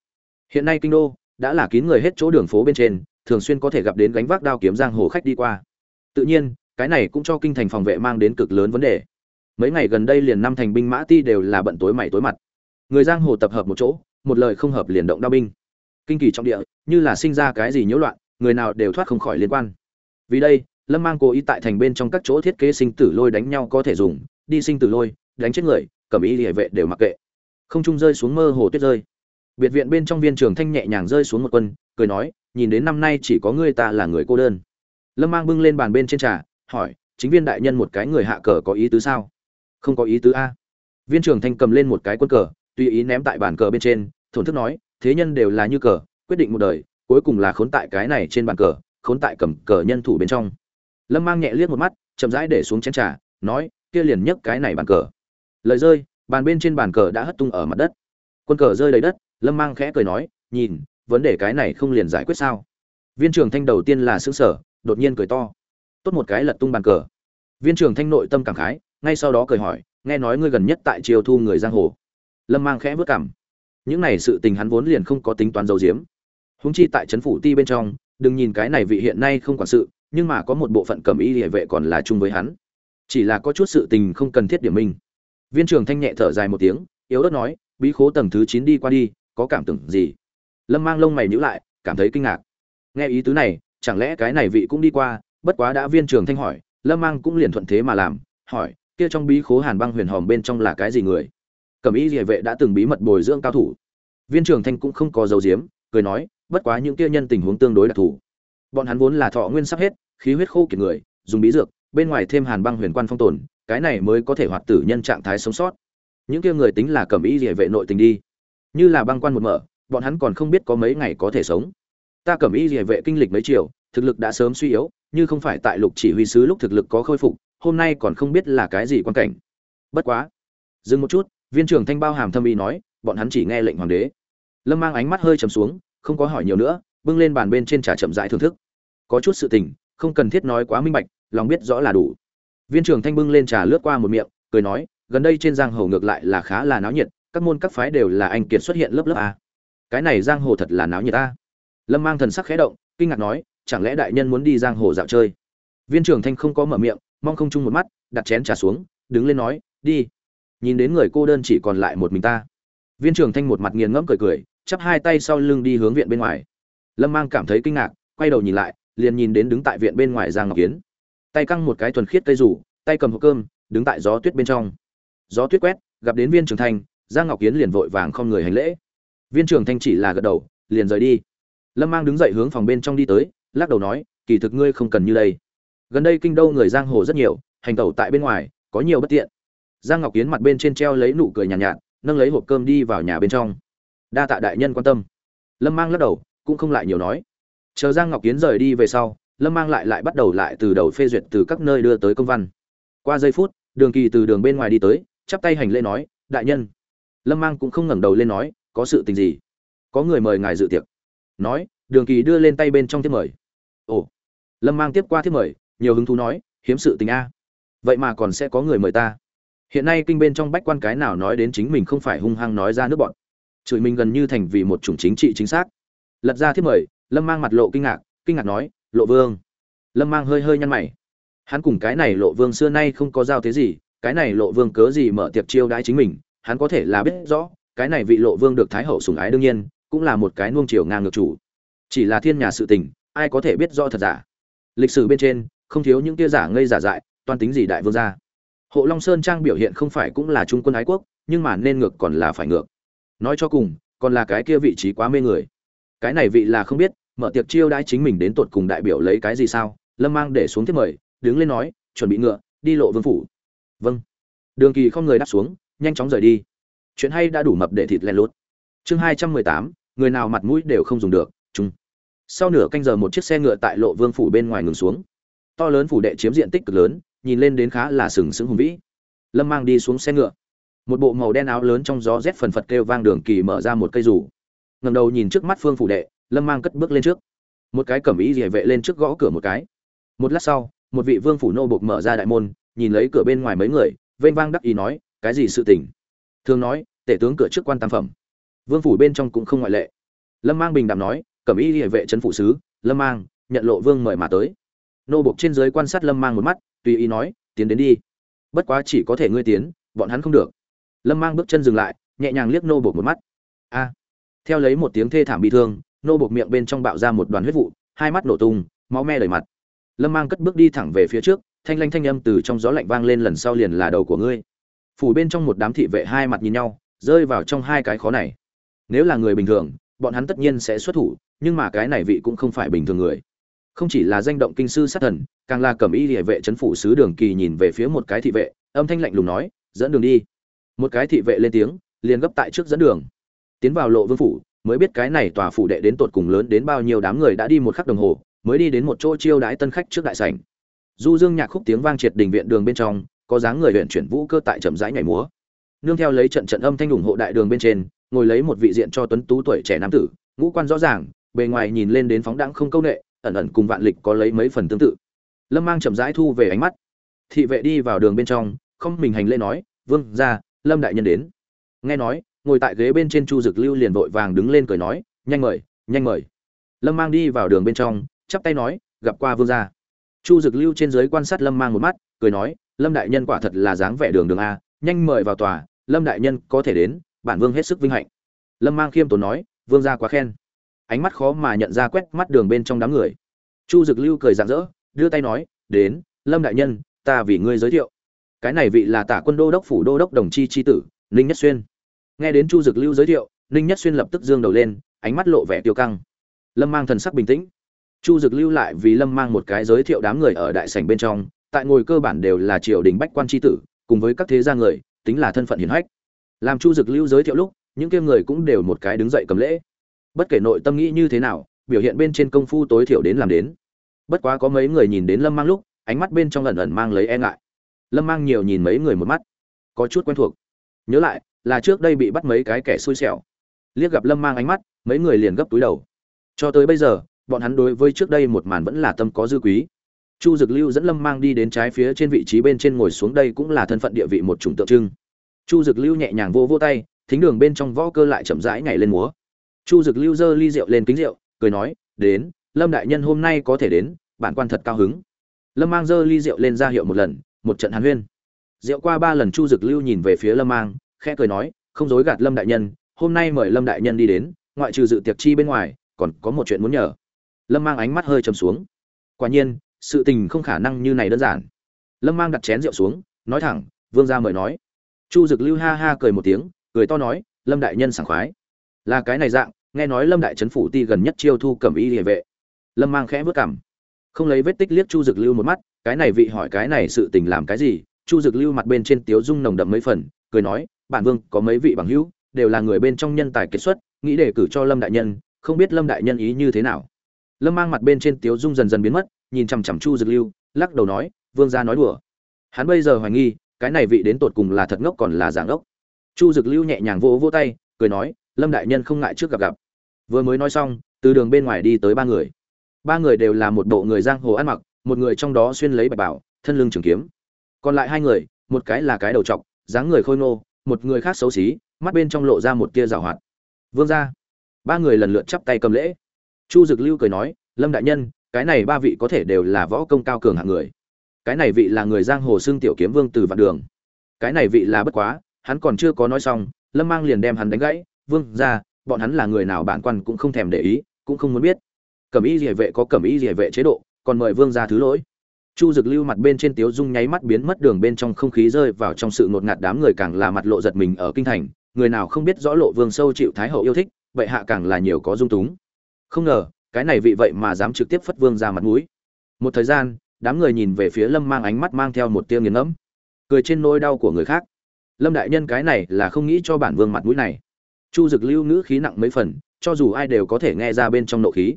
Hiện nay kinh đô đã là kín người hết chỗ đường phố bên trên, thường xuyên có thể gặp đến gánh vác đao kiếm giang hồ khách đi qua. Tự nhiên, cái này cũng cho kinh thành phòng vệ mang đến cực lớn vấn đề. Mấy ngày gần đây liền năm thành binh mã ti đều là bận tối mày tối mặt. Người giang hồ tập hợp một chỗ, một lời không hợp liền động đao binh. Kinh kỳ trong địa, như là sinh ra cái gì nhiễu loạn, người nào đều thoát không khỏi liên quan. Vì đây lâm mang cố ý tại thành bên trong các chỗ thiết kế sinh tử lôi đánh nhau có thể dùng, đi sinh tử lôi, đánh chết người cầm ý địa vệ đều mặc kệ. Không trung rơi xuống mơ hồ tuyết rơi. Biệt viện bên trong viên trường thanh nhẹ nhàng rơi xuống một quân, cười nói, nhìn đến năm nay chỉ có ngươi ta là người cô đơn. Lâm mang bưng lên bàn bên trên trà, hỏi, chính viên đại nhân một cái người hạ cờ có ý tứ sao? Không có ý tứ a. Viên trường thanh cầm lên một cái quân cờ, tùy ý ném tại bàn cờ bên trên, thổn thức nói, thế nhân đều là như cờ, quyết định một đời, cuối cùng là khốn tại cái này trên bàn cờ, khốn tại cầm cờ nhân thủ bên trong lâm mang nhẹ liếc một mắt, chậm rãi để xuống chén trà, nói, kia liền nhấc cái này bàn cờ. Lời rơi, bàn bên trên bàn cờ đã hất tung ở mặt đất. Quân cờ rơi đầy đất, lâm mang khẽ cười nói, nhìn, vấn đề cái này không liền giải quyết sao? Viên trường thanh đầu tiên là xứng sở đột nhiên cười to. Tốt một cái lật tung bàn cờ. Viên trường thanh nội tâm cảm khái, ngay sau đó cười hỏi, nghe nói ngươi gần nhất tại triều thu người giang hồ. Lâm mang khẽ vớt cảm. Những này sự tình hắn vốn liền không có tính toán dầu diếm. Húng chi tại trấn phủ ti bên trong, đừng nhìn cái này vị hiện nay không quản sự nhưng mà có một bộ phận cầm y địa vệ còn là chung với hắn. Chỉ là có chút sự tình không cần thiết điểm minh viên trường thanh nhẹ thở dài một tiếng, yếu ớt nói, bí khố tầng thứ chín đi qua đi, có cảm tưởng gì? Lâm mang lông mày nhữ lại, cảm thấy kinh ngạc. Nghe ý tứ này, chẳng lẽ cái này vị cũng đi qua? Bất quá đã viên trường thanh hỏi, lâm mang cũng liền thuận thế mà làm, hỏi, kia trong bí khố hàn băng huyền hòm bên trong là cái gì người? Cẩm ý địa vệ đã từng bí mật bồi dưỡng cao thủ. Viên trường thanh cũng không có dấu diếm, cười nói, bất quá những kia nhân tình huống tương đối đặc thù bọn hắn vốn là thọ nguyên sắp hết, khí huyết khô kiệt người, dùng bí dược, bên ngoài thêm hàn băng huyền quan phong tồn, cái này mới có thể hoạt tử nhân trạng thái sống sót. Những kia người tính là cẩm ý địa vệ nội tình đi. Như là băng quan một mở, bọn hắn còn không biết có mấy ngày có thể sống. Ta cẩm ý địa vệ kinh lịch mấy chiều, thực lực đã sớm suy yếu, như không phải tại lục chỉ huy sứ lúc thực lực có khôi phục, hôm nay còn không biết là cái gì quan cảnh. Bất quá, dừng một chút, viên trưởng thanh bao hàm thâm ý nói, bọn hắn chỉ nghe lệnh hoàng đế. Lâm mang ánh mắt hơi trầm xuống, không có hỏi nhiều nữa bưng lên bàn bên trên trà chậm rãi thưởng thức. Có chút sự tình, không cần thiết nói quá minh bạch, lòng biết rõ là đủ. Viên trưởng thanh bưng lên trà lướt qua một miệng, cười nói, gần đây trên giang hồ ngược lại là khá là náo nhiệt, các môn các phái đều là anh kiệt xuất hiện lớp lớp a. Cái này giang hồ thật là náo nhiệt a. Lâm mang thần sắc khẽ động, kinh ngạc nói, chẳng lẽ đại nhân muốn đi giang hồ dạo chơi? Viên trưởng thanh không có mở miệng, mong không chung một mắt, đặt chén trà xuống, đứng lên nói, đi. Nhìn đến người cô đơn chỉ còn lại một mình ta. Viên trưởng thanh một mặt nghiền ngẫm cười cười, chắp hai tay sau lưng đi hướng viện bên ngoài lâm mang cảm thấy kinh ngạc quay đầu nhìn lại liền nhìn đến đứng tại viện bên ngoài giang ngọc kiến tay căng một cái thuần khiết cây rủ tay cầm hộp cơm đứng tại gió tuyết bên trong. Gió tuyết quét gặp đến viên trưởng thanh giang ngọc kiến liền vội vàng không người hành lễ. Viên trưởng thanh chỉ là gật đầu liền rời đi. Lâm mang đứng dậy hướng phòng bên trong đi tới lắc đầu nói kỳ thực ngươi không cần như đây. Gần đây kinh đô người giang hồ rất nhiều hành tẩu tại bên ngoài có nhiều bất tiện. Giang ngọc kiến mặt bên trên treo lấy nụ cười nhàn nhạt, nhạt nâng lấy hộp cơm đi vào nhà bên trong. Đa tạ đại nhân quan tâm. Lâm mang lắc đầu cũng không lại nhiều nói. Chờ giang ngọc kiến rời đi về sau, lâm mang lại lại bắt đầu lại từ đầu phê duyệt từ các nơi đưa tới công văn. Qua giây phút, đường kỳ từ đường bên ngoài đi tới, chắp tay hành lễ nói, đại nhân. Lâm mang cũng không ngẩng đầu lên nói, có sự tình gì? Có người mời ngài dự tiệc. Nói, đường kỳ đưa lên tay bên trong thiếp mời. Ồ. Lâm mang tiếp qua thiếp mời, nhiều hứng thú nói, hiếm sự tình a. Vậy mà còn sẽ có người mời ta. Hiện nay kinh bên trong bách quan cái nào nói đến chính mình không phải hung hăng nói ra nước bọn. Chửi mình gần như thành vì một chủng chính trị chính xác lật ra thiết mời, lâm mang mặt lộ kinh ngạc kinh ngạc nói, lộ vương. Lâm mang hơi hơi nhăn mày. Hắn cùng cái này lộ vương xưa nay không có giao thế gì, cái này lộ vương cớ gì mở tiệc chiêu đãi chính mình, hắn có thể là biết rõ, cái này vị lộ vương được thái hậu sủng ái đương nhiên, cũng là một cái nuông chiều ngang ngược chủ. Chỉ là thiên nhà sự tình, ai có thể biết rõ thật giả? Lịch sử bên trên, không thiếu những tia giả ngây giả dại, toan tính gì đại vương gia? Hộ long sơn trang biểu hiện không phải cũng là trung quân ái quốc, nhưng mà nên ngược còn là phải ngược. Nói cho cùng, còn là cái kia vị trí quá mê người cái này vị là không biết, mở tiệc chiêu đãi chính mình đến tột cùng đại biểu lấy cái gì sao? Lâm mang để xuống thiết mời, đứng lên nói, chuẩn bị ngựa, đi lộ vương phủ. Vâng. Đường kỳ không người đáp xuống, nhanh chóng rời đi. Chuyện hay đã đủ mập để thịt len lút. Chương hai trăm mười tám, người nào mặt mũi đều không dùng được, chung. Sau nửa canh giờ một chiếc xe ngựa tại lộ vương phủ bên ngoài ngừng xuống. To lớn phủ đệ chiếm diện tích cực lớn, nhìn lên đến khá là sừng sững hùng vĩ. Lâm mang đi xuống xe ngựa. Một bộ màu đen áo lớn trong gió rét phần phật kêu vang đường kỳ mở ra một cây rủ ngẩng đầu nhìn trước mắt phương phủ đệ, lâm mang cất bước lên trước. Một cái cẩm ý rỉa vệ lên trước gõ cửa một cái. Một lát sau, một vị vương phủ nô bộc mở ra đại môn, nhìn lấy cửa bên ngoài mấy người, vênh vang đắc ý nói, cái gì sự tình? Thường nói, tể tướng cửa trước quan tam phẩm. Vương phủ bên trong cũng không ngoại lệ. Lâm mang bình đạm nói, cẩm ý rỉa vệ trấn phủ sứ, lâm mang, nhận lộ vương mời mà tới. Nô bộc trên dưới quan sát lâm mang một mắt, tùy ý nói, tiến đến đi. Bất quá chỉ có thể ngươi tiến, bọn hắn không được. Lâm mang bước chân dừng lại, nhẹ nhàng liếc nô bộc một mắt. A theo lấy một tiếng thê thảm bị thương, nô buộc miệng bên trong bạo ra một đoàn huyết vụ, hai mắt nổ tung, máu me đầy mặt. Lâm mang cất bước đi thẳng về phía trước, thanh lanh thanh âm từ trong gió lạnh vang lên lần sau liền là đầu của ngươi. Phủ bên trong một đám thị vệ hai mặt nhìn nhau, rơi vào trong hai cái khó này. Nếu là người bình thường, bọn hắn tất nhiên sẽ xuất thủ, nhưng mà cái này vị cũng không phải bình thường người. Không chỉ là danh động kinh sư sát thần, càng là cẩm y địa vệ chấn phủ sứ đường kỳ nhìn về phía một cái thị vệ, âm thanh lạnh lùng nói, dẫn đường đi. Một cái thị vệ lên tiếng, liền gấp tại trước dẫn đường tiến vào lộ vương phủ, mới biết cái này tòa phủ đệ đến tột cùng lớn đến bao nhiêu đám người đã đi một khắc đồng hồ, mới đi đến một chỗ chiêu đãi tân khách trước đại sảnh. Du dương nhạc khúc tiếng vang triệt đình viện đường bên trong, có dáng người huyện chuyển vũ cơ tại chậm rãi nhảy múa. Nương theo lấy trận trận âm thanh ủng hộ đại đường bên trên, ngồi lấy một vị diện cho tuấn tú tuổi trẻ nam tử, ngũ quan rõ ràng, bề ngoài nhìn lên đến phóng đãng không câu nệ, ẩn ẩn cùng vạn lịch có lấy mấy phần tương tự. Lâm mang chậm rãi thu về ánh mắt. Thị vệ đi vào đường bên trong, không mình hành lễ nói, vương ra lâm đại nhân đến. Nghe nói ngồi tại ghế bên trên chu dực lưu liền vội vàng đứng lên cười nói, nhanh mời nhanh mời. Lâm mang đi vào đường bên trong, chắp tay nói, gặp qua vương gia. Chu dực lưu trên dưới quan sát lâm mang một mắt, cười nói, lâm đại nhân quả thật là dáng vẻ đường đường a, nhanh mời vào tòa, lâm đại nhân có thể đến, bản vương hết sức vinh hạnh. Lâm mang khiêm tốn nói, vương gia quá khen. Ánh mắt khó mà nhận ra quét mắt đường bên trong đám người. Chu dực lưu cười rạng rỡ, đưa tay nói, đến, lâm đại nhân, ta vì ngươi giới thiệu. Cái này vị là tả quân đô đốc phủ đô đốc đồng chi chi tử, ninh nhất xuyên nghe đến chu dực lưu giới thiệu, ninh nhất xuyên lập tức dương đầu lên, ánh mắt lộ vẻ tiêu căng. Lâm mang thần sắc bình tĩnh. Chu dực lưu lại vì lâm mang một cái giới thiệu đám người ở đại sảnh bên trong, tại ngồi cơ bản đều là triều đình bách quan tri tử, cùng với các thế gia người, tính là thân phận hiển hách. Làm chu dực lưu giới thiệu lúc, những kia người cũng đều một cái đứng dậy cầm lễ. Bất kể nội tâm nghĩ như thế nào, biểu hiện bên trên công phu tối thiểu đến làm đến. Bất quá có mấy người nhìn đến lâm mang lúc, ánh mắt bên trong lần ẩn mang lấy e ngại. Lâm mang nhiều nhìn mấy người một mắt, có chút quen thuộc. Nhớ lại là trước đây bị bắt mấy cái kẻ xui xẻo. Liếc gặp lâm mang ánh mắt, mấy người liền gấp túi đầu. Cho tới bây giờ, bọn hắn đối với trước đây một màn vẫn là tâm có dư quý. Chu dực lưu dẫn lâm mang đi đến trái phía trên vị trí bên trên ngồi xuống đây cũng là thân phận địa vị một chủng tượng trưng. Chu dực lưu nhẹ nhàng vô vô tay, thính đường bên trong võ cơ lại chậm rãi nhảy lên múa. Chu dực lưu giơ ly rượu lên kính rượu, cười nói, đến, lâm đại nhân hôm nay có thể đến, bản quan thật cao hứng. Lâm mang giơ ly rượu lên ra hiệu một lần, một trận hàn huyên. Rượu qua ba lần chu dực lưu nhìn về phía lâm mang khẽ cười nói, không dối gạt lâm đại nhân, hôm nay mời lâm đại nhân đi đến, ngoại trừ dự tiệc chi bên ngoài, còn có một chuyện muốn nhờ. Lâm mang ánh mắt hơi trầm xuống. Quả nhiên, sự tình không khả năng như này đơn giản. Lâm mang đặt chén rượu xuống, nói thẳng, vương gia mời nói. Chu dực lưu ha ha cười một tiếng, cười to nói, lâm đại nhân sảng khoái. Là cái này dạng, nghe nói lâm đại trấn phủ ti gần nhất chiêu thu cẩm y địa vệ. Lâm mang khẽ vớt cảm không lấy vết tích liếc chu dực lưu một mắt, cái này vị hỏi cái này sự tình làm cái gì? Chu dực lưu mặt bên trên tiếu dung nồng đậm mấy phần, cười nói bản vương có mấy vị bằng hữu, đều là người bên trong nhân tài kết xuất, nghĩ đề cử cho lâm đại nhân, không biết lâm đại nhân ý như thế nào. Lâm mang mặt bên trên tiếu dung dần dần biến mất, nhìn chằm chằm chu dực lưu, lắc đầu nói, vương gia nói đùa. Hắn bây giờ hoài nghi, cái này vị đến tột cùng là thật ngốc còn là giả ngốc. Chu dực lưu nhẹ nhàng vỗ vỗ tay, cười nói, lâm đại nhân không ngại trước gặp gặp. Vừa mới nói xong, từ đường bên ngoài đi tới ba người. Ba người đều là một bộ người giang hồ ăn mặc, một người trong đó xuyên lấy bạch bảo, thân lưng trường kiếm. Còn lại hai người, một cái là cái đầu trọc, dáng người khôi ngô một người khác xấu xí, mắt bên trong lộ ra một tia rào hoạt. Vương ra ba người lần lượt chắp tay cầm lễ. Chu dực lưu cười nói, lâm đại nhân, cái này ba vị có thể đều là võ công cao cường hạng người. Cái này vị là người giang hồ xương tiểu kiếm vương từ vạn đường. Cái này vị là bất quá, hắn còn chưa có nói xong, lâm mang liền đem hắn đánh gãy. Vương ra bọn hắn là người nào bản quan cũng không thèm để ý, cũng không muốn biết. Cẩm y địa vệ có cẩm y địa vệ chế độ, còn mời vương ra thứ lỗi chu dực lưu mặt bên trên tiếu dung nháy mắt biến mất đường bên trong không khí rơi vào trong sự ngột ngạt đám người càng là mặt lộ giật mình ở kinh thành, người nào không biết rõ lộ vương sâu chịu thái hậu yêu thích vậy hạ càng là nhiều có dung túng. Không ngờ, cái này vị vậy mà dám trực tiếp phất vương ra mặt mũi. Một thời gian, đám người nhìn về phía lâm mang ánh mắt mang theo một tia nghiền ngẫm, cười trên nỗi đau của người khác. Lâm đại nhân cái này là không nghĩ cho bản vương mặt mũi này. Chu dực lưu ngữ khí nặng mấy phần, cho dù ai đều có thể nghe ra bên trong nộ khí.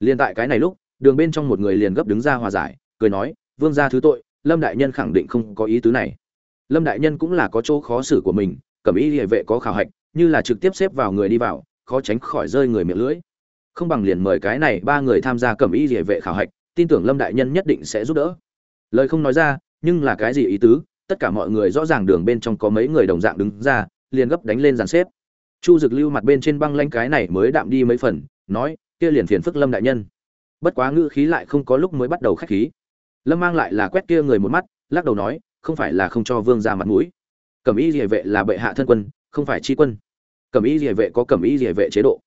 Liền tại cái này lúc, đường bên trong một người liền gấp đứng ra hòa giải cười nói, vương gia thứ tội, lâm đại nhân khẳng định không có ý tứ này. Lâm đại nhân cũng là có chỗ khó xử của mình, cẩm y địa vệ có khảo hạch, như là trực tiếp xếp vào người đi vào, khó tránh khỏi rơi người miệng lưỡi. Không bằng liền mời cái này ba người tham gia cẩm y địa vệ khảo hạch, tin tưởng lâm đại nhân nhất định sẽ giúp đỡ. Lời không nói ra, nhưng là cái gì ý tứ, tất cả mọi người rõ ràng đường bên trong có mấy người đồng dạng đứng ra, liền gấp đánh lên dàn xếp. Chu dực lưu mặt bên trên băng lanh cái này mới đạm đi mấy phần, nói, kia liền phiền phức lâm đại nhân. Bất quá ngữ khí lại không có lúc mới bắt đầu khách khí lâm mang lại là quét kia người một mắt, lắc đầu nói, không phải là không cho vương ra mặt mũi. Cẩm y địa vệ là bệ hạ thân quân, không phải tri quân. Cẩm y địa vệ có cẩm y địa vệ chế độ.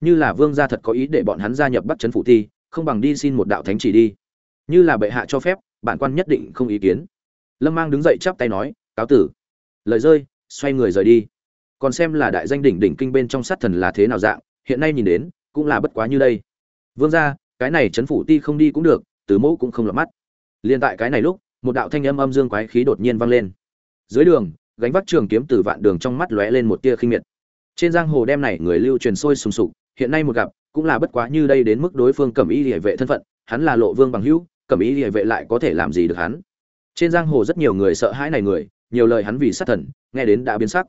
Như là vương gia thật có ý để bọn hắn gia nhập bắt chấn phủ thi không bằng đi xin một đạo thánh chỉ đi. Như là bệ hạ cho phép, bản quan nhất định không ý kiến. Lâm mang đứng dậy chắp tay nói, cáo tử. Lời rơi, xoay người rời đi. Còn xem là đại danh đỉnh đỉnh kinh bên trong sát thần là thế nào dạng, hiện nay nhìn đến, cũng là bất quá như đây. Vương gia, cái này chấn phủ ti không đi cũng được từ mẫu cũng không lọt mắt liên tại cái này lúc, một đạo thanh âm âm dương quái khí đột nhiên vang lên. Dưới đường, gánh vác trường kiếm từ vạn đường trong mắt lóe lên một tia khinh miệt. Trên giang hồ đem này người lưu truyền sôi sùng sục, hiện nay một gặp, cũng là bất quá như đây đến mức đối phương cẩm y liễu vệ thân phận, hắn là lộ vương bằng hữu, cẩm y liễu vệ lại có thể làm gì được hắn? Trên giang hồ rất nhiều người sợ hãi này người, nhiều lời hắn vì sát thần, nghe đến đã biến sắc.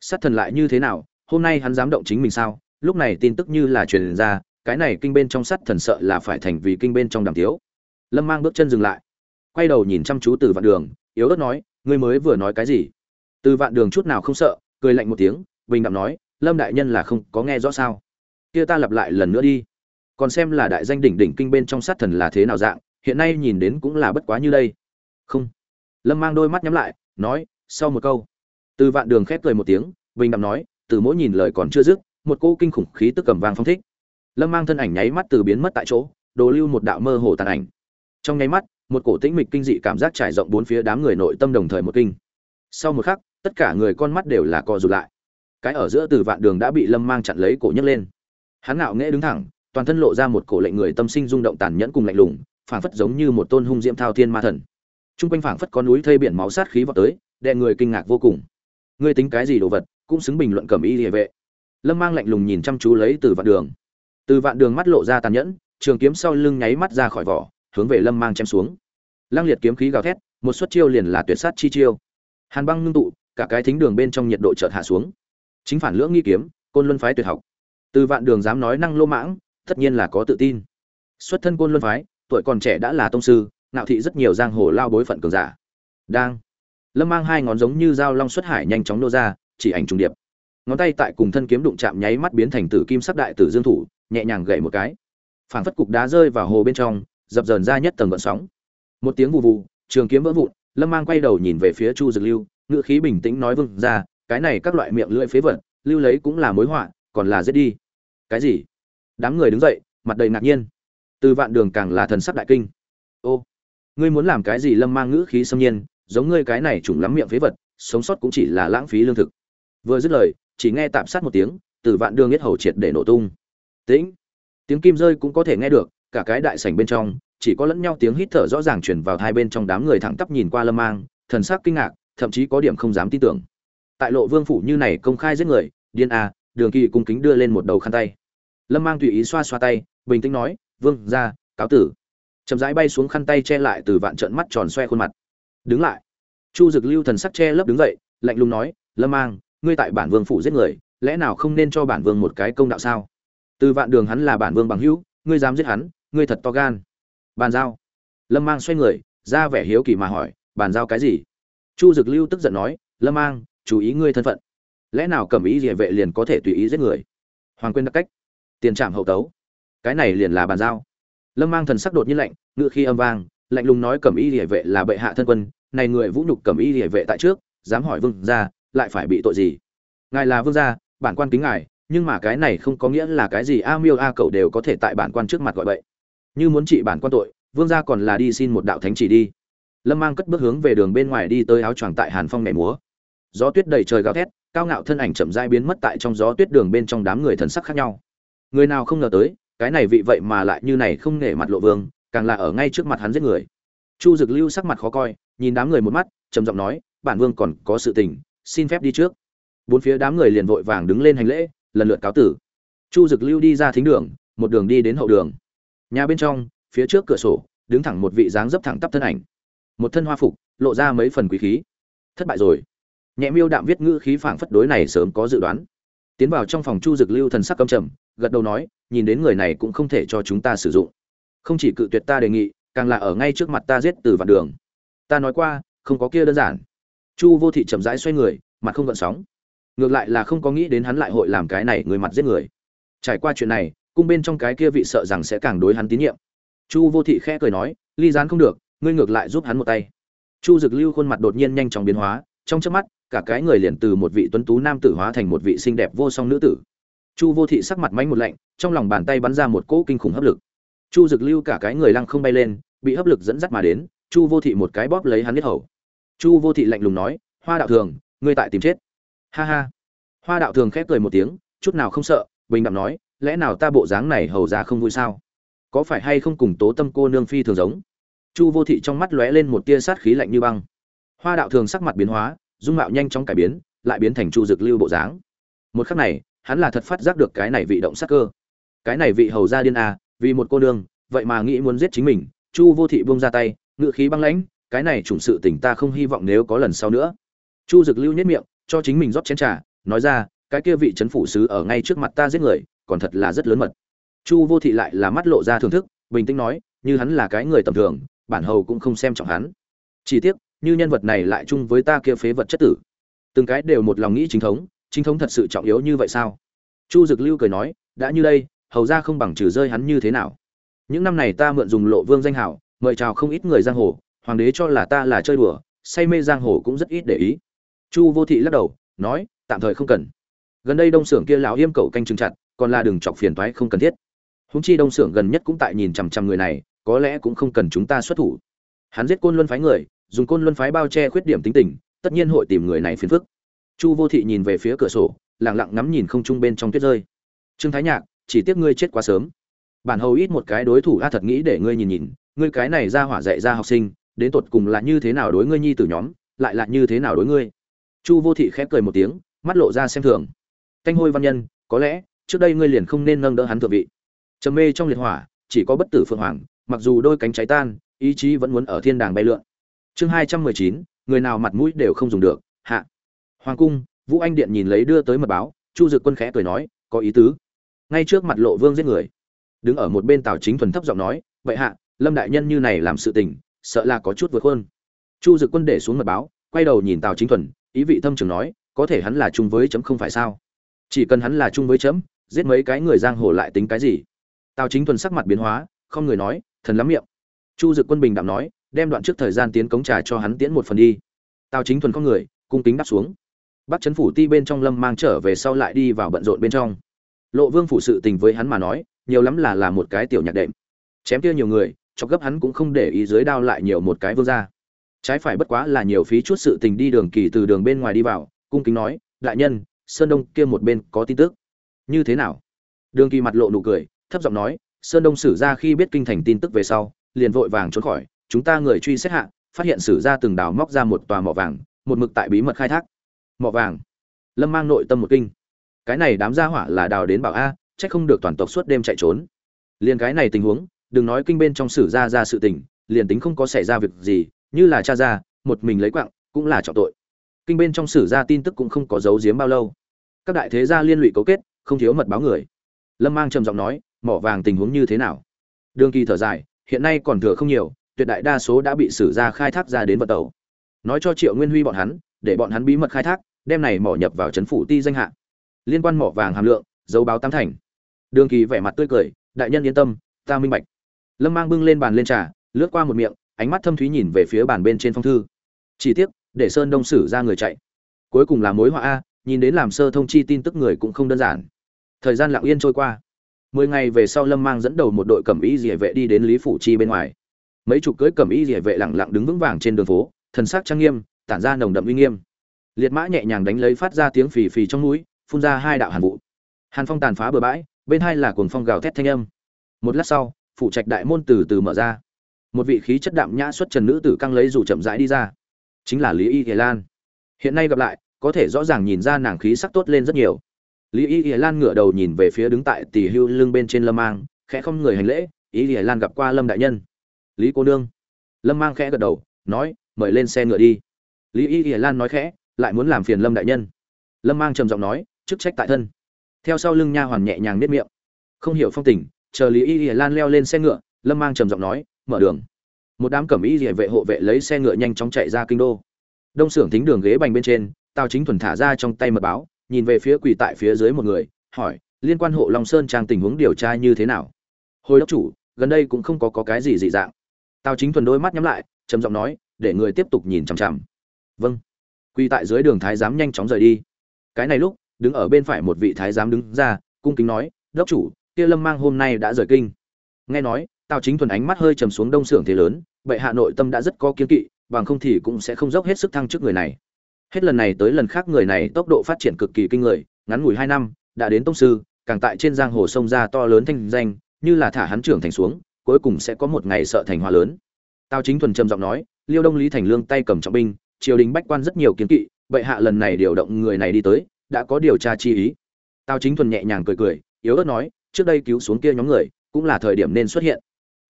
Sát thần lại như thế nào? Hôm nay hắn dám động chính mình sao? Lúc này tin tức như là truyền ra, cái này kinh bên trong sát thần sợ là phải thành vì kinh bên trong đàm thiếu lâm mang bước chân dừng lại quay đầu nhìn chăm chú từ vạn đường, yếu ớt nói, ngươi mới vừa nói cái gì? Từ vạn đường chút nào không sợ, cười lạnh một tiếng, bình đạm nói, lâm đại nhân là không có nghe rõ sao? Kia ta lặp lại lần nữa đi. Còn xem là đại danh đỉnh đỉnh kinh bên trong sát thần là thế nào dạng, hiện nay nhìn đến cũng là bất quá như đây. Không. Lâm mang đôi mắt nhắm lại, nói, sau một câu. Từ vạn đường khép cười một tiếng, bình đạm nói, từ mỗi nhìn lời còn chưa dứt, một cô kinh khủng khí tức cầm vang phong thích. Lâm mang thân ảnh nháy mắt từ biến mất tại chỗ, đồ lưu một đạo mơ hồ tàn ảnh. Trong nháy mắt một cổ tĩnh mịch kinh dị cảm giác trải rộng bốn phía đám người nội tâm đồng thời một kinh sau một khắc tất cả người con mắt đều là co rụt lại cái ở giữa từ vạn đường đã bị lâm mang chặn lấy cổ nhấc lên hắn ngạo nghễ đứng thẳng toàn thân lộ ra một cổ lệnh người tâm sinh rung động tàn nhẫn cùng lạnh lùng phảng phất giống như một tôn hung diễm thao thiên ma thần Trung quanh phảng phất có núi thây biển máu sát khí vọt tới, đè người kinh ngạc vô cùng. Ngươi tính cái gì đồ vật, cũng xứng bình luận cẩm y địa vệ. Lâm Mang lạnh lùng nhìn chăm chú lấy Từ Vạn Đường. Từ Vạn Đường mắt lộ ra tàn nhẫn, trường kiếm sau lưng nháy mắt ra khỏi vỏ, hướng về Lâm Mang chém xuống. Lăng liệt kiếm khí gào thét, một suất chiêu liền là tuyệt sát chi chiêu. Hàn băng ngưng tụ, cả cái thính đường bên trong nhiệt độ chợt hạ xuống. Chính phản lưỡng nghi kiếm, côn luân phái tuyệt học. Từ Vạn Đường dám nói năng lô mãng, tất nhiên là có tự tin. Xuất thân côn luân phái, tuổi còn trẻ đã là tông sư, nạo thị rất nhiều giang hồ lao bối phận cường giả đang lâm mang hai ngón giống như dao long xuất hải nhanh chóng nô ra chỉ ảnh trùng điệp ngón tay tại cùng thân kiếm đụng chạm nháy mắt biến thành tử kim sắc đại tử dương thủ nhẹ nhàng gậy một cái phảng phất cục đá rơi vào hồ bên trong dập dờn ra nhất tầng gợn sóng. Một tiếng vụ vụ trường kiếm vỡ vụn, lâm mang quay đầu nhìn về phía chu dực lưu, ngữ khí bình tĩnh nói vâng ra, cái này các loại miệng lưỡi phế vật, lưu lấy cũng là mối họa, còn là giết đi. Cái gì? Đám người đứng dậy, mặt đầy ngạc nhiên. Từ vạn đường càng là thần sắc đại kinh. Ô, ngươi muốn làm cái gì? Lâm mang ngữ khí xâm nhiên, giống ngươi cái này trùng lắm miệng phế vật, sống sót cũng chỉ là lãng phí lương thực. Vừa dứt lời, chỉ nghe tạm sát một tiếng, từ vạn đường nhất hầu triệt để nổ tung. Tĩnh! Tiếng kim rơi cũng có thể nghe được cả cái đại sảnh bên trong, chỉ có lẫn nhau tiếng hít thở rõ ràng truyền vào hai bên trong đám người thẳng tắp nhìn qua lâm mang, thần sắc kinh ngạc, thậm chí có điểm không dám tin tưởng. Tại lộ vương phủ như này công khai giết người, điên a đường kỳ cung kính đưa lên một đầu khăn tay. Lâm mang tùy ý xoa xoa tay, bình tĩnh nói, vương ra cáo tử. Chậm rãi bay xuống khăn tay che lại từ vạn trận mắt tròn xoe khuôn mặt. Đứng lại. Chu dực lưu thần sắc che lấp đứng dậy, lạnh lùng nói, lâm mang, ngươi tại bản vương phủ giết người, lẽ nào không nên cho bản vương một cái công đạo sao? Từ vạn đường hắn là bản vương bằng hữu, ngươi dám giết hắn ngươi thật to gan. Bàn giao. Lâm mang xoay người, ra vẻ hiếu kỳ mà hỏi, bàn giao cái gì? Chu dực lưu tức giận nói, lâm mang, chú ý ngươi thân phận. Lẽ nào cầm ý địa vệ liền có thể tùy ý giết người? Hoàng quên đặc cách. Tiền trạm hậu tấu. Cái này liền là bàn giao. Lâm mang thần sắc đột nhiên lạnh, ngựa khi âm vang, lạnh lùng nói cẩm y địa vệ là bệ hạ thân quân, này người vũ nhục cẩm y địa vệ tại trước, dám hỏi vương gia, lại phải bị tội gì? Ngài là vương gia, bản quan kính ngài, nhưng mà cái này không có nghĩa là cái gì a miêu a cậu đều có thể tại bản quan trước mặt gọi bậy như muốn trị bản quan tội, vương gia còn là đi xin một đạo thánh chỉ đi. Lâm mang cất bước hướng về đường bên ngoài đi tới áo choàng tại hàn phong nhảy múa. Gió tuyết đầy trời gào thét, cao ngạo thân ảnh chậm rãi biến mất tại trong gió tuyết đường bên trong đám người thần sắc khác nhau. Người nào không ngờ tới, cái này vị vậy mà lại như này không nể mặt lộ vương, càng là ở ngay trước mặt hắn giết người. Chu dực lưu sắc mặt khó coi, nhìn đám người một mắt, trầm giọng nói, bản vương còn có sự tình, xin phép đi trước. Bốn phía đám người liền vội vàng đứng lên hành lễ, lần lượt cáo tử. Chu dực lưu đi ra thính đường, một đường đi đến hậu đường nhà bên trong, phía trước cửa sổ, đứng thẳng một vị dáng dấp thẳng tắp thân ảnh. Một thân hoa phục, lộ ra mấy phần quý khí. Thất bại rồi. Nhẹ miêu đạm viết ngữ khí phảng phất đối này sớm có dự đoán. Tiến vào trong phòng chu dực lưu thần sắc căm trầm, gật đầu nói, nhìn đến người này cũng không thể cho chúng ta sử dụng. Không chỉ cự tuyệt ta đề nghị, càng là ở ngay trước mặt ta giết từ vạn đường. Ta nói qua, không có kia đơn giản. Chu vô thị chậm rãi xoay người, mặt không gợn sóng. Ngược lại là không có nghĩ đến hắn lại hội làm cái này người mặt giết người. Trải qua chuyện này cung bên trong cái kia vị sợ rằng sẽ càng đối hắn tín nhiệm. Chu vô thị khẽ cười nói, ly gián không được, ngươi ngược lại giúp hắn một tay. Chu dực lưu khuôn mặt đột nhiên nhanh chóng biến hóa, trong chớp mắt, cả cái người liền từ một vị tuấn tú nam tử hóa thành một vị xinh đẹp vô song nữ tử. Chu vô thị sắc mặt mánh một lạnh, trong lòng bàn tay bắn ra một cỗ kinh khủng hấp lực. Chu dực lưu cả cái người lăng không bay lên, bị hấp lực dẫn dắt mà đến, chu vô thị một cái bóp lấy hắn biết hầu. Chu vô thị lạnh lùng nói, hoa đạo thường, ngươi tại tìm chết. Ha ha. Hoa đạo thường khép cười một tiếng, chút nào không sợ, bình đẳng nói lẽ nào ta bộ dáng này hầu ra không vui sao? Có phải hay không cùng tố tâm cô nương phi thường giống? Chu vô thị trong mắt lóe lên một tia sát khí lạnh như băng. Hoa đạo thường sắc mặt biến hóa, dung mạo nhanh chóng cải biến, lại biến thành chu dực lưu bộ dáng. Một khắc này, hắn là thật phát giác được cái này vị động sắc cơ. Cái này vị hầu ra điên à vì một cô nương, vậy mà nghĩ muốn giết chính mình, chu vô thị buông ra tay, ngự khí băng lãnh, cái này chủng sự tình ta không hy vọng nếu có lần sau nữa. Chu dực lưu nhất miệng, cho chính mình rót chén trà, nói ra, cái kia vị trấn phủ sứ ở ngay trước mặt ta giết người còn thật là rất lớn mật. Chu vô thị lại là mắt lộ ra thưởng thức, bình tĩnh nói, như hắn là cái người tầm thường, bản hầu cũng không xem trọng hắn. Chỉ tiếc, như nhân vật này lại chung với ta kia phế vật chất tử. Từng cái đều một lòng nghĩ chính thống chính thống thật sự trọng yếu như vậy sao? Chu dực lưu cười nói, đã như đây, hầu ra không bằng trừ rơi hắn như thế nào. Những năm này ta mượn dùng lộ vương danh hảo, mời chào không ít người giang hồ, hoàng đế cho là ta là chơi đùa, say mê giang hồ cũng rất ít để ý. Chu vô thị lắc đầu, nói, tạm thời không cần gần đây đông xưởng kia lão yêm cậu canh chừng chặt, còn là đừng chọc phiền toái không cần thiết. Húng chi đông xưởng gần nhất cũng tại nhìn chằm chằm người này, có lẽ cũng không cần chúng ta xuất thủ. Hắn giết côn luân phái người, dùng côn luân phái bao che khuyết điểm tính tình, tất nhiên hội tìm người này phiền phức. Chu vô thị nhìn về phía cửa sổ, lặng lặng ngắm nhìn không trung bên trong tuyết rơi. Trương thái nhạc, chỉ tiếc ngươi chết quá sớm. Bản hầu ít một cái đối thủ a, thật nghĩ để ngươi nhìn nhìn, ngươi cái này ra hỏa dạy ra học sinh, đến tột cùng là như thế nào đối ngươi nhi tử nhóm, lại là như thế nào đối ngươi? Chu vô thị khép cười một tiếng, mắt lộ ra xem thường canh hôi văn nhân, có lẽ, trước đây ngươi liền không nên nâng đỡ hắn thượng vị. Trầm mê trong liệt hỏa, chỉ có bất tử phượng hoàng, mặc dù đôi cánh cháy tan, ý chí vẫn muốn ở thiên đàng bay lượn. Chương hai trăm mười chín, người nào mặt mũi đều không dùng được, hạ. Hoàng cung, vũ anh điện nhìn lấy đưa tới mật báo, chu dực quân khẽ cười nói, có ý tứ. Ngay trước mặt lộ vương giết người. Đứng ở một bên tào chính thuần thấp giọng nói, vậy hạ, lâm đại nhân như này làm sự tình, sợ là có chút vượt hơn chu dực quân để xuống mật báo, quay đầu nhìn tào chính thuần, ý vị thâm trường nói, có thể hắn là chung với chấm không phải sao? Chỉ cần hắn là chung với chấm, giết mấy cái người giang hồ lại tính cái gì? Tào chính thuần sắc mặt biến hóa, không người nói, thần lắm miệng. Chu dực quân bình đạm nói, đem đoạn trước thời gian tiến cống trà cho hắn tiễn một phần đi. Tào chính thuần không người, cung kính đáp xuống. Bắt chấn phủ ti bên trong lâm mang trở về sau lại đi vào bận rộn bên trong. Lộ vương phủ sự tình với hắn mà nói, nhiều lắm là là một cái tiểu nhạc đệm. Chém kia nhiều người, cho gấp hắn cũng không để ý dưới đao lại nhiều một cái vương ra trái phải bất quá là nhiều phí chút sự tình đi đường kỳ từ đường bên ngoài đi vào, cung kính nói, đại nhân sơn đông kia một bên có tin tức. Như thế nào? Đường kỳ mặt lộ nụ cười, thấp giọng nói, sơn đông sử ra khi biết kinh thành tin tức về sau, liền vội vàng trốn khỏi. Chúng ta người truy xét hạ, phát hiện sử ra từng đào móc ra một tòa mỏ vàng, một mực tại bí mật khai thác. Mỏ vàng. Lâm mang nội tâm một kinh. Cái này đám gia hỏa là đào đến bảo a, chắc không được toàn tộc suốt đêm chạy trốn. Liền cái này tình huống, đừng nói kinh bên trong sử ra ra sự tình, liền tính không có xảy ra việc gì, như là cha ra, một mình lấy quặng cũng là trọng tội. Kinh bên trong sử ra tin tức cũng không có giấu giếm bao lâu các đại thế gia liên lụy cấu kết, không thiếu mật báo người. Lâm mang trầm giọng nói, mỏ vàng tình huống như thế nào? Đường kỳ thở dài, hiện nay còn thừa không nhiều, tuyệt đại đa số đã bị sử ra khai thác ra đến vật tàu. Nói cho triệu nguyên huy bọn hắn, để bọn hắn bí mật khai thác, đem này mỏ nhập vào trấn phủ ti danh hạ. Liên quan mỏ vàng hàm lượng, dấu báo tam thành. Đường kỳ vẻ mặt tươi cười, đại nhân yên tâm, ta minh bạch. Lâm mang bưng lên bàn lên trà, lướt qua một miệng, ánh mắt thâm thúy nhìn về phía bàn bên trên phong thư. Chỉ tiếc, để sơn đông sử ra người chạy. Cuối cùng là mối họa a nhìn đến làm sơ thông chi tin tức người cũng không đơn giản. Thời gian lặng yên trôi qua. Mười ngày về sau lâm mang dẫn đầu một đội cẩm y dỉa vệ đi đến lý phủ chi bên ngoài. Mấy chục cưới cẩm y dỉa vệ lặng lặng đứng vững vàng trên đường phố, thần sắc trang nghiêm, tản ra nồng đậm uy nghiêm. Liệt mã nhẹ nhàng đánh lấy phát ra tiếng phì phì trong núi, phun ra hai đạo hàn vụ. Hàn phong tàn phá bờ bãi, bên hai là cuồng phong gào thét thanh âm. Một lát sau, phủ trạch đại môn từ từ mở ra. Một vị khí chất đạm nhã xuất trần nữ tử căng lấy dù chậm rãi đi ra. Chính là lý y thế lan. Hiện nay gặp lại có thể rõ ràng nhìn ra nàng khí sắc tốt lên rất nhiều. Lý y y lan ngửa đầu nhìn về phía đứng tại tỷ hưu lưng bên trên lâm mang, khẽ không người hành lễ y y lan gặp qua lâm đại nhân. Lý cô nương. Lâm mang khẽ gật đầu, nói, mời lên xe ngựa đi. Lý y y lan nói khẽ, lại muốn làm phiền lâm đại nhân. Lâm mang trầm giọng nói, chức trách tại thân. Theo sau lưng nha hoàn nhẹ nhàng nếp miệng. Không hiểu phong tình, chờ lý y y lan leo lên xe ngựa, lâm mang trầm giọng nói, mở đường. Một đám cẩm y địa vệ hộ vệ lấy xe ngựa nhanh chóng chạy ra kinh đô. Đông xưởng thính đường ghế bành bên trên tào chính thuần thả ra trong tay mật báo nhìn về phía quỳ tại phía dưới một người hỏi liên quan hộ long sơn trang tình huống điều tra như thế nào? Hồi đốc chủ gần đây cũng không có, có cái gì dị dạng. Tào chính thuần đôi mắt nhắm lại trầm giọng nói để người tiếp tục nhìn chằm chằm. Vâng. Quỳ tại dưới đường thái giám nhanh chóng rời đi. Cái này lúc đứng ở bên phải một vị thái giám đứng ra cung kính nói đốc chủ kia lâm mang hôm nay đã rời kinh. Nghe nói tào chính thuần ánh mắt hơi trầm xuống đông xưởng thế lớn vậy hạ nội tâm đã rất có kiên kỵ bằng không thì cũng sẽ không dốc hết sức thăng chức người này hết lần này tới lần khác người này tốc độ phát triển cực kỳ kinh người, ngắn ngủi hai năm, đã đến tông sư, càng tại trên giang hồ sông ra to lớn thanh danh, như là thả hắn trưởng thành xuống, cuối cùng sẽ có một ngày sợ thành hoa lớn. Tào chính thuần trầm giọng nói, liêu đông lý thành lương tay cầm trọng binh, triều đình bách quan rất nhiều kiến kỵ, bệ hạ lần này điều động người này đi tới, đã có điều tra chi ý. Tào chính thuần nhẹ nhàng cười cười, yếu ớt nói, trước đây cứu xuống kia nhóm người, cũng là thời điểm nên xuất hiện.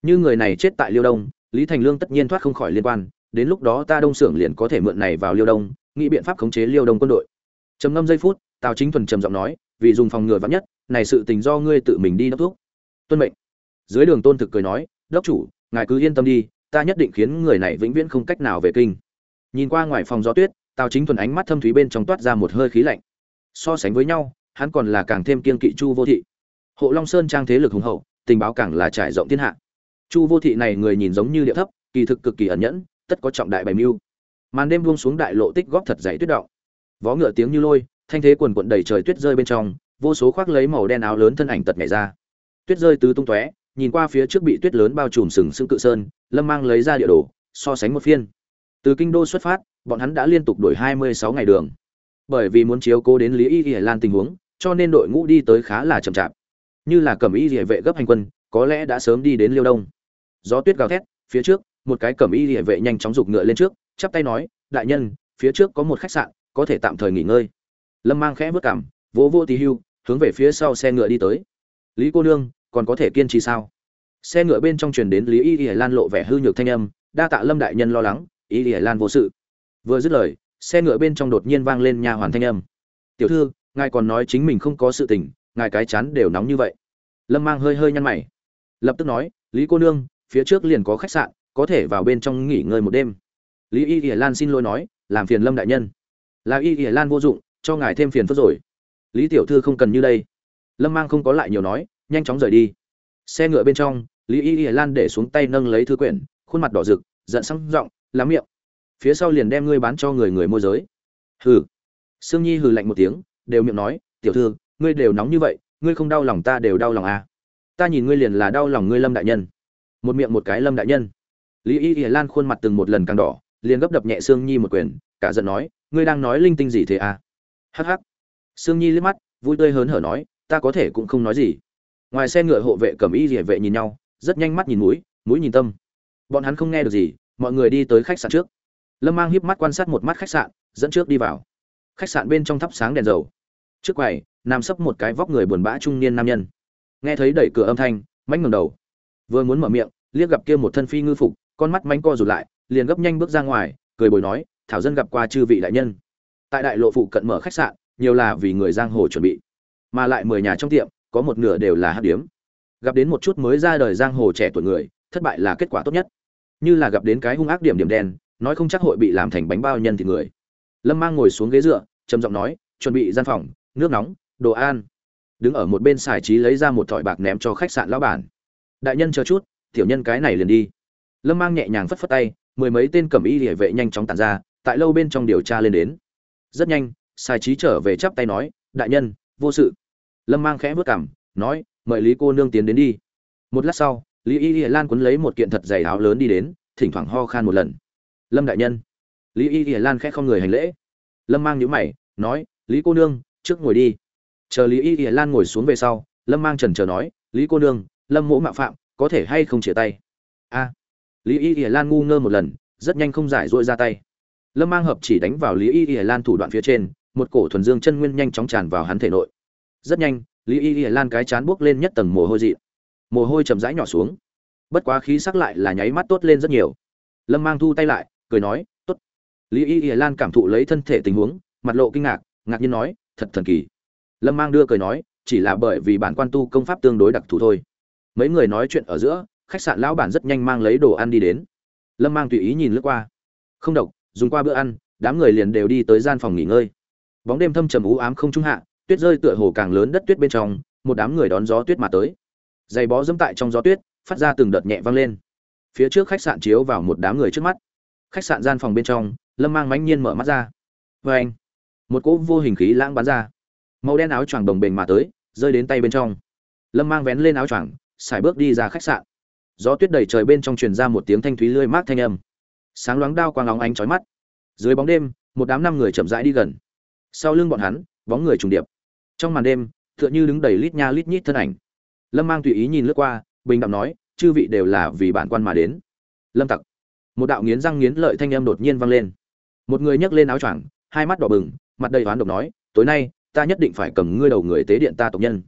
Như người này chết tại liêu đông, lý thành lương tất nhiên thoát không khỏi liên quan, đến lúc đó ta đông xưởng liền có thể mượn này vào liêu đông nghĩ biện pháp khống chế liêu đông quân đội. Trầm ngâm giây phút, tào chính thuần trầm giọng nói, vì dùng phòng ngừa vắn nhất, này sự tình do ngươi tự mình đi đốc thuốc tuân mệnh. Dưới đường tôn thực cười nói, đốc chủ, ngài cứ yên tâm đi, ta nhất định khiến người này vĩnh viễn không cách nào về kinh. Nhìn qua ngoài phòng gió tuyết, tào chính thuần ánh mắt thâm thúy bên trong toát ra một hơi khí lạnh. So sánh với nhau, hắn còn là càng thêm kiên kỵ chu vô thị. Hộ long sơn trang thế lực hùng hậu, tình báo càng là trải rộng thiên hạ. Chu vô thị này người nhìn giống như địa thấp, kỳ thực cực kỳ ẩn nhẫn, tất có trọng đại bày mưu màn đêm buông xuống đại lộ tích góp thật dày tuyết động. Vó ngựa tiếng như lôi, thanh thế quần quận đầy trời tuyết rơi bên trong, vô số khoác lấy màu đen áo lớn thân ảnh tật nhảy ra. Tuyết rơi tứ tung tóe, nhìn qua phía trước bị tuyết lớn bao trùm sừng sững cự sơn, lâm mang lấy ra địa đồ, so sánh một phiên. Từ kinh đô xuất phát, bọn hắn đã liên tục đuổi hai mươi sáu ngày đường. Bởi vì muốn chiếu cố đến lý y y lan tình huống, cho nên đội ngũ đi tới khá là chậm chạp. Như là cẩm y địa vệ gấp hành quân, có lẽ đã sớm đi đến liêu đông. Gió tuyết gào thét, phía trước, một cái cẩm y địa vệ nhanh chóng giục ngựa lên trước chắp tay nói, đại nhân, phía trước có một khách sạn, có thể tạm thời nghỉ ngơi. Lâm mang khẽ bước cảm vỗ vô tí hưu, hướng về phía sau xe ngựa đi tới. Lý cô nương, còn có thể kiên trì sao? Xe ngựa bên trong truyền đến lý y y lan lộ vẻ hư nhược thanh âm, đa tạ lâm đại nhân lo lắng, y y lan vô sự. Vừa dứt lời, xe ngựa bên trong đột nhiên vang lên nhà hoàn thanh âm. Tiểu thư, ngài còn nói chính mình không có sự tình, ngài cái chán đều nóng như vậy. Lâm mang hơi hơi nhăn mày. Lập tức nói, lý cô nương, phía trước liền có khách sạn, có thể vào bên trong nghỉ ngơi một đêm lý y y lan xin lỗi nói, làm phiền lâm đại nhân. Là y y lan vô dụng, cho ngài thêm phiền phức rồi. Lý tiểu thư không cần như đây. Lâm mang không có lại nhiều nói, nhanh chóng rời đi. Xe ngựa bên trong, lý y y lan để xuống tay nâng lấy thư quyển, khuôn mặt đỏ rực, giận săng giọng, lắm miệng. Phía sau liền đem ngươi bán cho người người môi giới. Hừ. Sương nhi hừ lạnh một tiếng, đều miệng nói, tiểu thư, ngươi đều nóng như vậy, ngươi không đau lòng ta đều đau lòng à. ta nhìn ngươi liền là đau lòng ngươi lâm đại nhân. Một miệng một cái lâm đại nhân. Lý y y lan khuôn mặt từng một lần càng đỏ liền gấp đập nhẹ sương nhi một quyền, cả giận nói, ngươi đang nói linh tinh gì thế à? Hắc hắc. Sương nhi liếc mắt, vui tươi hớn hở nói, ta có thể cũng không nói gì. Ngoài xe ngựa hộ vệ cầm y địa vệ nhìn nhau, rất nhanh mắt nhìn mũi mũi nhìn tâm. Bọn hắn không nghe được gì, mọi người đi tới khách sạn trước. Lâm mang hiếp mắt quan sát một mắt khách sạn, dẫn trước đi vào. Khách sạn bên trong thắp sáng đèn dầu. Trước quầy, nằm sấp một cái vóc người buồn bã trung niên nam nhân. Nghe thấy đẩy cửa âm thanh, mánh ngầm đầu. Vừa muốn mở miệng, liếc gặp kia một thân phi ngư phục, con mắt mánh co rụt lại liền gấp nhanh bước ra ngoài, cười bồi nói, thảo dân gặp qua chư vị đại nhân. Tại đại lộ phụ cận mở khách sạn, nhiều là vì người giang hồ chuẩn bị. Mà lại mười nhà trong tiệm, có một nửa đều là hát điếm. Gặp đến một chút mới ra đời giang hồ trẻ tuổi người, thất bại là kết quả tốt nhất. Như là gặp đến cái hung ác điểm điểm đen, nói không chắc hội bị làm thành bánh bao nhân thì người. Lâm mang ngồi xuống ghế dựa, trầm giọng nói, chuẩn bị gian phòng, nước nóng, đồ ăn. Đứng ở một bên xài trí lấy ra một thỏi bạc ném cho khách sạn lão bản. Đại nhân chờ chút, tiểu nhân cái này liền đi. Lâm mang nhẹ nhàng phất phất tay mười mấy tên cẩm y hệ vệ nhanh chóng tàn ra, tại lâu bên trong điều tra lên đến. Rất nhanh, sai trí trở về chắp tay nói, đại nhân, vô sự. Lâm mang khẽ vớt cảm nói, mời lý cô nương tiến đến đi. Một lát sau, lý y y lan quấn lấy một kiện thật dày áo lớn đi đến, thỉnh thoảng ho khan một lần. Lâm đại nhân. Lý y y lan khẽ không người hành lễ. Lâm mang nhữ mày, nói, lý cô nương, trước ngồi đi. Chờ lý y y lan ngồi xuống về sau, lâm mang trần chờ nói, lý cô nương, lâm mỗ mạo phạm, có thể hay không chia tay? A lý y y lan ngu ngơ một lần, rất nhanh không giải dội ra tay. Lâm mang hợp chỉ đánh vào lý y y lan thủ đoạn phía trên, một cổ thuần dương chân nguyên nhanh chóng tràn vào hắn thể nội. Rất nhanh, lý y y lan cái chán buốc lên nhất tầng mồ hôi dị. Mồ hôi chậm rãi nhỏ xuống. Bất quá khí sắc lại là nháy mắt tốt lên rất nhiều. Lâm mang thu tay lại, cười nói, tốt. Lý y y lan cảm thụ lấy thân thể tình huống, mặt lộ kinh ngạc ngạc nhiên nói, thật thần kỳ. Lâm mang đưa cười nói, chỉ là bởi vì bản quan tu công pháp tương đối đặc thù thôi. Mấy người nói chuyện ở giữa khách sạn lão bản rất nhanh mang lấy đồ ăn đi đến. Lâm mang tùy ý nhìn lướt qua. Không độc, dùng qua bữa ăn, đám người liền đều đi tới gian phòng nghỉ ngơi. Bóng đêm thâm trầm ú ám không trung hạ, tuyết rơi tựa hồ càng lớn đất tuyết bên trong, một đám người đón gió tuyết mà tới. Giày bó dẫm tại trong gió tuyết, phát ra từng đợt nhẹ vang lên. Phía trước khách sạn chiếu vào một đám người trước mắt. Khách sạn gian phòng bên trong, lâm mang mãnh nhiên mở mắt ra. Vê anh, một cỗ vô hình khí lãng bắn ra. Màu đen áo choàng đồng bền mà tới, rơi đến tay bên trong. Lâm mang vén lên áo choàng xài bước đi ra khách sạn gió tuyết đầy trời bên trong truyền ra một tiếng thanh thúy lươi mát thanh âm. Sáng loáng đao quang óng ánh chói mắt. Dưới bóng đêm, một đám năm người chậm rãi đi gần. Sau lưng bọn hắn, bóng người trùng điệp. Trong màn đêm, tựa như đứng đầy lít nha lít nhít thân ảnh. Lâm mang tùy ý nhìn lướt qua, bình đạm nói, chư vị đều là vì bản quan mà đến. Lâm tặc. Một đạo nghiến răng nghiến lợi thanh âm đột nhiên vang lên. Một người nhấc lên áo choàng, hai mắt đỏ bừng, mặt đầy oán độc nói, tối nay, ta nhất định phải cầm ngươi đầu người tế điện ta tộc nhân.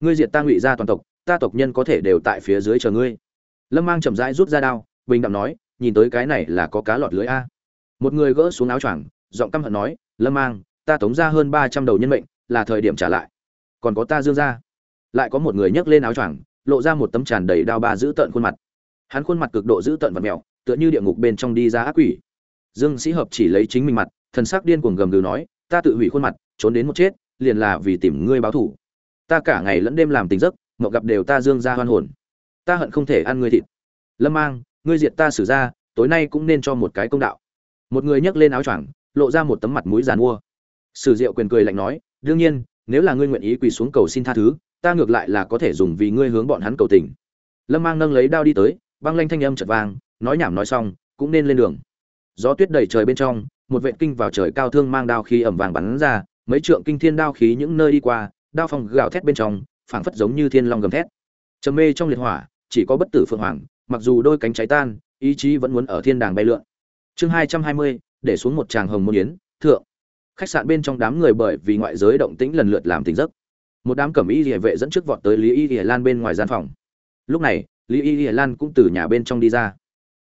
Ngươi diệt ta ngụy ra toàn tộc, ta tộc nhân có thể đều tại phía dưới chờ ngươi lâm mang chậm rãi rút ra đao, bình đạm nói, nhìn tới cái này là có cá lọt lưới a. Một người gỡ xuống áo choàng, giọng căm hận nói, lâm mang, ta tống ra hơn ba trăm đầu nhân mệnh, là thời điểm trả lại. Còn có ta dương ra. Lại có một người nhấc lên áo choàng, lộ ra một tấm tràn đầy đao ba giữ tợn khuôn mặt. Hắn khuôn mặt cực độ giữ tợn và mèo tựa như địa ngục bên trong đi ra ác quỷ. Dương sĩ hợp chỉ lấy chính mình mặt, thần sắc điên cuồng gầm gừ nói, ta tự hủy khuôn mặt, trốn đến một chết, liền là vì tìm ngươi báo thủ ta cả ngày lẫn đêm làm tình giấc mộng gặp đều ta dương ra hoan hồn ta hận không thể ăn ngươi thịt. Lâm mang, ngươi diệt ta xử ra, tối nay cũng nên cho một cái công đạo. Một người nhấc lên áo choàng, lộ ra một tấm mặt mũi giàn mua. Sử diệu quyền cười lạnh nói, đương nhiên, nếu là ngươi nguyện ý quỳ xuống cầu xin tha thứ, ta ngược lại là có thể dùng vì ngươi hướng bọn hắn cầu tình. Lâm mang nâng lấy đao đi tới, băng lanh thanh âm chật vang, nói nhảm nói xong, cũng nên lên đường. Gió tuyết đầy trời bên trong, một vệ kinh vào trời cao thương mang đao khí ẩm vàng bắn ra, mấy trượng kinh thiên đao khí những nơi đi qua, đao phong gào thét bên trong, phảng phất giống như thiên long gầm thét. Trầm mê trong liệt hỏa chỉ có bất tử phượng hoàng, mặc dù đôi cánh cháy tan, ý chí vẫn muốn ở thiên đàng bay lượn. Chương hai trăm hai mươi, để xuống một tràng hồng môn yến, thượng. Khách sạn bên trong đám người bởi vì ngoại giới động tĩnh lần lượt làm tỉnh giấc. Một đám cẩm y địa vệ dẫn trước vọt tới lý y địa lan bên ngoài gian phòng. Lúc này, lý y địa lan cũng từ nhà bên trong đi ra.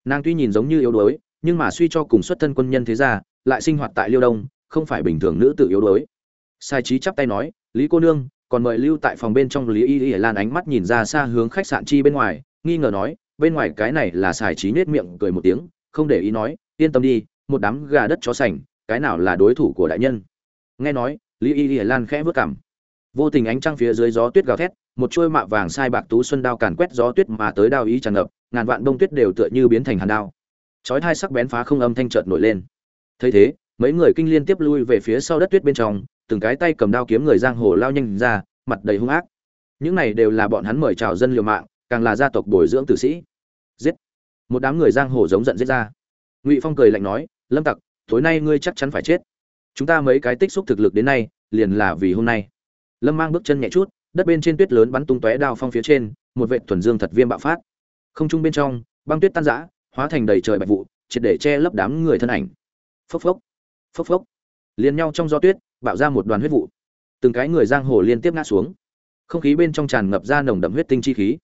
Nàng tuy nhìn giống như yếu đuối, nhưng mà suy cho cùng xuất thân quân nhân thế gia, lại sinh hoạt tại liêu đông, không phải bình thường nữ tự yếu đuối. Sai trí chắp tay nói, lý cô nương còn mời lưu tại phòng bên trong lý y y lan ánh mắt nhìn ra xa hướng khách sạn chi bên ngoài, nghi ngờ nói, bên ngoài cái này là xài trí nết miệng, cười một tiếng, không để ý nói, yên tâm đi, một đám gà đất chó sành, cái nào là đối thủ của đại nhân. Nghe nói, lý y y lan khẽ vớt cảm. Vô tình ánh trăng phía dưới gió tuyết gào thét, một chuôi mạ vàng sai bạc tú xuân đao càn quét gió tuyết mà tới đao ý tràn ngập, ngàn vạn đông tuyết đều tựa như biến thành hàn đao. Chói hai sắc bén phá không âm thanh chợt nổi lên. Thấy thế, mấy người kinh liên tiếp lui về phía sau đất tuyết bên trong từng cái tay cầm đao kiếm người giang hồ lao nhanh ra, mặt đầy hung ác. Những này đều là bọn hắn mời chào dân liều mạng, càng là gia tộc bồi dưỡng tử sĩ. Giết! Một đám người giang hồ giống giận giết ra. Ngụy phong cười lạnh nói, lâm tặc, tối nay ngươi chắc chắn phải chết. Chúng ta mấy cái tích xúc thực lực đến nay, liền là vì hôm nay. Lâm mang bước chân nhẹ chút, đất bên trên tuyết lớn bắn tung tóe đao phong phía trên, một vệ thuần dương thật viêm bạo phát. Không trung bên trong, băng tuyết tan rã, hóa thành đầy trời bạch vụ, triệt để che lấp đám người thân ảnh. Phốc phốc phốc phốc. Liền nhau trong gió tuyết bạo ra một đoàn huyết vụ. Từng cái người giang hồ liên tiếp ngã xuống. Không khí bên trong tràn ngập ra nồng đậm huyết tinh chi khí.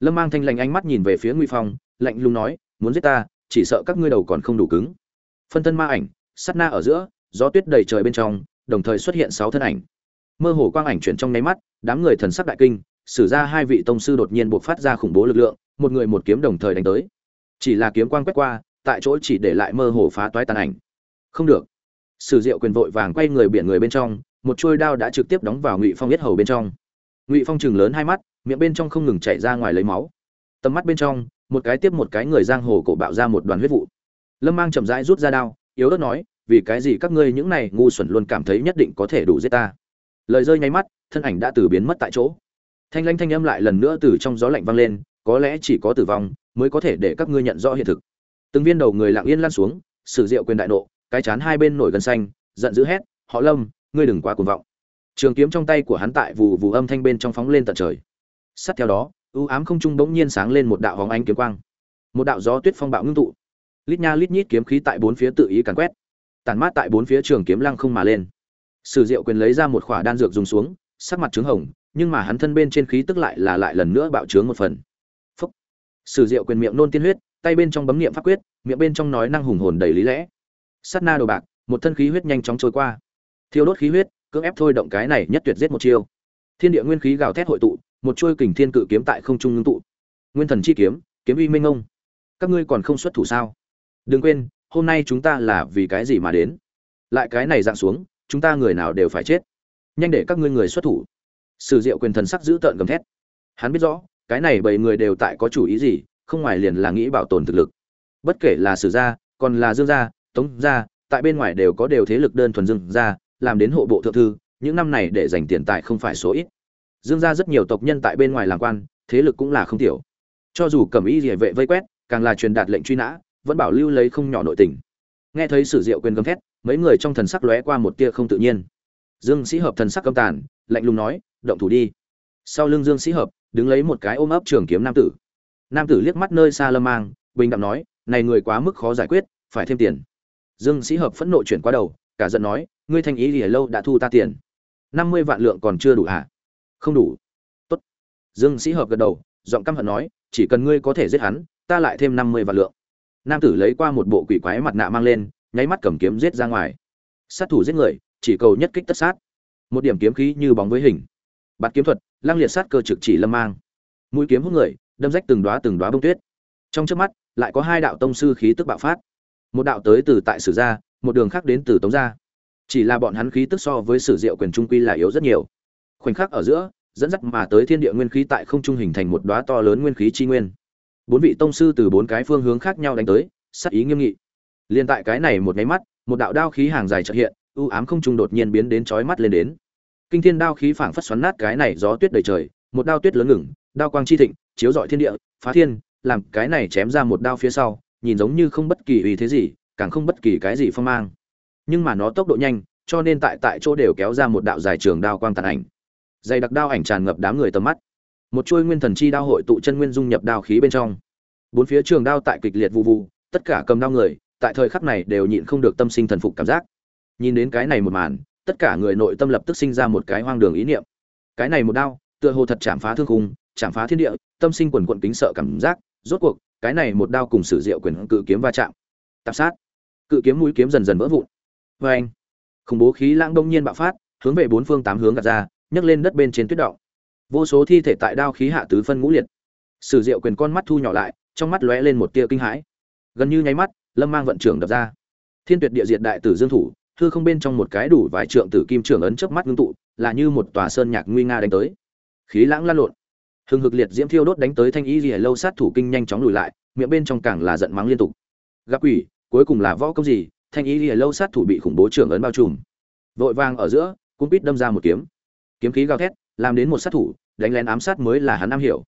Lâm mang thanh lành ánh mắt nhìn về phía nguy phong, lạnh lùng nói, muốn giết ta, chỉ sợ các ngươi đầu còn không đủ cứng. Phân thân ma ảnh, sát na ở giữa, gió tuyết đầy trời bên trong, đồng thời xuất hiện sáu thân ảnh. Mơ hồ quang ảnh chuyển trong nháy mắt, đám người thần sắc đại kinh, sử ra hai vị tông sư đột nhiên buộc phát ra khủng bố lực lượng, một người một kiếm đồng thời đánh tới. Chỉ là kiếm quang quét qua, tại chỗ chỉ để lại mơ hồ phá toái tàn ảnh. Không được sử diệu quyền vội vàng quay người biển người bên trong, một trôi đao đã trực tiếp đóng vào ngụy phong yết hầu bên trong. Ngụy phong chừng lớn hai mắt, miệng bên trong không ngừng chảy ra ngoài lấy máu. Tầm mắt bên trong, một cái tiếp một cái người giang hồ cổ bạo ra một đoàn huyết vụ. Lâm mang chậm rãi rút ra đao, yếu ớt nói, vì cái gì các ngươi những này ngu xuẩn luôn cảm thấy nhất định có thể đủ giết ta? Lời rơi nháy mắt, thân ảnh đã từ biến mất tại chỗ. Thanh lanh thanh âm lại lần nữa từ trong gió lạnh vang lên, có lẽ chỉ có tử vong mới có thể để các ngươi nhận rõ hiện thực. Từng viên đầu người lặng yên lan xuống, sử diệu quyền đại nộ cái chán hai bên nổi gần xanh, giận dữ hét, họ lâm, ngươi đừng quá cuồng vọng. Trường kiếm trong tay của hắn tại vụ vụ âm thanh bên trong phóng lên tận trời. Sát theo đó ưu ám không trung bỗng nhiên sáng lên một đạo hóng ánh kiếm quang. Một đạo gió tuyết phong bạo ngưng tụ. Lít nha lít nhít kiếm khí tại bốn phía tự ý càn quét. Tàn mát tại bốn phía trường kiếm lăng không mà lên. Sử diệu quyền lấy ra một khỏa đan dược dùng xuống, sắc mặt trứng hồng, nhưng mà hắn thân bên trên khí tức lại là lại lần nữa bạo trướng một phần. Phúc. Sử diệu quyền miệng nôn tiên huyết, tay bên trong bấm niệm pháp quyết, miệng bên trong nói năng hùng hồn đầy lý lẽ sát na đồ bạc, một thân khí huyết nhanh chóng trôi qua. Thiêu đốt khí huyết, cưỡng ép thôi động cái này nhất tuyệt giết một chiêu. Thiên địa nguyên khí gào thét hội tụ, một chuôi kình thiên cự kiếm tại không trung ngưng tụ. Nguyên thần chi kiếm kiếm uy minh ngông các ngươi còn không xuất thủ sao? Đừng quên, hôm nay chúng ta là vì cái gì mà đến? Lại cái này dạng xuống, chúng ta người nào đều phải chết. Nhanh để các ngươi người xuất thủ. Sử diệu quyền thần sắc giữ tợn gầm thét. Hắn biết rõ, cái này bảy người đều tại có chủ ý gì, không ngoài liền là nghĩ bảo tồn thực lực. Bất kể là sử gia, còn là dương gia tống gia tại bên ngoài đều có đều thế lực đơn thuần dương gia, làm đến hộ bộ thượng thư, những năm này để dành tiền tài không phải số ít. Dương gia rất nhiều tộc nhân tại bên ngoài làm quan, thế lực cũng là không tiểu. Cho dù cầm ý địa vệ vây quét, càng là truyền đạt lệnh truy nã, vẫn bảo lưu lấy không nhỏ nội tình. Nghe thấy sử diệu quyền gầm thét, mấy người trong thần sắc lóe qua một tia không tự nhiên. Dương sĩ hợp thần sắc căm tàn, lạnh lùng nói, động thủ đi. Sau lưng dương sĩ hợp, đứng lấy một cái ôm ấp trường kiếm nam tử. Nam tử liếc mắt nơi xa lâm mang, bình đạm nói, này người quá mức khó giải quyết, phải thêm tiền dương sĩ hợp phẫn nộ chuyển qua đầu, cả giận nói, ngươi thanh ý thì lâu đã thu ta tiền. Năm mươi vạn lượng còn chưa đủ hả không đủ. Tốt. Dương sĩ hợp gật đầu, giọng căm hận nói, chỉ cần ngươi có thể giết hắn, ta lại thêm năm mươi vạn lượng. Nam tử lấy qua một bộ quỷ quái mặt nạ mang lên, nháy mắt cầm kiếm giết ra ngoài. Sát thủ giết người, chỉ cầu nhất kích tất sát. Một điểm kiếm khí như bóng với hình. Bạt kiếm thuật, lang liệt sát cơ trực chỉ lâm mang. Mũi kiếm hút người, đâm rách từng đóa từng đóa bông tuyết. Trong trước mắt, lại có hai đạo tông sư khí tức bạo phát một đạo tới từ tại sử gia, một đường khác đến từ tống gia. Chỉ là bọn hắn khí tức so với sử diệu quyền trung quy là yếu rất nhiều. Khoảnh khắc ở giữa, dẫn dắt mà tới thiên địa nguyên khí tại không trung hình thành một đóa to lớn nguyên khí chi nguyên. Bốn vị tông sư từ bốn cái phương hướng khác nhau đánh tới, sắc ý nghiêm nghị. Liên tại cái này một nháy mắt, một đạo đao khí hàng dài chợt hiện, u ám không trung đột nhiên biến đến chói mắt lên đến. Kinh thiên đao khí phảng phất xoắn nát cái này gió tuyết đầy trời, một đao tuyết lớn ngừng, đao quang chi thịnh, chiếu rọi thiên địa, phá thiên, làm cái này chém ra một đao phía sau nhìn giống như không bất kỳ ý thế gì, càng không bất kỳ cái gì phong mang. Nhưng mà nó tốc độ nhanh, cho nên tại tại chỗ đều kéo ra một đạo dài trường đao quang tàn ảnh. Dày đặc đao ảnh tràn ngập đám người tầm mắt. Một chuôi nguyên thần chi đao hội tụ chân nguyên dung nhập đao khí bên trong. Bốn phía trường đao tại kịch liệt vụ vụ, tất cả cầm đao người, tại thời khắc này đều nhịn không được tâm sinh thần phục cảm giác. Nhìn đến cái này một màn, tất cả người nội tâm lập tức sinh ra một cái hoang đường ý niệm. Cái này một đao, tựa hồ thật chạm phá thương khung, chạm phá thiên địa, tâm sinh quần quận kính sợ cảm giác, rốt cuộc cái này một đao cùng sử diệu quyền cự kiếm va chạm. Tạp sát. Cự kiếm mũi kiếm dần dần vỡ vụn. Vê anh, khủng bố khí lãng đông nhiên bạo phát, hướng về bốn phương tám hướng gạt ra, nhấc lên đất bên trên tuyết động. Vô số thi thể tại đao khí hạ tứ phân ngũ liệt. Sử diệu quyền con mắt thu nhỏ lại, trong mắt lóe lên một tia kinh hãi. Gần như nháy mắt, lâm mang vận trưởng đập ra. Thiên tuyệt địa diệt đại tử dương thủ thư không bên trong một cái đủ vài trượng tử kim trưởng ấn chớp mắt ngưng tụ, là như một tòa sơn nhạc nguy nga đánh tới. Khí lãng lan lộn hừng hực liệt diễm thiêu đốt đánh tới thanh y gì lâu sát thủ kinh nhanh chóng lùi lại, miệng bên trong càng là giận mắng liên tục. Gặp quỷ, cuối cùng là võ công gì, thanh y gì lâu sát thủ bị khủng bố trưởng ấn bao trùm. Vội vàng ở giữa cung pít đâm ra một kiếm. Kiếm khí gào thét, làm đến một sát thủ, đánh lén ám sát mới là hắn am hiểu.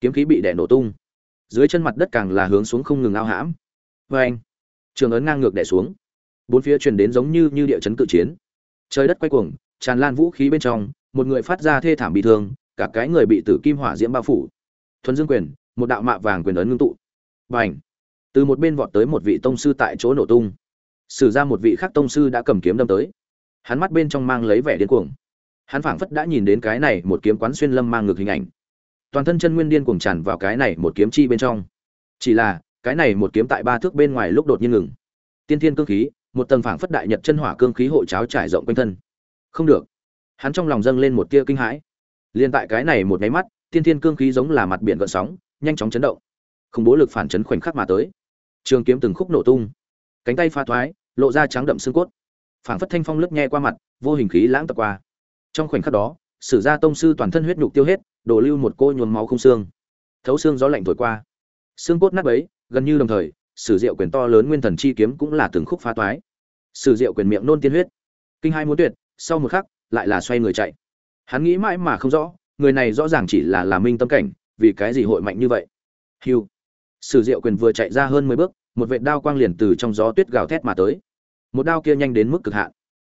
Kiếm khí bị đẻ nổ tung. Dưới chân mặt đất càng là hướng xuống không ngừng ao hãm. Vê anh trường ấn ngang ngược đẻ xuống. Bốn phía truyền đến giống như như địa chấn cự chiến. Trời đất quay cuồng, tràn lan vũ khí bên trong, một người phát ra thê thảm bị thương cả cái người bị tử kim hỏa diễm bao phủ. Thuần dương quyền, một đạo mạ vàng quyền ấn ngưng tụ. B à n h từ một bên vọt tới một vị tông sư tại chỗ nổ tung. Sử ra một vị khác tông sư đã cầm kiếm đâm tới. Hắn mắt bên trong mang lấy vẻ điên cuồng. Hắn phảng phất đã nhìn đến cái này một kiếm quán xuyên lâm mang ngược hình ảnh. Toàn thân chân nguyên điên cuồng tràn vào cái này một kiếm chi bên trong. Chỉ là, cái này một kiếm tại ba thước bên ngoài lúc đột nhiên ngừng. Tiên thiên cương khí, một tầng phảng phất đại nhật chân hỏa cương khí hộ cháo trải rộng quanh thân. Không được. Hắn trong lòng dâng lên một tia kinh hãi liên tại cái này một cái mắt tiên thiên cương khí giống là mặt biển gợn sóng, nhanh chóng chấn động. Không bố lực phản chấn khoảnh khắc mà tới. Trường kiếm từng khúc nổ tung. Cánh tay pha thoái, lộ ra trắng đậm xương cốt. Phảng phất thanh phong lướt nhẹ qua mặt, vô hình khí lãng tập qua. Trong khoảnh khắc đó, sử gia tông sư toàn thân huyết nhục tiêu hết, đổ lưu một cô nhuốm máu không xương. Thấu xương gió lạnh thổi qua. Xương cốt nát bấy, gần như đồng thời, sử diệu quyền to lớn nguyên thần chi kiếm cũng là từng khúc phá toái sử diệu quyền miệng nôn tiên huyết. Kinh hai muốn tuyệt, sau một khắc, lại là xoay người chạy hắn nghĩ mãi mà không rõ, người này rõ ràng chỉ là là minh tâm cảnh, vì cái gì hội mạnh như vậy? Hiu sử diệu quyền vừa chạy ra hơn mười bước, một vệ đao quang liền từ trong gió tuyết gào thét mà tới. Một đao kia nhanh đến mức cực hạn.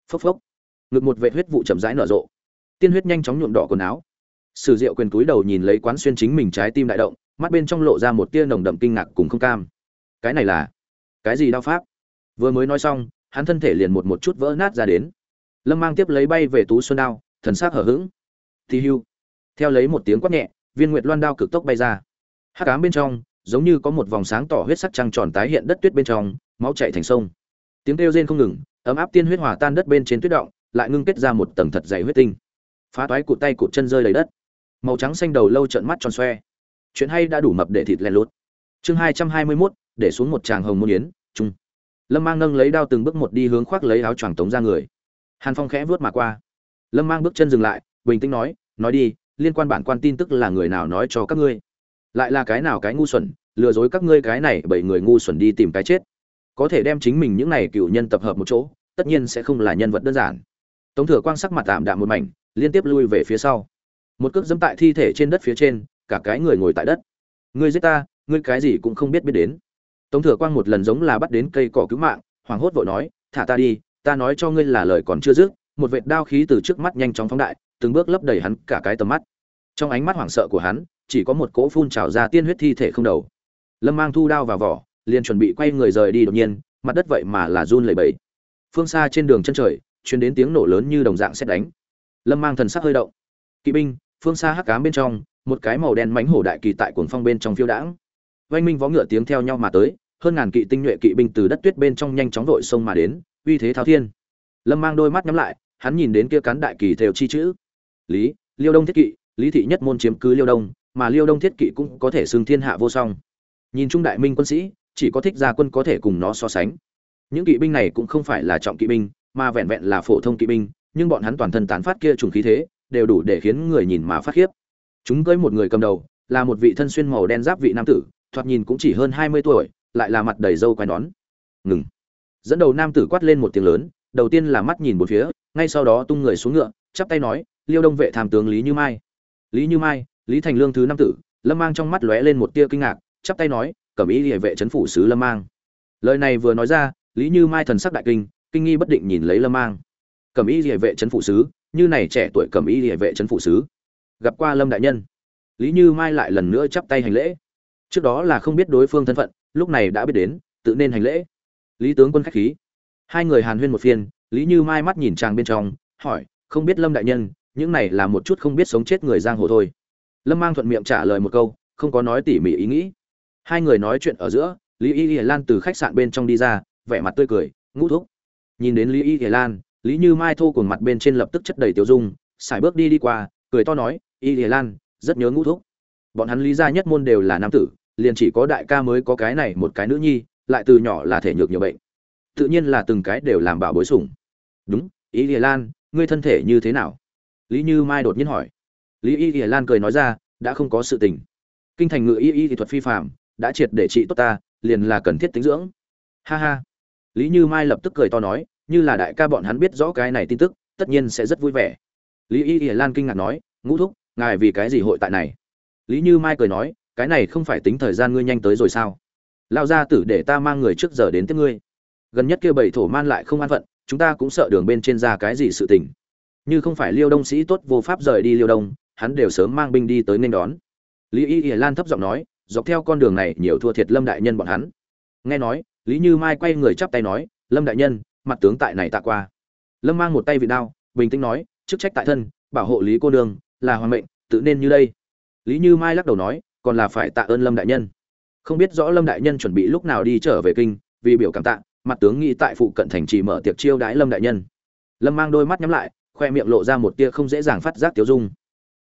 Phốc phốc. Ngực một vệt huyết vụ chậm rãi nở rộ. Tiên huyết nhanh chóng nhuộm đỏ quần áo. Sử diệu quyền túi đầu nhìn lấy quán xuyên chính mình trái tim đại động, mắt bên trong lộ ra một tia nồng đậm kinh ngạc cùng không cam. Cái này là cái gì đao pháp? Vừa mới nói xong, hắn thân thể liền một một chút vỡ nát ra đến. Lâm mang tiếp lấy bay về tú xuân đao thần sắc hở hững. ữ thì hưu. Theo lấy một tiếng quát nhẹ, viên nguyệt loan đao cực tốc bay ra. Hắc ám bên trong, giống như có một vòng sáng tỏ huyết sắc trăng tròn tái hiện đất tuyết bên trong, máu chảy thành sông. Tiếng kêu rên không ngừng, ấm áp tiên huyết hòa tan đất bên trên tuyết động, lại ngưng kết ra một tầng thật dày huyết tinh. Phá toái cụt tay cụt chân rơi đầy đất. Màu trắng xanh đầu lâu trợn mắt tròn xoe. Chuyện hay đã đủ mập để thịt len lút chương hai trăm hai mươi mốt, để xuống một tràng hồng môn yến, chung. lâm mang nâng lấy đao từng bước một đi hướng khoác lấy áo choàng tống ra người. Hàn phong khẽ vuốt mà qua lâm mang bước chân dừng lại, bình tĩnh nói nói đi, liên quan bản quan tin tức là người nào nói cho các ngươi? Lại là cái nào cái ngu xuẩn, lừa dối các ngươi cái này bảy người ngu xuẩn đi tìm cái chết. Có thể đem chính mình những này cựu nhân tập hợp một chỗ, tất nhiên sẽ không là nhân vật đơn giản. Tống thừa quang sắc mặt tạm đạm một mảnh, liên tiếp lui về phía sau. Một cước dẫm tại thi thể trên đất phía trên, cả cái người ngồi tại đất. Ngươi giết ta, ngươi cái gì cũng không biết biết đến. Tống thừa quang một lần giống là bắt đến cây cỏ cứu mạng, hoảng hốt vội nói, thả ta đi, ta nói cho ngươi là lời còn chưa dứt một vệt đao khí từ trước mắt nhanh chóng phóng đại, từng bước lấp đầy hắn cả cái tầm mắt. Trong ánh mắt hoảng sợ của hắn, chỉ có một cỗ phun trào ra tiên huyết thi thể không đầu. Lâm mang thu đao vào vỏ, liền chuẩn bị quay người rời đi đột nhiên, mặt đất vậy mà là run lẩy bẩy. Phương xa trên đường chân trời, truyền đến tiếng nổ lớn như đồng dạng sét đánh. Lâm mang thần sắc hơi động. Kỵ binh, phương xa hắc ám bên trong, một cái màu đen mánh hổ đại kỳ tại cuồng phong bên trong phiêu đãng. Vành minh vó ngựa tiếng theo nhau mà tới, hơn ngàn kỵ tinh nhuệ kỵ binh từ đất tuyết bên trong nhanh chóng vội sông mà đến, uy thế thao thiên. Lâm mang đôi mắt nhắm lại hắn nhìn đến kia cán đại kỳ theo chi chữ. Lý, liêu đông thiết kỵ, lý thị nhất môn chiếm cứ liêu đông, mà liêu đông thiết kỵ cũng có thể xưng thiên hạ vô song. Nhìn trung đại minh quân sĩ, chỉ có thích gia quân có thể cùng nó so sánh. Những kỵ binh này cũng không phải là trọng kỵ binh, mà vẹn vẹn là phổ thông kỵ binh, nhưng bọn hắn toàn thân tán phát kia trùng khí thế, đều đủ để khiến người nhìn mà phát khiếp. Chúng cưới một người cầm đầu, là một vị thân xuyên màu đen giáp vị nam tử, thoạt nhìn cũng chỉ hơn hai mươi tuổi, lại là mặt đầy râu quai nón. Ngừng. Dẫn đầu nam tử quát lên một tiếng lớn, đầu tiên là mắt nhìn một phía ngay sau đó tung người xuống ngựa, chắp tay nói, liêu đông vệ tham tướng lý như mai. Lý như mai, lý thành lương thứ năm tử, lâm mang trong mắt lóe lên một tia kinh ngạc, chắp tay nói, cẩm ý địa vệ trấn phủ sứ lâm mang. Lời này vừa nói ra, lý như mai thần sắc đại kinh kinh nghi bất định nhìn lấy lâm mang. Cẩm ý địa vệ trấn phủ sứ, như này trẻ tuổi cẩm ý địa vệ trấn phủ sứ. Gặp qua lâm đại nhân, lý như mai lại lần nữa chắp tay hành lễ. Trước đó là không biết đối phương thân phận, lúc này đã biết đến, tự nên hành lễ. Lý tướng quân khách khí. Hai người hàn huyên một phiên lý như mai mắt nhìn chàng bên trong, hỏi, không biết lâm đại nhân, những này là một chút không biết sống chết người giang hồ thôi? Lâm mang thuận miệng trả lời một câu, không có nói tỉ mỉ ý nghĩ. Hai người nói chuyện ở giữa, lý y y lan từ khách sạn bên trong đi ra, vẻ mặt tươi cười, ngũ thúc. Nhìn đến lý y y lan, lý như mai thô cùng mặt bên trên lập tức chất đầy tiêu dung xài bước đi đi qua, cười to nói, y y lan, rất nhớ ngũ thúc. Bọn hắn lý gia nhất môn đều là nam tử, liền chỉ có đại ca mới có cái này một cái nữ nhi, lại từ nhỏ là thể nhược nhiều bệnh. Tự nhiên là từng cái đều làm bảo bối sủng đúng, ý ỉa lan, ngươi thân thể như thế nào? Lý như mai đột nhiên hỏi. Lý y ỉa lan cười nói ra, đã không có sự tình. Kinh thành ngự y y thì thuật phi phạm đã triệt để trị tốt ta, liền là cần thiết tính dưỡng. Ha ha. Lý như mai lập tức cười to nói, như là đại ca bọn hắn biết rõ cái này tin tức, tất nhiên sẽ rất vui vẻ. Lý y ỉa lan kinh ngạc nói, ngũ thúc, ngài vì cái gì hội tại này? Lý như mai cười nói, cái này không phải tính thời gian ngươi nhanh tới rồi sao? Lao ra tử để ta mang người trước giờ đến tiếp ngươi. Gần nhất kia bảy thổ man lại không an phận chúng ta cũng sợ đường bên trên ra cái gì sự tình. Như không phải liêu đông sĩ tốt vô pháp rời đi liêu đông, hắn đều sớm mang binh đi tới nên đón. Lý y ỉa lan thấp giọng nói, dọc theo con đường này nhiều thua thiệt lâm đại nhân bọn hắn. Nghe nói, lý như mai quay người chắp tay nói, lâm đại nhân, mặt tướng tại này tạ qua. Lâm mang một tay vị đao, bình tĩnh nói, chức trách tại thân, bảo hộ lý cô đường là hoàng mệnh, tự nên như đây. Lý như mai lắc đầu nói, còn là phải tạ ơn lâm đại nhân. Không biết rõ lâm đại nhân chuẩn bị lúc nào đi trở về kinh, vì biểu cảm tạ mặt tướng nghĩ tại phụ cận thành trì mở tiệc chiêu đãi lâm đại nhân. Lâm mang đôi mắt nhắm lại, khoe miệng lộ ra một tia không dễ dàng phát giác tiêu dung.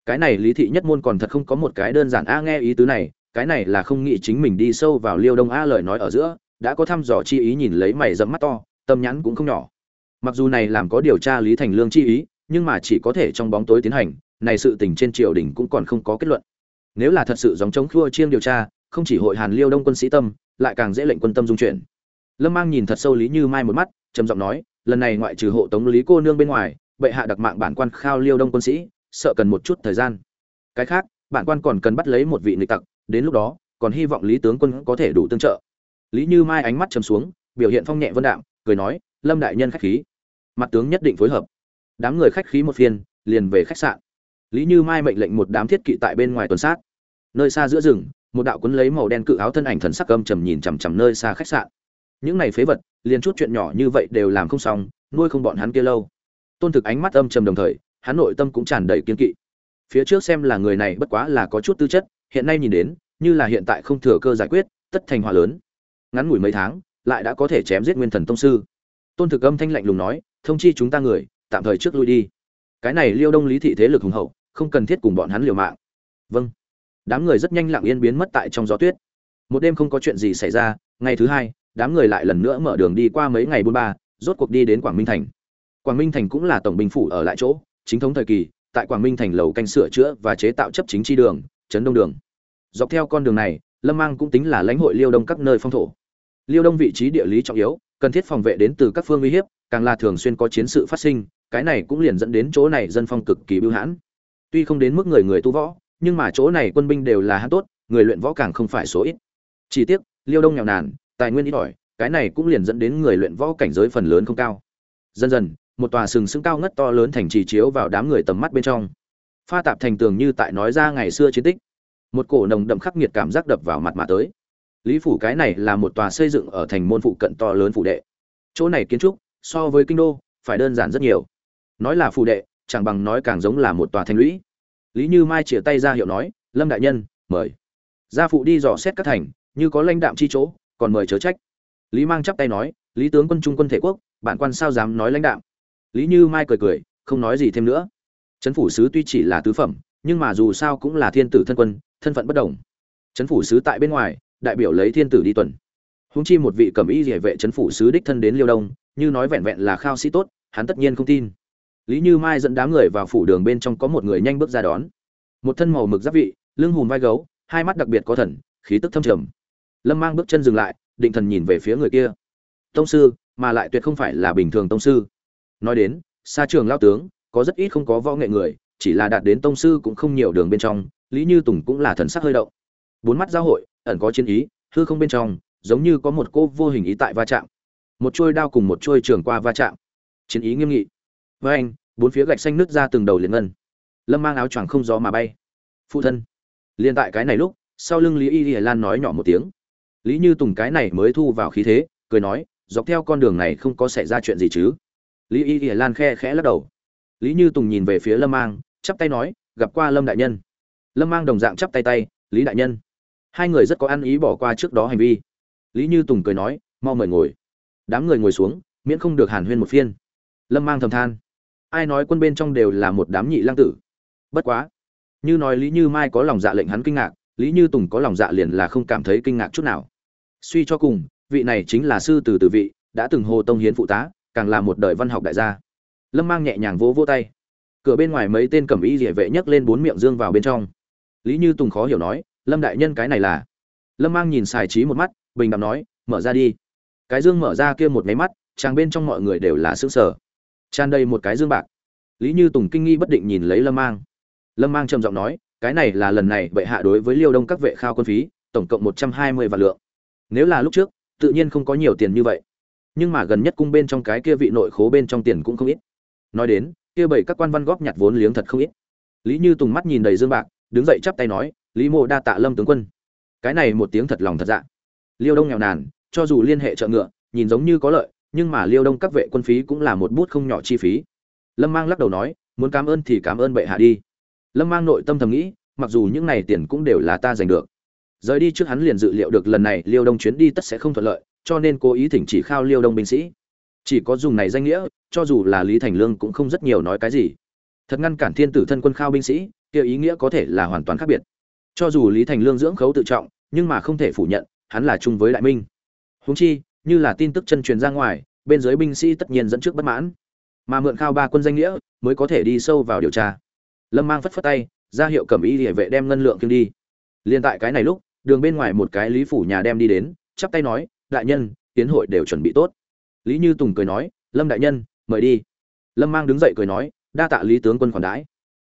Cái này lý thị nhất môn còn thật không có một cái đơn giản a, nghe ý tứ này, cái này là không nghĩ chính mình đi sâu vào liêu đông a lời nói ở giữa, đã có thăm dò chi ý nhìn lấy mày dẫm mắt to, tâm nhãn cũng không nhỏ. Mặc dù này làm có điều tra lý thành lương chi ý, nhưng mà chỉ có thể trong bóng tối tiến hành, này sự tình trên triều đình cũng còn không có kết luận. Nếu là thật sự giống chống khua chiêng điều tra, không chỉ hội hàn liêu đông quân sĩ tâm, lại càng dễ lệnh quân tâm dung chuyển lâm mang nhìn thật sâu lý như mai một mắt, trầm giọng nói, lần này ngoại trừ hộ tống lý cô nương bên ngoài, bệ hạ đặc mạng bản quan khao liêu đông quân sĩ, sợ cần một chút thời gian. Cái khác, bản quan còn cần bắt lấy một vị nghịch tặc, đến lúc đó, còn hy vọng lý tướng quân có thể đủ tương trợ. Lý như mai ánh mắt trầm xuống, biểu hiện phong nhẹ vân đạm, cười nói, lâm đại nhân khách khí. Mặt tướng nhất định phối hợp. Đám người khách khí một phiên, liền về khách sạn. Lý như mai mệnh lệnh một đám thiết kỵ tại bên ngoài tuần sát. Nơi xa giữa rừng, một đạo cuốn lấy màu đen cự áo thân ảnh thần sắc âm trầm nhìn chằm chằm nơi xa khách sạn những này phế vật, liền chút chuyện nhỏ như vậy đều làm không xong, nuôi không bọn hắn kia lâu. Tôn thực ánh mắt âm trầm đồng thời, hắn nội tâm cũng tràn đầy kiên kỵ. Phía trước xem là người này bất quá là có chút tư chất, hiện nay nhìn đến, như là hiện tại không thừa cơ giải quyết, tất thành họa lớn. Ngắn ngủi mấy tháng, lại đã có thể chém giết nguyên thần tông sư. Tôn thực âm thanh lạnh lùng nói, thông chi chúng ta người, tạm thời trước lui đi. Cái này liêu đông lý thị thế lực hùng hậu, không cần thiết cùng bọn hắn liều mạng. Vâng. Đám người rất nhanh lặng yên biến mất tại trong gió tuyết. Một đêm không có chuyện gì xảy ra, ngày thứ hai đám người lại lần nữa mở đường đi qua mấy ngày buôn ba, rốt cuộc đi đến quảng minh thành. Quảng minh thành cũng là tổng binh phủ ở lại chỗ, chính thống thời kỳ, tại quảng minh thành lầu canh sửa chữa và chế tạo chấp chính tri đường, trấn đông đường. Dọc theo con đường này, lâm mang cũng tính là lãnh hội liêu đông các nơi phong thổ. Liêu đông vị trí địa lý trọng yếu, cần thiết phòng vệ đến từ các phương uy hiếp, càng là thường xuyên có chiến sự phát sinh, cái này cũng liền dẫn đến chỗ này dân phong cực kỳ bưu hãn. Tuy không đến mức người người tu võ, nhưng mà chỗ này quân binh đều là hát tốt, người luyện võ càng không phải số ít. Chỉ tiếc, liêu đông nghèo nàn tài nguyên ít ỏi, cái này cũng liền dẫn đến người luyện võ cảnh giới phần lớn không cao. Dần dần, một tòa sừng sững cao ngất to lớn thành trì chiếu vào đám người tầm mắt bên trong. Pha tạp thành tường như tại nói ra ngày xưa chiến tích. Một cổ nồng đậm khắc nghiệt cảm giác đập vào mặt mà tới. Lý phủ cái này là một tòa xây dựng ở thành môn phụ cận to lớn phủ đệ. Chỗ này kiến trúc, so với kinh đô, phải đơn giản rất nhiều. Nói là phủ đệ, chẳng bằng nói càng giống là một tòa thành lũy. Lý như mai chìa tay ra hiệu nói, lâm đại nhân, mời. Gia phụ đi dò xét các thành, như có lãnh đạm chi chỗ còn mời chớ trách. Lý mang chắp tay nói, lý tướng quân trung quân thể quốc, bản quan sao dám nói lãnh đạm lý như mai cười cười, không nói gì thêm nữa. Trấn phủ sứ tuy chỉ là tứ phẩm, nhưng mà dù sao cũng là thiên tử thân quân, thân phận bất đồng. Trấn phủ sứ tại bên ngoài, đại biểu lấy thiên tử đi tuần. Húng chi một vị cẩm y địa vệ trấn phủ sứ đích thân đến liêu đông, như nói vẹn vẹn là khao sĩ tốt, hắn tất nhiên không tin. Lý như mai dẫn đám người vào phủ đường bên trong có một người nhanh bước ra đón. Một thân màu mực giáp vị, lưng hùm vai gấu, hai mắt đặc biệt có thần, khí tức thâm trầm lâm mang bước chân dừng lại, định thần nhìn về phía người kia. Tông sư, mà lại tuyệt không phải là bình thường tông sư. Nói đến xa trường lao tướng, có rất ít không có võ nghệ người, chỉ là đạt đến tông sư cũng không nhiều đường bên trong, lý như tùng cũng là thần sắc hơi động. Bốn mắt giao hội, ẩn có chiến ý, hư không bên trong, giống như có một cô vô hình ý tại va chạm. Một trôi đao cùng một trôi trường qua va chạm. Chiến ý nghiêm nghị. Với anh, bốn phía gạch xanh nứt ra từng đầu liền ngân. Lâm mang áo choàng không gió mà bay. Phụ thân. Liên tại cái này lúc, sau lưng lý y lan nói nhỏ một tiếng lý như tùng cái này mới thu vào khí thế, cười nói, dọc theo con đường này không có xảy ra chuyện gì chứ? Lý y lan khe khẽ lắc đầu. Lý như tùng nhìn về phía lâm mang, chắp tay nói, gặp qua lâm đại nhân. Lâm mang đồng dạng chắp tay tay, lý đại nhân. Hai người rất có ăn ý bỏ qua trước đó hành vi. Lý như tùng cười nói, mau mời ngồi. Đám người ngồi xuống, miễn không được hàn huyên một phiên. Lâm mang thầm than. Ai nói quân bên trong đều là một đám nhị lang tử? Bất quá. Như nói lý như mai có lòng dạ lệnh hắn kinh ngạc, lý như tùng có lòng dạ liền là không cảm thấy kinh ngạc chút nào suy cho cùng, vị này chính là sư từ từ vị, đã từng hồ tông hiến phụ tá, càng là một đời văn học đại gia. Lâm mang nhẹ nhàng vỗ vỗ tay. Cửa bên ngoài mấy tên cẩm y địa vệ nhấc lên bốn miệng dương vào bên trong. Lý như tùng khó hiểu nói, lâm đại nhân cái này là? Lâm mang nhìn xài trí một mắt, bình đạm nói, mở ra đi. Cái dương mở ra kia một máy mắt, chàng bên trong mọi người đều là xương sở tràn đầy một cái dương bạc. Lý như tùng kinh nghi bất định nhìn lấy lâm mang. Lâm mang trầm giọng nói, cái này là lần này bệ hạ đối với liêu đông các vệ khao quân phí, tổng cộng một trăm hai mươi vạn lượng nếu là lúc trước, tự nhiên không có nhiều tiền như vậy. Nhưng mà gần nhất cung bên trong cái kia vị nội khố bên trong tiền cũng không ít. Nói đến, kia bảy các quan văn góp nhặt vốn liếng thật không ít. Lý như tùng mắt nhìn đầy dương bạc, đứng dậy chắp tay nói, lý mộ đa tạ lâm tướng quân. Cái này một tiếng thật lòng thật dạ. Liêu đông nghèo nàn, cho dù liên hệ trợ ngựa, nhìn giống như có lợi, nhưng mà liêu đông các vệ quân phí cũng là một bút không nhỏ chi phí. Lâm mang lắc đầu nói, muốn cảm ơn thì cảm ơn bệ hạ đi. Lâm mang nội tâm thầm nghĩ, mặc dù những này tiền cũng đều là ta giành được rời đi trước hắn liền dự liệu được lần này liêu đông chuyến đi tất sẽ không thuận lợi, cho nên cố ý thỉnh chỉ khao liêu đông binh sĩ. Chỉ có dùng này danh nghĩa, cho dù là lý thành lương cũng không rất nhiều nói cái gì. Thật ngăn cản thiên tử thân quân khao binh sĩ, kia ý nghĩa có thể là hoàn toàn khác biệt. Cho dù lý thành lương dưỡng khấu tự trọng, nhưng mà không thể phủ nhận, hắn là chung với đại minh. Húng chi, như là tin tức chân truyền ra ngoài, bên dưới binh sĩ tất nhiên dẫn trước bất mãn. Mà mượn khao ba quân danh nghĩa, mới có thể đi sâu vào điều tra. Lâm mang phất phất tay, ra hiệu cầm y địa vệ đem ngân lượng kiêng đi. Liên tại cái này lúc đường bên ngoài một cái lý phủ nhà đem đi đến, chắp tay nói, đại nhân, tiến hội đều chuẩn bị tốt. Lý như tùng cười nói, lâm đại nhân, mời đi. Lâm mang đứng dậy cười nói, đa tạ lý tướng quân khoản đãi.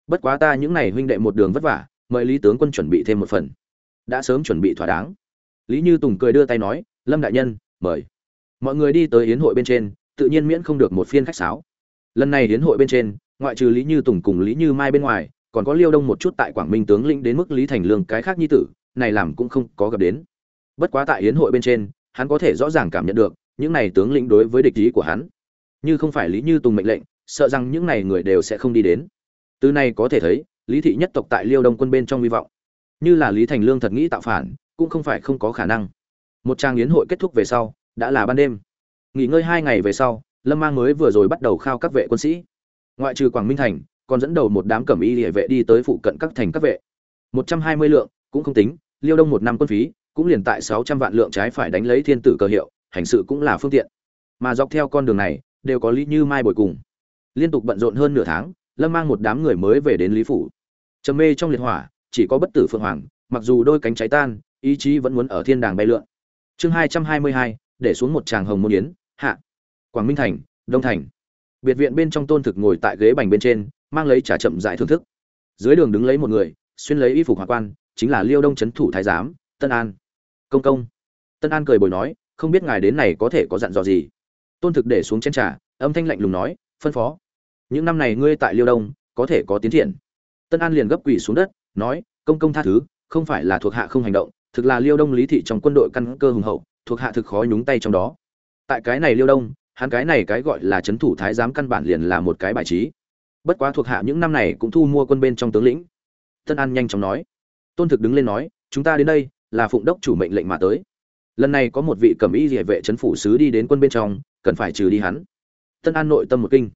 Bất quá ta những n à y huynh đệ một đường vất vả, mời lý tướng quân chuẩn bị thêm một phần. Đã sớm chuẩn bị thỏa đáng. Lý như tùng cười đưa tay nói, lâm đại nhân, mời. Mọi người đi tới hiến hội bên trên, tự nhiên miễn không được một phiên khách sáo. Lần này hiến hội bên trên, ngoại trừ lý như tùng cùng lý như mai bên ngoài, còn có liêu đông một chút tại quảng minh tướng lĩnh đến mức lý thành lương cái khác nhi tử này làm cũng không có gặp đến. Bất quá tại hiến hội bên trên, hắn có thể rõ ràng cảm nhận được, những này tướng lĩnh đối với địch ý của hắn. Như không phải lý như tùng mệnh lệnh, sợ rằng những này người đều sẽ không đi đến. Từ này có thể thấy, lý thị nhất tộc tại liêu đông quân bên trong hy vọng. Như là lý thành lương thật nghĩ tạo phản, cũng không phải không có khả năng. Một trang yến hội kết thúc về sau, đã là ban đêm. Nghỉ ngơi hai ngày về sau, lâm mang mới vừa rồi bắt đầu khao các vệ quân sĩ. Ngoại trừ quảng minh thành, còn dẫn đầu một đám cẩm y địa vệ đi tới phụ cận các thành các vệ. Một trăm hai mươi lượng cũng không tính, liêu đông một năm quân phí, cũng liền tại sáu trăm vạn lượng trái phải đánh lấy thiên tử cờ hiệu, hành sự cũng là phương tiện. Mà dọc theo con đường này, đều có lý như mai bồi cùng. Liên tục bận rộn hơn nửa tháng, lâm mang một đám người mới về đến lý phủ. Trầm mê trong liệt hỏa, chỉ có bất tử phượng hoàng, mặc dù đôi cánh cháy tan, ý chí vẫn muốn ở thiên đàng bay lượn. Chương hai trăm hai mươi hai, để xuống một tràng hồng môn yến, hạ. Quảng minh thành, đông thành. Biệt viện bên trong tôn thực ngồi tại ghế bành bên trên, mang lấy trà chậm dại thưởng thức. Dưới đường đứng lấy một người, xuyên lấy y phục hòa quan chính là liêu đông trấn thủ thái giám, tân an. Công công. Tân an cười bồi nói, không biết ngài đến này có thể có dặn dò gì. Tôn thực để xuống chén trà, âm thanh lạnh lùng nói, phân phó. Những năm này ngươi tại liêu đông, có thể có tiến triển. Tân an liền gấp quỳ xuống đất, nói, công công tha thứ, không phải là thuộc hạ không hành động, thực là liêu đông lý thị trong quân đội căn cơ hùng hậu, thuộc hạ thực khó nhúng tay trong đó. Tại cái này liêu đông, hắn cái này cái gọi là chấn thủ thái giám căn bản liền là một cái bài trí. Bất quá thuộc hạ những năm này cũng thu mua quân bên trong tướng lĩnh. Tân an nhanh chóng nói tôn thực đứng lên nói, chúng ta đến đây là phụng đốc chủ mệnh lệnh mà tới. Lần này có một vị cầm y địa vệ chấn phủ sứ đi đến quân bên trong, cần phải trừ đi hắn. Tân an nội tâm một kinh.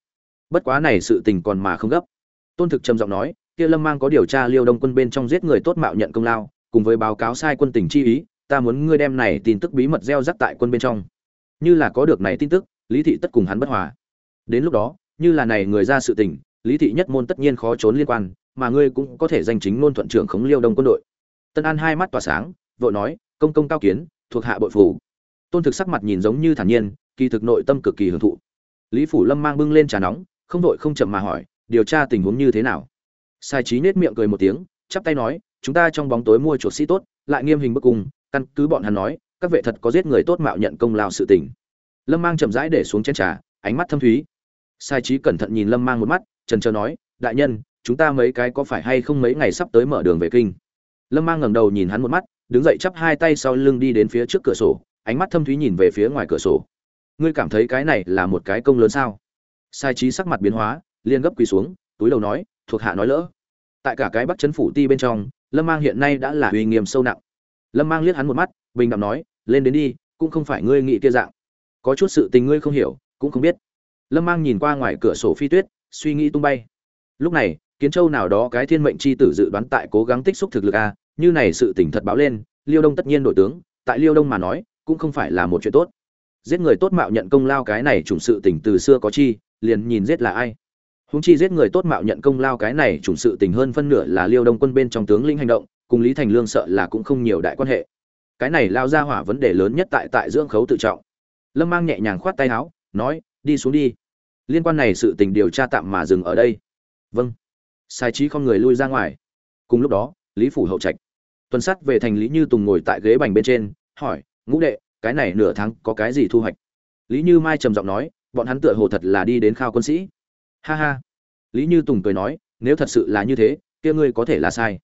Bất quá này sự tình còn mà không gấp. Tôn thực trầm giọng nói, kia lâm mang có điều tra liêu đông quân bên trong giết người tốt mạo nhận công lao, cùng với báo cáo sai quân tình chi ý, ta muốn ngươi đem này tin tức bí mật gieo rắc tại quân bên trong. Như là có được này tin tức, lý thị tất cùng hắn bất hòa. Đến lúc đó, như là này người ra sự tình, lý thị nhất môn tất nhiên khó trốn liên quan mà ngươi cũng có thể danh chính ngôn thuận trưởng khống liêu đông quân đội. Tân an hai mắt tỏa sáng, vội nói, công công cao kiến, thuộc hạ bội phủ. Tôn thực sắc mặt nhìn giống như thản nhiên, kỳ thực nội tâm cực kỳ hưởng thụ. Lý phủ lâm mang bưng lên trà nóng, không đội không chậm mà hỏi, điều tra tình huống như thế nào? Sai trí nết miệng cười một tiếng, chắp tay nói, chúng ta trong bóng tối mua chuột sĩ tốt, lại nghiêm hình bức cung, căn cứ bọn hắn nói, các vệ thật có giết người tốt mạo nhận công lao sự tình. Lâm mang chậm rãi để xuống chén trà, ánh mắt thâm thúy. Sai trí cẩn thận nhìn lâm mang một mắt, trần trờ nói, đại nhân chúng ta mấy cái có phải hay không mấy ngày sắp tới mở đường về kinh. Lâm mang ngẩng đầu nhìn hắn một mắt, đứng dậy chắp hai tay sau lưng đi đến phía trước cửa sổ, ánh mắt thâm thúy nhìn về phía ngoài cửa sổ. Ngươi cảm thấy cái này là một cái công lớn sao? Sai trí sắc mặt biến hóa liên gấp quỳ xuống, túi đầu nói, thuộc hạ nói lỡ. Tại cả cái bắc chấn phủ ti bên trong, lâm mang hiện nay đã là uy nghiêm sâu nặng. Lâm mang liếc hắn một mắt, bình đẳng nói, lên đến đi, cũng không phải ngươi nghĩ kia dạng. Có chút sự tình ngươi không hiểu, cũng không biết. Lâm mang nhìn qua ngoài cửa sổ phi tuyết, suy nghĩ tung bay. Lúc này kiến châu nào đó cái thiên mệnh chi tử dự đoán tại cố gắng tích xúc thực lực a, như này sự tỉnh thật báo lên, liêu đông tất nhiên đội tướng, tại liêu đông mà nói, cũng không phải là một chuyện tốt. Giết người tốt mạo nhận công lao cái này chủng sự tỉnh từ xưa có chi, liền nhìn giết là ai. Húng chi giết người tốt mạo nhận công lao cái này chủng sự tình hơn phân nửa là liêu đông quân bên trong tướng linh hành động, cùng lý thành lương sợ là cũng không nhiều đại quan hệ. Cái này lao ra hỏa vấn đề lớn nhất tại tại dưỡng khấu tự trọng. Lâm mang nhẹ nhàng khoát tay áo, nói, đi xuống đi. Liên quan này sự tình điều tra tạm mà dừng ở đây. Vâng sai trí không người lui ra ngoài. Cùng lúc đó, lý phủ hậu trạch, tuần sắt về thành lý như tùng ngồi tại ghế bành bên trên, hỏi, ngũ đệ, cái này nửa tháng có cái gì thu hoạch? Lý như mai trầm giọng nói, bọn hắn tựa hồ thật là đi đến khao quân sĩ. Ha ha. Lý như tùng cười nói, nếu thật sự là như thế, kia ngươi có thể là sai.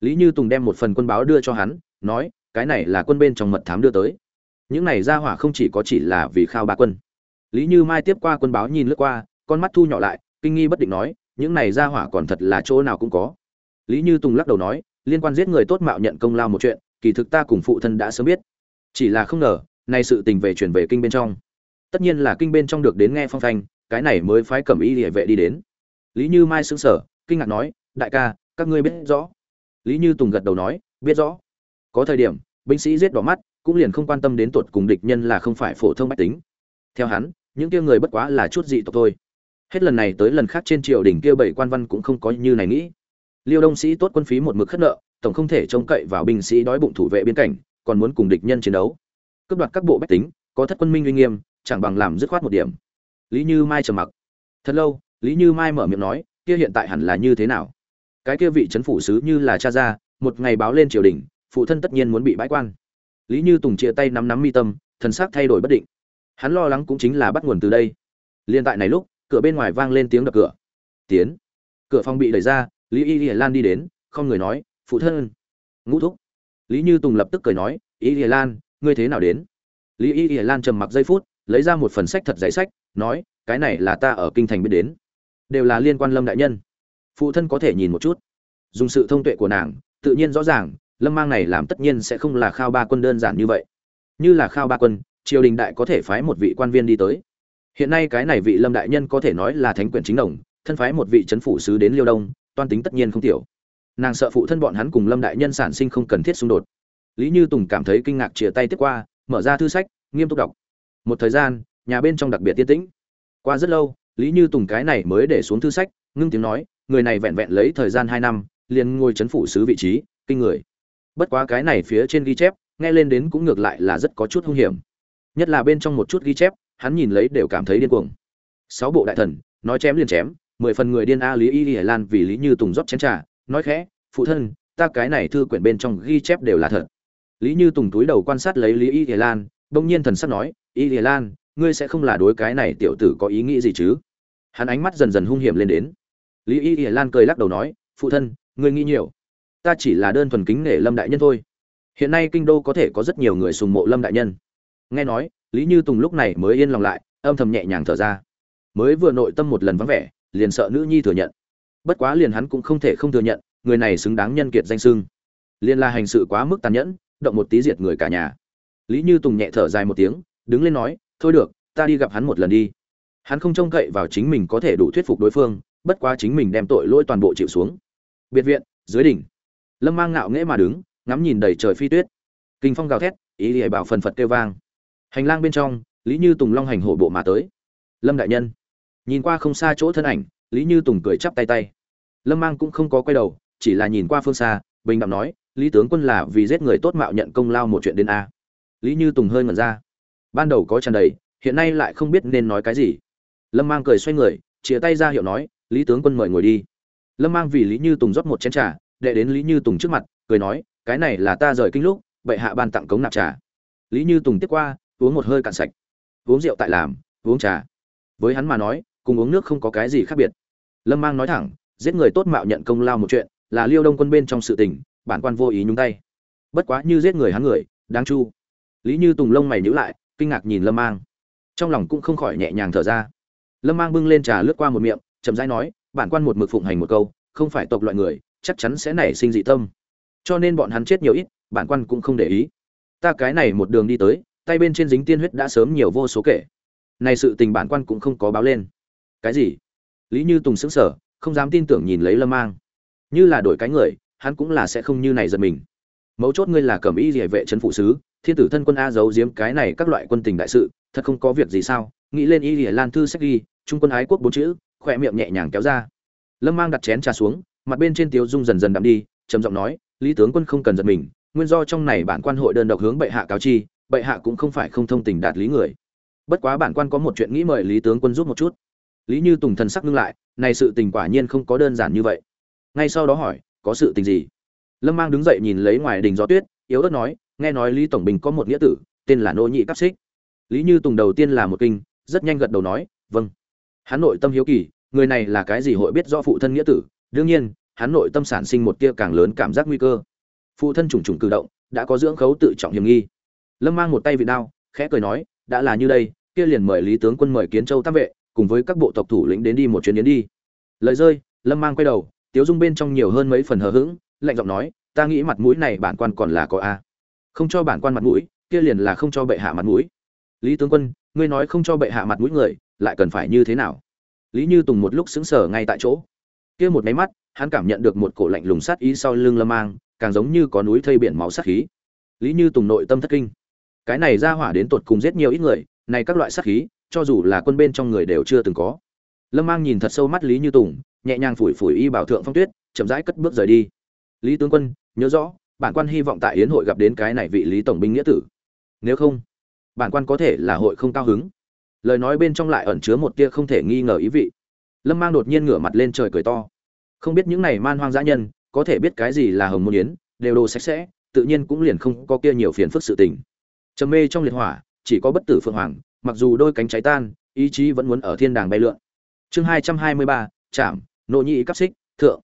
Lý như tùng đem một phần quân báo đưa cho hắn, nói, cái này là quân bên trong mật thám đưa tới. Những này ra hỏa không chỉ có chỉ là vì khao ba quân. Lý như mai tiếp qua quân báo nhìn lướt qua, con mắt thu nhỏ lại, kinh nghi bất định nói những này ra hỏa còn thật là chỗ nào cũng có. Lý như tùng lắc đầu nói, liên quan giết người tốt mạo nhận công lao một chuyện, kỳ thực ta cùng phụ thân đã sớm biết. Chỉ là không ngờ, nay sự tình về chuyển về kinh bên trong. Tất nhiên là kinh bên trong được đến nghe phong thanh, cái này mới phái cẩm y địa vệ đi đến. Lý như mai sững sờ, kinh ngạc nói, đại ca, các ngươi biết rõ. Lý như tùng gật đầu nói, biết rõ. Có thời điểm, binh sĩ giết đỏ mắt, cũng liền không quan tâm đến tuột cùng địch nhân là không phải phổ thông bách tính. Theo hắn, những kia người bất quá là chút dị tộc thôi hết lần này tới lần khác trên triều đình kia bảy quan văn cũng không có như này nghĩ. Liêu đông sĩ tốt quân phí một mực khất nợ, tổng không thể trông cậy vào binh sĩ đói bụng thủ vệ biên cảnh, còn muốn cùng địch nhân chiến đấu. Cướp đoạt các bộ bách tính, có thất quân minh uy nghiêm, chẳng bằng làm dứt khoát một điểm. Lý như mai trầm mặc. Thật lâu, lý như mai mở miệng nói, kia hiện tại hẳn là như thế nào? Cái kia vị trấn phủ sứ như là cha ra, một ngày báo lên triều đình, phụ thân tất nhiên muốn bị bãi quan. Lý như tùng chia tay nắm nắm mi tâm, thần xác thay đổi bất định. Hắn lo lắng cũng chính là bắt nguồn từ đây. Liên tại này lúc cửa bên ngoài vang lên tiếng đập cửa. Tiến. Cửa phòng bị đẩy ra, lý y y lan đi đến, không người nói, phụ thân. Ngũ thúc. Lý như tùng lập tức cười nói, y y lan, ngươi thế nào đến? Lý y y lan trầm mặc giây phút, lấy ra một phần sách thật giấy sách, nói, cái này là ta ở kinh thành biết đến. Đều là liên quan lâm đại nhân. Phụ thân có thể nhìn một chút. Dùng sự thông tuệ của nàng, tự nhiên rõ ràng, lâm mang này làm tất nhiên sẽ không là khao ba quân đơn giản như vậy. Như là khao ba quân, triều đình đại có thể phái một vị quan viên đi tới hiện nay cái này vị lâm đại nhân có thể nói là thánh quyền chính đồng, thân phái một vị c h ấ n phủ sứ đến liêu đông, toan tính tất nhiên không tiểu. Nàng sợ phụ thân bọn hắn cùng lâm đại nhân sản sinh không cần thiết xung đột. Lý như tùng cảm thấy kinh ngạc chia tay tiếp qua, mở ra thư sách, nghiêm túc đọc. Một thời gian, nhà bên trong đặc biệt tiên tĩnh. Qua rất lâu, lý như tùng cái này mới để xuống thư sách, ngưng tiếng nói, người này vẹn vẹn lấy thời gian hai năm, liền ngồi c h ấ n phủ sứ vị trí, kinh người. Bất quá cái này phía trên ghi chép, nghe lên đến cũng ngược lại là rất có chút hung hiểm. Nhất là bên trong một chút ghi chép hắn nhìn lấy đều cảm thấy điên cuồng. Sáu bộ đại thần, nói chém liền chém, mười phần người điên a lý y y lan vì lý như tùng rót chén trà, nói khẽ, phụ thân, ta cái này thư quyển bên trong ghi chép đều là thật. Lý như tùng túi đầu quan sát lấy lý y y lan, bỗng nhiên thần sắc nói, y y lan, ngươi sẽ không là đối cái này tiểu tử có ý nghĩ gì chứ? Hắn ánh mắt dần dần hung hiểm lên đến. Lý y y lan cười lắc đầu nói, phụ thân, ngươi nghĩ nhiều. Ta chỉ là đơn thuần kính nể lâm đại nhân thôi. Hiện nay kinh đô có thể có rất nhiều người sùng mộ lâm đại nhân nghe nói, lý như tùng lúc này mới yên lòng lại, âm thầm nhẹ nhàng thở ra. Mới vừa nội tâm một lần vắng vẻ, liền sợ nữ nhi thừa nhận. Bất quá liền hắn cũng không thể không thừa nhận, người này xứng đáng nhân kiệt danh sưng liền là hành sự quá mức tàn nhẫn, động một tí diệt người cả nhà. Lý như tùng nhẹ thở dài một tiếng, đứng lên nói, thôi được, ta đi gặp hắn một lần đi. Hắn không trông cậy vào chính mình có thể đủ thuyết phục đối phương, bất quá chính mình đem tội lỗi toàn bộ chịu xuống. Biệt viện, dưới đỉnh. Lâm mang ngạo nghễ mà đứng, ngắm nhìn đầy trời phi tuyết. Kinh phong gào thét, ý thì bảo phần phật kêu vang hành lang bên trong, lý như tùng long hành hổ bộ mà tới. Lâm đại nhân. Nhìn qua không xa chỗ thân ảnh, lý như tùng cười chắp tay tay. Lâm mang cũng không có quay đầu, chỉ là nhìn qua phương xa, bình đạm nói, lý tướng quân là vì giết người tốt mạo nhận công lao một chuyện đến a. Lý như tùng hơi ngẩn ra. Ban đầu có tràn đầy, hiện nay lại không biết nên nói cái gì. Lâm mang cười xoay người chia tay ra hiệu nói, lý tướng quân mời ngồi đi. Lâm mang vì lý như tùng rót một chén trà, đệ đến lý như tùng trước mặt, cười nói, cái này là ta rời kinh lúc, bệ hạ ban tặng cống nạp trà. Lý như tùng tiếp qua uống một hơi cạn sạch. Uống rượu tại làm, uống trà. Với hắn mà nói, cùng uống nước không có cái gì khác biệt. Lâm mang nói thẳng, giết người tốt mạo nhận công lao một chuyện, là liêu đông quân bên trong sự tình, bản quan vô ý nhúng tay. Bất quá như giết người hắn người, đáng chu. Lý như tùng lông mày nhữ lại, kinh ngạc nhìn lâm mang. Trong lòng cũng không khỏi nhẹ nhàng thở ra. Lâm mang bưng lên trà lướt qua một miệng, chậm rãi nói, bản quan một mực phụng hành một câu, không phải tộc loại người, chắc chắn sẽ nảy sinh dị tâm. Cho nên bọn hắn chết nhiều ít, bản quan cũng không để ý. Ta cái này một đường đi tới tay bên trên dính tiên huyết đã sớm nhiều vô số kể. Này sự tình bản quan cũng không có báo lên. Cái gì? Lý như tùng sững sờ, không dám tin tưởng nhìn lấy lâm mang. Như là đổi cái người, hắn cũng là sẽ không như này giật mình. Mấu chốt ngươi là cẩm y địa vệ trấn phụ sứ, thiên tử thân quân a giấu giếm cái này các loại quân tình đại sự, thật không có việc gì sao? Nghĩ lên y địa lan thư sách ghi, trung quân ái quốc bốn chữ, khỏe miệng nhẹ nhàng kéo ra. Lâm mang đặt chén trà xuống, mặt bên trên tiếu dung dần dần đắm đi, trầm giọng nói, lý tướng quân không cần giật mình, nguyên do trong này bản quan hội đơn độc hướng bệ hạ cáo chi bệ hạ cũng không phải không thông tình đạt lý người. Bất quá bản quan có một chuyện nghĩ mời lý tướng quân giúp một chút. Lý như tùng thần sắc ngưng lại, này sự tình quả nhiên không có đơn giản như vậy. Ngay sau đó hỏi, có sự tình gì? Lâm mang đứng dậy nhìn lấy ngoài đình gió tuyết, yếu ớt nói, nghe nói lý tổng bình có một nghĩa tử, tên là nô nhị cắp xích. Lý như tùng đầu tiên là một kinh, rất nhanh gật đầu nói vâng. Hắn nội tâm hiếu kỳ, người này là cái gì hội biết do phụ thân nghĩa tử? Đương nhiên, hắn nội tâm sản sinh một tia càng lớn cảm giác nguy cơ. Phụ thân trùng trùng cử động, đã có dưỡng khấu tự trọng hiểm nghi lâm mang một tay vị đao, khẽ cười nói, đã là như đây, kia liền mời lý tướng quân mời kiến châu tam vệ, cùng với các bộ tộc thủ lĩnh đến đi một chuyến đến đi. Lời rơi, lâm mang quay đầu, tiếu dung bên trong nhiều hơn mấy phần hờ hững, lạnh giọng nói, ta nghĩ mặt mũi này bản quan còn là có a. Không cho bản quan mặt mũi, kia liền là không cho bệ hạ mặt mũi. Lý tướng quân, ngươi nói không cho bệ hạ mặt mũi người, lại cần phải như thế nào? Lý như tùng một lúc xứng sở ngay tại chỗ. Kia một máy mắt, hắn cảm nhận được một cổ lạnh lùng sát ý sau lưng lâm mang, càng giống như có núi thây biển máu sát khí. Lý như tùng nội tâm thất kinh cái này ra hỏa đến tột cùng giết nhiều ít người, này các loại sát khí, cho dù là quân bên trong người đều chưa từng có. Lâm mang nhìn thật sâu mắt lý như tùng, nhẹ nhàng phủi phủi y bảo thượng phong tuyết, chậm rãi cất bước rời đi. Lý tướng quân, nhớ rõ, bản quan hy vọng tại yến hội gặp đến cái này vị lý tổng binh nghĩa tử. Nếu không, bản quan có thể là hội không cao hứng. Lời nói bên trong lại ẩn chứa một tia không thể nghi ngờ ý vị. Lâm mang đột nhiên ngửa mặt lên trời cười to. Không biết những này man hoang dã nhân, có thể biết cái gì là hồng môn yến, đều đồ sạch sẽ, tự nhiên cũng liền không có kia nhiều phiền phức sự tình trầm mê trong liệt hỏa, chỉ có bất tử phượng hoàng, mặc dù đôi cánh cháy tan, ý chí vẫn muốn ở thiên đàng bay lượn. Chương hai trăm hai mươi ba chạm nộ nhị cắp xích, thượng.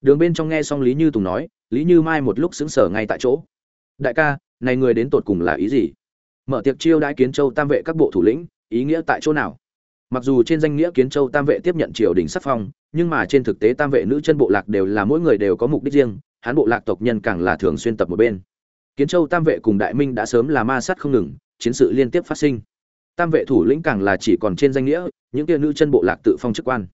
Đường bên trong nghe xong lý như tùng nói, lý như mai một lúc xứng sở ngay tại chỗ. Đại ca, này người đến tột cùng là ý gì? Mở tiệc chiêu đãi kiến châu tam vệ các bộ thủ lĩnh, ý nghĩa tại chỗ nào? Mặc dù trên danh nghĩa kiến châu tam vệ tiếp nhận triều đình sắc phong, nhưng mà trên thực tế tam vệ nữ chân bộ lạc đều là mỗi người đều có mục đích riêng, hán bộ lạc tộc nhân càng là thường xuyên tập một bên kiến châu tam vệ cùng đại minh đã sớm là ma sát không ngừng, chiến sự liên tiếp phát sinh. Tam vệ thủ lĩnh càng là chỉ còn trên danh nghĩa, những kia nữ chân bộ lạc tự phong chức quan.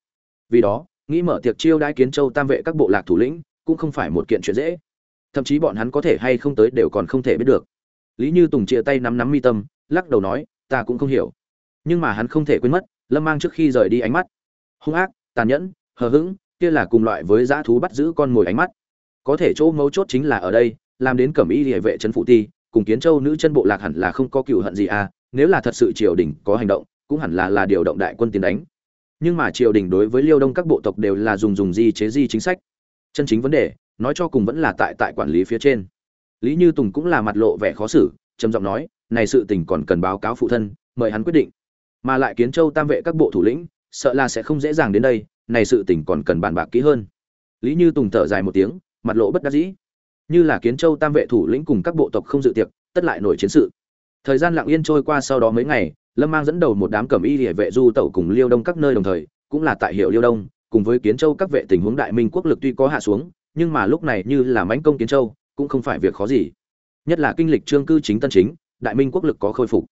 Vì đó, nghĩ mở tiệc chiêu đãi kiến châu tam vệ các bộ lạc thủ lĩnh, cũng không phải một kiện chuyện dễ. Thậm chí bọn hắn có thể hay không tới đều còn không thể biết được. Lý như tùng chia tay nắm nắm mi tâm, lắc đầu nói, ta cũng không hiểu. Nhưng mà hắn không thể quên mất, lâm mang trước khi rời đi ánh mắt. Hung ác, tàn nhẫn, hờ hững, kia là cùng loại với dã thú bắt giữ con mồi ánh mắt. Có thể chỗ mấu chốt chính là ở đây làm đến cẩm y địa vệ trấn phụ ti, cùng kiến châu nữ chân bộ lạc hẳn là không có cựu hận gì à nếu là thật sự triều đình có hành động, cũng hẳn là là điều động đại quân tiến đánh. Nhưng mà triều đình đối với liêu đông các bộ tộc đều là dùng dùng di chế di chính sách. Chân chính vấn đề, nói cho cùng vẫn là tại tại quản lý phía trên. Lý như tùng cũng là mặt lộ vẻ khó xử, trầm giọng nói, này sự tình còn cần báo cáo phụ thân, mời hắn quyết định. Mà lại kiến châu tam vệ các bộ thủ lĩnh, sợ là sẽ không dễ dàng đến đây, này sự tình còn cần bàn bạc kỹ hơn. Lý như tùng thở dài một tiếng, mặt lộ bất đắc dĩ như là kiến châu tam vệ thủ lĩnh cùng các bộ tộc không dự tiệc, tất lại nổi chiến sự. Thời gian lặng yên trôi qua sau đó mấy ngày, lâm mang dẫn đầu một đám cẩm y địa vệ du tẩu cùng liêu đông các nơi đồng thời, cũng là tại hiệu liêu đông, cùng với kiến châu các vệ tình huống đại minh quốc lực tuy có hạ xuống, nhưng mà lúc này như là mãnh công kiến châu, cũng không phải việc khó gì. Nhất là kinh lịch trương cư chính tân chính, đại minh quốc lực có khôi phục.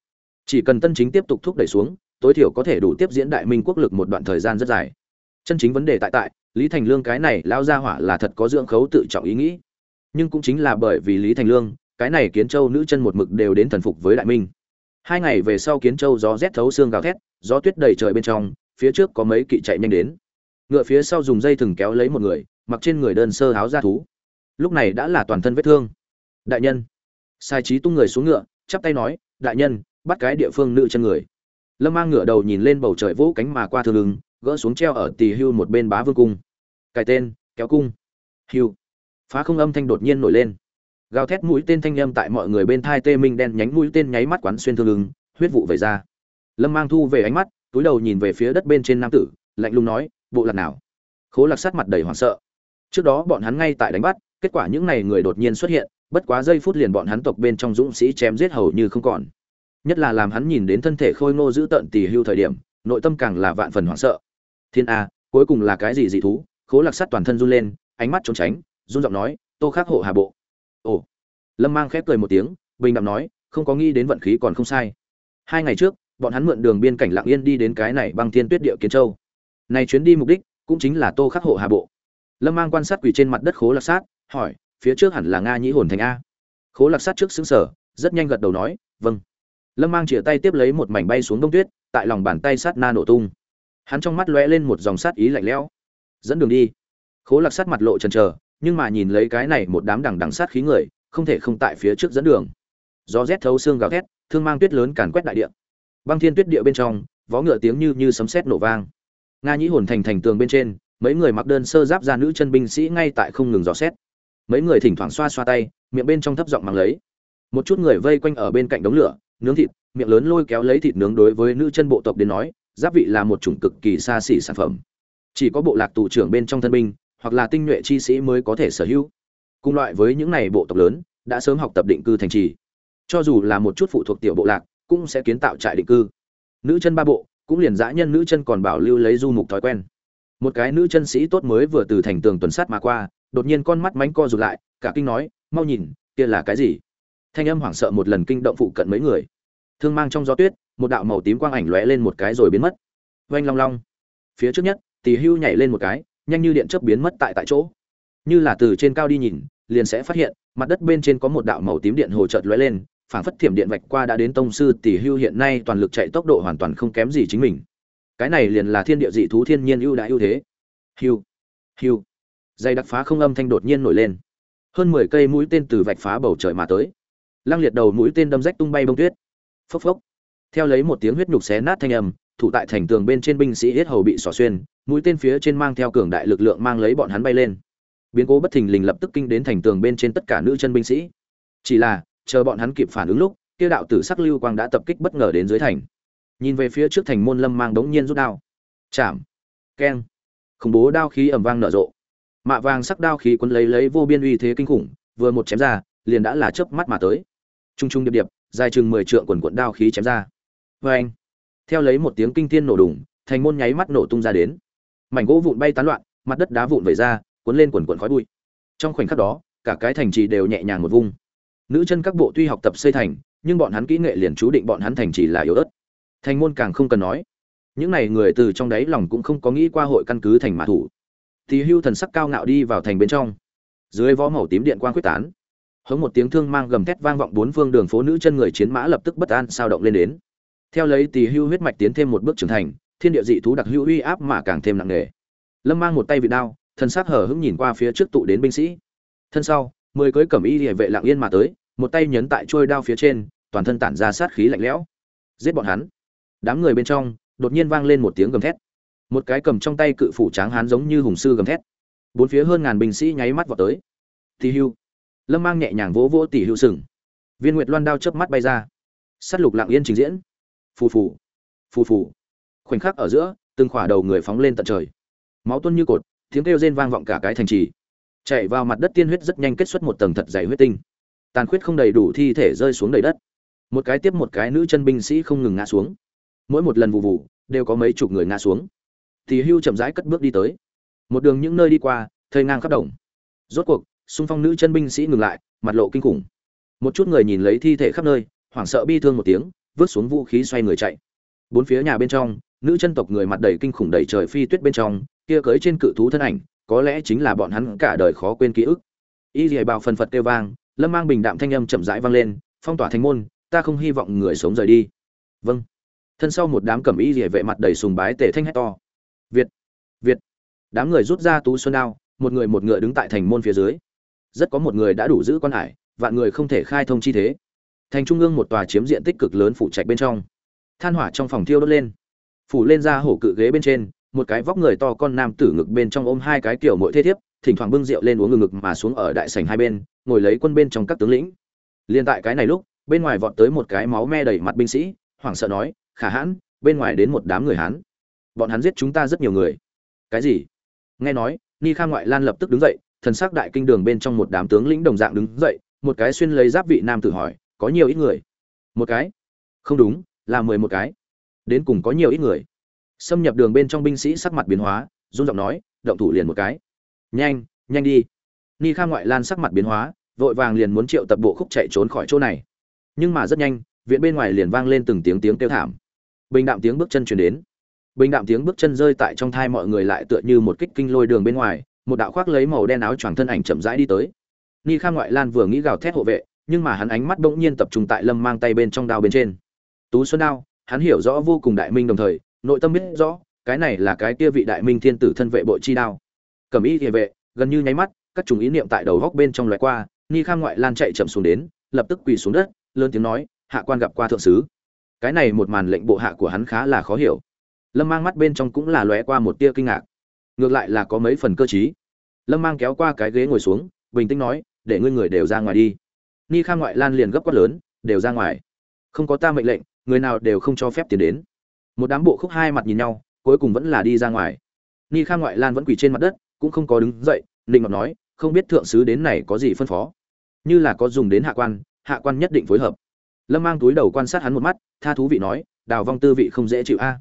Chỉ cần tân chính tiếp tục thúc đẩy xuống, tối thiểu có thể đủ tiếp diễn đại minh quốc lực một đoạn thời gian rất dài. Chân chính vấn đề tại tại, lý thành lương cái này lao ra hỏa là thật có dưỡng khấu tự trọng ý nghĩ nhưng cũng chính là bởi vì lý thành lương, cái này kiến châu nữ chân một mực đều đến thần phục với đại minh. Hai ngày về sau kiến châu gió rét thấu xương gào thét, gió tuyết đầy trời bên trong, phía trước có mấy kỵ chạy nhanh đến. Ngựa phía sau dùng dây thừng kéo lấy một người, mặc trên người đơn sơ háo da thú. Lúc này đã là toàn thân vết thương. Đại nhân. Sai trí tung người xuống ngựa, chắp tay nói, đại nhân, bắt cái địa phương nữ chân người. Lâm mang ngựa đầu nhìn lên bầu trời vỗ cánh mà qua thương lưng, gỡ xuống treo ở tỳ hưu một bên bá vương cung. Cái tên, kéo cung. Hưu phá không âm thanh đột nhiên nổi lên. Gào thét mũi tên thanh âm tại mọi người bên thai tê minh đen nhánh mũi tên nháy mắt quán xuyên thương lưng huyết vụ về ra. Lâm mang thu về ánh mắt, túi đầu nhìn về phía đất bên trên nam tử, lạnh lùng nói, bộ lạc nào? Khố lạc sát mặt đầy hoảng sợ. Trước đó bọn hắn ngay tại đánh bắt, kết quả những n à y người đột nhiên xuất hiện, bất quá giây phút liền bọn hắn tộc bên trong dũng sĩ chém giết hầu như không còn. Nhất là làm hắn nhìn đến thân thể khôi ngô giữ tận tỉ hưu thời điểm, nội tâm càng là vạn phần hoảng sợ. Thiên a, cuối cùng là cái gì dị thú? Khố lạc sắt toàn thân run lên, ánh mắt trốn tránh run giọng nói, tô khắc hộ hà bộ. Ồ. Lâm mang khép cười một tiếng, bình đạm nói, không có nghĩ đến vận khí còn không sai. Hai ngày trước, bọn hắn mượn đường biên cảnh lạng yên đi đến cái này băng thiên tuyết địa kiến châu. Này chuyến đi mục đích cũng chính là tô khắc hộ hà bộ. Lâm mang quan sát quỷ trên mặt đất khố lạc sát, hỏi, phía trước hẳn là nga nhĩ hồn thành a? Khố lạc sát trước xứng sở rất nhanh gật đầu nói vâng. Lâm mang chĩa tay tiếp lấy một mảnh bay xuống đông tuyết, tại lòng bàn tay sát na nổ tung. Hắn trong mắt lóe lên một dòng sát ý lạnh lẽo. Dẫn đường đi. Khố lạc sát mặt lộ trần trờ nhưng mà nhìn lấy cái này một đám đằng đằng sát khí người, không thể không tại phía trước dẫn đường. Gió rét thấu xương gào thét, thương mang tuyết lớn càn quét đại địa. Băng thiên tuyết địa bên trong, vó ngựa tiếng như như sấm sét nổ vang. Nga nhĩ hồn thành thành tường bên trên, mấy người mặc đơn sơ giáp ra nữ chân binh sĩ ngay tại không ngừng dò xét. Mấy người thỉnh thoảng xoa xoa tay, miệng bên trong thấp giọng mắng lấy. Một chút người vây quanh ở bên cạnh đống lửa, nướng thịt, miệng lớn lôi kéo lấy thịt nướng đối với nữ chân bộ tộc đến nói, giáp vị là một chủng cực kỳ xa xỉ sản phẩm. Chỉ có bộ lạc tù trưởng bên trong thân binh hoặc là tinh nhuệ chi sĩ mới có thể sở hữu. Cùng loại với những này bộ tộc lớn, đã sớm học tập định cư thành trì. Cho dù là một chút phụ thuộc tiểu bộ lạc, cũng sẽ kiến tạo trại định cư. Nữ chân ba bộ, cũng liền dã nhân nữ chân còn bảo lưu lấy du mục thói quen. Một cái nữ chân sĩ tốt mới vừa từ thành tường tuần sát mà qua, đột nhiên con mắt mánh co rụt lại, cả kinh nói, mau nhìn, kia là cái gì? Thanh âm hoảng sợ một lần kinh động phụ cận mấy người. Thương mang trong gió tuyết, một đạo màu tím quang ảnh lóe lên một cái rồi biến mất. Oanh long long. Phía trước nhất, tỳ hưu nhảy lên một cái nhanh như điện chớp biến mất tại tại chỗ. Như là từ trên cao đi nhìn, liền sẽ phát hiện, mặt đất bên trên có một đạo màu tím điện hồ chợt lóe lên, phảng phất thiểm điện vạch qua đã đến tông sư tỷ hưu hiện nay toàn lực chạy tốc độ hoàn toàn không kém gì chính mình. Cái này liền là thiên địa dị thú thiên nhiên ưu đãi ưu thế. Hưu hưu. Dây đặc phá không âm thanh đột nhiên nổi lên. Hơn mười cây mũi tên từ vạch phá bầu trời mà tới. Lăng liệt đầu mũi tên đâm rách tung bay bông tuyết. Phốc phốc. Theo lấy một tiếng huyết nhục xé nát thanh âm, thủ tại thành tường bên trên binh sĩ hết hầu bị xỏ xuyên mũi tên phía trên mang theo cường đại lực lượng mang lấy bọn hắn bay lên. Biến cố bất thình lình lập tức kinh đến thành tường bên trên tất cả nữ chân binh sĩ. Chỉ là, chờ bọn hắn kịp phản ứng lúc, kia đạo tử sắc lưu quang đã tập kích bất ngờ đến dưới thành. Nhìn về phía trước thành môn lâm mang đống nhiên rút đao. Chạm. Keng. Khủng bố đao khí ẩm vang nở rộ. Mạ vàng sắc đao khí quấn lấy lấy vô biên uy thế kinh khủng, vừa một chém ra, liền đã là chớp mắt mà tới. Trung trung điệp điệp, dài chừng mười trượng quần quận đao khí chém ra. Vê anh theo lấy một tiếng kinh thiên nổ đùng, thành môn nháy mắt nổ tung ra đến mảnh gỗ vụn bay tán loạn, mặt đất đá vụn vẩy ra, cuốn lên quần quần khói bụi. Trong khoảnh khắc đó, cả cái thành trì đều nhẹ nhàng một vung. Nữ chân các bộ tuy học tập xây thành, nhưng bọn hắn kỹ nghệ liền chú định bọn hắn thành trì là yếu ớt. Thành môn càng không cần nói. Những này người từ trong đáy lòng cũng không có nghĩ qua hội căn cứ thành mã thủ. Thì hưu thần sắc cao ngạo đi vào thành bên trong. Dưới võ màu tím điện quang quyết tán. Hống một tiếng thương mang gầm thét vang vọng bốn phương đường phố nữ chân người chiến mã lập tức bất an sao động lên đến. Theo lấy tỳ hưu huyết mạch tiến thêm một bước trưởng thành thiên địa dị thú đặc hữu uy áp mà càng thêm nặng nề. Lâm mang một tay vị đao, thân xác hở hững nhìn qua phía trước tụ đến binh sĩ. Thân sau, mười cưới cẩm y địa vệ lặng yên mà tới, một tay nhấn tại trôi đao phía trên, toàn thân tản ra sát khí lạnh lẽo. Giết bọn hắn. Đám người bên trong, đột nhiên vang lên một tiếng gầm thét. Một cái cầm trong tay cự phủ tráng hán giống như hùng sư gầm thét. Bốn phía hơn ngàn binh sĩ nháy mắt vào tới. Tỷ hưu. Lâm mang nhẹ nhàng vỗ vỗ tỷ hưu sừng. Viên nguyệt loan đao chớp mắt bay ra. S á t lục lạng yên trình diễn. Phù phù. Phù phù khoảnh khắc ở giữa, từng khỏa đầu người phóng lên tận trời. Máu tuân như cột, tiếng kêu rên vang vọng cả cái thành trì. Chạy vào mặt đất tiên huyết rất nhanh kết xuất một tầng thật dày huyết tinh. Tàn khuyết không đầy đủ thi thể rơi xuống đầy đất. Một cái tiếp một cái nữ chân binh sĩ không ngừng ngã xuống. Mỗi một lần vụ vụ, đều có mấy chục người ngã xuống. Thì hưu chậm rãi cất bước đi tới. Một đường những nơi đi qua thơi ngang khắp đồng. Rốt cuộc, xung phong nữ chân binh sĩ ngừng lại, mặt lộ kinh khủng. Một chút người nhìn lấy thi thể khắp nơi, hoảng sợ bi thương một tiếng, vứt xuống vũ khí xoay người chạy. Bốn phía nhà bên trong nữ chân tộc người mặt đầy kinh khủng đầy trời phi tuyết bên trong, kia cưới trên cự thú thân ảnh, có lẽ chính là bọn hắn cả đời khó quên ký ức. Y dì bào phần phật kêu vang, lâm mang bình đạm thanh âm chậm rãi vang lên, phong tỏa thành môn, ta không hy vọng người sống rời đi. Vâng. Thân sau một đám cẩm y dì vệ mặt đầy sùng bái tề thanh hét to. Việt việt. Đám người rút ra tú xuân đao, một người một ngựa đứng tại thành môn phía dưới. Rất có một người đã đủ giữ quan hải, vạn người không thể khai thông chi thế. Thành trung ương một tòa chiếm diện tích cực lớn phủ trạch bên trong. Than hỏa trong phòng thiêu đốt lên phủ lên ra hổ cự ghế bên trên, một cái vóc người to con nam tử ngực bên trong ôm hai cái kiểu mỗi thế thiếp, thỉnh thoảng bưng rượu lên uống ngực ngực mà xuống ở đại sảnh hai bên, ngồi lấy quân bên trong các tướng lĩnh. Liên tại cái này lúc, bên ngoài vọt tới một cái máu me đầy mặt binh sĩ, hoảng sợ nói, khả hãn, bên ngoài đến một đám người hán. Bọn hắn giết chúng ta rất nhiều người. Cái gì? Nghe nói, ni kha ngoại lan lập tức đứng dậy, thần sắc đại kinh đường bên trong một đám tướng lĩnh đồng dạng đứng dậy, một cái xuyên lấy giáp vị nam tử hỏi, có nhiều ít người? Một cái. Không đúng, là mười một cái đến cùng có nhiều ít người. Xâm nhập đường bên trong binh sĩ sắc mặt biến hóa, run giọng nói, động thủ liền một cái. Nhanh nhanh đi. Ni kha ngoại lan sắc mặt biến hóa, vội vàng liền muốn triệu tập bộ khúc chạy trốn khỏi chỗ này. Nhưng mà rất nhanh, viện bên ngoài liền vang lên từng tiếng tiếng kêu thảm. Bình đạm tiếng bước chân chuyển đến. Bình đạm tiếng bước chân rơi tại trong thai mọi người lại tựa như một kích kinh lôi đường bên ngoài, một đạo khoác lấy màu đen áo choàng thân ảnh chậm rãi đi tới. Ni kha ngoại lan vừa nghĩ gào thét hộ vệ, nhưng mà hắn ánh mắt bỗng nhiên tập trung tại lâm mang tay bên trong đao bên trên. Tú xuân đao hắn hiểu rõ vô cùng đại minh đồng thời, nội tâm biết rõ, cái này là cái kia vị đại minh thiên tử thân vệ bộ chi đao. Cầm ý địa vệ, gần như nháy mắt, các chủng ý niệm tại đầu góc bên trong loại qua ni kham ngoại lan chạy chậm xuống đến, lập tức quỳ xuống đất, lớn tiếng nói, hạ quan gặp qua thượng sứ. Cái này một màn lệnh bộ hạ của hắn khá là khó hiểu. Lâm mang mắt bên trong cũng là lóe qua một tia kinh ngạc. Ngược lại là có mấy phần cơ t lâm mang kéo qua cái ghế ngồi xuống, bình tĩnh nói, để ngươi người đều ra ngoài đi. Ni kham ngoại lan liền gấp quát lớn, đều ra ngoài. Không có ta mệnh lệnh người nào đều không cho phép tiến đến. Một đám bộ khúc hai mặt nhìn nhau, cuối cùng vẫn là đi ra ngoài. Ni Kha ngoại lan vẫn quỳ trên mặt đất, cũng không có đứng dậy định ngọc nói, không biết thượng sứ đến này có gì phân phó? Như là có dùng đến hạ quan hạ quan nhất định phối hợp. Lâm mang túi đầu quan sát hắn một mắt, tha thú vị nói, đào vong tư vị không dễ chịu a.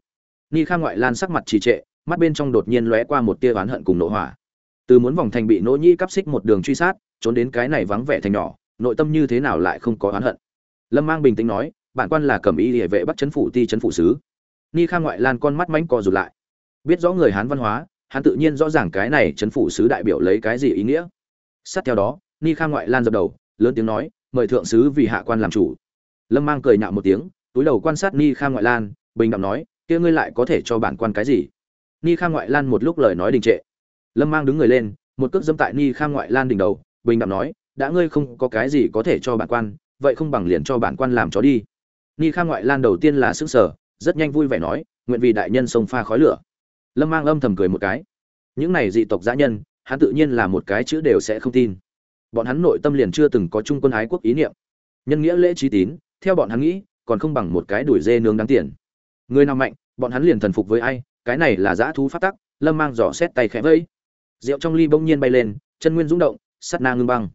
Ni Kha ngoại lan sắc mặt trì trệ, mắt bên trong đột nhiên lóe qua một tia oán hận cùng nộ hỏa. Từ muốn vòng thành bị nỗ nhĩ cắp xích một đường truy sát, trốn đến cái này vắng vẻ thành nhỏ, nội tâm như thế nào lại không có oán hận. Lâm mang bình tĩnh nói bản quan là cẩm y địa vệ bắt chấn phủ ti chấn phủ sứ. Ni khang ngoại lan con mắt mánh co rụt lại. Biết rõ người hán văn hóa, hắn tự nhiên rõ ràng cái này chấn phủ sứ đại biểu lấy cái gì ý nghĩa. Sát theo đó, ni khang ngoại lan dập đầu, lớn tiếng nói, mời thượng sứ vì hạ quan làm chủ. Lâm mang cười nhạo một tiếng, túi đầu quan sát ni khang ngoại lan, bình đẳng nói, kia ngươi lại có thể cho bản quan cái gì? Ni khang ngoại lan một lúc lời nói đình trệ. Lâm mang đứng người lên, một cước dẫm tại ni khang ngoại lan đỉnh đầu, bình đẳng nói, đã ngươi không có cái gì có thể cho bản quan, vậy không bằng liền cho bản quan làm chó đi ni Kha ngoại lan đầu tiên là sức sở rất nhanh vui vẻ nói, nguyện vì đại nhân sông pha khói lửa. Lâm mang âm thầm cười một cái. Những này dị tộc dã nhân, hắn tự nhiên là một cái chữ đều sẽ không tin. Bọn hắn nội tâm liền chưa từng có chung quân ái quốc ý niệm. Nhân nghĩa lễ trí tín, theo bọn hắn nghĩ, còn không bằng một cái đuổi dê nướng đáng tiền. Người nào mạnh, bọn hắn liền thần phục với ai, cái này là dã thú phát tắc, lâm mang giỏ xét tay khẽ vây. Rượu trong ly bỗng nhiên bay lên, chân nguyên rung động, sắt na ngưng băng.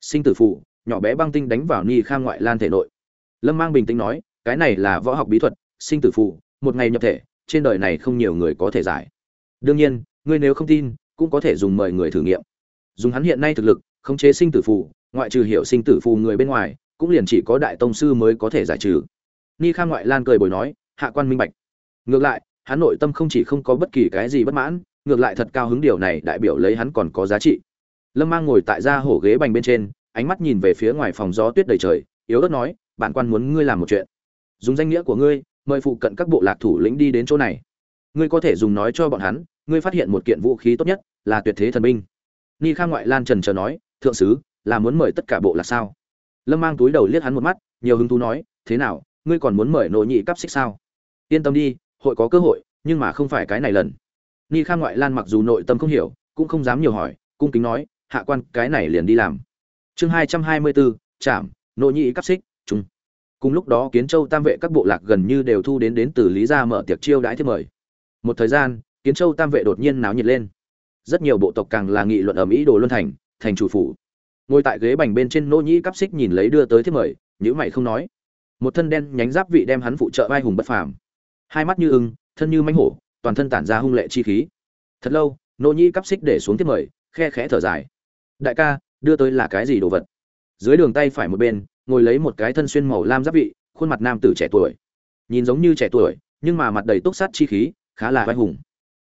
Sinh tử phụ, nhỏ bé băng tinh đánh vào ni khang ngoại lan thể nội lâm mang bình tĩnh nói, cái này là võ học bí thuật, sinh tử phụ một ngày nhập thể, trên đời này không nhiều người có thể giải. Đương nhiên, ngươi nếu không tin, cũng có thể dùng mời người thử nghiệm. Dùng hắn hiện nay thực lực, khống chế sinh tử phù, ngoại trừ hiểu sinh tử phù người bên ngoài, cũng liền chỉ có đại tông sư mới có thể giải trừ. Ni khang ngoại lan cười bồi nói, hạ quan minh bạch. Ngược lại, hắn nội tâm không chỉ không có bất kỳ cái gì bất mãn, ngược lại thật cao hứng điều này đại biểu lấy hắn còn có giá trị. Lâm mang ngồi tại gia hổ ghế bành bên trên, ánh mắt nhìn về phía ngoài phòng gió tuyết đầy trời, yếu ớt nói bản quan muốn ngươi làm một chuyện. Dùng danh nghĩa của ngươi, mời phụ cận các bộ lạc thủ lĩnh đi đến chỗ này. Ngươi có thể dùng nói cho bọn hắn, ngươi phát hiện một kiện vũ khí tốt nhất, là tuyệt thế thần binh. Ni khang ngoại lan trần chờ nói, thượng sứ, là muốn mời tất cả bộ lạc sao? Lâm mang túi đầu liếc hắn một mắt, nhiều hứng thú nói, thế nào, ngươi còn muốn mời nội nhị cắp xích sao? Yên tâm đi, hội có cơ hội, nhưng mà không phải cái này lần. Ni khang ngoại lan mặc dù nội tâm không hiểu, cũng không dám nhiều hỏi, cung kính nói, hạ quan, cái này liền đi làm. Chương hai trăm hai mươi bốn trạm nội nhị cắp xích chung cùng lúc đó kiến châu tam vệ các bộ lạc gần như đều thu đến đến từ lý gia mở tiệc chiêu đãi thiết mời. Một thời gian, kiến châu tam vệ đột nhiên náo nhiệt lên. Rất nhiều bộ tộc càng là nghị luận ở mỹ đồ luân thành thành chủ phủ. Ngồi tại ghế bành bên trên nô nhĩ cắp xích nhìn lấy đưa tới thiết mời nhữ mày không nói. Một thân đen nhánh giáp vị đem hắn phụ trợ vai hùng bất phàm. Hai mắt như ưng, thân như mánh hổ, toàn thân tản ra hung lệ chi khí. Thật lâu, nô nhĩ cắp xích để xuống thiết mời, khe khẽ thở dài. Đại ca, đưa tới là cái gì đồ vật? Dưới đường tay phải một bên ngồi lấy một cái thân xuyên màu lam giáp vị, khuôn mặt nam tử trẻ tuổi. Nhìn giống như trẻ tuổi, nhưng mà mặt đầy túc sát chi khí, khá là vai hùng.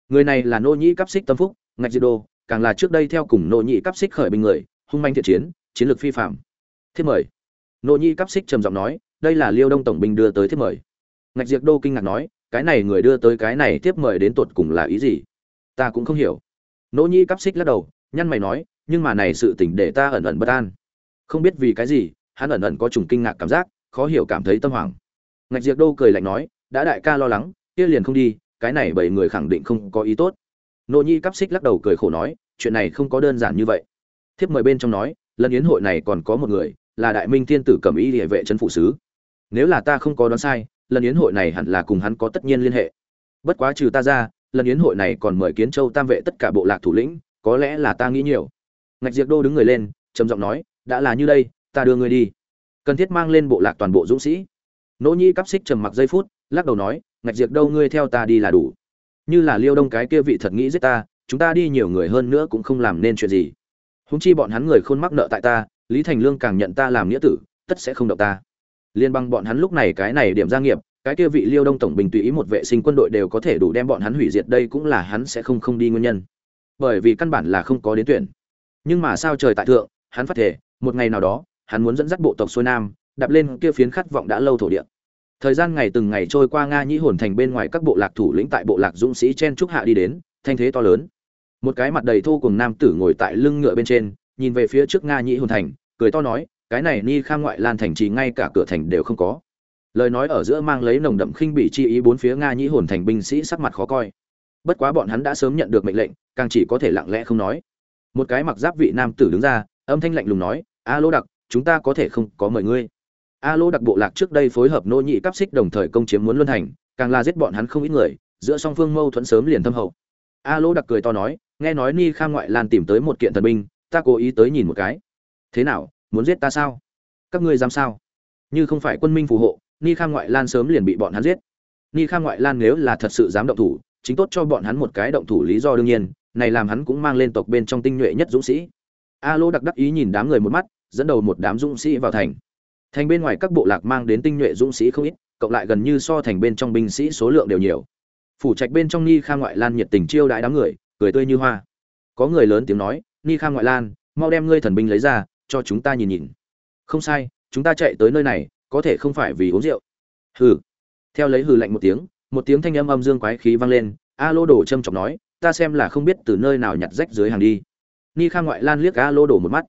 Người này là nô nhĩ cắp xích tâm phúc, ngạch diệt đô, càng là trước đây theo cùng nô nhĩ cắp xích khởi binh người, hung manh thiện chiến chiến lược phi phạm. Thiết mời. Nô nhĩ cắp xích trầm giọng nói, đây là liêu đông tổng binh đưa tới thiết mời. Ngạch diệt đô kinh ngạc nói, cái này người đưa tới cái này tiếp mời đến tột cùng là ý gì? Ta cũng không hiểu. Nô nhĩ cắp xích lắc đầu, nhăn mày nói, nhưng mà này sự tình để ta ẩn ẩn bất an. Không biết vì cái gì hắn ẩn ẩn có trùng kinh ngạc cảm giác, khó hiểu cảm thấy tâm hoảng. Ngạch Diệc đô cười lạnh nói, đã đại ca lo lắng, kia liền không đi, cái này bảy người khẳng định không có ý tốt. Nô nhi cắp xích lắc đầu cười khổ nói, chuyện này không có đơn giản như vậy. Thiếp mời bên trong nói, lần yến hội này còn có một người, là đại minh thiên tử cầm ý địa vệ trấn phụ sứ. Nếu là ta không có đoán sai, lần yến hội này hẳn là cùng hắn có tất nhiên liên hệ. Bất quá trừ ta ra, lần yến hội này còn mời kiến châu tam vệ tất cả bộ lạc thủ lĩnh, có lẽ là ta nghĩ nhiều. Ngạch Diệc đô đứng người lên, trầm giọng nói, đã là như đây ta đưa ngươi đi. Cần thiết mang lên bộ lạc toàn bộ dũng sĩ. Nỗ nhi cắp xích trầm mặc giây phút, lắc đầu nói, ngạch diệt đâu ngươi theo ta đi là đủ. Như là liêu đông cái kia vị thật nghĩ giết ta, chúng ta đi nhiều người hơn nữa cũng không làm nên chuyện gì. Húng chi bọn hắn người khôn mắc nợ tại ta, lý thành lương càng nhận ta làm nghĩa tử, tất sẽ không động ta. Liên bang bọn hắn lúc này cái này điểm gia nghiệp, cái kia vị liêu đông tổng bình tùy ý một vệ sinh quân đội đều có thể đủ đem bọn hắn hủy diệt đây cũng là hắn sẽ không không đi nguyên nhân. Bởi vì căn bản là không có đến tuyển. Nhưng mà sao trời tại thượng, hắn phát thể một ngày nào đó hắn muốn dẫn dắt bộ tộc xuôi nam, đạp lên kia phiến khát vọng đã lâu thổ địa. Thời gian ngày từng ngày trôi qua nga nhĩ hồn thành bên ngoài các bộ lạc thủ lĩnh tại bộ lạc dũng sĩ chen trúc hạ đi đến, thanh thế to lớn. Một cái mặt đầy thô cùng nam tử ngồi tại lưng ngựa bên trên, nhìn về phía trước nga nhĩ hồn thành, cười to nói, cái này ni khang ngoại lan thành chỉ ngay cả cửa thành đều không có. Lời nói ở giữa mang lấy nồng đậm khinh bỉ chi ý bốn phía nga nhĩ hồn thành binh sĩ sắc mặt khó coi. Bất quá bọn hắn đã sớm nhận được mệnh lệnh, càng chỉ có thể lặng lẽ không nói. Một cái mặc giáp vị nam tử đứng ra, âm thanh lạnh lùng nói, a lô đặc chúng ta có thể không có mời ngươi. A lô đặc bộ lạc trước đây phối hợp nô nhị cắp xích đồng thời công chiếm muốn luân hành, càng là giết bọn hắn không ít người, giữa song phương mâu thuẫn sớm liền thâm hậu. A lô đặc cười to nói, nghe nói ni kham ngoại lan tìm tới một kiện thần binh, ta cố ý tới nhìn một cái. Thế nào, muốn giết ta sao? Các ngươi dám sao? Như không phải quân minh phù hộ, ni kham ngoại lan sớm liền bị bọn hắn giết. Ni kham ngoại lan nếu là thật sự dám động thủ, chính tốt cho bọn hắn một cái động thủ lý do đương nhiên, này làm hắn cũng mang lên tộc bên trong tinh nhuệ nhất dũng sĩ. A lô đặc đắc ý nhìn đám người một mắt dẫn đầu một đám dũng sĩ vào thành. Thành bên ngoài các bộ lạc mang đến tinh nhuệ dũng sĩ không ít, cộng lại gần như so thành bên trong binh sĩ số lượng đều nhiều. Phủ trạch bên trong ni Kha ngoại lan nhiệt tình chiêu đãi đám người, cười tươi như hoa. Có người lớn tiếng nói ni Kha ngoại lan, mau đem ngươi thần binh lấy ra, cho chúng ta nhìn nhìn. Không sai, chúng ta chạy tới nơi này, có thể không phải vì uống rượu. Hừ. Theo lấy hừ lạnh một tiếng một tiếng thanh âm âm dương quái khí vang lên a lô đồ trâm trọng nói, ta xem là không biết từ nơi nào nhặt rách dưới hàng đi. Ni Kha ngoại lan liếc a lô đồ một mắt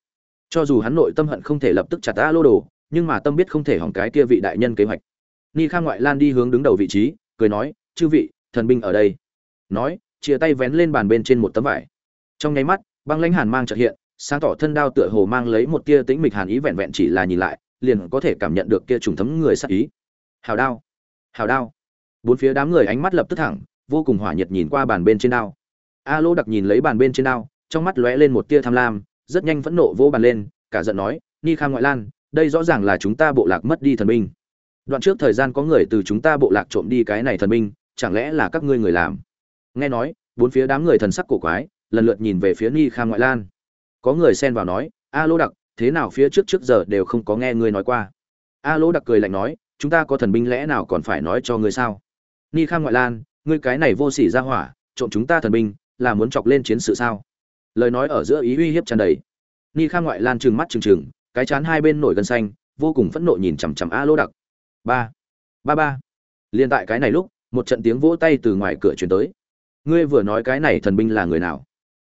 cho dù hắn nội tâm hận không thể lập tức chặt ta lô đồ, nhưng mà tâm biết không thể hỏng cái kia vị đại nhân kế hoạch. Ni khang ngoại lan đi hướng đứng đầu vị trí, cười nói, chư vị, thần binh ở đây. Nói, chia tay vén lên bàn bên trên một tấm vải. Trong nháy mắt, băng lãnh hàn mang trợ hiện, sáng tỏ thân đao tựa hồ mang lấy một tia tĩnh mịch hàn ý vẹn vẹn chỉ là nhìn lại, liền có thể cảm nhận được kia trùng thấm người sắc ý. Hào đao hào đao. Bốn phía đám người ánh mắt lập tức thẳng, vô cùng hỏa nhiệt nhìn qua bàn bên trên đao. A lô đặc nhìn lấy bàn bên trên đao, trong mắt lóe lên một tia tham lam rất nhanh phẫn nộ vô bàn lên, cả giận nói, ni Kha ngoại lan, đây rõ ràng là chúng ta bộ lạc mất đi thần binh. Đoạn trước thời gian có người từ chúng ta bộ lạc trộm đi cái này thần binh, chẳng lẽ là các ngươi người làm? Nghe nói, bốn phía đám người thần sắc cổ quái, lần lượt nhìn về phía ni Kha ngoại lan. Có người xen vào nói, a lô đặc, thế nào phía trước trước giờ đều không có nghe ngươi nói qua? A lô đặc cười lạnh nói, chúng ta có thần binh lẽ nào còn phải nói cho ngươi sao? Ni Kha ngoại lan, ngươi cái này vô sỉ ra hỏa, trộm chúng ta thần binh, là muốn chọc lên chiến sự sao? Lời nói ở giữa ý uy hiếp tràn đầy. Ni khang ngoại lan trừng mắt trừng trừng, cái chán hai bên nổi gân xanh, vô cùng phẫn nộ nhìn chằm chằm a lô đặc. Ba ba ba. Liên tại cái này lúc, một trận tiếng vỗ tay từ ngoài cửa truyền tới. Ngươi vừa nói cái này thần binh là người nào?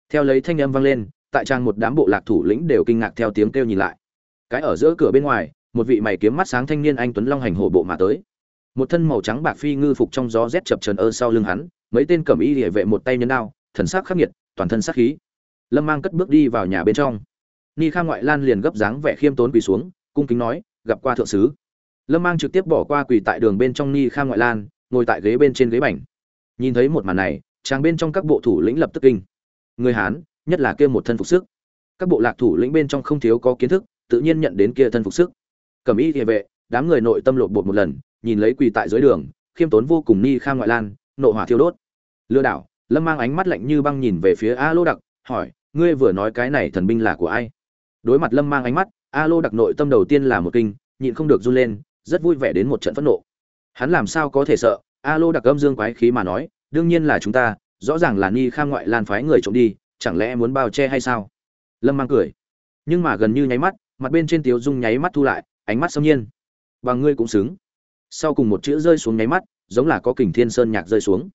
Theo lấy thanh âm vang lên, tại trang một đám bộ lạc thủ lĩnh đều kinh ngạc theo tiếng kêu nhìn lại. Cái ở giữa cửa bên ngoài, một vị mày kiếm mắt sáng thanh niên anh tuấn long hành hổ bộ mà tới. Một thân màu trắng bạc phi ngư phục trong gió rét chập trần ơ sau lưng hắn, mấy tên cẩm y địa vệ một tay nhân đao, thần sắc khắc nghiệt, toàn thân sát khí lâm mang cất bước đi vào nhà bên trong. Ni kha ngoại lan liền gấp dáng vẻ khiêm tốn quỳ xuống, cung kính nói, gặp qua thượng sứ. Lâm mang trực tiếp bỏ qua quỳ tại đường bên trong ni kha ngoại lan, ngồi tại ghế bên trên ghế bành. Nhìn thấy một màn này, chàng bên trong các bộ thủ lĩnh lập tức kinh. Người hán, nhất là kia một thân phục sức. Các bộ lạc thủ lĩnh bên trong không thiếu có kiến thức, tự nhiên nhận đến kia thân phục sức. Cầm ý địa vệ, đám người nội tâm lột bột một lần, nhìn lấy quỳ tại dưới đường, khiêm tốn vô cùng ni kha ngoại lan, nộ hỏa thiêu đốt. Lừa đảo, lâm mang ánh mắt lạnh như băng nhìn về phía a lô đặc, hỏi ngươi vừa nói cái này thần binh là của ai? Đối mặt lâm mang ánh mắt, a lô đặc nội tâm đầu tiên là một kinh, nhịn không được run lên, rất vui vẻ đến một trận phẫn nộ. Hắn làm sao có thể sợ? A lô đặc âm dương quái khí mà nói, đương nhiên là chúng ta, rõ ràng là ni khang ngoại lan phái người trộm đi, chẳng lẽ muốn bao che hay sao? Lâm mang cười. Nhưng mà gần như nháy mắt, mặt bên trên tiếu dung nháy mắt thu lại, ánh mắt xâm nhiên. Và ngươi cũng xứng. Sau cùng một chữ rơi xuống nháy mắt, giống là có kình thiên sơn nhạc rơi xuống.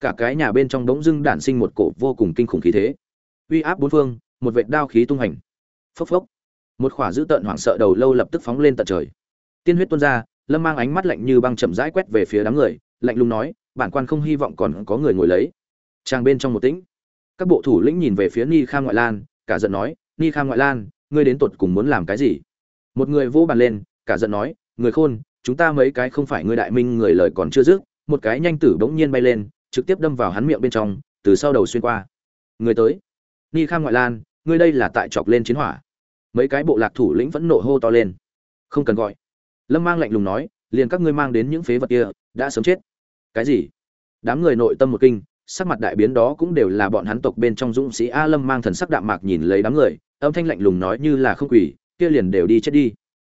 Cả cái nhà bên trong đống dưng đản sinh một cổ vô cùng kinh khủng khí thế uy áp bốn phương, một vệt đao khí tung hành. Phốc phốc. Một khỏa dữ tợn hoảng sợ đầu lâu lập tức phóng lên tận trời. Tiên huyết tuôn ra, lâm mang ánh mắt lạnh như băng chậm rãi quét về phía đám người, lạnh lùng nói, bản quan không hy vọng còn có người ngồi lấy. Trang bên trong một tĩnh. Các bộ thủ lĩnh nhìn về phía ni Kha ngoại lan, cả giận nói, ni Kha ngoại lan, ngươi đến tột cùng muốn làm cái gì? Một người vô bàn lên, cả giận nói, người khôn, chúng ta mấy cái không phải ngươi đại minh người lời còn chưa dứt. Một cái nhanh tử bỗng nhiên bay lên, trực tiếp đâm vào hắn miệng bên trong, từ sau đầu xuyên qua. Người tới ni khang ngoại lan, ngươi đây là tại chọc lên chiến hỏa. Mấy cái bộ lạc thủ lĩnh vẫn nộ hô to lên. Không cần gọi. Lâm mang lạnh lùng nói, liền các ngươi mang đến những phế vật kia, đã sớm chết. Cái gì? Đám người nội tâm một kinh, sắc mặt đại biến đó cũng đều là bọn hắn tộc bên trong dũng sĩ a lâm mang thần sắc đạm mạc nhìn lấy đám người, âm thanh lạnh lùng nói như là không quỷ, kia liền đều đi chết đi.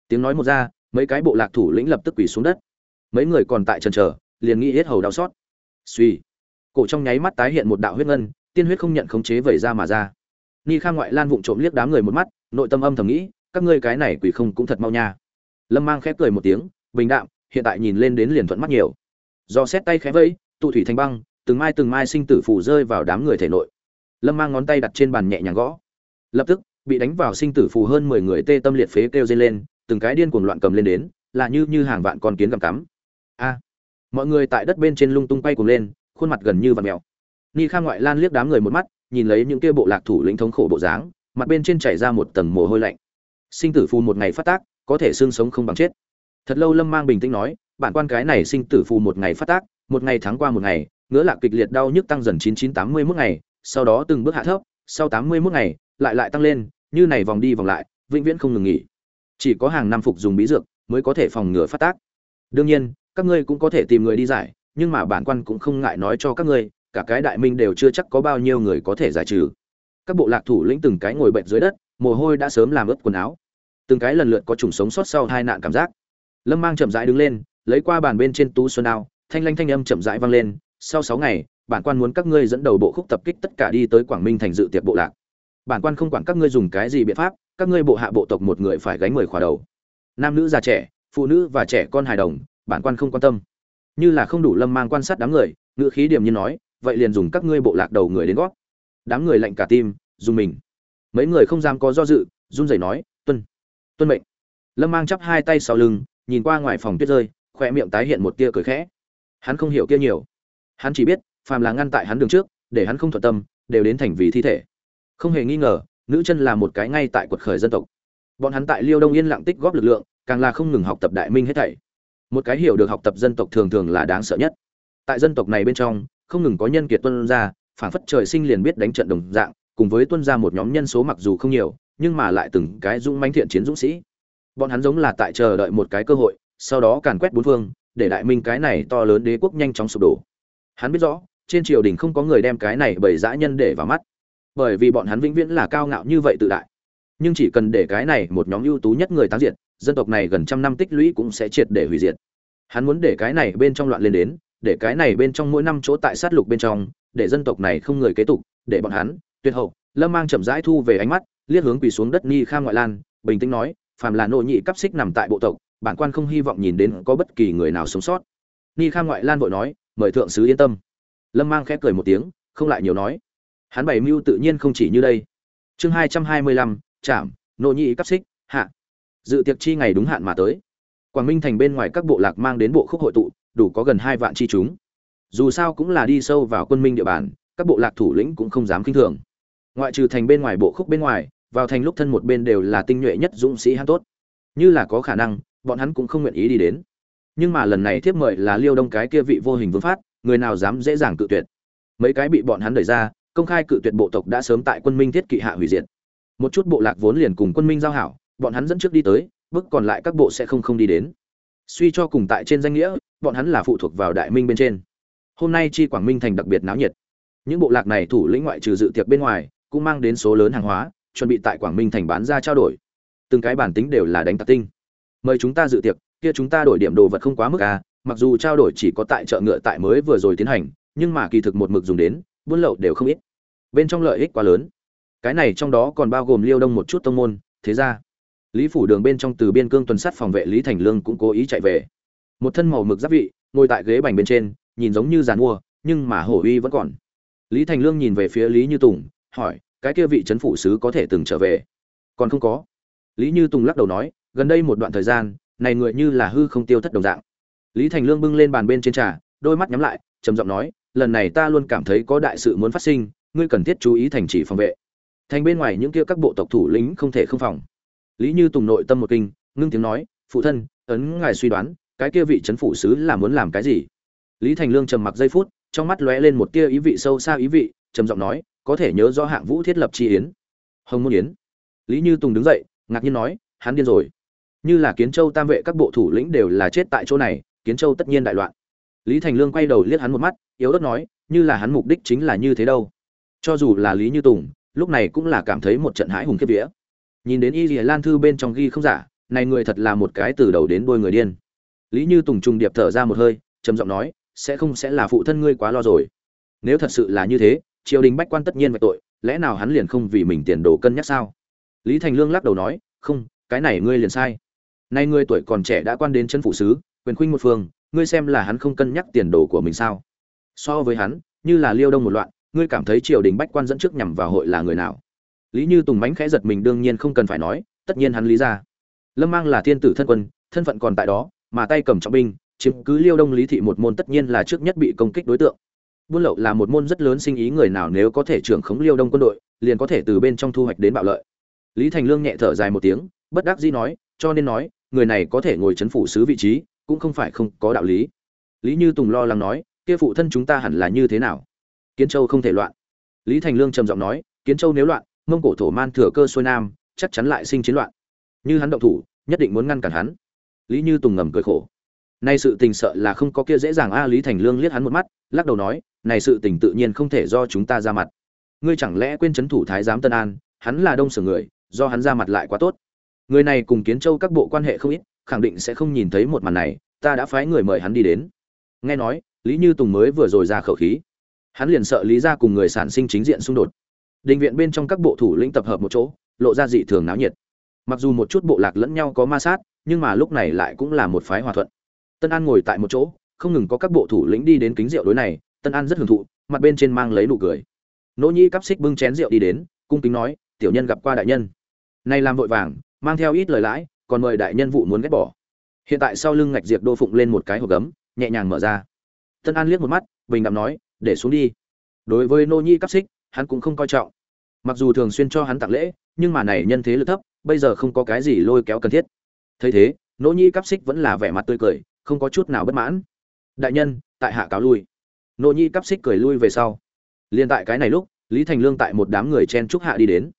Tiếng nói một ra, mấy cái bộ lạc thủ lĩnh lập tức quỳ xuống đất. Mấy người còn tại trần trở liền nghĩ hết hầu đau xót. Suy cổ trong nháy mắt tái hiện một đạo huyết ngân tiên huyết không nhận khống chế vẩy ra mà ra. Ni Kha ngoại lan vụng trộm liếc đám người một mắt, nội tâm âm thầm nghĩ, các ngươi cái này quỷ không cũng thật mau nha. Lâm mang khép cười một tiếng, bình đạm, hiện tại nhìn lên đến liền thuận mắt nhiều. Do xét tay khẽ vẫy, tụ thủy thành băng, từng mai từng mai sinh tử phù rơi vào đám người thể nội. Lâm mang ngón tay đặt trên bàn nhẹ nhàng gõ. Lập tức, bị đánh vào sinh tử phù hơn mười người tê tâm liệt phế kêu dây lên, từng cái điên cuồng loạn cầm lên đến, là như như hàng vạn con kiến gặm cắm. A! Mọi người tại đất bên trên lung tung quay cuồng lên, khuôn mặt gần như vặn mèo ni Kha ngoại lan liếc đám người một mắt, nhìn lấy những kia bộ lạc thủ lĩnh thống khổ bộ dáng, mặt bên trên chảy ra một tầng mồ hôi lạnh. Sinh tử phù một ngày phát tác, có thể xương sống không bằng chết. Thật lâu lâm mang bình tĩnh nói, bản quan cái này sinh tử phù một ngày phát tác, một ngày tháng qua một ngày, ngứa lạc kịch liệt đau nhức tăng dần chín chín tám mươi mức ngày, sau đó từng bước hạ thấp, sau tám mươi mức ngày, lại lại tăng lên, như này vòng đi vòng lại, vĩnh viễn không ngừng nghỉ. Chỉ có hàng năm phục dùng bí dược mới có thể phòng ngừa phát tác. Đương nhiên, các ngươi cũng có thể tìm người đi giải, nhưng mà bản quan cũng không ngại nói cho các ngươi cả cái đại minh đều chưa chắc có bao nhiêu người có thể giải trừ. Các bộ lạc thủ lĩnh từng cái ngồi bệnh dưới đất, mồ hôi đã sớm làm ướt quần áo. Từng cái lần lượt có trùng sống sót sau hai nạn cảm giác. Lâm mang chậm rãi đứng lên, lấy qua bàn bên trên tú xuân đao, thanh lanh thanh âm chậm rãi vang lên, sau sáu ngày, bản quan muốn các ngươi dẫn đầu bộ khúc tập kích tất cả đi tới quảng minh thành dự tiệc bộ lạc. Bản quan không quản các ngươi dùng cái gì biện pháp, các ngươi bộ hạ bộ tộc một người phải gánh mười khóa đầu. Nam nữ già trẻ, phụ nữ và trẻ con hài đồng, bản quan không quan tâm. Như là không đủ lâm mang quan sát đám người, ngữ khí điểm như nói vậy liền dùng các ngươi bộ lạc đầu người đến gót đám người lạnh cả tim, dùng mình. Mấy người không dám có do dự, run rẩy nói, tuân tuân mệnh. Lâm mang chắp hai tay sau lưng, nhìn qua ngoài phòng tuyết rơi khoe miệng tái hiện một tia cười khẽ. Hắn không hiểu kia nhiều. Hắn chỉ biết, phàm là ngăn tại hắn đường trước, để hắn không thuận tâm, đều đến thành vì thi thể. Không hề nghi ngờ, nữ chân là một cái ngay tại quật khởi dân tộc. Bọn hắn tại liêu đông yên lặng tích góp lực lượng, càng là không ngừng học tập đại minh hết thảy. Một cái hiểu được học tập dân tộc thường thường là đáng sợ nhất. Tại dân tộc này bên trong không ngừng có nhân kiệt tuân ra phản phất trời sinh liền biết đánh trận đồng dạng, cùng với tuân ra một nhóm nhân số mặc dù không nhiều, nhưng mà lại từng cái dũng mãnh thiện chiến dũng sĩ. Bọn hắn giống là tại chờ đợi một cái cơ hội, sau đó càn quét bốn phương, để đại minh cái này to lớn đế quốc nhanh chóng sụp đổ. Hắn biết rõ, trên triều đình không có người đem cái này bởi dã nhân để vào mắt. Bởi vì bọn hắn vĩnh viễn là cao ngạo như vậy tự đại. Nhưng chỉ cần để cái này một nhóm ưu tú nhất người tán diệt, dân tộc này gần trăm năm tích lũy cũng sẽ triệt để hủy diệt. Hắn muốn để cái này bên trong loạn lên đến để cái này bên trong mỗi năm chỗ tại sát lục bên trong, để dân tộc này không người kế tục, để bọn hắn, tuyệt hậu, lâm mang chậm rãi thu về ánh mắt, liếc hướng quỳ xuống đất ni kham ngoại lan, bình tĩnh nói, phàm là nội nhị cấp xích nằm tại bộ tộc, bản quan không hy vọng nhìn đến có bất kỳ người nào sống sót. Ni kham ngoại lan vội nói, mời thượng sứ yên tâm. Lâm mang khẽ cười một tiếng, không lại nhiều nói. Hắn bày mưu tự nhiên không chỉ như đây. Chương hai trăm hai mươi lăm chạm nội nhị cấp xích, hạ. Dự tiệc chi ngày đúng hạn mà tới. Quảng minh thành bên ngoài các bộ lạc mang đến bộ khúc hội tụ đủ có gần hai vạn chi chúng. Dù sao cũng là đi sâu vào quân minh địa bàn, các bộ lạc thủ lĩnh cũng không dám kinh thường. Ngoại trừ thành bên ngoài bộ khúc bên ngoài, vào thành lúc thân một bên đều là tinh nhuệ nhất dũng sĩ hắn tốt. Như là có khả năng, bọn hắn cũng không nguyện ý đi đến. Nhưng mà lần này thiếp mời là liêu đông cái kia vị vô hình vương phát, người nào dám dễ dàng cự tuyệt. Mấy cái bị bọn hắn đẩy ra, công khai cự tuyệt bộ tộc đã sớm tại quân minh thiết kỵ hạ hủy diệt. Một chút bộ lạc vốn liền cùng quân minh giao hảo, bọn hắn dẫn trước đi tới, bước còn lại các bộ sẽ không không đi đến suy cho cùng tại trên danh nghĩa, bọn hắn là phụ thuộc vào đại minh bên trên. Hôm nay chi quảng minh thành đặc biệt náo nhiệt. Những bộ lạc này thủ lĩnh ngoại trừ dự tiệc bên ngoài, cũng mang đến số lớn hàng hóa, chuẩn bị tại quảng minh thành bán ra trao đổi. Từng cái bản tính đều là đánh tạc tinh. Mời chúng ta dự tiệc, kia chúng ta đổi điểm đồ vật không quá mức à mặc dù trao đổi chỉ có tại chợ ngựa tại mới vừa rồi tiến hành, nhưng mà kỳ thực một mực dùng đến, buôn lậu đều không ít. Bên trong lợi ích quá lớn. Cái này trong đó còn bao gồm liêu đông một chút tông môn, thế ra lý phủ đường bên trong từ biên cương tuần sát phòng vệ lý thành lương cũng cố ý chạy về. Một thân màu mực giáp vị, ngồi tại ghế bành bên trên, nhìn giống như giàn mua, nhưng mà hổ uy vẫn còn. Lý thành lương nhìn về phía lý như tùng, hỏi, cái kia vị trấn phủ sứ có thể từng trở về? Còn không có. Lý như tùng lắc đầu nói, gần đây một đoạn thời gian, này người như là hư không tiêu thất đồng dạng. Lý thành lương bưng lên bàn bên trên trà, đôi mắt nhắm lại, trầm giọng nói, lần này ta luôn cảm thấy có đại sự muốn phát sinh, ngươi cần thiết chú ý thành trì phòng vệ. Thành bên ngoài những kia các bộ tộc thủ lĩnh không thể không phòng lý như tùng nội tâm một kinh, ngưng tiếng nói, phụ thân, ấn ngài suy đoán, cái kia vị trấn phủ sứ là muốn làm cái gì? Lý thành lương trầm mặc giây phút, trong mắt lóe lên một tia ý vị sâu xa ý vị, trầm giọng nói, có thể nhớ rõ hạng vũ thiết lập chi yến. Hồng môn yến. Lý như tùng đứng dậy, ngạc nhiên nói, hắn điên rồi. Như là kiến châu tam vệ các bộ thủ lĩnh đều là chết tại chỗ này, kiến châu tất nhiên đại loạn. Lý thành lương quay đầu liếc hắn một mắt, yếu ớt nói, như là hắn mục đích chính là như thế đâu. Cho dù là lý như tùng, lúc này cũng là cảm thấy một trận hãi hùng kiếp vía nhìn đến y lìa lan thư bên trong ghi không giả, này người thật là một cái từ đầu đến đôi người điên. Lý như tùng trùng điệp thở ra một hơi, trầm giọng nói, sẽ không sẽ là phụ thân ngươi quá lo rồi. Nếu thật sự là như thế, triều đình bách quan tất nhiên vạch tội, lẽ nào hắn liền không vì mình tiền đồ cân nhắc sao? Lý thành lương lắc đầu nói, không, cái này ngươi liền sai. Nay ngươi tuổi còn trẻ đã quan đến chân phụ sứ, quyền khuynh một phương, ngươi xem là hắn không cân nhắc tiền đồ của mình sao? So với hắn, như là liêu đông một loạn, ngươi cảm thấy triều đình bách quan dẫn trước nhằm vào hội là người nào? Lý như tùng mánh khẽ giật mình đương nhiên không cần phải nói, tất nhiên hắn lý ra. Lâm mang là thiên tử thân quân, thân phận còn tại đó, mà tay cầm trọng binh, chiếm cứ liêu đông lý thị một môn tất nhiên là trước nhất bị công kích đối tượng. Buôn lậu là một môn rất lớn sinh ý người nào nếu có thể trưởng khống liêu đông quân đội, liền có thể từ bên trong thu hoạch đến bạo lợi. Lý thành lương nhẹ thở dài một tiếng, bất đắc dĩ nói, cho nên nói, người này có thể ngồi chấn phủ sứ vị trí, cũng không phải không có đạo lý. Lý như tùng lo lắng nói, kia phụ thân chúng ta hẳn là như thế nào? Kiến châu không thể loạn. Lý thành lương trầm giọng nói, kiến châu nếu loạn mông cổ thổ man thừa cơ xuôi nam, chắc chắn lại sinh chiến loạn. Như hắn động thủ, nhất định muốn ngăn cản hắn. Lý như tùng ngầm cười khổ. Nay sự tình sợ là không có kia dễ dàng a, lý thành lương liếc hắn một mắt, lắc đầu nói, này sự tình tự nhiên không thể do chúng ta ra mặt. Ngươi chẳng lẽ quên trấn thủ thái giám tân an, hắn là đông sở người, do hắn ra mặt lại quá tốt. Người này cùng kiến châu các bộ quan hệ không ít, khẳng định sẽ không nhìn thấy một màn này, ta đã phái người mời hắn đi đến. Nghe nói, lý như tùng mới vừa rồi ra khẩu khí. Hắn liền sợ lý ra cùng người sản sinh chính diện xung đột đình viện bên trong các bộ thủ lĩnh tập hợp một chỗ, lộ ra dị thường náo nhiệt. Mặc dù một chút bộ lạc lẫn nhau có ma sát, nhưng mà lúc này lại cũng là một phái hòa thuận. Tân an ngồi tại một chỗ, không ngừng có các bộ thủ lĩnh đi đến kính rượu đối này, tân an rất hưởng thụ, mặt bên trên mang lấy nụ cười. Nỗ nhi cắp xích bưng chén rượu đi đến, cung kính nói, tiểu nhân gặp qua đại nhân. Nay làm vội vàng, mang theo ít lời lãi, còn mời đại nhân vụ muốn ghét bỏ. Hiện tại sau lưng ngạch diệp đô phụng lên một cái hộp gấm, nhẹ nhàng mở ra. Tân an liếc một mắt, bình đạm nói, để xuống đi. Đối với nô nhi cắp xích hắn cũng không coi trọng. Mặc dù thường xuyên cho hắn tặng lễ, nhưng mà này nhân thế lực thấp, bây giờ không có cái gì lôi kéo cần thiết. Thấy thế, nỗ nhi cắp xích vẫn là vẻ mặt tươi cười, không có chút nào bất mãn. Đại nhân, tại hạ cáo lui. Nỗ nhi cắp xích cười lui về sau. Liên tại cái này lúc, lý thành lương tại một đám người chen trúc hạ đi đến.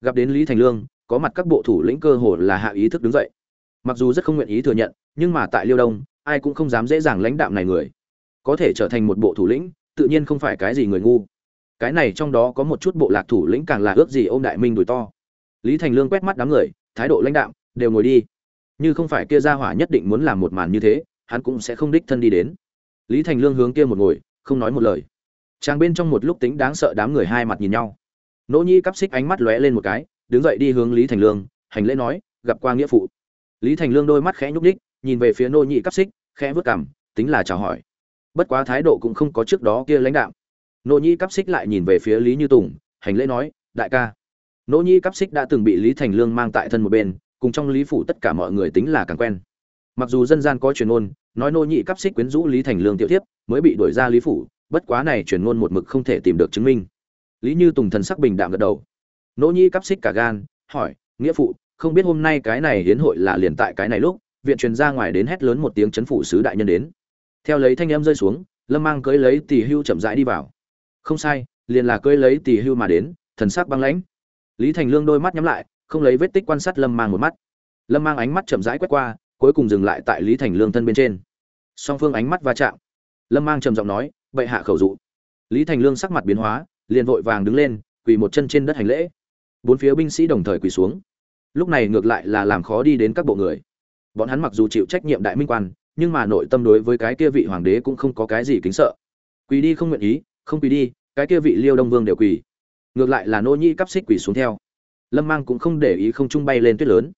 Gặp đến lý thành lương, có mặt các bộ thủ lĩnh cơ hồ là hạ ý thức đứng dậy. Mặc dù rất không nguyện ý thừa nhận, nhưng mà tại liêu đông, ai cũng không dám dễ dàng lãnh đạm này người. Có thể trở thành một bộ thủ lĩnh, tự nhiên không phải cái gì người ngu cái này trong đó có một chút bộ lạc thủ lĩnh càng là ước gì ô m đại minh đùi to. Lý thành lương quét mắt đám người, thái độ lãnh đạm, đều ngồi đi. Như không phải kia ra hỏa nhất định muốn làm một màn như thế, hắn cũng sẽ không đích thân đi đến. Lý thành lương hướng kia một ngồi, không nói một lời. Chàng bên trong một lúc tính đáng sợ đám người hai mặt nhìn nhau. Nỗ nhi cắp xích ánh mắt lóe lên một cái, đứng dậy đi hướng lý thành lương, hành lễ nói, gặp qua nghĩa phụ. Lý thành lương đôi mắt khẽ nhúc ních nhìn về phía nô nhị cắp xích, khẽ vớt cảm tính là chào hỏi. Bất quá thái độ cũng không có trước đó kia lãnh đạo nô nhị cắp xích lại nhìn về phía lý như tùng hành lễ nói đại ca. Nô nhị cắp xích đã từng bị lý thành lương mang tại thân một bên cùng trong lý phủ tất cả mọi người tính là càng quen. Mặc dù dân gian có truyền ngôn nói nô nhị cắp xích quyến rũ lý thành lương tiểu thiếp, mới bị đuổi ra lý phủ bất quá này truyền ngôn một mực không thể tìm được chứng minh. Lý như tùng thần sắc bình đạm gật đầu. Nỗ nhị cắp xích cả gan hỏi nghĩa phụ không biết hôm nay cái này hiến hội là liền tại cái này lúc viện truyền ra ngoài đến hét lớn một tiếng chấn phủ sứ đại nhân đến. Theo lấy thanh em rơi xuống lâm mang cưới lấy tỷ hưu chậm rãi đi vào không sai, liền là cơi lấy tỷ hưu mà đến, thần sắc băng lãnh. Lý thành lương đôi mắt nhắm lại, không lấy vết tích quan sát lâm mang một mắt. Lâm mang ánh mắt chậm rãi quét qua, cuối cùng dừng lại tại lý thành lương thân bên trên. Song phương ánh mắt va chạm. Lâm mang trầm giọng nói, bệ hạ khẩu dụ. Lý thành lương sắc mặt biến hóa, liền vội vàng đứng lên, quỳ một chân trên đất hành lễ. Bốn phía binh sĩ đồng thời quỳ xuống. Lúc này ngược lại là làm khó đi đến các bộ người. Bọn hắn mặc dù chịu trách nhiệm đại minh quan, nhưng mà nội tâm đối với cái kia vị hoàng đế cũng không có cái gì kính sợ. Quỳ đi không nguyện ý không quỳ đi, cái kia vị liêu đông vương đều quỳ. Ngược lại là nô nhi cắp xích quỳ xuống theo. Lâm mang cũng không để ý không trung bay lên tuyết lớn.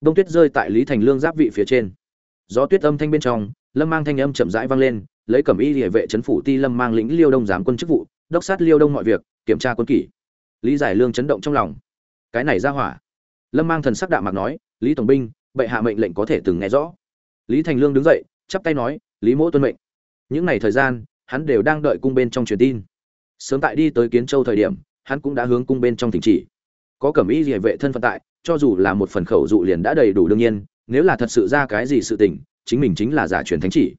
Đông tuyết rơi tại lý thành lương giáp vị phía trên. Gió tuyết âm thanh bên trong, lâm mang thanh âm chậm rãi vang lên, lấy cẩm y địa vệ trấn phủ ti lâm mang lĩnh liêu đông giám quân chức vụ, đốc sát liêu đông mọi việc, kiểm tra quân kỷ. Lý giải lương chấn động trong lòng. Cái này ra hỏa. Lâm mang thần sắc đạm mạc nói, lý tổng binh, bệ hạ mệnh lệnh có thể từng nghe rõ. Lý thành lương đứng dậy, chắp tay nói, lý mỗ tuân mệnh. Những ngày thời gian hắn đều đang đợi cung bên trong truyền tin. Sớm tại đi tới kiến châu thời điểm, hắn cũng đã hướng cung bên trong thỉnh chỉ. Có cẩm y địa vệ thân phận tại, cho dù là một phần khẩu dụ liền đã đầy đủ đương nhiên, nếu là thật sự ra cái gì sự tình, chính mình chính là giả truyền thánh chỉ.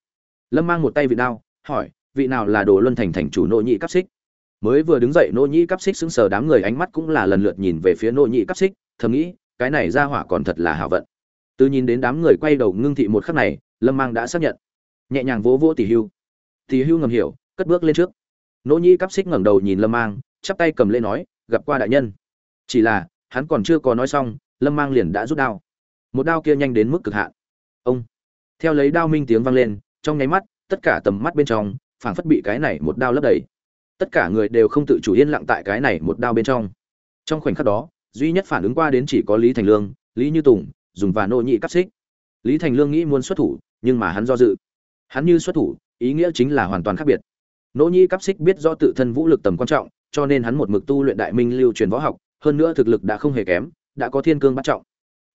Lâm mang một tay vị đao, hỏi, vị nào là đồ luân thành thành chủ nội nhị cắp xích? Mới vừa đứng dậy nội nhị cắp xích sững sờ đám người ánh mắt cũng là lần lượt nhìn về phía nội nhị cắp xích, thầm nghĩ, cái này ra hỏa còn thật là hảo vận. Từ nhìn đến đám người quay đầu ngưng thị một khắc này, lâm mang đã xác nhận. Nhẹ nhàng vỗ vỗ tỷ hưu thì hưu ngầm hiểu, cất bước lên trước. Nô nhi cắp xích ngẩng đầu nhìn lâm mang, chắp tay cầm lên nói, gặp qua đại nhân. Chỉ là, hắn còn chưa có nói xong, lâm mang liền đã rút đao. Một đao kia nhanh đến mức cực hạn. Ông. Theo lấy đao minh tiếng vang lên, trong nháy mắt, tất cả tầm mắt bên trong, phảng phất bị cái này một đao lấp đầy. Tất cả người đều không tự chủ yên lặng tại cái này một đao bên trong. Trong khoảnh khắc đó, duy nhất phản ứng qua đến chỉ có lý thành lương, lý như tùng, dùng và nô nhị cắp xích. Lý thành lương nghĩ muốn xuất thủ, nhưng mà hắn do dự. Hắn như xuất thủ ý nghĩa chính là hoàn toàn khác biệt. Nỗ nhị cắp xích biết do tự thân vũ lực tầm quan trọng, cho nên hắn một mực tu luyện đại minh lưu truyền võ học, hơn nữa thực lực đã không hề kém, đã có thiên cương bắt trọng.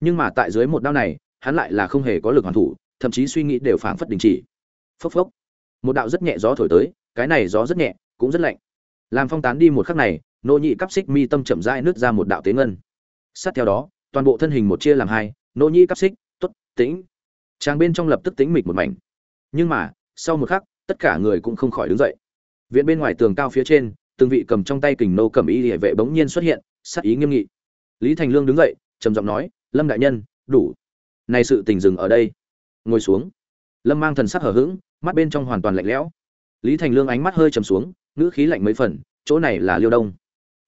Nhưng mà tại dưới một đao này, hắn lại là không hề có lực hoàn thủ, thậm chí suy nghĩ đều phảng phất đình chỉ. Phốc phốc. Một đạo rất nhẹ gió thổi tới, cái này gió rất nhẹ, cũng rất lạnh. Làm phong tán đi một khắc này nô nhị cắp xích mi tâm chậm rãi nứt ra một đạo tế ngân. Sát theo đó, toàn bộ thân hình một chia làm hai nô nhị cắp xích, tốt, tĩnh. Trang bên trong lập tức tĩnh mịch một mảnh. Nhưng mà sau một khắc, tất cả người cũng không khỏi đứng dậy. Viện bên ngoài tường cao phía trên, từng vị cầm trong tay kình nô cầm y địa vệ bỗng nhiên xuất hiện sát ý nghiêm nghị. Lý thành lương đứng dậy, trầm giọng nói, lâm đại nhân, đủ. Này sự tình dừng ở đây. Ngồi xuống. Lâm mang thần sắc hở hững, mắt bên trong hoàn toàn lạnh lẽo. Lý thành lương ánh mắt hơi trầm xuống, ngữ khí lạnh mấy phần, chỗ này là liêu đông.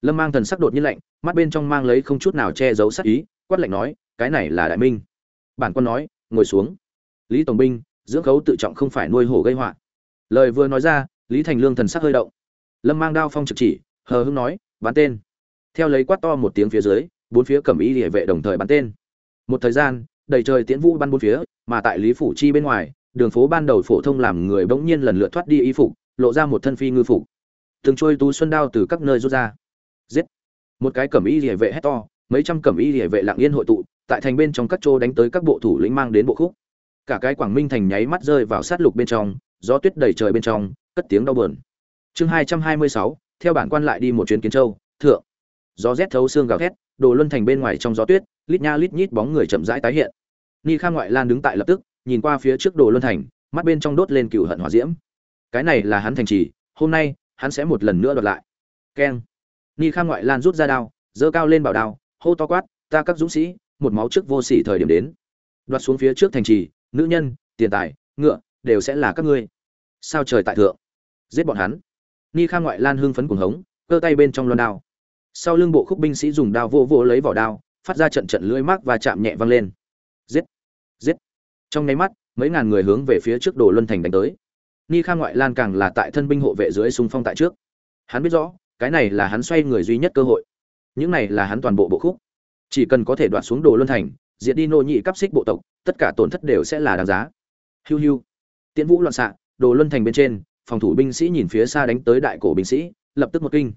Lâm mang thần sắc đột nhiên lạnh, mắt bên trong mang lấy không chút nào che giấu sắc ý, quát lạnh nói, cái này là đại minh. Bản quân nói, ngồi xuống. Lý tổng binh dưỡng khấu tự trọng không phải nuôi hổ gây họa. Lời vừa nói ra, lý thành lương thần sắc hơi động. Lâm mang đao phong trực chỉ, hờ hưng nói bắn tên. Theo lấy quát to một tiếng phía dưới, bốn phía cầm ý địa vệ đồng thời bắn tên. Một thời gian, đầy trời tiễn vũ bắn bốn phía, mà tại lý phủ chi bên ngoài, đường phố ban đầu phổ thông làm người bỗng nhiên lần lượt thoát đi y phục, lộ ra một thân phi ngư phục. Từng trôi tú xuân đao từ các nơi rút ra. Giết! Một cái cẩm y địa vệ hét to, mấy trăm cẩm y địa vệ lặng yên hội tụ, tại thành bên trong các chỗ đánh tới các bộ thủ lĩnh mang đến bộ khúc cả cái quảng minh thành nháy mắt rơi vào sát lục bên trong, gió tuyết đầy trời bên trong, cất tiếng đau buồn. Chương hai trăm hai mươi sáu, theo bản quan lại đi một chuyến kiến châu, thượng. Gió rét thấu xương gào thét, đồ luân thành bên ngoài trong gió tuyết, lít nha lít nhít bóng người chậm rãi tái hiện. Ni kha ngoại lan đứng tại lập tức, nhìn qua phía trước đồ luân thành, mắt bên trong đốt lên cựu hận hỏa diễm. Cái này là hắn thành trì, hôm nay, hắn sẽ một lần nữa đoạt lại. Keng. Ni kha ngoại lan rút ra đao, giơ cao lên bảo đao, hô to quát, ta các dũng sĩ, một máu trước vô sỉ thời điểm đến. Đoạt xuống phía trước thành trì nữ nhân, tiền tài, ngựa, đều sẽ là các ngươi. Sao trời tại thượng? Giết bọn hắn. Ni kha ngoại lan hưng phấn cuồng hống, cơ tay bên trong loan đao. Sau lưng bộ khúc binh sĩ dùng đao vô vô lấy vỏ đao, phát ra trận trận lưỡi mác và chạm nhẹ vang lên. Giết! Giết! Trong nháy mắt, mấy ngàn người hướng về phía trước đồ luân thành đánh tới. Ni kha ngoại lan càng là tại thân binh hộ vệ dưới xung phong tại trước. Hắn biết rõ, cái này là hắn xoay người duy nhất cơ hội. Những này là hắn toàn bộ bộ khúc. Chỉ cần có thể đoạt xuống đồ luân thành diệt đi nô nhị cắp xích bộ tộc, tất cả tổn thất đều sẽ là đáng giá. Hiu hiu. Tiễn vũ loạn xạ, đồ luân thành bên trên, phòng thủ binh sĩ nhìn phía xa đánh tới đại cổ binh sĩ, lập tức một kinh.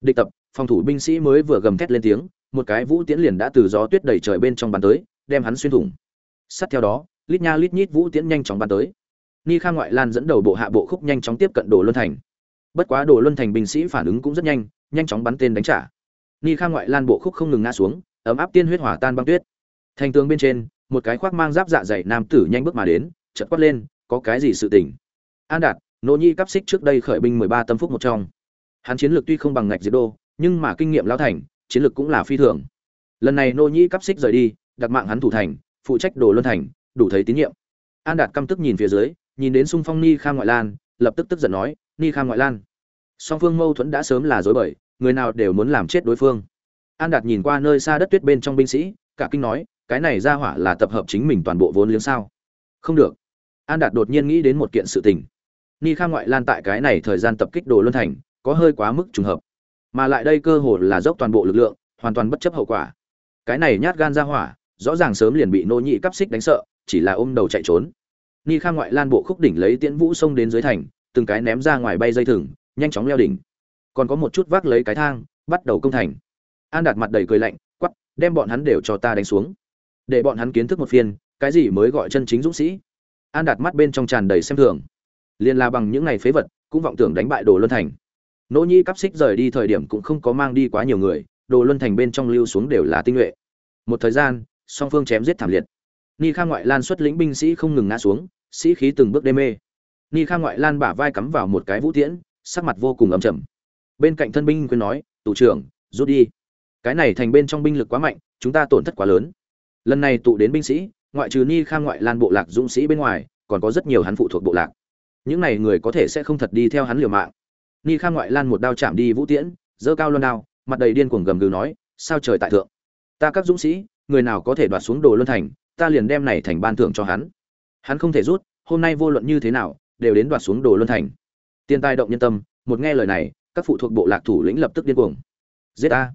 Địch tập, phòng thủ binh sĩ mới vừa gầm thét lên tiếng, một cái vũ tiễn liền đã từ gió tuyết đầy trời bên trong bắn tới, đem hắn xuyên thủng. Sát theo đó, lít nha lít nhít vũ tiễn nhanh chóng bắn tới. Ni kha ngoại lan dẫn đầu bộ hạ bộ khúc nhanh chóng tiếp cận đồ luân thành. Bất quá đồ luân thành binh sĩ phản ứng cũng rất nhanh nhanh chóng bắn tên đánh trả. Ni kha ngoại lan bộ khúc không ngừng ngã xuống, ấm áp tiên huyết hỏa tan băng tuyết thành tướng bên trên, một cái khoác mang giáp dạ dày nam tử nhanh bước mà đến, chợt quát lên, có cái gì sự tình? An đạt nỗ nhi cắp xích trước đây khởi binh mười ba tâm phúc một trong. Hắn chiến lược tuy không bằng ngạch diệt đô, nhưng mà kinh nghiệm lao thành, chiến lược cũng là phi thường. Lần này nô nhĩ cắp xích rời đi đặt mạng hắn thủ thành, phụ trách đồ luân thành, đủ thấy tín nhiệm. An đạt căm tức nhìn phía dưới, nhìn đến sung phong ni kham ngoại lan, lập tức tức giận nói, ni kham ngoại lan. Song phương mâu thuẫn đã sớm là dối bời, người nào đều muốn làm chết đối phương. An đạt nhìn qua nơi xa đất tuyết bên trong binh sĩ, cả kinh nói cái này ra hỏa là tập hợp chính mình toàn bộ vốn liếng sao? Không được. An đạt đột nhiên nghĩ đến một kiện sự tình. Ni kha ngoại lan tại cái này thời gian tập kích đồ luân thành, có hơi quá mức trùng hợp. Mà lại đây cơ hồ là dốc toàn bộ lực lượng, hoàn toàn bất chấp hậu quả. Cái này nhát gan ra hỏa, rõ ràng sớm liền bị nô nhị cắp xích đánh sợ, chỉ là ôm đầu chạy trốn. Ni kha ngoại lan bộ khúc đỉnh lấy tiễn vũ xông đến dưới thành, từng cái ném ra ngoài bay dây thừng, nhanh chóng leo đỉnh. Còn có một chút vác lấy cái thang, bắt đầu công thành. An đạt mặt đầy cười lạnh quắp đem bọn hắn đều cho ta đánh xuống để bọn hắn kiến thức một phiên, cái gì mới gọi chân chính dũng sĩ? An đạt mắt bên trong tràn đầy xem thường. Liền là bằng những ngày phế vật, cũng vọng tưởng đánh bại đồ luân thành. Nỗ nhi cắp xích rời đi thời điểm cũng không có mang đi quá nhiều người, đồ luân thành bên trong lưu xuống đều là tinh nhuệ. Một thời gian, song phương chém giết thảm liệt. Ni kha ngoại lan xuất lĩnh binh sĩ không ngừng ngã xuống, sĩ khí từng bước đê mê. Ni kha ngoại lan bả vai cắm vào một cái vũ tiễn, sắc mặt vô cùng ấm chầm bên cạnh thân binh quyên nói, tù trưởng, rút đi. Cái này thành bên trong binh lực quá mạnh, chúng ta tổn thất quá lớn lần này tụ đến binh sĩ, ngoại trừ ni kha ngoại lan bộ lạc dũng sĩ bên ngoài, còn có rất nhiều hắn phụ thuộc bộ lạc. Những này người có thể sẽ không thật đi theo hắn liều mạng. Ni kha ngoại lan một đao chạm đi vũ tiễn, giơ cao loan đao, mặt đầy điên cuồng gầm gừ nói, sao trời tại thượng? Ta các dũng sĩ, người nào có thể đoạt xuống đồ luân thành, ta liền đem này thành ban thưởng cho hắn. Hắn không thể rút, hôm nay vô luận như thế nào, đều đến đoạt xuống đồ luân thành. Tiên tai động nhân tâm, một nghe lời này, các phụ thuộc bộ lạc thủ lĩnh lập tức điên cuồng. Giết ta!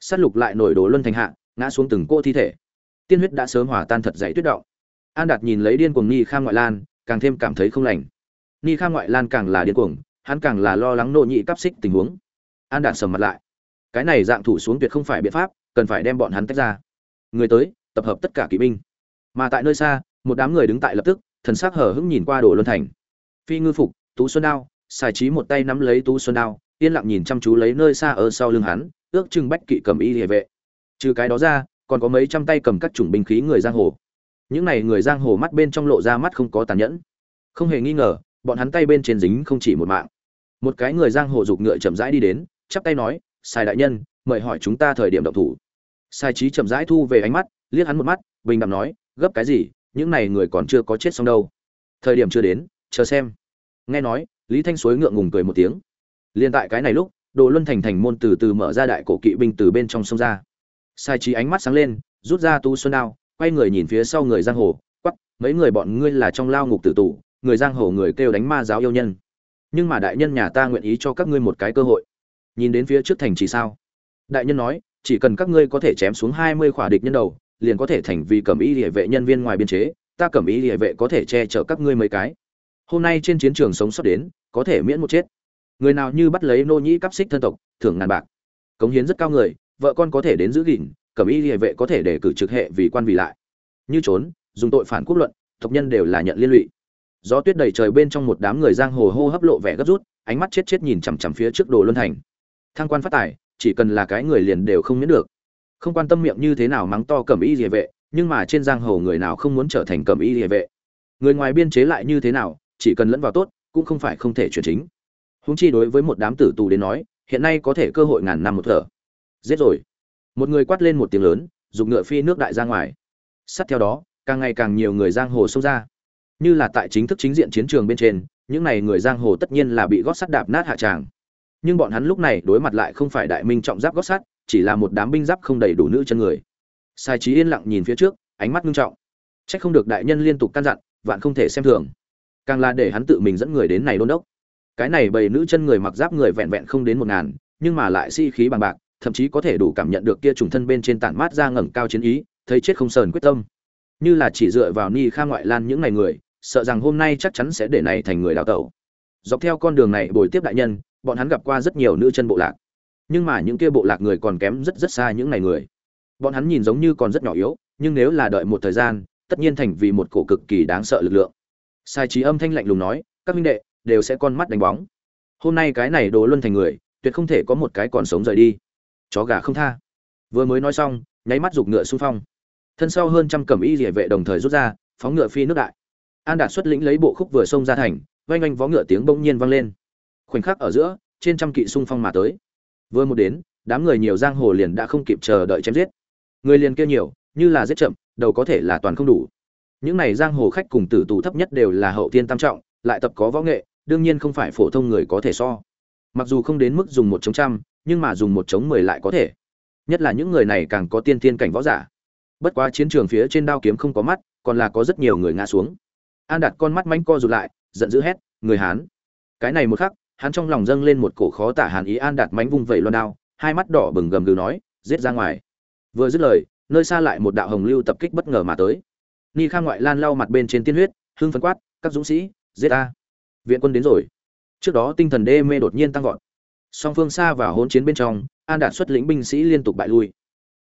Sát lục lại nổi đồ luân thành hạ, ngã xuống từng cô thi thể tiên huyết đã sớm hòa tan thật dày tuyết động. An đạt nhìn lấy điên cuồng ni khang ngoại lan, càng thêm cảm thấy không lành. Ni khang ngoại lan càng là điên cuồng, hắn càng là lo lắng nộ nhị cắp xích tình huống. An đạt sầm mặt lại. Cái này dạng thủ xuống tuyệt không phải biện pháp, cần phải đem bọn hắn tách ra. Người tới, tập hợp tất cả kỵ binh. Mà tại nơi xa, một đám người đứng tại lập tức, thần sắc hở hững nhìn qua đồ luân thành. Phi ngư phục, tú xuân đao xài trí một tay nắm lấy tú xuân đao, yên lặng nhìn chăm chú lấy nơi xa ở sau lưng hắn, ước chừng bách kỵ cầm y địa vệ. Trừ cái đó ra còn có mấy trăm tay cầm các chủng binh khí người giang hồ. Những này người giang hồ mắt bên trong lộ ra mắt không có tàn nhẫn. Không hề nghi ngờ, bọn hắn tay bên trên dính không chỉ một mạng. Một cái người giang hồ giục ngựa chậm rãi đi đến, chắp tay nói, sai đại nhân, mời hỏi chúng ta thời điểm động thủ. Sai trí chậm rãi thu về ánh mắt, liếc hắn một mắt, bình đạm nói, gấp cái gì, những này người còn chưa có chết xong đâu. Thời điểm chưa đến, chờ xem. Nghe nói, lý thanh suối ngượng ngùng cười một tiếng. Liền tại cái này lúc, đồ luân thành thành môn từ từ mở ra đại cổ kỵ binh từ bên trong sông ra sai trí ánh mắt sáng lên, rút ra tu xuân đao, quay người nhìn phía sau người giang hồ quắp mấy người bọn ngươi là trong lao ngục tử tù, người giang hồ người kêu đánh ma giáo yêu nhân. Nhưng mà đại nhân nhà ta nguyện ý cho các ngươi một cái cơ hội. Nhìn đến phía trước thành chỉ sao? Đại nhân nói, chỉ cần các ngươi có thể chém xuống hai mươi khỏa địch nhân đầu, liền có thể thành vì cẩm y địa vệ nhân viên ngoài biên chế, ta cẩm y địa vệ có thể che chở các ngươi mấy cái. Hôm nay trên chiến trường sống sót đến, có thể miễn một chết. Người nào như bắt lấy nô nhĩ cắp xích thân tộc, thưởng ngàn bạc. Cống hiến rất cao người vợ con có thể đến giữ gìn, cẩm y địa vệ có thể để cử trực hệ vì quan vì lại. Như trốn, dùng tội phản quốc luận, tộc nhân đều là nhận liên lụy. Gió tuyết đầy trời bên trong một đám người giang hồ hô hấp lộ vẻ gấp rút, ánh mắt chết chết nhìn chằm chằm phía trước đồ luân thành. Thang quan phát tài, chỉ cần là cái người liền đều không miễn được. Không quan tâm miệng như thế nào mắng to cẩm y địa vệ, nhưng mà trên giang hồ người nào không muốn trở thành cẩm y địa vệ? Người ngoài biên chế lại như thế nào, chỉ cần lẫn vào tốt, cũng không phải không thể chuyển chính. Húng chi đối với một đám tử tù đến nói, hiện nay có thể cơ hội ngàn năm một thở giết rồi. Một người quát lên một tiếng lớn dùng ngựa phi nước đại ra ngoài. Sát theo đó, càng ngày càng nhiều người giang hồ xông ra. Như là tại chính thức chính diện chiến trường bên trên, những này người giang hồ tất nhiên là bị gót sắt đạp nát hạ tràng. Nhưng bọn hắn lúc này đối mặt lại không phải đại minh trọng giáp gót sắt, chỉ là một đám binh giáp không đầy đủ nữ chân người. Sai trí yên lặng nhìn phía trước, ánh mắt nghiêm trọng. Trách không được đại nhân liên tục căn dặn, vạn không thể xem thường. Càng là để hắn tự mình dẫn người đến này đôn đốc. Cái này bầy nữ chân người mặc giáp người vẹn vẹn không đến một ngàn, nhưng mà lại si khí bằng bạc thậm chí có thể đủ cảm nhận được kia trùng thân bên trên tản mát ra ngẩng cao chiến ý, thấy chết không sờn quyết tâm. Như là chỉ dựa vào ni kha ngoại lan những ngày người, sợ rằng hôm nay chắc chắn sẽ để này thành người đào tẩu. Dọc theo con đường này bồi tiếp đại nhân, bọn hắn gặp qua rất nhiều nữ chân bộ lạc. Nhưng mà những kia bộ lạc người còn kém rất rất xa những ngày người. Bọn hắn nhìn giống như còn rất nhỏ yếu, nhưng nếu là đợi một thời gian, tất nhiên thành vì một cổ cực kỳ đáng sợ lực lượng. Sai trí âm thanh lạnh lùng nói, các minh đệ, đều sẽ con mắt đánh bóng. Hôm nay cái này đồ luân thành người, tuyệt không thể có một cái còn sống rời đi chó gà không tha. Vừa mới nói xong, nháy mắt giục ngựa xung phong. Thân sau hơn trăm cẩm y rỉa vệ đồng thời rút ra, phóng ngựa phi nước đại. An đạt xuất lĩnh lấy bộ khúc vừa xông ra thành vanh oanh vó ngựa tiếng bỗng nhiên vang lên. Khoảnh khắc ở giữa, trên trăm kỵ xung phong mà tới. Vừa một đến, đám người nhiều giang hồ liền đã không kịp chờ đợi chém giết. Người liền kia nhiều, như là giết chậm, đầu có thể là toàn không đủ. Những này giang hồ khách cùng tử tù thấp nhất đều là hậu thiên tam trọng, lại tập có võ nghệ, đương nhiên không phải phổ thông người có thể so. Mặc dù không đến mức dùng một chống trăm nhưng mà dùng một chống mười lại có thể. Nhất là những người này càng có tiên thiên cảnh võ giả. Bất quá chiến trường phía trên đao kiếm không có mắt, còn là có rất nhiều người ngã xuống. An đặt con mắt mánh co rụt lại, giận dữ hét, người hán! Cái này một khắc, hắn trong lòng dâng lên một cổ khó tả hàn ý, an đạt mánh vung vẩy loan đao, hai mắt đỏ bừng gầm gừ nói, giết ra ngoài. Vừa dứt lời, nơi xa lại một đạo hồng lưu tập kích bất ngờ mà tới. Ni kha ngoại lan lau mặt bên trên tiên huyết, hưng phấn quát, các dũng sĩ, giết ta! Viện quân đến rồi! Trước đó tinh thần đê mê đột nhiên tăng vọt song phương xa và hỗn chiến bên trong, an đạt xuất lĩnh binh sĩ liên tục bại lui.